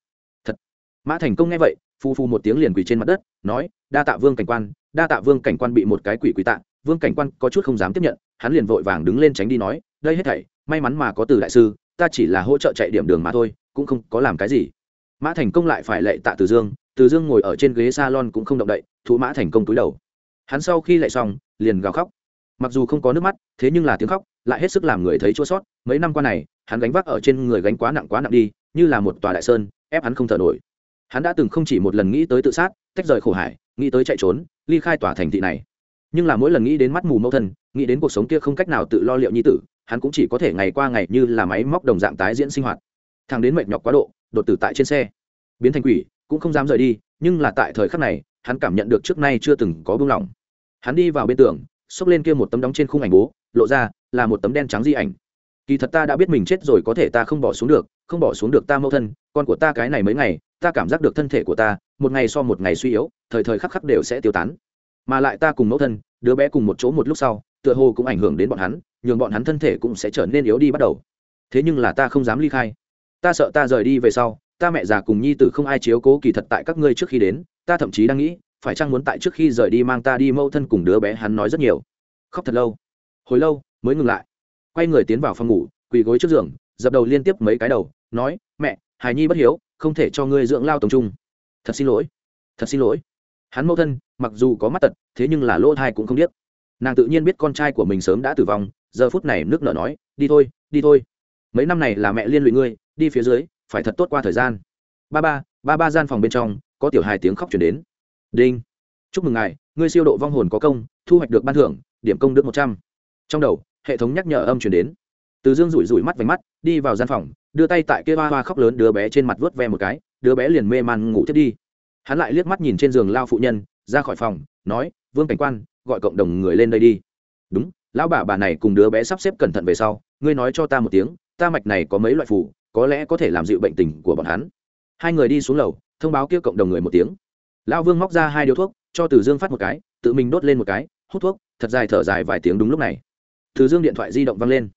thật. Mã thành công nghe vậy phu phu một tiếng liền quỳ trên mặt đất, nói, đa tạ vương cảnh quan, đa tạ vương cảnh quan bị một cái quỷ quỷ tạ. Vương cảnh quan có chút không dám tiếp nhận, hắn liền vội vàng đứng lên tránh đi nói, đây hết thảy, may mắn mà có từ đại sư ta chỉ là hỗ trợ chạy điểm đường mà thôi, cũng không có làm cái gì. Mã thành công lại phải lệ tạ từ dương từ dương ngồi ở trên ghế salon cũng không động đậy thú mã thành công túi đầu. Hắn sau khi lệ xong, liền gào khóc. Mặc dù không có nước mắt, thế nhưng là tiếng khóc, lại hết sức làm người thấy chua sót mấy năm qua này, hắn gánh vác ở trên người gánh quá nặng quá nặng đi, như là một tòa đại sơn, ép hắn không thở nổi. Hắn đã từng không chỉ một lần nghĩ tới tự sát, tách rời khổ hải, nghĩ tới chạy trốn, ly khai tòa thành thị này. Nhưng là mỗi lần nghĩ đến mắt mù mẫu thân nghĩ đến cuộc sống kia không cách nào tự lo liệu nhi tử, hắn cũng chỉ có thể ngày qua ngày như là máy móc đồng dạng tái diễn sinh hoạt. Thằng đến mệt nhọc quá độ, đột tử tại trên xe. Biến thành quỷ, cũng không dám rời đi, nhưng là tại thời khắc này, hắn cảm nhận được trước nay chưa từng có buông lỏng. Hắn đi vào bên tường, xốc lên kia một tấm đóng trên khung ảnh bố, lộ ra là một tấm đen trắng di ảnh. Kỳ thật ta đã biết mình chết rồi có thể ta không bỏ xuống được, không bỏ xuống được ta mẫu thân, con của ta cái này mấy ngày, ta cảm giác được thân thể của ta, một ngày so một ngày suy yếu, thời thời khắc khắc đều sẽ tiêu tán. Mà lại ta cùng mẫu thân, đứa bé cùng một chỗ một lúc sau tựa hồ cũng ảnh hưởng đến bọn hắn, nhường bọn hắn thân thể cũng sẽ trở nên yếu đi bắt đầu. Thế nhưng là ta không dám ly khai. Ta sợ ta rời đi về sau, ta mẹ già cùng nhi tử không ai chiếu cố kỳ thật tại các ngươi trước khi đến, ta thậm chí đang nghĩ, phải chăng muốn tại trước khi rời đi mang ta đi mâu thân cùng đứa bé hắn nói rất nhiều. Khóc thật lâu. Hồi lâu, mới ngừng lại. Quay người tiến vào phòng ngủ, quỳ gối trước giường, dập đầu liên tiếp mấy cái đầu, nói, mẹ, hài nhi bất hiếu, không thể cho ngươi dưỡng lao tổng trung. Thật xin lỗi. Thật xin lỗi. Hắn mâu thân, mặc dù có mắt tật, thế nhưng là lỗ thai cũng không biết nàng tự nhiên biết con trai của mình sớm đã tử vong, giờ phút này nước nở nói, đi thôi đi thôi. Mấy năm này là mẹ liên lụy ngươi, đi phía dưới, phải thật tốt qua thời gian. Ba ba ba ba gian phòng bên trong, có tiểu hài tiếng khóc chuyển đến. Đinh, chúc mừng ngài, ngươi siêu độ vong hồn có công, thu hoạch được ban thưởng, điểm công đức một trăm. Trong đầu, hệ thống nhắc nhở âm chuyển đến. Từ dương rủi rủi mắt vánh mắt, đi vào gian phòng, đưa tay tại kia hoa hoa khóc lớn đứa bé trên mặt vớt ve một cái, đứa bé liền mê man ngủ thiết đi. Hắn lại liếc mắt nhìn trên giường lao phụ nhân, ra khỏi phòng, nói, vương cảnh quan gọi cộng đồng người lên đây đi. Đúng, lão bà bà này cùng đứa bé sắp xếp cẩn thận về sau, ngươi nói cho ta một tiếng, ta mạch này có mấy loại phủ có lẽ có thể làm dịu bệnh tình của bọn hắn. Hai người đi xuống lầu, thông báo kia cộng đồng người một tiếng. Lão vương móc ra hai điếu thuốc, cho từ dương phát một cái, tự mình đốt lên một cái, hút thuốc, thật dài thở dài vài tiếng đúng lúc này. Từ dương điện thoại di động văng lên.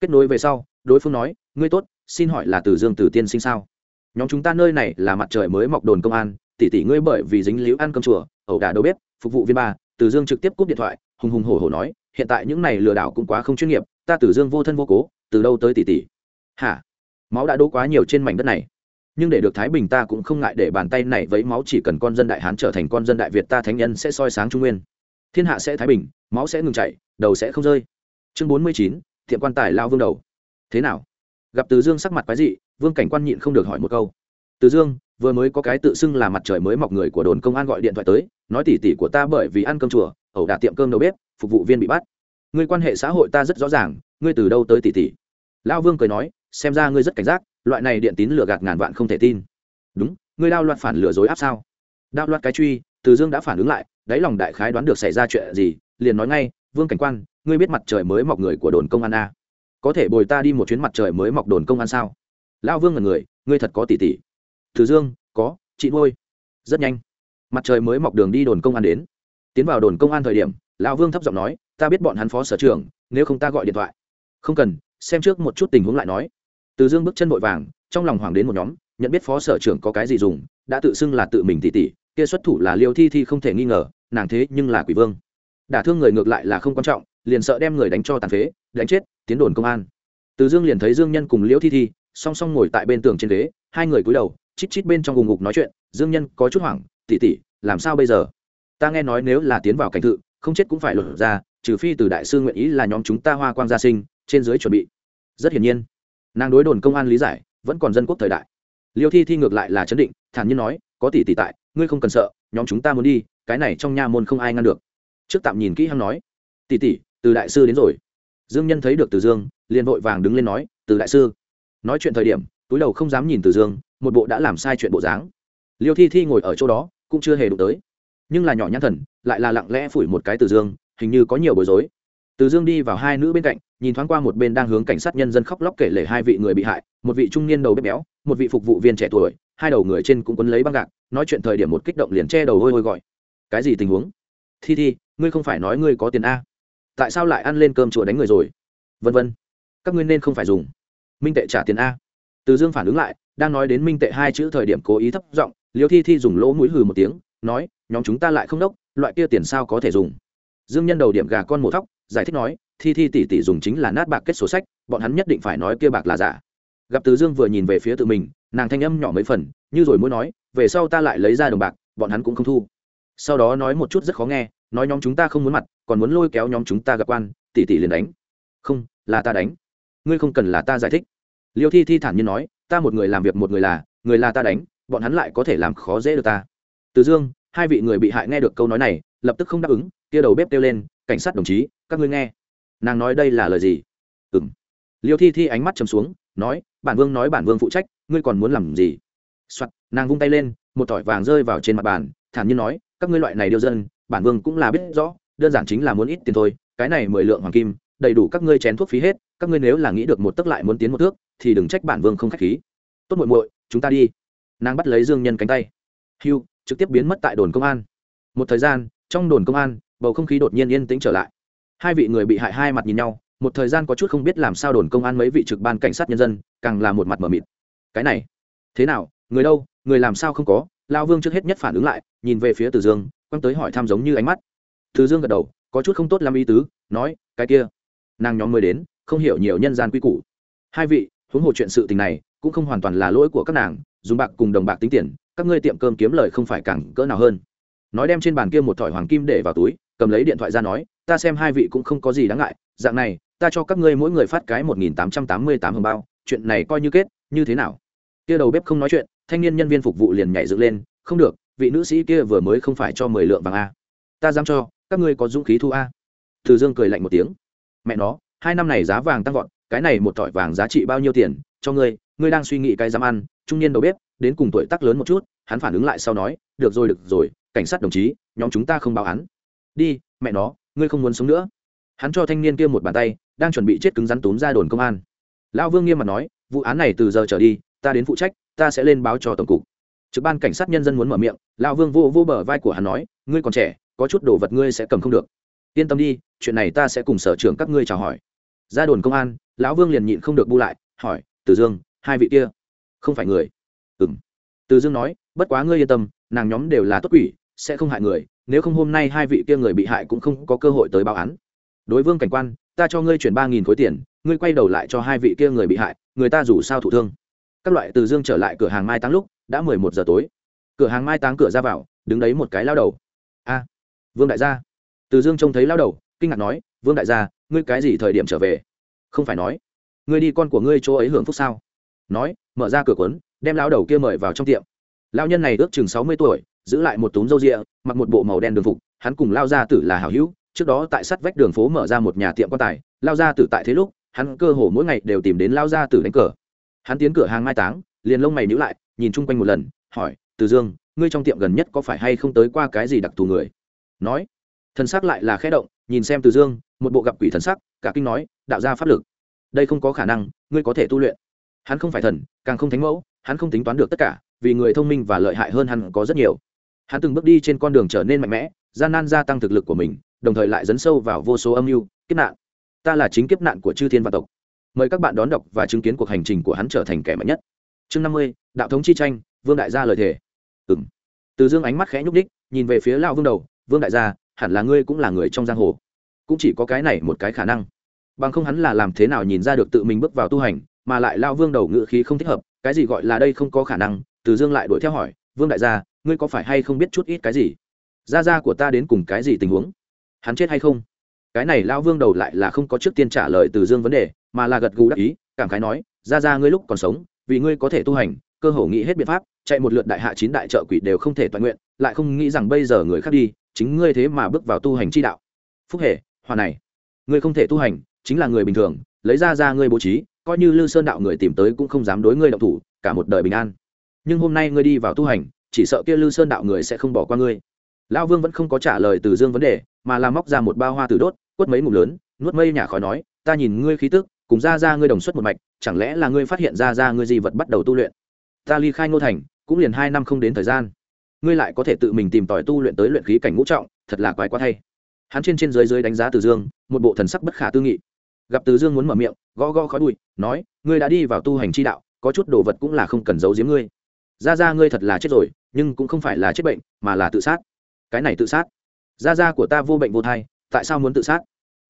Kết nối về sau, đối phương nói, ngươi tốt, xin hỏi là từ dương từ tiên sinh sao? Nhóm chúng ta nơi này là mặt trời mới mọc đồn công an, tỷ tỷ ngươi bởi vì dính liễu ăn cơm chùa, ẩu đả đầu bếp, phục vụ viên ba từ dương trực tiếp cúp điện thoại, hùng hùng hổ hổ nói, hiện tại những này lừa đảo cũng quá không chuyên nghiệp, ta Tử dương vô thân vô cố, từ đâu tới tỷ tỷ? Hả? Máu đã đỗ quá nhiều trên mảnh đất này. Nhưng để được thái bình ta cũng không ngại để bàn tay này vấy máu, chỉ cần con dân đại hán trở thành con dân đại việt ta thánh nhân sẽ soi sáng trung nguyên. Thiên hạ sẽ thái bình, máu sẽ ngừng chảy, đầu sẽ không rơi. Chương bốn mươi chín, thiện quan tài lao vương đầu. Thế nào? Gặp từ dương sắc mặt quái dị, vương cảnh quan nhịn không được hỏi một câu. Từ dương vừa mới có cái tự xưng là mặt trời mới mọc người của đồn công an gọi điện thoại tới, nói tỉ tỉ của ta bởi vì ăn cơm chùa, ẩu đả tiệm cơm đầu bếp, phục vụ viên bị bắt. Ngươi quan hệ xã hội ta rất rõ ràng, ngươi từ đâu tới tỉ tỉ? Lão vương cười nói, xem ra ngươi rất cảnh giác, loại này điện tín lừa gạt ngàn vạn không thể tin. Đúng, ngươi đao loạt phản lừa dối áp sao? Đao loạt cái truy, từ dương đã phản ứng lại, đáy lòng đại khái đoán được xảy ra chuyện gì, liền nói ngay, vương cảnh quan, ngươi biết mặt trời mới mọc người của đồn công an a có thể bồi ta đi một chuyến mặt trời mới mọc đồn công an sao? Lão vương là người, ngươi thật có tỷ tỷ thử dương có chị nuôi, rất nhanh. Mặt trời mới mọc đường đi đồn công an đến. Tiến vào đồn công an thời điểm lão vương thấp giọng nói ta biết bọn hắn phó sở trường nếu không ta gọi điện thoại. Không cần xem trước một chút tình huống lại nói. Từ dương bước chân vội vàng trong lòng hoàng đến một nhóm nhận biết phó sở trưởng có cái gì dùng đã tự xưng là tự mình tỉ tỉ kia xuất thủ là liêu thi thi không thể nghi ngờ nàng thế nhưng là quỷ vương. Đả thương người ngược lại là không quan trọng liền sợ đem người đánh cho tàn phế đánh chết tiến đồn công an. Từ dương liền thấy dương nhân cùng liễu thi thi song song ngồi tại bên tường trên ghế hai người cúi đầu chít chít bên trong gùng ngục nói chuyện, dương nhân, có chút hoảng tỉ tỉ làm sao bây giờ? Ta nghe nói nếu là tiến vào cảnh thự, không chết cũng phải lột ra, trừ phi từ đại sư nguyện ý là nhóm chúng ta hoa quang gia sinh, trên dưới chuẩn bị. Rất hiển nhiên, nàng đối đồn công an lý giải, vẫn còn dân quốc thời đại. Liêu thi thi ngược lại là chấn định, thản nhiên nói, có tỷ tỷ tại, ngươi không cần sợ, nhóm chúng ta muốn đi, cái này trong nha môn không ai ngăn được. Trước tạm nhìn kỹ hăng nói, tỷ tỷ, từ đại sư đến rồi. Dương nhân thấy được từ dương, liền vội vàng đứng lên nói, từ đại sư. Nói chuyện thời điểm, túi đầu không dám nhìn từ dương một bộ đã làm sai chuyện bộ dáng. Liêu thi thi ngồi ở chỗ đó, cũng chưa hề đụng tới. Nhưng là nhỏ nhãn thần, lại là lặng lẽ phủi một cái từ dương, hình như có nhiều bối rối. Từ dương đi vào hai nữ bên cạnh, nhìn thoáng qua một bên đang hướng cảnh sát nhân dân khóc lóc kể lể hai vị người bị hại, một vị trung niên đầu bếp béo, một vị phục vụ viên trẻ tuổi, hai đầu người trên cũng quấn lấy băng gạc, nói chuyện thời điểm một kích động liền che đầu hôi hôi gọi. Cái gì tình huống? Thi thi, ngươi không phải nói ngươi có tiền a. Tại sao lại ăn lên cơm chùa đánh người rồi? Vân vân. Các ngươi nên không phải dùng. Minh tệ trả tiền a. Từ dương phản ứng lại đang nói đến minh tệ hai chữ thời điểm cố ý thấp giọng, liêu thi thi dùng lỗ mũi hừ một tiếng, nói, nhóm chúng ta lại không đốc, loại kia tiền sao có thể dùng? Dương nhân đầu điểm gà con mổ thóc, giải thích nói, thi thi tỷ tỷ dùng chính là nát bạc kết sổ sách, bọn hắn nhất định phải nói kia bạc là giả. Gặp từ dương vừa nhìn về phía tự mình, nàng thanh âm nhỏ mấy phần, như rồi muốn nói, về sau ta lại lấy ra đồng bạc, bọn hắn cũng không thu. Sau đó nói một chút rất khó nghe, nói, nhóm chúng ta không muốn mặt, còn muốn lôi kéo nhóm chúng ta gặp quan, tỷ tỷ liền đánh. Không, là ta đánh. Ngươi không cần là ta giải thích liêu thi thi thản nhiên nói, ta một người làm việc một người là người là ta đánh, bọn hắn lại có thể làm khó dễ được ta. Từ dương, hai vị người bị hại nghe được câu nói này, lập tức không đáp ứng, kia đầu bếp kêu lên, cảnh sát đồng chí, các ngươi nghe. Nàng nói đây là lời gì? Ừng liêu thi thi ánh mắt chầm xuống, nói, bản vương nói bản vương phụ trách, ngươi còn muốn làm gì? Soạt, nàng vung tay lên, một tỏi vàng rơi vào trên mặt bàn, thản nhiên nói, các ngươi loại này điêu dân, bản vương cũng là biết rõ, đơn giản chính là muốn ít tiền thôi, cái này mười lượng hoàng kim, đầy đủ các ngươi chén thuốc phí hết các ngươi nếu là nghĩ được một tấc lại muốn tiến một thước, thì đừng trách bản vương không k h á c h khí. Tốt muội muội, chúng ta đi. Nàng bắt lấy dương nhân cánh tay. Hiu trực tiếp biến mất tại đồn công an. Một thời gian, trong đồn công an, bầu không khí đột nhiên yên tĩnh trở lại. Hai vị người bị hại hai mặt nhìn nhau, một thời gian có chút không biết làm sao đồn công an mấy vị trực ban cảnh sát nhân dân, càng là một mặt mờ mịt. Cái này, thế nào, người đâu, người làm sao không có? Lao vương trước hết nhất phản ứng lại, nhìn về phía từ dương, quăng tới hỏi thăm giống như ánh mắt. Từ dương gật đầu, có chút không tốt làm ý tứ, nói, cái kia. Nàng nhóm mới đến không hiểu nhiều nhân gian quy củ. Hai vị, huống hồ chuyện sự tình này, cũng không hoàn toàn là lỗi của các nàng, dùng bạc cùng đồng bạc tính tiền, các ngươi tiệm cơm kiếm lời không phải càng cỡ nào hơn. Nói đem trên bàn kia một thỏi hoàng kim để vào túi, cầm lấy điện thoại ra nói, ta xem hai vị cũng không có gì đáng ngại, dạng này, ta cho các ngươi mỗi người phát cái một nghìn tám trăm tám mươi tám hồng bao, chuyện này coi như kết, như thế nào? Kia đầu bếp không nói chuyện, thanh niên nhân viên phục vụ liền nhảy dựng lên, không được, vị nữ sĩ kia vừa mới không phải cho mười lượng vàng a. Ta dám cho, các ngươi có dũng khí thu a. Từ dương cười lạnh một tiếng. Mẹ nó hai năm này giá vàng tăng vọt, cái này một thỏi vàng giá trị bao nhiêu tiền, cho ngươi ngươi đang suy nghĩ cái dám ăn, trung niên đầu bếp, đến cùng tuổi tác lớn một chút, hắn phản ứng lại sau nói, được rồi được rồi, cảnh sát đồng chí, nhóm chúng ta không báo hắn đi, mẹ nó, ngươi không muốn sống nữa. Hắn cho thanh niên kia một bàn tay, đang chuẩn bị chết cứng rắn túm ra đồn công an. Lão vương nghiêm mặt nói, vụ án này từ giờ trở đi, ta đến phụ trách, ta sẽ lên báo cho tổng cục. Trực ban cảnh sát nhân dân muốn mở miệng, lão vương vô vô bờ vai của hắn nói, ngươi còn trẻ, có chút đồ vật ngươi sẽ cầm không được. Yên tâm đi, chuyện này ta sẽ cùng sở trưởng các ngươi chào hỏi ra đồn công an, lão vương liền nhịn không được bu lại, hỏi, từ dương, hai vị kia không phải người? Ừ m từ dương nói, bất quá ngươi yên tâm, nàng nhóm đều là tốt quỷ, sẽ không hại người, nếu không hôm nay hai vị kia người bị hại cũng không có cơ hội tới báo án. Đối vương cảnh quan, ta cho ngươi chuyển ba nghìn khối tiền, ngươi quay đầu lại cho hai vị kia người bị hại, người ta dù sao thụ thương. Các loại từ dương trở lại cửa hàng mai táng lúc, đã mười một giờ tối. Cửa hàng mai táng cửa ra vào, đứng đấy một cái lao đầu. A, vương đại gia. Từ dương trông thấy lao đầu, kinh ngạc nói, vương đại gia ngươi cái gì thời điểm trở về? Không phải nói, ngươi đi con của ngươi chỗ ấy hưởng phúc sao? Nói, mở ra cửa quấn đem lao đầu kia mời vào trong tiệm. Lao nhân này ước chừng sáu mươi tuổi, giữ lại một túm râu rịa, mặc một bộ màu đen đường phục, hắn cùng lao gia tử là hảo hữu, trước đó tại sắt vách đường phố mở ra một nhà tiệm quan tài lao gia tử tại thế lúc, hắn cơ hồ mỗi ngày đều tìm đến lao gia tử đánh cờ. Hắn tiến cửa hàng mai táng, liền lông mày nhữ lại, nhìn chung quanh một lần, hỏi, từ dương, ngươi trong tiệm gần nhất có phải hay không tới qua cái gì đặc thù người? Nói thân xác lại là khẽ động nhìn xem từ dương, một bộ gặp quỷ thần sắc, cả kinh nói, đạo gia pháp lực. Đây không có khả năng, ngươi có thể tu luyện. Hắn không phải thần, càng không thánh mẫu, hắn không tính toán được tất cả, vì người thông minh và lợi hại hơn hắn có rất nhiều. Hắn từng bước đi trên con đường trở nên mạnh mẽ, gian nan gia tăng thực lực của mình, đồng thời lại dấn sâu vào vô số âm mưu, kiếp nạn. Ta là chính kiếp nạn của chư thiên vạn tộc. Mời các bạn đón đọc và chứng kiến cuộc hành trình của hắn trở thành kẻ mạnh nhất. Chương năm mươi, đạo thống chi tranh, vương đại gia lời thề. Ừng từ dương ánh mắt khẽ nhúc đích nhìn về phía lao vương đầu, vương đại gia hẳn là ngươi cũng là người trong giang hồ. Cũng chỉ có cái này một cái khả năng. Bằng không hắn là làm thế nào nhìn ra được tự mình bước vào tu hành, mà lại lao vương đầu ngự khí không thích hợp, cái gì gọi là đây không có khả năng, từ dương lại đuổi theo hỏi, vương đại gia, ngươi có phải hay không biết chút ít cái gì? Gia gia của ta đến cùng cái gì tình huống? Hắn chết hay không? Cái này lao vương đầu lại là không có trước tiên trả lời từ dương vấn đề, mà là gật gù đắc ý, cảm khái nói, gia gia ngươi lúc còn sống, vì ngươi có thể tu hành, cơ hồ nghĩ hết biện pháp, chạy một lượt đại hạ chín đại trợ quỷ đều không thể toàn nguyện, lại không nghĩ rằng bây giờ người khác đi chính ngươi thế mà bước vào tu hành chi đạo. Phúc hệ hòa này, ngươi không thể tu hành, chính là người bình thường, lấy ra ra ngươi bố trí, coi như lư sơn đạo người tìm tới cũng không dám đối ngươi động thủ, cả một đời bình an. Nhưng hôm nay ngươi đi vào tu hành, chỉ sợ kia lư sơn đạo người sẽ không bỏ qua ngươi. Lão vương vẫn không có trả lời từ dương vấn đề, mà làm móc ra một bao hoa từ đốt, quất mấy ngụm lớn, nuốt mây nhả khói nói, ta nhìn ngươi khí tức, cùng ra ra ngươi đồng xuất một mạch, chẳng lẽ là ngươi phát hiện ra ra ngươi gì vật bắt đầu tu luyện? Ta ly khai ngô thành, cũng liền hai năm không đến thời gian ngươi lại có thể tự mình tìm tòi tu luyện tới luyện khí cảnh ngũ trọng, thật là quái quá thay. Hắn trên trên dưới dưới đánh giá từ dương, một bộ thần sắc bất khả tư nghị. Gặp từ dương muốn mở miệng, gõ gõ khói bụi, nói, ngươi đã đi vào tu hành chi đạo, có chút đồ vật cũng là không cần giấu giếm ngươi. Ra ra ngươi thật là chết rồi, nhưng cũng không phải là chết bệnh, mà là tự sát. Cái này tự sát. Ra ra của ta vô bệnh vô thai, tại sao muốn tự sát?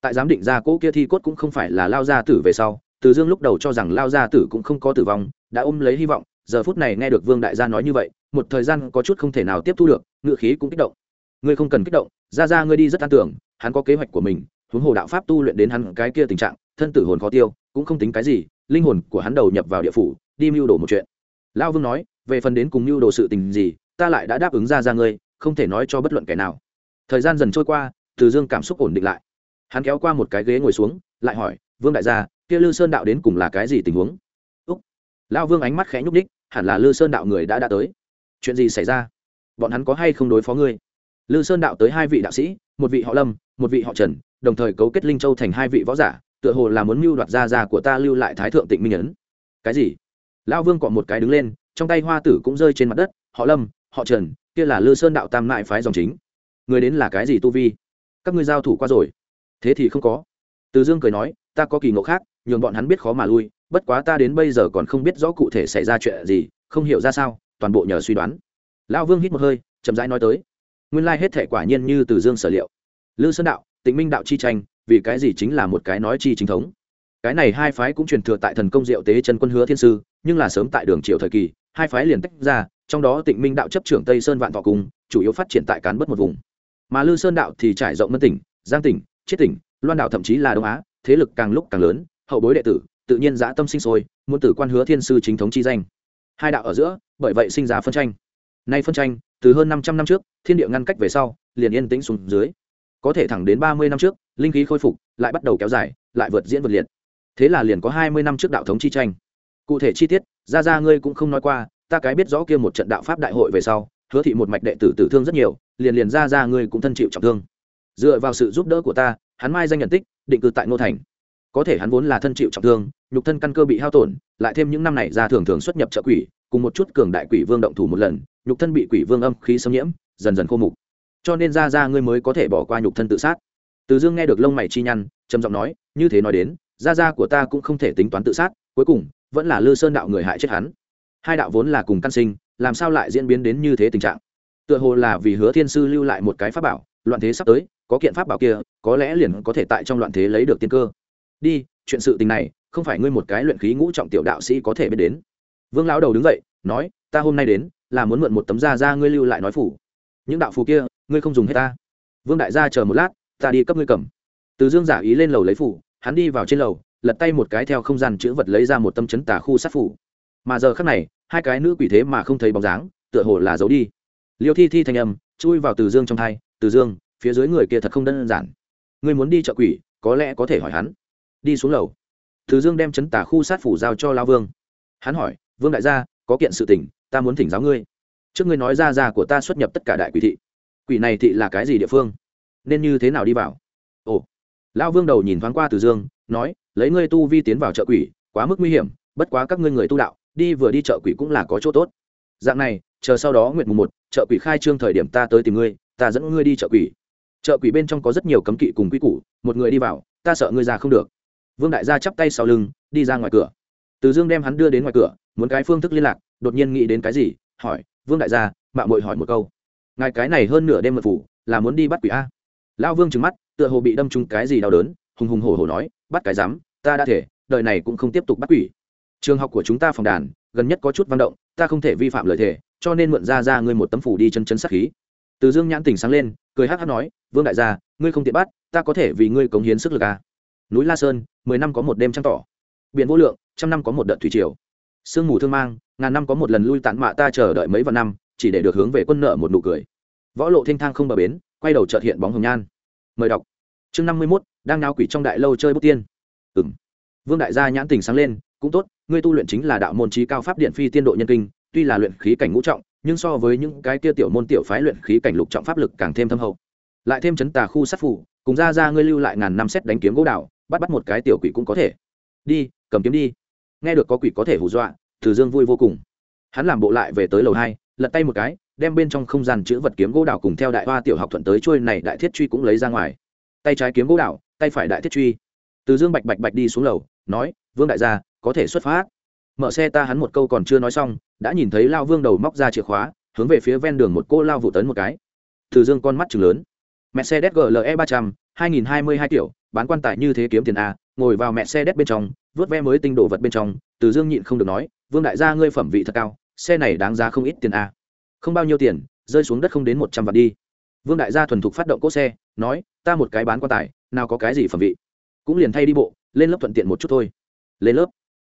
Tại giám định ra cỗ kia thi cốt cũng không phải là lao gia tử về sau, từ dương lúc đầu cho rằng lao gia tử cũng không có tử vong, đã ôm lấy hy vọng giờ phút này nghe được vương đại gia nói như vậy, một thời gian có chút không thể nào tiếp thu được, ngựa khí cũng kích động. Ngươi không cần kích động ra ra ngươi đi rất an tưởng, hắn có kế hoạch của mình, huống hồ đạo pháp tu luyện đến hắn cái kia tình trạng, thân tử hồn khó tiêu, cũng không tính cái gì, linh hồn của hắn đầu nhập vào địa phủ, đi mưu đồ một chuyện. Lao vương nói, về phần đến cùng mưu đồ sự tình gì, ta lại đã đáp ứng ra ra ngươi, không thể nói cho bất luận kẻ nào. Thời gian dần trôi qua, từ dương cảm xúc ổn định lại. Hắn kéo qua một cái ghế ngồi xuống, lại hỏi, vương đại gia, kia lư sơn đạo đến cùng là cái gì tình huống? Lao vương ánh mắt khẽ nhúc ních hẳn là lư sơn đạo người đã đã tới. Chuyện gì xảy ra? Bọn hắn có hay không đối phó ngươi? Lư sơn đạo tới hai vị đạo sĩ, một vị họ lâm, một vị họ trần, đồng thời cấu kết linh châu thành hai vị võ giả, tựa hồ là muốn mưu đoạt gia gia của ta lưu lại thái thượng tịnh minh ấn. Cái gì? Lão vương cọ một cái đứng lên, trong tay hoa tử cũng rơi trên mặt đất, họ lâm, họ trần, kia là lư sơn đạo tam mại phái dòng chính. Người đến là cái gì tu vi? Các ngươi giao thủ qua rồi. Thế thì không có. Từ dương cười nói, ta có kỳ ngộ khác, nhường bọn hắn biết khó mà lui bất quá ta đến bây giờ còn không biết rõ cụ thể xảy ra chuyện gì, không hiểu ra sao, toàn bộ nhờ suy đoán. Lão vương hít một hơi, chậm rãi nói tới. Nguyên lai hết thể quả nhiên như từ dương sở liệu. Lư sơn đạo, tịnh minh đạo chi tranh, vì cái gì chính là một cái nói chi chính thống? Cái này hai phái cũng truyền thừa tại thần công diệu tế chân quân hứa thiên sư, nhưng là sớm tại đường triều thời kỳ, hai phái liền tách ra, trong đó tịnh minh đạo chấp trưởng tây sơn vạn thọ cung, chủ yếu phát triển tại cán bất một vùng. Mà lư sơn đạo thì trải rộng mân tỉnh, giang tỉnh, chiết tỉnh, loan đạo thậm chí là đông á, thế lực càng lúc càng lớn, hậu bối đệ tử tự nhiên dã tâm sinh sôi, muốn tử quan hứa thiên sư chính thống chi danh. Hai đạo ở giữa, bởi vậy sinh ra phân tranh. Nay phân tranh, từ hơn năm trăm năm trước, thiên địa ngăn cách về sau, liền yên tĩnh xuống dưới. Có thể thẳng đến ba mươi năm trước, linh khí khôi phục, lại bắt đầu kéo dài, lại vượt diễn vượt liệt. Thế là liền có hai mươi năm trước đạo thống chi tranh. Cụ thể chi tiết ra ra ngươi cũng không nói qua, ta cái biết rõ kia một trận đạo pháp đại hội về sau, hứa thị một mạch đệ tử tử thương rất nhiều, liền liền ra ra ngươi cũng thân chịu trọng thương. Dựa vào sự giúp đỡ của ta, hắn mai danh nhận tích, định cư tại ngô thành có thể hắn vốn là thân chịu trọng thương, nhục thân căn cơ bị hao tổn, lại thêm những năm này ra thường thường xuất nhập trợ quỷ, cùng một chút cường đại quỷ vương động thủ một lần, nhục thân bị quỷ vương âm khí xâm nhiễm, dần dần khô mục. Cho nên ra ra ngươi mới có thể bỏ qua nhục thân tự sát. Từ dương nghe được lông mày chi nhăn, trầm giọng nói, như thế nói đến, ra ra của ta cũng không thể tính toán tự sát, cuối cùng, vẫn là lư sơn đạo người hại chết hắn. Hai đạo vốn là cùng căn sinh, làm sao lại diễn biến đến như thế tình trạng? Tựa hồ là vì hứa thiên sư lưu lại một cái pháp bảo, loạn thế sắp tới, có kiện pháp bảo kia, có lẽ liền có thể tại trong loạn thế lấy được tiên cơ đi, chuyện sự tình này, không phải ngươi một cái luyện khí ngũ trọng tiểu đạo sĩ có thể biết đến. Vương lão đầu đứng dậy, nói, ta hôm nay đến, là muốn mượn một tấm da ra ngươi lưu lại nói phủ. Những đạo phù kia, ngươi không dùng hết ta. Vương đại gia chờ một lát, ta đi cấp ngươi cầm. Từ dương giả ý lên lầu lấy phủ, hắn đi vào trên lầu, lật tay một cái theo không gian chữ vật lấy ra một tâm chấn tà khu sát phủ. Mà giờ khắc này, hai cái nữ quỷ thế mà không thấy bóng dáng, tựa hồ là giấu đi. Liêu thi thi thành âm, chui vào từ dương trong thai, từ dương, phía dưới người kia thật không đơn giản. Ngươi muốn đi chợ quỷ, có lẽ có thể hỏi hắn đi xuống lầu. Thứ dương đem chấn tả khu sát phủ giao cho lao vương. Hắn hỏi, vương đại gia, có kiện sự tình, ta muốn thỉnh giáo ngươi. Trước ngươi nói ra ra của ta xuất nhập tất cả đại quỷ thị. Quỷ này thị là cái gì địa phương? Nên như thế nào đi vào? Ồ. Lão vương đầu nhìn thoáng qua từ dương, nói, lấy ngươi tu vi tiến vào chợ quỷ, quá mức nguy hiểm, bất quá các ngươi người tu đạo, đi vừa đi chợ quỷ cũng là có chỗ tốt. Dạng này, chờ sau đó nguyện mùng một, chợ quỷ khai trương thời điểm ta tới tìm ngươi, ta dẫn ngươi đi chợ quỷ. Chợ quỷ bên trong có rất nhiều cấm kỵ cùng quy củ, một người đi vào, ta sợ ngươi ra không được vương đại gia chắp tay sau lưng, đi ra ngoài cửa. Từ dương đem hắn đưa đến ngoài cửa, muốn cái phương thức liên lạc, đột nhiên nghĩ đến cái gì, hỏi, vương đại gia mạng mội hỏi một câu. Ngài cái này hơn nửa đêm mật phủ, là muốn đi bắt quỷ a? Lão vương trừng mắt, tựa hồ bị đâm trúng cái gì đau đớn, hùng hùng hổ hổ nói, bắt cái dám ta đã thể, đời này cũng không tiếp tục bắt quỷ. Trường học của chúng ta phòng đàn, gần nhất có chút văn động, ta không thể vi phạm lời thề, cho nên mượn ra ra ngươi một tấm phủ đi chân chân sát khí. Từ dương nhãn tỉnh sáng lên, cười hát hát nói, vương đại gia, ngươi không tiện bắt, ta có thể vì ngươi cống hiến sức lực à núi la sơn mười năm có một đêm trăng tỏ biển vô lượng trăm năm có một đợt thủy triều sương mù thương mang ngàn năm có một lần lui tản mạ ta chờ đợi mấy vạn năm chỉ để được hướng về quân nợ một nụ cười võ lộ thanh thang không bờ bến quay đầu trợt hiện bóng hồng nhan mời đọc chương năm mươi mốt đang náo quỷ trong đại lâu chơi bút tiên ừ m vương đại gia nhãn tình sáng lên cũng tốt ngươi tu luyện chính là đạo môn trí cao pháp điện phi tiên độ nhân kinh tuy là luyện khí cảnh ngũ trọng nhưng so với những cái kia tiểu môn tiểu phái luyện khí cảnh lục trọng pháp lực càng thêm thâm hậu lại thêm chấn tà khu sát phủ cùng ra ra ngươi lưu lại ngàn năm xét đánh kiếm gỗ đạo bắt bắt một cái tiểu quỷ cũng có thể. Đi, cầm kiếm đi. Nghe được có quỷ có thể hù dọa, từ dương vui vô cùng. Hắn làm bộ lại về tới lầu hai, lật tay một cái, đem bên trong không gian chữ vật kiếm gỗ đào cùng theo đại hoa tiểu học thuận tới trôi này đại thiết truy cũng lấy ra ngoài. Tay trái kiếm gỗ đào tay phải đại thiết truy. Từ dương bạch bạch bạch đi xuống lầu, nói, vương đại gia, có thể xuất phát. Mở xe ta hắn một câu còn chưa nói xong, đã nhìn thấy lao vương đầu móc ra chìa khóa, hướng về phía ven đường một cô lao vụ tấn một cái. Từ dương con mắt chừng lớn. Mẹ mercedes gle ba trăm, hai nghìn hai mươi hai kiểu bán quan tài như thế kiếm tiền a ngồi vào mẹ xe đét bên trong, vớt ve mới tinh đồ vật bên trong, từ dương nhịn không được nói, vương đại gia ngươi phẩm vị thật cao, xe này đáng giá không ít tiền a không bao nhiêu tiền, rơi xuống đất không đến một trăm vạn đi. Vương đại gia thuần thục phát động cỗ xe, nói, ta một cái bán quan tài, nào có cái gì phẩm vị. Cũng liền thay đi bộ, lên lớp thuận tiện một chút thôi. Lên lớp.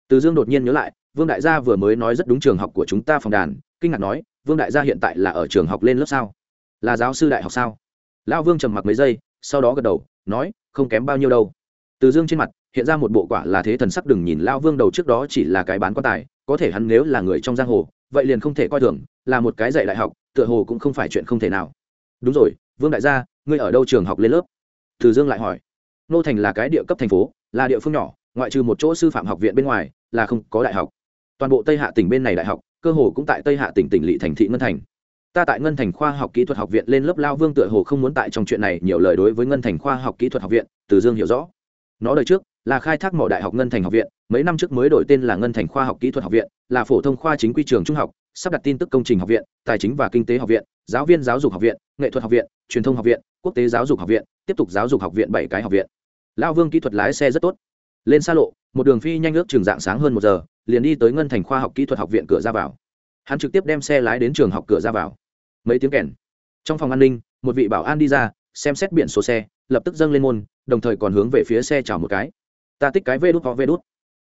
Từ dương đột nhiên nhớ lại, vương đại gia vừa mới nói rất đúng trường học của chúng ta phòng đàn, kinh ngạc nói, vương đại gia hiện tại là ở trường học lên lớp sao? Là giáo sư đại học sao? Lão vương trầm mặc mấy giây, sau đó gật đầu nói, không kém bao nhiêu đâu. Từ dương trên mặt, hiện ra một bộ quả là thế thần sắc đừng nhìn lao vương đầu trước đó chỉ là cái bán quan tài, có thể hắn nếu là người trong giang hồ, vậy liền không thể coi thường, là một cái dạy đại học, tựa hồ cũng không phải chuyện không thể nào. Đúng rồi, vương đại gia, ngươi ở đâu trường học lên lớp? Từ dương lại hỏi. Nô thành là cái địa cấp thành phố, là địa phương nhỏ, ngoại trừ một chỗ sư phạm học viện bên ngoài, là không có đại học. Toàn bộ tây hạ tỉnh bên này đại học, cơ hồ cũng tại tây hạ tỉnh tỉnh lỵ thành thị ngân thành ta tại ngân thành khoa học kỹ thuật học viện lên lớp lao vương tựa hồ không muốn tại trong chuyện này nhiều lời đối với ngân thành khoa học kỹ thuật học viện, từ dương hiểu rõ. Nó đời trước là khai thác mỏ đại học ngân thành học viện, mấy năm trước mới đổi tên là ngân thành khoa học kỹ thuật học viện, là phổ thông khoa chính quy trường trung học, sắp đặt tin tức công trình học viện, tài chính và kinh tế học viện, giáo viên giáo dục học viện, nghệ thuật học viện, truyền thông học viện, quốc tế giáo dục học viện, tiếp tục giáo dục học viện bảy cái học viện. Lao vương kỹ thuật lái xe rất tốt. Lên xa lộ, một đường phi nhanh ước trường dạng sáng hơn một giờ, liền đi tới ngân thành khoa học kỹ thuật học viện cửa ra vào. Hắn trực tiếp đem xe lái đến trường học cửa ra vào mấy tiếng kèn. Trong phòng an ninh, một vị bảo an đi ra, xem xét biển số xe, lập tức dâng lên môn, đồng thời còn hướng về phía xe chào một cái. Ta tích cái vê đút có vê đút.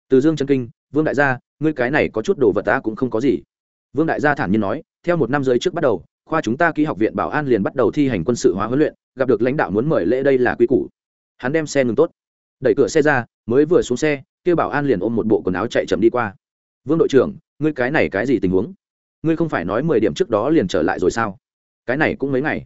Từ dương chân kinh, vương đại gia, ngươi cái này có chút đồ vật ta cũng không có gì. Vương đại gia thản nhiên nói, theo một năm giới trước bắt đầu, khoa chúng ta ký học viện bảo an liền bắt đầu thi hành quân sự hóa huấn luyện, gặp được lãnh đạo muốn mời lễ đây là quy củ. Hắn đem xe ngừng tốt. Đẩy cửa xe ra, mới vừa xuống xe kêu bảo an liền ôm một bộ quần áo chạy chậm đi qua. Vương đội trưởng, ngươi cái này cái gì tình huống? Ngươi không phải nói mười điểm trước đó liền trở lại rồi sao? Cái này cũng mấy ngày.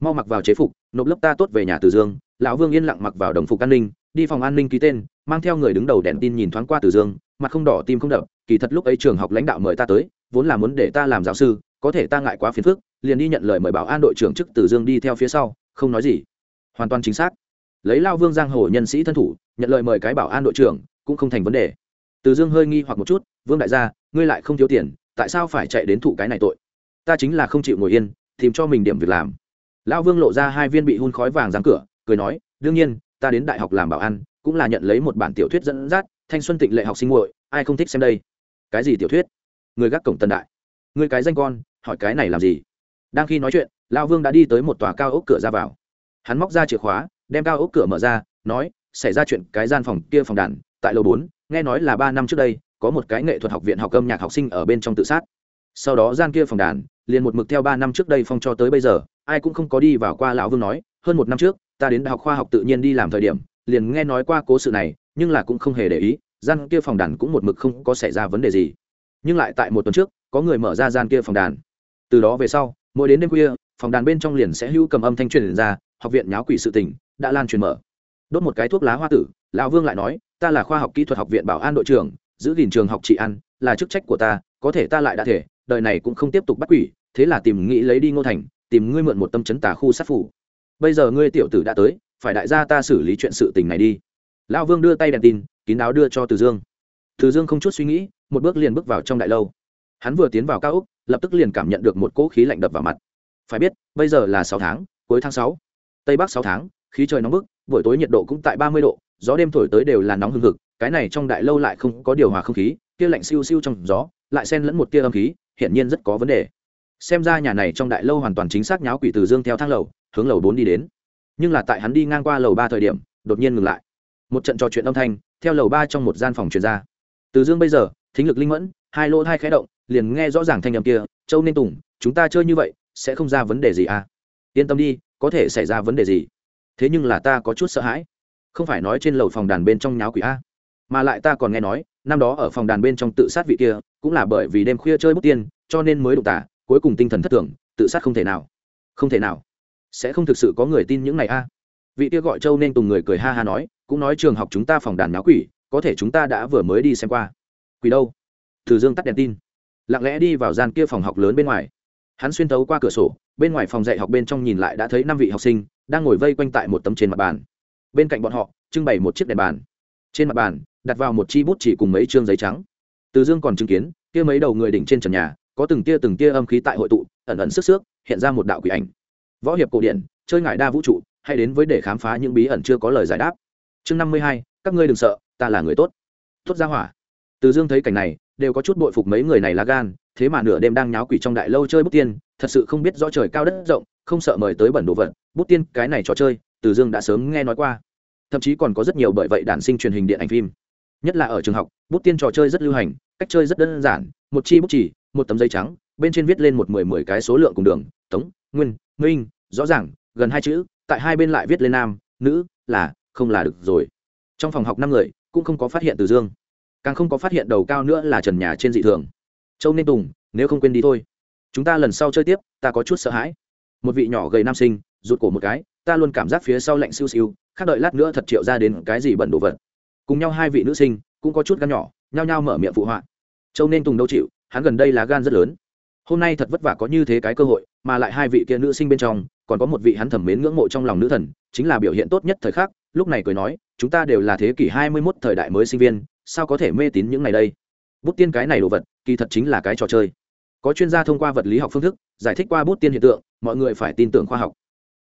Mau mặc vào chế phục, nộp lớp ta tốt về nhà từ dương. Lão vương yên lặng mặc vào đồng phục an ninh, đi phòng an ninh ký tên, mang theo người đứng đầu đèn tin nhìn thoáng qua từ dương, mặt không đỏ tim không đập kỳ thật lúc ấy trường học lãnh đạo mời ta tới, vốn là muốn để ta làm giáo sư, có thể ta ngại quá phiền phức, liền đi nhận lời mời bảo an đội trưởng chức từ dương đi theo phía sau, không nói gì. Hoàn toàn chính xác. Lấy lao vương giang hồ nhân sĩ thân thủ, nhận lời mời cái bảo an đội trưởng cũng không thành vấn đề. Từ dương hơi nghi hoặc một chút, vương đại gia, ngươi lại không thiếu tiền tại sao phải chạy đến thụ cái này tội? Ta chính là không chịu ngồi yên, tìm cho mình điểm việc làm. Lão vương lộ ra hai viên bị hun khói vàng giáng cửa, cười nói, đương nhiên, ta đến đại học làm bảo an, cũng là nhận lấy một bản tiểu thuyết dẫn dắt, thanh xuân tịnh lệ học sinh muội, ai không thích xem đây? Cái gì tiểu thuyết? Người gác cổng tân đại. Người cái danh con, hỏi cái này làm gì? Đang khi nói chuyện, lão vương đã đi tới một tòa cao ốc cửa ra vào. Hắn móc ra chìa khóa, đem cao ốc cửa mở ra, nói, xảy ra chuyện cái gian phòng kia phòng đàn tại lầu bốn, nghe nói là ba năm trước đây, có một cái nghệ thuật học viện học âm nhạc học sinh ở bên trong tự sát. Sau đó gian kia phòng đàn, liền một mực theo ba năm trước đây phong cho tới bây giờ, ai cũng không có đi vào qua lão vương nói, hơn một năm trước, ta đến đại học khoa học tự nhiên đi làm thời điểm, liền nghe nói qua cố sự này, nhưng là cũng không hề để ý, gian kia phòng đàn cũng một mực không có xảy ra vấn đề gì. Nhưng lại tại một tuần trước, có người mở ra gian kia phòng đàn. Từ đó về sau, mỗi đến đêm khuya, phòng đàn bên trong liền sẽ hữu cầm âm thanh truyền ra, học viện nháo quỷ sự tình, đã lan truyền mở. Đốt một cái thuốc lá hoa tử, lão vương lại nói ta là khoa học kỹ thuật học viện bảo an đội trưởng, giữ gìn trường học trị ăn là chức trách của ta, có thể ta lại đã thể, đời này cũng không tiếp tục bắt quỷ, thế là tìm nghĩ lấy đi ngô thành, tìm ngươi mượn một tâm chấn tà khu sát phủ. Bây giờ ngươi tiểu tử đã tới, phải đại gia ta xử lý chuyện sự tình này đi. Lão vương đưa tay đèn tin, kín đáo đưa cho từ dương. Từ dương không chút suy nghĩ, một bước liền bước vào trong đại lâu. Hắn vừa tiến vào cao úc lập tức liền cảm nhận được một cỗ khí lạnh đập vào mặt. Phải biết, bây giờ là sáu tháng, cuối tháng sáu. Tây bắc sáu tháng, khí trời nóng bức, buổi tối nhiệt độ cũng tại ba mươi độ gió đêm thổi tới đều là nóng hừng hực, cái này trong đại lâu lại không có điều hòa không khí, kia lạnh siêu siêu trong gió, lại xen lẫn một tia âm khí, hiển nhiên rất có vấn đề. Xem ra nhà này trong đại lâu hoàn toàn chính xác nháo quỷ từ dương theo thang lầu, hướng lầu bốn đi đến. Nhưng là tại hắn đi ngang qua lầu ba thời điểm, đột nhiên ngừng lại. Một trận trò chuyện âm thanh, theo lầu ba trong một gian phòng truyền ra. Từ dương bây giờ, thính lực linh mẫn, hai lỗ hai khẽ động, liền nghe rõ ràng thanh âm kia, châu nên tùng, chúng ta chơi như vậy, sẽ không ra vấn đề gì à? Yên tâm đi, có thể xảy ra vấn đề gì. Thế nhưng là ta có chút sợ hãi không phải nói trên lầu phòng đàn bên trong nháo quỷ a. Mà lại ta còn nghe nói, năm đó ở phòng đàn bên trong tự sát vị kia, cũng là bởi vì đêm khuya chơi bút tiên, cho nên mới đụng tả cuối cùng tinh thần thất thường, tự sát không thể nào. Không thể nào. Sẽ không thực sự có người tin những này a. Vị kia gọi châu nên tùng người cười ha ha nói, cũng nói trường học chúng ta phòng đàn nháo quỷ, có thể chúng ta đã vừa mới đi xem qua. Quỷ đâu? Thử dương tắt đèn tin. Lặng lẽ đi vào gian kia phòng học lớn bên ngoài. Hắn xuyên tấu qua cửa sổ, bên ngoài phòng dạy học bên trong nhìn lại đã thấy năm vị học sinh, đang ngồi vây quanh tại một tấm trên mặt bàn bên cạnh bọn họ, trưng bày một chiếc đèn bàn. Trên mặt bàn, đặt vào một chi bút chỉ cùng mấy chương giấy trắng. Từ dương còn chứng kiến, kia mấy đầu người đỉnh trên trần nhà, có từng tia từng tia âm khí tại hội tụ, ẩn ẩn sức xước, hiện ra một đạo quỷ ảnh. Võ hiệp cổ điển, chơi ngại đa vũ trụ hay đến với để khám phá những bí ẩn chưa có lời giải đáp. Chương năm mươi hai, các ngươi đừng sợ, ta là người tốt. Tốt ra hỏa. Từ dương thấy cảnh này, đều có chút bội phục mấy người này lá gan, thế mà nửa đêm đang nháo quỷ trong đại lâu chơi bút tiên, thật sự không biết rõ trời cao đất rộng, không sợ mời tới bẩn đồ vật, bút tiên, cái này trò chơi từ dương đã sớm nghe nói qua. Thậm chí còn có rất nhiều bởi vậy đản sinh truyền hình điện ảnh phim. Nhất là ở trường học, bút tiên trò chơi rất lưu hành, cách chơi rất đơn giản, một chi bút chỉ một tấm giấy trắng, bên trên viết lên một mười mười cái số lượng cùng đường, tống, nguyên, minh, rõ ràng, gần hai chữ, tại hai bên lại viết lên nam, nữ, là, không là được rồi. Trong phòng học năm người, cũng không có phát hiện từ dương. Càng không có phát hiện đầu cao nữa là trần nhà trên dị thường. Châu nên tùng, nếu không quên đi thôi. Chúng ta lần sau chơi tiếp, ta có chút sợ hãi. Một vị nhỏ gầy nam sinh, rụt cổ một cái ta luôn cảm giác phía sau lạnh siêu siêu, khác đợi lát nữa thật triệu ra đến cái gì bẩn đồ vật. Cùng nhau hai vị nữ sinh, cũng có chút gan nhỏ, nhao nhao mở miệng phụ họa. Châu nên tùng đâu chịu, hắn gần đây là gan rất lớn. Hôm nay thật vất vả có như thế cái cơ hội, mà lại hai vị kia nữ sinh bên trong, còn có một vị hắn thẩm mến ngưỡng mộ trong lòng nữ thần, chính là biểu hiện tốt nhất thời khắc, lúc này cười nói, chúng ta đều là thế kỷ hai mươi 21 thời đại mới sinh viên, sao có thể mê tín những ngày đây? Bút tiên cái này đồ vật, kỳ thật chính là cái trò chơi. Có chuyên gia thông qua vật lý học phương thức, giải thích qua bút tiên hiện tượng, mọi người phải tin tưởng khoa học.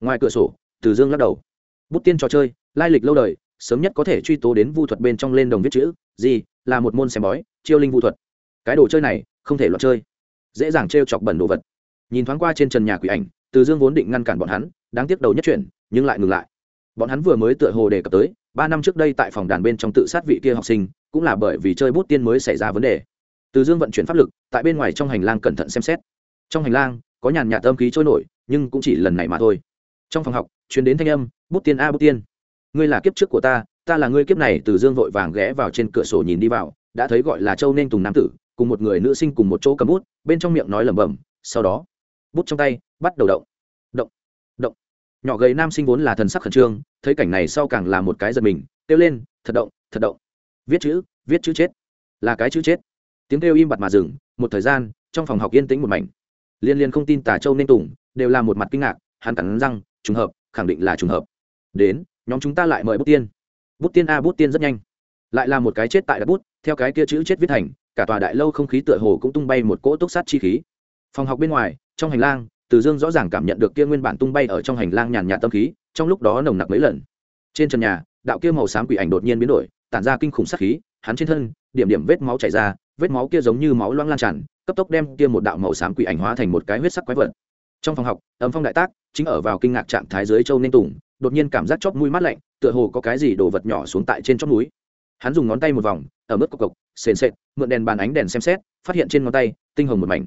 Ngoài cửa sổ từ dương lắc đầu. Bút tiên trò chơi, lai lịch lâu đời, sớm nhất có thể truy tố đến vu thuật bên trong lên đồng viết chữ gì là một môn xem bói, chiêu linh vu thuật. Cái đồ chơi này, không thể loạn chơi. Dễ dàng t chọc bẩn đồ vật. Nhìn thoáng qua trên trần nhà quỷ ảnh, từ dương vốn định ngăn cản bọn hắn, đáng tiếc đầu nhất chuyển, nhưng lại ngừng lại. Bọn hắn vừa mới tựa hồ đề cập tới, ba năm trước đây tại phòng đàn bên trong tự sát vị kia học sinh, cũng là bởi vì chơi bút tiên mới xảy ra vấn đề. Từ dương vận chuyển pháp lực, tại bên ngoài trong hành lang cẩn thận xem xét. Trong hành lang, có nhàn nhạt âm khí trôi nổi, nhưng cũng chỉ lần này mà thôi. Trong phòng học chuyến đến thanh âm, bút tiên a, bút tiên. Ngươi là kiếp trước của ta ta là ngươi kiếp này. Từ dương vội vàng ghé vào trên cửa sổ nhìn đi vào, đã thấy gọi là châu nên tùng nam tử, cùng một người nữ sinh cùng một chỗ cầm bút, bên trong miệng nói lẩm bẩm, sau đó, bút trong tay, bắt đầu động. Động động. Nhỏ gầy nam sinh vốn là thần sắc khẩn trương, thấy cảnh này sau càng là một cái giật mình, kêu lên, thật động thật động. Viết chữ viết chữ chết. Là cái chữ chết. Tiếng kêu im bặt mà dừng, một thời gian, trong phòng học yên tĩnh một mảnh. Liên liên không tin tà châu nên tùng, đều là một mặt kinh ngạc, hắn cắn răng, trùng hợp khẳng định là trùng hợp. Đến, nhóm chúng ta lại mời bút tiên. Bút tiên a, bút tiên rất nhanh. Lại là một cái chết tại đất bút, theo cái kia chữ chết viết thành, cả tòa đại lâu không khí tựa hồ cũng tung bay một cỗ túc sát chi khí. Phòng học bên ngoài, trong hành lang, từ dương rõ ràng cảm nhận được kia nguyên bản tung bay ở trong hành lang nhàn nhạt tâm khí, trong lúc đó nồng nặc mấy lần. Trên trần nhà, đạo kia màu xám quỷ ảnh đột nhiên biến đổi, tản ra kinh khủng sát khí, hắn trên thân, điểm điểm vết máu chảy ra, vết máu kia giống như máu loang lan tràn, cấp tốc đem kia một đạo màu xám quỷ ảnh hóa thành một cái huyết sắc quái vật trong phòng học ấm phong đại tác, chính ở vào kinh ngạc trạng thái dưới châu nên tùng, đột nhiên cảm giác chóp mũi mát lạnh, tựa hồ có cái gì đổ vật nhỏ xuống tại trên chóp mũi. Hắn dùng ngón tay một vòng, ở mức cộc cộc, sền sệt, mượn đèn bàn ánh đèn xem xét, phát hiện trên ngón tay, tinh hồng một mảnh.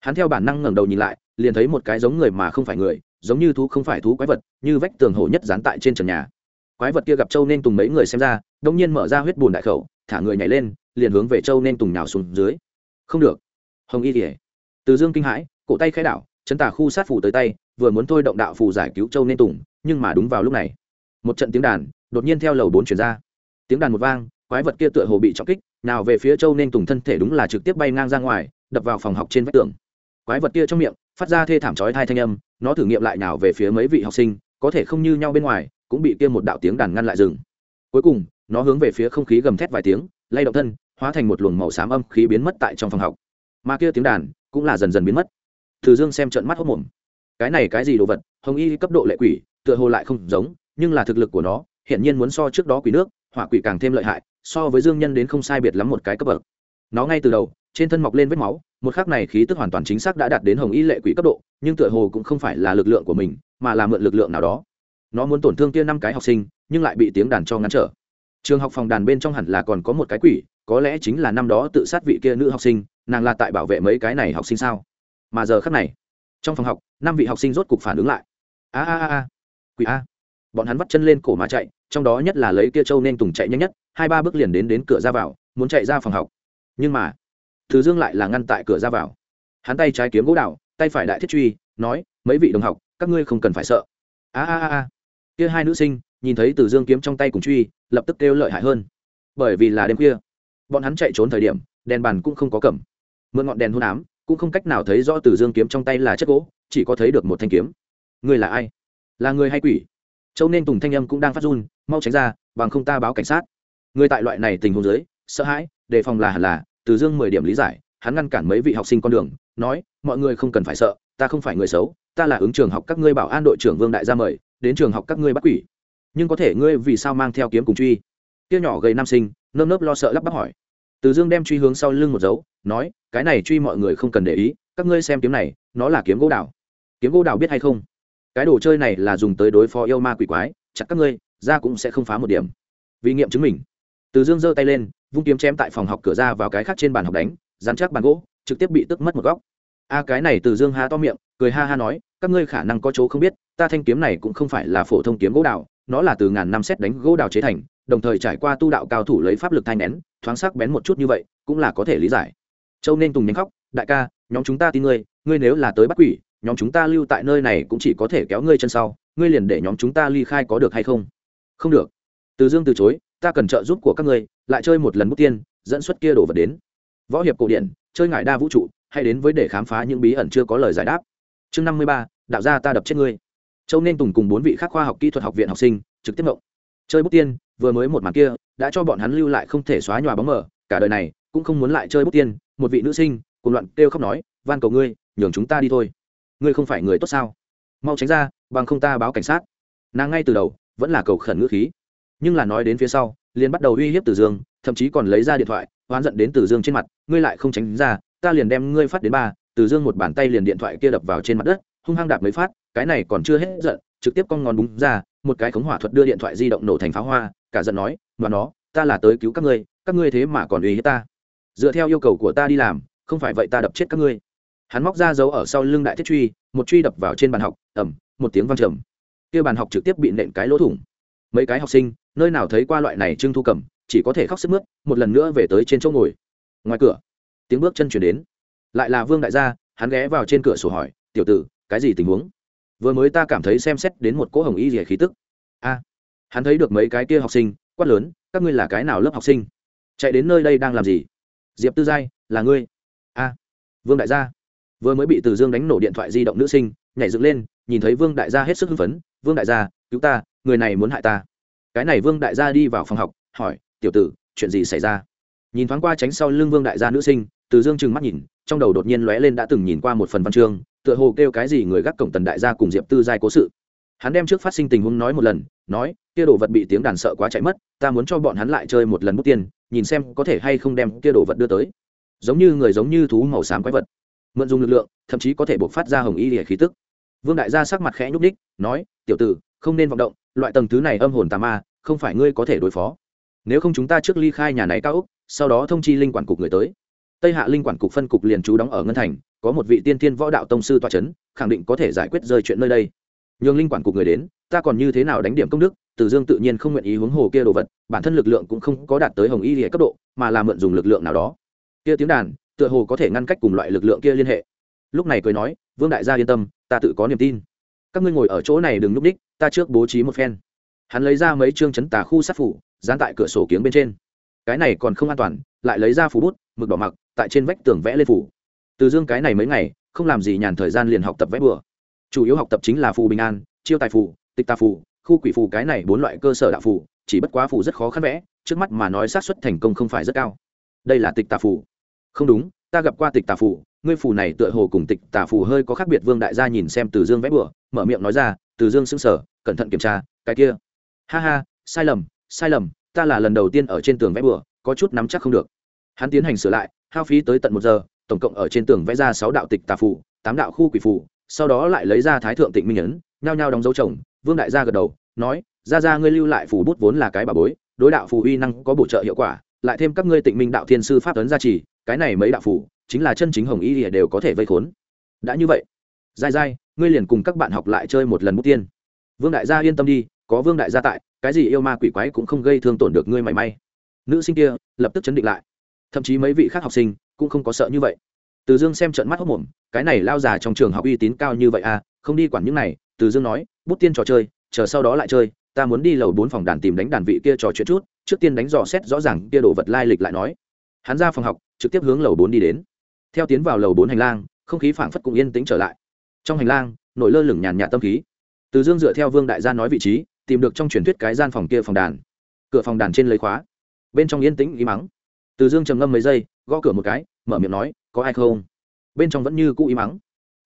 Hắn theo bản năng ngẩng đầu nhìn lại, liền thấy một cái giống người mà không phải người, giống như thú không phải thú quái vật, như vách tường hổ nhất dán tại trên trần nhà. Quái vật kia gặp châu nên tùng mấy người xem ra đông nhiên mở ra huyết bùn đại khẩu, thả người nhảy lên, liền hướng về châu nên tùng nhào xuống dưới. Không được. Hồng y kỉa từ dương kinh hãi, cổ tay khai đảo chấn Tả khu sát phủ tới tay, vừa muốn thôi động đạo phù giải cứu châu nên tùng, nhưng mà đúng vào lúc này, một trận tiếng đàn đột nhiên theo lầu bốn chuyển ra. Tiếng đàn một vang, quái vật kia tựa hồ bị trọng kích, nào về phía châu nên tùng thân thể đúng là trực tiếp bay ngang ra ngoài, đập vào phòng học trên vách tường. Quái vật kia trong miệng phát ra thê thảm chói thai thanh âm, nó thử nghiệm lại nào về phía mấy vị học sinh, có thể không như nhau bên ngoài, cũng bị kia một đạo tiếng đàn ngăn lại rừng cuối cùng, nó hướng về phía không khí gầm thét vài tiếng, lay động thân, hóa thành một luồng màu xám âm khí biến mất tại trong phòng học. Mà kia tiếng đàn cũng là dần dần biến mất từ dương xem trận mắt hốc mồm. Cái này cái gì đồ vật, hồng y cấp độ lệ quỷ, tựa hồ lại không giống, nhưng là thực lực của nó, hiển nhiên muốn so trước đó quỷ nước, hỏa quỷ càng thêm lợi hại, so với dương nhân đến không sai biệt lắm một cái cấp bậc. Nó ngay từ đầu, trên thân mọc lên vết máu, một khắc này khí tức hoàn toàn chính xác đã đạt đến hồng y lệ quỷ cấp độ, nhưng tựa hồ cũng không phải là lực lượng của mình, mà là mượn lực lượng nào đó. Nó muốn tổn thương kia năm cái học sinh, nhưng lại bị tiếng đàn cho ngăn trở. Trường học phòng đàn bên trong hẳn là còn có một cái quỷ, có lẽ chính là năm đó tự sát vị kia nữ học sinh, nàng là tại bảo vệ mấy cái này học sinh sao? Mà giờ khắc này, trong phòng học, năm vị học sinh rốt cục phản ứng lại. A a a a. Quỷ a. Bọn hắn vắt chân lên cổ mà chạy, trong đó nhất là lấy kia châu nên tùng chạy nhanh nhất, hai ba bước liền đến đến cửa ra vào, muốn chạy ra phòng học. Nhưng mà, thứ dương lại là ngăn tại cửa ra vào. Hắn tay trái kiếm gỗ đào, tay phải đại thiết truy, nói, mấy vị đồng học, các ngươi không cần phải sợ. A a a a. Kia hai nữ sinh, nhìn thấy từ dương kiếm trong tay cùng truy, lập tức kêu lợi hại hơn. Bởi vì là đêm khuya, bọn hắn chạy trốn thời điểm, đèn bàn cũng không có cầm. Mượn ngọn đèn hôn ám cũng không cách nào thấy rõ từ dương kiếm trong tay là chất gỗ, chỉ có thấy được một thanh kiếm. Người là ai? Là người hay quỷ? Châu nên tùng thanh âm cũng đang phát run, mau tránh ra, bằng không ta báo cảnh sát. Người tại loại này tình huống dưới, sợ hãi, đề phòng là hẳn là, từ dương mười điểm lý giải, hắn ngăn cản mấy vị học sinh con đường, nói, mọi người không cần phải sợ, ta không phải người xấu, ta là ứng trường học các ngươi bảo an đội trưởng vương đại gia mời, đến trường học các ngươi bắt quỷ. Nhưng có thể ngươi vì sao mang theo kiếm cùng truy? Tiêu nhỏ gầy nam sinh, nơm nớp lo sợ lắp bắp hỏi. Từ dương đem truy hướng sau lưng một dấu nói, cái này truy mọi người không cần để ý, các ngươi xem kiếm này, nó là kiếm gỗ đào. Kiếm gỗ đào biết hay không? Cái đồ chơi này là dùng tới đối phó yêu ma quỷ quái, chặt các ngươi, ra cũng sẽ không phá một điểm. Vì nghiệm chứng mình, từ dương giơ tay lên, vung kiếm chém tại phòng học cửa ra vào cái khác trên bàn học đánh, dán chắc bàn gỗ, trực tiếp bị tức mất một góc. A, cái này từ dương há to miệng, cười ha ha nói, các ngươi khả năng có chỗ không biết, ta thanh kiếm này cũng không phải là phổ thông kiếm gỗ đào, nó là từ ngàn năm xét đánh gỗ đào chế thành, đồng thời trải qua tu đạo cao thủ lấy pháp lực thanh nén, thoáng sắc bén một chút như vậy, cũng là có thể lý giải châu nên tùng nhánh khóc, đại ca, nhóm chúng ta tin ngươi ngươi nếu là tới bắt quỷ, nhóm chúng ta lưu tại nơi này cũng chỉ có thể kéo ngươi chân sau, ngươi liền để nhóm chúng ta ly khai có được hay không? Không được. Từ dương từ chối, ta cần trợ giúp của các ngươi, lại chơi một lần bút tiên, dẫn xuất kia đổ vật đến. Võ hiệp cổ điển, chơi ngải đa vũ trụ hay đến với để khám phá những bí ẩn chưa có lời giải đáp. Chương năm mươi ba, đạo gia ta đập chết ngươi. Châu nên tùng cùng bốn vị khác khoa học kỹ thuật học viện học sinh, trực tiếp mộng chơi bút tiên, vừa mới một màn kia, đã cho bọn hắn lưu lại không thể xóa nhòa bóng mờ, cả đời này cũng không muốn lại chơi bút tiên một vị nữ sinh, cùng loạn kêu khóc nói, van cầu ngươi, nhường chúng ta đi thôi. Ngươi không phải người tốt sao? Mau tránh ra, bằng không ta báo cảnh sát. Nàng ngay từ đầu vẫn là cầu khẩn ngữ khí, nhưng là nói đến phía sau, liền bắt đầu uy hiếp từ dương, thậm chí còn lấy ra điện thoại, oán giận đến từ dương trên mặt, ngươi lại không tránh ra, ta liền đem ngươi phát đến ba. Từ dương một bàn tay liền điện thoại kia đập vào trên mặt đất, hung hăng đạp mấy phát, cái này còn chưa hết giận, trực tiếp con ngón búng ra, một cái khống hỏa thuật đưa điện thoại di động nổ thành pháo hoa, cả giận nói, mà nó, ta là tới cứu các ngươi các ngươi thế mà còn uy hiếp ta dựa theo yêu cầu của ta đi làm, không phải vậy ta đập chết các ngươi. Hắn móc ra dấu ở sau lưng đại thiết truy, một truy đập vào trên bàn học ẩm một tiếng văng trầm. Kia bàn học trực tiếp bị nện cái lỗ thủng. Mấy cái học sinh, nơi nào thấy qua loại này trưng thu cầm, chỉ có thể khóc sức mướt, một lần nữa về tới trên chỗ ngồi. Ngoài cửa, tiếng bước chân chuyển đến. Lại là vương đại gia, hắn ghé vào trên cửa sổ hỏi, tiểu tử, cái gì tình huống? Vừa mới ta cảm thấy xem xét đến một cỗ hồng y rỉa khí tức. A, hắn thấy được mấy cái kia học sinh, quát lớn, các ngươi là cái nào lớp học sinh? Chạy đến nơi đây đang làm gì? Diệp tư giai, là ngươi? A. Vương đại gia. Vừa mới bị từ dương đánh nổ điện thoại di động nữ sinh, nhảy dựng lên, nhìn thấy vương đại gia hết sức hưng phấn. Vương đại gia, cứu ta, người này muốn hại ta. Cái này vương đại gia đi vào phòng học, hỏi, tiểu tử, chuyện gì xảy ra? Nhìn thoáng qua tránh sau lưng vương đại gia nữ sinh, từ dương trừng mắt nhìn, trong đầu đột nhiên lóe lên đã từng nhìn qua một phần văn chương, tựa hồ kêu cái gì người gác cổng tần đại gia cùng diệp tư giai cố sự. Hắn đem trước phát sinh tình huống nói một lần, nói, kia đồ vật bị tiếng đàn sợ quá chạy mất, ta muốn cho bọn hắn lại chơi một lần bút tiền nhìn xem có thể hay không đem kia đồ vật đưa tới. Giống như người giống như thú màu xám quái vật. Mượn dùng lực lượng, thậm chí có thể buộc phát ra hồng y lìa khí tức. Vương đại gia sắc mặt khẽ nhúc ních nói, tiểu tử, không nên vọng động, loại tầng thứ này âm hồn tà ma, không phải ngươi có thể đối phó. Nếu không chúng ta trước ly khai nhà này cao úc sau đó thông chi linh quản cục người tới. Tây hạ linh quản cục phân cục liền trú đóng ở ngân thành, có một vị tiên tiên võ đạo tông sư toa c h ấ n khẳng định có thể giải quyết rơi chuyện nơi đây. Nhường linh quản cục người đến, ta còn như thế nào đánh điểm công đức tử dương tự nhiên không nguyện ý huống hồ kia đồ vật, bản thân lực lượng cũng không có đạt tới hồng y hệ cấp độ, mà là mượn dùng lực lượng nào đó. Kia tiếng đàn, tựa hồ có thể ngăn cách cùng loại lực lượng kia liên hệ. Lúc này cười nói, vương đại gia yên tâm, ta tự có niềm tin. Các ngươi ngồi ở chỗ này đừng lúc đích, ta trước bố trí một phen. Hắn lấy ra mấy chương chấn tà khu sát phủ, dán tại cửa sổ kiếng bên trên. Cái này còn không an toàn, lại lấy ra phù bút, mực đỏ mặc, tại trên vách tường vẽ lên phủ. Từ dương cái này mấy ngày, không làm gì nhàn thời gian liền học tập vẽ bừa. Chủ yếu học tập chính là phù bình an, chiêu tài phù, tịch tà phù khu quỷ phù cái này bốn loại cơ sở đạo phù, chỉ bất quá phù rất khó khăn vẽ, trước mắt mà nói sát suất thành công không phải rất cao. Đây là tịch tà phù. Không đúng, ta gặp qua tịch tà phù, ngươi phù này tựa hồ cùng tịch tà phù hơi có khác biệt, vương đại gia nhìn xem từ dương vẽ bừa, mở miệng nói ra, từ dương sững sờ, cẩn thận kiểm tra, cái kia. Ha ha, sai lầm sai lầm, ta là lần đầu tiên ở trên tường vẽ bừa, có chút nắm chắc không được. Hắn tiến hành sửa lại, hao phí tới tận một giờ, tổng cộng ở trên tường vẽ ra sáu đạo tịch tà phù, tám đạo khu quỷ phù, sau đó lại lấy ra thái thượng tịnh minh ấn, nhao nhao đóng dấu chồng vương đại gia gật đầu, nói ra ra ngươi lưu lại phù bút vốn là cái bà bối, đối đạo phù uy năng có bổ trợ hiệu quả, lại thêm các ngươi tịnh minh đạo thiên sư pháp tuấn gia trì, cái này mấy đạo phù, chính là chân chính hồng y lìa đều có thể vây khốn. Đã như vậy dai dai ngươi liền cùng các bạn học lại chơi một lần bút tiên. Vương đại gia yên tâm đi, có vương đại gia tại, cái gì yêu ma quỷ quái cũng không gây thương tổn được ngươi mảy may. Nữ sinh kia lập tức chấn định lại. Thậm chí mấy vị khác học sinh cũng không có sợ như vậy. Từ dương xem trận mắt hốc mồm cái này lao già trong trường học uy tín cao như vậy à không đi quản những này. Từ dương nói bút tiên trò chơi, chờ sau đó lại chơi, ta muốn đi lầu bốn phòng đàn tìm đánh đàn vị kia trò chuyện chút, trước tiên đánh dò xét rõ ràng kia đồ vật lai lịch lại nói. Hắn ra phòng học, trực tiếp hướng lầu bốn đi đến. Theo tiến vào lầu bốn hành lang, không khí phảng phất cũng yên tĩnh trở lại. Trong hành lang, nổi lơ lửng nhàn nhạt tâm khí. Từ dương dựa theo vương đại gia nói vị trí, tìm được trong truyền thuyết cái gian phòng kia phòng đàn. Cửa phòng đàn trên lấy khóa. Bên trong yên tĩnh ý mắng. Từ dương trầm ngâm mấy giây, gõ cửa một cái, mở miệng nói, có ai không? Bên trong vẫn như cũ ý mắng.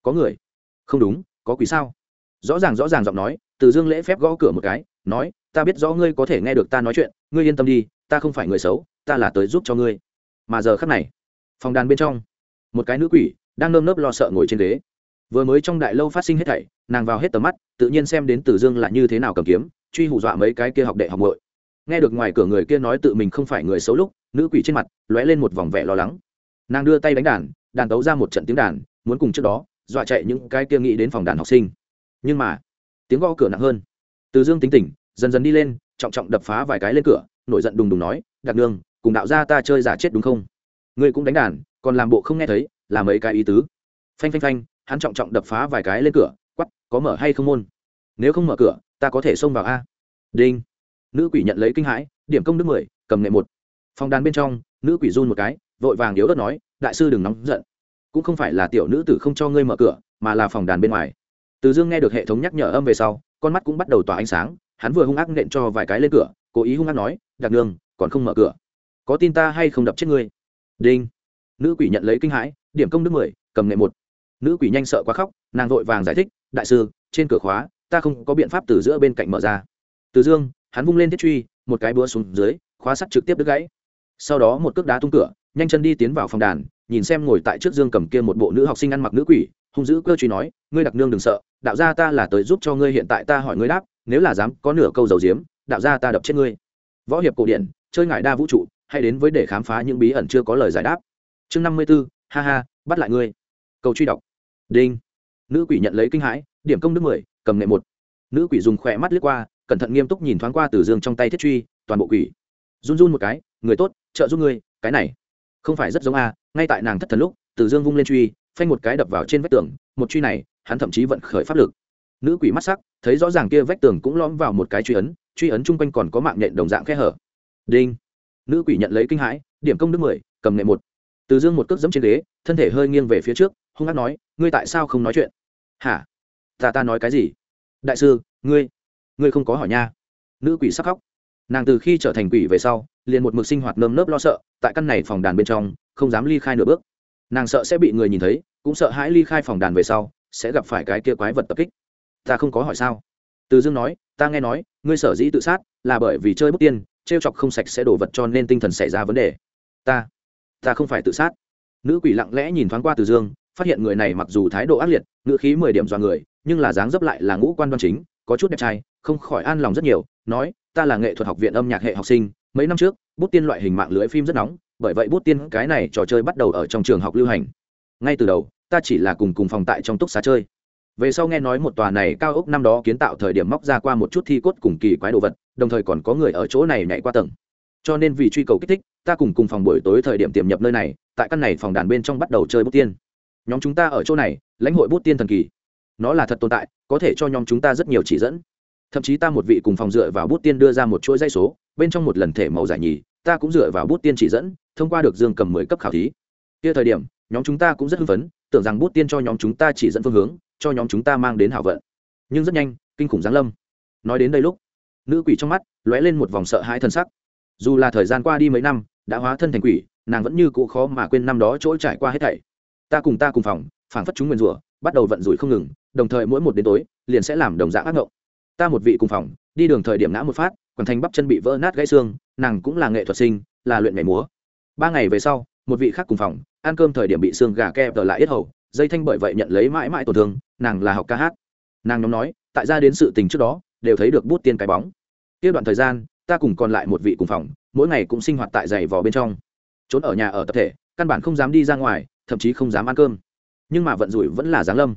Có người. Không đúng, có quỷ sao? Rõ ràng rõ ràng giọng nói, từ dương lễ phép gõ cửa một cái, nói, ta biết rõ ngươi có thể nghe được ta nói chuyện, ngươi yên tâm đi, ta không phải người xấu, ta là tới giúp cho ngươi. Mà giờ khắc này, phòng đàn bên trong, một cái nữ quỷ đang nơm nớp lo sợ ngồi trên ghế. Vừa mới trong đại lâu phát sinh hết thảy, nàng vào hết tầm mắt, tự nhiên xem đến từ dương là như thế nào cầm kiếm, truy hù dọa mấy cái kia học đệ học ngội nghe được ngoài cửa người kia nói tự mình không phải người xấu lúc, nữ quỷ trên mặt lóe lên một vòng vẻ lo lắng. Nàng đưa tay đánh đàn đàn tấu ra một trận tiếng đàn, muốn cùng trước đó, dọa chạy những cái kia nghĩ đến phòng đàn học sinh nhưng mà, tiếng gõ cửa nặng hơn. Từ dương tính tỉnh, dần dần đi lên, trọng trọng đập phá vài cái lên cửa, nổi giận đùng đùng nói đặc nương, cùng đạo gia ta chơi giả chết đúng không? Ngươi cũng đánh đàn, còn làm bộ không nghe thấy, là mấy cái ý tứ. Phanh phanh phanh, hắn trọng trọng đập phá vài cái lên cửa quắp có mở hay không môn? Nếu không mở cửa, ta có thể xông vào a. Đinh. Nữ quỷ nhận lấy kinh hãi, điểm công đức mười, cầm nghệ một. Phòng đàn bên trong, nữ quỷ run một cái, vội vàng yếu đất nói, đại sư đừng nóng giận. Cũng không phải là tiểu nữ tử không cho ngươi mở cửa, mà là phòng đàn bên ngoài từ dương nghe được hệ thống nhắc nhở âm về sau, con mắt cũng bắt đầu tỏa ánh sáng, hắn vừa hung ác nện cho vài cái lên cửa, cố ý hung ác nói đặc nương còn không mở cửa. Có tin ta hay không đập chết ngươi? Đinh. Nữ quỷ nhận lấy kinh hãi, điểm công đức mười, cầm nghệ một. Nữ quỷ nhanh sợ quá khóc, nàng vội vàng giải thích, đại sư, trên cửa khóa, ta không có biện pháp từ giữa bên cạnh mở ra. Từ dương, hắn vung lên thiết truy, một cái búa xuống dưới, khóa sắt trực tiếp đứt gãy. Sau đó một cước đá tung cửa, nhanh chân đi tiến vào phòng đàn, nhìn xem ngồi tại trước dương cầm kia một bộ nữ học sinh ăn mặc nữ quỷ, hung dữ cơ truy nói, ngươi đặc nương đừng sợ đạo gia ta là tới giúp cho ngươi hiện tại ta hỏi ngươi đáp, nếu là dám, có nửa câu dầu diếm, đạo gia ta đập chết ngươi. Võ hiệp cổ điển, chơi ngại đa vũ trụ hay đến với để khám phá những bí ẩn chưa có lời giải đáp. Chương năm mươi b ố ha ha, bắt lại ngươi. Câu truy đọc. Đinh. Nữ quỷ nhận lấy kinh hãi, điểm công đức mười, cầm nghệ một. Nữ quỷ dùng khỏe mắt lướt qua, cẩn thận nghiêm túc nhìn thoáng qua từ dương trong tay thiết truy, toàn bộ quỷ. Run run một cái, người tốt, trợ giúp ngươi, cái này. Không phải rất giống a, ngay tại nàng thất thần lúc, từ dương vung lên truy phanh một cái đập vào trên vách tường, một truy này, hắn thậm chí vận khởi pháp lực. Nữ quỷ mắt sắc, thấy rõ ràng kia vách tường cũng lõm vào một cái truy ấn truy ấn chung quanh còn có mạng nhện đồng dạng khe hở. Đinh. Nữ quỷ nhận lấy kinh hãi, điểm công đức mười, cầm nghệ một. Từ dương một cước dẫm trên ghế, thân thể hơi nghiêng về phía trước, hung hát nói, ngươi tại sao không nói chuyện? Hả? Ta ta nói cái gì? Đại sư, ngươi ngươi không có hỏi nha. Nữ quỷ sắc khóc. Nàng từ khi trở thành quỷ về sau, liền một mực sinh hoạt nơm nớp lo sợ, tại căn này phòng đàn bên trong, không dám ly khai nửa bước nàng sợ sẽ bị người nhìn thấy, cũng sợ hãi ly khai phòng đàn về sau, sẽ gặp phải cái kia quái vật tập kích. Ta không có hỏi sao? Từ dương nói, ta nghe nói, ngươi sở dĩ tự sát là bởi vì chơi bút tiên t r e o chọc không sạch sẽ đổ vật cho nên tinh thần xảy ra vấn đề. Ta ta không phải tự sát. Nữ quỷ lặng lẽ nhìn thoáng qua từ dương, phát hiện người này mặc dù thái độ ác liệt, ngữ khí mười điểm dọa người, nhưng là dáng dấp lại là ngũ quan đoan chính, có chút đẹp trai, không khỏi an lòng rất nhiều, nói, ta là nghệ thuật học viện âm nhạc hệ học sinh, mấy năm trước, bút tiên loại hình mạng lưới phim rất nóng bởi vậy bút tiên cái này trò chơi bắt đầu ở trong trường học lưu hành. Ngay từ đầu, ta chỉ là cùng cùng phòng tại trong túc xá chơi. Về sau nghe nói một tòa này cao ốc năm đó kiến tạo thời điểm móc ra qua một chút thi cốt cùng kỳ quái đồ vật, đồng thời còn có người ở chỗ này nhảy qua tầng. Cho nên vì truy cầu kích thích, ta cùng cùng phòng buổi tối thời điểm tiềm nhập nơi này, tại căn này phòng đàn bên trong bắt đầu chơi bút tiên. Nhóm chúng ta ở chỗ này, lãnh hội bút tiên thần kỳ. Nó là thật tồn tại, có thể cho nhóm chúng ta rất nhiều chỉ dẫn. Thậm chí ta một vị cùng phòng dựa vào bút tiên đưa ra một chuỗi dây số, bên trong một lần thể màu giải nhì, ta cũng dựa vào bút tiên chỉ dẫn thông qua được dương cầm mười cấp khảo thí. Kia thời điểm, nhóm chúng ta cũng rất hưng phấn, tưởng rằng bút tiên cho nhóm chúng ta chỉ dẫn phương hướng, cho nhóm chúng ta mang đến hảo vận. Nhưng rất nhanh, kinh khủng giáng lâm. Nói đến đây lúc, nữ quỷ trong mắt lóe lên một vòng sợ hãi thân sắc. Dù là thời gian qua đi mấy năm, đã hóa thân thành quỷ, nàng vẫn như cũ khó mà quên năm đó chỗ trải qua hết thảy. Ta cùng ta cùng phòng, phảng phất chúng nguyền rủa, bắt đầu vận rủi không ngừng, đồng thời mỗi một đến tối, liền sẽ làm đồng dạng ác ngộng. Ta một vị cùng phòng, đi đường thời điểm ngã một phát còn thành bắp chân bị vỡ nát gãy xương, nàng cũng là nghệ thuật sinh, là luyện nhảy múa ba ngày về sau, một vị khác cùng phòng, ăn cơm thời điểm bị xương gà ke ở lại yết hầu, dây thanh bởi vậy nhận lấy mãi mãi tổn thương, nàng là học ca hát. Nàng nhóm nói, tại ra đến sự tình trước đó, đều thấy được bút tiên cái bóng. Tiếp đoạn thời gian, ta cùng còn lại một vị cùng phòng, mỗi ngày cũng sinh hoạt tại giày vò bên trong. Trốn ở nhà ở tập thể, căn bản không dám đi ra ngoài, thậm chí không dám ăn cơm. Nhưng mà vận rủi vẫn là giáng lâm.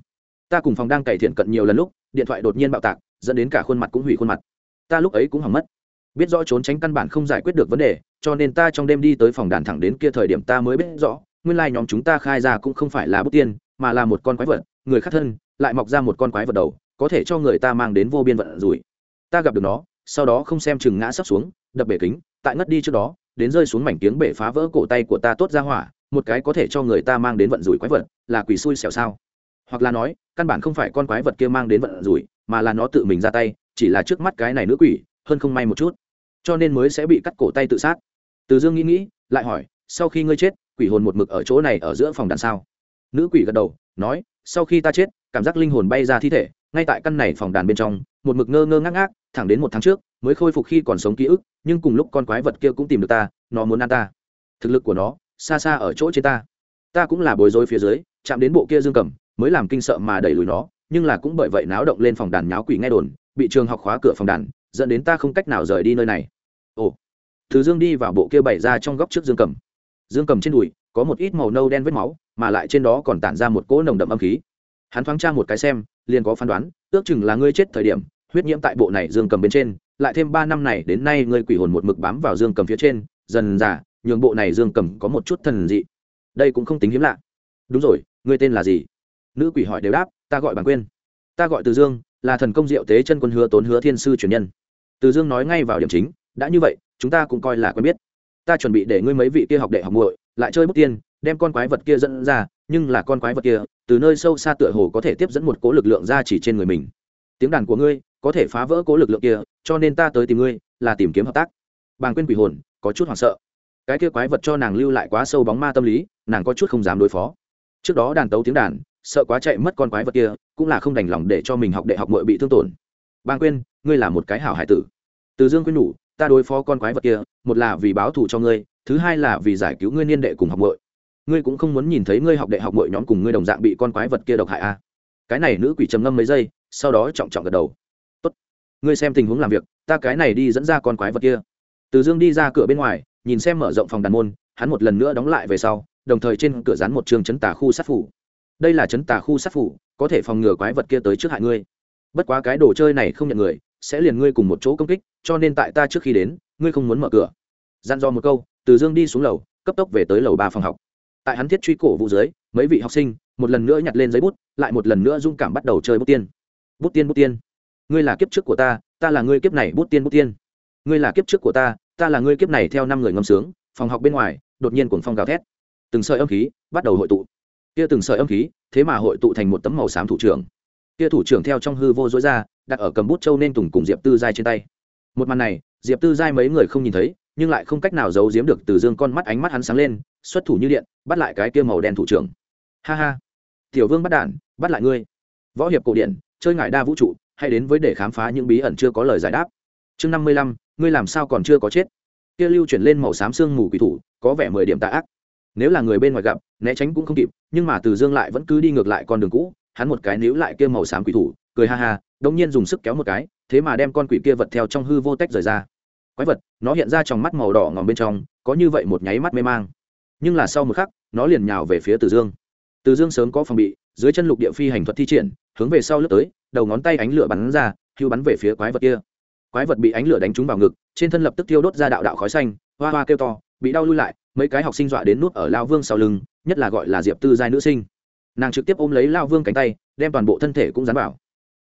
Ta cùng phòng đang cải thiện cận nhiều lần lúc, điện thoại đột nhiên bạo tạc, dẫn đến cả khuôn mặt cũng hủy khuôn mặt. Ta lúc ấy cũng hỏng mất biết rõ trốn tránh căn bản không giải quyết được vấn đề, cho nên ta trong đêm đi tới phòng đàn thẳng đến kia thời điểm ta mới biết rõ, nguyên lai nhóm chúng ta khai ra cũng không phải là bút tiên, mà là một con quái vật, người khác thân, lại mọc ra một con quái vật đầu, có thể cho người ta mang đến vô biên vận rủi. Ta gặp được nó, sau đó không xem chừng ngã sắp xuống, đập bể kính, tại ngất đi trước đó, đến rơi xuống mảnh tiếng bể phá vỡ cổ tay của ta tốt ra hỏa, một cái có thể cho người ta mang đến vận rủi quái vật, là quỷ xui xẻo sao? Hoặc là nói, căn bản không phải con quái vật kia mang đến vận rủi, mà là nó tự mình ra tay, chỉ là trước mắt cái này nữ quỷ, hơn không may một chút cho nên mới sẽ bị cắt cổ tay tự sát. Từ dương nghĩ nghĩ, lại hỏi, sau khi ngươi chết, quỷ hồn một mực ở chỗ này ở giữa phòng đàn sao? Nữ quỷ gật đầu, nói, sau khi ta chết, cảm giác linh hồn bay ra thi thể, ngay tại căn này phòng đàn bên trong, một mực ngơ ngơ ngác ngác, thẳng đến một tháng trước, mới khôi phục khi còn sống ký ức, nhưng cùng lúc con quái vật kia cũng tìm được ta, nó muốn ăn ta. Thực lực của nó, xa xa ở chỗ trên ta. Ta cũng là bối rối phía dưới, chạm đến bộ kia dương cầm, mới làm kinh sợ mà đẩy lùi nó, nhưng là cũng bởi vậy náo động lên phòng đàn nháo quỷ nghe đồn bị trường học khóa cửa phòng đàn, dẫn đến ta không cách nào rời đi nơi này. Ồ. Thứ dương đi vào bộ kia bày ra trong góc trước dương cầm. Dương cầm trên đùi, có một ít màu nâu đen vết máu, mà lại trên đó còn tản ra một cỗ nồng đậm âm khí. Hắn thoáng tra một cái xem, liền có phán đoán, ước chừng là ngươi chết thời điểm, huyết nhiễm tại bộ này dương cầm bên trên, lại thêm ba năm này đến nay ngươi quỷ hồn một mực bám vào dương cầm phía trên, dần dà, nhường bộ này dương cầm có một chút thần dị. Đây cũng không tính hiếm lạ. Đúng rồi, ngươi tên là gì? Nữ quỷ hỏi đều đáp, ta gọi bản quên ta gọi từ dương là thần công diệu tế chân quân hứa tốn hứa thiên sư truyền nhân. Từ dương nói ngay vào điểm chính, đã như vậy, chúng ta cũng coi là quen biết. Ta chuẩn bị để ngươi mấy vị kia học đệ học muội lại chơi bút tiên, đem con quái vật kia dẫn ra, nhưng là con quái vật kia, từ nơi sâu xa tựa hồ có thể tiếp dẫn một cố lực lượng ra chỉ trên người mình. Tiếng đàn của ngươi có thể phá vỡ cố lực lượng kia, cho nên ta tới tìm ngươi, là tìm kiếm hợp tác. Bàng quên quỷ hồn, có chút hoảng sợ. Cái kia quái vật cho nàng lưu lại quá sâu bóng ma tâm lý, nàng có chút không dám đối phó. Trước đó đàn tấu tiếng đàn, sợ quá chạy mất con quái vật kia cũng là không đành lòng để cho mình học đệ học mội bị thương tổn. Bang quên ngươi là một cái hảo hải tử. Từ dương quyên nhủ, ta đối phó con quái vật kia, một là vì báo thù cho ngươi, thứ hai là vì giải cứu ngươi niên đệ cùng học mội ngươi cũng không muốn nhìn thấy ngươi học đệ học mội nhóm cùng ngươi đồng dạng bị con quái vật kia độc hại a à. cái này nữ quỷ trầm ngâm mấy giây, sau đó trọng trọng gật đầu. Tốt. Ngươi xem tình huống làm việc, ta cái này đi dẫn ra con quái vật kia. Từ dương đi ra cửa bên ngoài, nhìn xem mở rộng phòng đàn môn, hắn một lần nữa đóng lại về sau, đồng thời trên cửa dán một trường chấn tà khu sát phủ. Đây là chấn tà khu sát phủ có thể phòng ngừa quái vật kia tới trước hại ngươi. Bất quá cái đồ chơi này không nhận người, sẽ liền ngươi cùng một chỗ công kích, cho nên tại ta trước khi đến, ngươi không muốn mở cửa. Dặn dò một câu, từ dương đi xuống lầu, cấp tốc về tới lầu ba phòng học. Tại hắn thiết truy cổ vụ dưới, mấy vị học sinh, một lần nữa nhặt lên giấy bút, lại một lần nữa dung cảm bắt đầu chơi bút tiên. Bút tiên bút tiên. Ngươi là kiếp trước của ta ta là ngươi kiếp này, bút tiên bút tiên. Ngươi là kiếp trước của ta ta là ngươi kiếp này theo năm người ngâm sướng, phòng học bên ngoài, đột nhiên cuồng phong gào thét. Từng sợi âm khí bắt đầu hội tụ kia từng sợi âm khí, thế mà hội tụ thành một tấm màu xám thủ trưởng. Kia thủ trưởng theo trong hư vô dối ra, đặt ở cầm bút châu nên tùng cùng diệp tư giai trên tay. Một màn này, diệp tư giai mấy người không nhìn thấy, nhưng lại không cách nào giấu giếm được từ dương con mắt ánh mắt hắn sáng lên, xuất thủ như điện, bắt lại cái kia màu đen thủ trưởng. Ha ha. Tiểu vương bắt đản bắt lại ngươi. Võ hiệp cổ điển chơi ngại đa vũ trụ hay đến với để khám phá những bí ẩn chưa có lời giải đáp. Chương năm mươi lăm, ngươi làm sao còn chưa có chết? Kia lưu chuyển lên màu xám xương mù quỷ thủ, có vẻ mười điểm tạ ác nếu là người bên ngoài gặp, né tránh cũng không kịp, nhưng mà từ dương lại vẫn cứ đi ngược lại con đường cũ, hắn một cái níu lại kia màu xám quỷ thủ, cười ha ha đông nhiên dùng sức kéo một cái, thế mà đem con quỷ kia vật theo trong hư vô tách rời ra. Quái vật, nó hiện ra trong mắt màu đỏ ngòm bên trong, có như vậy một nháy mắt mê mang. Nhưng là sau một khắc, nó liền nhào về phía từ dương. Từ dương sớm có phòng bị, dưới chân lục địa phi hành thuật thi triển, hướng về sau lướt tới, đầu ngón tay ánh lửa bắn ra, hưu bắn về phía quái vật kia. Quái vật bị ánh lửa đánh trúng vào ngực, trên thân lập tức tiêu đốt ra đạo đạo khói xanh, hoa hoa kêu to bị đau lui lại, mấy cái học sinh dọa đến nút ở lao vương sau lưng, nhất là gọi là diệp tư giai nữ sinh. Nàng trực tiếp ôm lấy lao vương cánh tay, đem toàn bộ thân thể cũng dán vào.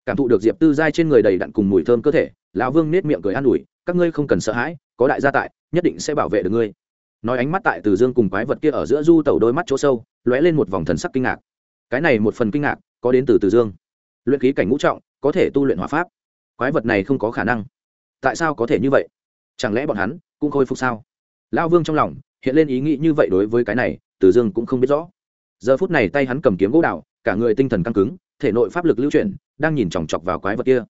Cảm thụ được diệp tư giai trên người đầy đặn cùng mùi thơm cơ thể, lao vương nết miệng cười an ủi, các ngươi không cần sợ hãi, có đại gia tại, nhất định sẽ bảo vệ được ngươi. Nói ánh mắt tại từ dương cùng quái vật kia ở giữa du tẩu đôi mắt chỗ sâu, lóe lên một vòng thần sắc kinh ngạc. Cái này một phần kinh ngạc, có đến từ từ dương. Luyện khí cảnh ngũ trọng, có thể tu luyện hòa pháp. Quái vật này không có khả năng. Tại sao có thể như vậy? Chẳng lẽ bọn hắn cũng khôi phục sao? Lao vương trong lòng hiện lên ý nghĩ như vậy đối với cái này, từ dương cũng không biết rõ. Giờ phút này tay hắn cầm kiếm gỗ đào, cả người tinh thần căng cứng, thể nội pháp lực lưu chuyển, đang nhìn chòng chọc vào quái vật kia.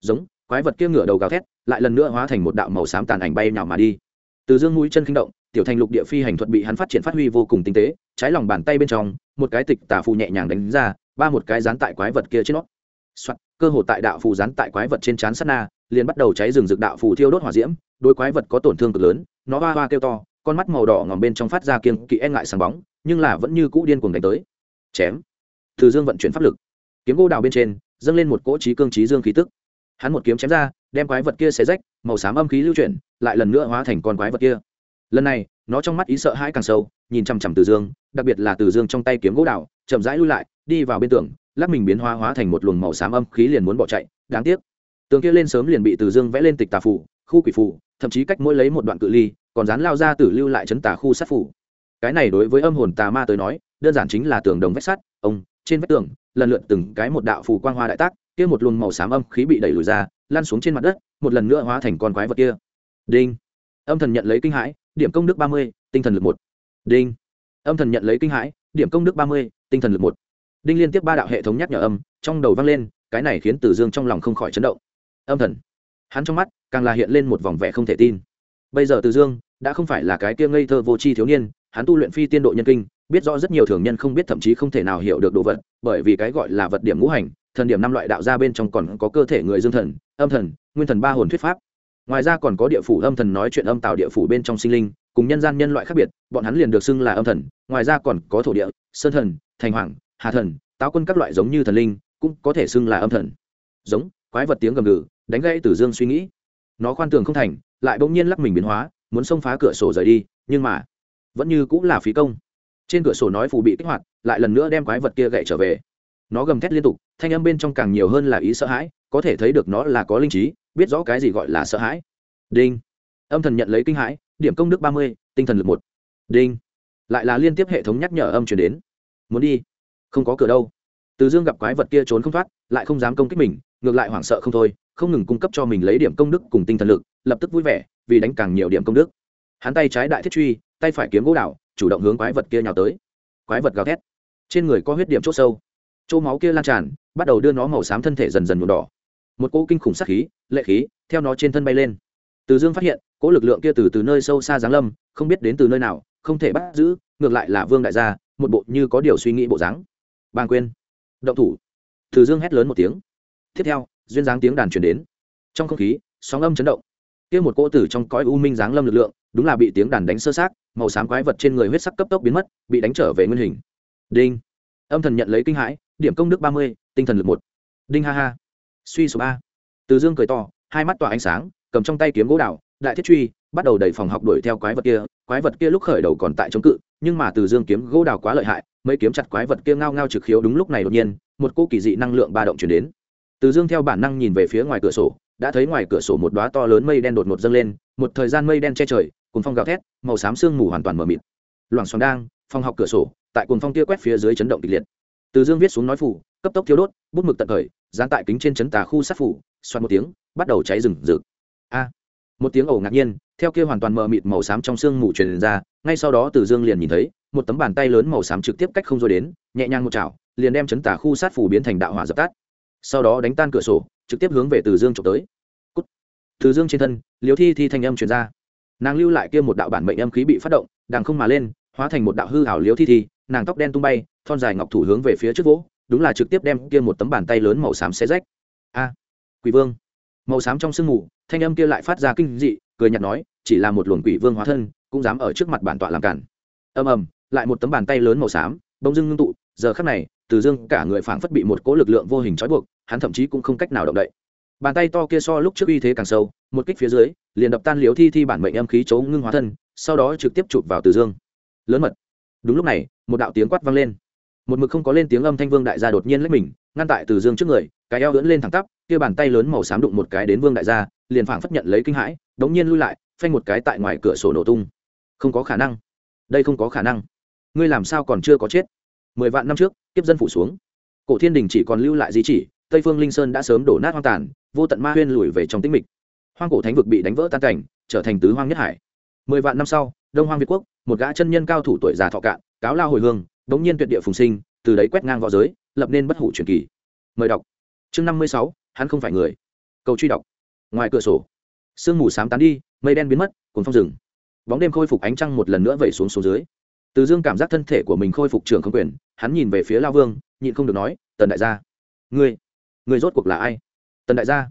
Giống, quái vật kia ngửa đầu gào thét, lại lần nữa hóa thành một đạo màu xám tàn ảnh bay nào mà đi. Từ dương mũi chân kinh động, tiểu thành lục địa phi hành thuật bị hắn phát triển phát huy vô cùng tinh tế, trái lòng bàn tay bên trong, một cái tịch tả phù nhẹ nhàng đánh ra, ba một cái dán tại quái vật kia trên nó. Soạt, cơ hồ tại đạo phù dán tại quái vật trên trán sát na liền bắt đầu cháy rừng rực đạo phù thiêu đốt hỏa diễm đôi quái vật có tổn thương cực lớn nó oa oa kêu to con mắt màu đỏ ngòm bên trong phát ra kiêng kỵ e ngại sáng bóng nhưng là vẫn như cũ điên cuồng đánh tới. Chém. Từ dương vận chuyển pháp lực. Kiếm gỗ đào bên trên dâng lên một cỗ trí cương trí dương khí tức. Hắn một kiếm chém ra đem quái vật kia xé rách màu xám âm khí lưu chuyển lại lần nữa hóa thành con quái vật kia. Lần này nó trong mắt ý sợ hãi càng sâu nhìn chằm chằm từ dương đặc biệt là từ dương trong tay kiếm gỗ đào chậm rãi lui lại đi vào bên tường lắc mình biến hóa hóa thành một luồng màu xám âm khí liền muốn bỏ chạy, đáng tiếc. Tường kia lên sớm liền bị từ dương vẽ lên tịch tà phủ khu quỷ phủ thậm chí cách mỗi lấy một đoạn cự ly, còn dán lao ra tử lưu lại chấn tà khu sát phủ cái này đối với âm hồn tà ma tới nói, đơn giản chính là tường đồng vách sắt, ông, trên vách tường, lần lượt từng cái một đạo phù quang hoa đại tác, kia một luồng màu xám âm khí bị đẩy lùi ra, lan xuống trên mặt đất, một lần nữa hóa thành con quái vật kia. Đinh. Âm thần nhận lấy kinh hãi, điểm công đức ba mươi, tinh thần lực một. Đinh. Âm thần nhận lấy kinh hãi, điểm công đức ba mươi, tinh thần lực một đinh liên tiếp ba đạo hệ thống nhắc nhở âm trong đầu vang lên, cái này khiến tử dương trong lòng không khỏi chấn động. Âm thần. Hắn trong mắt càng là hiện lên một vòng vẻ không thể tin. Bây giờ tử dương đã không phải là cái kia ngây thơ vô tri thiếu niên, hắn tu luyện phi tiên độ nhân kinh, biết rõ rất nhiều thường nhân không biết thậm chí không thể nào hiểu được đồ vật, bởi vì cái gọi là vật điểm ngũ hành, thần điểm năm loại đạo ra bên trong còn có cơ thể người dương thần, âm thần, nguyên thần ba hồn thuyết pháp. Ngoài ra còn có địa phủ âm thần nói chuyện âm tạo địa phủ bên trong sinh linh, cùng nhân gian nhân loại khác biệt, bọn hắn liền được xưng là âm thần, ngoài ra còn có thổ địa, sơn thần, thành hoàng hà thần, táo quân các loại giống như thần linh, cũng có thể xưng là âm thần. Giống, quái vật tiếng gầm gừ, đánh gãy tử dương suy nghĩ. Nó khoan tường không thành, lại bỗng nhiên lắc mình biến hóa, muốn xông phá cửa sổ rời đi, nhưng mà, vẫn như cũng là phí công. Trên cửa sổ nói phù bị kích hoạt, lại lần nữa đem quái vật kia gậy trở về. Nó gầm thét liên tục, thanh âm bên trong càng nhiều hơn là ý sợ hãi, có thể thấy được nó là có linh trí, biết rõ cái gì gọi là sợ hãi. Đinh. Âm thần nhận lấy kinh hãi, điểm công đức ba mươi, tinh thần lực một. Đinh. Lại là liên tiếp hệ thống nhắc nhở âm chuyển đến. Muốn đi không có cửa đâu. Từ dương gặp quái vật kia trốn không thoát, lại không dám công kích mình, ngược lại hoảng sợ không thôi, không ngừng cung cấp cho mình lấy điểm công đức cùng tinh thần lực, lập tức vui vẻ, vì đánh càng nhiều điểm công đức. Hắn tay trái đại thiết truy, tay phải kiếm gỗ đảo, chủ động hướng quái vật kia nhào tới. Quái vật gào thét. Trên người có huyết điểm c h ỗ sâu. Chỗ máu kia lan tràn, bắt đầu đưa nó màu xám thân thể dần dần nhuộm đỏ. Một cỗ kinh khủng sắc khí, lệ khí, theo nó trên thân bay lên. Từ dương phát hiện, cỗ lực lượng kia từ từ nơi sâu xa giáng lâm, không biết đến từ nơi nào, không thể bắt giữ, ngược lại là vương đại gia, một bộ như có điều suy nghĩ bộ dáng bàng quên. Động thủ. Từ dương hét lớn một tiếng. Tiếp theo, duyên dáng tiếng đàn truyền đến. Trong không khí, sóng âm chấn động. Kia một cỗ tử trong cõi u minh giáng lâm lực lượng, đúng là bị tiếng đàn đánh sơ sát màu xám quái vật trên người huyết sắc cấp tốc biến mất, bị đánh trở về nguyên hình. Đinh. Âm thần nhận lấy kinh hãi, điểm công đức ba mươi, tinh thần lực một. Đinh ha ha. Suy số ba. Từ dương cười to, hai mắt tỏa ánh sáng, cầm trong tay kiếm gỗ đào, đại thiết truy, bắt đầu đẩy phòng học đuổi theo quái vật kia. Quái vật kia lúc khởi đầu còn tại chống cự, nhưng mà từ dương kiếm gỗ đào quá lợi hại mấy kiếm chặt quái vật kia ngao ngao trực khiếu đúng lúc này đột nhiên, một cô kỳ dị năng lượng ba động chuyển đến. Từ dương theo bản năng nhìn về phía ngoài cửa sổ, đã thấy ngoài cửa sổ một đoá to lớn mây đen đột ngột dâng lên, một thời gian mây đen che trời cùng phong gào thét, màu xám sương mù hoàn toàn mờ mịt. Loảng xoảng đang, phòng học cửa sổ, tại cuồng phong tia quét phía dưới chấn động kịch liệt. Từ dương viết xuống nói phủ cấp tốc thiếu đốt, bút mực tận khởi dán tại kính trên chấn tà khu sát phủ xoắn một tiếng, bắt đầu cháy rừng rực. A! Một tiếng ẩu ngạc nhiên, theo kia hoàn toàn mờ mịt màu xám trong sương mù truyền ra, ngay sau đó từ dương liền nhìn thấy một tấm bàn tay lớn màu xám trực tiếp cách không rồi đến, nhẹ nhàng một chảo, liền đem chấn tà khu sát phủ biến thành đạo hỏa dập tắt. Sau đó đánh tan cửa sổ, trực tiếp hướng về từ dương trộm tới. Cút. từ dương trên thân liếu thi thi thanh âm truyền ra. Nàng lưu lại kia một đạo bản mệnh âm khí bị phát động, đằng không mà lên, hóa thành một đạo hư hảo liếu thi thi, nàng tóc đen tung bay, thon dài ngọc thủ hướng về phía trước vỗ, đúng là trực tiếp đem kia một tấm bàn tay lớn màu xám xé rách. A, quỷ vương. Màu xám trong sương mù, thanh âm kia lại phát ra kinh dị, cười nhạt nói, chỉ là một luồng quỷ vương hóa thân, cũng dám ở trước mặt bản tọa làm cản. Ầm ầm lại một tấm bàn tay lớn màu xám, bỗng dưng ngưng tụ, giờ khắc này, từ dương cả người phảng phất bị một cỗ lực lượng vô hình trói buộc, hắn thậm chí cũng không cách nào động đậy. Bàn tay to kia so lúc trước uy thế càng sâu, một kích phía dưới, liền đập tan liếu thi thi bản mệnh âm khí chấu ngưng hóa thân, sau đó trực tiếp chụp vào từ dương. Lớn mật. Đúng lúc này, một đạo tiếng quát vang lên. Một mực không có lên tiếng âm thanh vương đại gia đột nhiên lấy mình, ngăn tại từ dương trước người, cái eo lưỡn lên thẳng tắp, kia bàn tay lớn màu xám đụng một cái đến vương đại gia, liền phảng phất nhận lấy kinh hãi, đống nhiên lui lại, phanh một cái tại ngoài cửa sổ nổ tung. Không có khả năng. Đây không có khả năng ngươi làm sao còn chưa có chết? Mười vạn năm trước, kiếp dân phủ xuống. Cổ thiên đình chỉ còn lưu lại di chỉ, tây phương linh sơn đã sớm đổ nát hoang tàn, vô tận ma huyên lùi về trong tĩnh mịch. Hoang cổ thánh vực bị đánh vỡ tan cảnh, trở thành tứ hoang nhất hải. Mười vạn năm sau, đông hoang việt quốc, một gã chân nhân cao thủ tuổi già thọ cạn, cáo lao hồi hương bỗng nhiên tuyệt địa phùng sinh, từ đấy quét ngang v õ giới, lập nên bất hủ truyền kỳ. Mời đọc. Chương năm mươi sáu, hắn không phải người. Cầu truy đọc. Ngoài cửa sổ, sương mù sám tán đi, mây đen biến mất cùng phong rừng. Bóng đêm khôi phục ánh trăng một lần nữa vẩy xuống số dưới từ dương cảm giác thân thể của mình khôi phục trường không quyền, hắn nhìn về phía lao vương, nhịn không được nói, tần đại gia, ngươi ngươi rốt cuộc là ai? Tần đại gia.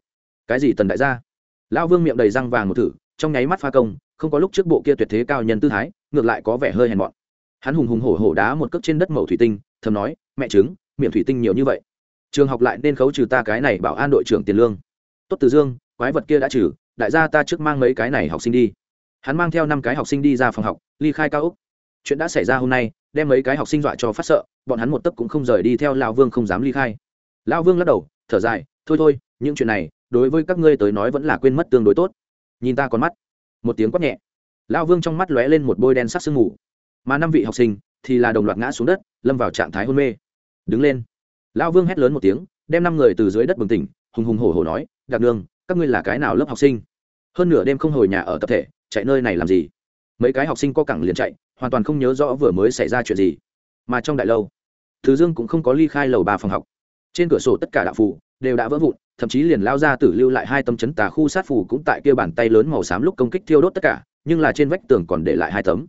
Cái gì tần đại gia? Lao vương miệng đầy răng vàng một thử, trong nháy mắt pha công, không có lúc trước bộ kia tuyệt thế cao nhân tư thái, ngược lại có vẻ hơi hèn mọn. Hắn hùng hùng hổ hổ đá một cước trên đất màu thủy tinh, thầm nói, mẹ chứng miệng thủy tinh nhiều như vậy. Trường học lại nên khấu trừ ta cái này bảo an đội trưởng tiền lương. Tốt từ dương, quái vật kia đã trừ, đại gia ta trước mang mấy cái này học sinh đi. Hắn mang theo năm cái học sinh đi ra phòng học, ly khai cao úc chuyện đã xảy ra hôm nay, đem mấy cái học sinh dọa cho phát sợ, bọn hắn một tấc cũng không rời đi theo lão vương không dám ly khai. Lão vương lắc đầu, thở dài, thôi thôi, những chuyện này, đối với các ngươi tới nói vẫn là quên mất tương đối tốt. Nhìn ta con mắt. Một tiếng quát nhẹ. Lão vương trong mắt lóe lên một bôi đen sắc sương mù. Mà năm vị học sinh thì là đồng loạt ngã xuống đất, lâm vào trạng thái hôn mê. Đứng lên. Lão vương hét lớn một tiếng, đem năm người từ dưới đất bừng tỉnh, hùng hùng hổ hổ nói đặc đường, các ngươi là cái nào lớp học sinh? Hơn nửa đêm không hồi nhà ở tập thể, chạy nơi này làm gì? Mấy cái học sinh co cẳng liền chạy hoàn toàn không nhớ rõ vừa mới xảy ra chuyện gì. Mà trong đại lâu, thứ dương cũng không có ly khai lầu ba phòng học. Trên cửa sổ tất cả đạo phủ đều đã vỡ vụn, thậm chí liền lao ra tử lưu lại hai tấm chấn tà khu sát phù cũng tại kia bàn tay lớn màu xám lúc công kích thiêu đốt tất cả, nhưng là trên vách tường còn để lại hai tấm.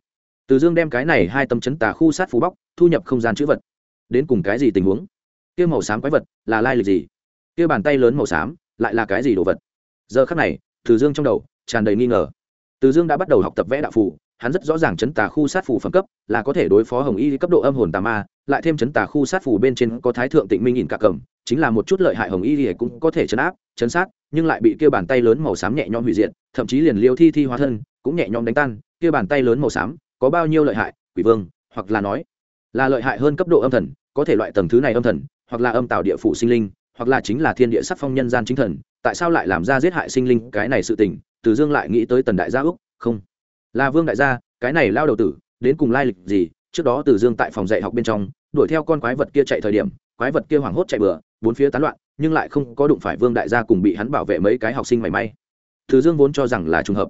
Từ dương đem cái này hai tấm chấn tà khu sát phù bóc, thu nhập không gian chữ vật. Đến cùng cái gì tình huống? Kia màu xám quái vật là lai lịch gì? Kia bàn tay lớn màu xám lại là cái gì đồ vật? Giờ khắc này từ dương trong đầu tràn đầy nghi ngờ. Từ dương đã bắt đầu học tập vẽ đạo phủ hắn rất rõ ràng chấn tà khu sát phù phẩm cấp là có thể đối phó hồng y cấp độ âm hồn tà ma, lại thêm chấn tà khu sát phù bên trên có thái thượng tịnh minh nhìn cả cầm, chính là một chút lợi hại hồng y cũng có thể chấn áp, chấn sát, nhưng lại bị kia bàn tay lớn màu xám nhẹ nhõm hủy diệt, thậm chí liền liêu thi thi hóa thân cũng nhẹ nhõm đánh tan, kia bàn tay lớn màu xám có bao nhiêu lợi hại, quỷ vương, hoặc là nói là lợi hại hơn cấp độ âm thần, có thể loại tầng thứ này âm thần, hoặc là âm tạo địa phủ sinh linh, hoặc là chính là thiên địa sắc phong nhân gian chính thần, tại sao lại làm ra giết hại sinh linh, cái này sự tình, từ dương lại nghĩ tới tần đại gia úc, không là vương đại gia, cái này lao đầu tử, đến cùng lai lịch gì? Trước đó từ dương tại phòng dạy học bên trong, đuổi theo con quái vật kia chạy thời điểm, quái vật kia hoảng hốt chạy bừa, bốn phía tán loạn, nhưng lại không có đụng phải vương đại gia cùng bị hắn bảo vệ mấy cái học sinh mảy may. Từ dương vốn cho rằng là trùng hợp,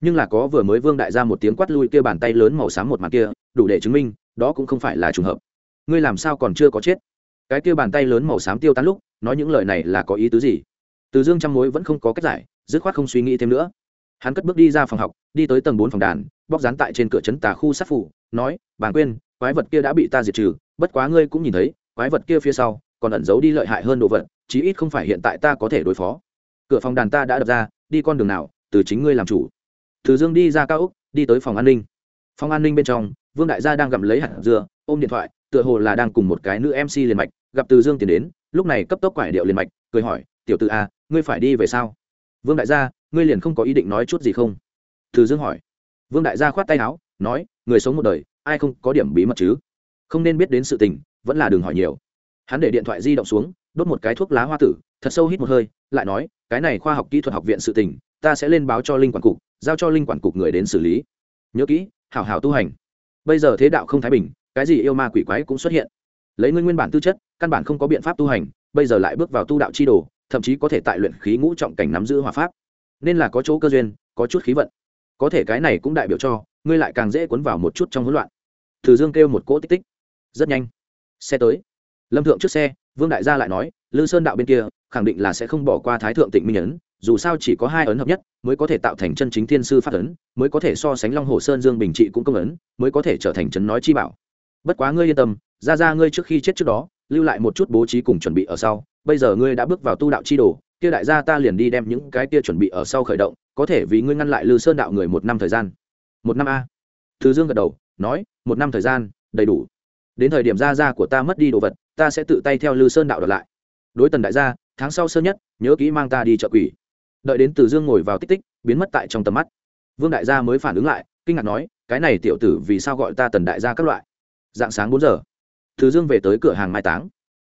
nhưng là có vừa mới vương đại gia một tiếng quát lui kia bàn tay lớn màu xám một mặt kia, đủ để chứng minh, đó cũng không phải là trùng hợp. Ngươi làm sao còn chưa có chết? Cái kia bàn tay lớn màu xám tiêu tán lúc, nói những lời này là có ý tứ gì? Từ dương trăm mối vẫn không có cách giải, dứt khoát không suy nghĩ thêm nữa hắn cất bước đi ra phòng học, đi tới tầng bốn phòng đàn, bóc dán tại trên cửa trấn tà khu sát phủ, nói, bàng quên quái vật kia đã bị ta diệt trừ, bất quá ngươi cũng nhìn thấy, quái vật kia phía sau còn ẩn giấu đi lợi hại hơn đồ vật, chí ít không phải hiện tại ta có thể đối phó. Cửa phòng đàn ta đã đập ra, đi con đường nào, từ chính ngươi làm chủ. Từ dương đi ra cao úc đi tới phòng an ninh. Phòng an ninh bên trong, vương đại gia đang gặm lấy hạt dưa, ôm điện thoại, tựa hồ là đang cùng một cái nữ mc liền mạch, gặp từ dương tiến đến, lúc này cấp tốc quải điệu liền mạch, cười hỏi, tiểu t a à, ngươi phải đi về sao? Vương đại gia ngươi liền không có ý định nói chút gì không? Từ dương hỏi. Vương đại gia khoát tay áo, nói, người sống một đời, ai không có điểm bí mật chứ? Không nên biết đến sự tình, vẫn là đừng hỏi nhiều. Hắn để điện thoại di động xuống, đốt một cái thuốc lá hoa tử, thật sâu hít một hơi, lại nói, cái này khoa học kỹ thuật học viện sự tình, ta sẽ lên báo cho linh quản cục, giao cho linh quản cục người đến xử lý. Nhớ kỹ, hảo hảo tu hành. Bây giờ thế đạo không thái bình, cái gì yêu ma quỷ quái cũng xuất hiện. Lấy ngươi nguyên bản tư chất, căn bản không có biện pháp tu hành, bây giờ lại bước vào tu đạo chi đồ, thậm chí có thể tại luyện khí ngũ trọng cảnh nắm giữ hòa pháp nên là có chỗ cơ duyên, có chút khí vận. Có thể cái này cũng đại biểu cho, ngươi lại càng dễ cuốn vào một chút trong hỗn loạn. Thử dương kêu một cỗ tích tích. Rất nhanh. Xe tới. Lâm thượng trước xe, vương đại gia lại nói, lư sơn đạo bên kia, khẳng định là sẽ không bỏ qua thái thượng tịnh minh ấn, dù sao chỉ có hai ấn hợp nhất, mới có thể tạo thành chân chính thiên sư phát ấn, mới có thể so sánh long hồ sơn dương bình trị cũng công ấn, mới có thể trở thành trấn nói chi bảo. Bất quá ngươi yên tâm, ra ra ngươi trước khi chết trước đó, lưu lại một chút bố trí cùng chuẩn bị ở sau, bây giờ ngươi đã bước vào tu đạo chi đồ kia đại gia ta liền đi đem những cái kia chuẩn bị ở sau khởi động, có thể vì ngươi ngăn lại lư sơn đạo người một năm thời gian. Một năm a. Thứ dương gật đầu, nói, một năm thời gian, đầy đủ. Đến thời điểm gia gia của ta mất đi đồ vật, ta sẽ tự tay theo lư sơn đạo đợt lại. Đối tần đại gia, tháng sau sớm nhất, nhớ kỹ mang ta đi chợ quỷ. Đợi đến từ dương ngồi vào tích tích, biến mất tại trong tầm mắt. Vương đại gia mới phản ứng lại, kinh ngạc nói, cái này tiểu tử vì sao gọi ta tần đại gia các loại? Dạng sáng bốn giờ, từ dương về tới cửa hàng mai táng.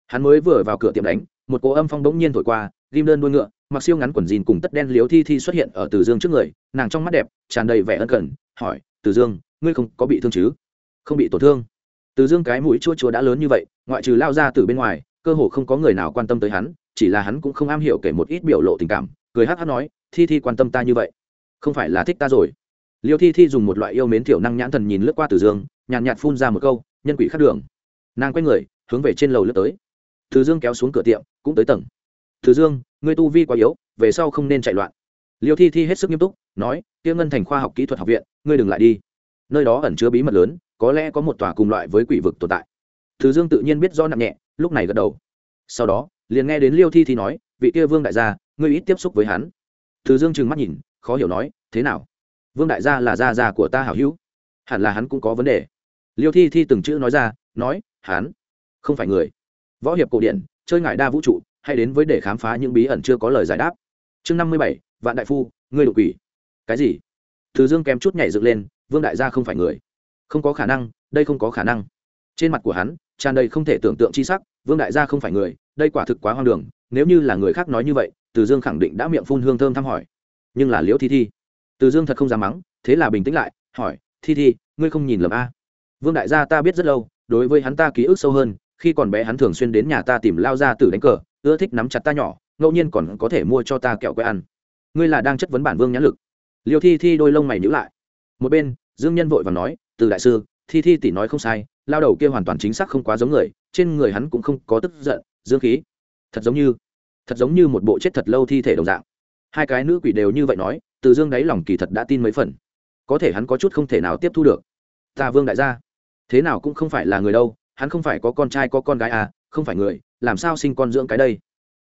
Hắn mới vừa vào cửa tiệm đánh một cỗ âm phong bỗng nhiên thổi qua ghim đơn đuôi ngựa mặc siêu ngắn quần jean cùng tất đen liếu thi thi xuất hiện ở từ dương trước người nàng trong mắt đẹp tràn đầy vẻ ân cần hỏi từ dương ngươi không có bị thương chứ? Không bị tổn thương. Từ dương cái mũi chua chua đã lớn như vậy ngoại trừ lao ra từ bên ngoài cơ hồ không có người nào quan tâm tới hắn chỉ là hắn cũng không am hiểu kể một ít biểu lộ tình cảm cười hát hát nói thi thi quan tâm ta như vậy không phải là thích ta rồi. Liêu thi thi dùng một loại yêu mến thiểu năng nhãn thần nhìn lướt qua từ dương nhàn nhạt, nhạt phun ra một câu nhân quỷ khắc đường. Nàng quay người hướng về trên lầu lướt tới từ dương kéo xuống cửa tiệm, cũng tới tầng. Từ dương, ngươi tu vi quá yếu, về sau không nên chạy loạn. Liêu thi thi hết sức nghiêm túc, nói tiêu ngân thành khoa học kỹ thuật học viện, ngươi đừng lại đi. Nơi đó ẩn chứa bí mật lớn, có lẽ có một tòa cùng loại với quỷ vực tồn tại. Từ dương tự nhiên biết do nặng nhẹ, lúc này gật đầu. Sau đó, liền nghe đến liêu thi thi nói, vị kia vương đại gia, ngươi ít tiếp xúc với hắn. Từ dương trừng mắt nhìn, khó hiểu nói, thế nào? Vương đại gia là gia già của ta hảo hữu. Hẳn là hắn cũng có vấn đề. Liêu thi thi từng chữ nói ra, nói, hắn không phải người võ hiệp cổ điển, chơi ngại đa vũ trụ hay đến với để khám phá những bí ẩn chưa có lời giải đáp. Chương năm mươi bảy, vạn đại phu, ngươi đột quỷ. Cái gì? Từ dương kém chút nhảy dựng lên, vương đại gia không phải người. Không có khả năng, đây không có khả năng. Trên mặt của hắn, tràn đầy không thể tưởng tượng chi sắc, vương đại gia không phải người, đây quả thực quá hoang đường, nếu như là người khác nói như vậy, từ dương khẳng định đã miệng phun hương thơm thăm hỏi. Nhưng là liễu thi thi. Từ dương thật không dám mắng, thế là bình tĩnh lại, hỏi, thi thi, ngươi không nhìn lầm a? Vương đại gia ta biết rất lâu, đối với hắn ta ký ức sâu hơn khi còn bé hắn thường xuyên đến nhà ta tìm lao ra từ đánh cờ, ưa thích nắm chặt ta nhỏ, ngẫu nhiên còn có thể mua cho ta kẹo que ăn. Ngươi là đang chất vấn bản vương nhãn lực. Liêu thi thi đôi lông mày nhữ lại. Một bên, dương nhân vội và nói, từ đại sư, thi thi tỷ nói không sai, lao đầu kia hoàn toàn chính xác không quá giống người, trên người hắn cũng không có tức giận, dương khí. Thật giống như, thật giống như một bộ chết thật lâu thi thể đồng dạng. Hai cái nữ quỷ đều như vậy nói, từ dương đáy lòng kỳ thật đã tin mấy phần. Có thể hắn có chút không thể nào tiếp thu được. Ta vương đại gia, thế nào cũng không phải là người đâu hắn không phải có con trai có con gái à không phải người, làm sao sinh con dưỡng cái đây?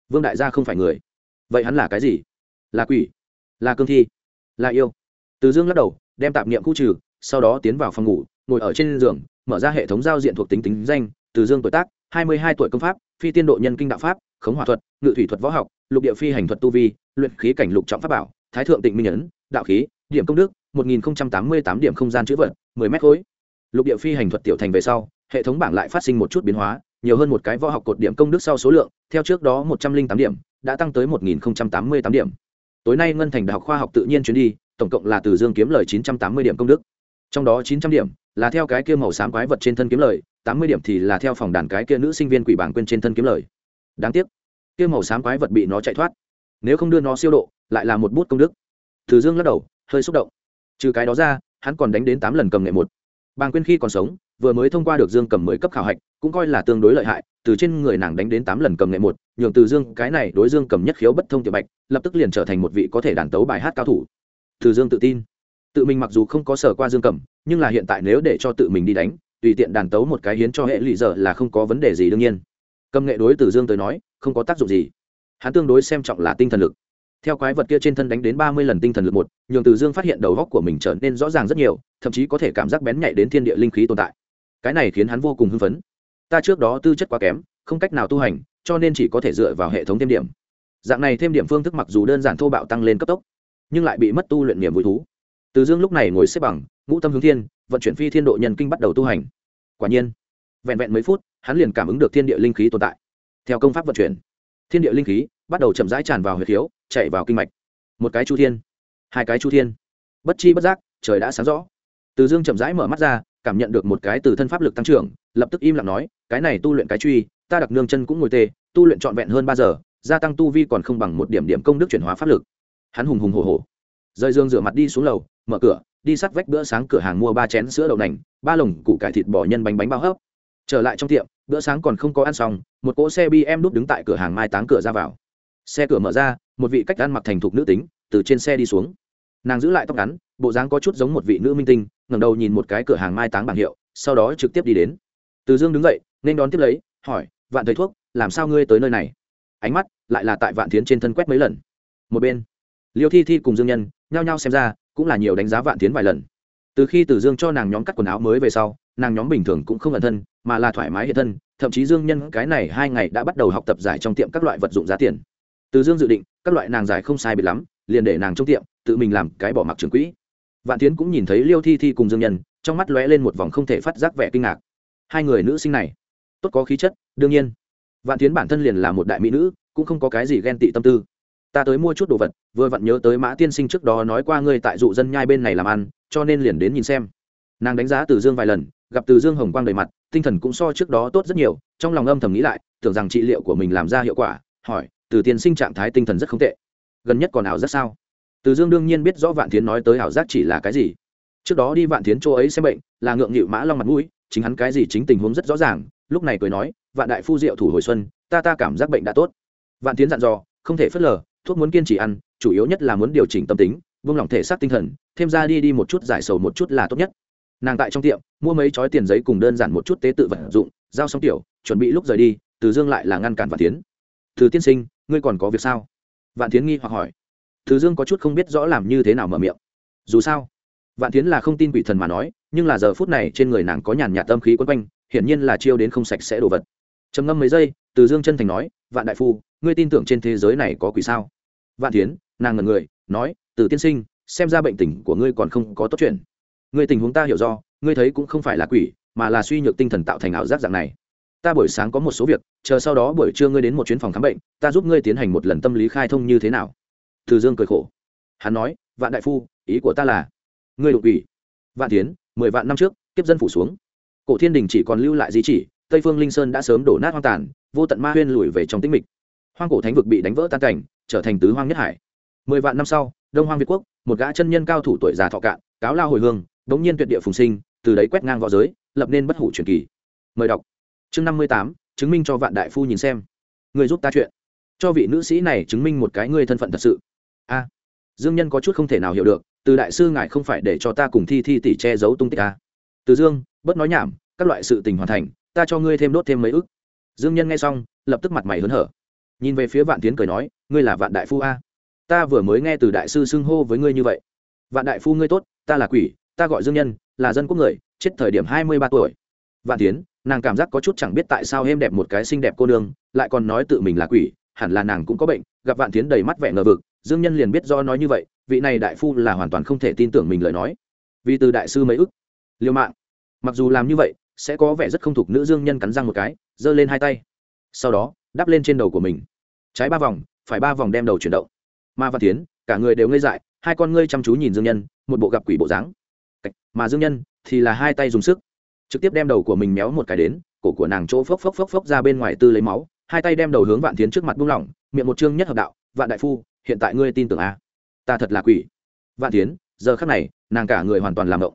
Vương đại gia không phải người. Vậy hắn là cái gì? Là quỷ? Là cương thi? Là yêu? Từ dương lắc đầu, đem tạp niệm khu trừ, sau đó tiến vào phòng ngủ, ngồi ở trên giường, mở ra hệ thống giao diện thuộc tính tính danh, từ dương tuổi tác, hai mươi hai tuổi công pháp, phi tiên độ nhân kinh đạo pháp, khống hỏa thuật, ngự thủy thuật võ học, lục địa phi hành thuật tu vi, luyện khí cảnh lục trọng pháp bảo, thái thượng tịnh minh ấn, đạo khí, điểm công đức, một nghìn tám mươi tám điểm không gian chữ vật, mười mét khối. Lục địa phi hành thuật tiểu thành về sau hệ thống bảng lại phát sinh một chút biến hóa, nhiều hơn một cái võ học cột điểm công đức sau số lượng, theo trước đó một trăm linh tám điểm, đã tăng tới một nghìn tám mươi tám điểm. Tối nay ngân thành đại học khoa học tự nhiên chuyến đi, tổng cộng là từ dương kiếm lời chín trăm tám mươi điểm công đức. Trong đó chín trăm điểm là theo cái kia màu xám quái vật trên thân kiếm lời, tám mươi điểm thì là theo phòng đàn cái kia nữ sinh viên quỷ bảng quên trên thân kiếm lời. Đáng tiếc, kia màu xám quái vật bị nó chạy thoát. Nếu không đưa nó siêu độ, lại là một bút công đức. Từ dương lắc đầu, hơi xúc động. Trừ cái đó ra, hắn còn đánh đến tám lần cầm nghệ một. Bàng quên khi còn sống vừa mới thông qua được dương cầm mới cấp khảo hạch, cũng coi là tương đối lợi hại, từ trên người nàng đánh đến tám lần cầm nghệ một, nhường từ dương, cái này đối dương cầm nhất khiếu bất thông tiểu bạch, lập tức liền trở thành một vị có thể đàn tấu bài hát cao thủ. Từ dương tự tin. Tự mình mặc dù không có sở qua dương cầm, nhưng là hiện tại nếu để cho tự mình đi đánh, tùy tiện đàn tấu một cái hiến cho hệ lụy dở là không có vấn đề gì đương nhiên. Cầm nghệ đối từ dương tới nói, không có tác dụng gì. Hắn tương đối xem trọng là tinh thần lực. Theo quái vật kia trên thân đánh đến ba mươi lần tinh thần lực một, nhường từ dương phát hiện đầu góc của mình trở nên rõ ràng rất nhiều, thậm chí có thể cảm giác bén nhạy đến thiên địa linh khí tồn tại cái này khiến hắn vô cùng hưng phấn. Ta trước đó tư chất quá kém, không cách nào tu hành, cho nên chỉ có thể dựa vào hệ thống thêm điểm. Dạng này thêm điểm phương thức mặc dù đơn giản thô bạo tăng lên cấp tốc, nhưng lại bị mất tu luyện niềm vui thú. Từ dương lúc này ngồi xếp bằng, ngũ tâm hướng thiên, vận chuyển phi thiên độ nhân kinh bắt đầu tu hành. Quả nhiên, vẹn vẹn mấy phút, hắn liền cảm ứng được thiên địa linh khí tồn tại. Theo công pháp vận chuyển, thiên địa linh khí bắt đầu chậm rãi tràn vào huyệt khiếu, chạy vào kinh mạch. Một cái chu thiên, hai cái chu thiên. Bất chi bất giác, trời đã sáng rõ. Từ dương chậm rãi mở mắt ra cảm nhận được một cái từ thân pháp lực tăng trưởng, lập tức im lặng nói, cái này tu luyện cái truy, ta đặc nương chân cũng ngồi tê, tu luyện trọn vẹn hơn ba giờ, gia tăng tu vi còn không bằng một điểm điểm công đức chuyển hóa pháp lực. Hắn hùng hùng hồ hồ rời dương rửa mặt đi xuống lầu, mở cửa, đi sắt vách bữa sáng cửa hàng mua ba chén sữa đậu nành, ba lồng củ cải thịt bò nhân bánh bánh bao hấp. Trở lại trong tiệm, bữa sáng còn không có ăn xong, một cỗ xe bm đúc đứng tại cửa hàng mai táng cửa ra vào. Xe cửa mở ra, một vị cách ăn mặc thành thục nữ tính, từ trên xe đi xuống. Nàng giữ lại tóc ngắn, bộ dáng có chút giống một vị nữ minh tinh ngẩng đầu nhìn một cái cửa hàng mai táng bảng hiệu, sau đó trực tiếp đi đến. Từ dương đứng dậy, nên đón tiếp lấy, hỏi, vạn thầy thuốc, làm sao ngươi tới nơi này? Ánh mắt lại là tại vạn thiến trên thân quét mấy lần. Một bên, liêu thi thi cùng dương nhân nhao nhao xem ra, cũng là nhiều đánh giá vạn thiến vài lần. Từ khi từ dương cho nàng nhóm cắt quần áo mới về sau, nàng nhóm bình thường cũng không ẩn thân, mà là thoải mái hiện thân, thậm chí dương nhân cái này hai ngày đã bắt đầu học tập giải trong tiệm các loại vật dụng giá tiền. Từ dương dự định, các loại nàng giải không sai biệt lắm, liền để nàng trong tiệm, tự mình làm cái bỏ mặc trường quỹ vạn tiến cũng nhìn thấy liêu thi thi cùng dương nhân, trong mắt lóe lên một vòng không thể phát giác vẻ kinh ngạc. Hai người nữ sinh này, tốt có khí chất, đương nhiên. Vạn tiến bản thân liền là một đại mỹ nữ, cũng không có cái gì ghen tị tâm tư. Ta tới mua chút đồ vật, vừa vặn nhớ tới mã tiên sinh trước đó nói qua ngươi tại dụ dân nhai bên này làm ăn, cho nên liền đến nhìn xem. Nàng đánh giá từ dương vài lần, gặp từ dương hồng quang đầy mặt, tinh thần cũng so trước đó tốt rất nhiều, trong lòng âm thầm nghĩ lại, tưởng rằng trị liệu của mình làm ra hiệu quả, hỏi, từ tiên sinh trạng thái tinh thần rất không tệ, gần nhất còn ảo rất sao? Từ dương đương nhiên biết rõ vạn tiến nói tới ảo giác chỉ là cái gì. Trước đó đi vạn tiến chỗ ấy xem bệnh, là ngượng nghịu mã long mặt mũi, chính hắn cái gì chính tình huống rất rõ ràng, lúc này cười nói, vạn đại phu diệu thủ hồi xuân, ta ta cảm giác bệnh đã tốt. Vạn tiến dặn dò, không thể phớt lờ, thuốc muốn kiên trì ăn, chủ yếu nhất là muốn điều chỉnh tâm tính vung lòng thể xác tinh thần, thêm ra đi đi một chút giải sầu một chút là tốt nhất. Nàng tại trong tiệm, mua mấy chói tiền giấy cùng đơn giản một chút tế tự vận dụng, giao xong tiểu, chuẩn bị lúc rời đi, từ dương lại là ngăn cản vạn tiến từ tiên sinh, ngươi còn có việc sao? Vạn tiến nghi hoặc hỏi từ dương có chút không biết rõ làm như thế nào mở miệng. Dù sao, vạn tiến là không tin quỷ thần mà nói, nhưng là giờ phút này trên người nàng có nhàn nhạt tâm khí quấn quanh, hiển nhiên là chiêu đến không sạch sẽ đồ vật. Trầm ngâm mấy giây, từ dương chân thành nói, vạn đại phu, ngươi tin tưởng trên thế giới này có quỷ sao? Vạn tiến nàng ngần người, nói, từ tiên sinh, xem ra bệnh tình của ngươi còn không có tốt chuyện. Ngươi tình huống ta hiểu do, ngươi thấy cũng không phải là quỷ, mà là suy nhược tinh thần tạo thành ảo giác dạng này. Ta buổi sáng có một số việc, chờ sau đó buổi trưa ngươi đến một chuyến phòng khám bệnh, ta giúp ngươi tiến hành một lần tâm lý khai thông như thế nào từ dương cười khổ. Hắn nói, vạn đại phu, ý của ta là, ngươi đột quỷ. Vạn tiến mười vạn năm trước, kiếp dân phủ xuống. Cổ thiên đình chỉ còn lưu lại di chỉ, tây phương linh sơn đã sớm đổ nát hoang tàn, vô tận ma huyên lùi về trong tĩnh mịch. Hoang cổ thánh vực bị đánh vỡ tan cảnh, trở thành tứ hoang nhất hải. Mười vạn năm sau, đông hoang việt quốc, một gã chân nhân cao thủ tuổi già thọ cạn, cáo lao hồi hương đống nhiên tuyệt địa phùng sinh, từ đấy quét ngang v õ giới, lập nên bất hủ truyền kỳ. Mời đọc. Chương năm mươi tám, chứng minh cho vạn đại phu nhìn xem. Người giúp ta chuyện. Cho vị nữ sĩ này chứng minh một cái ngươi thân phận thật sự a, dương nhân có chút không thể nào hiểu được, từ đại sư ngài không phải để cho ta cùng thi thi tỷ che giấu tung tích a. Từ dương, bớt nói nhảm, các loại sự tình hoàn thành, ta cho ngươi thêm đốt thêm mấy ức. Dương nhân nghe xong, lập tức mặt mày hớn hở. Nhìn về phía vạn tiến cười nói, ngươi là vạn đại phu a. Ta vừa mới nghe từ đại sư xưng hô với ngươi như vậy. Vạn đại phu ngươi tốt, ta là quỷ, ta gọi dương nhân, là dân quốc người, chết thời điểm hai mươi ba tuổi. Vạn tiến, nàng cảm giác có chút chẳng biết tại sao êm đẹp một cái xinh đẹp cô nương, lại còn nói tự mình là quỷ, hẳn là nàng cũng có bệnh, gặp vạn tiến đầy mắt vẻ ngờ vực dương nhân liền biết do nói như vậy, vị này đại phu là hoàn toàn không thể tin tưởng mình lời nói. Vì từ đại sư mấy ức liêu mạng. Mặc dù làm như vậy, sẽ có vẻ rất không thục nữ dương nhân cắn răng một cái, giơ lên hai tay. Sau đó, đắp lên trên đầu của mình. Trái ba vòng, phải ba vòng đem đầu chuyển động. Ma văn tiến cả người đều ngây dại, hai con ngươi chăm chú nhìn dương nhân, một bộ gặp quỷ bộ dáng. Mà dương nhân thì là hai tay dùng sức, trực tiếp đem đầu của mình méo một cái đến, cổ của nàng chỗ phốc phốc phốc phốc ra bên ngoài tư lấy máu, hai tay đem đầu hướng vạn tiến trước mặt buông lỏng, miệng một chương nhất hợp đạo, vạn đại phu hiện tại ngươi tin tưởng a à? ta thật là quỷ. Vạn tiến giờ khắc này, nàng cả người hoàn toàn làm động.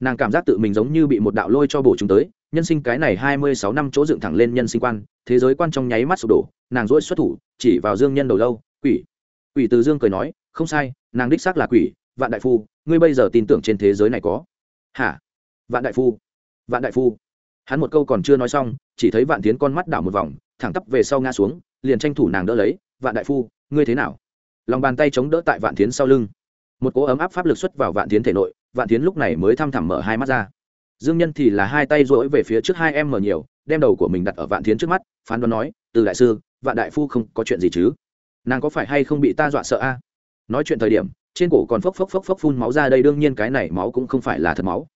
Nàng cảm giác tự mình giống như bị một đạo lôi cho bổ chúng tới, nhân sinh cái này hai mươi sáu năm chỗ dựng thẳng lên nhân sinh quan, thế giới quan trong nháy mắt sụp đổ, nàng dỗi xuất thủ, chỉ vào dương nhân đầu lâu, quỷ. Quỷ từ dương cười nói, không sai, nàng đích xác là quỷ, vạn đại phu, ngươi bây giờ tin tưởng trên thế giới này có? Hả? Vạn đại phu. Vạn đại phu. Hắn một câu còn chưa nói xong, chỉ thấy vạn tiến con mắt đảo một vòng, thẳng tắp về sau ngã xuống, liền tranh thủ nàng đỡ lấy, vạn đại phu, ngươi thế nào? Lòng bàn tay chống đỡ tại vạn tiến sau lưng. Một cỗ ấm áp pháp lực xuất vào vạn tiến thể nội, vạn tiến lúc này mới thăm thẳm mở hai mắt ra. Dương nhân thì là hai tay rỗi về phía trước hai em mở nhiều, đem đầu của mình đặt ở vạn tiến trước mắt, phán đoán nói, từ đại sư, vạn đại phu không có chuyện gì chứ? Nàng có phải hay không bị ta dọa sợ a? Nói chuyện thời điểm, trên cổ còn phốc phốc phốc phốc phun máu ra đây, đương nhiên cái này máu cũng không phải là thật máu.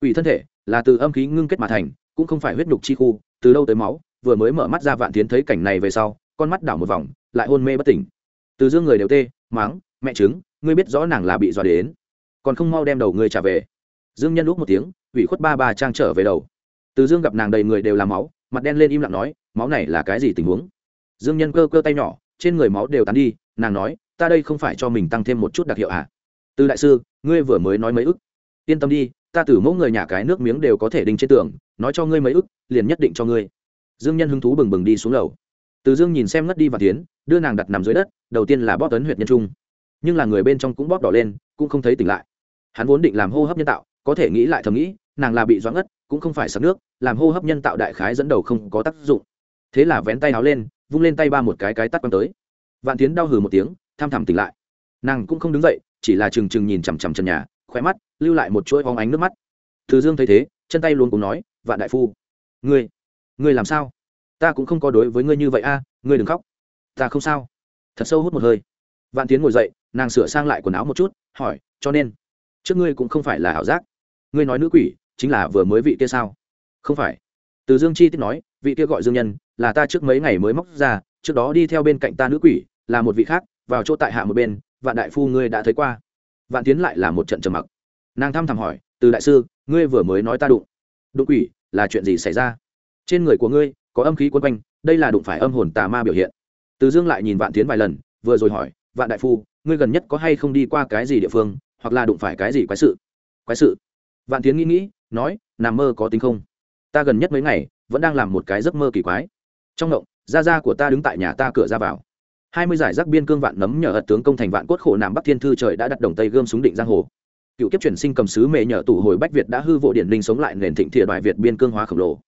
Ủy thân thể là từ âm khí ngưng kết mà thành, cũng không phải huyết nhục chi khu, từ đâu tới máu, vừa mới mở mắt ra vạn tiến thấy cảnh này về sau, con mắt đảo một vòng, lại hôn mê bất tỉnh từ dương người đều tê mắng, mẹ chứng ngươi biết rõ nàng là bị dọa đến. Còn không mau đem đầu ngươi trả về. Dương nhân lúc một tiếng ủy khuất ba ba trang trở về đầu. Từ dương gặp nàng đầy người đều là máu mặt đen lên im lặng nói máu này là cái gì tình huống? Dương nhân cơ cơ tay nhỏ trên người máu đều tán đi nàng nói ta đây không phải cho mình tăng thêm một chút đặc hiệu à từ đại sư ngươi vừa mới nói mấy ức. Yên tâm đi ta từ mẫu người nhà cái nước miếng đều có thể đinh trên tường nói cho ngươi mấy ức liền nhất định cho ngươi. Dương nhân hứng thú bừng bừng đi xuống lầu từ dương nhìn xem ngất đi và tiến đưa nàng đặt nằm dưới đất, đầu tiên là bóp tấn huyện nhân trung. Nhưng là người bên trong cũng bóp đỏ lên, cũng không thấy tỉnh lại. Hắn vốn định làm hô hấp nhân tạo, có thể nghĩ lại thầm nghĩ, nàng là bị doãn ngất, cũng không phải sắc nước, làm hô hấp nhân tạo đại khái dẫn đầu không có tác dụng. Thế là vén tay áo lên, vung lên tay ba một cái cái tắt quăng tới. Vạn tiến đau hừ một tiếng, tham thẳm tỉnh lại. Nàng cũng không đứng dậy, chỉ là trừng trừng nhìn chằm chằm trần nhà khỏe mắt, lưu lại một chuỗi hóng ánh nước mắt. Từ dương thấy thế, chân tay luôn cùng nói, vạn đại phu, ngươi ngươi làm sao? Ta cũng không có đối với ngươi như vậy a, ngươi đừng khóc. Ta không sao. Thật sâu hút một hơi. Vạn tiến ngồi dậy, nàng sửa sang lại quần áo một chút, hỏi, cho nên, trước ngươi cũng không phải là ảo giác. Ngươi nói nữ quỷ, chính là vừa mới vị kia sao? Không phải. Từ dương chi tiết nói, vị kia gọi dương nhân, là ta trước mấy ngày mới móc ra, trước đó đi theo bên cạnh ta nữ quỷ, là một vị khác, vào chỗ tại hạ một bên, vạn đại phu ngươi đã thấy qua. Vạn tiến lại là một trận trầm mặc. Nàng thăm thẳm hỏi, từ đại sư, ngươi vừa mới nói ta đụng. Đụng quỷ, là chuyện gì xảy ra? Trên người của ngươi có âm khí quân quanh, đây là đụng phải âm hồn tà ma biểu hiện. Từ dương lại nhìn vạn tiến vài lần, vừa rồi hỏi, vạn đại phu, ngươi gần nhất có hay không đi qua cái gì địa phương, hoặc là đụng phải cái gì quái sự? Quái sự? Vạn tiến nghĩ nghĩ, nói, nằm mơ có tính không? Ta gần nhất mấy ngày, vẫn đang làm một cái giấc mơ kỳ quái. Trong động gia gia của ta đứng tại nhà ta cửa ra vào. Hai mươi giải rác biên cương vạn nấm nhờ hật tướng công thành vạn cốt khổ nam bắc thiên thư trời đã đặt đồng tây gươm súng định giang hồ. Cựu kiếp chuyển sinh cầm sứ mề nhờ tủ hồi bách việt đã hư vụ điển linh sống lại nền thịnh thiện đoại việt biên cương hóa khổng lồ.